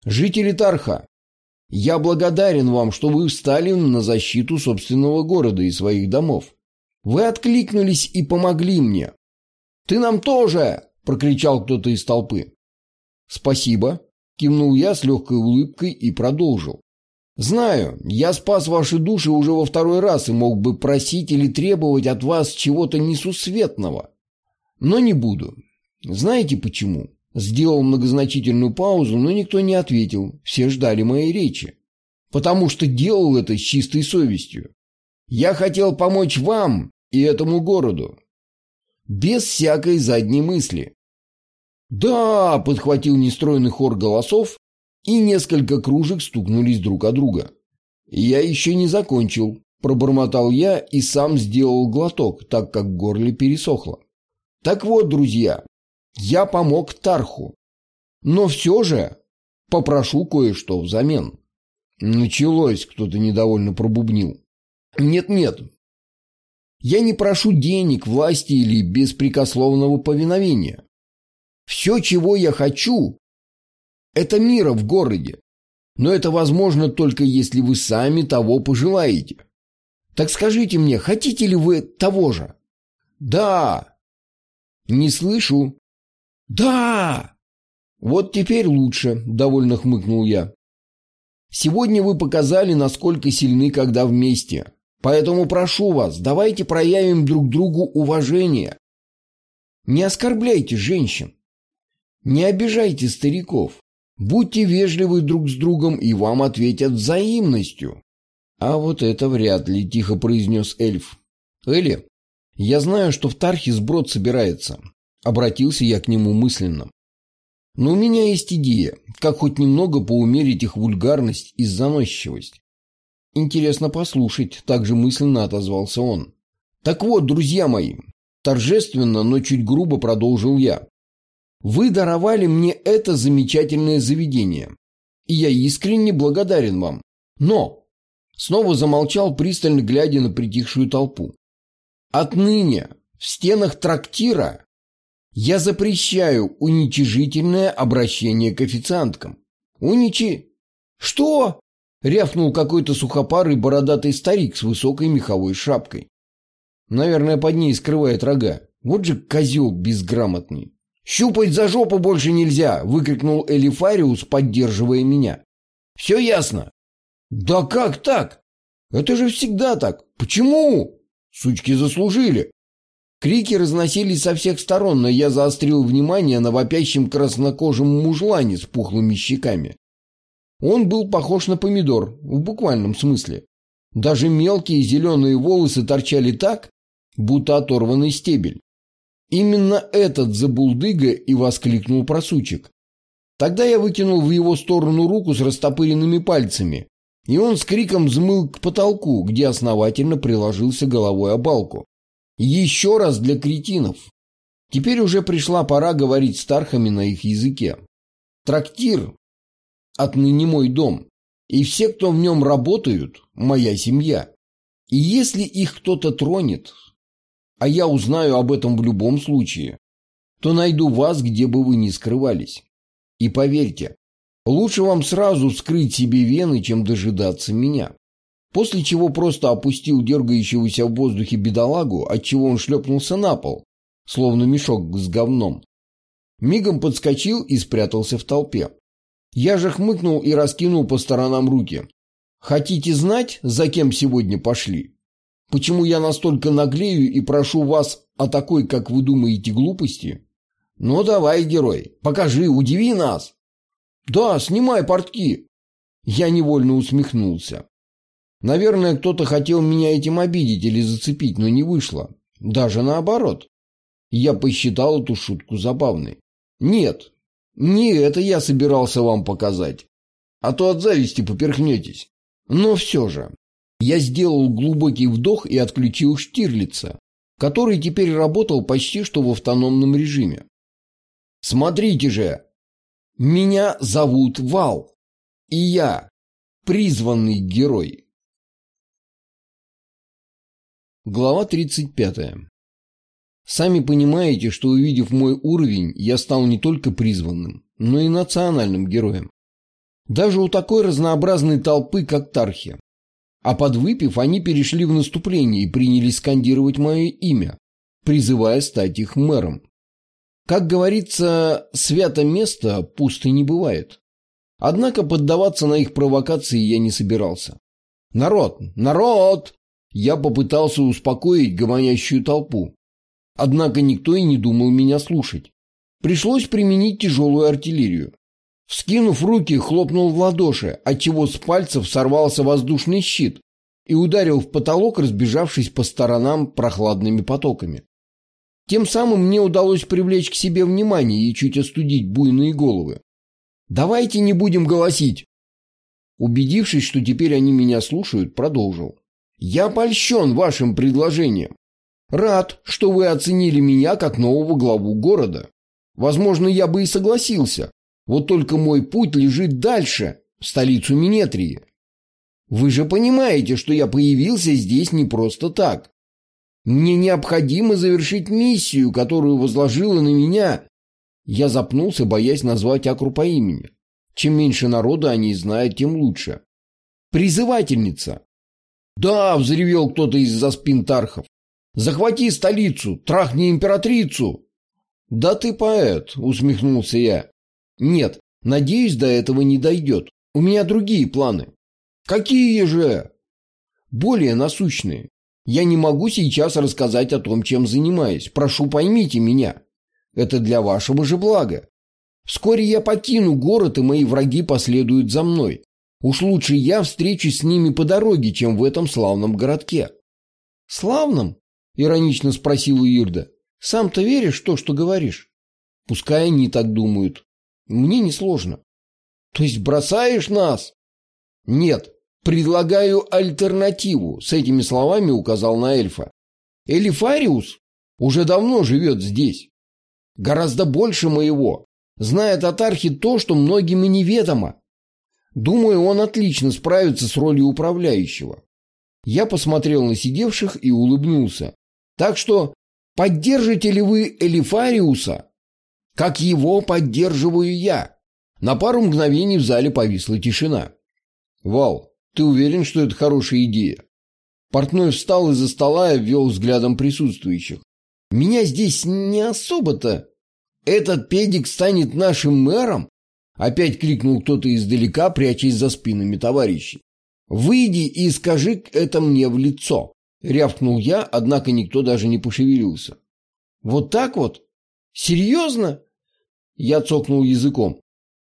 «Жители Тарха, я благодарен вам, что вы встали на защиту собственного города и своих домов. Вы откликнулись и помогли мне. «Ты нам тоже!» – прокричал кто-то из толпы. «Спасибо!» – кивнул я с легкой улыбкой и продолжил. Знаю, я спас ваши души уже во второй раз и мог бы просить или требовать от вас чего-то несусветного. Но не буду. Знаете почему? Сделал многозначительную паузу, но никто не ответил. Все ждали моей речи. Потому что делал это с чистой совестью. Я хотел помочь вам и этому городу. Без всякой задней мысли. «Да!» – подхватил нестройный хор голосов, и несколько кружек стукнулись друг о друга. «Я еще не закончил», – пробормотал я и сам сделал глоток, так как в горле пересохло. «Так вот, друзья, я помог Тарху, но все же попрошу кое-что взамен». Началось, кто-то недовольно пробубнил. «Нет-нет, я не прошу денег, власти или беспрекословного повиновения. Все, чего я хочу, это мира в городе. Но это возможно только если вы сами того пожелаете. Так скажите мне, хотите ли вы того же? Да. Не слышу. Да. Вот теперь лучше, довольно хмыкнул я. Сегодня вы показали, насколько сильны, когда вместе. Поэтому прошу вас, давайте проявим друг другу уважение. Не оскорбляйте женщин. Не обижайте стариков. Будьте вежливы друг с другом, и вам ответят взаимностью. А вот это вряд ли, тихо произнес эльф. Элли, я знаю, что в Тархе сброд собирается. Обратился я к нему мысленно. Но у меня есть идея, как хоть немного поумерить их вульгарность и заносчивость. Интересно послушать, также мысленно отозвался он. Так вот, друзья мои, торжественно, но чуть грубо продолжил я. Вы даровали мне это замечательное заведение, и я искренне благодарен вам. Но...» Снова замолчал, пристально глядя на притихшую толпу. «Отныне в стенах трактира я запрещаю уничижительное обращение к официанткам. Уничи...» «Что?» — рявкнул какой-то сухопарый бородатый старик с высокой меховой шапкой. Наверное, под ней скрывает рога. Вот же козел безграмотный. «Щупать за жопу больше нельзя!» – выкрикнул Элифариус, поддерживая меня. «Все ясно?» «Да как так? Это же всегда так. Почему?» «Сучки заслужили!» Крики разносились со всех сторон, но я заострил внимание на вопящем краснокожем мужлане с пухлыми щеками. Он был похож на помидор, в буквальном смысле. Даже мелкие зеленые волосы торчали так, будто оторванный стебель. Именно этот забулдыга и воскликнул просучек. Тогда я выкинул в его сторону руку с растопыренными пальцами, и он с криком взмыл к потолку, где основательно приложился головой о балку. Еще раз для кретинов. Теперь уже пришла пора говорить с тархами на их языке. Трактир – отныне мой дом, и все, кто в нем работают – моя семья. И если их кто-то тронет, а я узнаю об этом в любом случае, то найду вас, где бы вы ни скрывались. И поверьте, лучше вам сразу вскрыть себе вены, чем дожидаться меня. После чего просто опустил дергающегося в воздухе бедолагу, отчего он шлепнулся на пол, словно мешок с говном. Мигом подскочил и спрятался в толпе. Я же хмыкнул и раскинул по сторонам руки. «Хотите знать, за кем сегодня пошли?» Почему я настолько наглею и прошу вас о такой, как вы думаете, глупости? Ну давай, герой, покажи, удиви нас. Да, снимай портки. Я невольно усмехнулся. Наверное, кто-то хотел меня этим обидеть или зацепить, но не вышло. Даже наоборот. Я посчитал эту шутку забавной. Нет, не это я собирался вам показать. А то от зависти поперхнетесь. Но все же, я сделал глубокий вдох и отключил Штирлица, который теперь работал почти что в автономном режиме. «Смотрите же! Меня зовут Вал, и я призванный герой». Глава 35. Сами понимаете, что увидев мой уровень, я стал не только призванным, но и национальным героем. Даже у такой разнообразной толпы, как Тархи. А подвыпив, они перешли в наступление и принялись скандировать мое имя, призывая стать их мэром. Как говорится, свято место пусто не бывает. Однако поддаваться на их провокации я не собирался. «Народ! Народ!» Я попытался успокоить гомонящую толпу. Однако никто и не думал меня слушать. Пришлось применить тяжелую артиллерию. Вскинув руки, хлопнул в ладоши, отчего с пальцев сорвался воздушный щит и ударил в потолок, разбежавшись по сторонам прохладными потоками. Тем самым мне удалось привлечь к себе внимание и чуть остудить буйные головы. «Давайте не будем голосить!» Убедившись, что теперь они меня слушают, продолжил. «Я польщен вашим предложением. Рад, что вы оценили меня как нового главу города. Возможно, я бы и согласился. Вот только мой путь лежит дальше, в столицу Минетрии. Вы же понимаете, что я появился здесь не просто так. Мне необходимо завершить миссию, которую возложила на меня. Я запнулся, боясь назвать Акру по имени. Чем меньше народа они знают, тем лучше. Призывательница. Да, взревел кто-то из-за спин Тархов. Захвати столицу, трахни императрицу. Да ты поэт, усмехнулся я. Нет, надеюсь, до этого не дойдет. У меня другие планы. Какие же? Более насущные. Я не могу сейчас рассказать о том, чем занимаюсь. Прошу, поймите меня. Это для вашего же блага. Вскоре я покину город, и мои враги последуют за мной. Уж лучше я встречусь с ними по дороге, чем в этом славном городке. Славном? Иронично спросила Ирда. Сам-то веришь в то, что говоришь? Пускай они так думают. Мне несложно. То есть бросаешь нас? Нет, предлагаю альтернативу, с этими словами указал на эльфа. Элифариус уже давно живет здесь. Гораздо больше моего. Знает от Архи то, что многим и неведомо. Думаю, он отлично справится с ролью управляющего. Я посмотрел на сидевших и улыбнулся. Так что поддержите ли вы Элифариуса как его поддерживаю я. На пару мгновений в зале повисла тишина. Вал, ты уверен, что это хорошая идея? Портной встал из-за стола и ввел взглядом присутствующих. Меня здесь не особо-то. Этот педик станет нашим мэром? Опять крикнул кто-то издалека, прячась за спинами товарищей. «Выйди и скажи это мне в лицо!» Рявкнул я, однако никто даже не пошевелился. «Вот так вот? Серьезно?» Я цокнул языком.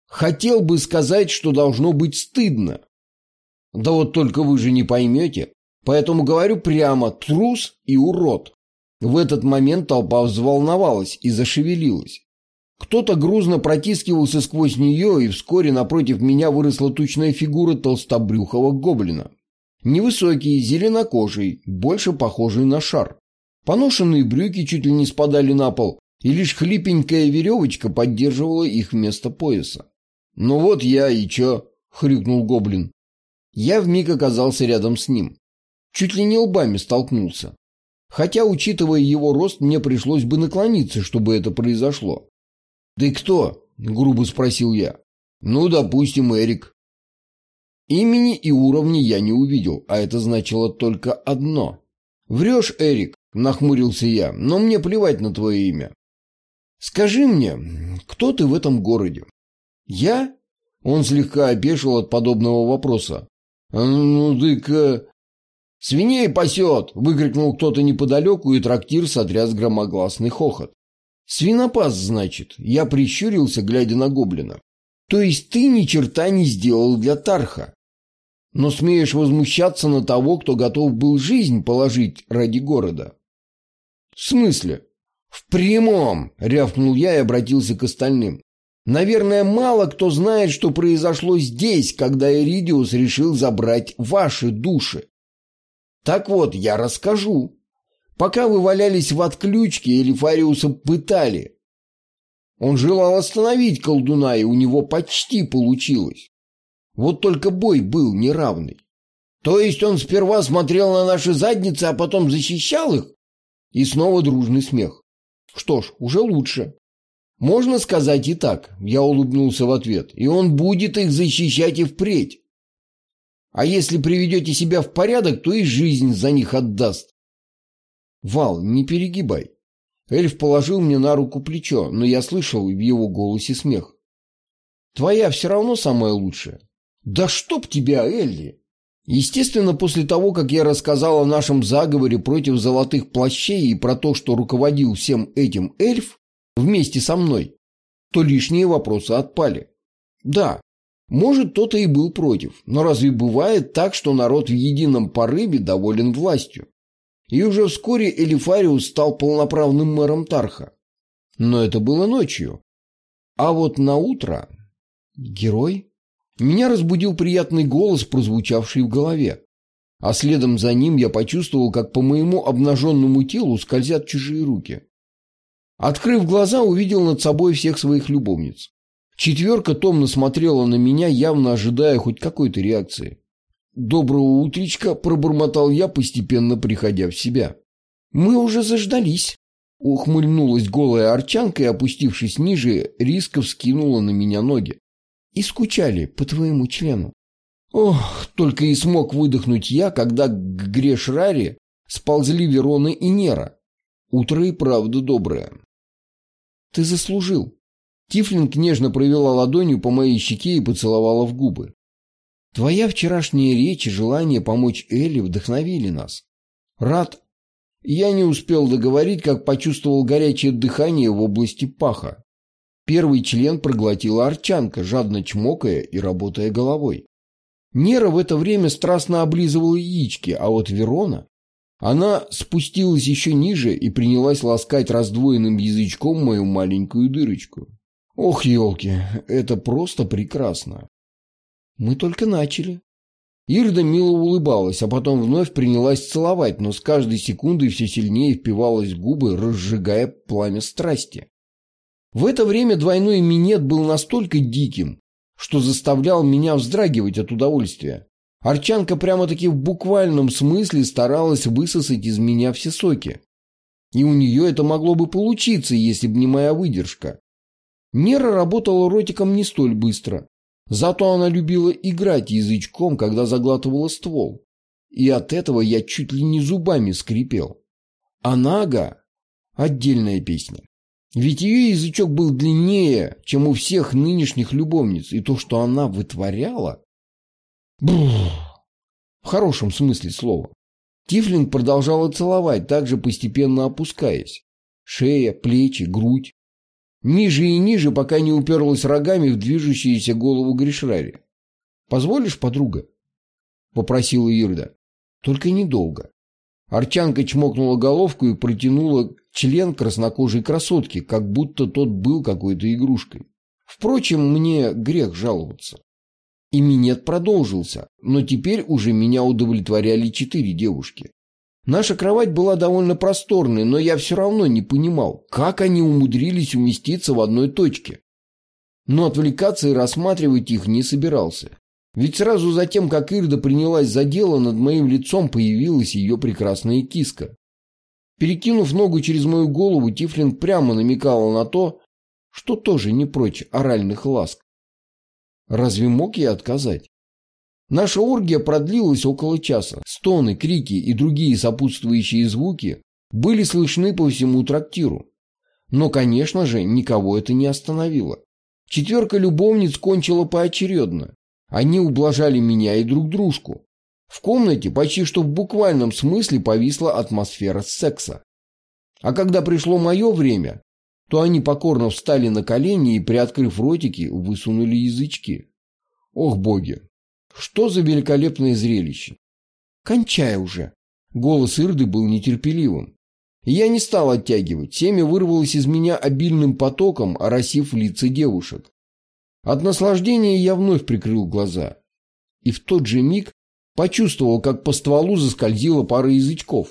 Хотел бы сказать, что должно быть стыдно. Да вот только вы же не поймете. Поэтому говорю прямо трус и урод. В этот момент толпа взволновалась и зашевелилась. Кто-то грузно протискивался сквозь нее, и вскоре напротив меня выросла тучная фигура толстобрюхого гоблина. Невысокий, зеленокожий, больше похожий на шар. Поношенные брюки чуть ли не спадали на пол, и лишь хлипенькая веревочка поддерживала их вместо пояса. «Ну вот я и чё?» — хрюкнул гоблин. Я вмиг оказался рядом с ним. Чуть ли не лбами столкнулся. Хотя, учитывая его рост, мне пришлось бы наклониться, чтобы это произошло. «Ты кто?» — грубо спросил я. «Ну, допустим, Эрик». Имени и уровня я не увидел, а это значило только одно. «Врешь, Эрик», — нахмурился я, — «но мне плевать на твое имя. Скажи мне, кто ты в этом городе? Я? Он слегка опешил от подобного вопроса. Ну, дык... Свиней пасет! Выкрикнул кто-то неподалеку, и трактир сотряс громогласный хохот. Свинопас, значит. Я прищурился, глядя на гоблина. То есть ты ни черта не сделал для Тарха. Но смеешь возмущаться на того, кто готов был жизнь положить ради города. В смысле? «В прямом!» — рявкнул я и обратился к остальным. «Наверное, мало кто знает, что произошло здесь, когда Эридиус решил забрать ваши души. Так вот, я расскажу. Пока вы валялись в отключке, Элифариуса пытали. Он желал остановить колдуна, и у него почти получилось. Вот только бой был неравный. То есть он сперва смотрел на наши задницы, а потом защищал их? И снова дружный смех. Что ж, уже лучше. Можно сказать и так, я улыбнулся в ответ, и он будет их защищать и впредь. А если приведете себя в порядок, то и жизнь за них отдаст. Вал, не перегибай. Эльф положил мне на руку плечо, но я слышал в его голосе смех. Твоя все равно самая лучшая. Да чтоб тебя, Элли! Естественно, после того, как я рассказал о нашем заговоре против золотых плащей и про то, что руководил всем этим эльф вместе со мной, то лишние вопросы отпали. Да, может, кто-то и был против, но разве бывает так, что народ в едином порыве доволен властью? И уже вскоре Элифариус стал полноправным мэром Тарха. Но это было ночью. А вот на утро... Герой? Меня разбудил приятный голос, прозвучавший в голове. А следом за ним я почувствовал, как по моему обнаженному телу скользят чужие руки. Открыв глаза, увидел над собой всех своих любовниц. Четверка томно смотрела на меня, явно ожидая хоть какой-то реакции. «Доброго утречка», – пробормотал я, постепенно приходя в себя. «Мы уже заждались», – ухмыльнулась голая арчанка и, опустившись ниже, риска вскинула на меня ноги и скучали по твоему члену. Ох, только и смог выдохнуть я, когда к Грешраре сползли Вероны и Нера. Утро и правда доброе. Ты заслужил. Тифлинг нежно провела ладонью по моей щеке и поцеловала в губы. Твоя вчерашняя речь и желание помочь Элли вдохновили нас. Рад. Я не успел договорить, как почувствовал горячее дыхание в области паха. Первый член проглотила арчанка, жадно чмокая и работая головой. Нера в это время страстно облизывала яички, а вот Верона... Она спустилась еще ниже и принялась ласкать раздвоенным язычком мою маленькую дырочку. Ох, елки, это просто прекрасно. Мы только начали. Ирда мило улыбалась, а потом вновь принялась целовать, но с каждой секундой все сильнее впивалась в губы, разжигая пламя страсти. В это время двойной минет был настолько диким, что заставлял меня вздрагивать от удовольствия. Арчанка прямо-таки в буквальном смысле старалась высосать из меня все соки. И у нее это могло бы получиться, если бы не моя выдержка. Нера работала ротиком не столь быстро. Зато она любила играть язычком, когда заглатывала ствол. И от этого я чуть ли не зубами скрипел. А Нага – отдельная песня. Ведь ее язычок был длиннее, чем у всех нынешних любовниц, и то, что она вытворяла... Бррр, в хорошем смысле слова. Тифлинг продолжала целовать, также постепенно опускаясь. Шея, плечи, грудь. Ниже и ниже, пока не уперлась рогами в движущуюся голову Гришрари. «Позволишь, подруга?» — попросила Ирда. «Только недолго». Арчанка чмокнула головку и протянула член краснокожей красотки, как будто тот был какой-то игрушкой. Впрочем, мне грех жаловаться. И минет продолжился, но теперь уже меня удовлетворяли четыре девушки. Наша кровать была довольно просторной, но я все равно не понимал, как они умудрились уместиться в одной точке. Но отвлекаться и рассматривать их не собирался. Ведь сразу за тем, как Ирда принялась за дело, над моим лицом появилась ее прекрасная киска. Перекинув ногу через мою голову, Тифлин прямо намекала на то, что тоже не прочь оральных ласк. Разве мог я отказать? Наша оргия продлилась около часа. Стоны, крики и другие сопутствующие звуки были слышны по всему трактиру. Но, конечно же, никого это не остановило. Четверка любовниц кончила поочередно. Они ублажали меня и друг дружку. В комнате почти что в буквальном смысле повисла атмосфера секса. А когда пришло мое время, то они покорно встали на колени и, приоткрыв ротики, высунули язычки. Ох, боги! Что за великолепное зрелище! Кончай уже! Голос Ирды был нетерпеливым. я не стал оттягивать. Семя вырвалось из меня обильным потоком, оросив лица девушек. От наслаждения я вновь прикрыл глаза. И в тот же миг почувствовал, как по стволу заскользила пара язычков.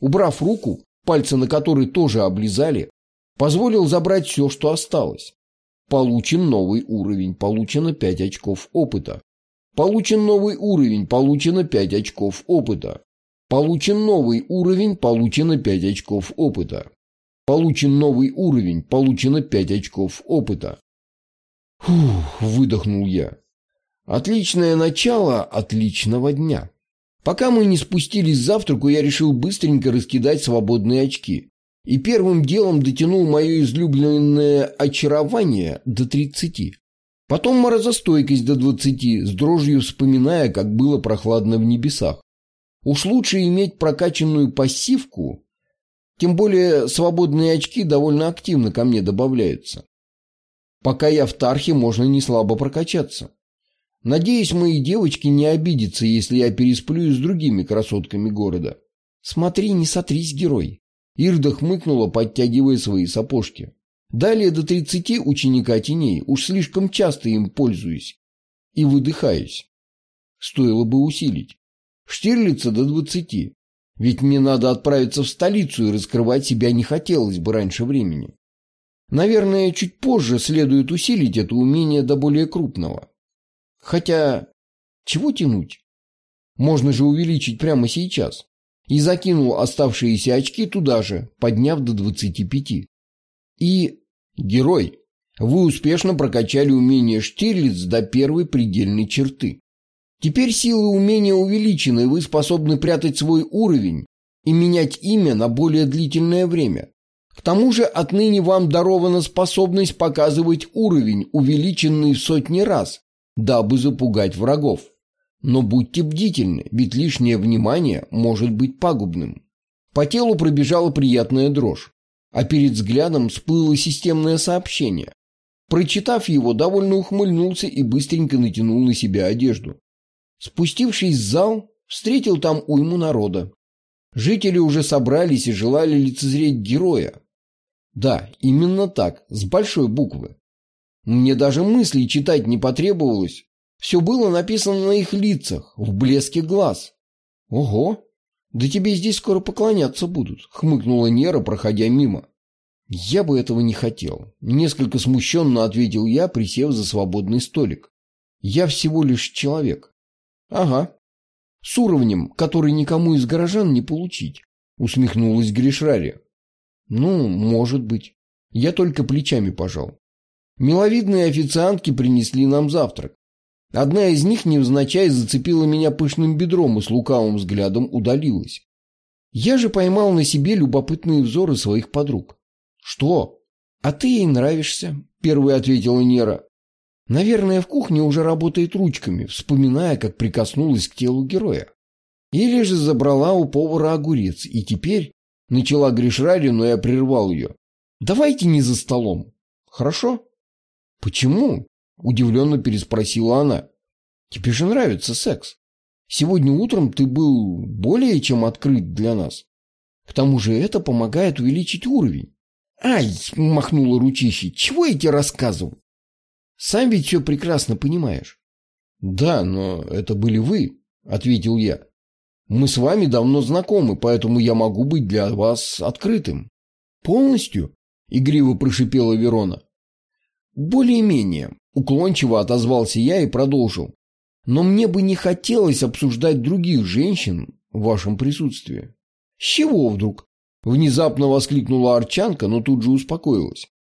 Убрав руку, пальцы на которой тоже облизали, позволил забрать все, что осталось. Получен новый уровень, получено 5 очков опыта. Получен новый уровень, получено 5 очков опыта. Получен новый уровень, получено 5 очков опыта. Получен новый уровень, получено 5 очков опыта. Фух, выдохнул я. Отличное начало отличного дня. Пока мы не спустились к завтраку, я решил быстренько раскидать свободные очки. И первым делом дотянул мое излюбленное очарование до тридцати. Потом морозостойкость до 20, с дрожью вспоминая, как было прохладно в небесах. Уж лучше иметь прокачанную пассивку, тем более свободные очки довольно активно ко мне добавляются. Пока я в Тархе, можно не слабо прокачаться. Надеюсь, мои девочки не обидятся, если я пересплю с другими красотками города. Смотри, не сотрись, герой. Ирда хмыкнула, подтягивая свои сапожки. Далее до тридцати ученика теней, уж слишком часто им пользуюсь. И выдыхаюсь. Стоило бы усилить. Штирлица до двадцати. Ведь мне надо отправиться в столицу, и раскрывать себя не хотелось бы раньше времени. Наверное, чуть позже следует усилить это умение до более крупного. Хотя, чего тянуть? Можно же увеличить прямо сейчас. И закинул оставшиеся очки туда же, подняв до 25. И, герой, вы успешно прокачали умение Штирлиц до первой предельной черты. Теперь силы умения увеличены, и вы способны прятать свой уровень и менять имя на более длительное время. К тому же отныне вам дарована способность показывать уровень, увеличенный в сотни раз, дабы запугать врагов. Но будьте бдительны, ведь лишнее внимание может быть пагубным. По телу пробежала приятная дрожь, а перед взглядом всплыло системное сообщение. Прочитав его, довольно ухмыльнулся и быстренько натянул на себя одежду. Спустившись в зал, встретил там уйму народа. Жители уже собрались и желали лицезреть героя. Да, именно так, с большой буквы. Мне даже мыслей читать не потребовалось. Все было написано на их лицах, в блеске глаз. Ого, да тебе здесь скоро поклоняться будут, хмыкнула Нера, проходя мимо. Я бы этого не хотел. Несколько смущенно ответил я, присев за свободный столик. Я всего лишь человек. Ага. С уровнем, который никому из горожан не получить, усмехнулась Гришрари. Ну, может быть. Я только плечами пожал. Миловидные официантки принесли нам завтрак. Одна из них невзначай зацепила меня пышным бедром и с лукавым взглядом удалилась. Я же поймал на себе любопытные взоры своих подруг. «Что? А ты ей нравишься?» – первая ответила Нера. Наверное, в кухне уже работает ручками, вспоминая, как прикоснулась к телу героя. Или же забрала у повара огурец, и теперь начала Гришрари, но я прервал ее. «Давайте не за столом. Хорошо?» «Почему?» – удивленно переспросила она. «Тебе же нравится секс. Сегодня утром ты был более чем открыт для нас. К тому же это помогает увеличить уровень». «Ай!» – махнула ручище. «Чего я тебе рассказывал?» «Сам ведь все прекрасно понимаешь». «Да, но это были вы», – ответил я. «Мы с вами давно знакомы, поэтому я могу быть для вас открытым». «Полностью?» – игриво прошипела Верона. «Более-менее», – уклончиво отозвался я и продолжил. «Но мне бы не хотелось обсуждать других женщин в вашем присутствии». «С чего вдруг?» – внезапно воскликнула Арчанка, но тут же успокоилась.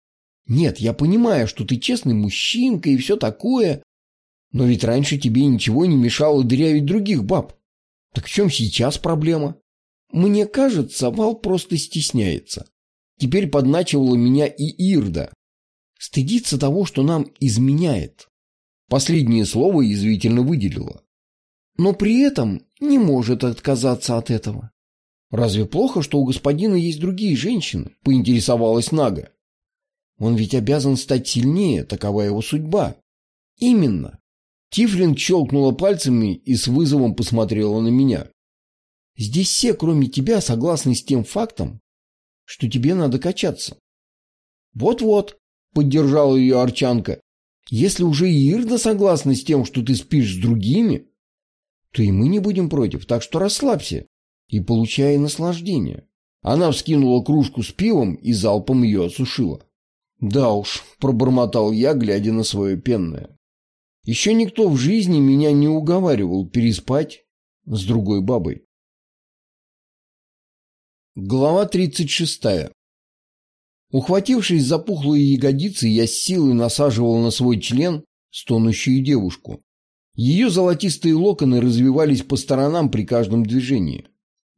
«Нет, я понимаю, что ты честный мужчинка и все такое, но ведь раньше тебе ничего не мешало дырявить других баб. Так в чем сейчас проблема?» «Мне кажется, Вал просто стесняется. Теперь подначивала меня и Ирда, Стыдится того, что нам изменяет. Последнее слово язвительно выделила. Но при этом не может отказаться от этого. Разве плохо, что у господина есть другие женщины? Поинтересовалась Нага. Он ведь обязан стать сильнее, такова его судьба. Именно. Тифлин щелкнула пальцами и с вызовом посмотрела на меня. Здесь все, кроме тебя, согласны с тем фактом, что тебе надо качаться. Вот-вот, — поддержала ее Арчанка. «Если уже и Ирда согласна с тем, что ты спишь с другими, то и мы не будем против, так что расслабься и получай наслаждение». Она вскинула кружку с пивом и залпом ее осушила. «Да уж», — пробормотал я, глядя на свое пенное. «Еще никто в жизни меня не уговаривал переспать с другой бабой». Глава тридцать шестая. Ухватившись за пухлые ягодицы, я с силой насаживал на свой член стонущую девушку. Ее золотистые локоны развивались по сторонам при каждом движении.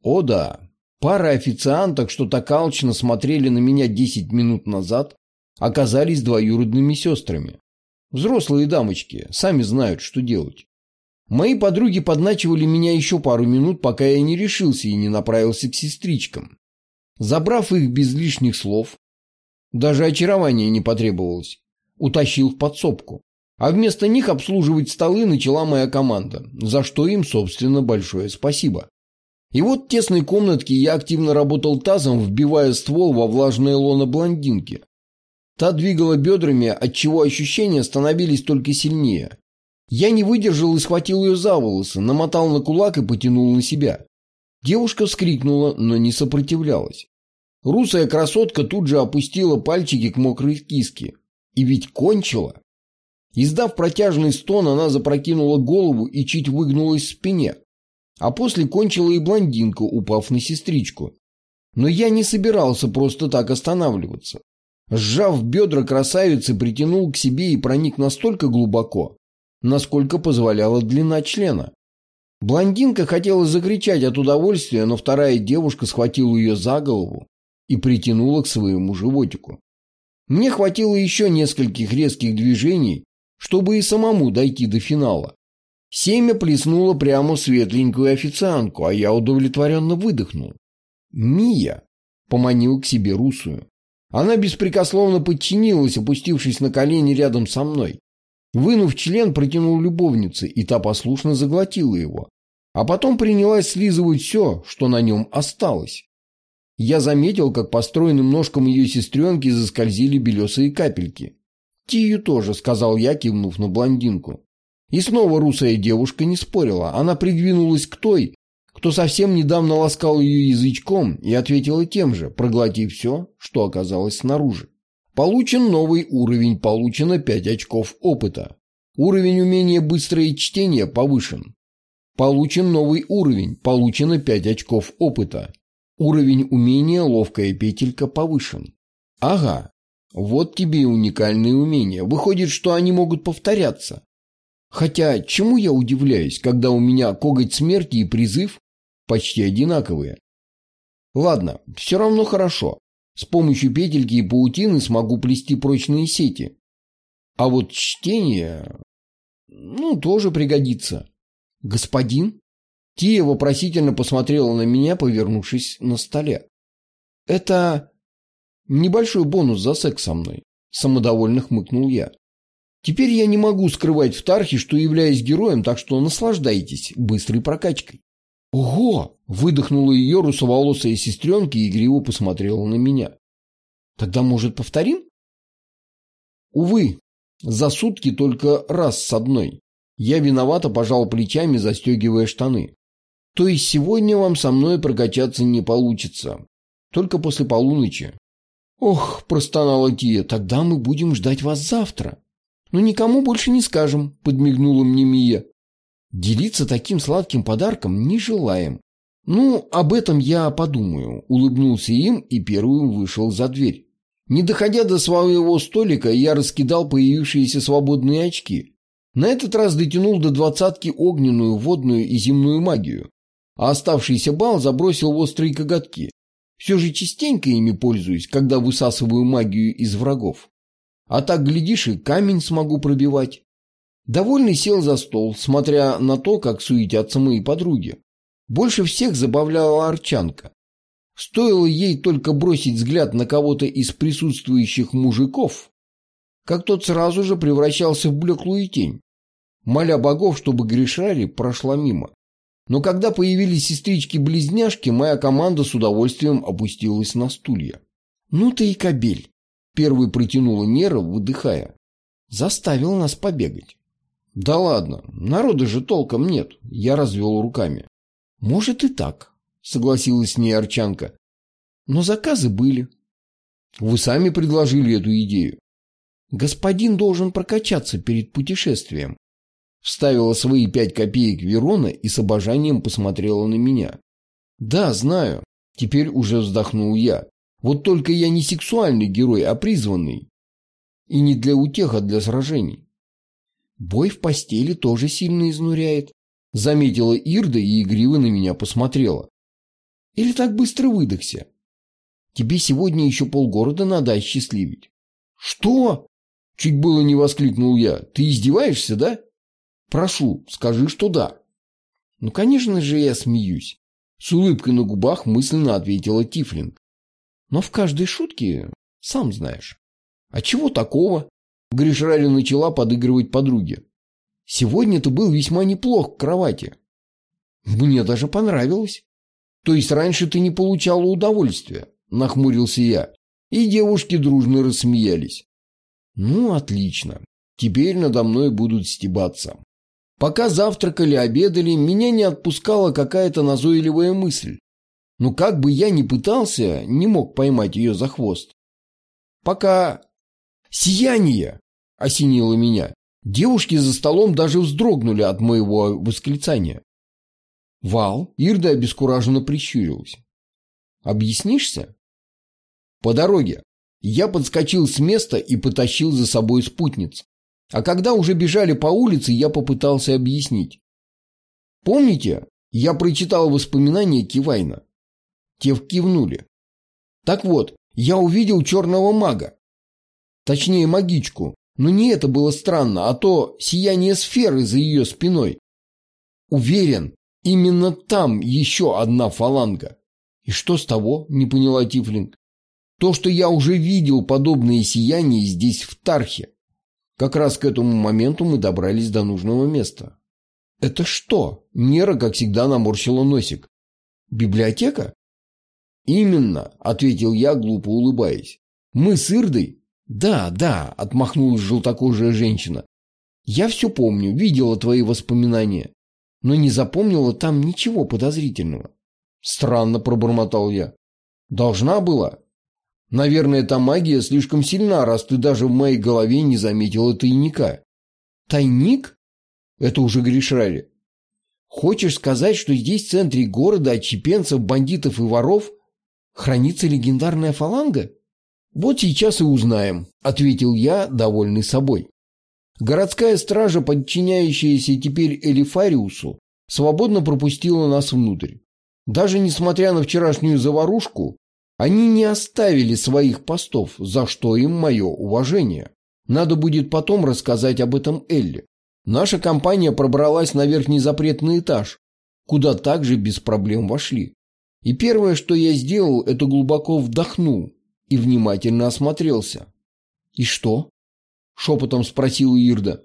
О да, пара официанток, что так алчно смотрели на меня десять минут назад, оказались двоюродными сестрами. Взрослые дамочки сами знают, что делать. Мои подруги подначивали меня еще пару минут, пока я не решился и не направился к сестричкам. Забрав их без лишних слов, даже очарования не потребовалось, утащил в подсобку. А вместо них обслуживать столы начала моя команда, за что им, собственно, большое спасибо. И вот в тесной комнатке я активно работал тазом, вбивая ствол во влажное лоно блондинки. Та двигала бедрами, отчего ощущения становились только сильнее. Я не выдержал и схватил ее за волосы, намотал на кулак и потянул на себя. Девушка вскрикнула, но не сопротивлялась. Русая красотка тут же опустила пальчики к мокрой киске. И ведь кончила. Издав протяжный стон, она запрокинула голову и чуть выгнулась в спине. А после кончила и блондинка, упав на сестричку. Но я не собирался просто так останавливаться. Сжав бедра красавицы, притянул к себе и проник настолько глубоко, насколько позволяла длина члена. Блондинка хотела закричать от удовольствия, но вторая девушка схватила ее за голову и притянула к своему животику. Мне хватило еще нескольких резких движений, чтобы и самому дойти до финала. Семя плеснуло прямо в светленькую официантку, а я удовлетворенно выдохнул. «Мия!» — поманил к себе русую. Она беспрекословно подчинилась, опустившись на колени рядом со мной. Вынув член, протянул любовнице, и та послушно заглотила его. А потом принялась слизывать все, что на нем осталось. Я заметил, как по стройным ножкам ее сестренки заскользили белесые капельки. «Тию тоже», — сказал я, кивнув на блондинку. И снова русая девушка не спорила. Она придвинулась к той, кто совсем недавно ласкал ее язычком, и ответила тем же, проглотив все, что оказалось снаружи. Получен новый уровень, получено 5 очков опыта. Уровень умения быстрое чтение повышен. Получен новый уровень, получено 5 очков опыта. Уровень умения ловкая петелька повышен. Ага, вот тебе и уникальные умения. Выходит, что они могут повторяться. Хотя, чему я удивляюсь, когда у меня коготь смерти и призыв почти одинаковые? Ладно, все равно хорошо. С помощью петельки и паутины смогу плести прочные сети. А вот чтение... Ну, тоже пригодится. Господин? Тия вопросительно посмотрела на меня, повернувшись на столе. Это Небольшой бонус за секс со мной. Самодовольно хмыкнул я. Теперь я не могу скрывать в Тархе, что являюсь героем, так что наслаждайтесь быстрой прокачкой. Ого! Выдохнула ее русоволосая сестренка и игриво посмотрела на меня. Тогда, может, повторим? Увы, за сутки только раз с одной. Я виновато пожал плечами, застегивая штаны. То есть сегодня вам со мной прокачаться не получится. Только после полуночи. «Ох», – простонала Тия, – «тогда мы будем ждать вас завтра». «Но никому больше не скажем», – подмигнула мне Мия. «Делиться таким сладким подарком не желаем». «Ну, об этом я подумаю», – улыбнулся им и первым вышел за дверь. Не доходя до своего столика, я раскидал появившиеся свободные очки. На этот раз дотянул до двадцатки огненную, водную и земную магию, а оставшийся бал забросил в острые коготки. Все же частенько ими пользуюсь, когда высасываю магию из врагов. А так, глядишь, и камень смогу пробивать. Довольный сел за стол, смотря на то, как суетятся мои подруги. Больше всех забавляла Арчанка. Стоило ей только бросить взгляд на кого-то из присутствующих мужиков, как тот сразу же превращался в блеклую тень, моля богов, чтобы Гришари прошла мимо. Но когда появились сестрички-близняшки, моя команда с удовольствием опустилась на стулья. «Ну ты и кобель!» Первый протянула Нера, выдыхая. «Заставил нас побегать». «Да ладно, народа же толком нет», — я развел руками. «Может и так», — согласилась с ней Арчанка. «Но заказы были». «Вы сами предложили эту идею». «Господин должен прокачаться перед путешествием. Вставила свои пять копеек Верона и с обожанием посмотрела на меня. «Да, знаю. Теперь уже вздохнул я. Вот только я не сексуальный герой, а призванный. И не для утех, а для сражений. Бой в постели тоже сильно изнуряет», — заметила Ирда и игриво на меня посмотрела. «Или так быстро выдохся? Тебе сегодня еще полгорода надо осчастливить». «Что?» Чуть было не воскликнул я. Ты издеваешься, да? Прошу, скажи, что да. Ну, конечно же, я смеюсь. С улыбкой на губах мысленно ответила Тифлинг. Но в каждой шутке, сам знаешь. А чего такого? Гришрали начала подыгрывать подруге. Сегодня ты был весьма неплох в кровати. Мне даже понравилось. То есть раньше ты не получала удовольствия, нахмурился я. И девушки дружно рассмеялись. Ну, отлично. Теперь надо мной будут стебаться. Пока завтракали, обедали, меня не отпускала какая-то назойливая мысль. Но как бы я ни пытался, не мог поймать ее за хвост. Пока... Сияние! Осенило меня. Девушки за столом даже вздрогнули от моего восклицания. Вал, Ирда обескураженно прищурилась. Объяснишься? По дороге. Я подскочил с места и потащил за собой спутниц. А когда уже бежали по улице, я попытался объяснить. Помните, я прочитал воспоминания Кивайна? Те кивнули. Так вот, я увидел черного мага. Точнее, магичку. Но не это было странно, а то сияние сферы за ее спиной. Уверен, именно там еще одна фаланга. И что с того, не поняла Тифлинг. То, что я уже видел подобные сияния здесь, в Тархе. Как раз к этому моменту мы добрались до нужного места. Это что? Нера, как всегда, наморщила носик. Библиотека? Именно, ответил я, глупо улыбаясь. Мы с Ирдой? Да, да, отмахнулась желтокожая женщина. Я все помню, видела твои воспоминания, но не запомнила там ничего подозрительного. Странно, пробормотал я. Должна была. Наверное, эта магия слишком сильна, раз ты даже в моей голове не заметила тайника. Тайник? Это уже Гришрари. Хочешь сказать, что здесь в центре города от чепенцев, бандитов и воров хранится легендарная фаланга? Вот сейчас и узнаем, ответил я, довольный собой. Городская стража, подчиняющаяся теперь Элифариусу, свободно пропустила нас внутрь. Даже несмотря на вчерашнюю заварушку, они не оставили своих постов, за что им мое уважение. Надо будет потом рассказать об этом Элли. Наша компания пробралась на верхний запретный этаж, куда также без проблем вошли. И первое, что я сделал, это глубоко вдохнул и внимательно осмотрелся. «И что?» – шепотом спросила Ирда.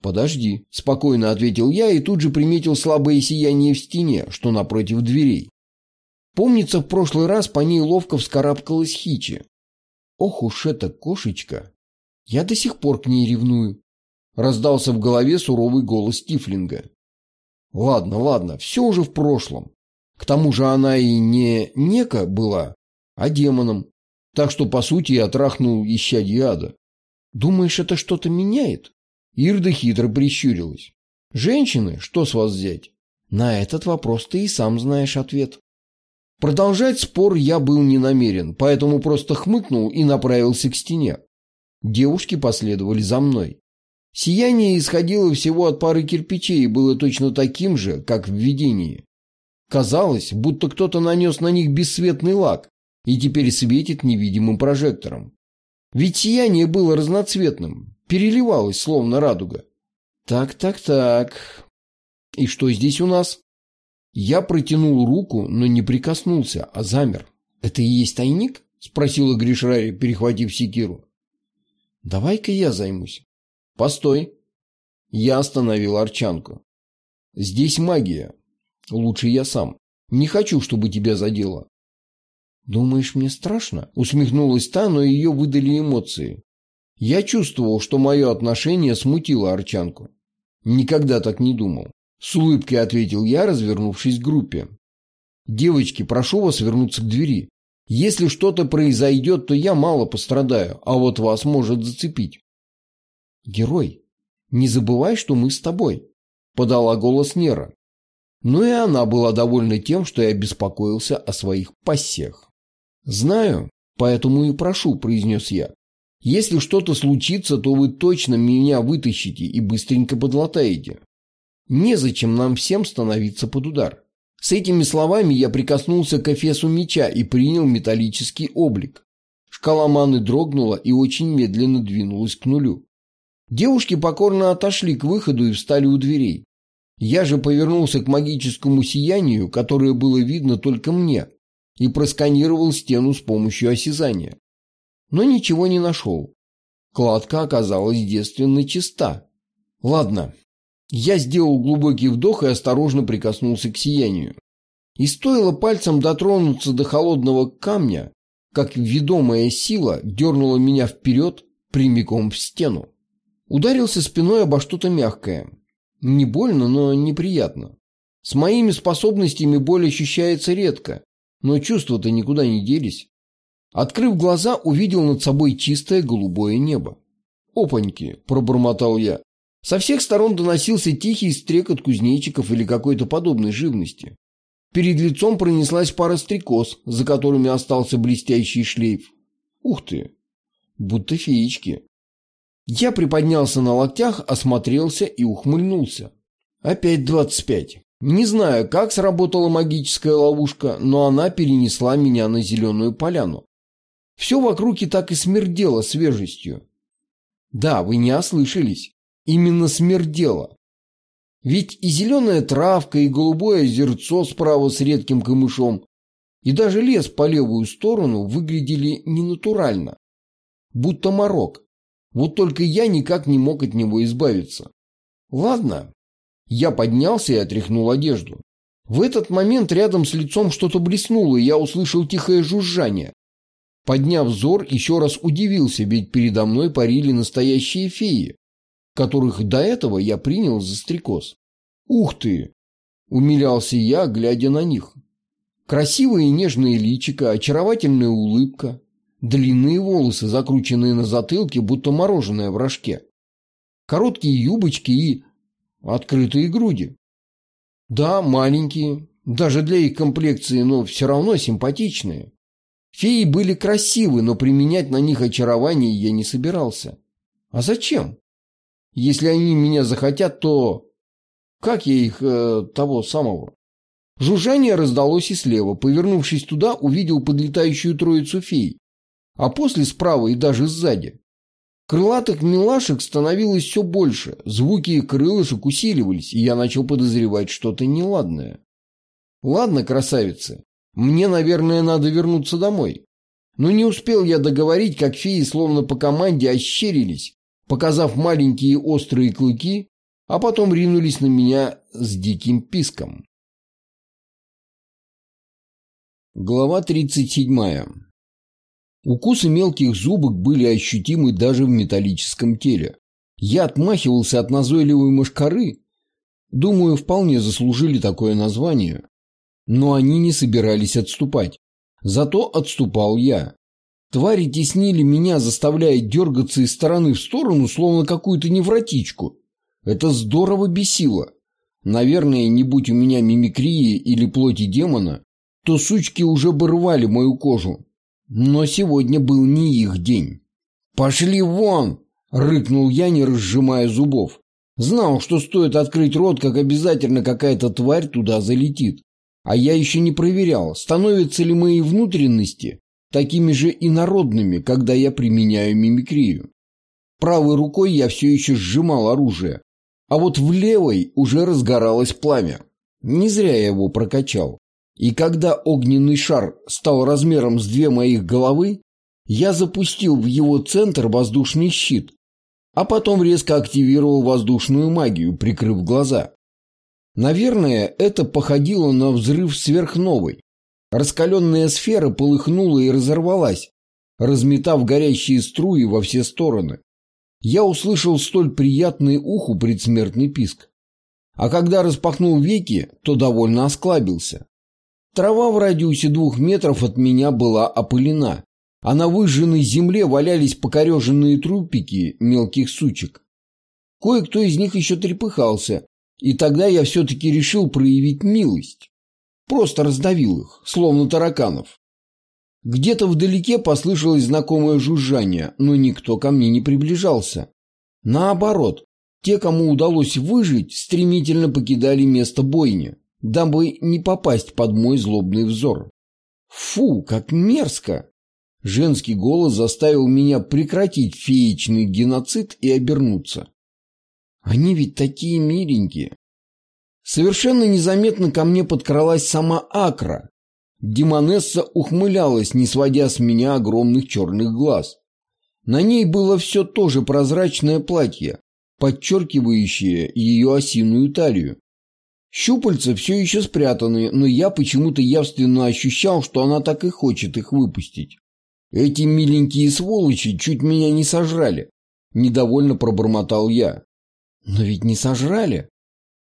«Подожди», – спокойно ответил я и тут же приметил слабое сияние в стене, что напротив дверей. Помнится, в прошлый раз по ней ловко вскарабкалась Хичи. Ох уж эта кошечка! Я до сих пор к ней ревную. Раздался в голове суровый голос Тифлинга. Ладно, ладно, все уже в прошлом. К тому же она и не нека была, а демоном. Так что, по сути, я трахнул исчадье ада. Думаешь, это что-то меняет? Ирда хитро прищурилась. Женщины, что с вас взять? На этот вопрос ты и сам знаешь ответ. Продолжать спор я был не намерен, поэтому просто хмыкнул и направился к стене. Девушки последовали за мной. Сияние исходило всего от пары кирпичей и было точно таким же, как в видении. Казалось, будто кто-то нанес на них бесцветный лак и теперь светит невидимым прожектором. Ведь сияние было разноцветным, переливалось, словно радуга. Так, так, так. И что здесь у нас? Я протянул руку, но не прикоснулся, а замер. «Это и есть тайник?» – спросила Гришрари, перехватив секиру. «Давай-ка я займусь». «Постой». Я остановил Арчанку. «Здесь магия. Лучше я сам. Не хочу, чтобы тебя задело». «Думаешь, мне страшно?» – усмехнулась та, но ее выдали эмоции. Я чувствовал, что мое отношение смутило Арчанку. Никогда так не думал. С улыбкой ответил я, развернувшись к группе. «Девочки, прошу вас вернуться к двери. Если что-то произойдет, то я мало пострадаю, а вот вас может зацепить». «Герой, не забывай, что мы с тобой», — подала голос Нера. Но и она была довольна тем, что я беспокоился о своих пассиях. «Знаю, поэтому и прошу», — произнес я. «Если что-то случится, то вы точно меня вытащите и быстренько подлатаете. Незачем нам всем становиться под удар. С этими словами я прикоснулся к эфесу меча и принял металлический облик. Шкала маны дрогнула и очень медленно двинулась к нулю. Девушки покорно отошли к выходу и встали у дверей. Я же повернулся к магическому сиянию, которое было видно только мне, и просканировал стену с помощью осязания. Но ничего не нашел. Кладка оказалась девственно чиста. Ладно. Я сделал глубокий вдох и осторожно прикоснулся к сиянию. И стоило пальцем дотронуться до холодного камня, как ведомая сила дернула меня вперед прямиком в стену. Ударился спиной обо что-то мягкое. Не больно, но неприятно. С моими способностями боль ощущается редко, но чувства-то никуда не делись. Открыв глаза, увидел над собой чистое голубое небо. «Опаньки!» – пробормотал я. Со всех сторон доносился тихий стрекот кузнечиков или какой-то подобной живности. Перед лицом пронеслась пара стрекоз, за которыми остался блестящий шлейф. Ух ты! Будто феечки. Я приподнялся на локтях, осмотрелся и ухмыльнулся. Опять двадцать пять. Не знаю, как сработала магическая ловушка, но она перенесла меня на зеленую поляну. Все вокруг и так и смердело свежестью. Да, вы не ослышались. Именно смердело. Ведь и зеленая травка, и голубое озерцо справа с редким камышом, и даже лес по левую сторону выглядели ненатурально. Будто морок. Вот только я никак не мог от него избавиться. Ладно. Я поднялся и отряхнул одежду. В этот момент рядом с лицом что-то блеснуло, и я услышал тихое жужжание. Подняв взор, еще раз удивился, ведь передо мной парили настоящие феи, которых до этого я принял за стрекоз. «Ух ты!» – умилялся я, глядя на них. Красивые нежные личика, очаровательная улыбка, Длинные волосы, закрученные на затылке, будто мороженое в рожке. Короткие юбочки и открытые груди. Да, маленькие, даже для их комплекции, но все равно симпатичные. Феи были красивы, но применять на них очарование я не собирался. А зачем? Если они меня захотят, то... Как я их... Э, того самого? Жужжание раздалось и слева. Повернувшись туда, увидел подлетающую троицу фей а после справа и даже сзади. Крылатых милашек становилось все больше, звуки крылышек усиливались, и я начал подозревать что-то неладное. Ладно, красавицы, мне, наверное, надо вернуться домой. Но не успел я договорить, как феи словно по команде ощерились, показав маленькие острые клыки, а потом ринулись на меня с диким писком. Глава тридцать седьмая. Укусы мелких зубок были ощутимы даже в металлическом теле. Я отмахивался от назойливой мошкары. Думаю, вполне заслужили такое название. Но они не собирались отступать. Зато отступал я. Твари теснили меня, заставляя дергаться из стороны в сторону, словно какую-то невротичку. Это здорово бесило. Наверное, не будь у меня мимикрии или плоти демона, то сучки уже бы рвали мою кожу. Но сегодня был не их день. «Пошли вон!» — рыкнул я, не разжимая зубов. Знал, что стоит открыть рот, как обязательно какая-то тварь туда залетит. А я еще не проверял, становятся ли мои внутренности такими же инородными, когда я применяю мимикрию. Правой рукой я все еще сжимал оружие, а вот в левой уже разгоралось пламя. Не зря я его прокачал. И когда огненный шар стал размером с две моих головы, я запустил в его центр воздушный щит, а потом резко активировал воздушную магию, прикрыв глаза. Наверное, это походило на взрыв сверхновой. Раскаленная сфера полыхнула и разорвалась, разметав горящие струи во все стороны. Я услышал столь приятный уху предсмертный писк. А когда распахнул веки, то довольно осклабился. Трава в радиусе двух метров от меня была опылена, а на выжженной земле валялись покореженные трупики мелких сучек. Кое-кто из них еще трепыхался, и тогда я все-таки решил проявить милость. Просто раздавил их, словно тараканов. Где-то вдалеке послышалось знакомое жужжание, но никто ко мне не приближался. Наоборот, те, кому удалось выжить, стремительно покидали место бойни дабы не попасть под мой злобный взор. Фу, как мерзко! Женский голос заставил меня прекратить феечный геноцид и обернуться. Они ведь такие миленькие. Совершенно незаметно ко мне подкралась сама Акра. Демонесса ухмылялась, не сводя с меня огромных черных глаз. На ней было все то же прозрачное платье, подчеркивающее ее осиную талию. Щупальца все еще спрятаны, но я почему-то явственно ощущал, что она так и хочет их выпустить. Эти миленькие сволочи чуть меня не сожрали. Недовольно пробормотал я. Но ведь не сожрали.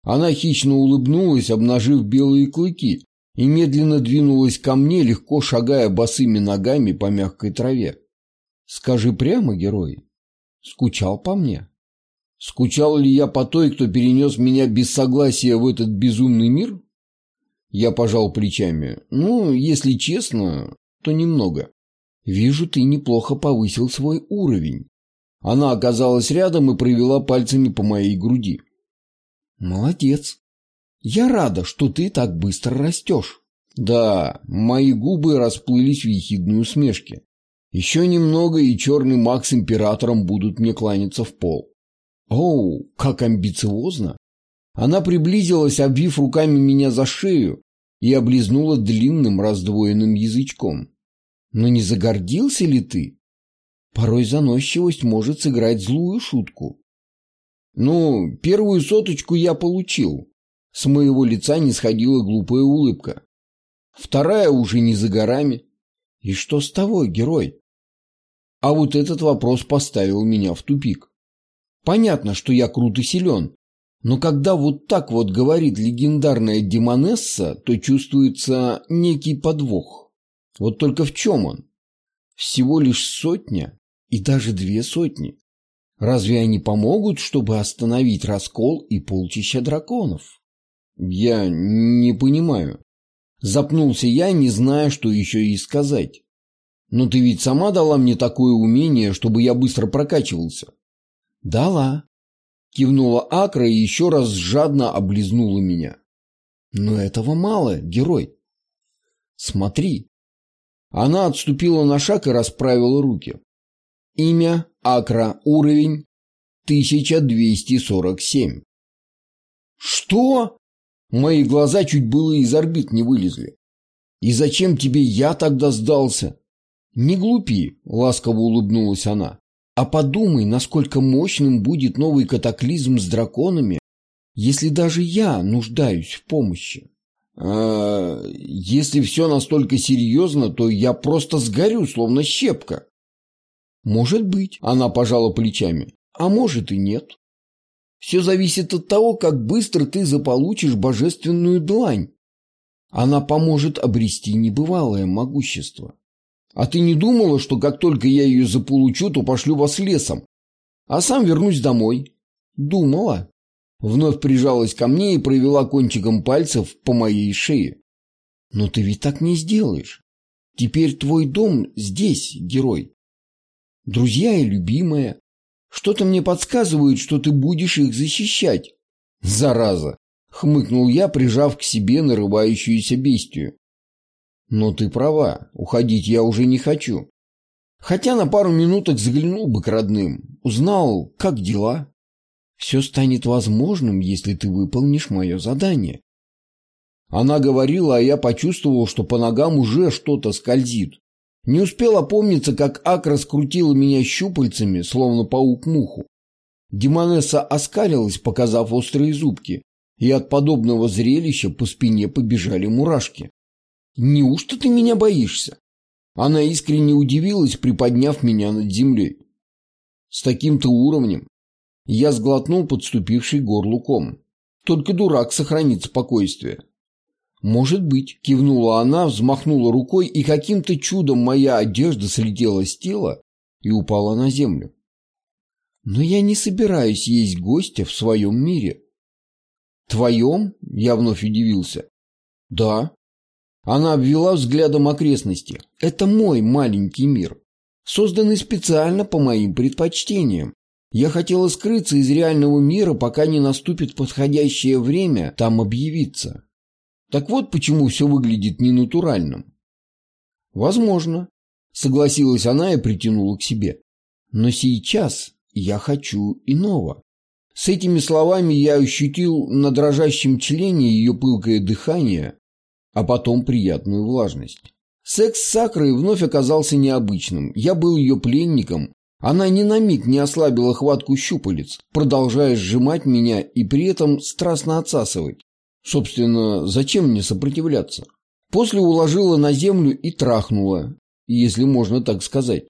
Она хищно улыбнулась, обнажив белые клыки, и медленно двинулась ко мне, легко шагая босыми ногами по мягкой траве. Скажи прямо, герой, скучал по мне? Скучал ли я по той, кто перенес меня без согласия в этот безумный мир? Я пожал плечами. Ну, если честно, то немного. Вижу, ты неплохо повысил свой уровень. Она оказалась рядом и провела пальцами по моей груди. Молодец. Я рада, что ты так быстро растешь. Да, мои губы расплылись в ехидной усмешке. Еще немного, и черный маг с императором будут мне кланяться в пол. Оу, как амбициозно! Она приблизилась, обвив руками меня за шею и облизнула длинным раздвоенным язычком. Но не загордился ли ты? Порой заносчивость может сыграть злую шутку. Ну, первую соточку я получил. С моего лица не сходила глупая улыбка. Вторая уже не за горами. И что с того, герой? А вот этот вопрос поставил меня в тупик. Понятно, что я крут и силен, но когда вот так вот говорит легендарная демонесса, то чувствуется некий подвох. Вот только в чем он? Всего лишь сотня и даже две сотни. Разве они помогут, чтобы остановить раскол и полчища драконов? Я не понимаю. Запнулся я, не зная, что еще и сказать. Но ты ведь сама дала мне такое умение, чтобы я быстро прокачивался. «Дала», — кивнула Акра и еще раз жадно облизнула меня. «Но этого мало, герой. Смотри». Она отступила на шаг и расправила руки. Имя Акра, уровень 1247. «Что?» Мои глаза чуть было из орбит не вылезли. «И зачем тебе я тогда сдался?» «Не глупи», — ласково улыбнулась она. А подумай, насколько мощным будет новый катаклизм с драконами, если даже я нуждаюсь в помощи. А, если все настолько серьезно, то я просто сгорю, словно щепка. Может быть, она пожала плечами, а может и нет. Все зависит от того, как быстро ты заполучишь божественную длань. Она поможет обрести небывалое могущество. А ты не думала, что как только я ее заполучу, то пошлю вас лесом, а сам вернусь домой? Думала. Вновь прижалась ко мне и провела кончиком пальцев по моей шее. Но ты ведь так не сделаешь. Теперь твой дом здесь, герой. Друзья и любимая. Что-то мне подсказывает, что ты будешь их защищать. Зараза! Хмыкнул я, прижав к себе нарывающуюся бестию. Но ты права, уходить я уже не хочу. Хотя на пару минуток заглянул бы к родным, узнал, как дела. Все станет возможным, если ты выполнишь мое задание. Она говорила, а я почувствовал, что по ногам уже что-то скользит. Не успел опомниться, как Акра скрутила меня щупальцами, словно паук-муху. Демонесса оскалилась, показав острые зубки, и от подобного зрелища по спине побежали мурашки. «Неужто ты меня боишься?» Она искренне удивилась, приподняв меня над землей. С таким-то уровнем я сглотнул подступивший горлуком. Только дурак сохранит спокойствие. «Может быть», — кивнула она, взмахнула рукой, и каким-то чудом моя одежда слетела с тела и упала на землю. «Но я не собираюсь есть гостя в своем мире». «Твоем?» — я вновь удивился. «Да, она обвела взглядом окрестности. «Это мой маленький мир, созданный специально по моим предпочтениям. Я хотела скрыться из реального мира, пока не наступит подходящее время там объявиться. Так вот почему все выглядит ненатуральным. Возможно. Согласилась она и притянула к себе. Но сейчас я хочу иного. С этими словами я ощутил на дрожащем члене ее пылкое дыхание, а потом приятную влажность. Секс с Сакрой вновь оказался необычным. Я был ее пленником. Она ни на миг не ослабила хватку щупалец, продолжая сжимать меня и при этом страстно отсасывать. Собственно, зачем мне сопротивляться? После уложила на землю и трахнула, если можно так сказать.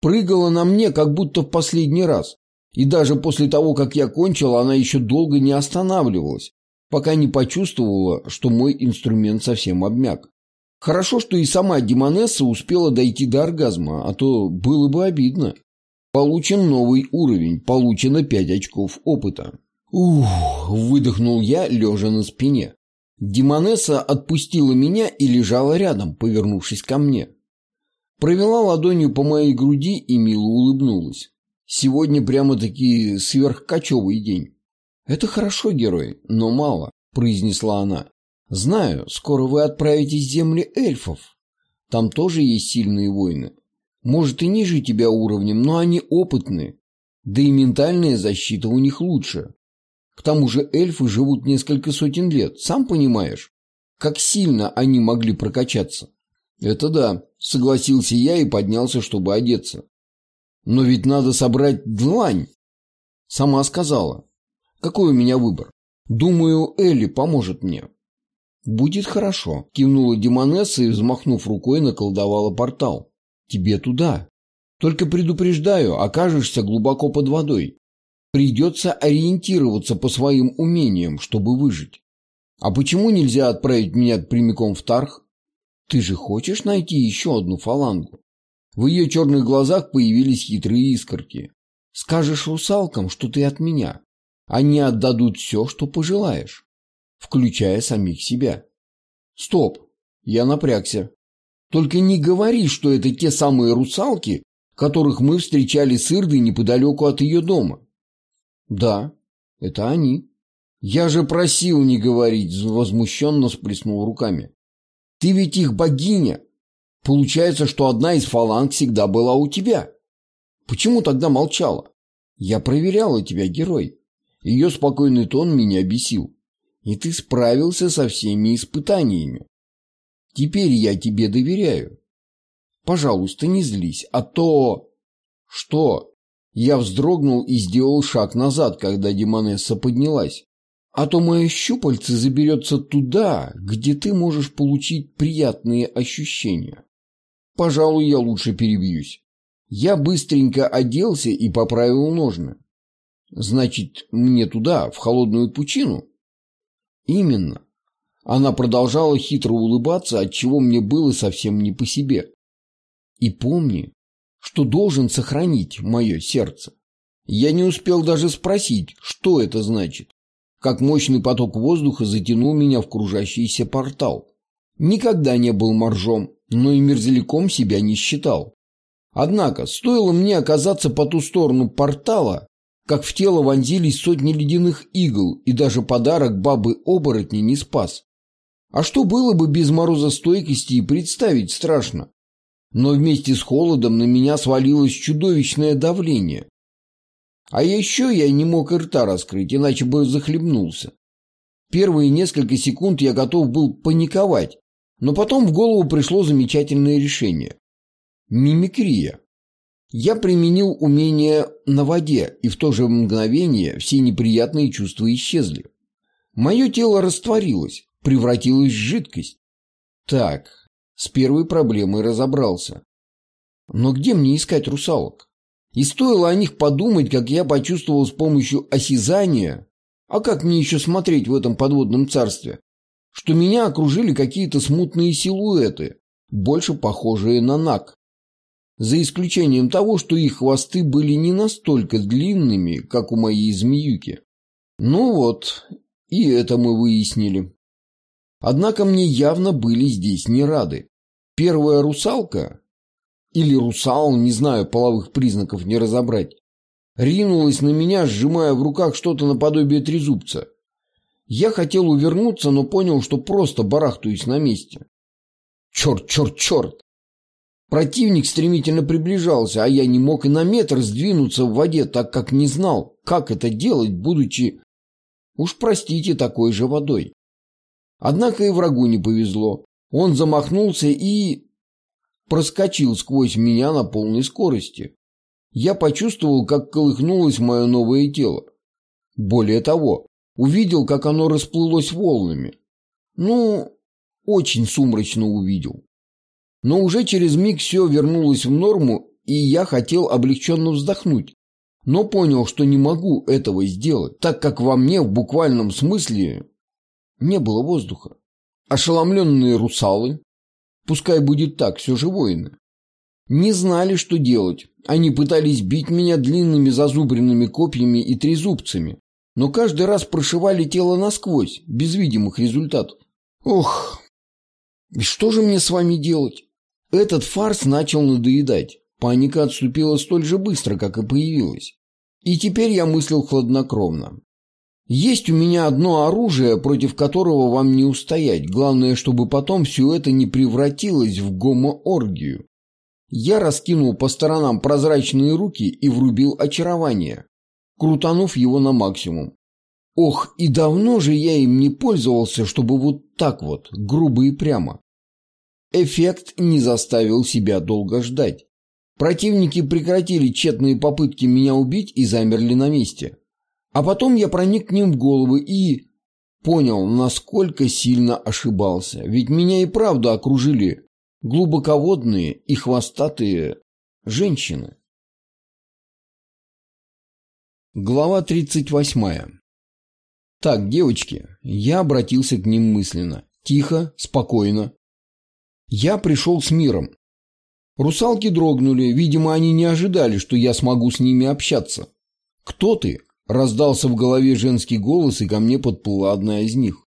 Прыгала на мне, как будто в последний раз. И даже после того, как я кончил, она еще долго не останавливалась, пока не почувствовала, что мой инструмент совсем обмяк. Хорошо, что и сама Демонесса успела дойти до оргазма, а то было бы обидно. Получен новый уровень, получено 5 очков опыта. Ух, выдохнул я, лежа на спине. Демонесса отпустила меня и лежала рядом, повернувшись ко мне. Провела ладонью по моей груди и мило улыбнулась. Сегодня прямо-таки сверхкочевый день. Это хорошо, герой, но мало, произнесла она. Знаю, скоро вы отправитесь в земли эльфов. Там тоже есть сильные воины. Может и ниже тебя уровнем, но они опытные. Да и ментальная защита у них лучше. К тому же эльфы живут несколько сотен лет, сам понимаешь, как сильно они могли прокачаться. Это да, согласился я и поднялся, чтобы одеться. Но ведь надо собрать длань. Сама сказала. Какой у меня выбор? Думаю, Элли поможет мне. Будет хорошо, кивнула Демонесса и, взмахнув рукой, наколдовала портал. Тебе туда. Только предупреждаю, окажешься глубоко под водой. Придется ориентироваться по своим умениям, чтобы выжить. А почему нельзя отправить меня прямиком в Тарх? Ты же хочешь найти еще одну фалангу? В ее черных глазах появились хитрые искорки. Скажешь русалкам, что ты от меня. Они отдадут все, что пожелаешь, включая самих себя. Стоп, я напрягся. Только не говори, что это те самые русалки, которых мы встречали с Ирдой неподалеку от ее дома. Да, это они. Я же просил не говорить, возмущенно сплеснул руками. Ты ведь их богиня. Получается, что одна из фаланг всегда была у тебя. Почему тогда молчала? Я проверяла тебя, герой. Ее спокойный тон меня бесил. И ты справился со всеми испытаниями. Теперь я тебе доверяю. Пожалуйста, не злись, а то... Что? Я вздрогнул и сделал шаг назад, когда Демонесса поднялась. А то мое щупальце заберется туда, где ты можешь получить приятные ощущения. Пожалуй, я лучше перебьюсь. Я быстренько оделся и поправил ножны. Значит, мне туда, в холодную пучину? Именно. Она продолжала хитро улыбаться, отчего мне было совсем не по себе. И помни, что должен сохранить мое сердце. Я не успел даже спросить, что это значит, как мощный поток воздуха затянул меня в кружащийся портал. Никогда не был моржом, но и мерзляком себя не считал. Однако, стоило мне оказаться по ту сторону портала, как в тело вонзились сотни ледяных игл, и даже подарок бабы-оборотни не спас. А что было бы без морозостойкости и представить страшно? но вместе с холодом на меня свалилось чудовищное давление. А еще я не мог и рта раскрыть, иначе бы захлебнулся. Первые несколько секунд я готов был паниковать, но потом в голову пришло замечательное решение. Мимикрия. Я применил умение на воде, и в то же мгновение все неприятные чувства исчезли. Мое тело растворилось, превратилось в жидкость. Так, с первой проблемой разобрался. Но где мне искать русалок? И стоило о них подумать, как я почувствовал с помощью осязания, а как мне еще смотреть в этом подводном царстве, что меня окружили какие-то смутные силуэты, больше похожие на наг. За исключением того, что их хвосты были не настолько длинными, как у моей змеюки. Ну вот, и это мы выяснили. Однако мне явно были здесь не рады. Первая русалка, или русал, не знаю, половых признаков не разобрать, ринулась на меня, сжимая в руках что-то наподобие трезубца. Я хотел увернуться, но понял, что просто барахтаюсь на месте. Черт, черт, черт! Противник стремительно приближался, а я не мог и на метр сдвинуться в воде, так как не знал, как это делать, будучи, уж простите, такой же водой. Однако и врагу не повезло. Он замахнулся и проскочил сквозь меня на полной скорости. Я почувствовал, как колыхнулось мое новое тело. Более того, увидел, как оно расплылось волнами. Ну, очень сумрачно увидел. Но уже через миг все вернулось в норму, и я хотел облегченно вздохнуть. Но понял, что не могу этого сделать, так как во мне в буквальном смысле не было воздуха. Ошеломленные русалы, пускай будет так, все же воины, не знали, что делать. Они пытались бить меня длинными зазубренными копьями и трезубцами, но каждый раз прошивали тело насквозь, без видимых результатов. Ох, и что же мне с вами делать? Этот фарс начал надоедать. Паника отступила столь же быстро, как и появилась. И теперь я мыслил хладнокровно. Есть у меня одно оружие, против которого вам не устоять. Главное, чтобы потом все это не превратилось в гомооргию. Я раскинул по сторонам прозрачные руки и врубил очарование, крутанув его на максимум. Ох, и давно же я им не пользовался, чтобы вот так вот, грубо и прямо. Эффект не заставил себя долго ждать. Противники прекратили тщетные попытки меня убить и замерли на месте. А потом я проник к ним в головы и... Понял, насколько сильно ошибался. Ведь меня и правда окружили глубоководные и хвостатые женщины. Глава 38. Так, девочки, я обратился к ним мысленно. Тихо, спокойно. Я пришел с миром. Русалки дрогнули, видимо, они не ожидали, что я смогу с ними общаться. «Кто ты?» Раздался в голове женский голос, и ко мне подплыла одна из них.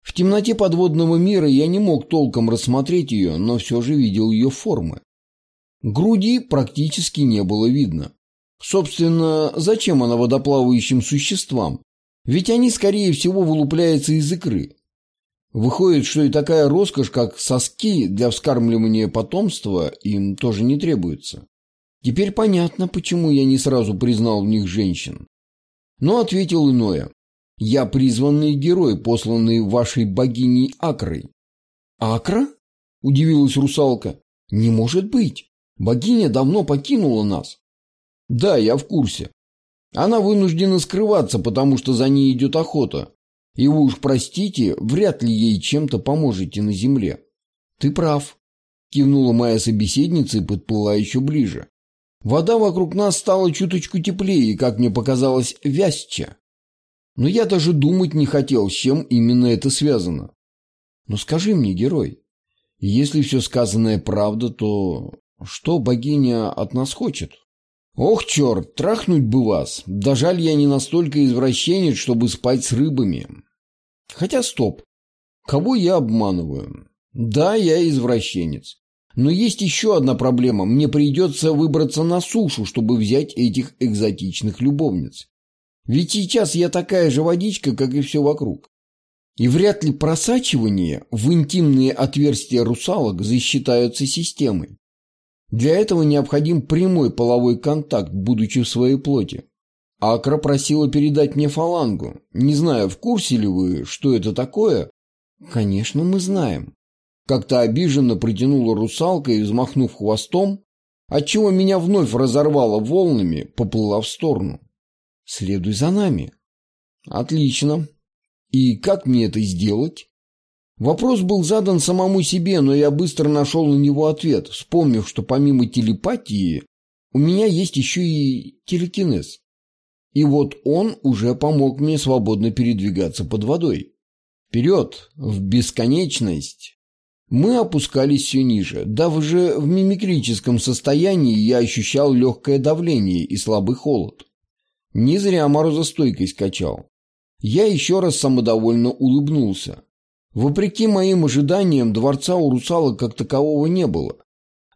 В темноте подводного мира я не мог толком рассмотреть ее, но все же видел ее формы. Груди практически не было видно. Собственно, зачем она водоплавающим существам? Ведь они, скорее всего, вылупляются из икры. Выходит, что и такая роскошь, как соски для вскармливания потомства, им тоже не требуется. Теперь понятно, почему я не сразу признал в них женщин но ответил иное. «Я призванный герой, посланный вашей богиней Акрой». «Акра?» – удивилась русалка. «Не может быть. Богиня давно покинула нас». «Да, я в курсе. Она вынуждена скрываться, потому что за ней идет охота. И вы уж простите, вряд ли ей чем-то поможете на земле». «Ты прав», – кивнула моя собеседница и подплыла еще ближе. Вода вокруг нас стала чуточку теплее и, как мне показалось, вязче. Но я даже думать не хотел, с чем именно это связано. Но скажи мне, герой, если все сказанное правда, то что богиня от нас хочет? Ох, черт, трахнуть бы вас. Да жаль, я не настолько извращенец, чтобы спать с рыбами. Хотя стоп. Кого я обманываю? Да, я извращенец. Но есть еще одна проблема. Мне придется выбраться на сушу, чтобы взять этих экзотичных любовниц. Ведь сейчас я такая же водичка, как и все вокруг. И вряд ли просачивание в интимные отверстия русалок засчитаются системой. Для этого необходим прямой половой контакт, будучи в своей плоти. Акра просила передать мне фалангу. Не знаю, в курсе ли вы, что это такое? Конечно, мы знаем. Как-то обиженно протянула русалка и, взмахнув хвостом, отчего меня вновь разорвало волнами, поплыла в сторону. «Следуй за нами». «Отлично. И как мне это сделать?» Вопрос был задан самому себе, но я быстро нашел на него ответ, вспомнив, что помимо телепатии у меня есть еще и телекинез. И вот он уже помог мне свободно передвигаться под водой. Вперед, в бесконечность. Мы опускались все ниже. Даже в мимикрическом состоянии я ощущал легкое давление и слабый холод. Не зря морозостойкость качал. Я еще раз самодовольно улыбнулся. Вопреки моим ожиданиям, дворца у русалок как такового не было.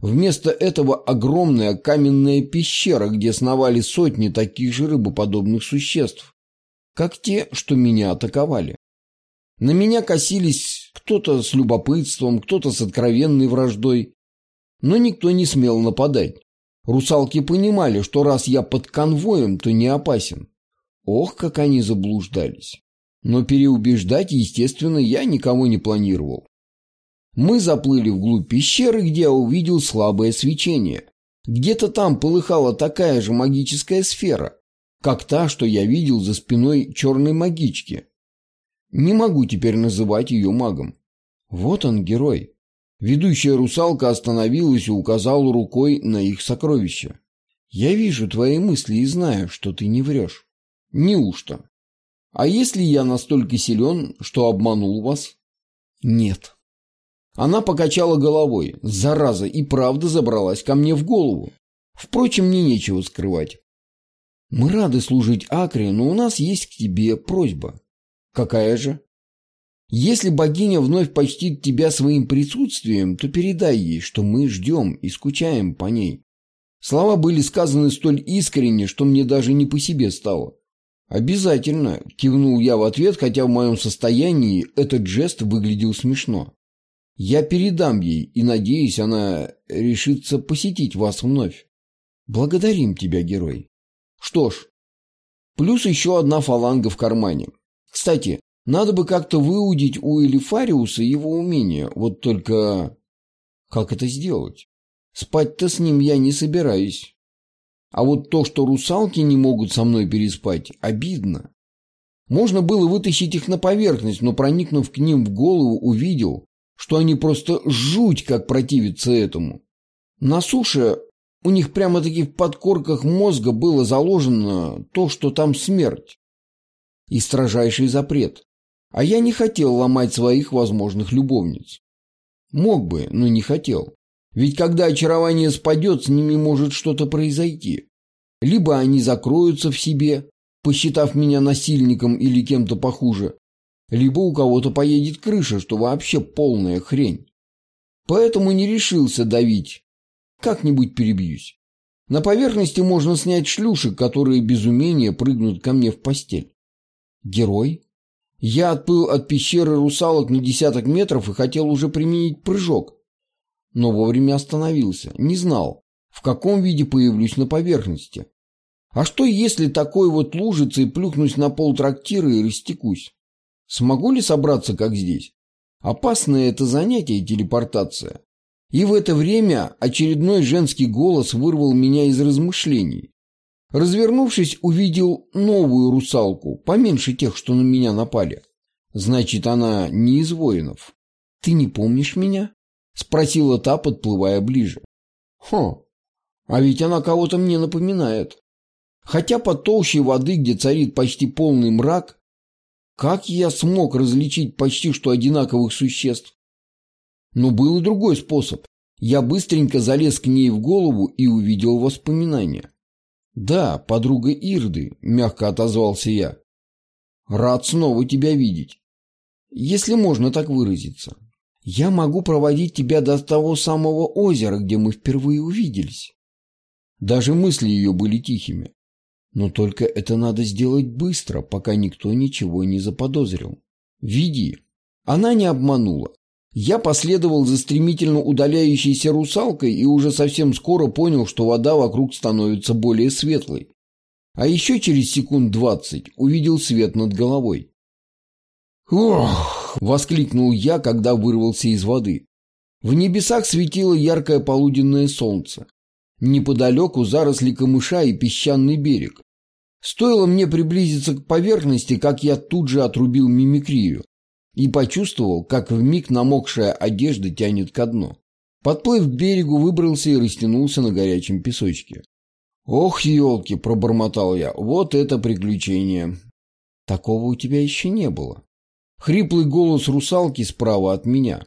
Вместо этого огромная каменная пещера, где сновали сотни таких же рыбоподобных существ, как те, что меня атаковали. На меня косились кто-то с любопытством, кто-то с откровенной враждой. но никто не смел нападать. Русалки понимали, что раз я под конвоем, то не опасен. Ох, как они заблуждались. Но переубеждать, естественно, я никого не планировал. Мы заплыли вглубь пещеры, где я увидел слабое свечение. Где-то там полыхала такая же магическая сфера, как та, что я видел за спиной черной магички. Не могу теперь называть ее магом. Вот он, герой. Ведущая русалка остановилась и указала рукой на их сокровища. Я вижу твои мысли и знаю, что ты не врешь. Неужто? А если я настолько силен, что обманул вас? Нет. Она покачала головой. Зараза, и правда забралась ко мне в голову. Впрочем, мне нечего скрывать. Мы рады служить Акре, но у нас есть к тебе просьба. Какая же? Если богиня вновь почтит тебя своим присутствием, то передай ей, что мы ждем и скучаем по ней. Слова были сказаны столь искренне, что мне даже не по себе стало. «Обязательно», – кивнул я в ответ, хотя в моем состоянии этот жест выглядел смешно. «Я передам ей, и, надеюсь, она решится посетить вас вновь. Благодарим тебя, герой». Что ж, плюс еще одна фаланга в кармане. Кстати, надо бы как-то выудить у Элифариуса его умение, вот только... Как это сделать? Спать-то с ним я не собираюсь. А вот то, что русалки не могут со мной переспать, обидно. Можно было вытащить их на поверхность, но проникнув к ним в голову, увидел, что они просто жуть как противятся этому. На суше у них прямо-таки в подкорках мозга было заложено то, что там смерть. И строжайший запрет. А я не хотел ломать своих возможных любовниц. Мог бы, но не хотел. Ведь когда очарование спадет, с ними может что-то произойти. Либо они закроются в себе, посчитав меня насильником или кем-то похуже, либо у кого-то поедет крыша, что вообще полная хрень. Поэтому не решился давить как-нибудь перебьюсь. На поверхности можно снять шлюшек, которые без умения прыгнут ко мне в постель. Герой? Я отплыл от пещеры русалок на десяток метров и хотел уже применить прыжок. Но вовремя остановился. Не знал, в каком виде появлюсь на поверхности. А что, если такой вот лужицей плюхнусь на пол трактира и растекусь? Смогу ли собраться, как здесь? Опасное это занятие телепортация. И в это время очередной женский голос вырвал меня из размышлений. Развернувшись, увидел новую русалку, поменьше тех, что на меня напали. Значит, она не из воинов. «Ты не помнишь меня?» — спросила та, подплывая ближе. «Хм, а ведь она кого-то мне напоминает. Хотя под толщей воды, где царит почти полный мрак, как я смог различить почти что одинаковых существ? Но был и другой способ. Я быстренько залез к ней в голову и увидел воспоминания. «Да, подруга Ирды», — мягко отозвался я. «Рад снова тебя видеть. Если можно так выразиться. Я могу проводить тебя до того самого озера, где мы впервые увиделись». Даже мысли ее были тихими. Но только это надо сделать быстро, пока никто ничего не заподозрил. «Веди». Она не обманула. Я последовал за стремительно удаляющейся русалкой и уже совсем скоро понял, что вода вокруг становится более светлой. А еще через секунд двадцать увидел свет над головой. «Ох!» — воскликнул я, когда вырвался из воды. В небесах светило яркое полуденное солнце. Неподалеку заросли камыша и песчаный берег. Стоило мне приблизиться к поверхности, как я тут же отрубил мимикрию и почувствовал, как вмиг намокшая одежда тянет ко дну. Подплыв к берегу, выбрался и растянулся на горячем песочке. «Ох, елки!» – пробормотал я. «Вот это приключение!» «Такого у тебя еще не было». Хриплый голос русалки справа от меня.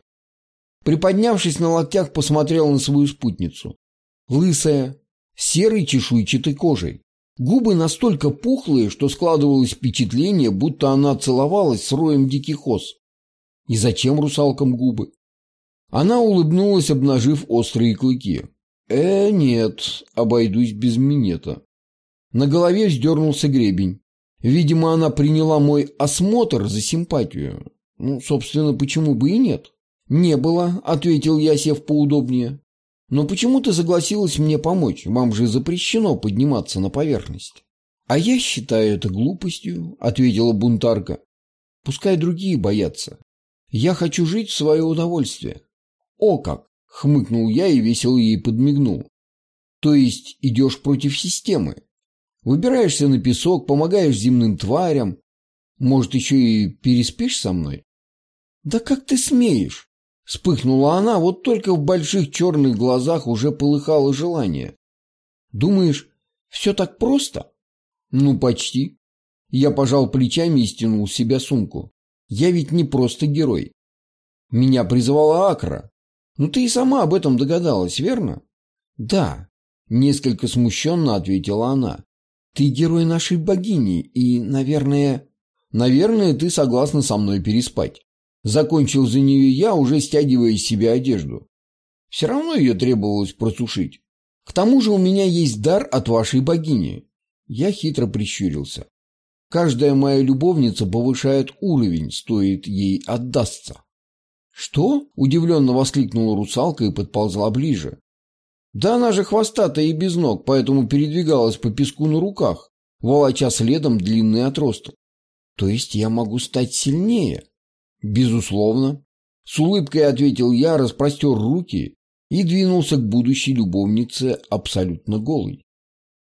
Приподнявшись на локтях, посмотрел на свою спутницу. Лысая, серой чешуйчатой кожей. Губы настолько пухлые, что складывалось впечатление, будто она целовалась с роем диких ос. И зачем русалкам губы? Она улыбнулась, обнажив острые клыки. «Э, нет, обойдусь без минета». На голове вздернулся гребень. Видимо, она приняла мой осмотр за симпатию. Ну, собственно, почему бы и нет? «Не было», — ответил я, сев поудобнее. Но почему ты согласилась мне помочь? Вам же запрещено подниматься на поверхность. А я считаю это глупостью, ответила бунтарка. Пускай другие боятся. Я хочу жить в свое удовольствие. О как! Хмыкнул я и весело ей подмигнул. То есть идешь против системы. Выбираешься на песок, помогаешь земным тварям. Может, еще и переспишь со мной? Да как ты смеешь? Вспыхнула она, вот только в больших черных глазах уже полыхало желание. Думаешь, все так просто? Ну, почти. Я пожал плечами и стянул с себя сумку. Я ведь не просто герой. Меня призывала Акра. Ну, ты и сама об этом догадалась, верно? Да. Несколько смущенно ответила она. Ты герой нашей богини, и, наверное... Наверное, ты согласна со мной переспать. Закончил за нее я, уже стягивая из себя одежду. Все равно ее требовалось просушить. К тому же у меня есть дар от вашей богини. Я хитро прищурился. Каждая моя любовница повышает уровень, стоит ей отдастся. «Что?» – удивленно воскликнула русалка и подползла ближе. «Да она же хвостатая и без ног, поэтому передвигалась по песку на руках, волоча следом длинный отросток. То есть я могу стать сильнее?» «Безусловно», — с улыбкой ответил я, распростер руки и двинулся к будущей любовнице абсолютно голой.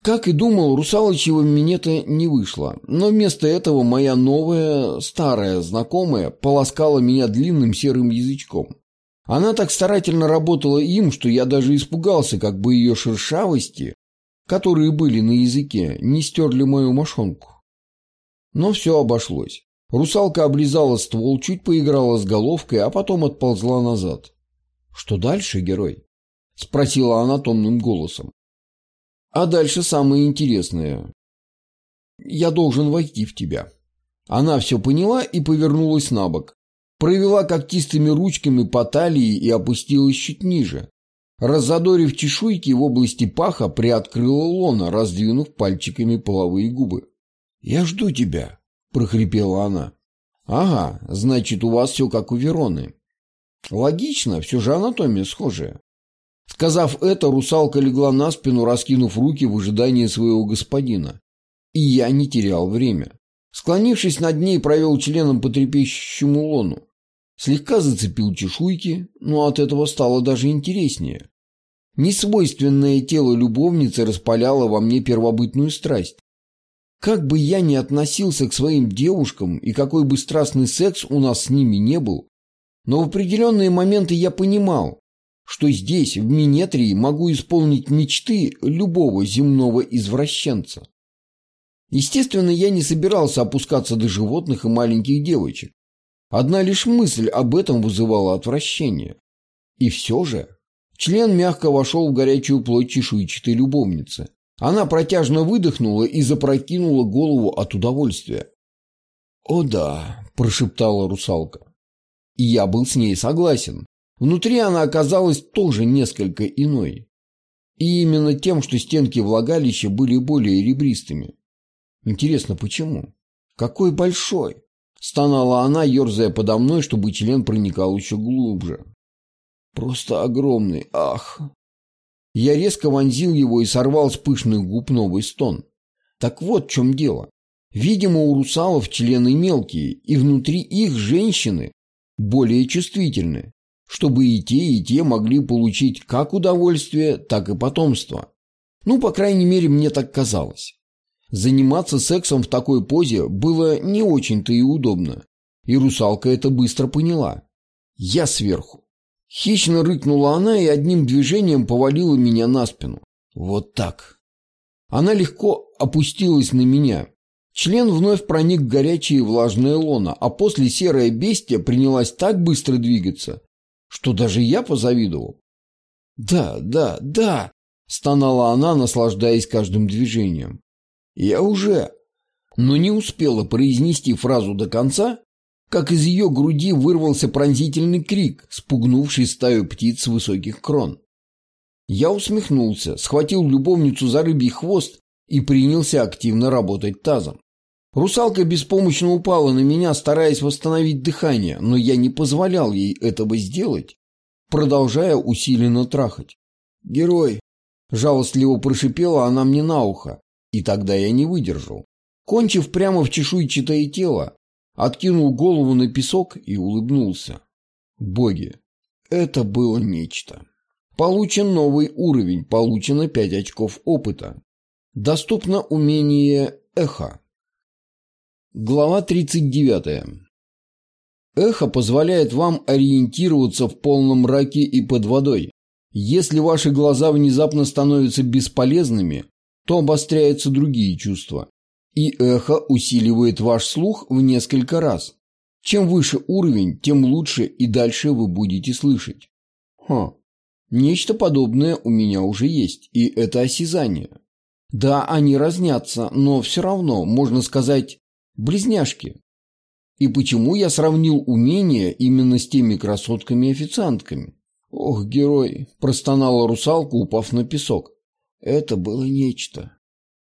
Как и думал, русалочьего минета не вышло, но вместо этого моя новая, старая знакомая полоскала меня длинным серым язычком. Она так старательно работала им, что я даже испугался, как бы ее шершавости, которые были на языке, не стерли мою мошонку. Но все обошлось. Русалка облизала ствол, чуть поиграла с головкой, а потом отползла назад. «Что дальше, герой?» — спросила она томным голосом. «А дальше самое интересное. Я должен войти в тебя». Она все поняла и повернулась на бок. Провела когтистыми ручками по талии и опустилась чуть ниже. Раззадорив чешуйки в области паха, приоткрыла лона, раздвинув пальчиками половые губы. «Я жду тебя», прохрипела она. «Ага, значит, у вас все как у Вероны». «Логично, все же анатомия схожая». Сказав это, русалка легла на спину, раскинув руки в ожидании своего господина. И я не терял время. Склонившись над ней, провел членом по трепещущему лону. Слегка зацепил чешуйки, но от этого стало даже интереснее. Несвойственное тело любовницы распаляло во мне первобытную страсть. Как бы я ни относился к своим девушкам и какой бы страстный секс у нас с ними не был, но в определенные моменты я понимал, что здесь, в Минетрии, могу исполнить мечты любого земного извращенца. Естественно, я не собирался опускаться до животных и маленьких девочек. Одна лишь мысль об этом вызывала отвращение. И все же член мягко вошел в горячую плоть чешуйчатой любовницы. Она протяжно выдохнула и запрокинула голову от удовольствия. «О да», – прошептала русалка. И я был с ней согласен. Внутри она оказалась тоже несколько иной. И именно тем, что стенки влагалища были более ребристыми. Интересно, почему? Какой большой! Стонала она, ерзая подо мной, чтобы член проникал еще глубже. Просто огромный, ах! Я резко вонзил его и сорвал с пышных губ новый стон. Так вот в чем дело. Видимо, у русалов члены мелкие, и внутри их женщины более чувствительны, чтобы и те, и те могли получить как удовольствие, так и потомство. Ну, по крайней мере, мне так казалось. Заниматься сексом в такой позе было не очень-то и удобно, и русалка это быстро поняла. Я сверху. Хищно рыкнула она и одним движением повалила меня на спину. Вот так. Она легко опустилась на меня. Член вновь проник в горячее и влажное лоно, а после серая бестия принялась так быстро двигаться, что даже я позавидовал. «Да, да, да!» – стонала она, наслаждаясь каждым движением. «Я уже...» Но не успела произнести фразу до конца, как из ее груди вырвался пронзительный крик, спугнувший стаю птиц с высоких крон. Я усмехнулся, схватил любовницу за рыбий хвост и принялся активно работать тазом. Русалка беспомощно упала на меня, стараясь восстановить дыхание, но я не позволял ей этого сделать, продолжая усиленно трахать. герой!» Жалостливо прошипела она мне на ухо, и тогда я не выдержал. Кончив прямо в чешуйчатое тело, откинул голову на песок и улыбнулся. Боги, это было нечто. Получен новый уровень, получено 5 очков опыта. Доступно умение эхо. Глава 39. Эхо позволяет вам ориентироваться в полном мраке и под водой. Если ваши глаза внезапно становятся бесполезными, то обостряются другие чувства. И эхо усиливает ваш слух в несколько раз. Чем выше уровень, тем лучше и дальше вы будете слышать. Хм, нечто подобное у меня уже есть, и это осязание. Да, они разнятся, но все равно, можно сказать, близняшки. И почему я сравнил умения именно с теми красотками-официантками? Ох, герой, простонала русалка, упав на песок. Это было нечто.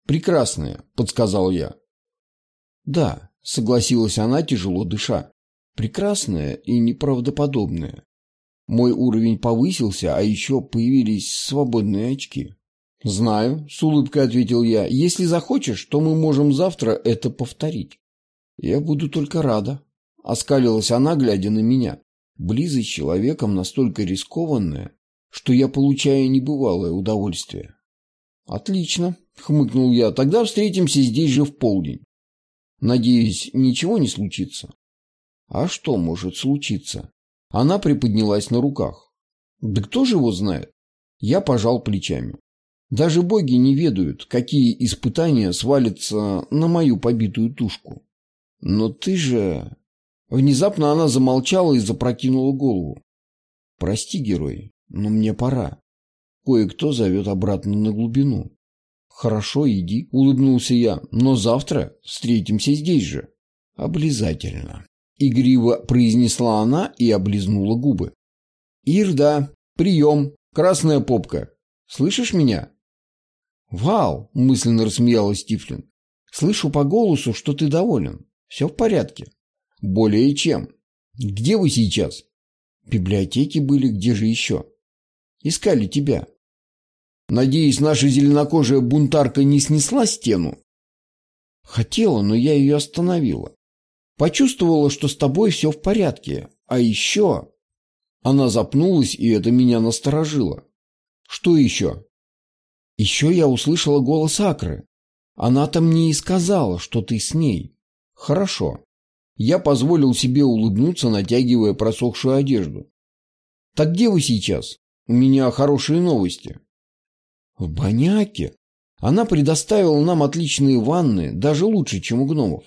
Прекрасное, подсказал я. Да, согласилась она, тяжело дыша. Прекрасное и неправдоподобное. Мой уровень повысился, а еще появились свободные очки. «Знаю», — с улыбкой ответил я. «Если захочешь, то мы можем завтра это повторить». «Я буду только рада», — оскалилась она, глядя на меня. Близость человеком настолько рискованная, что я получаю небывалое удовольствие. «Отлично», — хмыкнул я. «Тогда встретимся здесь же в полдень. Надеюсь, ничего не случится?» «А что может случиться?» Она приподнялась на руках. «Да кто же его знает?» Я пожал плечами. Даже боги не ведают, какие испытания свалятся на мою побитую тушку. Но ты же... Внезапно она замолчала и запрокинула голову. Прости, герой, но мне пора. Кое-кто зовет обратно на глубину. Хорошо, иди, улыбнулся я, но завтра встретимся здесь же. Облизательно. Игриво произнесла она и облизнула губы. Ирда, прием, красная попка. Слышишь меня? «Вау!» – мысленно рассмеялась Тифлин. «Слышу по голосу, что ты доволен. Все в порядке». «Более чем. Где вы сейчас?» «В библиотеке были, где же еще?» «Искали тебя». «Надеюсь, наша зеленокожая бунтарка не снесла стену?» «Хотела, но я ее остановила. Почувствовала, что с тобой все в порядке. А еще...» Она запнулась, и это меня насторожило. «Что еще?» Еще я услышала голос Акры. Она-то мне и сказала, что ты с ней. Хорошо. Я позволил себе улыбнуться, натягивая просохшую одежду. Так где вы сейчас? У меня хорошие новости. В Баняке. Она предоставила нам отличные ванны, даже лучше, чем у гномов.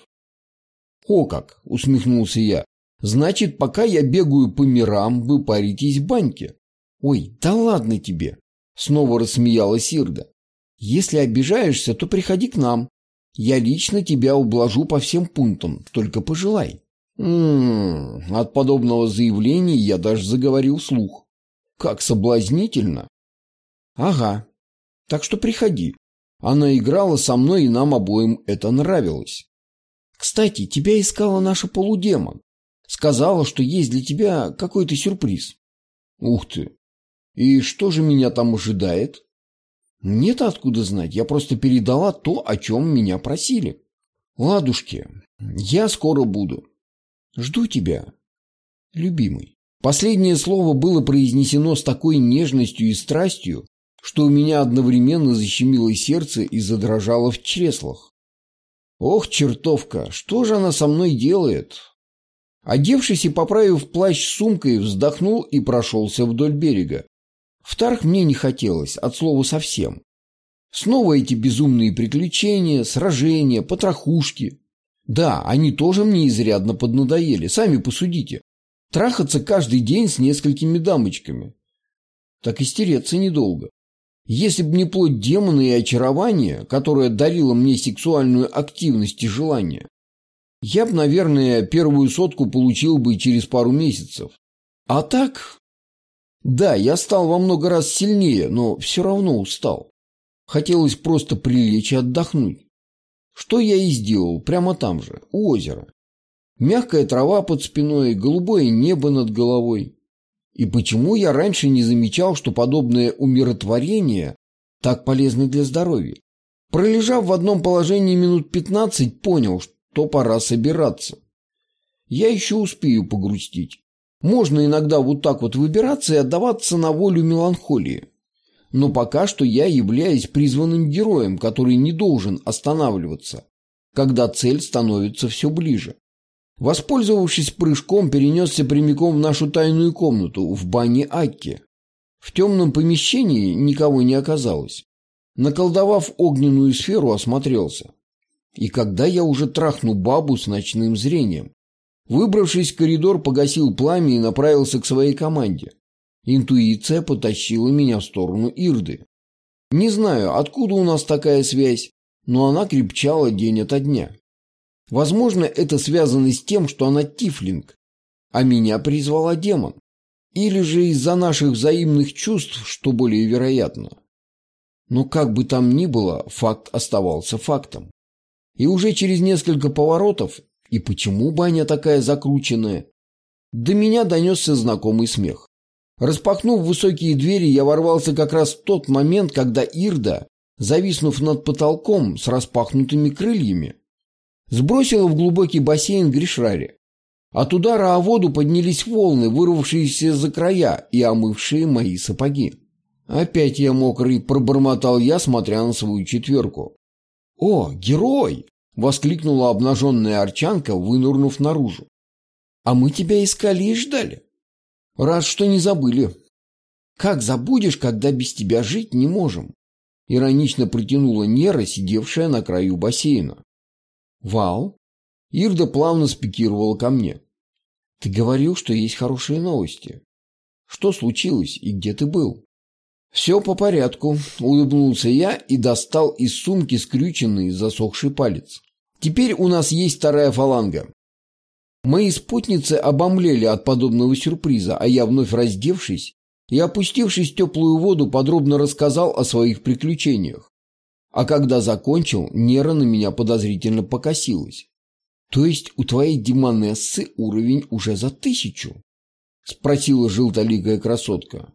О как, усмехнулся я. Значит, пока я бегаю по мирам, вы паритесь в баньке. Ой, да ладно тебе. Снова рассмеялась Ирда. Если обижаешься, то приходи к нам. Я лично тебя ублажу по всем пунктам, только пожелай. М-м, от подобного заявления я даже заговорил слух. Как соблазнительно. Ага. Так что приходи. Она играла со мной, и нам обоим это нравилось. Кстати, тебя искала наша полудемон. Сказала, что есть для тебя какой-то сюрприз. Ух ты, и что же меня там ожидает? Нет, откуда знать, я просто передала то, о чем меня просили. Ладушки, я скоро буду. Жду тебя, любимый. Последнее слово было произнесено с такой нежностью и страстью, что у меня одновременно защемило сердце и задрожало в чреслах. Ох, чертовка, что же она со мной делает? Одевшись и поправив плащ сумкой, вздохнул и прошелся вдоль берега. В Тарх мне не хотелось, от слова совсем. Снова эти безумные приключения, сражения, потрохушки. Да, они тоже мне изрядно поднадоели, сами посудите. Трахаться каждый день с несколькими дамочками. Так и недолго. Если бы не плоть демона и очарование, которое дарило мне сексуальную активность и желание, я бы, наверное, первую сотку получил бы через пару месяцев. А так, да, я стал во много раз сильнее, но все равно устал. Хотелось просто прилечь и отдохнуть. Что я и сделал, прямо там же, у озера. Мягкая трава под спиной, голубое небо над головой. И почему я раньше не замечал, что подобное умиротворение так полезно для здоровья? Пролежав в одном положении минут пятнадцать, понял, что пора собираться. Я еще успею погрустить. Можно иногда вот так вот выбираться и отдаваться на волю меланхолии. Но пока что я являюсь призванным героем, который не должен останавливаться, когда цель становится все ближе. Воспользовавшись прыжком, перенесся прямиком в нашу тайную комнату, в бане Акки. В темном помещении никого не оказалось. Наколдовав огненную сферу, осмотрелся. И когда я уже трахну бабу с ночным зрением? Выбравшись в коридор, погасил пламя и направился к своей команде. Интуиция потащила меня в сторону Ирды. Не знаю, откуда у нас такая связь, но она крепчала день ото дня. Возможно, это связано с тем, что она тифлинг, а меня призвала демон. Или же из-за наших взаимных чувств, что более вероятно. Но как бы там ни было, факт оставался фактом. И уже через несколько поворотов, и почему баня такая закрученная, до меня донесся знакомый смех. Распахнув высокие двери, я ворвался как раз в тот момент, когда Ирда, зависнув над потолком с распахнутыми крыльями, сбросила в глубокий бассейн Гришрари. От удара о воду поднялись волны, вырвавшиеся за края и омывшие мои сапоги. Опять я мокрый, пробормотал я, смотря на свою четверку. «О, герой!» — воскликнула обнаженная арчанка, вынурнув наружу. «А мы тебя искали и ждали. Раз что не забыли. Как забудешь, когда без тебя жить не можем?» Иронично протянула Нера, сидевшая на краю бассейна. «Вал?» Ирда плавно спикировала ко мне. «Ты говорил, что есть хорошие новости. Что случилось и где ты был?» «Все по порядку», — улыбнулся я и достал из сумки скрюченный засохший палец. «Теперь у нас есть вторая фаланга». Мои спутницы обомлели от подобного сюрприза, а я, вновь раздевшись и опустившись в теплую воду, подробно рассказал о своих приключениях. А когда закончил, Нера на меня подозрительно покосилась. «То есть у твоей демонессы уровень уже за тысячу?» — спросила желтоликая красотка.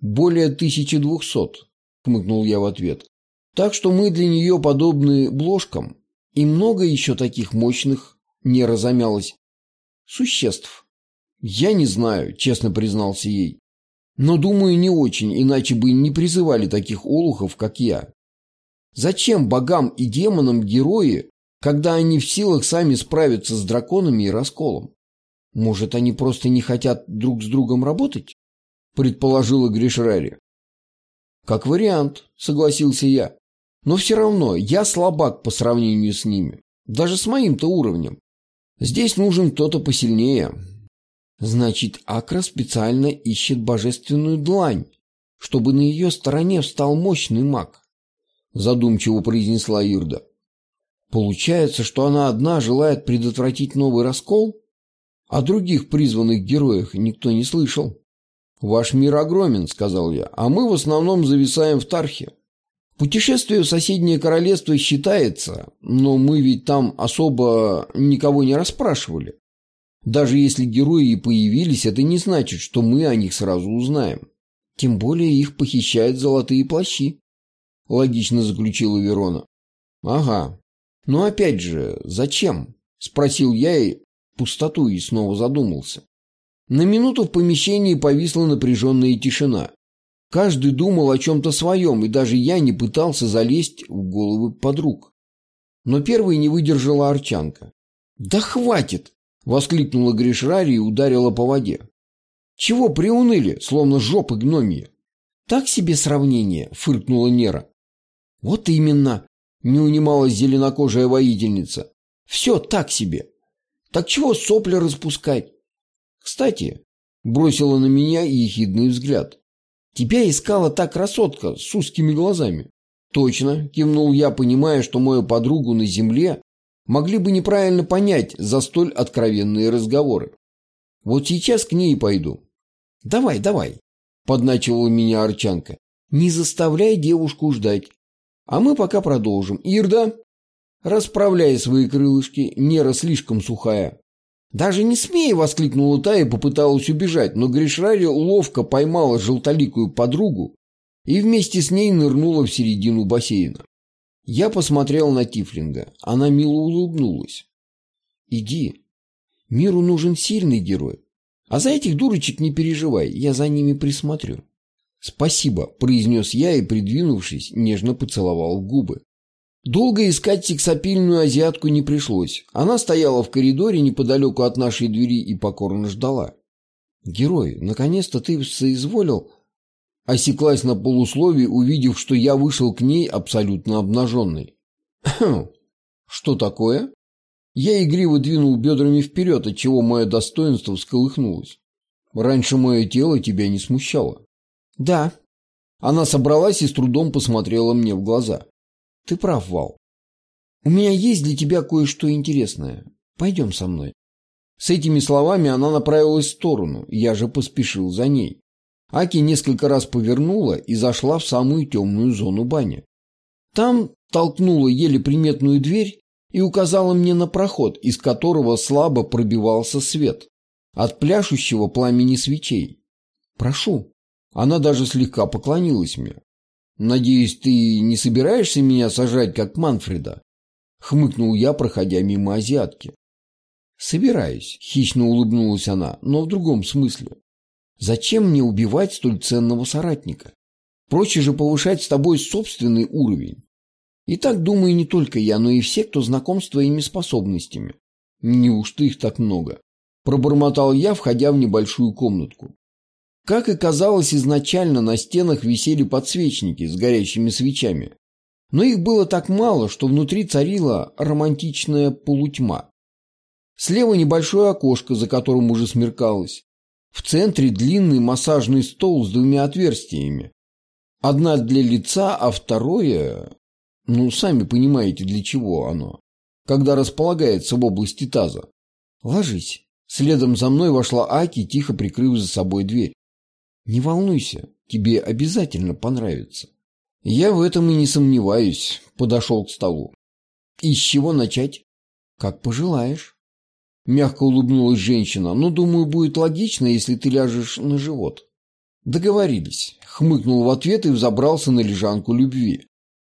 «Более тысячи двухсот», — хмыкнул я в ответ. «Так что мы для нее подобны бложкам, и много еще таких мощных, не разомялось, существ». «Я не знаю», — честно признался ей. «Но, думаю, не очень, иначе бы не призывали таких олухов, как я. Зачем богам и демонам герои, когда они в силах сами справиться с драконами и расколом? Может, они просто не хотят друг с другом работать? Предположила Гришрари. Как вариант, согласился я. Но все равно я слабак по сравнению с ними. Даже с моим-то уровнем. Здесь нужен кто-то посильнее. Значит, Акра специально ищет божественную длань, чтобы на ее стороне встал мощный маг задумчиво произнесла Ирда. Получается, что она одна желает предотвратить новый раскол? О других призванных героях никто не слышал. «Ваш мир огромен», — сказал я, — «а мы в основном зависаем в Тархе. Путешествие в соседнее королевство считается, но мы ведь там особо никого не расспрашивали. Даже если герои и появились, это не значит, что мы о них сразу узнаем. Тем более их похищают золотые плащи. — логично заключила Верона. «Ага. Но опять же, зачем?» — спросил я и пустоту и снова задумался. На минуту в помещении повисла напряженная тишина. Каждый думал о чем-то своем, и даже я не пытался залезть в головы подруг. Но первой не выдержала Арчанка. «Да хватит!» — воскликнула Гришрари и ударила по воде. «Чего приуныли, словно жопы гномья?» «Так себе сравнение», — фыркнула Нера. «Вот именно!» – не унималась зеленокожая воительница. «Все так себе. Так чего сопли распускать?» «Кстати», – бросила на меня ехидный взгляд. «Тебя искала та красотка с узкими глазами». «Точно», – кивнул я, понимая, что мою подругу на земле могли бы неправильно понять за столь откровенные разговоры. «Вот сейчас к ней пойду». «Давай, давай», – подначивала меня Арчанка. «Не заставляй девушку ждать. А мы пока продолжим. Ирда, расправляй свои крылышки, нера слишком сухая. «Даже не смей!» — воскликнула та и попыталась убежать, но Гришрари ловко поймала желтоликую подругу и вместе с ней нырнула в середину бассейна. Я посмотрел на Тифлинга. Она мило улыбнулась. «Иди. Миру нужен сильный герой. А за этих дурочек не переживай, я за ними присмотрю». «Спасибо», — произнес я и, придвинувшись, нежно поцеловал в губы. Долго искать сексапильную азиатку не пришлось. Она стояла в коридоре неподалеку от нашей двери и покорно ждала. «Герой, наконец-то ты соизволил...» Осеклась на полусловии, увидев, что я вышел к ней абсолютно обнаженный. «Хм, «Что такое?» Я игриво двинул бедрами вперед, отчего мое достоинство всколыхнулось. «Раньше мое тело тебя не смущало». «Да». Она собралась и с трудом посмотрела мне в глаза. «Ты прав, Вал. У меня есть для тебя кое-что интересное. Пойдем со мной». С этими словами она направилась в сторону, я же поспешил за ней. Аки несколько раз повернула и зашла в самую темную зону бани. Там толкнула еле приметную дверь и указала мне на проход, из которого слабо пробивался свет от пляшущего пламени свечей. «Прошу». Она даже слегка поклонилась мне. «Надеюсь, ты не собираешься меня сажать, как Манфреда?» Хмыкнул я, проходя мимо азиатки. «Собираюсь», — хищно улыбнулась она, но в другом смысле. «Зачем мне убивать столь ценного соратника? Проще же повышать с тобой собственный уровень. И так думаю не только я, но и все, кто знаком с твоими способностями. Неужто их так много?» Пробормотал я, входя в небольшую комнатку. Как и казалось изначально, на стенах висели подсвечники с горящими свечами. Но их было так мало, что внутри царила романтичная полутьма. Слева небольшое окошко, за которым уже смеркалось. В центре длинный массажный стол с двумя отверстиями. Одна для лица, а второе... Ну, сами понимаете, для чего оно. Когда располагается в области таза. Ложись. Следом за мной вошла Аки, тихо прикрыв за собой дверь. Не волнуйся, тебе обязательно понравится. Я в этом и не сомневаюсь, подошел к столу. И с чего начать? Как пожелаешь. Мягко улыбнулась женщина, но, думаю, будет логично, если ты ляжешь на живот. Договорились. Хмыкнул в ответ и взобрался на лежанку любви.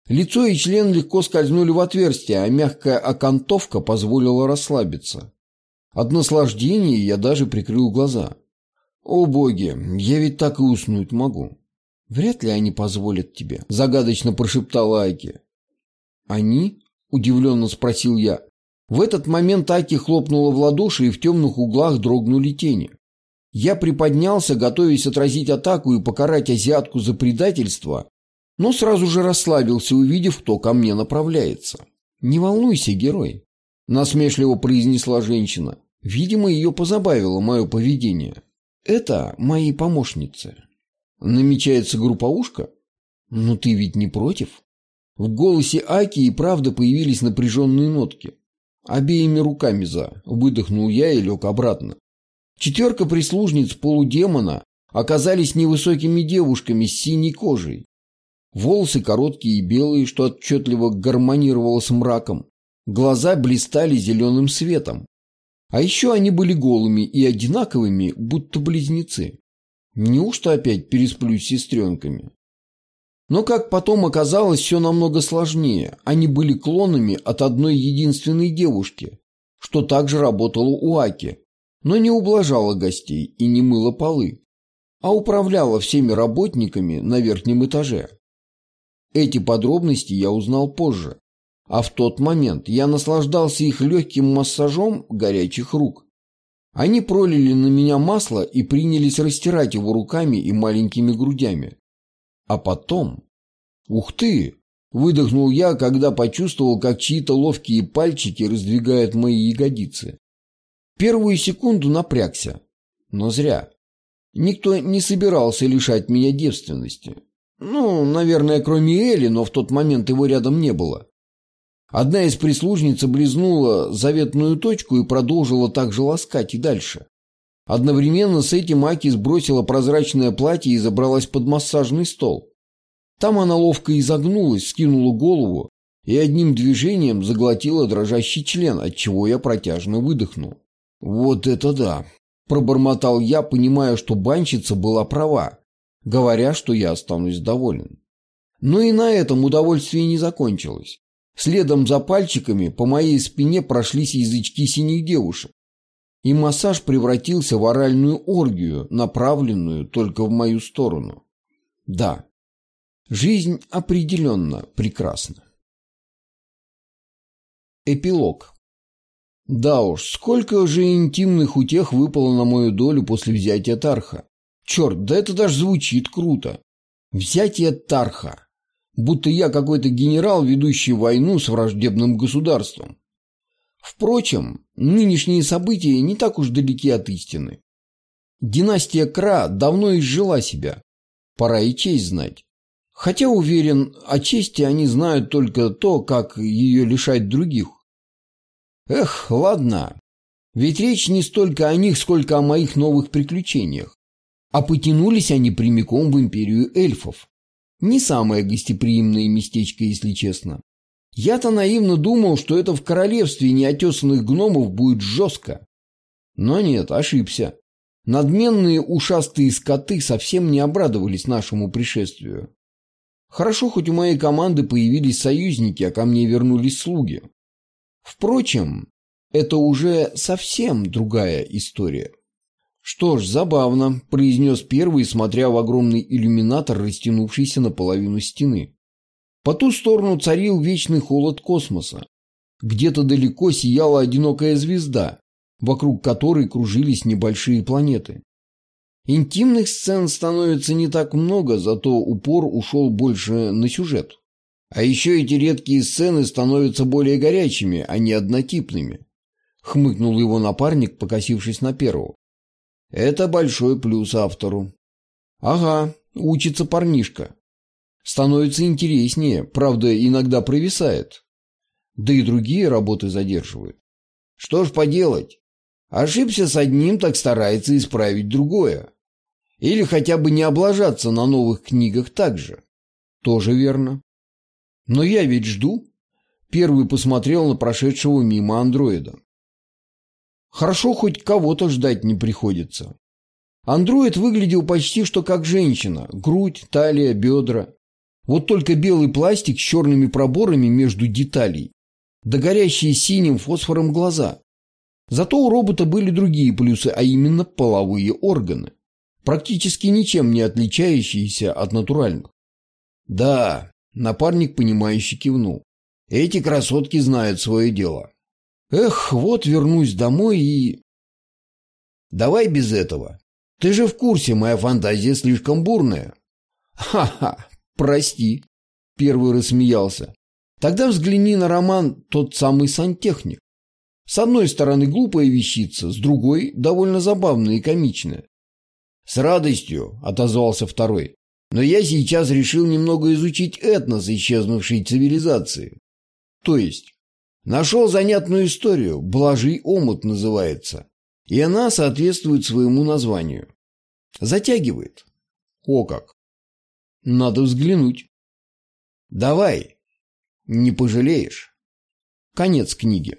Лицо и член легко скользнули в отверстие, а мягкая окантовка позволила расслабиться. От наслаждения я даже прикрыл глаза. «О боги, я ведь так и уснуть могу». «Вряд ли они позволят тебе», — загадочно прошептала Аки. «Они?» — удивленно спросил я. В этот момент Аки хлопнула в ладоши, и в темных углах дрогнули тени. Я приподнялся, готовясь отразить атаку и покарать азиатку за предательство, но сразу же расслабился, увидев, кто ко мне направляется. «Не волнуйся, герой», — насмешливо произнесла женщина. Видимо, ее позабавило мое поведение. Это мои помощницы. Намечается групповушка? Ну ты ведь не против? В голосе Аки и правда появились напряженные нотки. Обеими руками за. Выдохнул я и лег обратно. Четверка прислужниц полудемона оказались невысокими девушками с синей кожей. Волосы короткие и белые, что отчетливо гармонировало с мраком. Глаза блистали зеленым светом. А еще они были голыми и одинаковыми, будто близнецы. Неужто опять пересплю с сестренками? Но, как потом оказалось, все намного сложнее. Они были клонами от одной единственной девушки, что также работала у Аки, но не ублажала гостей и не мыла полы, а управляла всеми работниками на верхнем этаже. Эти подробности я узнал позже, а в тот момент я наслаждался их легким массажом горячих рук. Они пролили на меня масло и принялись растирать его руками и маленькими грудями. А потом... Ух ты! Выдохнул я, когда почувствовал, как чьи-то ловкие пальчики раздвигают мои ягодицы. Первую секунду напрягся. Но зря. Никто не собирался лишать меня девственности. Ну, наверное, кроме Эли, но в тот момент его рядом не было. Одна из прислужниц облизнула заветную точку и продолжила так же ласкать и дальше. Одновременно с этим Аки сбросила прозрачное платье и забралась под массажный стол. Там она ловко изогнулась, скинула голову и одним движением заглотила дрожащий член, от чего я протяжно выдохнул. Вот это да! Пробормотал я, понимая, что банщица была права, говоря, что я останусь доволен. Но и на этом удовольствие не закончилось. Следом за пальчиками по моей спине прошлись язычки синих девушек. И массаж превратился в оральную оргию, направленную только в мою сторону. Да, жизнь определенно прекрасна. Эпилог. Да уж, сколько же интимных утех выпало на мою долю после взятия Тарха. Черт, да это даже звучит круто. Взятие Тарха. Будто я какой-то генерал, ведущий войну с враждебным государством. Впрочем, нынешние события не так уж далеки от истины. Династия Кра давно изжила себя. Пора и честь знать. Хотя, уверен, о чести они знают только то, как ее лишать других. Эх, ладно. Ведь речь не столько о них, сколько о моих новых приключениях. А потянулись они прямиком в империю эльфов. Не самое гостеприимное местечко, если честно. Я-то наивно думал, что это в королевстве неотесанных гномов будет жестко. Но нет, ошибся. Надменные ушастые скоты совсем не обрадовались нашему пришествию. Хорошо, хоть у моей команды появились союзники, а ко мне вернулись слуги. Впрочем, это уже совсем другая история. «Что ж, забавно», – произнес первый, смотря в огромный иллюминатор, растянувшийся наполовину стены. По ту сторону царил вечный холод космоса. Где-то далеко сияла одинокая звезда, вокруг которой кружились небольшие планеты. Интимных сцен становится не так много, зато упор ушел больше на сюжет. А еще эти редкие сцены становятся более горячими, а не однотипными. Хмыкнул его напарник, покосившись на первого. Это большой плюс автору. Ага, учится парнишка. Становится интереснее, правда, иногда провисает. Да и другие работы задерживают. Что ж поделать? Ошибся с одним, так старается исправить другое. Или хотя бы не облажаться на новых книгах так же. Тоже верно. Но я ведь жду. Первый посмотрел на прошедшего мимо андроида. Хорошо, хоть кого-то ждать не приходится. Андроид выглядел почти что как женщина. Грудь, талия, бедра. Вот только белый пластик с черными проборами между деталей. Да горящие синим фосфором глаза. Зато у робота были другие плюсы, а именно половые органы. Практически ничем не отличающиеся от натуральных. Да, напарник понимающе кивнул. Эти красотки знают свое дело. Эх, вот вернусь домой и... Давай без этого. Ты же в курсе, моя фантазия слишком бурная. Ха-ха, прости. Первый рассмеялся. Тогда взгляни на роман «Тот самый сантехник». С одной стороны глупая вещица, с другой довольно забавная и комичная. «С радостью», — отозвался второй. «Но я сейчас решил немного изучить этнос исчезнувшей цивилизации». «То есть?» Нашел занятную историю, «Блажий омут» называется, и она соответствует своему названию. Затягивает. О как! Надо взглянуть. Давай, не пожалеешь. Конец книги.